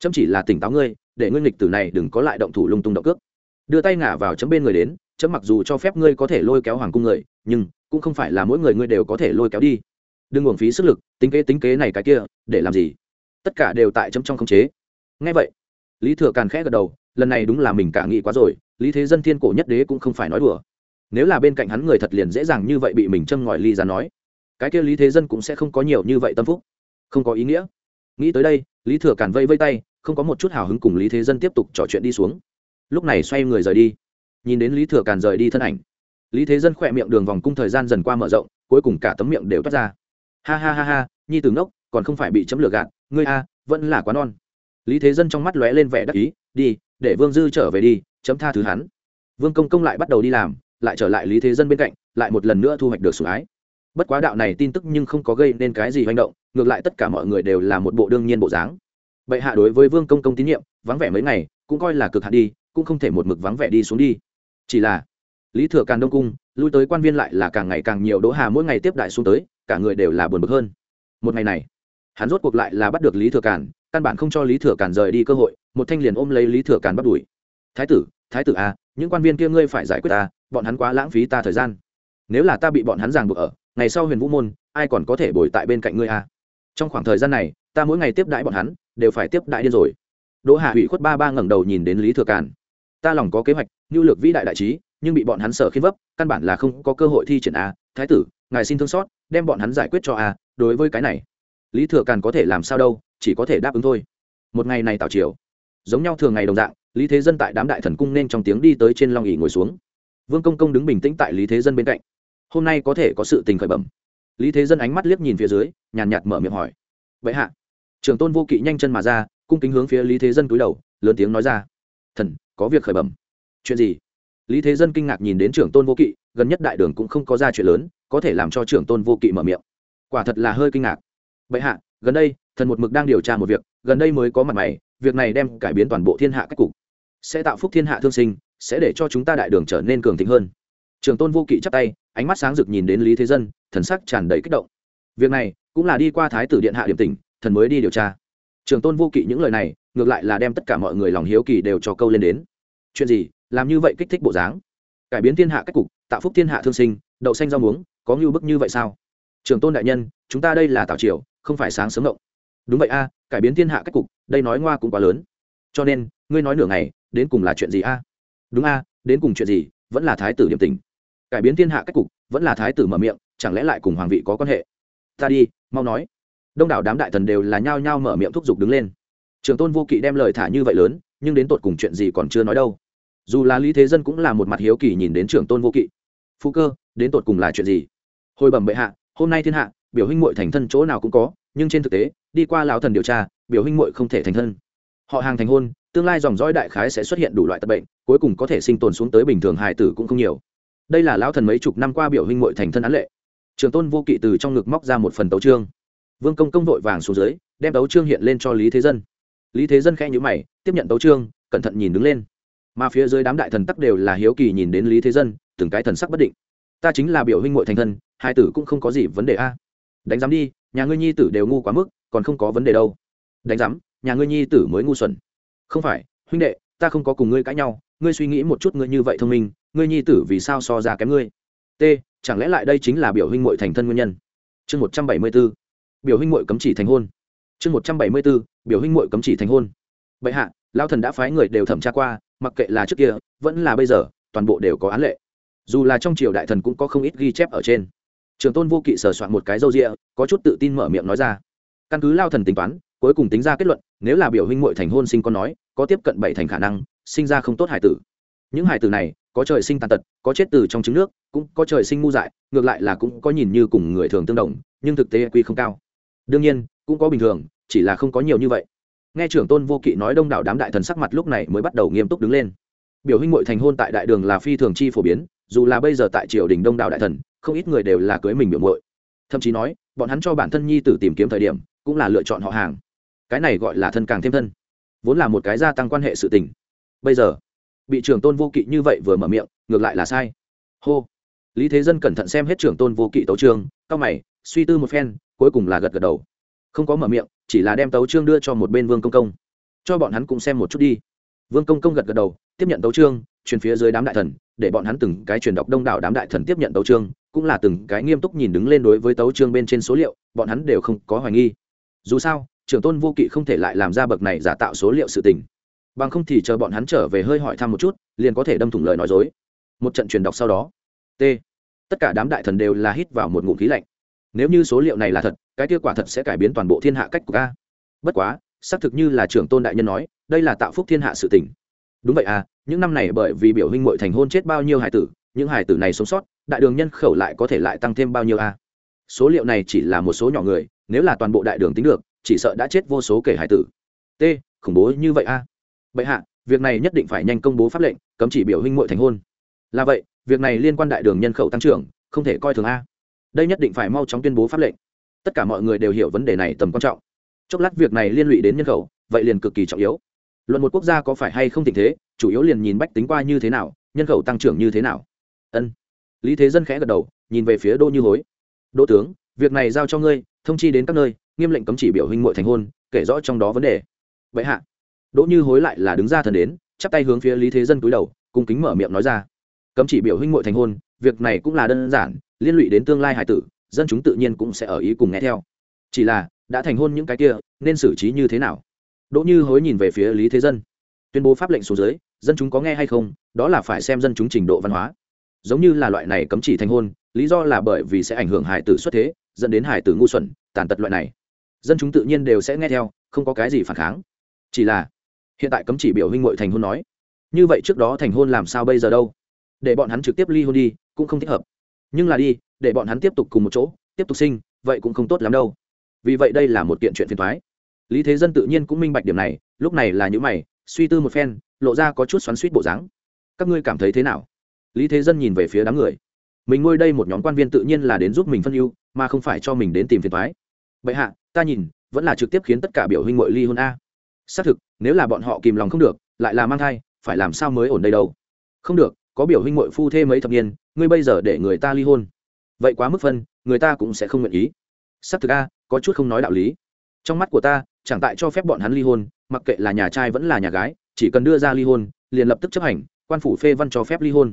chấm chỉ là tỉnh táo ngươi, để ngươi nghịch tử này đừng có lại động thủ lung tung động cước. Đưa tay ngả vào chấm bên người đến, chấm mặc dù cho phép ngươi có thể lôi kéo hoàng cung người, nhưng cũng không phải là mỗi người ngươi đều có thể lôi kéo đi. Đừng uổng phí sức lực, tính kế tính kế này cái kia, để làm gì? Tất cả đều tại chấm trong khống chế. Ngay vậy, lý thừa càn khẽ gật đầu, lần này đúng là mình cả nghĩ quá rồi, lý thế dân thiên cổ nhất đế cũng không phải nói đùa. Nếu là bên cạnh hắn người thật liền dễ dàng như vậy bị mình châm ngòi ly ra nói, cái kia lý thế dân cũng sẽ không có nhiều như vậy tâm phúc. Không có ý nghĩa. Nghĩ tới đây, lý thừa càn vây vây tay không có một chút hào hứng cùng lý thế dân tiếp tục trò chuyện đi xuống. Lúc này xoay người rời đi. Nhìn đến lý thừa càn rời đi thân ảnh, lý thế dân khỏe miệng đường vòng cung thời gian dần qua mở rộng, cuối cùng cả tấm miệng đều toát ra. Ha ha ha ha, nhi từ ngốc, còn không phải bị chấm lửa gạt, ngươi a, vẫn là quá non. Lý thế dân trong mắt lóe lên vẻ đắc ý, đi, để vương dư trở về đi, chấm tha thứ hắn. Vương công công lại bắt đầu đi làm, lại trở lại lý thế dân bên cạnh, lại một lần nữa thu hoạch được sủng ái. Bất quá đạo này tin tức nhưng không có gây nên cái gì hành động, ngược lại tất cả mọi người đều là một bộ đương nhiên bộ dáng bệ hạ đối với vương công công tín nhiệm, vắng vẻ mấy ngày, cũng coi là cực hạ đi, cũng không thể một mực vắng vẻ đi xuống đi. Chỉ là, lý thừa càn đông cung, lui tới quan viên lại là càng ngày càng nhiều đỗ hà mỗi ngày tiếp đại xuống tới, cả người đều là buồn bực hơn. Một ngày này, hắn rốt cuộc lại là bắt được lý thừa càn, căn bản không cho lý thừa càn rời đi cơ hội, một thanh liền ôm lấy lý thừa càn bắt đuổi. Thái tử thái tử à những quan viên kia ngươi phải giải quyết ta, bọn hắn quá lãng phí ta thời gian. Nếu là ta bị bọn hắn ràng buộc ở, ngày sau huyền vũ môn, ai còn có thể bồi tại bên cạnh ngươi à? Trong khoảng thời gian này, ta mỗi ngày tiếp đãi bọn hắn đều phải tiếp đại điên rồi. Đỗ hạ hủy khuất ba ba ngẩng đầu nhìn đến lý thừa càn. Ta lòng có kế hoạch nhu lược vĩ đại đại trí, nhưng bị bọn hắn sở khiến vấp, căn bản là không có cơ hội thi triển a. Thái tử, ngài xin thương xót, đem bọn hắn giải quyết cho a, đối với cái này. Lý thừa càn có thể làm sao đâu, chỉ có thể đáp ứng thôi. Một ngày này tào triều, giống nhau thường ngày đồng dạng, lý thế dân tại đám đại thần cung nên trong tiếng đi tới trên long ỉ ngồi xuống. Vương công công đứng bình tĩnh tại lý thế dân bên cạnh. Hôm nay có thể có sự tình khởi bẩm. Lý thế dân ánh mắt liếc nhìn phía dưới, nhàn nhạt mở miệng hỏi. Vậy hạ trường tôn vô kỵ nhanh chân mà ra, cung kính hướng phía lý thế dân cúi đầu, lớn tiếng nói ra. Thần, có việc khởi bẩm. Chuyện gì? Lý thế dân kinh ngạc nhìn đến trưởng tôn vô kỵ, gần nhất đại đường cũng không có ra chuyện lớn, có thể làm cho trưởng tôn vô kỵ mở miệng. Quả thật là hơi kinh ngạc. Bệ hạ, gần đây, thần một mực đang điều tra một việc, gần đây mới có mặt mày, việc này đem cải biến toàn bộ thiên hạ cách cục. Sẽ tạo phúc thiên hạ thương sinh, sẽ để cho chúng ta đại đường trở nên cường thịnh hơn. Trường tôn vô kỵ chắp tay, ánh mắt sáng rực nhìn đến lý thế dân, thần sắc tràn đầy kích động. Việc này cũng là đi qua thái tử điện hạ điểm tỉnh thần mới đi điều tra. Trường tôn vô kỵ những lời này, ngược lại là đem tất cả mọi người lòng hiếu kỳ đều cho câu lên đến. Chuyện gì? Làm như vậy kích thích bộ dáng? Cải biến thiên hạ cách cục, tạo phúc thiên hạ thương sinh, đậu xanh rau muống, có ngưu bức như vậy sao? Trường tôn đại nhân, chúng ta đây là tạo triều, không phải sáng sớm động đúng vậy a, cải biến thiên hạ cách cục, đây nói ngoa cũng quá lớn. Cho nên, ngươi nói nửa ngày, đến cùng là chuyện gì a? Đúng a, đến cùng chuyện gì, vẫn là thái tử điểm tình. Cải biến thiên hạ cách cục, vẫn là thái tử mở miệng, chẳng lẽ lại cùng hoàng vị có quan hệ? Ta đi, mau nói đông đảo đám đại thần đều là nhao nhao mở miệng thúc giục đứng lên. Trường tôn vô kỵ đem lời thả như vậy lớn, nhưng đến tột cùng chuyện gì còn chưa nói đâu. Dù là lý thế dân cũng là một mặt hiếu kỳ nhìn đến trường tôn vô kỵ. Phu cơ, đến tột cùng là chuyện gì? Hồi bẩm bệ hạ, hôm nay thiên hạ, biểu huynh muội thành thân chỗ nào cũng có, nhưng trên thực tế, đi qua lão thần điều tra, biểu huynh muội không thể thành thân. Họ hàng thành hôn, tương lai dòng dõi đại khái sẽ xuất hiện đủ loại tật bệnh, cuối cùng có thể sinh tồn xuống tới bình thường hài tử cũng không nhiều. Đây là lão thần mấy chục năm qua biểu huynh muội thành thân án lệ. Trường tôn vô kỵ từ trong ngực móc ra một phần tấu trương vương công công vội vàng xuống dưới, đem tấu trương hiện lên cho lý thế dân. Lý thế dân khẽ nhữ mày, tiếp nhận tấu trương, cẩn thận nhìn đứng lên. Mà phía dưới đám đại thần tắc đều là hiếu kỳ nhìn đến lý thế dân, từng cái thần sắc bất định. Ta chính là biểu huynh muội thành thân, hai tử cũng không có gì vấn đề a. Đánh giám đi, nhà ngươi nhi tử đều ngu quá mức, còn không có vấn đề đâu. Đánh giám, nhà ngươi nhi tử mới ngu xuẩn. Không phải, huynh đệ, ta không có cùng ngươi cãi nhau, ngươi suy nghĩ một chút ngươi như vậy thông minh, ngươi nhi tử vì sao so ra kém ngươi? T, chẳng lẽ lại đây chính là biểu huynh muội thành thân nguyên nhân? Chương một trăm bảy mươi b ố biểu huynh muội cấm chỉ thành hôn. Chương một trăm bảy mươi b ố biểu huynh muội cấm chỉ thành hôn. Bệ hạ lao thần đã phái người đều thẩm tra qua, mặc kệ là trước kia, vẫn là bây giờ, toàn bộ đều có án lệ. Dù là trong triều đại thần cũng có không ít ghi chép ở trên. Trường tôn vô kỵ sờ soạn một cái râu rịa có chút tự tin mở miệng nói ra. Căn cứ lao thần tính toán, cuối cùng tính ra kết luận, nếu là biểu huynh muội thành hôn sinh con nói, có tiếp cận bảy thành khả năng, sinh ra không tốt hải tử. Những hải tử này, có trời sinh tàn tật, có chết từ trong trứng nước, cũng có trời sinh ngu dại, ngược lại là cũng có nhìn như cùng người thường tương đồng, nhưng thực tế quy không cao đương nhiên, cũng có bình thường, chỉ là không có nhiều như vậy. Nghe trưởng tôn vô kỵ nói đông đảo đám đại thần sắc mặt lúc này mới bắt đầu nghiêm túc đứng lên. Biểu huynh muội thành hôn tại đại đường là phi thường chi phổ biến, dù là bây giờ tại triều đình đông đảo đại thần, không ít người đều là cưới mình biểu muội. Thậm chí nói, bọn hắn cho bản thân nhi tử tìm kiếm thời điểm, cũng là lựa chọn họ hàng. Cái này gọi là thân càng thêm thân. Vốn là một cái gia tăng quan hệ sự tình. Bây giờ, bị trưởng tôn vô kỵ như vậy vừa mở miệng, ngược lại là sai. Hô. Lý thế dân cẩn thận xem hết trưởng tôn vô kỵ tấu trường cao mày, suy tư một phen cuối cùng là gật gật đầu. Không có mở miệng, chỉ là đem tấu trương đưa cho một bên vương công công. Cho bọn hắn cũng xem một chút đi. Vương công công gật gật đầu, tiếp nhận tấu trương truyền phía dưới đám đại thần, để bọn hắn từng cái truyền đọc đông đảo đám đại thần tiếp nhận tấu trương, cũng là từng cái nghiêm túc nhìn đứng lên đối với tấu trương bên trên số liệu, bọn hắn đều không có hoài nghi. Dù sao, trưởng tôn vô kỵ không thể lại làm ra bậc này giả tạo số liệu sự tình. Bằng không thì chờ bọn hắn trở về hơi hỏi thăm một chút, liền có thể đâm thủng lời nói dối. Một trận truyền đọc sau đó, t. Tất cả đám đại thần đều là hít vào một ngụm khí lạnh nếu như số liệu này là thật, cái kết quả thật sẽ cải biến toàn bộ thiên hạ cách của ca bất quá, xác thực như là trưởng tôn đại nhân nói, đây là tạo phúc thiên hạ sự tỉnh đúng vậy à những năm này bởi vì biểu huynh mội thành hôn chết bao nhiêu hải tử, những hải tử này sống sót, đại đường nhân khẩu lại có thể lại tăng thêm bao nhiêu à? số liệu này chỉ là một số nhỏ người, nếu là toàn bộ đại đường tính được, chỉ sợ đã chết vô số kể hải tử. T, khủng bố như vậy à? bệ hạ, việc này nhất định phải nhanh công bố pháp lệnh, cấm chỉ biểu huynh mội thành hôn. Là vậy, việc này liên quan đại đường nhân khẩu tăng trưởng, không thể coi thường a đây nhất định phải mau chóng tuyên bố pháp lệnh. Tất cả mọi người đều hiểu vấn đề này tầm quan trọng. Chốc lát việc này liên lụy đến nhân khẩu, vậy liền cực kỳ trọng yếu. Luận một quốc gia có phải hay không tình thế, chủ yếu liền nhìn bách tính qua như thế nào, nhân khẩu tăng trưởng như thế nào. Ân. Lý thế dân khẽ gật đầu, nhìn về phía đô như hối. Đỗ tướng, việc này giao cho ngươi, thông chi đến các nơi, nghiêm lệnh cấm chỉ biểu hình mội thành hôn, kể rõ trong đó vấn đề. Vậy hạ. Đỗ như hối lại là đứng ra thần đến, chắp tay hướng phía lý thế dân cúi đầu, cung kính mở miệng nói ra cấm chỉ biểu huynh muội thành hôn, việc này cũng là đơn giản, liên lụy đến tương lai hải tử, dân chúng tự nhiên cũng sẽ ở ý cùng nghe theo. Chỉ là, đã thành hôn những cái kia, nên xử trí như thế nào? Đỗ như hối nhìn về phía lý thế dân. Tuyên bố pháp lệnh số dưới, dân chúng có nghe hay không, đó là phải xem dân chúng trình độ văn hóa. Giống như là loại này cấm chỉ thành hôn, lý do là bởi vì sẽ ảnh hưởng hải tử xuất thế, dẫn đến hải tử ngu xuẩn, tàn tật loại này. Dân chúng tự nhiên đều sẽ nghe theo, không có cái gì phản kháng. Chỉ là, hiện tại cấm chỉ biểu huynh muội thành hôn nói, như vậy trước đó thành hôn làm sao bây giờ đâu? Để bọn hắn trực tiếp ly hôn đi, cũng không thích hợp. Nhưng là đi, để bọn hắn tiếp tục cùng một chỗ, tiếp tục sinh, vậy cũng không tốt lắm đâu. Vì vậy đây là một kiện chuyện phiền thoái lý thế dân tự nhiên cũng minh bạch điểm này, lúc này là những mày, suy tư một phen, lộ ra có chút xoắn suýt bộ dáng. Các ngươi cảm thấy thế nào? Lý thế dân nhìn về phía đám người. Mình ngôi đây một nhóm quan viên tự nhiên là đến giúp mình phân ưu, mà không phải cho mình đến tìm phiền thoái vậy hạ, ta nhìn, vẫn là trực tiếp khiến tất cả biểu huynh ngội ly hôn a. Xác thực, nếu là bọn họ kìm lòng không được, lại là mang thai, phải làm sao mới ổn đây đâu? Không được có biểu huynh muội phu thê mấy thập niên, ngươi bây giờ để người ta ly hôn. Vậy quá mức phân, người ta cũng sẽ không nguyện ý. Sắp thực a, có chút không nói đạo lý. Trong mắt của ta, chẳng tại cho phép bọn hắn ly hôn, mặc kệ là nhà trai vẫn là nhà gái, chỉ cần đưa ra ly hôn, liền lập tức chấp hành, quan phủ phê văn cho phép ly hôn.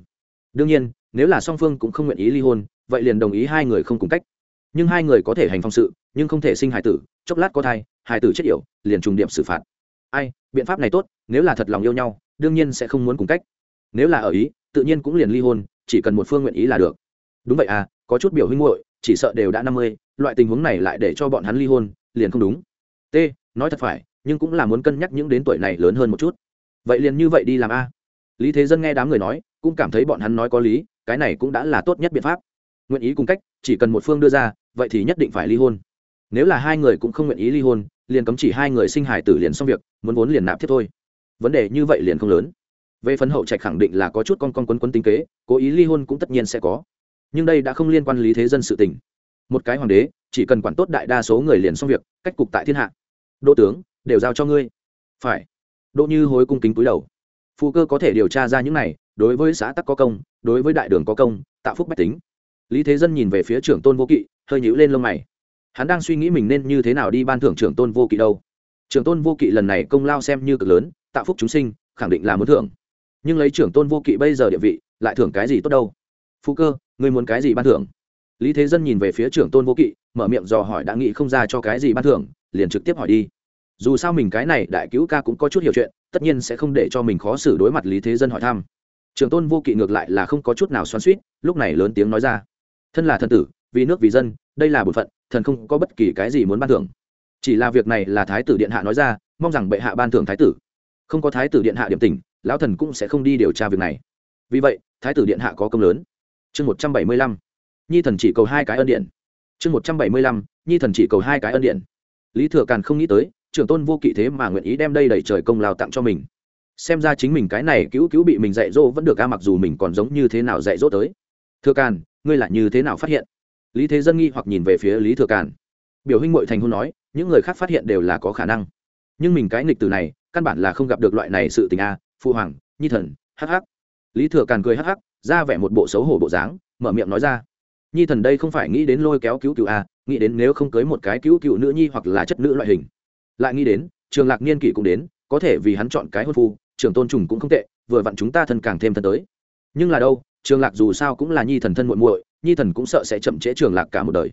Đương nhiên, nếu là song phương cũng không nguyện ý ly hôn, vậy liền đồng ý hai người không cùng cách. Nhưng hai người có thể hành phong sự, nhưng không thể sinh hài tử, chốc lát có thai, hài tử chết yểu, liền trùng điểm xử phạt. Ai, biện pháp này tốt, nếu là thật lòng yêu nhau, đương nhiên sẽ không muốn cùng cách. Nếu là ở ý tự nhiên cũng liền ly hôn, chỉ cần một phương nguyện ý là được. Đúng vậy à có chút biểu huynh muội, chỉ sợ đều đã năm mươi, loại tình huống này lại để cho bọn hắn ly hôn, liền không đúng. T, nói thật phải, nhưng cũng là muốn cân nhắc những đến tuổi này lớn hơn một chút. Vậy liền như vậy đi làm a. Lý thế dân nghe đám người nói, cũng cảm thấy bọn hắn nói có lý, cái này cũng đã là tốt nhất biện pháp. Nguyện ý cùng cách, chỉ cần một phương đưa ra, vậy thì nhất định phải ly hôn. Nếu là hai người cũng không nguyện ý ly hôn, liền cấm chỉ hai người sinh hải tử liền xong việc, muốn vốn liền nạp thiết thôi. Vấn đề như vậy liền không lớn về phần hậu trạch khẳng định là có chút con con quấn quấn tính kế, cố ý ly hôn cũng tất nhiên sẽ có. Nhưng đây đã không liên quan lý thế dân sự tình. Một cái hoàng đế, chỉ cần quản tốt đại đa số người liền xong việc, cách cục tại thiên hạ. Đỗ tướng, đều giao cho ngươi. Phải. Đỗ như hối cung kính túi đầu. Phụ cơ có thể điều tra ra những này, đối với xã tắc có công, đối với đại đường có công, tạo phúc bách tính. Lý thế dân nhìn về phía trưởng tôn vô kỵ, hơi nhíu lên lông mày. Hắn đang suy nghĩ mình nên như thế nào đi ban thưởng trưởng tôn vô kỵ đâu. Trưởng tôn vô kỵ lần này công lao xem như cực lớn, tạo phúc chúng sinh, khẳng định là muốn thưởng nhưng lấy trưởng tôn vô kỵ bây giờ địa vị, lại thưởng cái gì tốt đâu? Phú cơ, ngươi muốn cái gì ban thưởng? Lý thế dân nhìn về phía trưởng tôn vô kỵ, mở miệng dò hỏi đã nghĩ không ra cho cái gì ban thưởng, liền trực tiếp hỏi đi. Dù sao mình cái này đại cứu ca cũng có chút hiểu chuyện, tất nhiên sẽ không để cho mình khó xử đối mặt lý thế dân hỏi thăm. Trưởng tôn vô kỵ ngược lại là không có chút nào xoắn suýt lúc này lớn tiếng nói ra. Thân là thần tử, vì nước vì dân, đây là bổn phận, thần không có bất kỳ cái gì muốn ban thưởng. Chỉ là việc này là thái tử điện hạ nói ra, mong rằng bệ hạ ban thưởng thái tử. Không có thái tử điện hạ điểm tình lão thần cũng sẽ không đi điều tra việc này. Vì vậy, thái tử điện hạ có công lớn. Chương một trăm bảy mươi lăm, nhi thần chỉ cầu hai cái ân điện. Chương một trăm bảy mươi lăm, nhi thần chỉ cầu hai cái ân điện. Lý thừa càn không nghĩ tới, trưởng tôn vô kỵ thế mà nguyện ý đem đây đẩy trời công lao tặng cho mình. Xem ra chính mình cái này cứu cứu bị mình dạy dỗ vẫn được a, mặc dù mình còn giống như thế nào dạy dỗ tới. Thừa càn, ngươi là như thế nào phát hiện? Lý thế dân nghi hoặc nhìn về phía lý thừa càn. Biểu huynh mội thành hôn nói, những người khác phát hiện đều là có khả năng. Nhưng mình cái nghịch từ này, căn bản là không gặp được loại này sự tình a phụ hoàng, nhi thần, hắc hắc. Lý thừa càn cười hắc hắc, ra vẻ một bộ xấu hổ bộ dáng, mở miệng nói ra, nhi thần đây không phải nghĩ đến lôi kéo cứu cựu a nghĩ đến nếu không cưới một cái cứu cựu nữ nhi hoặc là chất nữ loại hình. Lại nghĩ đến, trường lạc niên kỷ cũng đến, có thể vì hắn chọn cái hôn phu trường tôn trùng cũng không tệ, vừa vặn chúng ta thân càng thêm thân tới. Nhưng là đâu, trường lạc dù sao cũng là nhi thần thân muội muội, nhi thần cũng sợ sẽ chậm trễ trường lạc cả một đời.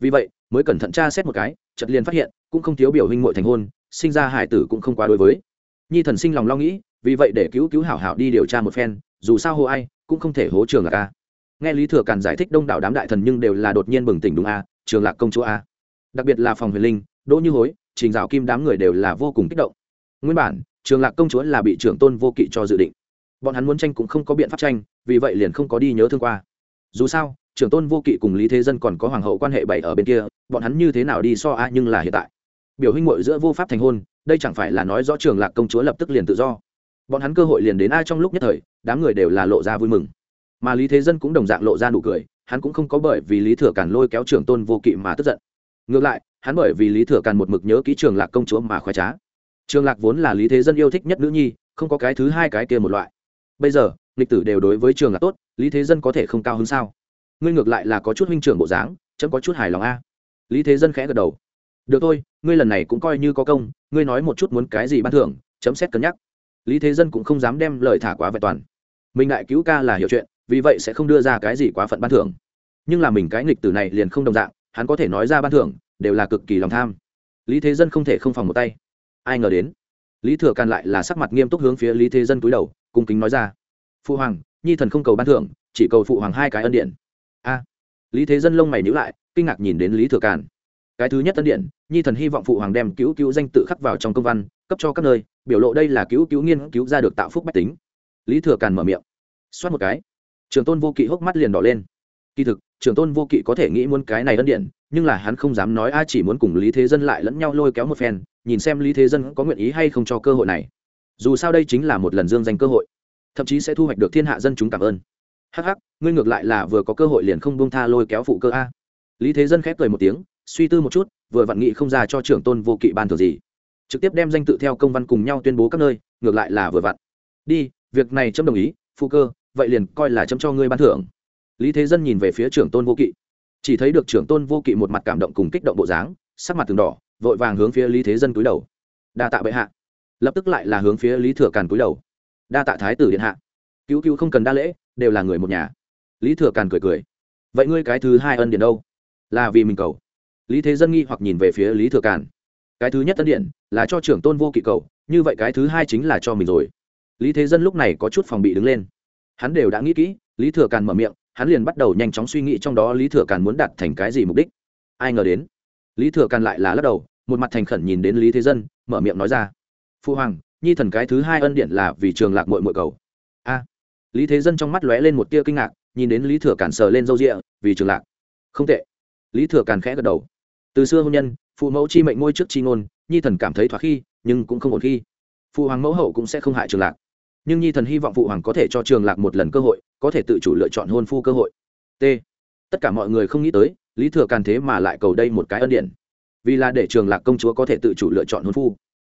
Vì vậy, mới cẩn thận tra xét một cái, chợt liền phát hiện, cũng không thiếu biểu hình muội thành hôn, sinh ra hải tử cũng không quá đối với. Nhi thần sinh lòng lo nghĩ vì vậy để cứu cứu hảo hảo đi điều tra một phen, dù sao hô ai cũng không thể hố trường lạc a. Nghe lý thừa càn giải thích đông đảo đám đại thần nhưng đều là đột nhiên bừng tỉnh đúng a, trường lạc công chúa a. Đặc biệt là phòng huyền linh, đỗ như hối, trình dạo kim đám người đều là vô cùng kích động. Nguyên bản, trường lạc công chúa là bị trưởng tôn vô kỵ cho dự định. Bọn hắn muốn tranh cũng không có biện pháp tranh, vì vậy liền không có đi nhớ thương qua. Dù sao, trưởng tôn vô kỵ cùng lý thế dân còn có hoàng hậu quan hệ bảy ở bên kia, bọn hắn như thế nào đi so a nhưng là hiện tại. Biểu huynh muội giữa vô pháp thành hôn, đây chẳng phải là nói rõ trường lạc công chúa lập tức liền tự do bọn hắn cơ hội liền đến ai trong lúc nhất thời, đám người đều là lộ ra vui mừng. Mà lý thế dân cũng đồng dạng lộ ra nụ cười, hắn cũng không có bởi vì lý thừa càn lôi kéo trưởng tôn vô kỵ mà tức giận. Ngược lại, hắn bởi vì lý thừa càn một mực nhớ ký trường lạc công chúa mà khoái trá. Trường lạc vốn là lý thế dân yêu thích nhất nữ nhi, không có cái thứ hai cái kia một loại. Bây giờ lịch tử đều đối với trường lạc tốt, lý thế dân có thể không cao hơn sao? Ngươi ngược lại là có chút huynh trưởng bộ dáng, chấm có chút hài lòng a. Lý thế dân khẽ gật đầu. Được thôi, ngươi lần này cũng coi như có công, ngươi nói một chút muốn cái gì ban thưởng, chấm xét cân nhắc lý thế dân cũng không dám đem lời thả quá vẹn toàn. Mình đại cứu ca là hiểu chuyện, vì vậy sẽ không đưa ra cái gì quá phận ban thưởng. Nhưng là mình cái nghịch tử này liền không đồng dạng, hắn có thể nói ra ban thưởng, đều là cực kỳ lòng tham. Lý thế dân không thể không phòng một tay. Ai ngờ đến, lý thừa càn lại là sắc mặt nghiêm túc hướng phía lý thế dân túi đầu, cung kính nói ra, phụ hoàng, nhi thần không cầu ban thưởng, chỉ cầu phụ hoàng hai cái ân điện. A, lý thế dân lông mày nhữ lại, kinh ngạc nhìn đến lý thừa càn. Cái thứ nhất ân điện nhi thần hy vọng phụ hoàng đem cứu cứu danh tự khắc vào trong công văn, cấp cho các nơi, biểu lộ đây là cứu cứu nghiên cứu ra được tạo phúc bách tính. Lý thừa càn mở miệng. Xoát một cái. Trường tôn vô kỵ hốc mắt liền đỏ lên. Kỳ thực, trường tôn vô kỵ có thể nghĩ muốn cái này ân điện, nhưng là hắn không dám nói ai chỉ muốn cùng lý thế dân lại lẫn nhau lôi kéo một phen, nhìn xem lý thế dân có nguyện ý hay không cho cơ hội này. Dù sao đây chính là một lần dương danh cơ hội, thậm chí sẽ thu hoạch được thiên hạ dân chúng cảm ơn. Hắc hắc, ngươi ngược lại là vừa có cơ hội liền không buông tha lôi kéo phụ cơ a. Lý thế dân khép cười một tiếng, suy tư một chút vừa vặn nghị không ra cho trưởng tôn vô kỵ ban thường gì. Trực tiếp đem danh tự theo công văn cùng nhau tuyên bố các nơi, ngược lại là vừa vặn. Đi, việc này trâm đồng ý phụ cơ, vậy liền coi là trâm cho ngươi ban thưởng. Lý thế dân nhìn về phía trưởng tôn vô kỵ. Chỉ thấy được trưởng tôn vô kỵ một mặt cảm động cùng kích động bộ dáng, sắc mặt từng đỏ, vội vàng hướng phía lý thế dân cúi đầu. Đa tạ bệ hạ. Lập tức lại là hướng phía lý thừa càn cúi đầu. Đa tạ thái tử điện hạ. Cứu cứu không cần đa lễ, đều là người một nhà. Lý thừa càn cười cười. Vậy ngươi cái thứ hai ân điện đâu? Là vì mình cầu lý thế dân nghi hoặc nhìn về phía lý thừa càn. Cái thứ nhất tân điện là cho trưởng tôn vô kỵ cầu, như vậy cái thứ hai chính là cho mình rồi. Lý thế dân lúc này có chút phòng bị đứng lên. Hắn đều đã nghĩ kỹ, lý thừa càn mở miệng, hắn liền bắt đầu nhanh chóng suy nghĩ trong đó lý thừa càn muốn đạt thành cái gì mục đích. Ai ngờ đến, lý thừa càn lại là lắc đầu, một mặt thành khẩn nhìn đến lý thế dân, mở miệng nói ra. Phu hoàng, nhi thần cái thứ hai ân điện là vì trường lạc mội mội cầu. A. Lý thế dân trong mắt lóe lên một tia kinh ngạc, nhìn đến lý thừa càn sờ lên râu rịa, vì trường lạc. Không tệ. Lý thừa càn khẽ gật đầu từ xưa hôn nhân, phụ mẫu chi mệnh ngôi trước chi ngôn, nhi thần cảm thấy thoát khi, nhưng cũng không ổn khi. Phụ hoàng mẫu hậu cũng sẽ không hại trường lạc. Nhưng nhi thần hy vọng phụ hoàng có thể cho trường lạc một lần cơ hội, có thể tự chủ lựa chọn hôn phu cơ hội. T. Tất cả mọi người không nghĩ tới, lý thừa càn thế mà lại cầu đây một cái ân điện vì là để trường lạc công chúa có thể tự chủ lựa chọn hôn phu.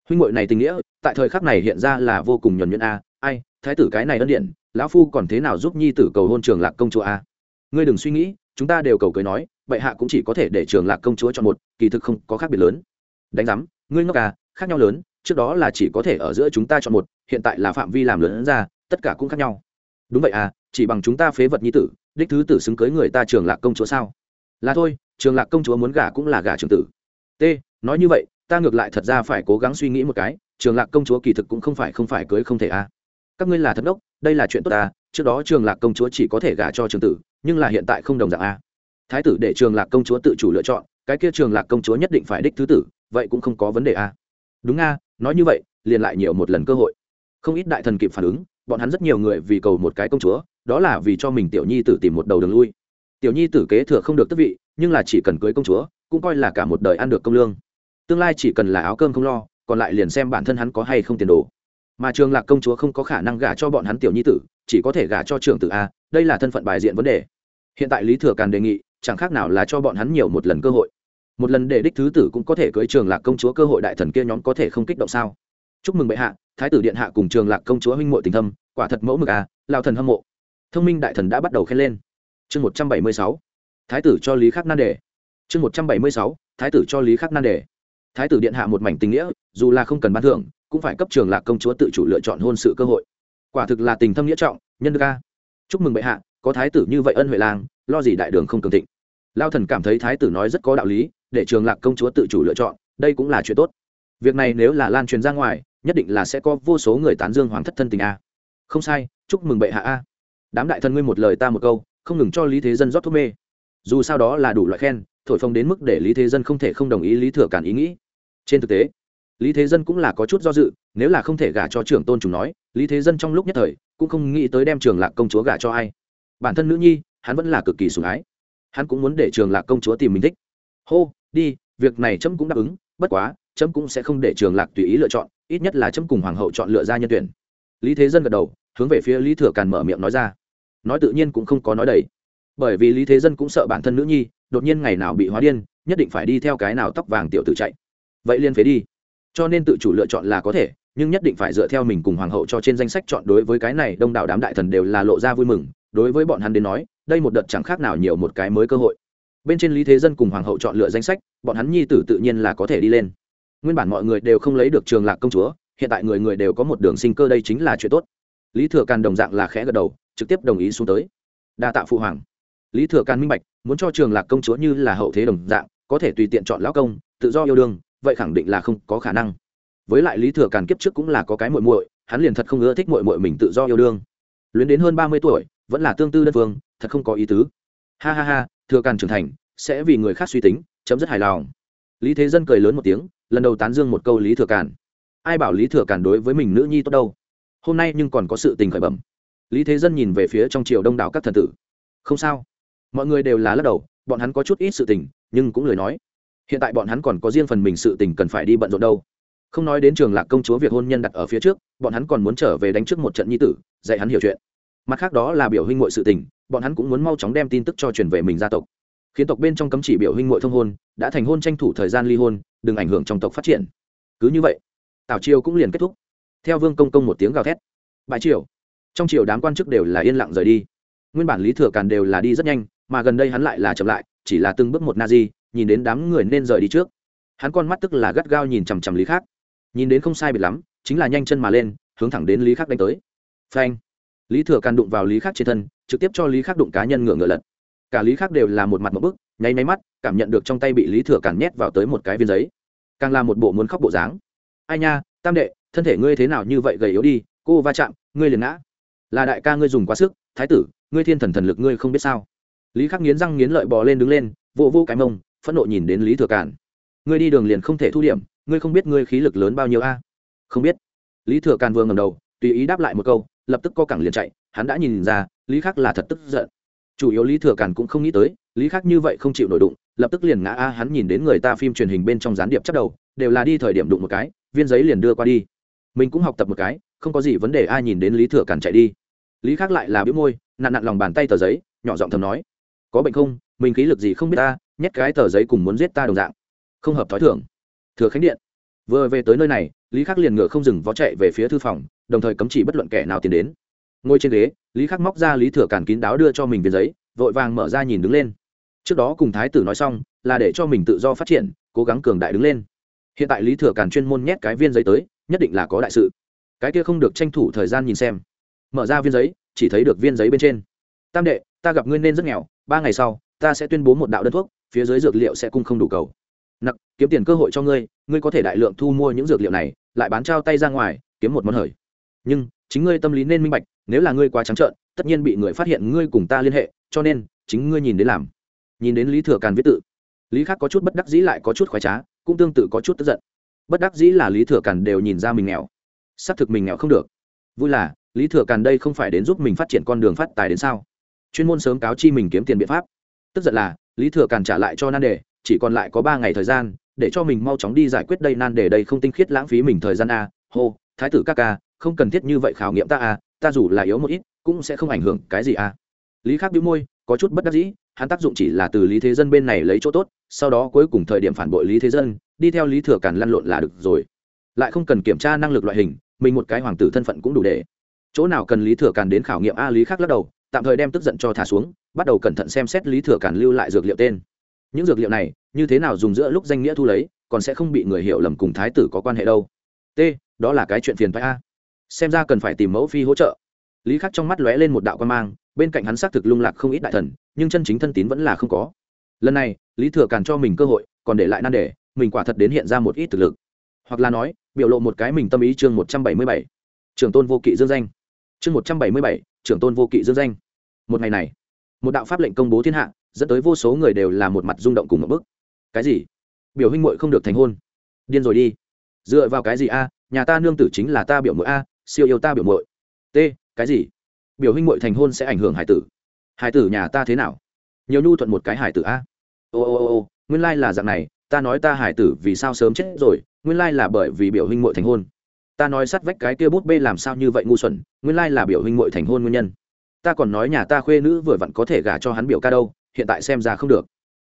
Huynh ngội này tình nghĩa, tại thời khắc này hiện ra là vô cùng nhuẩn nhuyễn a. Ai, thái tử cái này ân điện lão phu còn thế nào giúp nhi tử cầu hôn trường lạc công chúa a? Ngươi đừng suy nghĩ chúng ta đều cầu cưới nói bệ hạ cũng chỉ có thể để trường lạc công chúa chọn một, kỳ thực không có khác biệt lớn. Đánh giám, ngươi ngốc à khác nhau lớn, trước đó là chỉ có thể ở giữa chúng ta chọn một, hiện tại là phạm vi làm lớn ra, tất cả cũng khác nhau. Đúng vậy à chỉ bằng chúng ta phế vật nhi tử, đích thứ tử xứng cưới người ta trường lạc công chúa sao? Là thôi, trường lạc công chúa muốn gả cũng là gả trường tử. T, nói như vậy, ta ngược lại thật ra phải cố gắng suy nghĩ một cái, trường lạc công chúa kỳ thực cũng không phải không phải cưới không thể à. các ngươi là thất đốc, đây là chuyện tốt à trước đó trường lạc công chúa chỉ có thể gả cho trường tử nhưng là hiện tại không đồng dạng a. Thái tử để trường lạc công chúa tự chủ lựa chọn, cái kia trường lạc công chúa nhất định phải đích thứ tử, vậy cũng không có vấn đề a. Đúng a, nói như vậy, liền lại nhiều một lần cơ hội. Không ít đại thần kịp phản ứng, bọn hắn rất nhiều người vì cầu một cái công chúa, đó là vì cho mình tiểu nhi tử tìm một đầu đường lui. Tiểu nhi tử kế thừa không được tức vị, nhưng là chỉ cần cưới công chúa, cũng coi là cả một đời ăn được công lương. Tương lai chỉ cần là áo cơm không lo, còn lại liền xem bản thân hắn có hay không tiền đồ. Mà trường lạc công chúa không có khả năng gả cho bọn hắn tiểu nhi tử, chỉ có thể gả cho trường tử a đây là thân phận bài diện vấn đề. Hiện tại lý thừa càn đề nghị, chẳng khác nào là cho bọn hắn nhiều một lần cơ hội. Một lần để đích thứ tử cũng có thể cưới trường lạc công chúa cơ hội đại thần kia nhóm có thể không kích động sao? Chúc mừng bệ hạ, thái tử điện hạ cùng trường lạc công chúa huynh muội tình thâm, quả thật mẫu mực à lao thần hâm mộ. Thông minh đại thần đã bắt đầu khen lên. Chương một trăm bảy mươi sáu. Thái tử cho lý khắc nan đề. Chương một trăm bảy mươi sáu. Thái tử cho lý khắc nan đề. Thái tử điện hạ một mảnh tình nghĩa, dù là không cần ban thưởng, cũng phải cấp trường lạc công chúa tự chủ lựa chọn hôn sự cơ hội. Quả thực là tình thâm nghĩa trọng, nhân ca chúc mừng bệ hạ, có thái tử như vậy ân huệ lang, lo gì đại đường không cường thịnh. Lao thần cảm thấy thái tử nói rất có đạo lý, để trường lạc công chúa tự chủ lựa chọn, đây cũng là chuyện tốt. Việc này nếu là lan truyền ra ngoài, nhất định là sẽ có vô số người tán dương hoàng thất thân tình a. Không sai, chúc mừng bệ hạ a. Đám đại thần ngươi một lời ta một câu, không ngừng cho lý thế dân rót thuốc mê. Dù sao đó là đủ loại khen, thổi phồng đến mức để lý thế dân không thể không đồng ý lý thừa cản ý nghĩ. Trên thực tế, lý thế dân cũng là có chút do dự, nếu là không thể gả cho trưởng tôn chúng nói, lý thế dân trong lúc nhất thời cũng không nghĩ tới đem trường lạc công chúa gả cho ai. Bản thân nữ nhi, hắn vẫn là cực kỳ sủng ái. Hắn cũng muốn để trường lạc công chúa tìm mình thích. Hô, đi, việc này trâm cũng đáp ứng, bất quá trâm cũng sẽ không để trường lạc tùy ý lựa chọn, ít nhất là trâm cùng hoàng hậu chọn lựa ra nhân tuyển. Lý thế dân gật đầu, hướng về phía lý thừa càn mở miệng nói ra. Nói tự nhiên cũng không có nói đầy. Bởi vì lý thế dân cũng sợ bản thân nữ nhi, đột nhiên ngày nào bị hóa điên, nhất định phải đi theo cái nào tóc vàng tiểu tử chạy. Vậy liên phế đi. Cho nên tự chủ lựa chọn là có thể nhưng nhất định phải dựa theo mình cùng hoàng hậu cho trên danh sách chọn đối với cái này đông đảo đám đại thần đều là lộ ra vui mừng, đối với bọn hắn đến nói, đây một đợt chẳng khác nào nhiều một cái mới cơ hội. Bên trên lý thế dân cùng hoàng hậu chọn lựa danh sách, bọn hắn nhi tử tự nhiên là có thể đi lên. Nguyên bản mọi người đều không lấy được trường lạc công chúa, hiện tại người người đều có một đường sinh cơ đây chính là chuyện tốt. Lý thừa càn đồng dạng là khẽ gật đầu, trực tiếp đồng ý xuống tới. Đa tạ phụ hoàng. Lý thừa càn minh bạch, muốn cho trường lạc công chúa như là hậu thế đồng dạng, có thể tùy tiện chọn lão công, tự do yêu đương, vậy khẳng định là không có khả năng với lại lý thừa càn kiếp trước cũng là có cái muội muội, hắn liền thật không ưa thích muội muội mình tự do yêu đương. Luyến đến hơn ba mươi tuổi, vẫn là tương tư đơn phương, thật không có ý tứ. Ha ha ha, thừa càn trưởng thành, sẽ vì người khác suy tính, chấm dứt hài lòng. Lý thế dân cười lớn một tiếng, lần đầu tán dương một câu lý thừa càn. Ai bảo lý thừa càn đối với mình nữ nhi tốt đâu? Hôm nay nhưng còn có sự tình khởi bẩm. Lý thế dân nhìn về phía trong triều đông đảo các thần tử. Không sao. Mọi người đều là lắc đầu, bọn hắn có chút ít sự tình, nhưng cũng lời nói. Hiện tại bọn hắn còn có riêng phần mình sự tình cần phải đi bận rộn đâu không nói đến trường lạc công chúa việc hôn nhân đặt ở phía trước, bọn hắn còn muốn trở về đánh trước một trận nhi tử, dạy hắn hiểu chuyện. Mặt khác đó là biểu huynh ngội sự tình, bọn hắn cũng muốn mau chóng đem tin tức cho truyền về mình gia tộc. Khiến tộc bên trong cấm chỉ biểu huynh ngội thông hôn, đã thành hôn tranh thủ thời gian ly hôn, đừng ảnh hưởng trong tộc phát triển. Cứ như vậy, tào triều cũng liền kết thúc. Theo vương công công một tiếng gào thét. Bãi triều. Trong triều đám quan chức đều là yên lặng rời đi. Nguyên bản lý thừa càn đều là đi rất nhanh, mà gần đây hắn lại là chậm lại, chỉ là từng bước một na di, nhìn đến đám người nên rời đi trước. Hắn con mắt tức là gắt gao nhìn chằm chằm lý khác nhìn đến không sai biệt lắm, chính là nhanh chân mà lên, hướng thẳng đến lý khắc đánh tới. Phanh! Lý thừa càn đụng vào lý khắc trên thân, trực tiếp cho lý khắc đụng cá nhân ngựa ngựa lật. Cả lý khắc đều là một mặt một bức, nháy máy mắt, cảm nhận được trong tay bị lý thừa càn nhét vào tới một cái viên giấy. Càng là một bộ muốn khóc bộ dáng. Ai nha, tam đệ, thân thể ngươi thế nào như vậy gầy yếu đi, cô va chạm, ngươi liền ngã. Là đại ca ngươi dùng quá sức, thái tử, ngươi thiên thần thần lực ngươi không biết sao. Lý khắc nghiến răng nghiến lợi bò lên đứng lên vô vô cái mông, phẫn nộ nhìn đến lý thừa càn ngươi đi đường liền không thể thu điểm ngươi không biết ngươi khí lực lớn bao nhiêu a? Không biết. Lý thừa càn vừa ngầm đầu, tùy ý đáp lại một câu, lập tức co cẳng liền chạy, hắn đã nhìn ra, lý khắc là thật tức giận. Chủ yếu lý thừa càn cũng không nghĩ tới, lý khắc như vậy không chịu nổi đụng, lập tức liền ngã a, hắn nhìn đến người ta phim truyền hình bên trong gián điệp chắc đầu, đều là đi thời điểm đụng một cái, viên giấy liền đưa qua đi. Mình cũng học tập một cái, không có gì vấn đề, ai nhìn đến lý thừa càn chạy đi. Lý khắc lại là biếu môi, nặn nặn lòng bàn tay tờ giấy, nhỏ giọng thầm nói, có bệnh không? Mình khí lực gì không biết ta, nhét cái tờ giấy cùng muốn giết ta đồng dạng. Không hợp thói thường thừa khánh điện. Vừa về tới nơi này, lý khắc liền ngựa không dừng vó chạy về phía thư phòng, đồng thời cấm chỉ bất luận kẻ nào tiến đến. Ngồi trên ghế, lý khắc móc ra lý thừa càn kín đáo đưa cho mình viên giấy, vội vàng mở ra nhìn đứng lên. Trước đó cùng thái tử nói xong, là để cho mình tự do phát triển, cố gắng cường đại đứng lên. Hiện tại lý thừa càn chuyên môn nhét cái viên giấy tới, nhất định là có đại sự. Cái kia không được tranh thủ thời gian nhìn xem. Mở ra viên giấy, chỉ thấy được viên giấy bên trên. Tam đệ, ta gặp ngươi nên rất nghèo, ba ngày sau, ta sẽ tuyên bố một đạo đơn thuốc, phía dưới dược liệu sẽ cung không đủ cầu nặc, kiếm tiền cơ hội cho ngươi ngươi có thể đại lượng thu mua những dược liệu này, lại bán trao tay ra ngoài, kiếm một món hời. Nhưng, chính ngươi tâm lý nên minh bạch, nếu là ngươi quá trắng trợn, tất nhiên bị người phát hiện ngươi cùng ta liên hệ, cho nên, chính ngươi nhìn đến làm. Nhìn đến lý thừa càn viết tự. Lý khác có chút bất đắc dĩ lại có chút khoái trá, cũng tương tự có chút tức giận. Bất đắc dĩ là lý thừa càn đều nhìn ra mình nghèo. Xác thực mình nghèo không được. Vui là, lý thừa càn đây không phải đến giúp mình phát triển con đường phát tài đến sao? Chuyên môn sớm cáo chi mình kiếm tiền biện pháp. Tức giận là, lý thừa càn trả lại cho nan đề chỉ còn lại có ba ngày thời gian, để cho mình mau chóng đi giải quyết đây, nan để đây không tinh khiết lãng phí mình thời gian a. Hô, thái tử các ca, không cần thiết như vậy khảo nghiệm ta a, ta dù là yếu một ít, cũng sẽ không ảnh hưởng cái gì a. Lý khắc bĩu môi, có chút bất đắc dĩ, hắn tác dụng chỉ là từ lý thế dân bên này lấy chỗ tốt, sau đó cuối cùng thời điểm phản bội lý thế dân, đi theo lý thừa càn lăn lộn là được rồi. Lại không cần kiểm tra năng lực loại hình, mình một cái hoàng tử thân phận cũng đủ để. Chỗ nào cần lý thừa càn đến khảo nghiệm a, lý khác lắc đầu, tạm thời đem tức giận cho thả xuống, bắt đầu cẩn thận xem xét lý thừa càn lưu lại dược liệu tên những dược liệu này, như thế nào dùng giữa lúc danh nghĩa thu lấy, còn sẽ không bị người hiểu lầm cùng thái tử có quan hệ đâu. T, đó là cái chuyện phiền phải a. Xem ra cần phải tìm mẫu phi hỗ trợ. Lý khắc trong mắt lóe lên một đạo quan mang, bên cạnh hắn xác thực lung lạc không ít đại thần, nhưng chân chính thân tín vẫn là không có. Lần này, lý thừa càn cho mình cơ hội, còn để lại nan đề, mình quả thật đến hiện ra một ít thực lực. Hoặc là nói, biểu lộ một cái mình tâm ý chương một trăm bảy mươi bảy. Trưởng tôn vô kỵ dương danh. Chương một trăm bảy mươi bảy, trưởng tôn vô kỵ dương danh. Một ngày này, một đạo pháp lệnh công bố thiên hạ dẫn tới vô số người đều là một mặt rung động cùng một bức. Cái gì? Biểu huynh muội không được thành hôn. Điên rồi đi. Dựa vào cái gì a? Nhà ta nương tử chính là ta biểu muội a, siêu yêu ta biểu muội. T, cái gì? Biểu huynh muội thành hôn sẽ ảnh hưởng hải tử. Hải tử nhà ta thế nào? Nhiều nhu thuận một cái hải tử a. Ô ô ô ô, nguyên lai là dạng này, ta nói ta hải tử vì sao sớm chết rồi, nguyên lai là bởi vì biểu huynh muội thành hôn. Ta nói sát vách cái kia bút bê làm sao như vậy ngu xuẩn, nguyên lai là biểu huynh muội thành hôn nguyên nhân. Ta còn nói nhà ta khuê nữ vừa vặn có thể gả cho hắn biểu ca đâu hiện tại xem ra không được.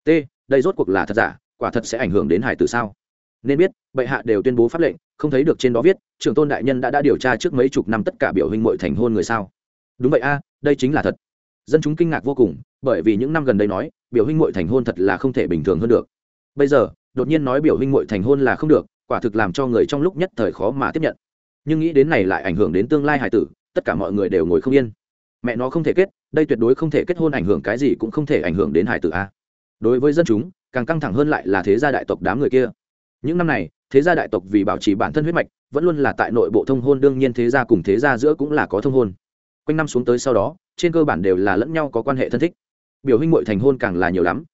T, đây rốt cuộc là thật giả, quả thật sẽ ảnh hưởng đến hải tử sao? Nên biết, bệ hạ đều tuyên bố pháp lệnh, không thấy được trên đó viết, trưởng tôn đại nhân đã đã điều tra trước mấy chục năm tất cả biểu huynh muội thành hôn người sao? Đúng vậy a, đây chính là thật. Dân chúng kinh ngạc vô cùng, bởi vì những năm gần đây nói, biểu huynh muội thành hôn thật là không thể bình thường hơn được. Bây giờ, đột nhiên nói biểu huynh muội thành hôn là không được, quả thực làm cho người trong lúc nhất thời khó mà tiếp nhận. Nhưng nghĩ đến này lại ảnh hưởng đến tương lai hải tử, tất cả mọi người đều ngồi không yên. Mẹ nó không thể kết đây tuyệt đối không thể kết hôn ảnh hưởng cái gì cũng không thể ảnh hưởng đến hải tử a. Đối với dân chúng, càng căng thẳng hơn lại là thế gia đại tộc đám người kia. Những năm này, thế gia đại tộc vì bảo trì bản thân huyết mạch, vẫn luôn là tại nội bộ thông hôn, đương nhiên thế gia cùng thế gia giữa cũng là có thông hôn. Quanh năm xuống tới sau đó, trên cơ bản đều là lẫn nhau có quan hệ thân thích. Biểu huynh muội thành hôn càng là nhiều lắm.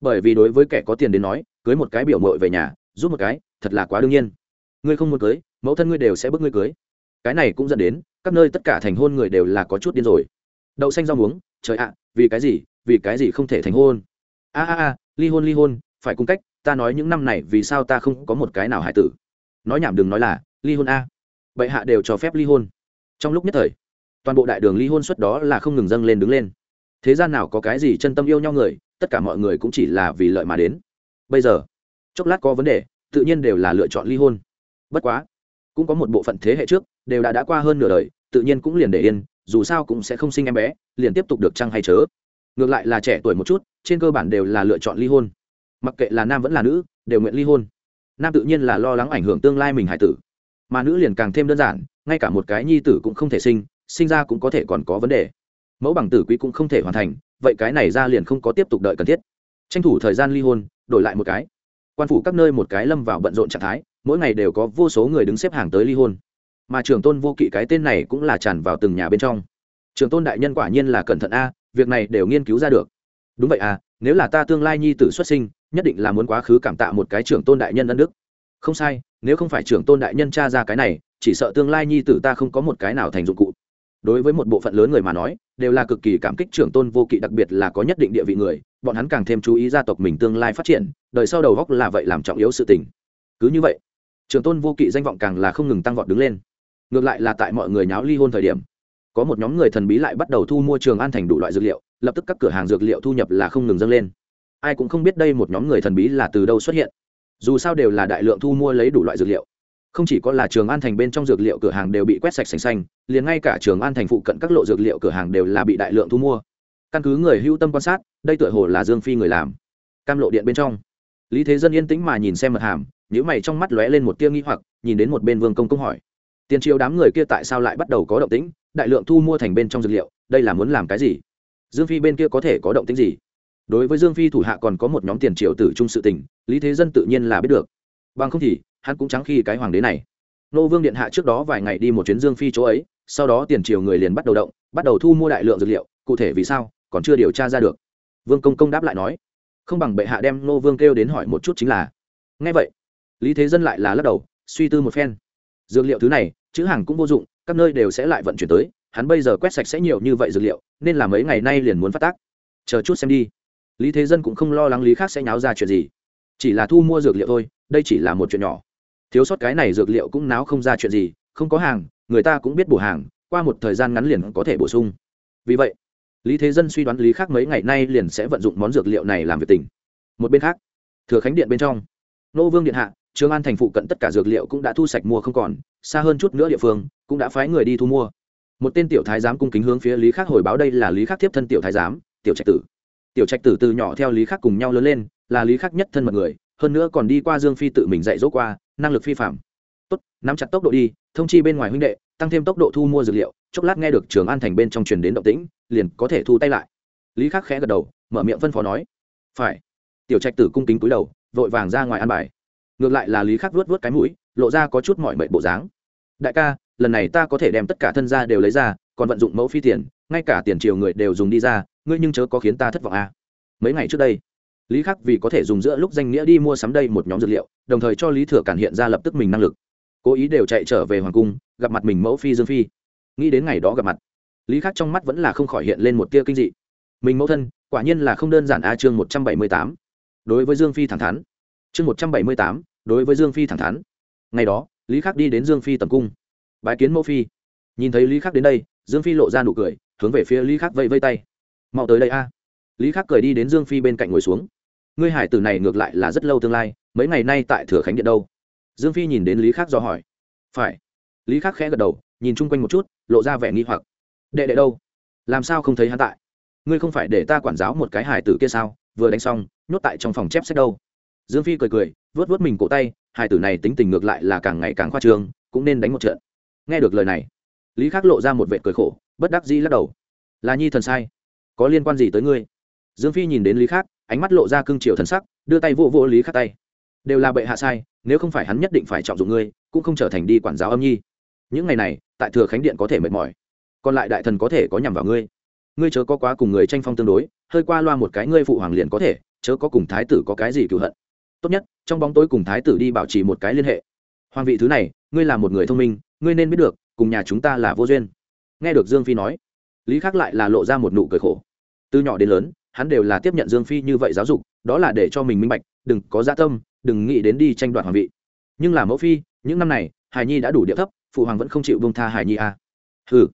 Bởi vì đối với kẻ có tiền đến nói, cưới một cái biểu muội về nhà, giúp một cái, thật là quá đương nhiên. Ngươi không muốn cưới, mẫu thân ngươi đều sẽ bước ngươi cưới. Cái này cũng dẫn đến, các nơi tất cả thành hôn người đều là có chút điên rồi đậu xanh rau muống, trời ạ, vì cái gì, vì cái gì không thể thành hôn? A a a, ly hôn ly hôn, phải cung cách, ta nói những năm này vì sao ta không có một cái nào hải tử? Nói nhảm đừng nói là, ly hôn a. Bệ hạ đều cho phép ly hôn. Trong lúc nhất thời, toàn bộ đại đường ly hôn suất đó là không ngừng dâng lên đứng lên. Thế gian nào có cái gì chân tâm yêu nhau người, tất cả mọi người cũng chỉ là vì lợi mà đến. Bây giờ, chốc lát có vấn đề, tự nhiên đều là lựa chọn ly hôn. Bất quá, cũng có một bộ phận thế hệ trước, đều đã đã qua hơn nửa đời, tự nhiên cũng liền để yên dù sao cũng sẽ không sinh em bé, liền tiếp tục được chăng hay chớ. Ngược lại là trẻ tuổi một chút, trên cơ bản đều là lựa chọn ly hôn. Mặc kệ là nam vẫn là nữ, đều nguyện ly hôn. Nam tự nhiên là lo lắng ảnh hưởng tương lai mình hải tử. Mà nữ liền càng thêm đơn giản, ngay cả một cái nhi tử cũng không thể sinh sinh ra cũng có thể còn có vấn đề. Mẫu bằng tử quý cũng không thể hoàn thành, vậy cái này ra liền không có tiếp tục đợi cần thiết. Tranh thủ thời gian ly hôn, đổi lại một cái. Quan phủ các nơi một cái lâm vào bận rộn trạng thái, mỗi ngày đều có vô số người đứng xếp hàng tới ly hôn mà trường tôn vô kỵ cái tên này cũng là tràn vào từng nhà bên trong. Trường tôn đại nhân quả nhiên là cẩn thận a, việc này đều nghiên cứu ra được. Đúng vậy à nếu là ta tương lai nhi tử xuất sinh, nhất định là muốn quá khứ cảm tạ một cái trưởng tôn đại nhân ân đức. Không sai, nếu không phải trưởng tôn đại nhân cha ra cái này, chỉ sợ tương lai nhi tử ta không có một cái nào thành dụng cụ. Đối với một bộ phận lớn người mà nói, đều là cực kỳ cảm kích trưởng tôn vô kỵ, đặc biệt là có nhất định địa vị người, bọn hắn càng thêm chú ý gia tộc mình tương lai phát triển, đời sau đầu góc là vậy làm trọng yếu sự tình. Cứ như vậy, trưởng tôn vô kỵ danh vọng càng là không ngừng tăng vọt đứng lên ngược lại là tại mọi người nháo ly hôn thời điểm. Có một nhóm người thần bí lại bắt đầu thu mua trường an thành đủ loại dược liệu, lập tức các cửa hàng dược liệu thu nhập là không ngừng dâng lên. Ai cũng không biết đây một nhóm người thần bí là từ đâu xuất hiện. Dù sao đều là đại lượng thu mua lấy đủ loại dược liệu. Không chỉ có là trường an thành bên trong dược liệu cửa hàng đều bị quét sạch sành xanh, liền ngay cả trường an thành phụ cận các lộ dược liệu cửa hàng đều là bị đại lượng thu mua. Căn cứ người hưu tâm quan sát, đây tựa hồ là dương phi người làm. Cam lộ điện bên trong. Lý thế dân yên tĩnh mà nhìn xem mật hàm nhữ mày trong mắt lóe lên một tia nghi hoặc, nhìn đến một bên vương công công hỏi tiền triều đám người kia tại sao lại bắt đầu có động tĩnh? Đại lượng thu mua thành bên trong dược liệu, đây là muốn làm cái gì? Dương phi bên kia có thể có động tĩnh gì? Đối với dương phi thủ hạ còn có một nhóm tiền triều tử trung sự tình, lý thế dân tự nhiên là biết được. Bằng không thì, hắn cũng trắng khi cái hoàng đế này. Nô vương điện hạ trước đó vài ngày đi một chuyến dương phi chỗ ấy, sau đó tiền triều người liền bắt đầu động, bắt đầu thu mua đại lượng dược liệu, cụ thể vì sao, còn chưa điều tra ra được. Vương công công đáp lại nói, không bằng bệ hạ đem nô vương kêu đến hỏi một chút chính là. Ngay vậy, lý thế dân lại là lắc đầu, suy tư một phen dược liệu thứ này, chữ hàng cũng vô dụng, các nơi đều sẽ lại vận chuyển tới, hắn bây giờ quét sạch sẽ nhiều như vậy dược liệu, nên là mấy ngày nay liền muốn phát tác. Chờ chút xem đi. Lý thế dân cũng không lo lắng lý khác sẽ nháo ra chuyện gì. Chỉ là thu mua dược liệu thôi, đây chỉ là một chuyện nhỏ. Thiếu sót cái này dược liệu cũng náo không ra chuyện gì, không có hàng, người ta cũng biết bổ hàng, qua một thời gian ngắn liền có thể bổ sung. Vì vậy, lý thế dân suy đoán lý khác mấy ngày nay liền sẽ vận dụng món dược liệu này làm việc tình. Một bên khác, thừa khánh điện bên trong, nô vương điện hạ trường an thành phụ cận tất cả dược liệu cũng đã thu sạch mua không còn, xa hơn chút nữa địa phương cũng đã phái người đi thu mua. Một tên tiểu thái giám cung kính hướng phía lý khắc hồi báo đây là lý khắc tiếp thân tiểu thái giám, tiểu trạch tử. Tiểu trạch tử từ nhỏ theo lý khắc cùng nhau lớn lên, là lý khắc nhất thân mật người, hơn nữa còn đi qua dương phi tự mình dạy dỗ qua, năng lực phi phạm tốt, nắm chặt tốc độ đi, thông chi bên ngoài huynh đệ, tăng thêm tốc độ thu mua dược liệu, chốc lát nghe được trường an thành bên trong truyền đến động tĩnh, liền có thể thu tay lại. Lý khắc khẽ gật đầu, mở miệng phân phó nói, phải. Tiểu trạch tử cung kính cúi đầu, vội vàng ra ngoài ăn bài ngược lại là lý khắc vuốt vuốt cái mũi, lộ ra có chút mọi mệnh bộ dáng. Đại ca, lần này ta có thể đem tất cả thân gia đều lấy ra, còn vận dụng mẫu phi tiền, ngay cả tiền triều người đều dùng đi ra, ngươi nhưng chớ có khiến ta thất vọng à. mấy ngày trước đây, lý khắc vì có thể dùng giữa lúc danh nghĩa đi mua sắm đây một nhóm dược liệu, đồng thời cho lý thừa cản hiện ra lập tức mình năng lực. Cố ý đều chạy trở về hoàng cung, gặp mặt mình mẫu phi dương phi. Nghĩ đến ngày đó gặp mặt, lý khắc trong mắt vẫn là không khỏi hiện lên một tia kinh dị. Mình mẫu thân, quả nhiên là không đơn giản a chương một trăm bảy mươi tám. Đối với dương phi thẳng thắn chương một trăm bảy mươi tám, đối với dương phi thẳng thắn. Ngày đó, lý khắc đi đến dương phi tầm cung. Bái kiến mẫu phi. Nhìn thấy lý khắc đến đây, dương phi lộ ra nụ cười, hướng về phía lý khắc vẫy vây tay. Mau tới đây a. Lý khắc cười đi đến dương phi bên cạnh ngồi xuống. Ngươi hải tử này ngược lại là rất lâu tương lai, mấy ngày nay tại thừa khánh điện đâu? Dương phi nhìn đến lý khắc do hỏi. Phải. Lý khắc khẽ gật đầu, nhìn chung quanh một chút, lộ ra vẻ nghi hoặc. Đệ đệ đâu? Làm sao không thấy hắn tại? Ngươi không phải để ta quản giáo một cái hải tử kia sao? Vừa đánh xong, nhốt tại trong phòng chép sách đâu? Dương phi cười cười vớt vớt mình cổ tay, hai tử này tính tình ngược lại là càng ngày càng khoa trương, cũng nên đánh một trận. Nghe được lời này, lý khắc lộ ra một vệ cười khổ, bất đắc dĩ lắc đầu. Là nhi thần sai, có liên quan gì tới ngươi? Dương phi nhìn đến lý khắc, ánh mắt lộ ra cương triều thần sắc, đưa tay vô vô lý khắc tay. Đều là bệ hạ sai, nếu không phải hắn nhất định phải trọng dụng ngươi, cũng không trở thành đi quản giáo âm nhi. Những ngày này, tại thừa khánh điện có thể mệt mỏi, còn lại đại thần có thể có nhằm vào ngươi. Ngươi chớ có quá cùng người tranh phong tương đối, hơi qua loa một cái ngươi phụ hoàng liền có thể, chớ có cùng thái tử có cái gì cựu hận tốt nhất, trong bóng tối cùng thái tử đi bảo trì một cái liên hệ. Hoàng vị thứ này, ngươi là một người thông minh, ngươi nên biết được, cùng nhà chúng ta là vô duyên. Nghe được dương phi nói, lý khắc lại là lộ ra một nụ cười khổ. Từ nhỏ đến lớn, hắn đều là tiếp nhận dương phi như vậy giáo dục, đó là để cho mình minh bạch, đừng có gia tâm, đừng nghĩ đến đi tranh đoạt hoàng vị. Nhưng là mẫu phi, những năm này, hải nhi đã đủ địa thấp, phụ hoàng vẫn không chịu bông tha hải nhi à. hừ.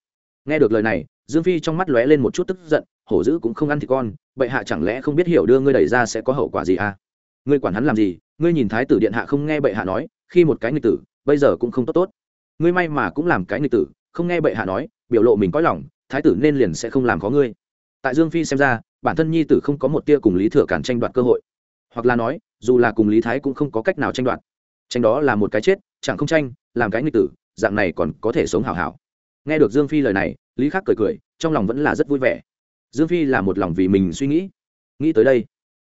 Nghe được lời này, dương phi trong mắt lóe lên một chút tức giận, hổ dữ cũng không ăn thì con, bệ hạ chẳng lẽ không biết hiểu đưa ngươi đẩy ra sẽ có hậu quả gì à? Ngươi quản hắn làm gì, ngươi nhìn thái tử điện hạ không nghe bệ hạ nói, khi một cái nghịch tử, bây giờ cũng không tốt tốt. Ngươi may mà cũng làm cái nghịch tử, không nghe bệ hạ nói, biểu lộ mình có lòng, thái tử nên liền sẽ không làm có ngươi. Tại dương phi xem ra, bản thân nhi tử không có một tia cùng lý thừa cản tranh đoạt cơ hội. Hoặc là nói, dù là cùng lý thái cũng không có cách nào tranh đoạt. Tranh đó là một cái chết, chẳng không tranh, làm cái nghịch tử, dạng này còn có thể sống hào hảo. Nghe được dương phi lời này, lý khắc cười cười, trong lòng vẫn là rất vui vẻ. Dương phi là một lòng vì mình suy nghĩ. Nghĩ tới đây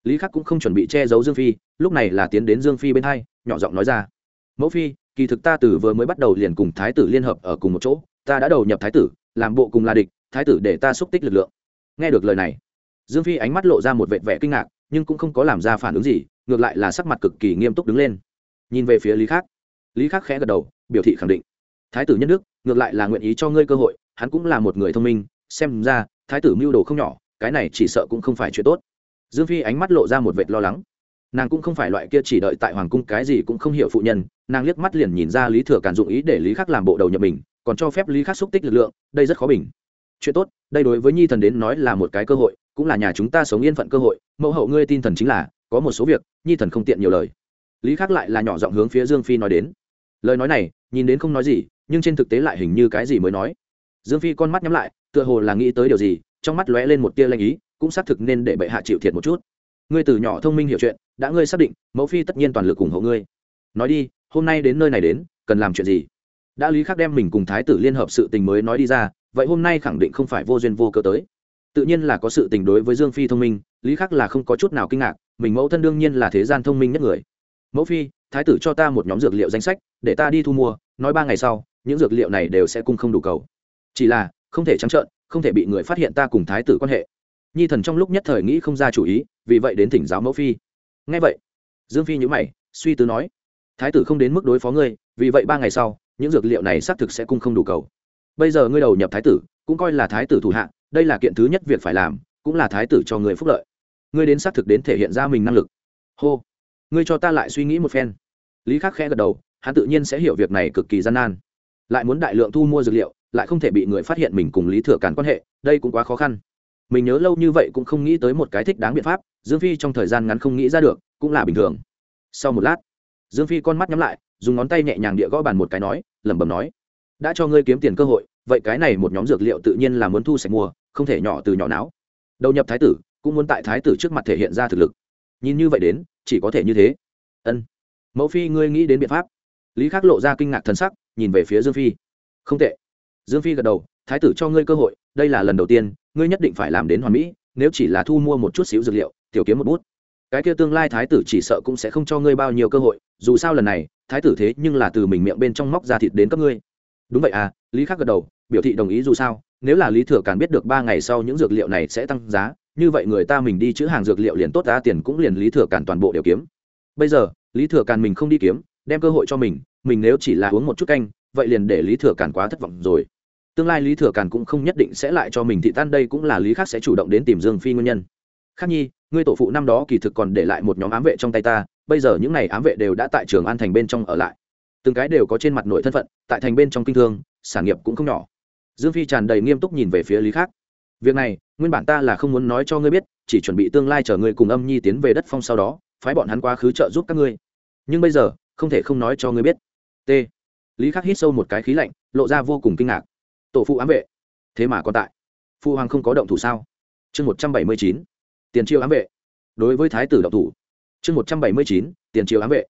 lý khắc cũng không chuẩn bị che giấu dương phi lúc này là tiến đến dương phi bên hai nhỏ giọng nói ra mẫu phi kỳ thực ta từ vừa mới bắt đầu liền cùng thái tử liên hợp ở cùng một chỗ ta đã đầu nhập thái tử làm bộ cùng là địch thái tử để ta xúc tích lực lượng nghe được lời này dương phi ánh mắt lộ ra một vệt vẻ kinh ngạc nhưng cũng không có làm ra phản ứng gì ngược lại là sắc mặt cực kỳ nghiêm túc đứng lên nhìn về phía lý khắc lý khắc khẽ gật đầu biểu thị khẳng định thái tử nhân đức ngược lại là nguyện ý cho ngươi cơ hội hắn cũng là một người thông minh xem ra thái tử mưu đồ không nhỏ cái này chỉ sợ cũng không phải chuyện tốt dương phi ánh mắt lộ ra một vệt lo lắng. Nàng cũng không phải loại kia chỉ đợi tại hoàng cung cái gì cũng không hiểu phụ nhân, nàng liếc mắt liền nhìn ra lý thừa càn dụng ý để lý khắc làm bộ đầu nhập mình, còn cho phép lý khắc xúc tích lực lượng, đây rất khó bình. Chuyện tốt, đây đối với nhi thần đến nói là một cái cơ hội, cũng là nhà chúng ta sống yên phận cơ hội, mẫu hậu ngươi tin thần chính là, có một số việc, nhi thần không tiện nhiều lời. Lý khắc lại là nhỏ giọng hướng phía dương phi nói đến. Lời nói này, nhìn đến không nói gì, nhưng trên thực tế lại hình như cái gì mới nói. Dương phi con mắt nhắm lại, tựa hồ là nghĩ tới điều gì, trong mắt lóe lên một tia lanh ý cũng xác thực nên để bệ hạ chịu thiệt một chút. Ngươi từ nhỏ thông minh hiểu chuyện, đã ngươi xác định, mẫu phi tất nhiên toàn lực ủng hộ ngươi. Nói đi, hôm nay đến nơi này đến, cần làm chuyện gì? Đã lý khắc đem mình cùng thái tử liên hợp sự tình mới nói đi ra, vậy hôm nay khẳng định không phải vô duyên vô cớ tới. Tự nhiên là có sự tình đối với dương phi thông minh, lý khắc là không có chút nào kinh ngạc, mình mẫu thân đương nhiên là thế gian thông minh nhất người. Mẫu phi, thái tử cho ta một nhóm dược liệu danh sách, để ta đi thu mua, nói ba ngày sau, những dược liệu này đều sẽ cung không đủ cầu. Chỉ là, không thể trắng trợn, không thể bị người phát hiện ta cùng thái tử quan hệ nhi thần trong lúc nhất thời nghĩ không ra chủ ý, vì vậy đến thỉnh giáo mẫu phi. Ngay vậy, dương phi nhữ mày, suy tư nói, thái tử không đến mức đối phó ngươi, vì vậy ba ngày sau, những dược liệu này xác thực sẽ cung không đủ cầu. Bây giờ ngươi đầu nhập thái tử, cũng coi là thái tử thủ hạ, đây là kiện thứ nhất việc phải làm, cũng là thái tử cho người phúc lợi. Ngươi đến xác thực đến thể hiện ra mình năng lực. Hô, ngươi cho ta lại suy nghĩ một phen. Lý khắc khẽ gật đầu, hắn tự nhiên sẽ hiểu việc này cực kỳ gian nan. Lại muốn đại lượng thu mua dược liệu, lại không thể bị người phát hiện mình cùng lý thừa càn quan hệ, đây cũng quá khó khăn mình nhớ lâu như vậy cũng không nghĩ tới một cái thích đáng biện pháp, dương phi trong thời gian ngắn không nghĩ ra được, cũng là bình thường. Sau một lát, dương phi con mắt nhắm lại, dùng ngón tay nhẹ nhàng địa gõ bàn một cái nói, lẩm bẩm nói, đã cho ngươi kiếm tiền cơ hội, vậy cái này một nhóm dược liệu tự nhiên là muốn thu sạch mua, không thể nhỏ từ nhỏ não đầu nhập thái tử, cũng muốn tại thái tử trước mặt thể hiện ra thực lực. Nhìn như vậy đến, chỉ có thể như thế. Ân, mẫu phi ngươi nghĩ đến biện pháp. Lý khắc lộ ra kinh ngạc thần sắc, nhìn về phía dương phi. Không tệ. Dương phi gật đầu thái tử cho ngươi cơ hội, đây là lần đầu tiên, ngươi nhất định phải làm đến hoàn mỹ, nếu chỉ là thu mua một chút xíu dược liệu, tiểu kiếm một bút. Cái kia tương lai thái tử chỉ sợ cũng sẽ không cho ngươi bao nhiêu cơ hội, dù sao lần này, thái tử thế nhưng là từ mình miệng bên trong móc ra thịt đến cấp ngươi. Đúng vậy à lý khắc gật đầu, biểu thị đồng ý dù sao, nếu là lý thừa càn biết được ba ngày sau những dược liệu này sẽ tăng giá, như vậy người ta mình đi chữ hàng dược liệu liền tốt, giá tiền cũng liền lý thừa càn toàn bộ đều kiếm. Bây giờ, lý thừa càn mình không đi kiếm, đem cơ hội cho mình mình nếu chỉ là uống một chút canh, vậy liền để lý thừa càn quá thất vọng rồi tương lai lý thừa càn cũng không nhất định sẽ lại cho mình thị tan, đây cũng là lý khác sẽ chủ động đến tìm dương phi nguyên nhân. Khác nhi, ngươi tổ phụ năm đó kỳ thực còn để lại một nhóm ám vệ trong tay ta, bây giờ những n à y ám vệ đều đã tại trường an thành bên trong ở lại. Từng cái đều có trên mặt nội thân phận, tại thành bên trong kinh thương, sản nghiệp cũng không nhỏ. Dương phi tràn đầy nghiêm túc nhìn về phía lý khác. Việc này, nguyên bản ta là không muốn nói cho ngươi biết, chỉ chuẩn bị tương lai chở ngươi cùng âm nhi tiến về đất phong sau đó, phái bọn hắn quá khứ trợ giúp các ngươi. Nhưng bây giờ, không thể không nói cho ngươi biết. T. Lý khắc hít sâu một cái khí lạnh, lộ ra vô cùng kinh ngạc tổ phụ ám vệ. Thế mà còn tại. Phụ hoàng không có động thủ sao? Chương một trăm bảy mươi chín, tiền triều ám vệ. Đối với thái tử động thủ. Chương một trăm bảy mươi chín, tiền triều ám vệ.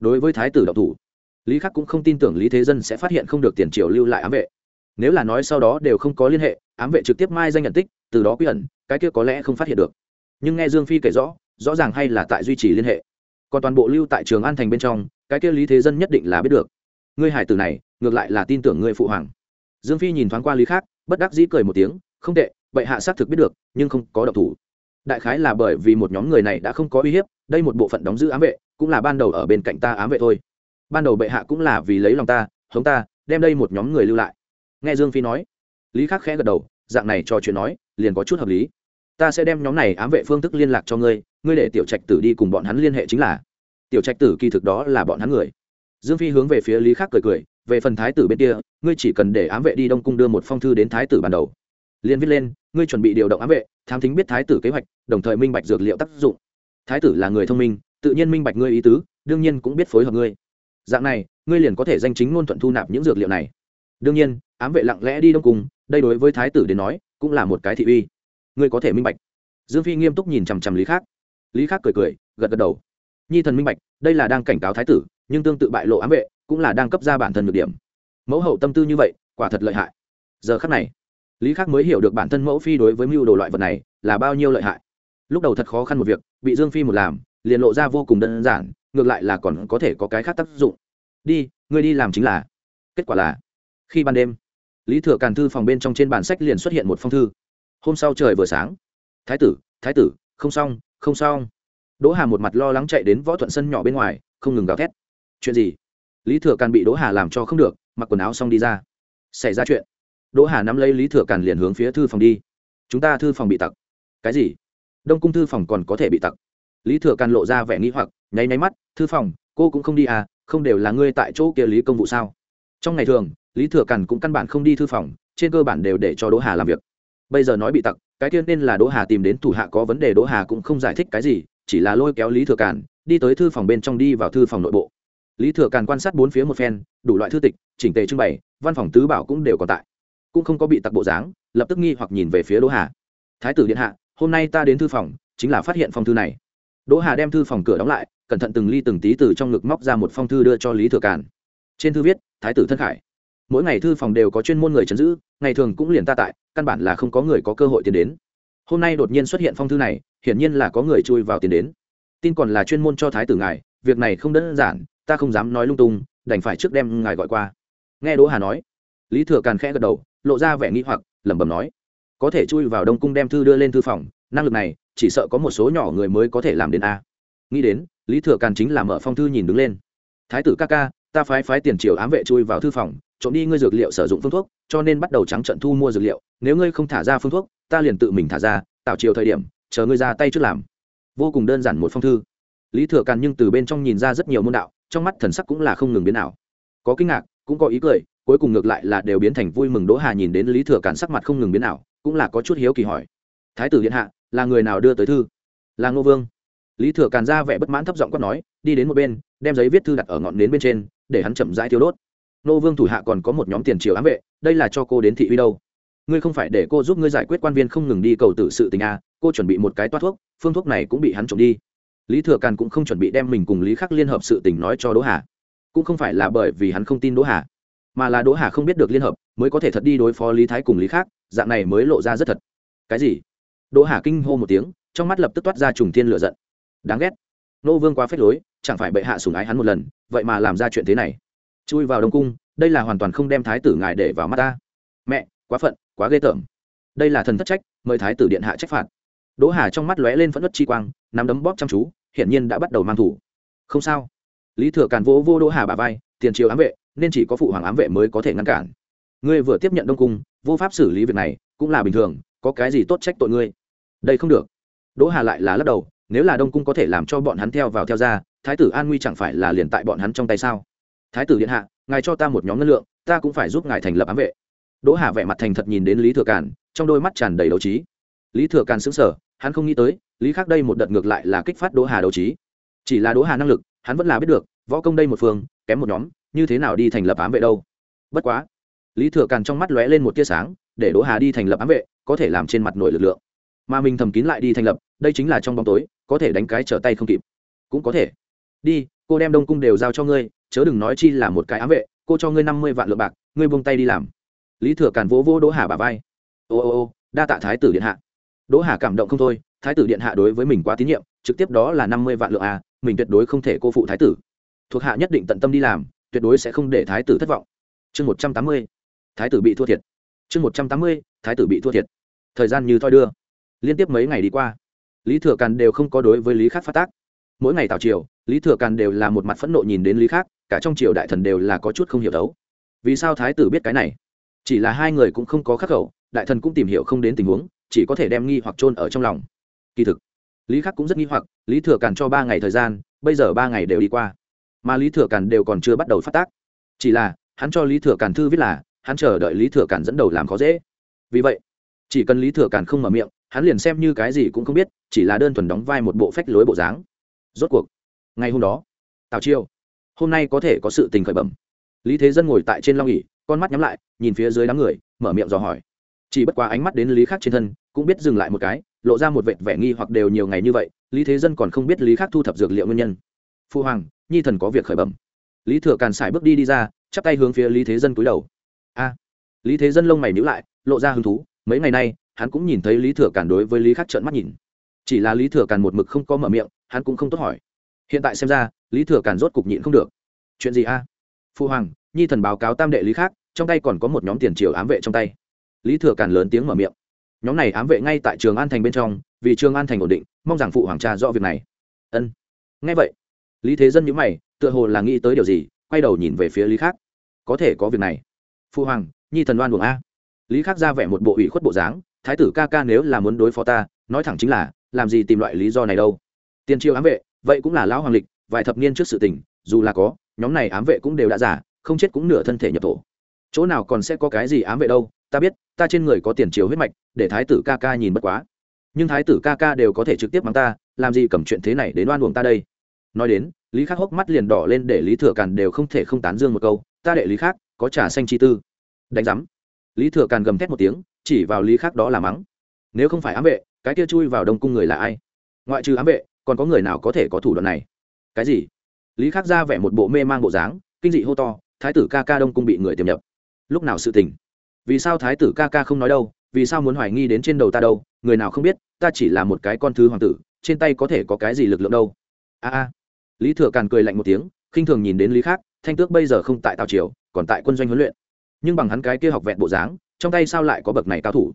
Đối với thái tử động thủ, lý khắc cũng không tin tưởng lý thế dân sẽ phát hiện không được tiền triều lưu lại ám vệ. Nếu là nói sau đó đều không có liên hệ, ám vệ trực tiếp mai danh nhận tích, từ đó quy ẩn, cái kia có lẽ không phát hiện được. Nhưng nghe dương phi kể rõ rõ ràng hay là tại duy trì liên hệ. Còn toàn bộ lưu tại trường an thành bên trong, cái kia lý thế dân nhất định là biết được. Ngươi hải tử này, ngược lại là tin tưởng ngươi phụ hoàng dương phi nhìn thoáng qua lý khác, bất đắc dĩ cười một tiếng, không tệ bệ hạ xác thực biết được, nhưng không có độc thủ. Đại khái là bởi vì một nhóm người này đã không có uy hiếp, đây một bộ phận đóng giữ ám vệ, cũng là ban đầu ở bên cạnh ta ám vệ thôi. Ban đầu bệ hạ cũng là vì lấy lòng ta, hống ta, đem đây một nhóm người lưu lại. Nghe dương phi nói, lý khắc khẽ gật đầu, dạng này cho chuyện nói, liền có chút hợp lý. Ta sẽ đem nhóm này ám vệ phương thức liên lạc cho ngươi ngươi để tiểu trạch tử đi cùng bọn hắn liên hệ chính là. Tiểu trạch tử kỳ thực đó là bọn hắn người. Dương phi hướng về phía lý khắc cười cười về phần thái tử bên kia, ngươi chỉ cần để ám vệ đi đông cung đưa một phong thư đến thái tử ban đầu. Liên viết lên, ngươi chuẩn bị điều động ám vệ, tham thính biết thái tử kế hoạch, đồng thời minh bạch dược liệu tác dụng. Thái tử là người thông minh, tự nhiên minh bạch ngươi ý tứ, đương nhiên cũng biết phối hợp ngươi. Dạng này, ngươi liền có thể danh chính ngôn thuận thu nạp những dược liệu này. Đương nhiên, ám vệ lặng lẽ đi đông cung, đây đối với thái tử đến nói, cũng là một cái thị uy. Ngươi có thể minh bạch. Dương phi nghiêm túc nhìn chằm chằm lý khác lý khác cười cười, gật gật đầu. Nhi thần minh bạch, đây là đang cảnh cáo thái tử nhưng tương tự bại lộ ám vệ cũng là đang cấp ra bản thân nhược điểm. Mẫu hậu tâm tư như vậy, quả thật lợi hại. Giờ khắc này, lý khắc mới hiểu được bản thân mẫu phi đối với mưu đồ loại vật này là bao nhiêu lợi hại. Lúc đầu thật khó khăn một việc, bị dương phi một làm, liền lộ ra vô cùng đơn giản, ngược lại là còn có thể có cái khác tác dụng. Đi, ngươi đi làm chính là. Kết quả là, khi ban đêm, lý thừa càn thư phòng bên trong trên bản sách liền xuất hiện một phong thư. Hôm sau trời vừa sáng, thái tử thái tử, không xong không xong. Đỗ hà một mặt lo lắng chạy đến võ thuận sân nhỏ bên ngoài, không ngừng gào thét chuyện gì? Lý thừa càn bị đỗ hà làm cho không được, mặc quần áo xong đi ra. Xảy ra chuyện. Đỗ hà nắm lấy lý thừa càn liền hướng phía thư phòng đi. Chúng ta thư phòng bị tặc. Cái gì? Đông cung thư phòng còn có thể bị tặc. Lý thừa càn lộ ra vẻ nghĩ hoặc, nháy nháy mắt, thư phòng, cô cũng không đi à? Không đều là ngươi tại chỗ kia lý công vụ sao? Trong ngày thường, lý thừa càn cũng căn bản không đi thư phòng, trên cơ bản đều để cho đỗ hà làm việc. Bây giờ nói bị tặc, cái tiên nên là đỗ hà tìm đến thủ hạ có vấn đề đỗ hà cũng không giải thích cái gì, chỉ là lôi kéo lý thừa càn, đi tới thư phòng bên trong đi vào thư phòng nội bộ lý thừa càn quan sát bốn phía một phen, đủ loại thư tịch, chỉnh tề trưng bày, văn phòng tứ bảo cũng đều còn tại. Cũng không có bị tặc bộ dáng, lập tức nghi hoặc nhìn về phía đỗ hà. Thái tử điện hạ, hôm nay ta đến thư phòng, chính là phát hiện phong thư này. Đỗ hà đem thư phòng cửa đóng lại, cẩn thận từng ly từng tí từ trong ngực móc ra một phong thư đưa cho lý thừa càn. Trên thư viết, thái tử thân khải. Mỗi ngày thư phòng đều có chuyên môn người chấn giữ, ngày thường cũng liền ta tại, căn bản là không có người có cơ hội tiến đến. Hôm nay đột nhiên xuất hiện phong thư này, hiển nhiên là có người chui vào tiến đến. Tin còn là chuyên môn cho thái tử ngài, việc này không đơn giản ta không dám nói lung tung, đành phải trước đem ngài gọi qua. Nghe đỗ hà nói, lý thừa càn khẽ gật đầu, lộ ra vẻ nghi hoặc, lẩm bẩm nói, có thể chui vào đông cung đem thư đưa lên thư phòng, năng lực này, chỉ sợ có một số nhỏ người mới có thể làm đến a. Nghĩ đến, lý thừa càn chính là mở phong thư nhìn đứng lên. Thái tử ca ca, ta phái phái tiền triều ám vệ chui vào thư phòng, trộm đi ngươi dược liệu sử dụng phương thuốc, cho nên bắt đầu trắng trận thu mua dược liệu, nếu ngươi không thả ra phương thuốc, ta liền tự mình thả ra tạo chiều thời điểm, chờ ngươi ra tay trước làm. Vô cùng đơn giản một phong thư. Lý thừa càn nhưng từ bên trong nhìn ra rất nhiều môn đạo trong mắt thần sắc cũng là không ngừng biến ảo, có kinh ngạc cũng có ý cười cuối cùng ngược lại là đều biến thành vui mừng đỗ hà nhìn đến lý thừa càn sắc mặt không ngừng biến ảo, cũng là có chút hiếu kỳ hỏi. Thái tử điện hạ là người nào đưa tới thư? Là ngô vương. Lý thừa càn ra vẻ bất mãn thấp giọng quát nói đi đến một bên đem giấy viết thư đặt ở ngọn nến bên trên để hắn chậm rãi thiêu đốt. Ngô vương thủ hạ còn có một nhóm tiền triều ám vệ đây là cho cô đến thị uy đâu. Ngươi không phải để cô giúp ngươi giải quyết quan viên không ngừng đi cầu tử sự tình à? cô chuẩn bị một cái toát thuốc phương thuốc này cũng bị hắn trộm đi lý thừa càn cũng không chuẩn bị đem mình cùng lý khắc liên hợp sự tình nói cho đỗ hà. Cũng không phải là bởi vì hắn không tin đỗ hà, mà là đỗ hà không biết được liên hợp, mới có thể thật đi đối phó lý thái cùng lý khác dạng này mới lộ ra rất thật. Cái gì? Đỗ hà kinh hô một tiếng, trong mắt lập tức toát ra trùng thiên lửa giận. Đáng ghét. Nô vương quá phết lối, chẳng phải bệ hạ sủng ái hắn một lần, vậy mà làm ra chuyện thế này. Chui vào đông cung, đây là hoàn toàn không đem thái tử ngài để vào mắt ta. Mẹ, quá phận, quá ghê tởm. Đây là thần thất trách, mời thái tử điện hạ trách phạt. Đỗ hà trong mắt lóe lên phẫn nứt chi quang, nắm đấm bóp chăm chú hiển nhiên đã bắt đầu mang thủ. Không sao. Lý thừa càn vỗ vô đỗ hà bà vai, tiền triều ám vệ, nên chỉ có phụ hoàng ám vệ mới có thể ngăn cản. Ngươi vừa tiếp nhận đông cung, vô pháp xử lý việc này, cũng là bình thường, có cái gì tốt trách tội ngươi? Đây không được. Đỗ hà lại là lắc đầu, nếu là đông cung có thể làm cho bọn hắn theo vào theo ra, thái tử an nguy chẳng phải là liền tại bọn hắn trong tay sao? Thái tử điện hạ, ngài cho ta một nhóm ngân lượng, ta cũng phải giúp ngài thành lập ám vệ. Đỗ hà vẻ mặt thành thật nhìn đến lý thừa càn, trong đôi mắt tràn đầy đấu trí lý thừa càn xứng sở, hắn không nghĩ tới, lý khác đây một đợt ngược lại là kích phát đỗ hà đấu trí. Chỉ là đỗ hà năng lực, hắn vẫn là biết được, võ công đây một phương, kém một nhóm, như thế nào đi thành lập ám vệ đâu. Bất quá, lý thừa càn trong mắt lóe lên một tia sáng, để đỗ hà đi thành lập ám vệ, có thể làm trên mặt nội lực lượng. Mà mình thầm kín lại đi thành lập, đây chính là trong bóng tối, có thể đánh cái trở tay không kịp. Cũng có thể. Đi, cô đem đông cung đều giao cho ngươi, chớ đừng nói chi là một cái ám vệ, cô cho ngươi năm mươi vạn lượng bạc, ngươi buông tay đi làm. Lý thừa càn vỗ vỗ đỗ hà bà vai. Ô ô ô, đa tạ thái tử điện hạ đỗ hà cảm động không thôi, thái tử điện hạ đối với mình quá tín nhiệm, trực tiếp đó là năm mươi vạn lượng à mình tuyệt đối không thể cô phụ thái tử. Thuộc hạ nhất định tận tâm đi làm, tuyệt đối sẽ không để thái tử thất vọng. Chương một trăm tám mươi, thái tử bị thua thiệt. Chương một trăm tám mươi, thái tử bị thua thiệt. Thời gian như thoi đưa. Liên tiếp mấy ngày đi qua, lý thừa càn đều không có đối với lý khác phát tác. Mỗi ngày tào triều, lý thừa càn đều là một mặt phẫn nộ nhìn đến lý khác cả trong triều đại thần đều là có chút không hiểu đấu. Vì sao thái tử biết cái này? Chỉ là hai người cũng không có khắc khẩu, đại thần cũng tìm hiểu không đến tình huống chỉ có thể đem nghi hoặc chôn ở trong lòng. Kỳ thực, lý khắc cũng rất nghi hoặc, lý thừa càn cho ba ngày thời gian, bây giờ ba ngày đều đi qua. Mà lý thừa càn đều còn chưa bắt đầu phát tác. Chỉ là, hắn cho lý thừa càn thư viết là, hắn chờ đợi lý thừa càn dẫn đầu làm khó dễ. Vì vậy, chỉ cần lý thừa càn không mở miệng, hắn liền xem như cái gì cũng không biết, chỉ là đơn thuần đóng vai một bộ phách lối bộ dáng. Rốt cuộc, ngày hôm đó, tào chiêu, hôm nay có thể có sự tình khởi bẩm. Lý thế dân ngồi tại trên long nghỉ con mắt nhắm lại, nhìn phía dưới đám người, mở miệng dò hỏi chỉ bất quá ánh mắt đến lý khác trên thân, cũng biết dừng lại một cái, lộ ra một vệt vẻ nghi hoặc đều nhiều ngày như vậy, lý thế dân còn không biết lý khác thu thập dược liệu nguyên nhân. Phu hoàng, nhi thần có việc khởi bẩm. Lý thừa càn sải bước đi đi ra, chắp tay hướng phía lý thế dân cúi đầu. A. Lý thế dân lông mày nhữ lại, lộ ra hứng thú, mấy ngày nay, hắn cũng nhìn thấy lý thừa càn đối với lý khắc trợn mắt nhìn. Chỉ là lý thừa càn một mực không có mở miệng, hắn cũng không tốt hỏi. Hiện tại xem ra, lý thừa càn rốt cục nhịn không được. Chuyện gì a? Phu hoàng, nhi thần báo cáo tam đệ lý khác trong tay còn có một nhóm tiền triều ám vệ trong tay lý thừa càn lớn tiếng mở miệng. Nhóm này ám vệ ngay tại trường an thành bên trong, vì trường an thành ổn định, mong rằng phụ hoàng cha rõ việc này. Ân. Ngay vậy, lý thế dân nhữ mày, tựa hồ là nghĩ tới điều gì, quay đầu nhìn về phía lý khác có thể có việc này. Phụ hoàng, nhi thần đoan buồng a. Lý khác ra vẻ một bộ ủy khuất bộ dáng, thái tử ca ca nếu là muốn đối phó ta, nói thẳng chính là, làm gì tìm loại lý do này đâu. Tiền triều ám vệ, vậy cũng là lão hoàng lịch, vài thập niên trước sự tình, dù là có, nhóm này ám vệ cũng đều đã giả, không chết cũng nửa thân thể nhập tổ chỗ nào còn sẽ có cái gì ám vệ đâu ta biết, ta trên người có tiền chiếu huyết mạch, để thái tử ca ca nhìn bất quá. Nhưng thái tử ca ca đều có thể trực tiếp mắng ta, làm gì cầm chuyện thế này đến oan uổng ta đây? Nói đến, lý khắc hốc mắt liền đỏ lên để lý thừa càn đều không thể không tán dương một câu, ta đệ lý khác có trà xanh chi tư. Đánh giám. Lý thừa càn gầm thét một tiếng, chỉ vào lý khác đó là mắng. Nếu không phải ám vệ, cái kia chui vào đông cung người là ai? Ngoại trừ ám vệ, còn có người nào có thể có thủ đoạn này? Cái gì? Lý khắc ra vẻ một bộ mê mang bộ dáng, kinh dị hô to, thái tử ca ca đông cung bị người tiềm nhập. Lúc nào sự tình? Vì sao thái tử ca ca không nói đâu, vì sao muốn hoài nghi đến trên đầu ta đâu, người nào không biết, ta chỉ là một cái con thứ hoàng tử, trên tay có thể có cái gì lực lượng đâu. A a. Lý thừa càn cười lạnh một tiếng, khinh thường nhìn đến lý khác, thanh tước bây giờ không tại tào triều, còn tại quân doanh huấn luyện. Nhưng bằng hắn cái kia học vẹn bộ dáng, trong tay sao lại có bậc này cao thủ?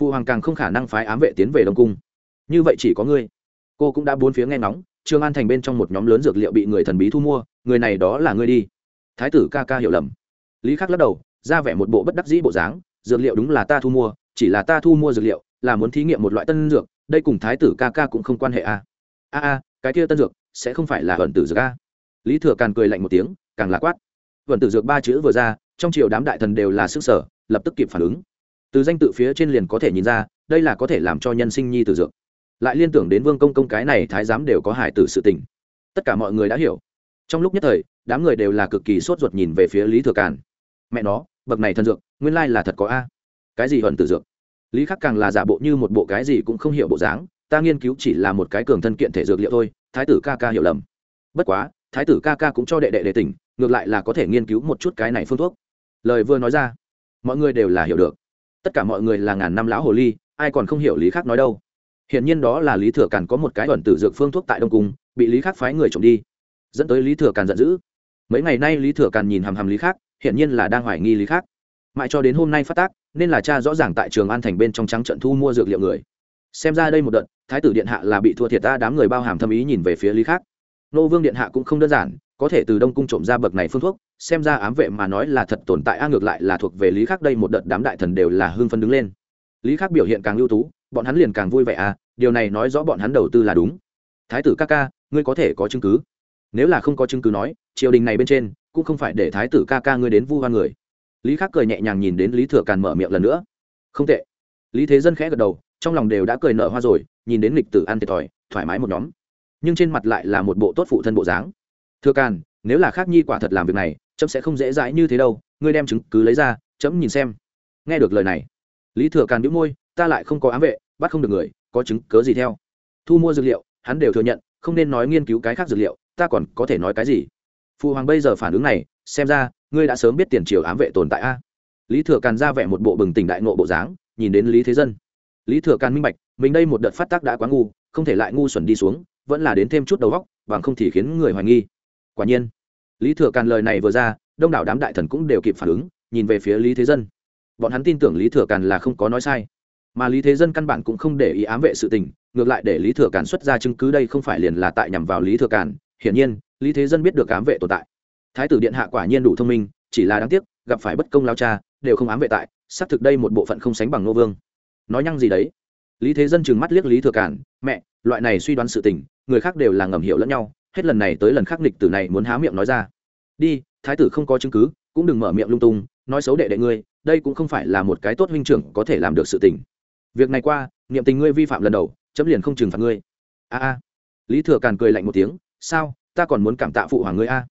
Phụ hoàng càng không khả năng phái ám vệ tiến về đông cung. Như vậy chỉ có ngươi. Cô cũng đã bốn phía nghe ngóng, trương an thành bên trong một nhóm lớn dược liệu bị người thần bí thu mua, người này đó là ngươi đi. Thái tử ca ca hiểu lầm. Lý khắc lắc đầu ra vẻ một bộ bất đắc dĩ bộ dáng, dược liệu đúng là ta thu mua, chỉ là ta thu mua dược liệu, là muốn thí nghiệm một loại tân dược, đây cùng thái tử ca ca cũng không quan hệ a a a, cái kia tân dược sẽ không phải là vận tử dược a. Lý thừa càn cười lạnh một tiếng, càng là quát. Vận tử dược ba chữ vừa ra, trong triều đám đại thần đều là sức sở, lập tức kịp phản ứng. Từ danh tự phía trên liền có thể nhìn ra, đây là có thể làm cho nhân sinh nhi tử dược. Lại liên tưởng đến vương công công cái này thái giám đều có hải tử sự tình. Tất cả mọi người đã hiểu. Trong lúc nhất thời, đám người đều là cực kỳ sốt ruột nhìn về phía lý thừa càn. Mẹ nó bậc này thần dược, nguyên lai là thật có a. Cái gì hận tử dược? Lý khắc càng là giả bộ như một bộ cái gì cũng không hiểu bộ dáng, ta nghiên cứu chỉ là một cái cường thân kiện thể dược liệu thôi, thái tử ca ca hiểu lầm. Bất quá, thái tử ca ca cũng cho đệ đệ đệ tỉnh, ngược lại là có thể nghiên cứu một chút cái này phương thuốc. Lời vừa nói ra, mọi người đều là hiểu được. Tất cả mọi người là ngàn năm lão hồ ly, ai còn không hiểu lý khắc nói đâu. Hiện nhiên đó là lý thừa càn có một cái ẩn tử dược phương thuốc tại đông cung, bị lý khắc phái người trộm đi. Dẫn tới lý thừa càn giận dữ. Mấy ngày nay lý thừa càn nhìn hàm hàm lý khắc hiện nhiên là đang hoài nghi lý khắc mãi cho đến hôm nay phát tác, nên là cha rõ ràng tại trường an thành bên trong trắng trận thu mua dược liệu người. Xem ra đây một đợt, thái tử điện hạ là bị thua thiệt ta đám người bao hàm thâm ý nhìn về phía lý khắc nô vương điện hạ cũng không đơn giản, có thể từ đông cung trộm ra bậc này phương thuốc, xem ra ám vệ mà nói là thật tồn tại, a ngược lại là thuộc về lý khắc đây một đợt đám đại thần đều là hưng phân đứng lên. Lý khắc biểu hiện càng ưu tú, bọn hắn liền càng vui vẻ à điều này nói rõ bọn hắn đầu tư là đúng. Thái tử ca ca, ngươi có thể có chứng cứ. Nếu là không có chứng cứ nói, triều đình này bên trên cũng không phải để thái tử ca ca ngươi đến vu hoan người. Lý khắc cười nhẹ nhàng nhìn đến lý thừa càn mở miệng lần nữa. Không tệ. Lý thế dân khẽ gật đầu, trong lòng đều đã cười nở hoa rồi, nhìn đến lịch tử ăn thiệt thòi, thoải mái một nhóm. Nhưng trên mặt lại là một bộ tốt phụ thân bộ dáng. Thừa càn, nếu là khác nhi quả thật làm việc này, chấm sẽ không dễ dãi như thế đâu, ngươi đem chứng cứ lấy ra, chấm nhìn xem. Nghe được lời này, lý thừa càn đĩu môi, ta lại không có ám vệ, bắt không được người, có chứng cớ gì theo? Thu mua dược liệu, hắn đều thừa nhận, không nên nói nghiên cứu cái khác dược liệu, ta còn có thể nói cái gì? Phụ hoàng bây giờ phản ứng này, xem ra, ngươi đã sớm biết tiền triều ám vệ tồn tại a. Lý thừa càn ra vẻ một bộ bừng tỉnh đại nộ bộ dáng, nhìn đến lý thế dân. Lý thừa càn minh bạch, mình đây một đợt phát tác đã quá ngu, không thể lại ngu xuẩn đi xuống, vẫn là đến thêm chút đầu góc bằng không thì khiến người hoài nghi. Quả nhiên, lý thừa càn lời này vừa ra, đông đảo đám đại thần cũng đều kịp phản ứng, nhìn về phía lý thế dân. Bọn hắn tin tưởng lý thừa càn là không có nói sai. Mà lý thế dân căn bản cũng không để ý ám vệ sự tình, ngược lại để lý thừa càn xuất ra chứng cứ đây không phải liền là tại nhằm vào lý thừa càn. Hiển nhiên lý thế dân biết được ám vệ tồn tại. Thái tử điện hạ quả nhiên đủ thông minh chỉ là đáng tiếc gặp phải bất công lao cha đều không ám vệ tại xác thực đây một bộ phận không sánh bằng nô vương. Nói nhăng gì đấy? Lý thế dân chừng mắt liếc lý thừa Cản, mẹ loại này suy đoán sự tình người khác đều là ngầm hiểu lẫn nhau hết lần này tới lần khác nghịch tử này muốn há miệng nói ra. Đi thái tử không có chứng cứ cũng đừng mở miệng lung tung nói xấu đệ đệ ngươi đây cũng không phải là một cái tốt huynh trưởng có thể làm được sự tình. Việc này qua niệm tình ngươi vi phạm lần đầu chấm liền không trừng phạt ngươi. A a. Lý thừa càn cười lạnh một tiếng sao? Ta còn muốn cảm tạ phụ hoàng ngươi a.